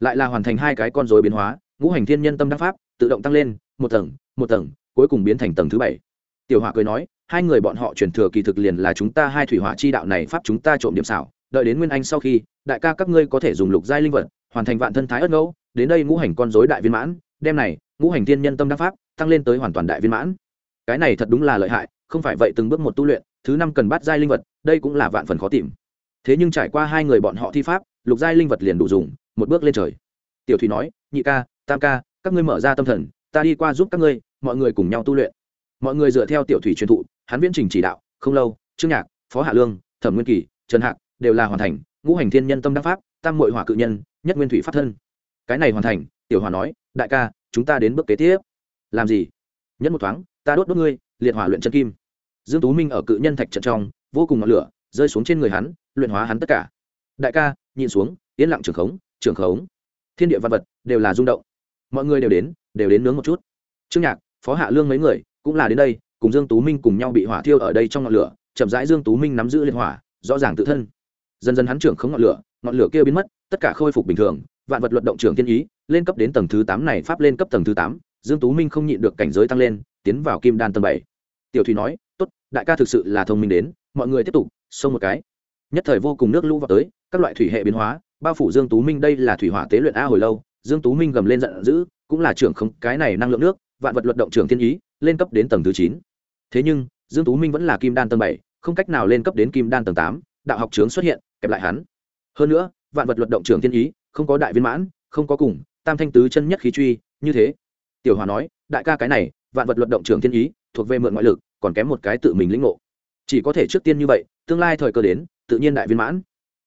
Lại là hoàn thành hai cái con rối biến hóa, ngũ hành thiên nhân tâm đăng pháp, tự động tăng lên, một tầng một tầng, cuối cùng biến thành tầng thứ bảy. Tiểu hỏa cười nói hai người bọn họ truyền thừa kỳ thực liền là chúng ta hai thủy hỏa chi đạo này pháp chúng ta trộm điểm xảo, đợi đến nguyên anh sau khi, đại ca các ngươi có thể dùng lục giai linh vật, hoàn thành vạn thân thái ất ngẫu, đến đây ngũ hành con rối đại viên mãn đem này, ngũ hành thiên nhân tâm đắc pháp, tăng lên tới hoàn toàn đại viên mãn. Cái này thật đúng là lợi hại, không phải vậy từng bước một tu luyện, thứ năm cần bắt giai linh vật, đây cũng là vạn phần khó tìm. Thế nhưng trải qua hai người bọn họ thi pháp, lục giai linh vật liền đủ dùng, một bước lên trời. Tiểu thủy nói, nhị ca, tam ca, các ngươi mở ra tâm thần, ta đi qua giúp các ngươi, mọi người cùng nhau tu luyện. Mọi người dựa theo tiểu thủy truyền thụ hắn viễn trình chỉ đạo, không lâu, trương nhạc, phó hạ lương, thẩm nguyên kỳ, trần hạc đều là hoàn thành, ngũ hành thiên nhân tâm đắc pháp, tam mội hỏa cự nhân, nhất nguyên thủy pháp thân. Cái này hoàn thành, tiểu hòa nói, đại ca, chúng ta đến bước kế tiếp. Làm gì? Nhất một thoáng, ta đốt đốt ngươi, liệt hỏa luyện chân kim. Dương tú minh ở cự nhân thạch trận trong, vô cùng ngọn lửa, rơi xuống trên người hắn, luyện hóa hắn tất cả. Đại ca, nhìn xuống, yên lặng trường khống trường khống. Thiên địa văn vật đều là rung động. Mọi người đều đến đều đến nướng một chút. Trương nhạc, phó hạ lương mấy người cũng là đến đây cùng dương tú minh cùng nhau bị hỏa thiêu ở đây trong ngọn lửa, chậm rãi dương tú minh nắm giữ liên hỏa, rõ ràng tự thân. Dần dần hắn trưởng khống ngọn lửa ngọn lửa kia biến mất, tất cả khôi phục bình thường, vạn vật luật động trưởng thiên ý, lên cấp đến tầng thứ tám này, pháp lên cấp tầng thứ tám, dương tú minh không nhịn được cảnh giới tăng lên, tiến vào kim đan tầng bảy. Tiểu thủy nói, tốt, đại ca thực sự là thông minh đến, mọi người tiếp tục, xông một cái. Nhất thời vô cùng nước lũ vào tới, các loại thủy hệ biến hóa, bao phủ dương tú minh, đây là thủy hỏa tế luyện a hồi lâu, dương tú minh gầm lên giận dữ, cũng là trưởng không cái này năng lượng nước, vạn vật luật động trưởng thiên ý, lên cấp đến tầng thứ chín thế nhưng, dương tú minh vẫn là kim đan tầng bảy, không cách nào lên cấp đến kim đan tầng tám, đạo học trưởng xuất hiện, kẹp lại hắn. Hơn nữa, vạn vật luật động trưởng thiên ý, không có đại viên mãn, không có cùng, tam thanh tứ chân nhất khí truy, như thế. Tiểu hòa nói, đại ca cái này, vạn vật luật động trưởng thiên ý, thuộc về mượn ngoại lực, còn kém một cái tự mình lĩnh ngộ. Chỉ có thể trước tiên như vậy, tương lai thời cơ đến, tự nhiên đại viên mãn.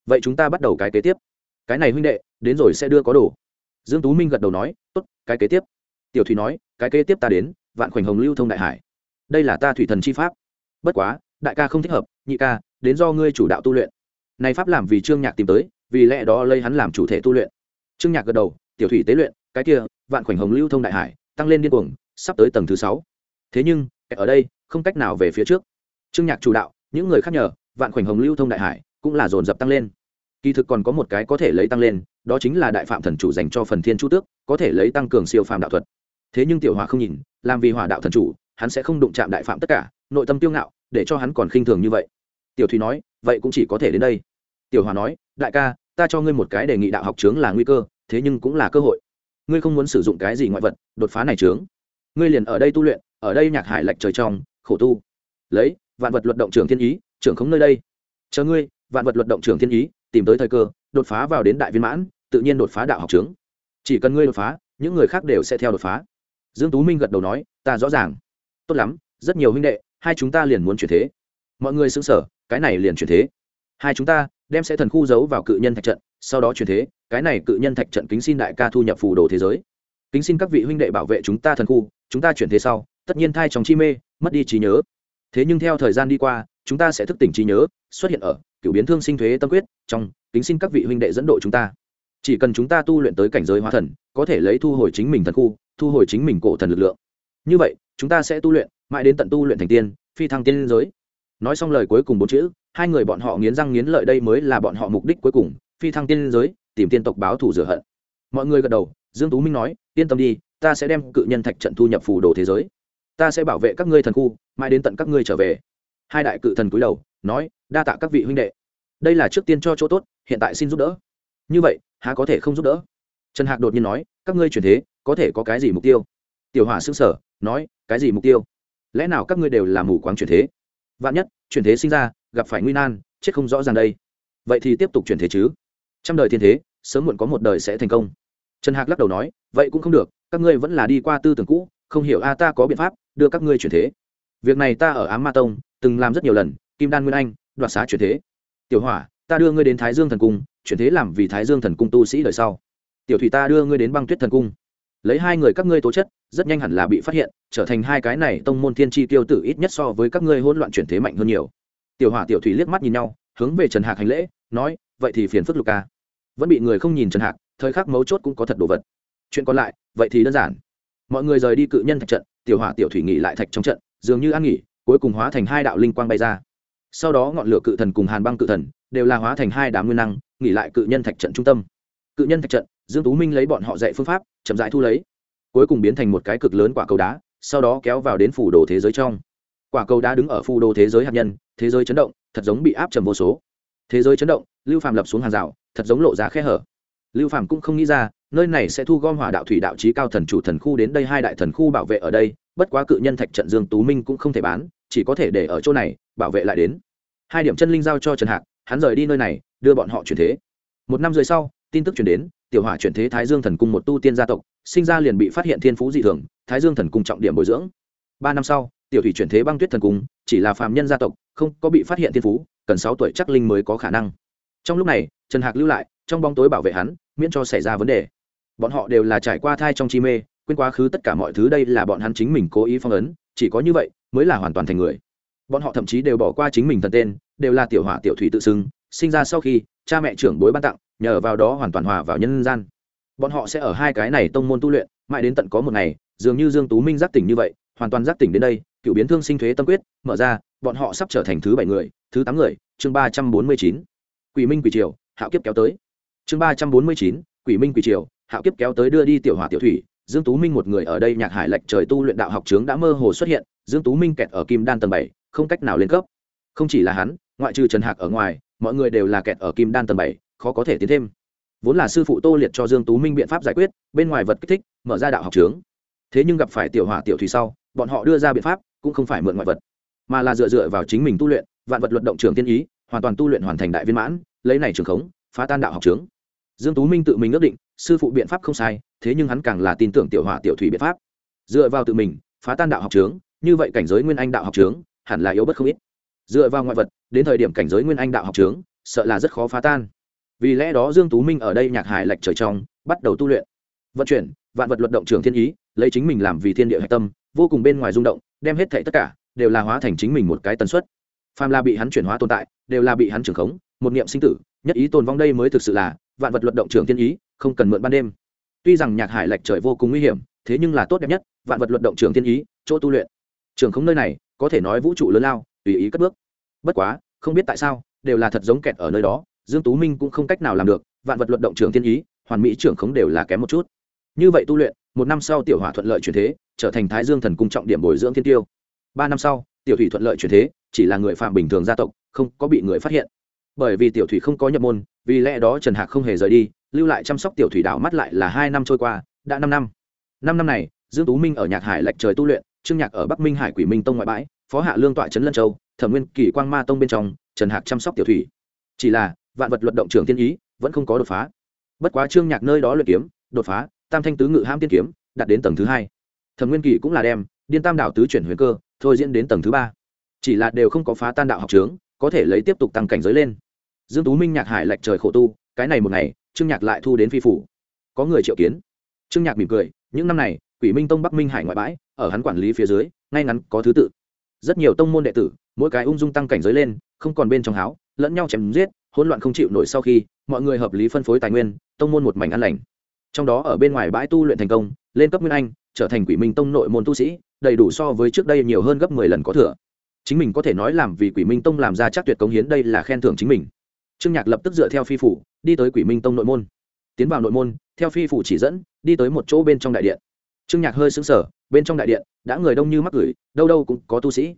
Vậy chúng ta bắt đầu cái kế tiếp. Cái này huynh đệ, đến rồi sẽ đưa có đồ. Dương tú minh gật đầu nói, tốt, cái kế tiếp. Tiểu thủy nói, cái kế tiếp ta đến, vạn khoảnh hồng lưu thông đại hải đây là ta thủy thần chi pháp. Bất quá, đại ca không thích hợp, nhị ca, đến do ngươi chủ đạo tu luyện. Này pháp làm vì trương nhạc tìm tới, vì lẽ đó lấy hắn làm chủ thể tu luyện. Trương nhạc gật đầu, tiểu thủy tế luyện, cái kia, vạn khoảnh hồng lưu thông đại hải, tăng lên điên cuồng, sắp tới tầng thứ sáu. Thế nhưng ở đây, không cách nào về phía trước. Trương nhạc chủ đạo, những người khác nhờ, vạn khoảnh hồng lưu thông đại hải, cũng là dồn dập tăng lên. Kỳ thực còn có một cái có thể lấy tăng lên, đó chính là đại phạm thần chủ dành cho phần thiên chu tước, có thể lấy tăng cường siêu phàm đạo thuật. Thế nhưng tiểu hòa không nhìn, làm vì hỏa đạo thần chủ hắn sẽ không đụng chạm đại phạm tất cả, nội tâm tiêu ngạo, để cho hắn còn khinh thường như vậy. Tiểu thùy nói, vậy cũng chỉ có thể đến đây. Tiểu hòa nói, đại ca, ta cho ngươi một cái đề nghị đạo học trướng là nguy cơ, thế nhưng cũng là cơ hội. Ngươi không muốn sử dụng cái gì ngoại vật, đột phá này trướng ngươi liền ở đây tu luyện, ở đây nhạc hải lạch trời trong, khổ tu. Lấy, vạn vật luật động trưởng thiên ý, trưởng không nơi đây. Chờ ngươi, vạn vật luật động trưởng thiên ý, tìm tới thời cơ, đột phá vào đến đại viên mãn, tự nhiên đột phá đạo học trướng chỉ cần ngươi đột phá, những người khác đều sẽ theo đột phá. Dương tú minh gật đầu nói, ta rõ ràng tốt lắm, rất nhiều huynh đệ, hai chúng ta liền muốn chuyển thế. Mọi người xứng sở cái này liền chuyển thế. Hai chúng ta đem sẽ thần khu giấu vào cự nhân thạch trận, sau đó chuyển thế, cái này cự nhân thạch trận kính xin đại ca thu nhập phù đồ thế giới. Kính xin các vị huynh đệ bảo vệ chúng ta thần khu, chúng ta chuyển thế sau, tất nhiên thai trong chi mê, mất đi trí nhớ. Thế nhưng theo thời gian đi qua, chúng ta sẽ thức tỉnh trí nhớ, xuất hiện ở cựu biến thương sinh thuế tâm quyết, trong kính xin các vị huynh đệ dẫn độ chúng ta. Chỉ cần chúng ta tu luyện tới cảnh giới hóa thần, có thể lấy thu hồi chính mình thần khu, thu hồi chính mình cổ thần lực lượng. Như vậy chúng ta sẽ tu luyện, mãi đến tận tu luyện thành tiên, phi thăng tiên giới. Nói xong lời cuối cùng bốn chữ, hai người bọn họ nghiến răng nghiến lợi đây mới là bọn họ mục đích cuối cùng, phi thăng tiên giới, tìm tiên tộc báo thù rửa hận. Mọi người gật đầu, dương tú minh nói, yên tâm đi, ta sẽ đem cự nhân thạch trận thu nhập phù đồ thế giới. Ta sẽ bảo vệ các ngươi thần khu, mãi đến tận các ngươi trở về. Hai đại cự thần cúi đầu, nói, đa tạ các vị huynh đệ. Đây là trước tiên cho chỗ tốt, hiện tại xin giúp đỡ. Như vậy, há có thể không giúp đỡ? Trần hạc đột nhiên nói, các ngươi chuyển thế, có thể có cái gì mục tiêu? Tiểu hỏa xương sở nói, cái gì mục tiêu? Lẽ nào các ngươi đều là mù quáng chuyển thế? Vạn nhất, chuyển thế sinh ra, gặp phải nguy nan, chết không rõ ràng đây. Vậy thì tiếp tục chuyển thế chứ. Trăm đời thiên thế, sớm muộn có một đời sẽ thành công. Trần hạc lắc đầu nói, vậy cũng không được, các ngươi vẫn là đi qua tư tưởng cũ, không hiểu a ta có biện pháp đưa các ngươi chuyển thế. Việc này ta ở ám ma tông, từng làm rất nhiều lần, kim đan nguyên anh, đoạt xá chuyển thế. Tiểu hỏa, ta đưa ngươi đến thái dương thần cung, chuyển thế làm vì thái dương thần cung tu sĩ đời sau. Tiểu thủy ta đưa ngươi đến băng tuyết thần cung lấy hai người các ngươi tố chất, rất nhanh hẳn là bị phát hiện, trở thành hai cái này tông môn thiên tri tiêu tử ít nhất so với các ngươi hỗn loạn chuyển thế mạnh hơn nhiều. Tiểu hỏa tiểu thủy liếc mắt nhìn nhau, hướng về trần hạc hành lễ, nói, vậy thì phiền phức lục ca. Vẫn bị người không nhìn trần hạc, thời khắc mấu chốt cũng có thật đồ vật. Chuyện còn lại, vậy thì đơn giản. Mọi người rời đi cự nhân thạch trận, tiểu hỏa tiểu thủy nghỉ lại thạch trong trận, dường như an nghỉ, cuối cùng hóa thành hai đạo linh quang bay ra. Sau đó ngọn lửa cự thần cùng hàn băng cự thần đều là hóa thành hai đám nguyên năng, nghỉ lại cự nhân thạch trận trung tâm. Cự nhân thạch trận dương tú minh lấy bọn họ dạy phương pháp, chậm rãi thu lấy. Cuối cùng biến thành một cái cực lớn quả cầu đá, sau đó kéo vào đến phủ đồ thế giới trong. Quả cầu đá đứng ở phủ đồ thế giới hạt nhân, thế giới chấn động, thật giống bị áp trầm vô số. Thế giới chấn động, lưu phàm lập xuống hàng rào, thật giống lộ ra khe hở. Lưu phàm cũng không nghĩ ra, nơi này sẽ thu gom hỏa đạo thủy đạo trí cao thần chủ thần khu đến đây, hai đại thần khu bảo vệ ở đây, bất quá cự nhân thạch trận dương tú minh cũng không thể bán, chỉ có thể để ở chỗ này, bảo vệ lại đến. Hai điểm chân linh giao cho trần hạc, hắn rời đi nơi này, đưa bọn họ chuyển thế. Một năm rưỡi sau, tin tức chuyển đến tiểu hỏa chuyển thế thái dương thần cung một tu tiên gia tộc, sinh ra liền bị phát hiện thiên phú dị thường, thái dương thần cung trọng điểm bồi dưỡng. Ba năm sau, tiểu thủy chuyển thế băng tuyết thần cung, chỉ là phàm nhân gia tộc, không có bị phát hiện thiên phú, cần sáu tuổi chắc linh mới có khả năng. Trong lúc này, trần hạc lưu lại, trong bóng tối bảo vệ hắn, miễn cho xảy ra vấn đề. Bọn họ đều là trải qua thai trong chi mê, quên quá khứ tất cả mọi thứ đây là bọn hắn chính mình cố ý phong ấn, chỉ có như vậy mới là hoàn toàn thành người. Bọn họ thậm chí đều bỏ qua chính mình thần tên, đều là tiểu hỏa tiểu thủy tự xưng sinh ra sau khi, cha mẹ trưởng bối ban tặng, nhờ vào đó hoàn toàn hòa vào nhân gian. Bọn họ sẽ ở hai cái này tông môn tu luyện, mãi đến tận có một ngày, dường như dương tú minh giác tỉnh như vậy, hoàn toàn giác tỉnh đến đây, cựu biến thương sinh thuế tâm quyết, mở ra, bọn họ sắp trở thành thứ bảy người, thứ tám người, chương ba trăm bốn mươi chín. Quỷ minh quỷ triều, hạo kiếp kéo tới. Chương ba trăm bốn mươi chín, quỷ minh quỷ triều, hạo kiếp kéo tới đưa đi tiểu hỏa tiểu thủy, dương tú minh một người ở đây nhạc hải lệch trời tu luyện đạo học trướng đã mơ hồ xuất hiện, dương tú minh kẹt ở kim đan tầng bảy, không cách nào lên cấp. Không chỉ là hắn, ngoại trừ trần hạc ở ngoài mọi người đều là kẹt ở kim đan tầng bảy, khó có thể tiến thêm. Vốn là sư phụ tô liệt cho dương tú minh biện pháp giải quyết, bên ngoài vật kích thích, mở ra đạo học trướng. Thế nhưng gặp phải tiểu hỏa tiểu thủy sau, bọn họ đưa ra biện pháp, cũng không phải mượn ngoại vật, mà là dựa dựa vào chính mình tu luyện, vạn vật luận động trường tiên ý, hoàn toàn tu luyện hoàn thành đại viên mãn, lấy này trường khống, phá tan đạo học trướng. Dương tú minh tự mình ước định, sư phụ biện pháp không sai, thế nhưng hắn càng là tin tưởng tiểu hỏa tiểu thủy biện pháp. Dựa vào tự mình, phá tan đạo học trướng, như vậy cảnh giới nguyên anh đạo học trướng, hẳn là yếu bất không ít dựa vào ngoại vật, đến thời điểm cảnh giới nguyên anh đạo học trướng, sợ là rất khó phá tan. Vì lẽ đó dương tú minh ở đây nhạc hải lệch trời trong, bắt đầu tu luyện. Vận chuyển, vạn vật luận động trường thiên ý, lấy chính mình làm vì thiên địa hạch tâm, vô cùng bên ngoài rung động, đem hết thảy tất cả, đều là hóa thành chính mình một cái tần suất. Phàm là bị hắn chuyển hóa tồn tại, đều là bị hắn trưởng khống, một niệm sinh tử, nhất ý tồn vong đây mới thực sự là, vạn vật luận động trường thiên ý, không cần mượn ban đêm. Tuy rằng nhạc hải lệch trời vô cùng nguy hiểm, thế nhưng là tốt đẹp nhất, vạn vật luận động trường thiên ý, chỗ tu luyện. Trường khống nơi này, có thể nói vũ trụ lớn lao, tùy ý cất bước bất quá, không biết tại sao, đều là thật giống kẹt ở nơi đó, dương tú minh cũng không cách nào làm được, vạn vật luận động trường thiên ý, hoàn mỹ trưởng khống đều là kém một chút. Như vậy tu luyện, một năm sau tiểu hỏa thuận lợi chuyển thế, trở thành thái dương thần cung trọng điểm bồi dưỡng thiên tiêu. Ba năm sau, tiểu thủy thuận lợi chuyển thế, chỉ là người phạm bình thường gia tộc, không có bị người phát hiện. Bởi vì tiểu thủy không có nhập môn, vì lẽ đó trần hạc không hề rời đi, lưu lại chăm sóc tiểu thủy đảo mắt lại là hai năm trôi qua, đã năm năm. Năm năm này, dương tú minh ở nhạc hải lạch trời tu luyện, trương nhạc ở bắc minh hải quỷ minh tông ngoại bãi, phó hạ lương tọa trấn lân châu thẩm nguyên kỳ quang ma tông bên trong, trần hạc chăm sóc tiểu thủy. Chỉ là, vạn vật luận động trường tiên ý, vẫn không có đột phá. Bất quá trương nhạc nơi đó luyện kiếm, đột phá, tam thanh tứ ngự hãm tiên kiếm, đạt đến tầng thứ hai. Thẩm nguyên kỳ cũng là đem, điên tam đạo tứ chuyển huyền cơ, thôi diễn đến tầng thứ ba. Chỉ là đều không có phá tan đạo học trướng, có thể lấy tiếp tục tăng cảnh giới lên. Dương tú minh nhạc hải lệch trời khổ tu, cái này một ngày, trương nhạc lại thu đến phi phủ. Có người triệu kiến. Trương nhạc mỉm cười, những năm này, quỷ minh tông bắc minh hải ngoại bãi, ở hắn quản lý phía dưới, ngay ngắn có thứ tự. Rất nhiều tông môn đệ tử mỗi cái ung dung tăng cảnh giới lên, không còn bên trong háo, lẫn nhau chém giết, hỗn loạn không chịu nổi sau khi, mọi người hợp lý phân phối tài nguyên, tông môn một mảnh an lành. Trong đó ở bên ngoài bãi tu luyện thành công, lên cấp nguyên anh, trở thành quỷ minh tông nội môn tu sĩ, đầy đủ so với trước đây nhiều hơn gấp mười lần có thừa. Chính mình có thể nói làm vì quỷ minh tông làm ra chắc tuyệt cống hiến đây là khen thưởng chính mình. Trương nhạc lập tức dựa theo phi phủ, đi tới quỷ minh tông nội môn. Tiến vào nội môn, theo phi phủ chỉ dẫn, đi tới một chỗ bên trong đại điện. Trương nhạc hơi sững sờ, bên trong đại điện, đã người đông như mắc gửi, đâu đâu cũng có tu sĩ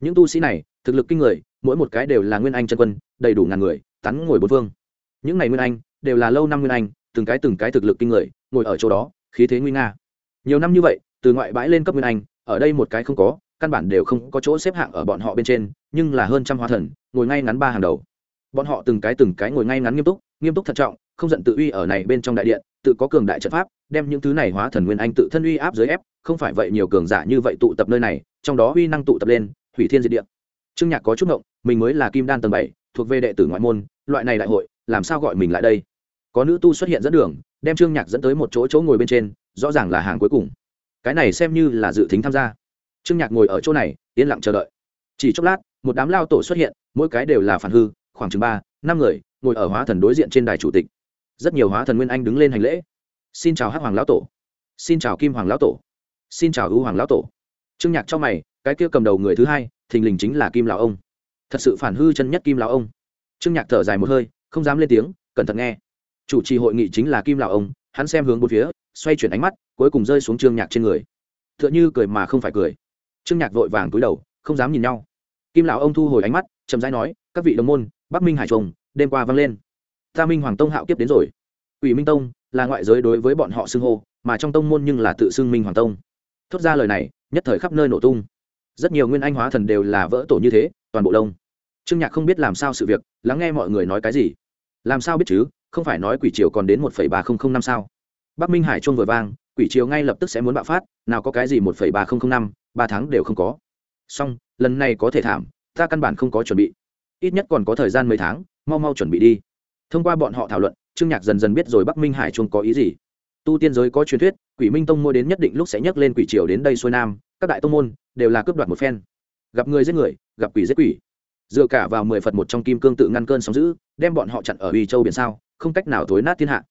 những tu sĩ này, thực lực kinh người, mỗi một cái đều là nguyên anh chân quân, đầy đủ ngàn người tắn ngồi bốn phương. Những này nguyên anh, đều là lâu năm nguyên anh, từng cái từng cái thực lực kinh người, ngồi ở chỗ đó, khí thế nguy nga. Nhiều năm như vậy, từ ngoại bãi lên cấp nguyên anh, ở đây một cái không có, căn bản đều không có chỗ xếp hạng ở bọn họ bên trên, nhưng là hơn trăm hóa thần, ngồi ngay ngắn ba hàng đầu. Bọn họ từng cái từng cái ngồi ngay ngắn nghiêm túc nghiêm túc thận trọng, không giận tự uy ở này bên trong đại điện, tự có cường đại trận pháp, đem những thứ này hóa thần nguyên anh tự thân uy áp dưới ép, không phải vậy nhiều cường giả như vậy tụ tập nơi này, trong đó uy năng tụ tập lên hủy thiên diệt địa. Trương nhạc có chút ngộng, mình mới là kim đan tầng bảy, thuộc về đệ tử ngoại môn, loại này đại hội, làm sao gọi mình lại đây? Có nữ tu xuất hiện dẫn đường, đem trương nhạc dẫn tới một chỗ chỗ ngồi bên trên, rõ ràng là hàng cuối cùng. Cái này xem như là dự tính tham gia. Trương nhạc ngồi ở chỗ này, yên lặng chờ đợi. Chỉ chốc lát, một đám lao tổ xuất hiện, mỗi cái đều là phản hư, khoảng chừng ba, năm người, ngồi ở hóa thần đối diện trên đài chủ tịch. Rất nhiều hóa thần nguyên anh đứng lên hành lễ. Xin chào hắc hoàng lão tổ. Xin chào kim hoàng lão tổ. Xin chào ưu hoàng lão tổ trương nhạc cho mày, cái kia cầm đầu người thứ hai, thình lình chính là kim lão ông. Thật sự phản hư chân nhất kim lão ông. Trương nhạc thở dài một hơi, không dám lên tiếng, cẩn thận nghe. Chủ trì hội nghị chính là kim lão ông, hắn xem hướng bốn phía, xoay chuyển ánh mắt, cuối cùng rơi xuống trương nhạc trên người. T h ư ợ n h ư cười mà không phải cười. Trương nhạc vội vàng túi đầu, không dám nhìn nhau. Kim lão ông thu hồi ánh mắt, chậm rãi nói, các vị đồng môn, bắc minh hải trùng, đêm qua vang lên. Ta minh hoàng tông hạo kiếp đến rồi. Ủy minh tông là ngoại giới đối với bọn họ xưng hô, mà trong tông môn nhưng là tự xưng minh hoàng tông thốt ra lời này, nhất thời khắp nơi nổ tung. Rất nhiều nguyên anh hóa thần đều là vỡ tổ như thế, toàn bộ đông. Trương nhạc không biết làm sao sự việc, lắng nghe mọi người nói cái gì. Làm sao biết chứ, không phải nói quỷ triều còn đến một ba nghìn năm sao? Bắc minh hải chuông vừa vang, quỷ triều ngay lập tức sẽ muốn bạo phát, nào có cái gì một ba nghìn năm, ba tháng đều không có. Song lần này có thể thảm, ta căn bản không có chuẩn bị. Ít nhất còn có thời gian mấy tháng, mau mau chuẩn bị đi. Thông qua bọn họ thảo luận, trương nhạc dần dần biết rồi bắc minh hải chuông có ý gì tu tiên giới có truyền thuyết, quỷ minh tông mua đến nhất định lúc sẽ nhấc lên quỷ triều đến đây xuôi nam, các đại tông môn đều là cướp đoạt một phen. Gặp người giết người, gặp quỷ giết quỷ. Dựa cả vào mười phật một trong kim cương tự ngăn cơn sóng giữ đem bọn họ chặn ở uy châu biển sao, không cách nào thối nát thiên hạ.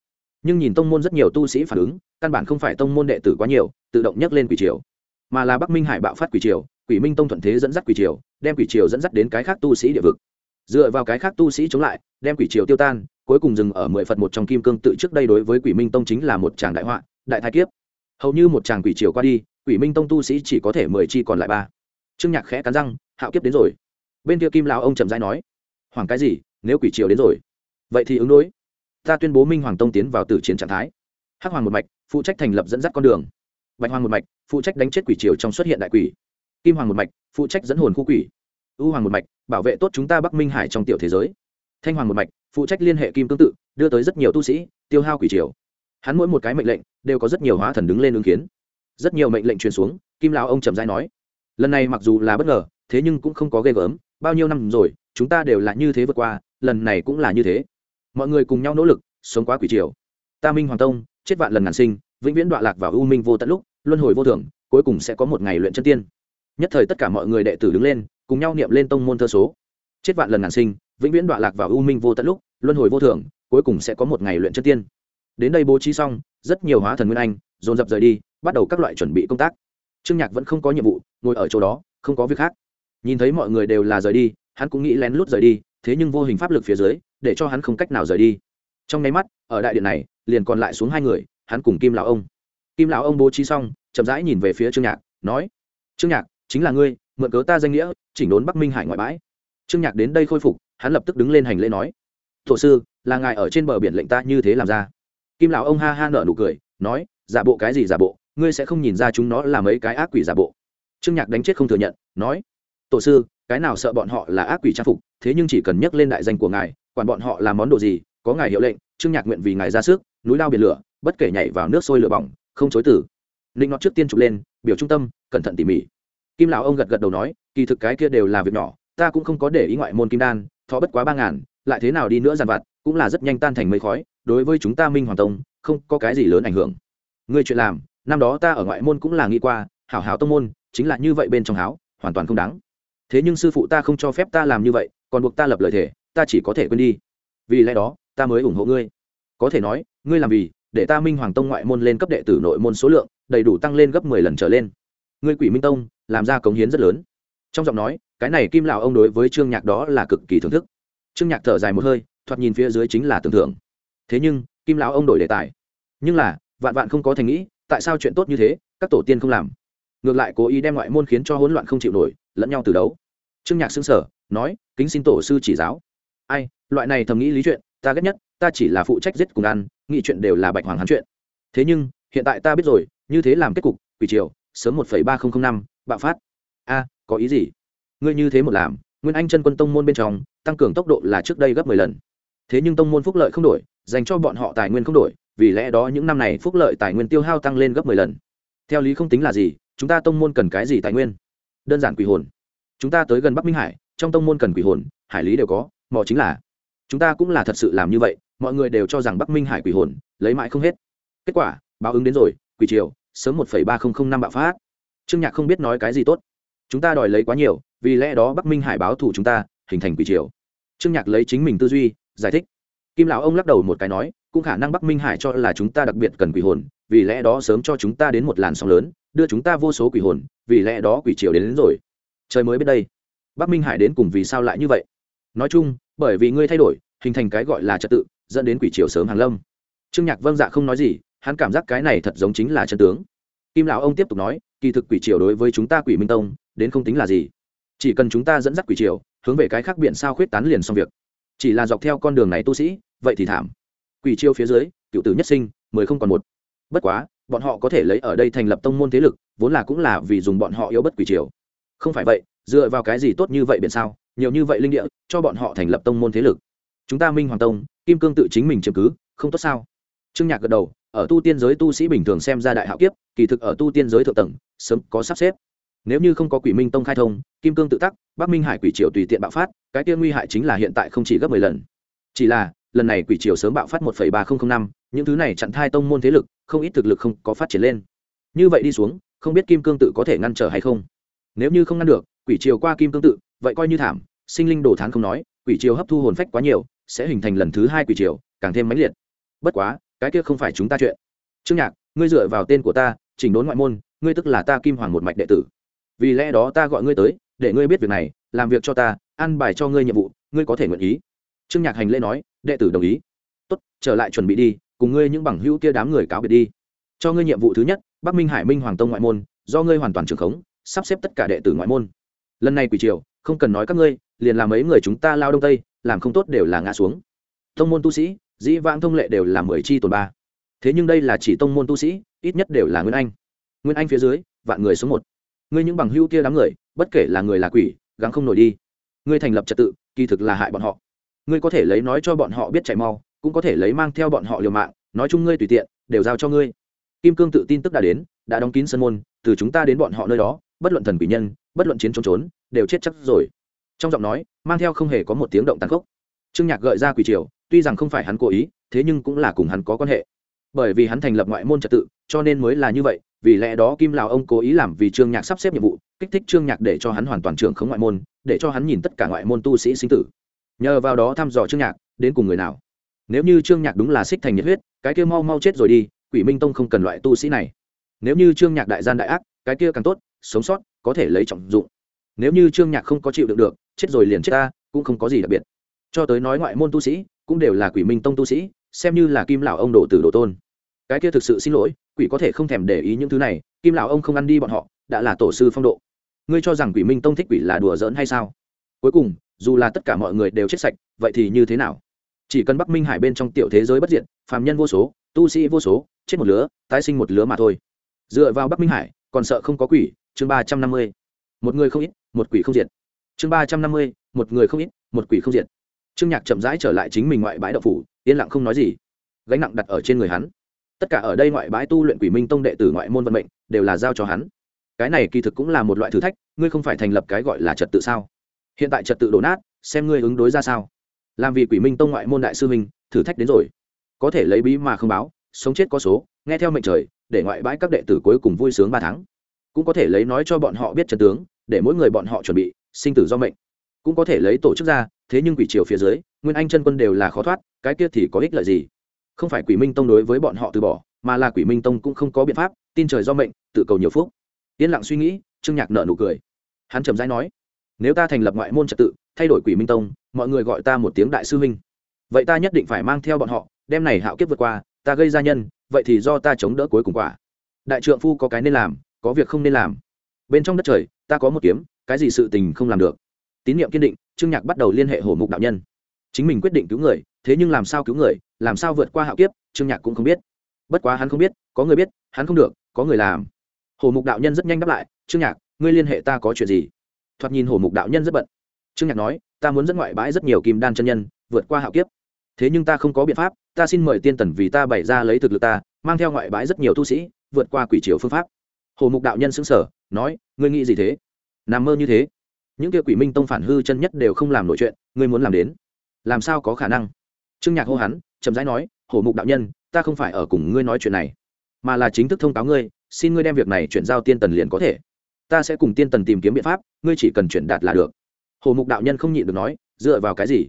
Nhưng nhìn tông môn rất nhiều tu sĩ phản ứng, căn bản không phải tông môn đệ tử quá nhiều, tự động nhấc lên quỷ triều. Mà là bắc minh hải bạo phát quỷ triều, quỷ minh tông thuận thế dẫn dắt quỷ triều, đem quỷ triều dẫn dắt đến cái khác tu sĩ địa vực. Dựa vào cái khác tu sĩ chống lại, đem quỷ triều tiêu tan cuối cùng dừng ở mười phật một trong kim cương tự trước đây đối với quỷ minh tông chính là một tràng đại họa, đại thái kiếp. Hầu như một tràng quỷ triều qua đi, quỷ minh tông tu sĩ chỉ có thể mười chi còn lại ba. Trương nhạc khẽ cắn răng, hạo kiếp đến rồi. Bên kia kim lão ông chậm rãi nói, hoàng cái gì? Nếu quỷ triều đến rồi, vậy thì ứng đối. Ta tuyên bố minh hoàng tông tiến vào tử chiến trạng thái. Hắc hoàng một mạch, phụ trách thành lập dẫn dắt con đường. Bạch hoàng một mạch, phụ trách đánh chết quỷ triều trong xuất hiện đại quỷ. Kim hoàng một mạch, phụ trách dẫn hồn khu quỷ. Ưu hoàng một mạch, bảo vệ tốt chúng ta bắc minh hải trong tiểu thế giới thanh hoàng một mạch, phụ trách liên hệ kim tương tự, đưa tới rất nhiều tu sĩ, tiêu hao quỷ triều. Hắn mỗi một cái mệnh lệnh đều có rất nhiều hóa thần đứng lên ứng kiến. Rất nhiều mệnh lệnh truyền xuống, kim lão ông trầm dai nói, lần này mặc dù là bất ngờ, thế nhưng cũng không có ghê gớm, bao nhiêu năm rồi, chúng ta đều là như thế vượt qua, lần này cũng là như thế. Mọi người cùng nhau nỗ lực, sống quá quỷ triều. Ta minh hoàng tông, chết vạn lần ngàn sinh, vĩnh viễn đọa lạc vào u minh vô tận lúc, luân hồi vô thường, cuối cùng sẽ có một ngày luyện chân tiên. Nhất thời tất cả mọi người đệ tử đứng lên, cùng nhau niệm lên tông môn thơ số. Chết vạn lần ngàn sinh vĩnh viễn đọa lạc vào u minh vô tận lúc, luân hồi vô thường, cuối cùng sẽ có một ngày luyện chân tiên. Đến đây bố trí xong, rất nhiều hóa thần nguyên anh, dồn dập rời đi, bắt đầu các loại chuẩn bị công tác. Trương nhạc vẫn không có nhiệm vụ, ngồi ở chỗ đó, không có việc khác. Nhìn thấy mọi người đều là rời đi, hắn cũng nghĩ lén lút rời đi, thế nhưng vô hình pháp lực phía dưới, để cho hắn không cách nào rời đi. Trong nháy mắt, ở đại điện này, liền còn lại xuống hai người, hắn cùng kim lão ông. Kim lão ông bố trí xong, chậm rãi nhìn về phía trương nhạc, nói, trương nhạc, chính là ngươi, mượn cớ ta danh nghĩa, chỉnh đốn bắc minh hải ngoại bãi trương nhạc đến đây khôi phục, hắn lập tức đứng lên hành lễ nói thổ sư, là ngài ở trên bờ biển lệnh ta như thế làm ra. Kim lão ông ha ha nở nụ cười, nói, giả bộ cái gì giả bộ, ngươi sẽ không nhìn ra chúng nó là mấy cái ác quỷ giả bộ. Trương nhạc đánh chết không thừa nhận, nói, tổ sư, cái nào sợ bọn họ là ác quỷ trang phục, thế nhưng chỉ cần nhắc lên đại danh của ngài, quản bọn họ là món đồ gì, có ngài hiệu lệnh, trương nhạc nguyện vì ngài ra sức, núi lao biển lửa, bất kể nhảy vào nước sôi lửa bỏng, không chối tử linh nó trước tiên chụp lên, biểu trung tâm, cẩn thận tỉ mỉ. Kim lão ông gật gật đầu nói, kỳ thực cái kia đều là việc nhỏ ta cũng không có để ý ngoại môn kim đan, thọ bất quá ba ngàn, lại thế nào đi nữa giàn vặt, cũng là rất nhanh tan thành mây khói, đối với chúng ta minh hoàng tông, không có cái gì lớn ảnh hưởng. Ngươi chuyện làm, năm đó ta ở ngoại môn cũng là nghĩ qua, hảo hảo tông môn, chính là như vậy bên trong háo, hoàn toàn không đáng. Thế nhưng sư phụ ta không cho phép ta làm như vậy, còn buộc ta lập lời thề, ta chỉ có thể quên đi. Vì lẽ đó, ta mới ủng hộ ngươi. Có thể nói, ngươi làm vì, để ta minh hoàng tông ngoại môn lên cấp đệ tử nội môn số lượng, đầy đủ tăng lên gấp mười lần trở lên. Ngươi quỷ minh tông, làm ra cống hiến rất lớn. Trong giọng nói cái này kim lão ông đối với trương nhạc đó là cực kỳ thưởng thức. Trương nhạc thở dài một hơi, thoạt nhìn phía dưới chính là tưởng thưởng. Thế nhưng, kim lão ông đổi đề tài. Nhưng là, vạn vạn không có thành nghĩ, tại sao chuyện tốt như thế, các tổ tiên không làm? Ngược lại cố ý đem ngoại môn khiến cho hỗn loạn không chịu nổi, lẫn nhau từ đấu. Trương nhạc xưng sở nói, kính xin tổ sư chỉ giáo. Ai, loại này thầm nghĩ lý chuyện, ta ghét nhất, ta chỉ là phụ trách giết cùng ăn nghị chuyện đều là bạch hoàng hắn chuyện. Thế nhưng, hiện tại ta biết rồi, như thế làm kết cục, quỷ triều, sớm một phẩy ba nghìn năm, bạo phát. A, có ý gì? Ngươi như thế một làm, nguyên anh chân quân tông môn bên trong, tăng cường tốc độ là trước đây gấp mười lần. Thế nhưng tông môn phúc lợi không đổi, dành cho bọn họ tài nguyên không đổi, vì lẽ đó những năm này phúc lợi tài nguyên tiêu hao tăng lên gấp mười lần. Theo lý không tính là gì, chúng ta tông môn cần cái gì tài nguyên? Đơn giản quỷ hồn. Chúng ta tới gần bắc minh hải, trong tông môn cần quỷ hồn, hải lý đều có, mò chính là. Chúng ta cũng là thật sự làm như vậy, mọi người đều cho rằng bắc minh hải quỷ hồn, lấy mãi không hết. Kết quả, báo ứng đến rồi, quỷ triều, sớm một ba nghìn năm bạo phát. Trương nhạc không biết nói cái gì tốt chúng ta đòi lấy quá nhiều vì lẽ đó bắc minh hải báo thủ chúng ta hình thành quỷ triều. Trương nhạc lấy chính mình tư duy giải thích. Kim lão ông lắc đầu một cái nói cũng khả năng bắc minh hải cho là chúng ta đặc biệt cần quỷ hồn vì lẽ đó sớm cho chúng ta đến một làn sóng lớn đưa chúng ta vô số quỷ hồn vì lẽ đó quỷ triều đến, đến rồi. Trời mới biết đây. Bắc minh hải đến cùng vì sao lại như vậy? Nói chung bởi vì ngươi thay đổi hình thành cái gọi là trật tự dẫn đến quỷ triều sớm hàng lâm. Trương nhạc vâng dạ không nói gì hắn cảm giác cái này thật giống chính là chân tướng. Kim lão ông tiếp tục nói kỳ thực quỷ triều đối với chúng ta quỷ minh tông đến không tính là gì. Chỉ cần chúng ta dẫn dắt quỷ triều, hướng về cái khác biển sao khuyết tán liền xong việc. Chỉ là dọc theo con đường này tu sĩ, vậy thì thảm. Quỷ triều phía dưới, cựu tử nhất sinh, mười không còn một. Bất quá, bọn họ có thể lấy ở đây thành lập tông môn thế lực, vốn là cũng là vì dùng bọn họ yếu bất quỷ triều. Không phải vậy, dựa vào cái gì tốt như vậy biển sao, nhiều như vậy linh địa, cho bọn họ thành lập tông môn thế lực? Chúng ta minh hoàng tông, kim cương tự chính mình chiếm cứ, không tốt sao? Trương nhạc gật đầu, ở tu tiên giới tu sĩ bình thường xem ra đại hạo kiếp, kỳ thực ở tu tiên giới thượng tầng, sớm có sắp xếp nếu như không có quỷ minh tông khai thông, kim cương tự tắc, bắc minh hải quỷ triều tùy tiện bạo phát, cái kia nguy hại chính là hiện tại không chỉ gấp mười lần. Chỉ là, lần này quỷ triều sớm bạo phát một ba nghìn năm, những thứ này chặn thai tông môn thế lực, không ít thực lực không có phát triển lên. Như vậy đi xuống, không biết kim cương tự có thể ngăn trở hay không? Nếu như không ngăn được, quỷ triều qua kim cương tự, vậy coi như thảm, sinh linh đồ thán không nói, quỷ triều hấp thu hồn phách quá nhiều, sẽ hình thành lần thứ hai quỷ triều, càng thêm mãnh liệt. Bất quá, cái kia không phải chúng ta chuyện. Trương nhạc, ngươi dựa vào tên của ta, chỉnh đốn ngoại môn, ngươi tức là ta kim hoàng một mạch đệ tử vì lẽ đó ta gọi ngươi tới, để ngươi biết việc này, làm việc cho ta ăn bài cho ngươi nhiệm vụ, ngươi có thể nguyện ý. Trương nhạc hành lễ nói, đệ tử đồng ý. Tốt, trở lại chuẩn bị đi, cùng ngươi những bằng hữu kia đám người cáo biệt đi. Cho ngươi nhiệm vụ thứ nhất, bắc minh hải minh hoàng tông ngoại môn, do ngươi hoàn toàn trưởng khống, sắp xếp tất cả đệ tử ngoại môn. Lần này quỷ triều, không cần nói các ngươi, liền làm mấy người chúng ta lao đông tây, làm không tốt đều là ngã xuống. Tông môn tu sĩ, dĩ vãng thông lệ đều là mười chi tồn ba. Thế nhưng đây là chỉ tông môn tu sĩ, ít nhất đều là nguyên anh. Nguyên anh phía dưới, vạn người số một ngươi những bằng hữu kia đám người, bất kể là người là quỷ, gắng không nổi đi. Ngươi thành lập trật tự, kỳ thực là hại bọn họ. Ngươi có thể lấy nói cho bọn họ biết chạy mau, cũng có thể lấy mang theo bọn họ liều mạng, nói chung ngươi tùy tiện, đều giao cho ngươi. Kim cương tự tin tức đã đến, đã đóng kín sân môn, từ chúng ta đến bọn họ nơi đó, bất luận thần quỷ nhân, bất luận chiến trốn trốn, đều chết chắc rồi. Trong giọng nói, mang theo không hề có một tiếng động tàn khốc. Trương nhạc gợi ra quỷ triều, tuy rằng không phải hắn cố ý, thế nhưng cũng là cùng hắn có quan hệ. Bởi vì hắn thành lập ngoại môn trật tự cho nên mới là như vậy, vì lẽ đó kim lào ông cố ý làm vì trương nhạc sắp xếp nhiệm vụ, kích thích trương nhạc để cho hắn hoàn toàn trưởng khống ngoại môn, để cho hắn nhìn tất cả ngoại môn tu sĩ sinh tử. Nhờ vào đó thăm dò trương nhạc, đến cùng người nào. Nếu như trương nhạc đúng là xích thành nhiệt huyết, cái kia mau mau chết rồi đi, quỷ minh tông không cần loại tu sĩ này. Nếu như trương nhạc đại gian đại ác, cái kia càng tốt, sống sót, có thể lấy trọng dụng. Nếu như trương nhạc không có chịu đựng được, chết rồi liền chết ta, cũng không có gì đặc biệt. Cho tới nói ngoại môn tu sĩ, cũng đều là quỷ minh tông tu sĩ, xem như là kim lão ông đồ tử đồ tôn. Cái kia thực sự xin lỗi quỷ có thể không thèm để ý những thứ này, kim lão ông không ăn đi bọn họ, đã là tổ sư phong độ. Ngươi cho rằng quỷ minh tông thích quỷ là đùa giỡn hay sao? Cuối cùng, dù là tất cả mọi người đều chết sạch, vậy thì như thế nào? Chỉ cần bắc minh hải bên trong tiểu thế giới bất diện phàm nhân vô số, tu sĩ vô số, chết một lứa, tái sinh một lứa mà thôi. Dựa vào bắc minh hải, còn sợ không có quỷ, chương ba trăm năm mươi. Một người không ít, một quỷ không diệt. Chương ba trăm năm mươi, một người không ít, một quỷ không diệt. Trương nhạc chậm rãi trở lại chính mình ngoại bãi đậu phủ, yên lặng không nói gì. Gánh nặng đặt ở trên người hắn tất cả ở đây ngoại bãi tu luyện quỷ minh tông đệ tử ngoại môn vận mệnh, đều là giao cho hắn. Cái này kỳ thực cũng là một loại thử thách, ngươi không phải thành lập cái gọi là trật tự sao? Hiện tại trật tự đổ nát, xem ngươi ứng đối ra sao. Làm vì quỷ minh tông ngoại môn đại sư minh thử thách đến rồi. Có thể lấy bí mà không báo, sống chết có số, nghe theo mệnh trời, để ngoại bãi các đệ tử cuối cùng vui sướng ba tháng. Cũng có thể lấy nói cho bọn họ biết trần tướng, để mỗi người bọn họ chuẩn bị, sinh tử do mệnh. Cũng có thể lấy tổ chức ra, thế nhưng quỷ triều phía dưới, nguyên anh chân quân đều là khó thoát, cái kia thì có ích lợi gì? Không phải quỷ minh tông đối với bọn họ từ bỏ, mà là quỷ minh tông cũng không có biện pháp, tin trời do mệnh, tự cầu nhiều phúc. Yên lặng suy nghĩ, trương nhạc nợ nụ cười. Hắn trầm rãi nói, nếu ta thành lập ngoại môn trật tự, thay đổi quỷ minh tông, mọi người gọi ta một tiếng đại sư huynh. Vậy ta nhất định phải mang theo bọn họ, đem này hạo kiếp vượt qua, ta gây ra nhân, vậy thì do ta chống đỡ cuối cùng quả. Đại trượng phu có cái nên làm, có việc không nên làm. Bên trong đất trời, ta có một kiếm, cái gì sự tình không làm được. Tín nhiệm kiên định, trương nhạc bắt đầu liên hệ hổ mục đạo nhân chính mình quyết định cứu người, thế nhưng làm sao cứu người, làm sao vượt qua hạo kiếp, trương nhạc cũng không biết. Bất quá hắn không biết, có người biết, hắn không được, có người làm. Hồ mục đạo nhân rất nhanh đáp lại, trương nhạc, ngươi liên hệ ta có chuyện gì? Thoạt nhìn hồ mục đạo nhân rất bận. Trương nhạc nói, ta muốn dẫn ngoại bãi rất nhiều kim đan chân nhân, vượt qua hạo kiếp. Thế nhưng ta không có biện pháp, ta xin mời tiên tần vì ta bày ra lấy thực lực ta, mang theo ngoại bãi rất nhiều tu sĩ, vượt qua quỷ triều phương pháp. Hồ mục đạo nhân xứng sở nói, ngươi nghĩ gì thế? Nằm mơ như thế. Những kia quỷ minh tông phản hư chân nhất đều không làm nổi chuyện, ngươi muốn làm đến làm sao có khả năng? Trương nhạc hô hắn, chậm rãi nói, hổ mục đạo nhân, ta không phải ở cùng ngươi nói chuyện này, mà là chính thức thông cáo ngươi, xin ngươi đem việc này chuyển giao tiên tần liền có thể. Ta sẽ cùng tiên tần tìm kiếm biện pháp, ngươi chỉ cần chuyển đạt là được. Hồ mục đạo nhân không nhịn được nói, dựa vào cái gì?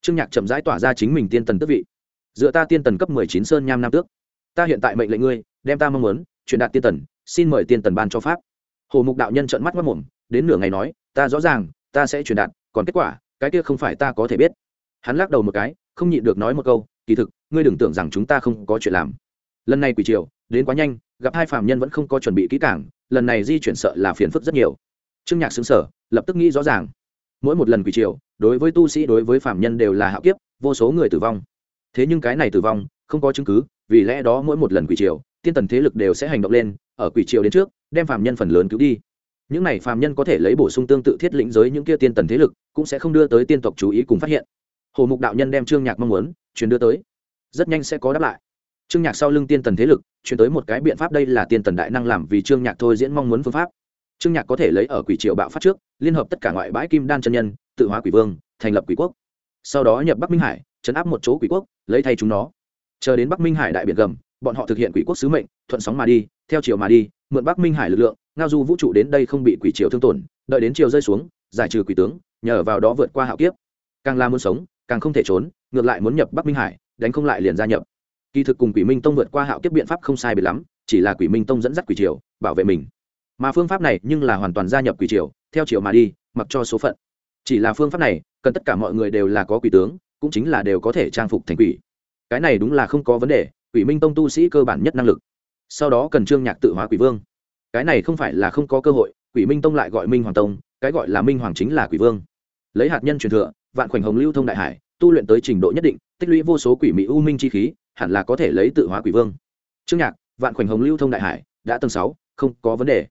Trương nhạc chậm rãi tỏa ra chính mình tiên tần tước vị. Dựa ta tiên tần cấp mười chín sơn nham nam tước, ta hiện tại mệnh lệnh ngươi, đem ta mong muốn, chuyển đạt tiên tần, xin mời tiên tần ban cho pháp. Hồ mục đạo nhân trợn mắt mất mồm đến nửa ngày nói, ta rõ ràng, ta sẽ chuyển đạt, còn kết quả, cái kia không phải ta có thể biết hắn lắc đầu một cái, không nhịn được nói một câu, kỳ thực, ngươi đừng tưởng rằng chúng ta không có chuyện làm. Lần này quỷ triều, đến quá nhanh, gặp hai phạm nhân vẫn không có chuẩn bị kỹ cảng lần này di chuyển sợ là phiền phức rất nhiều. Trương nhạc xứng sở lập tức nghĩ rõ ràng. Mỗi một lần quỷ triều, đối với tu sĩ, đối với phạm nhân đều là hạo kiếp, vô số người tử vong. Thế nhưng cái này tử vong, không có chứng cứ, vì lẽ đó mỗi một lần quỷ triều, tiên tần thế lực đều sẽ hành động lên, ở quỷ triều đến trước, đem phạm nhân phần lớn cứu đi. Những này phạm nhân có thể lấy bổ sung tương tự thiết lĩnh giới những kia tiên tần thế lực, cũng sẽ không đưa tới tiên tộc chú ý cùng phát hiện hồ mục đạo nhân đem trương nhạc mong muốn truyền đưa tới. Rất nhanh sẽ có đáp lại. Trương nhạc sau lưng tiên tần thế lực, chuyển tới một cái biện pháp đây là tiên tần đại năng làm vì trương nhạc thôi diễn mong muốn phương pháp. Trương nhạc có thể lấy ở quỷ triều bạo phát trước, liên hợp tất cả ngoại bãi kim đan chân nhân, tự hóa quỷ vương, thành lập quỷ quốc. Sau đó nhập bắc minh hải chấn áp một chỗ quỷ quốc, lấy thay chúng nó. Chờ đến bắc minh hải đại biệt gầm, bọn họ thực hiện quỷ quốc sứ mệnh, thuận sóng mà đi, theo chiều mà đi, mượn bắc minh hải lực lượng, ngao du vũ trụ đến đây không bị quỷ triều thương tổn, đợi đến chiều rơi xuống, giải trừ quỷ tướng, nhờ vào đó vượt qua hạo kiếp. Càng là muốn sống càng không thể trốn, ngược lại muốn nhập bắc minh hải, đánh không lại liền gia nhập. Kỳ thực cùng quỷ minh tông vượt qua hạo kiếp biện pháp không sai biệt lắm, chỉ là quỷ minh tông dẫn dắt quỷ triều, bảo vệ mình. Mà phương pháp này nhưng là hoàn toàn gia nhập quỷ triều, theo triều mà đi, mặc cho số phận. Chỉ là phương pháp này, cần tất cả mọi người đều là có quỷ tướng, cũng chính là đều có thể trang phục thành quỷ. Cái này đúng là không có vấn đề, quỷ minh tông tu sĩ cơ bản nhất năng lực. Sau đó cần trương nhạc tự hóa quỷ vương. Cái này không phải là không có cơ hội, quỷ minh tông lại gọi minh hoàng tông, cái gọi là minh hoàng chính là quỷ vương. Lấy hạt nhân truyền thừa vạn khoảnh hồng lưu thông đại hải, tu luyện tới trình độ nhất định, tích lũy vô số quỷ mỹ u minh chi khí, hẳn là có thể lấy tự hóa quỷ vương. Trương nhạc, vạn khoảnh hồng lưu thông đại hải, đã tầng sáu, không có vấn đề.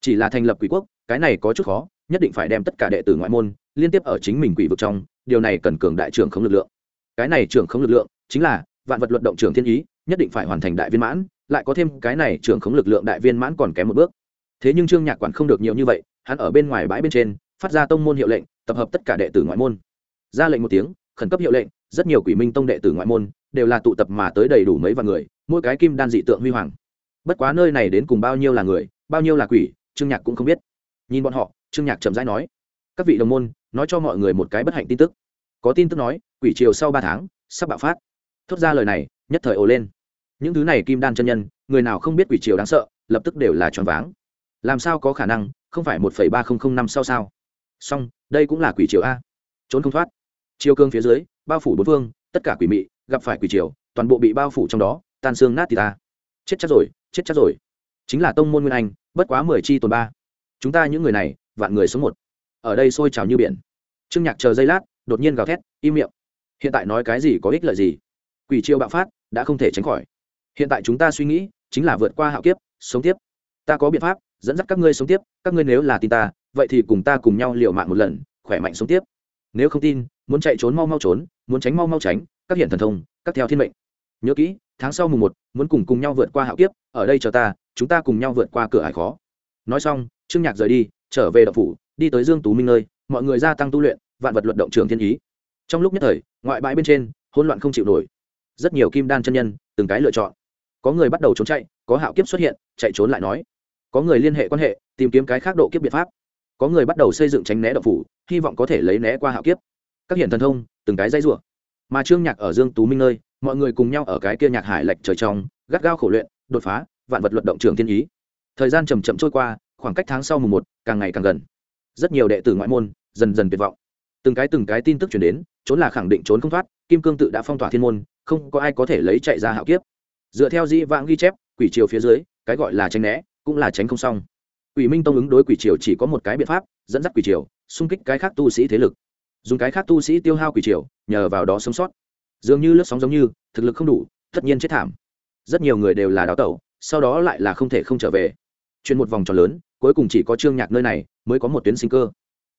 Chỉ là thành lập quỷ quốc, cái này có chút khó, nhất định phải đem tất cả đệ tử ngoại môn liên tiếp ở chính mình quỷ vực trong, điều này cần cường đại trưởng không lực lượng. Cái này trưởng không lực lượng chính là vạn vật luận động trưởng thiên ý, nhất định phải hoàn thành đại viên mãn, lại có thêm cái này trưởng không lực lượng đại viên mãn còn kém một bước. Thế nhưng trương nhạc quản không được nhiều như vậy, hắn ở bên ngoài bãi bên trên, phát ra tông môn hiệu lệnh, tập hợp tất cả đệ tử ngoại môn ra lệnh một tiếng, khẩn cấp hiệu lệnh, rất nhiều quỷ minh tông đệ tử ngoại môn đều là tụ tập mà tới đầy đủ mấy vạn người, mỗi cái kim đan dị tượng huy hoàng. Bất quá nơi này đến cùng bao nhiêu là người, bao nhiêu là quỷ, trương nhạc cũng không biết. Nhìn bọn họ, trương nhạc chậm rãi nói, các vị đồng môn, nói cho mọi người một cái bất hạnh tin tức. Có tin tức nói, quỷ triều sau ba tháng, sắp bạo phát. Thốt ra lời này, nhất thời ồ lên. Những thứ này kim đan chân nhân, người nào không biết quỷ triều đáng sợ, lập tức đều là choáng váng. Làm sao có khả năng, không phải một phẩy ba không năm sau sao? Song đây cũng là quỷ triều a. Trốn không thoát chiều cương phía dưới, bao phủ bốn phương, tất cả quỷ mị, gặp phải quỷ triều, toàn bộ bị bao phủ trong đó, tan xương nát thì ta. Chết chắc rồi, chết chắc rồi. Chính là tông môn nguyên anh, bất quá mười chi tồn ba. Chúng ta những người này, vạn người số một. Ở đây sôi trào như biển. Trương nhạc chờ giây lát, đột nhiên gào thét, im miệng. Hiện tại nói cái gì có ích lợi gì? Quỷ triều bạo phát, đã không thể tránh khỏi. Hiện tại chúng ta suy nghĩ, chính là vượt qua hạo kiếp, sống tiếp. Ta có biện pháp, dẫn dắt các ngươi sống tiếp, các ngươi nếu là tin ta, vậy thì cùng ta cùng nhau liều mạng một lần, khỏe mạnh sống tiếp nếu không tin, muốn chạy trốn mau mau trốn, muốn tránh mau mau tránh, các hiện thần thông, các theo thiên mệnh. Nhớ kỹ, tháng sau mùng một, muốn cùng cùng nhau vượt qua hạo kiếp, ở đây chờ ta, chúng ta cùng nhau vượt qua cửa hải khó. Nói xong, trương nhạc rời đi, trở về đậu phủ, đi tới dương tú minh nơi, mọi người gia tăng tu luyện, vạn vật luận động trường thiên ý. Trong lúc nhất thời, ngoại bãi bên trên, hỗn loạn không chịu nổi. Rất nhiều kim đan chân nhân, từng cái lựa chọn. Có người bắt đầu trốn chạy, có hạo kiếp xuất hiện, chạy trốn lại nói. Có người liên hệ quan hệ, tìm kiếm cái khác độ kiếp biện pháp có người bắt đầu xây dựng tránh né độc phủ, hy vọng có thể lấy né qua hạo kiếp. Các hiện thần thông, từng cái dây rủa. Mà trương nhạc ở dương tú minh nơi, mọi người cùng nhau ở cái kia nhạc hải lệch trời trong, gắt gao khổ luyện, đột phá, vạn vật luận động trường thiên ý. Thời gian chầm chậm trôi qua, khoảng cách tháng sau mùng một, càng ngày càng gần. Rất nhiều đệ tử ngoại môn, dần dần tuyệt vọng. Từng cái từng cái tin tức chuyển đến, trốn là khẳng định trốn không thoát, kim cương tự đã phong tỏa thiên môn, không có ai có thể lấy chạy ra hạo kiếp. Dựa theo di vãng ghi chép, quỷ triều phía dưới, cái gọi là tránh né, cũng là tránh không xong quỷ minh tông ứng đối quỷ triều chỉ có một cái biện pháp, dẫn dắt quỷ triều, xung kích cái khác tu sĩ thế lực. Dùng cái khác tu sĩ tiêu hao quỷ triều, nhờ vào đó sống sót. Dường như lướt sóng giống như, thực lực không đủ, tất nhiên chết thảm. Rất nhiều người đều là đào tẩu, sau đó lại là không thể không trở về. Chuyển một vòng tròn lớn, cuối cùng chỉ có trương nhạc nơi này mới có một tuyến sinh cơ.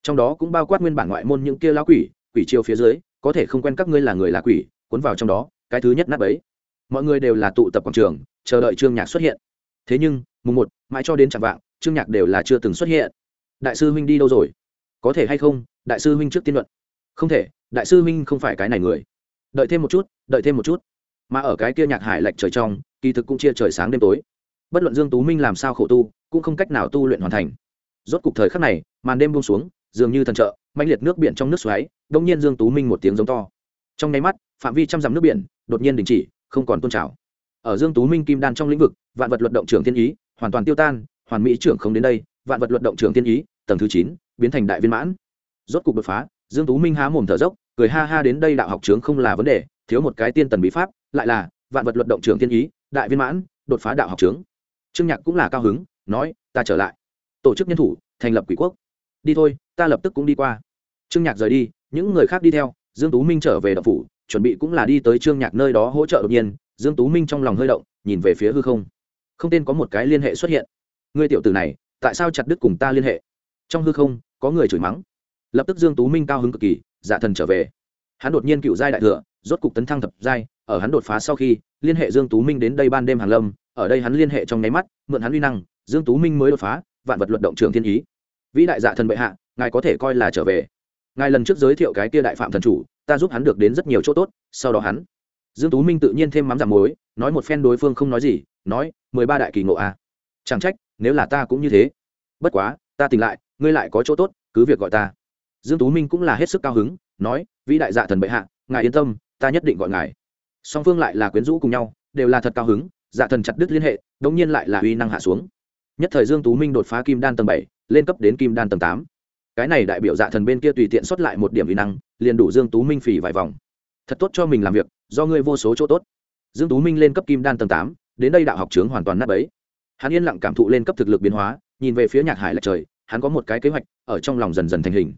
Trong đó cũng bao quát nguyên bản ngoại môn những kia lão quỷ quỷ chiêu phía dưới, có thể không quen các ngươi là người là quỷ, cuốn vào trong đó, cái thứ nhất nát ấy mọi người đều là tụ tập quảng trường, chờ đợi trương nhạc xuất hiện. Thế nhưng, mùng một, mãi cho đến chẳng vạng trương nhạc đều là chưa từng xuất hiện. Đại sư huynh đi đâu rồi? Có thể hay không? Đại sư huynh trước tiên luận. Không thể, đại sư huynh không phải cái này người. Đợi thêm một chút, đợi thêm một chút. Mà ở cái kia nhạc hải lệch trời trong, kỳ thực cũng chia trời sáng đêm tối. Bất luận dương tú minh làm sao khổ tu, cũng không cách nào tu luyện hoàn thành. Rốt cục thời khắc này, màn đêm buông xuống, dường như thần trợ mạnh liệt nước biển trong nước xoáy đông nhiên dương tú minh một tiếng giống to. Trong nháy mắt, phạm vi trăm dặm nước biển, đột nhiên đình chỉ, không còn tôn trào. Ở dương tú minh kim đan trong lĩnh vực, vạn vật luật động trưởng thiên ý, hoàn toàn tiêu tan hoàn mỹ trưởng không đến đây, vạn vật Luận động trưởng thiên ý, tầng thứ chín, biến thành đại viên mãn. Rốt cục đột phá, dương tú minh há mồm thở dốc, cười ha ha đến đây đạo học trưởng không là vấn đề, thiếu một cái tiên tần bí pháp, lại là, vạn vật Luận động trưởng thiên ý, đại viên mãn, đột phá đạo học trưởng. Trương nhạc cũng là cao hứng, nói, ta trở lại. Tổ chức nhân thủ, thành lập quỷ quốc. Đi thôi, ta lập tức cũng đi qua. Trương nhạc rời đi, những người khác đi theo, dương tú minh trở về đạo phủ, chuẩn bị cũng là đi tới trương nhạc nơi đó hỗ trợ đột nhiên. Dương tú minh trong lòng hơi động, nhìn về phía hư không. Không tên có một cái liên hệ xuất hiện. Ngươi tiểu tử này, tại sao chặt đứt cùng ta liên hệ? Trong hư không, có người chửi mắng. Lập tức dương tú minh cao hứng cực kỳ dạ thần trở về. Hắn đột nhiên cựu giai đại thừa, rốt cục tấn thăng thập giai, ở hắn đột phá sau khi, liên hệ dương tú minh đến đây ban đêm hàng lâm, ở đây hắn liên hệ trong nháy mắt, mượn hắn uy năng, dương tú minh mới đột phá, vạn vật luận động trường thiên ý. Vĩ đại dạ thần bệ hạ, ngài có thể coi là trở về. Ngài lần trước giới thiệu cái kia đại phạm thần chủ, ta giúp hắn được đến rất nhiều chỗ tốt, sau đó hắn. Dương tú minh tự nhiên thêm mắm giảm muối, nói một phen đối phương không nói gì, nói, mười ba đại kỳ ngộ a à. chẳng trách nếu là ta cũng như thế. Bất quá, ta tỉnh lại, ngươi lại có chỗ tốt, cứ việc gọi ta. Dương tú minh cũng là hết sức cao hứng, nói, vĩ đại dạ thần bệ hạ, ngài yên tâm, ta nhất định gọi ngài. Song phương lại là quyến rũ cùng nhau, đều là thật cao hứng dạ thần chặt đứt liên hệ, đống nhiên lại là uy năng hạ xuống. Nhất thời dương tú minh đột phá kim đan tầng bảy, lên cấp đến kim đan tầng tám. Cái này đại biểu dạ thần bên kia tùy tiện xuất lại một điểm uy năng, liền đủ dương tú minh phỉ vài vòng. Thật tốt cho mình làm việc, do ngươi vô số chỗ tốt. Dương tú minh lên cấp kim đan tầng tám, đến đây đạo học trưởng hoàn toàn nát bấy hắn yên lặng cảm thụ lên cấp thực lực biến hóa, nhìn về phía nhạc hải lạch trời, hắn có một cái kế hoạch, ở trong lòng dần dần thành hình.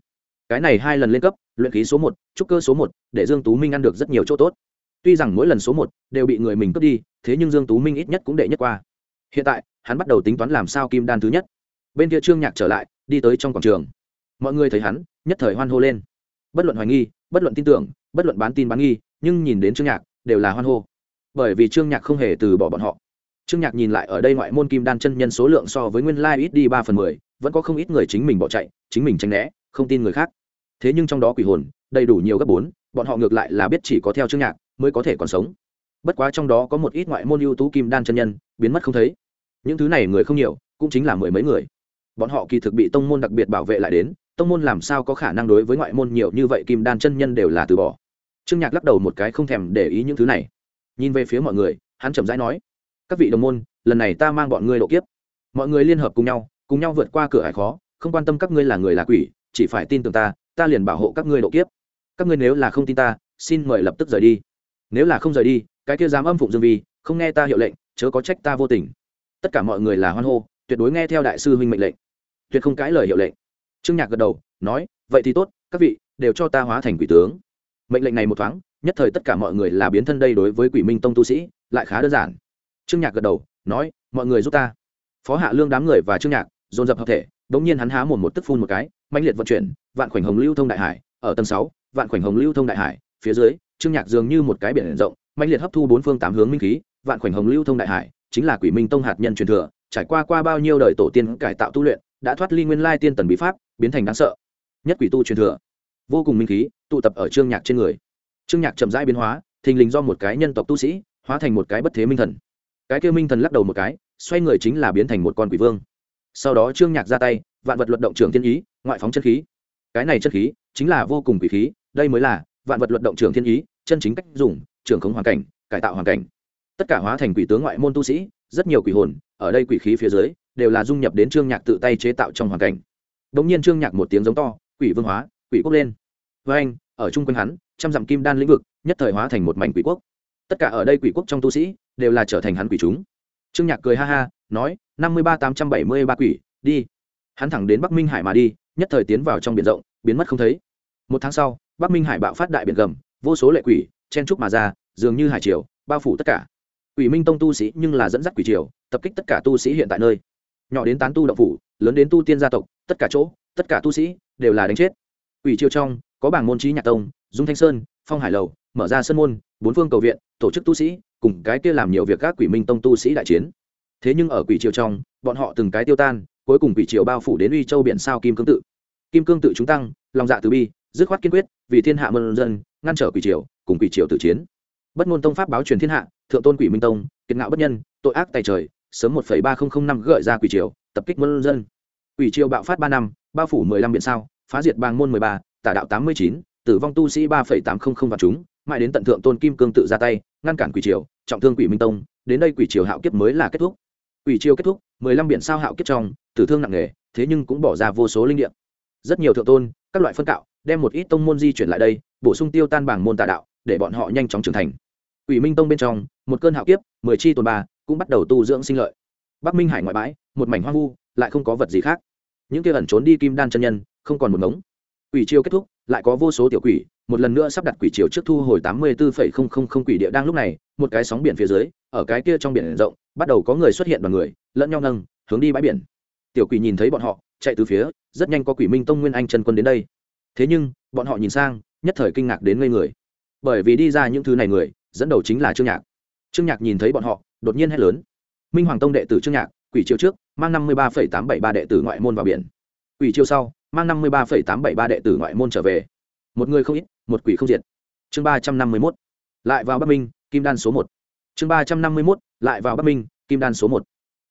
Cái này hai lần lên cấp, luyện khí số một, trúc cơ số một, để dương tú minh ăn được rất nhiều chỗ tốt. Tuy rằng mỗi lần số một đều bị người mình cướp đi, thế nhưng dương tú minh ít nhất cũng đệ nhất qua. Hiện tại, hắn bắt đầu tính toán làm sao kim đan thứ nhất. Bên kia trương nhạc trở lại, đi tới trong quảng trường. Mọi người thấy hắn, nhất thời hoan hô lên. Bất luận hoài nghi, bất luận tin tưởng, bất luận bán tin bán nghi, nhưng nhìn đến trương nhạc, đều là hoan hô. Bởi vì trương nhạc không hề từ bỏ bọn họ trương nhạc nhìn lại ở đây ngoại môn kim đan chân nhân số lượng so với nguyên lai ít đi ba phần mười, vẫn có không ít người chính mình bỏ chạy, chính mình tranh né, không tin người khác. Thế nhưng trong đó quỷ hồn, đầy đủ nhiều gấp bốn, bọn họ ngược lại là biết chỉ có theo trương nhạc mới có thể còn sống. Bất quá trong đó có một ít ngoại môn ưu tú kim đan chân nhân, biến mất không thấy. Những thứ này người không nhiều, cũng chính là mười mấy người. Bọn họ kỳ thực bị tông môn đặc biệt bảo vệ lại đến, tông môn làm sao có khả năng đối với ngoại môn nhiều như vậy kim đan chân nhân đều là từ bỏ. Trương nhạc lắc đầu một cái không thèm để ý những thứ này. Nhìn về phía mọi người, hắn chậm rãi nói các vị đồng môn, lần này ta mang bọn ngươi độ kiếp. Mọi người liên hợp cùng nhau cùng nhau vượt qua cửa hải khó, không quan tâm các ngươi là người là quỷ, chỉ phải tin tưởng ta ta liền bảo hộ các ngươi độ kiếp. Các ngươi nếu là không tin ta, xin mời lập tức rời đi. Nếu là không rời đi, cái kia dám âm phụng dương vi, không nghe ta hiệu lệnh, chớ có trách ta vô tình. Tất cả mọi người là hoan hô, tuyệt đối nghe theo đại sư huynh mệnh lệnh. Tuyệt không cãi lời hiệu lệnh. Trương nhạc gật đầu, nói, vậy thì tốt, các vị đều cho ta hóa thành quỷ tướng. Mệnh lệnh này một thoáng, nhất thời tất cả mọi người là biến thân đây đối với quỷ minh tông tu sĩ, lại khá đơn giản trương nhạc gật đầu, nói, mọi người giúp ta. Phó hạ lương đám người và trương nhạc dồn dập hợp thể đ ỗ n g nhiên hắn há một một tức phun một cái mạnh liệt vận chuyển, vạn khoảnh hồng lưu thông đại hải, ở tầng sáu, vạn khoảnh hồng lưu thông đại hải, phía dưới, trương nhạc dường như một cái biển rộng mạnh liệt hấp thu bốn phương tám hướng minh khí, vạn khoảnh hồng lưu thông đại hải, chính là quỷ minh tông hạt nhân truyền thừa, trải qua qua bao nhiêu đời tổ tiên cải tạo tu luyện, đã thoát ly nguyên lai tiên tần bí pháp, biến thành đáng sợ. Nhất quỷ tu truyền thừa. Vô cùng minh khí, tụ tập ở trương nhạc trên người. Trương nhạc chậm rãi biến hóa, thình lình do một cái nhân tộc tu sĩ, hóa thành một cái bất thế minh thần cái kêu minh thần lắc đầu một cái, xoay người chính là biến thành một con quỷ vương. Sau đó trương nhạc ra tay, vạn vật luận động trường thiên ý, ngoại phóng chân khí. Cái này chân khí chính là vô cùng quỷ khí, đây mới là vạn vật luận động trường thiên ý, chân chính cách dùng trường khống hoàn cảnh, cải tạo hoàn cảnh. Tất cả hóa thành quỷ tướng ngoại môn tu sĩ, rất nhiều quỷ hồn, ở đây quỷ khí phía dưới, đều là dung nhập đến trương nhạc tự tay chế tạo trong hoàn cảnh. Đống nhiên trương nhạc một tiếng giống to, quỷ vương hóa, quỷ quốc lên. Với anh, ở chung quanh hắn, trăm dặm kim đan lĩnh vực, nhất thời hóa thành một mảnh quỷ quốc. Tất cả ở đây quỷ quốc trong tu sĩ đều là trở thành hắn quỷ chúng. Trương nhạc cười ha ha, nói, năm mươi ba tám trăm bảy mươi ba quỷ, đi. Hắn thẳng đến bắc minh hải mà đi, nhất thời tiến vào trong biển rộng, biến mất không thấy. Một tháng sau, bắc minh hải bạo phát đại biển gầm, vô số lệ quỷ, chen trúc mà ra, dường như hải triều, bao phủ tất cả. Quỷ minh tông tu sĩ nhưng là dẫn dắt quỷ triều, tập kích tất cả tu sĩ hiện tại nơi. Nhỏ đến tán tu động phủ, lớn đến tu tiên gia tộc, tất cả chỗ, tất cả tu sĩ đều là đánh chết. Quỷ triều trong, có bảng môn trí nhạc tông, dung thanh sơn, phong hải lầu, mở ra sân môn, bốn phương cầu viện, tổ chức tu sĩ cùng cái kia làm nhiều việc các quỷ minh tông tu sĩ đại chiến. Thế nhưng ở quỷ triều trong, bọn họ từng cái tiêu tan, cuối cùng quỷ triều bao phủ đến uy châu biển sao kim cương tự. Kim cương tự chúng tăng, lòng dạ từ bi, dứt khoát kiên quyết, vì thiên hạ mân dân, ngăn trở quỷ triều, cùng quỷ triều tự chiến. Bất ngôn tông pháp báo truyền thiên hạ, thượng tôn quỷ minh tông, kiệt ngạo bất nhân, tội ác tài trời, sớm một ba nghìn năm gợi ra quỷ triều, tập kích mân dân. Quỷ triều bạo phát ba năm, bao phủ mười lăm biển sao, phá diệt bang môn mười ba, tả đạo tám mươi chín, tử vong tu sĩ ba phẩy tám không không và chúng, mãi đến tận thượng tôn kim cương tự ra tay, ngăn cản quỷ triều trọng thương quỷ minh tông, đến đây quỷ triều hạo kiếp mới là kết thúc. Quỷ triều kết thúc, mười lăm biển sao hạo kiếp trong, tử thương nặng nề, thế nhưng cũng bỏ ra vô số linh điện rất nhiều thượng tôn, các loại phân cạo, đem một ít tông môn di chuyển lại đây, bổ sung tiêu tan bảng môn tà đạo, để bọn họ nhanh chóng trưởng thành. Quỷ minh tông bên trong, một cơn hạo kiếp, mười chi tuần ba, cũng bắt đầu tu dưỡng sinh lợi. Bắc minh hải ngoại bãi, một mảnh hoang vu, lại không có vật gì khác. Những kia ẩn trốn đi kim đan chân nhân, không còn một ngống. Quỷ chiêu kết thúc lại có vô số tiểu quỷ, một lần nữa sắp đặt quỷ chiều trước thu hồi tám mươi bốn quỷ địa đang lúc này, một cái sóng biển phía dưới, ở cái kia trong biển rộng, bắt đầu có người xuất hiện đoàn người, lẫn nhau nâng, hướng đi bãi biển. Tiểu quỷ nhìn thấy bọn họ, chạy từ phía, rất nhanh có quỷ minh tông nguyên anh chân quân đến đây. Thế nhưng, bọn họ nhìn sang, nhất thời kinh ngạc đến ngây người. Bởi vì đi ra những thứ này người, dẫn đầu chính là trương nhạc. Trương nhạc nhìn thấy bọn họ, đột nhiên hét lớn. Minh hoàng tông đệ tử trương nhạc, quỷ chiều trước, mang năm mươi ba tám bảy ba đệ tử ngoại môn vào biển. Quỷ chiều sau mang năm mươi ba tám bảy ba đệ tử ngoại môn trở về. Một người không ít, một quỷ không diệt. Chương ba trăm năm mươi mốt. Lại vào bắc minh, kim đan số một. Chương ba trăm năm mươi mốt, lại vào bắc minh, kim đan số một.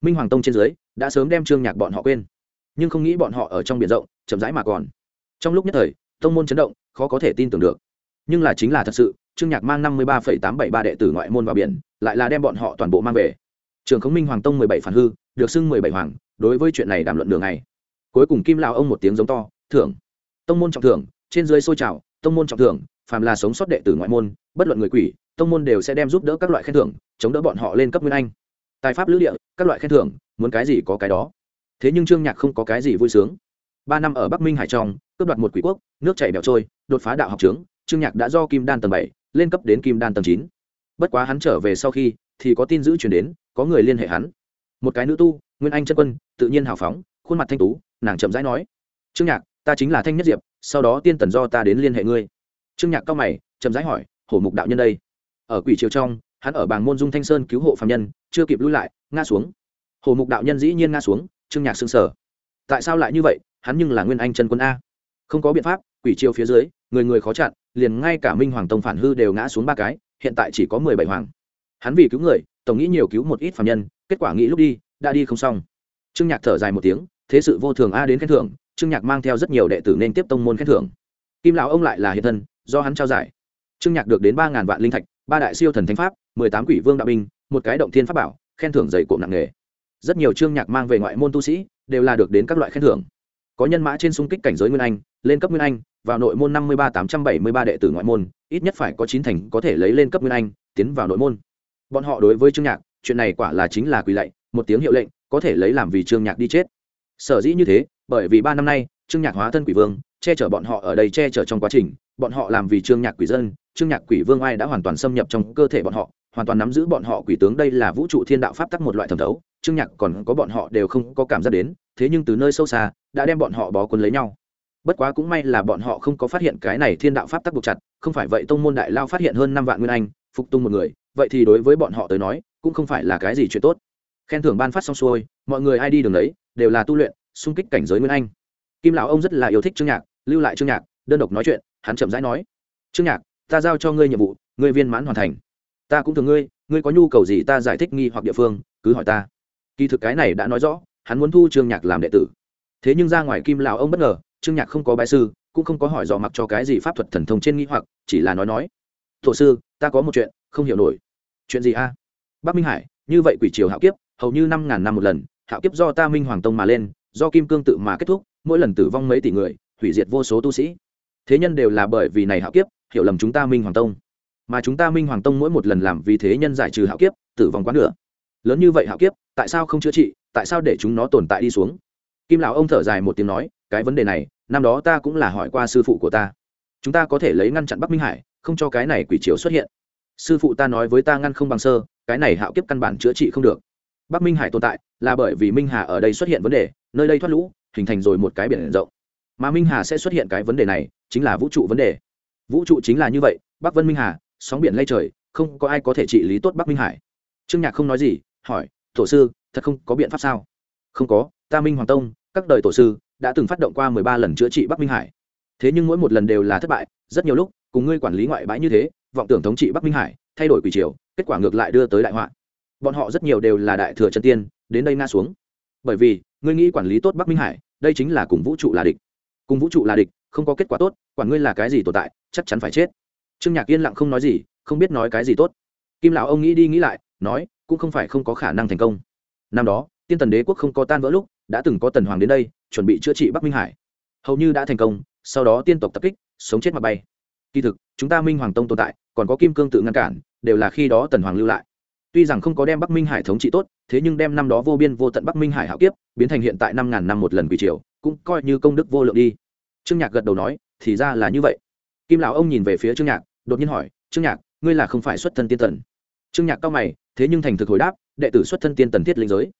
Minh hoàng tông trên dưới, đã sớm đem trương nhạc bọn họ quên. Nhưng không nghĩ bọn họ ở trong biển rộng, chậm rãi mà còn. Trong lúc nhất thời, tông môn chấn động, khó có thể tin tưởng được. Nhưng là chính là thật sự, trương nhạc mang năm mươi ba tám bảy ba đệ tử ngoại môn vào biển, lại là đem bọn họ toàn bộ mang về. Trường khống minh hoàng tông mười bảy phản hư, được xưng mười bảy hoàng, đối với chuyện này đàm luận đường này cuối cùng kim lão ông một tiếng giống to, thưởng. Tông môn trọng thưởng, trên dưới sôi trào, tông môn trọng thưởng, phàm là sống sót đệ tử ngoại môn, bất luận người quỷ, tông môn đều sẽ đem giúp đỡ các loại khen thưởng, chống đỡ bọn họ lên cấp nguyên anh. Tài pháp lữ địa, các loại khen thưởng, muốn cái gì có cái đó. Thế nhưng trương nhạc không có cái gì vui sướng. Ba năm ở bắc minh hải trong, cướp đoạt một quỷ quốc, nước chảy bèo trôi, đột phá đạo học trướng, trương nhạc đã do kim đan tầng bảy, lên cấp đến kim đan tầng chín. Bất quá hắn trở về sau khi, thì có tin giữ chuyển đến, có người liên hệ hắn. Một cái nữ tu, nguyên anh chân quân, tự nhiên hào phóng, khuôn mặt thanh tú nàng chậm rãi nói, trương nhạc, ta chính là thanh nhất diệp, sau đó tiên tần do ta đến liên hệ ngươi. Trương nhạc cao mày, chậm rãi hỏi, hổ mục đạo nhân đây? Ở quỷ triều trong, hắn ở bảng môn dung thanh sơn cứu hộ phạm nhân, chưa kịp lui lại, ngã xuống. Hổ mục đạo nhân dĩ nhiên ngã xuống, trương nhạc xương sở tại sao lại như vậy? Hắn nhưng là nguyên anh trần quân a. Không có biện pháp, quỷ triều phía dưới, người người khó chặn, liền ngay cả minh hoàng tông phản hư đều ngã xuống ba cái, hiện tại chỉ có mười bảy hoàng. Hắn vì cứu người, tổng nghĩ nhiều cứu một ít phạm nhân, kết quả nghĩ lúc đi, đã đi không xong. Trương nhạc thở dài một tiếng thế sự vô thường a đến khen thưởng, trương nhạc mang theo rất nhiều đệ tử nên tiếp tông môn khen thưởng. Kim lão ông lại là hiện thân, do hắn trao giải. Trương nhạc được đến ba ngàn vạn linh thạch, ba đại siêu thần thánh pháp, mười tám quỷ vương đạo binh, một cái động thiên pháp bảo, khen thưởng dày cộm nặng nghề rất nhiều trương nhạc mang về ngoại môn tu sĩ, đều là được đến các loại khen thưởng. Có nhân mã trên xung kích cảnh giới nguyên anh, lên cấp nguyên anh, vào nội môn năm mươi ba tám trăm bảy mươi ba đệ tử ngoại môn, ít nhất phải có chín thành có thể lấy lên cấp nguyên anh, tiến vào nội môn. Bọn họ đối với trương nhạc, chuyện này quả là chính là quỳ lạy, một tiếng hiệu lệnh, có thể lấy làm vì trương nhạc đi chết sở dĩ như thế, bởi vì ba năm nay, trương nhạc hóa thân quỷ vương, che chở bọn họ ở đây che chở trong quá trình, bọn họ làm vì trương nhạc quỷ dân, trương nhạc quỷ vương ai đã hoàn toàn xâm nhập trong cơ thể bọn họ, hoàn toàn nắm giữ bọn họ quỷ tướng đây là vũ trụ thiên đạo pháp tắc một loại thẩm thấu, trương nhạc còn có bọn họ đều không có cảm giác đến, thế nhưng từ nơi sâu xa, đã đem bọn họ bó quân lấy nhau. Bất quá cũng may là bọn họ không có phát hiện cái này thiên đạo pháp tắc buộc chặt, không phải vậy tông môn đại lao phát hiện hơn năm vạn nguyên anh, phục tung một người, vậy thì đối với bọn họ tới nói, cũng không phải là cái gì chuyện tốt. Khen thưởng ban phát xong xuôi, mọi người ai đi đường đấy đều là tu luyện, xung kích cảnh giới nguyên anh. Kim lão ông rất là yêu thích trương nhạc, lưu lại trương nhạc, đơn độc nói chuyện, hắn chậm rãi nói, trương nhạc, ta giao cho ngươi nhiệm vụ, ngươi viên mãn hoàn thành. Ta cũng thường ngươi ngươi có nhu cầu gì ta giải thích nghi hoặc địa phương, cứ hỏi ta. Kỳ thực cái này đã nói rõ, hắn muốn thu trương nhạc làm đệ tử. Thế nhưng ra ngoài kim lão ông bất ngờ, trương nhạc không có bái sư, cũng không có hỏi dò mặc cho cái gì pháp thuật thần thông trên nghi hoặc, chỉ là nói nói thổ sư, ta có một chuyện, không hiểu nổi. Chuyện gì a? Bắc minh hải, như vậy quỷ triều hạo kiếp, hầu như năm ngàn năm một lần hạo kiếp do ta minh hoàng tông mà lên, do kim cương tự mà kết thúc, mỗi lần tử vong mấy tỷ người, hủy diệt vô số tu sĩ. Thế nhân đều là bởi vì này hạo kiếp, hiểu lầm chúng ta minh hoàng tông. Mà chúng ta minh hoàng tông mỗi một lần làm vì thế nhân giải trừ hạo kiếp, tử vong quá nửa. Lớn như vậy hạo kiếp, tại sao không chữa trị, tại sao để chúng nó tồn tại đi xuống? Kim lão ông thở dài một tiếng nói, cái vấn đề này, năm đó ta cũng là hỏi qua sư phụ của ta. Chúng ta có thể lấy ngăn chặn bắc minh hải, không cho cái này quỷ triều xuất hiện. Sư phụ ta nói với ta ngăn không bằng sơ, cái này hạo kiếp căn bản chữa trị không được. Bắc minh hải tồn tại là bởi vì minh hà ở đây xuất hiện vấn đề, nơi đây thoát lũ, hình thành rồi một cái biển rộng. Mà minh hà sẽ xuất hiện cái vấn đề này, chính là vũ trụ vấn đề. Vũ trụ chính là như vậy, bắc vân minh hà, sóng biển lây trời, không có ai có thể trị lý tốt bắc minh hải. Trương nhạc không nói gì, hỏi, tổ sư, thật không có biện pháp sao? Không có, ta minh hoàng tông, các đời tổ sư, đã từng phát động qua mười ba lần chữa trị bắc minh hải. Thế nhưng mỗi một lần đều là thất bại, rất nhiều lúc, cùng ngươi quản lý ngoại bãi như thế, vọng tưởng thống trị bắc minh hải, thay đổi quỷ triều, kết quả ngược lại đưa tới đại họa. Bọn họ rất nhiều đều là đại thừa chân tiên đến đây nga xuống. Bởi vì, ngươi nghĩ quản lý tốt bắc minh hải, đây chính là cùng vũ trụ là địch. Cùng vũ trụ là địch, không có kết quả tốt, quản ngươi là cái gì tồn tại, chắc chắn phải chết. Trương nhạc yên lặng không nói gì, không biết nói cái gì tốt. Kim lão ông nghĩ đi nghĩ lại, nói, cũng không phải không có khả năng thành công. Năm đó, tiên tần đế quốc không có tan vỡ lúc, đã từng có tần hoàng đến đây, chuẩn bị chữa trị bắc minh hải. Hầu như đã thành công, sau đó tiên tộc tập kích, sống chết mà bay. Kỳ thực, chúng ta minh hoàng tông tồn tại, còn có kim cương tự ngăn cản, đều là khi đó tần hoàng lưu lại tuy rằng không có đem bắc minh hải thống trị tốt, thế nhưng đem năm đó vô biên vô tận bắc minh hải hạo kiếp biến thành hiện tại năm ngàn năm một lần quỷ triều, cũng coi như công đức vô lượng đi. Trương nhạc gật đầu nói, thì ra là như vậy. Kim lão ông nhìn về phía trương nhạc, đột nhiên hỏi, trương nhạc, ngươi là không phải xuất thân tiên tần? Trương nhạc cao mày, thế nhưng thành thực hồi đáp, đệ tử xuất thân tiên tần thiết linh giới.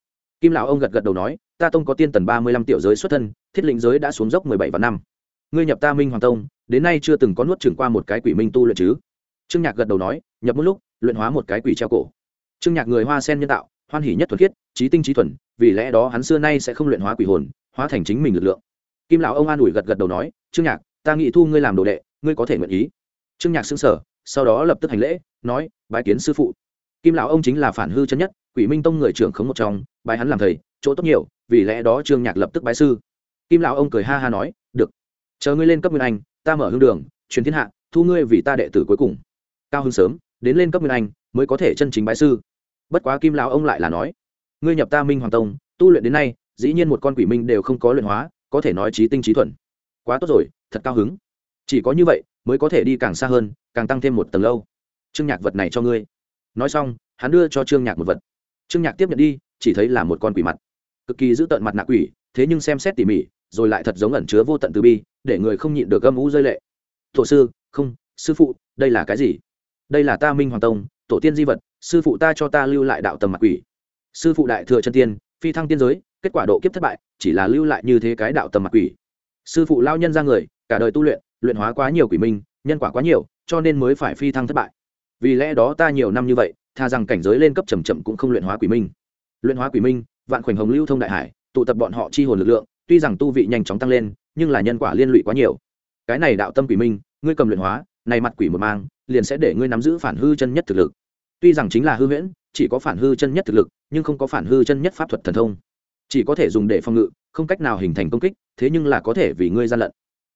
Kim lão ông gật gật đầu nói, ta tông có tiên tần ba mươi lăm tiểu giới xuất thân, thiết linh giới đã xuống dốc mười bảy và năm. Ngươi nhập ta minh hoàng tông, đến nay chưa từng có nuốt chừng qua một cái quỷ minh tu luyện chứ? Trương nhạc gật đầu nói, nhập một lúc, luyện hóa một cái quỷ treo cổ trương nhạc người hoa sen nhân tạo, hoan hỉ nhất thuần khiết, trí tinh trí thuần, vì lẽ đó hắn xưa nay sẽ không luyện hóa quỷ hồn, hóa thành chính mình lực lượng. Kim lão ông an ủi gật gật đầu nói, trương nhạc, ta nghĩ thu ngươi làm đồ đệ, ngươi có thể nguyện ý. Trương nhạc xưng sở sau đó lập tức hành lễ, nói, bái kiến sư phụ. Kim lão ông chính là phản hư chân nhất, quỷ minh tông người trưởng khống một trong, bái hắn làm thầy, chỗ tốt nhiều, vì lẽ đó trương nhạc lập tức bái sư. Kim lão ông cười ha ha nói, được, chờ ngươi lên cấp nguyên anh, ta mở hương đường, truyền thiên hạ, thu ngươi vì ta đệ tử cuối cùng. Cao hơn sớm đến lên cấp nguyên anh, mới có thể chân chính bái sư. Bất quá kim lão ông lại là nói, ngươi nhập ta minh hoàng tông, tu luyện đến nay, dĩ nhiên một con quỷ minh đều không có luyện hóa, có thể nói trí tinh trí thuần. Quá tốt rồi, thật cao hứng. Chỉ có như vậy, mới có thể đi càng xa hơn, càng tăng thêm một tầng lâu. Trương nhạc vật này cho ngươi. Nói xong, hắn đưa cho trương nhạc một vật. Trương nhạc tiếp nhận đi, chỉ thấy là một con quỷ mặt. Cực kỳ giữ tận mặt nạ quỷ, thế nhưng xem xét tỉ mỉ, rồi lại thật giống ẩn chứa vô tận từ bi, để người không nhịn được âm ú rơi lệ. Tổ sư, không, sư phụ, đây là cái gì? Đây là ta minh hoàng tông tổ tiên di vật sư phụ ta cho ta lưu lại đạo tầm mặc quỷ sư phụ đại thừa chân tiên phi thăng tiên giới kết quả độ kiếp thất bại chỉ là lưu lại như thế cái đạo tầm mặc quỷ sư phụ lao nhân ra người cả đời tu luyện luyện hóa quá nhiều quỷ minh nhân quả quá nhiều cho nên mới phải phi thăng thất bại vì lẽ đó ta nhiều năm như vậy tha rằng cảnh giới lên cấp chầm chậm cũng không luyện hóa quỷ minh luyện hóa quỷ minh vạn khoảnh hồng lưu thông đại hải tụ tập bọn họ chi hồn lực lượng tuy rằng tu vị nhanh chóng tăng lên nhưng là nhân quả liên lụy quá nhiều cái này đạo tâm quỷ minh ngươi cầm luyện hóa này mặt quỷ một mang, liền sẽ để ngươi nắm giữ phản hư chân nhất thực lực. Tuy rằng chính là hư huyễn, chỉ có phản hư chân nhất thực lực, nhưng không có phản hư chân nhất pháp thuật thần thông. Chỉ có thể dùng để phòng ngự, không cách nào hình thành công kích, thế nhưng là có thể vì ngươi gian lận.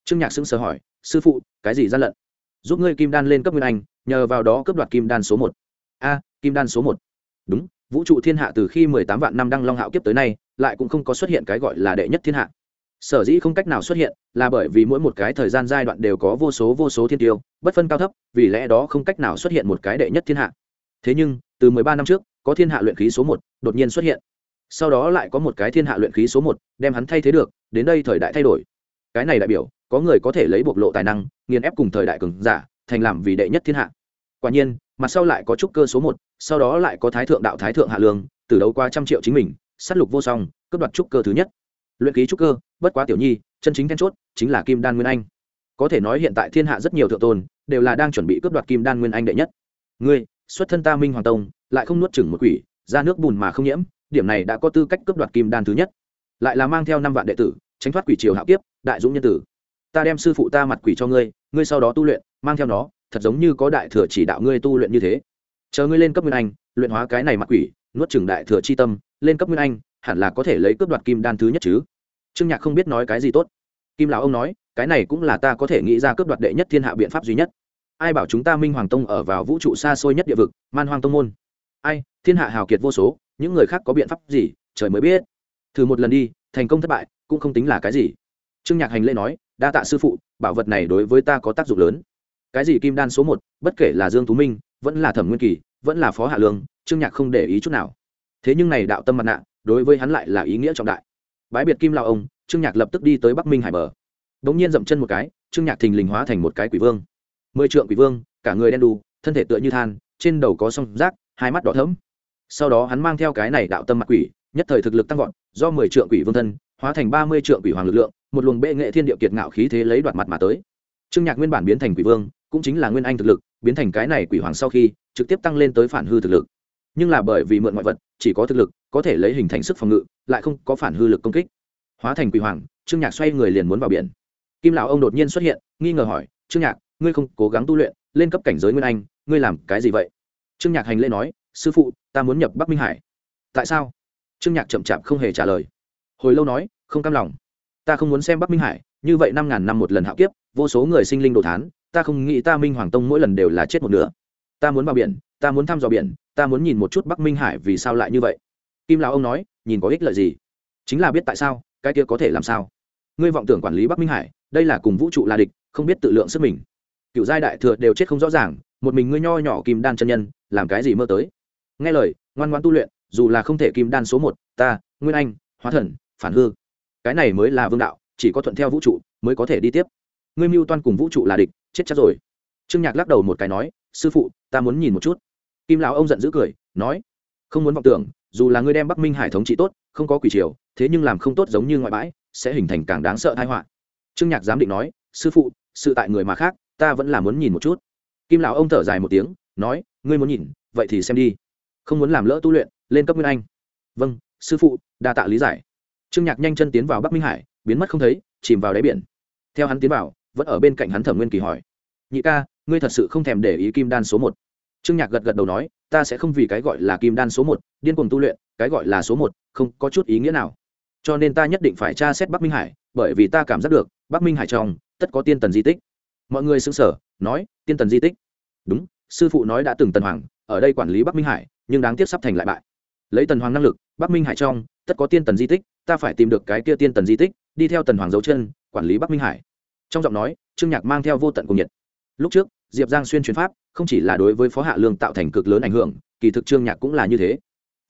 Trương nhạc sững sờ hỏi, sư phụ, cái gì gian lận? Giúp ngươi kim đan lên cấp nguyên anh, nhờ vào đó cướp đoạt kim đan số một. A, kim đan số một. Đúng, vũ trụ thiên hạ từ khi mười tám vạn năm đăng long hạo kiếp tới nay, lại cũng không có xuất hiện cái gọi là đệ nhất thiên hạ sở dĩ không cách nào xuất hiện là bởi vì mỗi một cái thời gian giai đoạn đều có vô số vô số thiên tiêu, bất phân cao thấp, vì lẽ đó không cách nào xuất hiện một cái đệ nhất thiên hạ. Thế nhưng, từ mười ba năm trước, có thiên hạ luyện khí số một đột nhiên xuất hiện. Sau đó lại có một cái thiên hạ luyện khí số một đem hắn thay thế được, đến đây thời đại thay đổi. Cái này đại biểu, có người có thể lấy bộc lộ tài năng, nghiền ép cùng thời đại cường giả, thành làm vì đệ nhất thiên hạ. Quả nhiên, mặt sau lại có trúc cơ số một, sau đó lại có thái thượng đạo thái thượng hạ lương, từ đấu qua trăm triệu chính mình s á t lục vô song, cướp đoạt trúc cơ thứ nhất luyện ký trúc cơ, bất quá tiểu nhi, chân chính then chốt chính là kim đan nguyên anh. Có thể nói hiện tại thiên hạ rất nhiều thượng tôn đều là đang chuẩn bị cướp đoạt kim đan nguyên anh đệ nhất. Ngươi, xuất thân ta minh hoàng tông, lại không nuốt chừng một quỷ, ra nước bùn mà không nhiễm, điểm này đã có tư cách cướp đoạt kim đan thứ nhất. Lại là mang theo năm vạn đệ tử, tránh thoát quỷ triều hạo kiếp, đại dũng nhân tử. Ta đem sư phụ ta mặt quỷ cho ngươi ngươi sau đó tu luyện, mang theo nó, thật giống như có đại thừa chỉ đạo ngươi tu luyện như thế. Chờ ngươi lên cấp nguyên anh, luyện hóa cái này mặt quỷ, nuốt chừng đại thừa chi tâm, lên cấp nguyên anh hẳn là có thể lấy cướp đoạt kim đan thứ nhất chứ? Trương nhạc không biết nói cái gì tốt. Kim lão ông nói, cái này cũng là ta có thể nghĩ ra cướp đoạt đệ nhất thiên hạ biện pháp duy nhất. Ai bảo chúng ta minh hoàng tông ở vào vũ trụ xa xôi nhất địa vực, man hoang tông môn? Ai, thiên hạ hào kiệt vô số, những người khác có biện pháp gì, trời mới biết. Thử một lần đi, thành công thất bại, cũng không tính là cái gì. Trương nhạc hành lễ nói, đa tạ sư phụ, bảo vật này đối với ta có tác dụng lớn. Cái gì kim đan số một, bất kể là dương tú minh, vẫn là thẩm nguyên kỳ, vẫn là phó hạ lương, trương nhạc không để ý chút nào. Thế nhưng này đạo tâm mặt nạ đối với hắn lại là ý nghĩa trọng đại. Bái biệt kim lao ông, trương nhạc lập tức đi tới bắc minh hải bờ. Đ ỗ n g nhiên dậm chân một cái, trương nhạc thình lình hóa thành một cái quỷ vương. Mười trượng quỷ vương, cả người đen đu thân thể tựa như than, trên đầu có song rác, hai mắt đỏ thấm sau đó hắn mang theo cái này đạo tâm mặt quỷ, nhất thời thực lực tăng vọt, do mười trượng quỷ vương thân, hóa thành ba mươi trượng quỷ hoàng lực lượng, một luồng bệ nghệ thiên địa kiệt ngạo khí thế lấy đoạt mặt mà tới. Trương nhạc nguyên bản biến thành quỷ vương, cũng chính là nguyên anh thực lực, biến thành cái này quỷ hoàng sau khi, trực tiếp tăng lên tới phản hư thực lực nhưng là bởi vì mượn ngoại vật, chỉ có thực lực, có thể lấy hình thành sức phòng ngự, lại không có phản hư lực công kích. Hóa thành quỷ hoàng, trương nhạc xoay người liền muốn vào biển. Kim lão ông đột nhiên xuất hiện, nghi ngờ hỏi, trương nhạc, ngươi không cố gắng tu luyện, lên cấp cảnh giới nguyên anh, ngươi làm cái gì vậy? Trương nhạc hành lễ nói, sư phụ, ta muốn nhập bắc minh hải. Tại sao? Trương nhạc chậm chạp không hề trả lời. Hồi lâu nói, không cam lòng. Ta không muốn xem bắc minh hải, như vậy năm ngàn năm một lần hạo kiếp, vô số người sinh linh đồ thán, ta không nghĩ ta minh hoàng tông mỗi lần đều là chết một nửa. Ta muốn vào biển, ta muốn thăm dò biển ta muốn nhìn một chút bắc minh hải vì sao lại như vậy. Kim lão ông nói, nhìn có ích lợi gì? Chính là biết tại sao, cái kia có thể làm sao? Ngươi vọng tưởng quản lý bắc minh hải, đây là cùng vũ trụ là địch, không biết tự lượng sức mình. Cựu giai đại thừa đều chết không rõ ràng, một mình ngươi nho nhỏ kim đan chân nhân, làm cái gì mơ tới? Nghe lời, ngoan ngoan tu luyện, dù là không thể kim đan số một, ta, nguyên anh, hóa thần, phản hư, cái này mới là vương đạo, chỉ có thuận theo vũ trụ mới có thể đi tiếp. Ngươi mưu toan cùng vũ trụ là địch, chết chắc rồi. Trương nhạc lắc đầu một cái nói, sư phụ, ta muốn nhìn một chút kim lão ông giận dữ cười, nói, không muốn vọng tưởng, dù là ngươi đem bắc minh hải thống trị tốt, không có quỷ triều, thế nhưng làm không tốt giống như ngoại bãi, sẽ hình thành càng đáng sợ thái họa. Trương nhạc giám định nói, sư phụ, sự tại người mà khác, ta vẫn là muốn nhìn một chút. Kim lão ông thở dài một tiếng, nói, ngươi muốn nhìn, vậy thì xem đi. Không muốn làm lỡ tu luyện, lên cấp nguyên anh. Vâng sư phụ, đa tạ lý giải. Trương nhạc nhanh chân tiến vào bắc minh hải, biến mất không thấy, chìm vào đáy biển. Theo hắn tiến vào, vẫn ở bên cạnh hắn thẩm nguyên kỳ hỏi, nhị ca, ngươi thật sự không thèm để ý kim đan số một trương nhạc gật gật đầu nói, ta sẽ không vì cái gọi là kim đan số một, điên cuồng tu luyện, cái gọi là số một, không có chút ý nghĩa nào. Cho nên ta nhất định phải tra xét bắc minh hải, bởi vì ta cảm giác được, bắc minh hải trong, tất có tiên tần di tích. Mọi người xứng sở nói, tiên tần di tích? Đúng, sư phụ nói đã từng tần hoàng, ở đây quản lý bắc minh hải, nhưng đáng tiếc sắp thành lại bại. Lấy tần hoàng năng lực, bắc minh hải trong, tất có tiên tần di tích, ta phải tìm được cái kia tiên tần di tích, đi theo tần hoàng dấu chân, quản lý bắc minh hải. Trong giọng nói, trương nhạc mang theo vô tận cùng nhiệt. Lúc trước diệp giang xuyên truyền pháp, không chỉ là đối với phó hạ lương tạo thành cực lớn ảnh hưởng, kỳ thực trương nhạc cũng là như thế.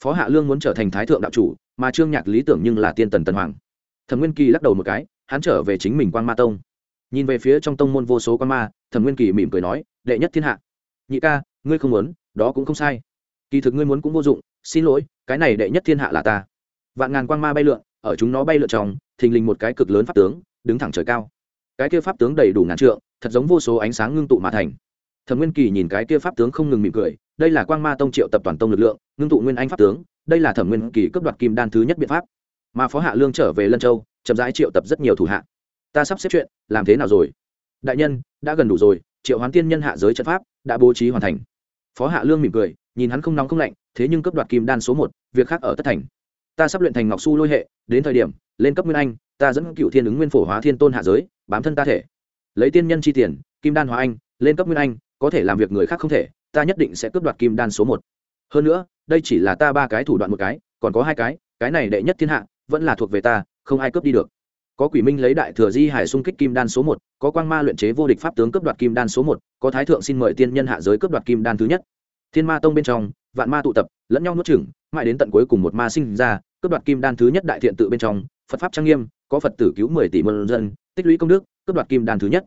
Phó hạ lương muốn trở thành thái thượng đạo chủ, mà trương nhạc lý tưởng nhưng là tiên tần tần hoàng. Thẩm nguyên kỳ lắc đầu một cái, hắn trở về chính mình quan ma tông. Nhìn về phía trong tông môn vô số quan ma, thẩm nguyên kỳ mỉm cười nói, đệ nhất thiên hạ. Nhị ca, ngươi không muốn, đó cũng không sai. Kỳ thực ngươi muốn cũng vô dụng, xin lỗi, cái này đệ nhất thiên hạ là ta. Vạn ngàn quan ma bay lượn, ở chúng nó bay lượn trong, thình lình một cái cực lớn pháp tướng, đứng thẳng trời cao. Cái kia pháp tướng đầy đủ ngàn trượng thật giống vô số ánh sáng ngưng tụ mà thành. Thẩm nguyên kỳ nhìn cái kia pháp tướng không ngừng mỉm cười, đây là quang ma tông triệu tập toàn tông lực lượng, ngưng tụ nguyên anh pháp tướng, đây là thẩm nguyên kỳ cấp đoạt kim đan thứ nhất biện pháp. Mà phó hạ lương trở về lân châu, chậm rãi triệu tập rất nhiều thủ hạ. Ta sắp xếp chuyện, làm thế nào rồi? Đại nhân, đã gần đủ rồi, triệu hoán tiên nhân hạ giới trận pháp đã bố trí hoàn thành. Phó hạ lương mỉm cười, nhìn hắn không nóng không lạnh, thế nhưng cấp đoạt kim đan số một, việc khác ở tất thành. Ta sắp luyện thành ngọc su lôi hệ, đến thời điểm, lên cấp nguyên anh, ta dẫn cựu thiên ứng nguyên phổ hóa thiên tôn hạ giới, bám thân ta thể lấy tiên nhân chi tiền, kim đan hóa anh, lên cấp nguyên anh, có thể làm việc người khác không thể, ta nhất định sẽ cướp đoạt kim đan số một. Hơn nữa, đây chỉ là ta ba cái thủ đoạn một cái, còn có hai cái cái này đệ nhất thiên hạ, vẫn là thuộc về ta, không ai cướp đi được. Có quỷ minh lấy đại thừa di hải xung kích kim đan số một, có quang ma luyện chế vô địch pháp tướng cướp đoạt kim đan số một, có thái thượng xin mời tiên nhân hạ giới cướp đoạt kim đan thứ nhất. Thiên ma tông bên trong, vạn ma tụ tập, lẫn nhau nuốt chửng, mãi đến tận cuối cùng một ma sinh ra, cướp đoạt kim đan thứ nhất đại thiện tự bên trong, phật pháp trang nghiêm có phật tử cứu mười tỷ môn dân, tích lũy công đức, cướp đoạt kim đan thứ nhất.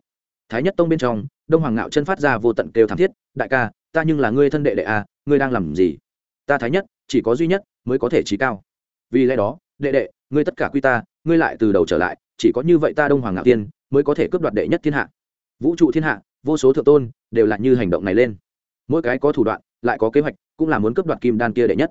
Thái nhất tông bên trong, đông hoàng ngạo chân phát ra vô tận kêu thảm thiết, đại ca, ta nhưng là ngươi thân đệ đệ a ngươi đang làm gì? Ta thái nhất, chỉ có duy nhất mới có thể trí cao. Vì lẽ đó, đệ đệ, ngươi tất cả quy ta, ngươi lại từ đầu trở lại, chỉ có như vậy ta đông hoàng ngạo tiên mới có thể cướp đoạt đệ nhất thiên hạ. Vũ trụ thiên hạ, vô số thượng tôn đều là như hành động này lên. Mỗi cái có thủ đoạn, lại có kế hoạch, cũng là muốn cướp đoạt kim đan kia đệ nhất.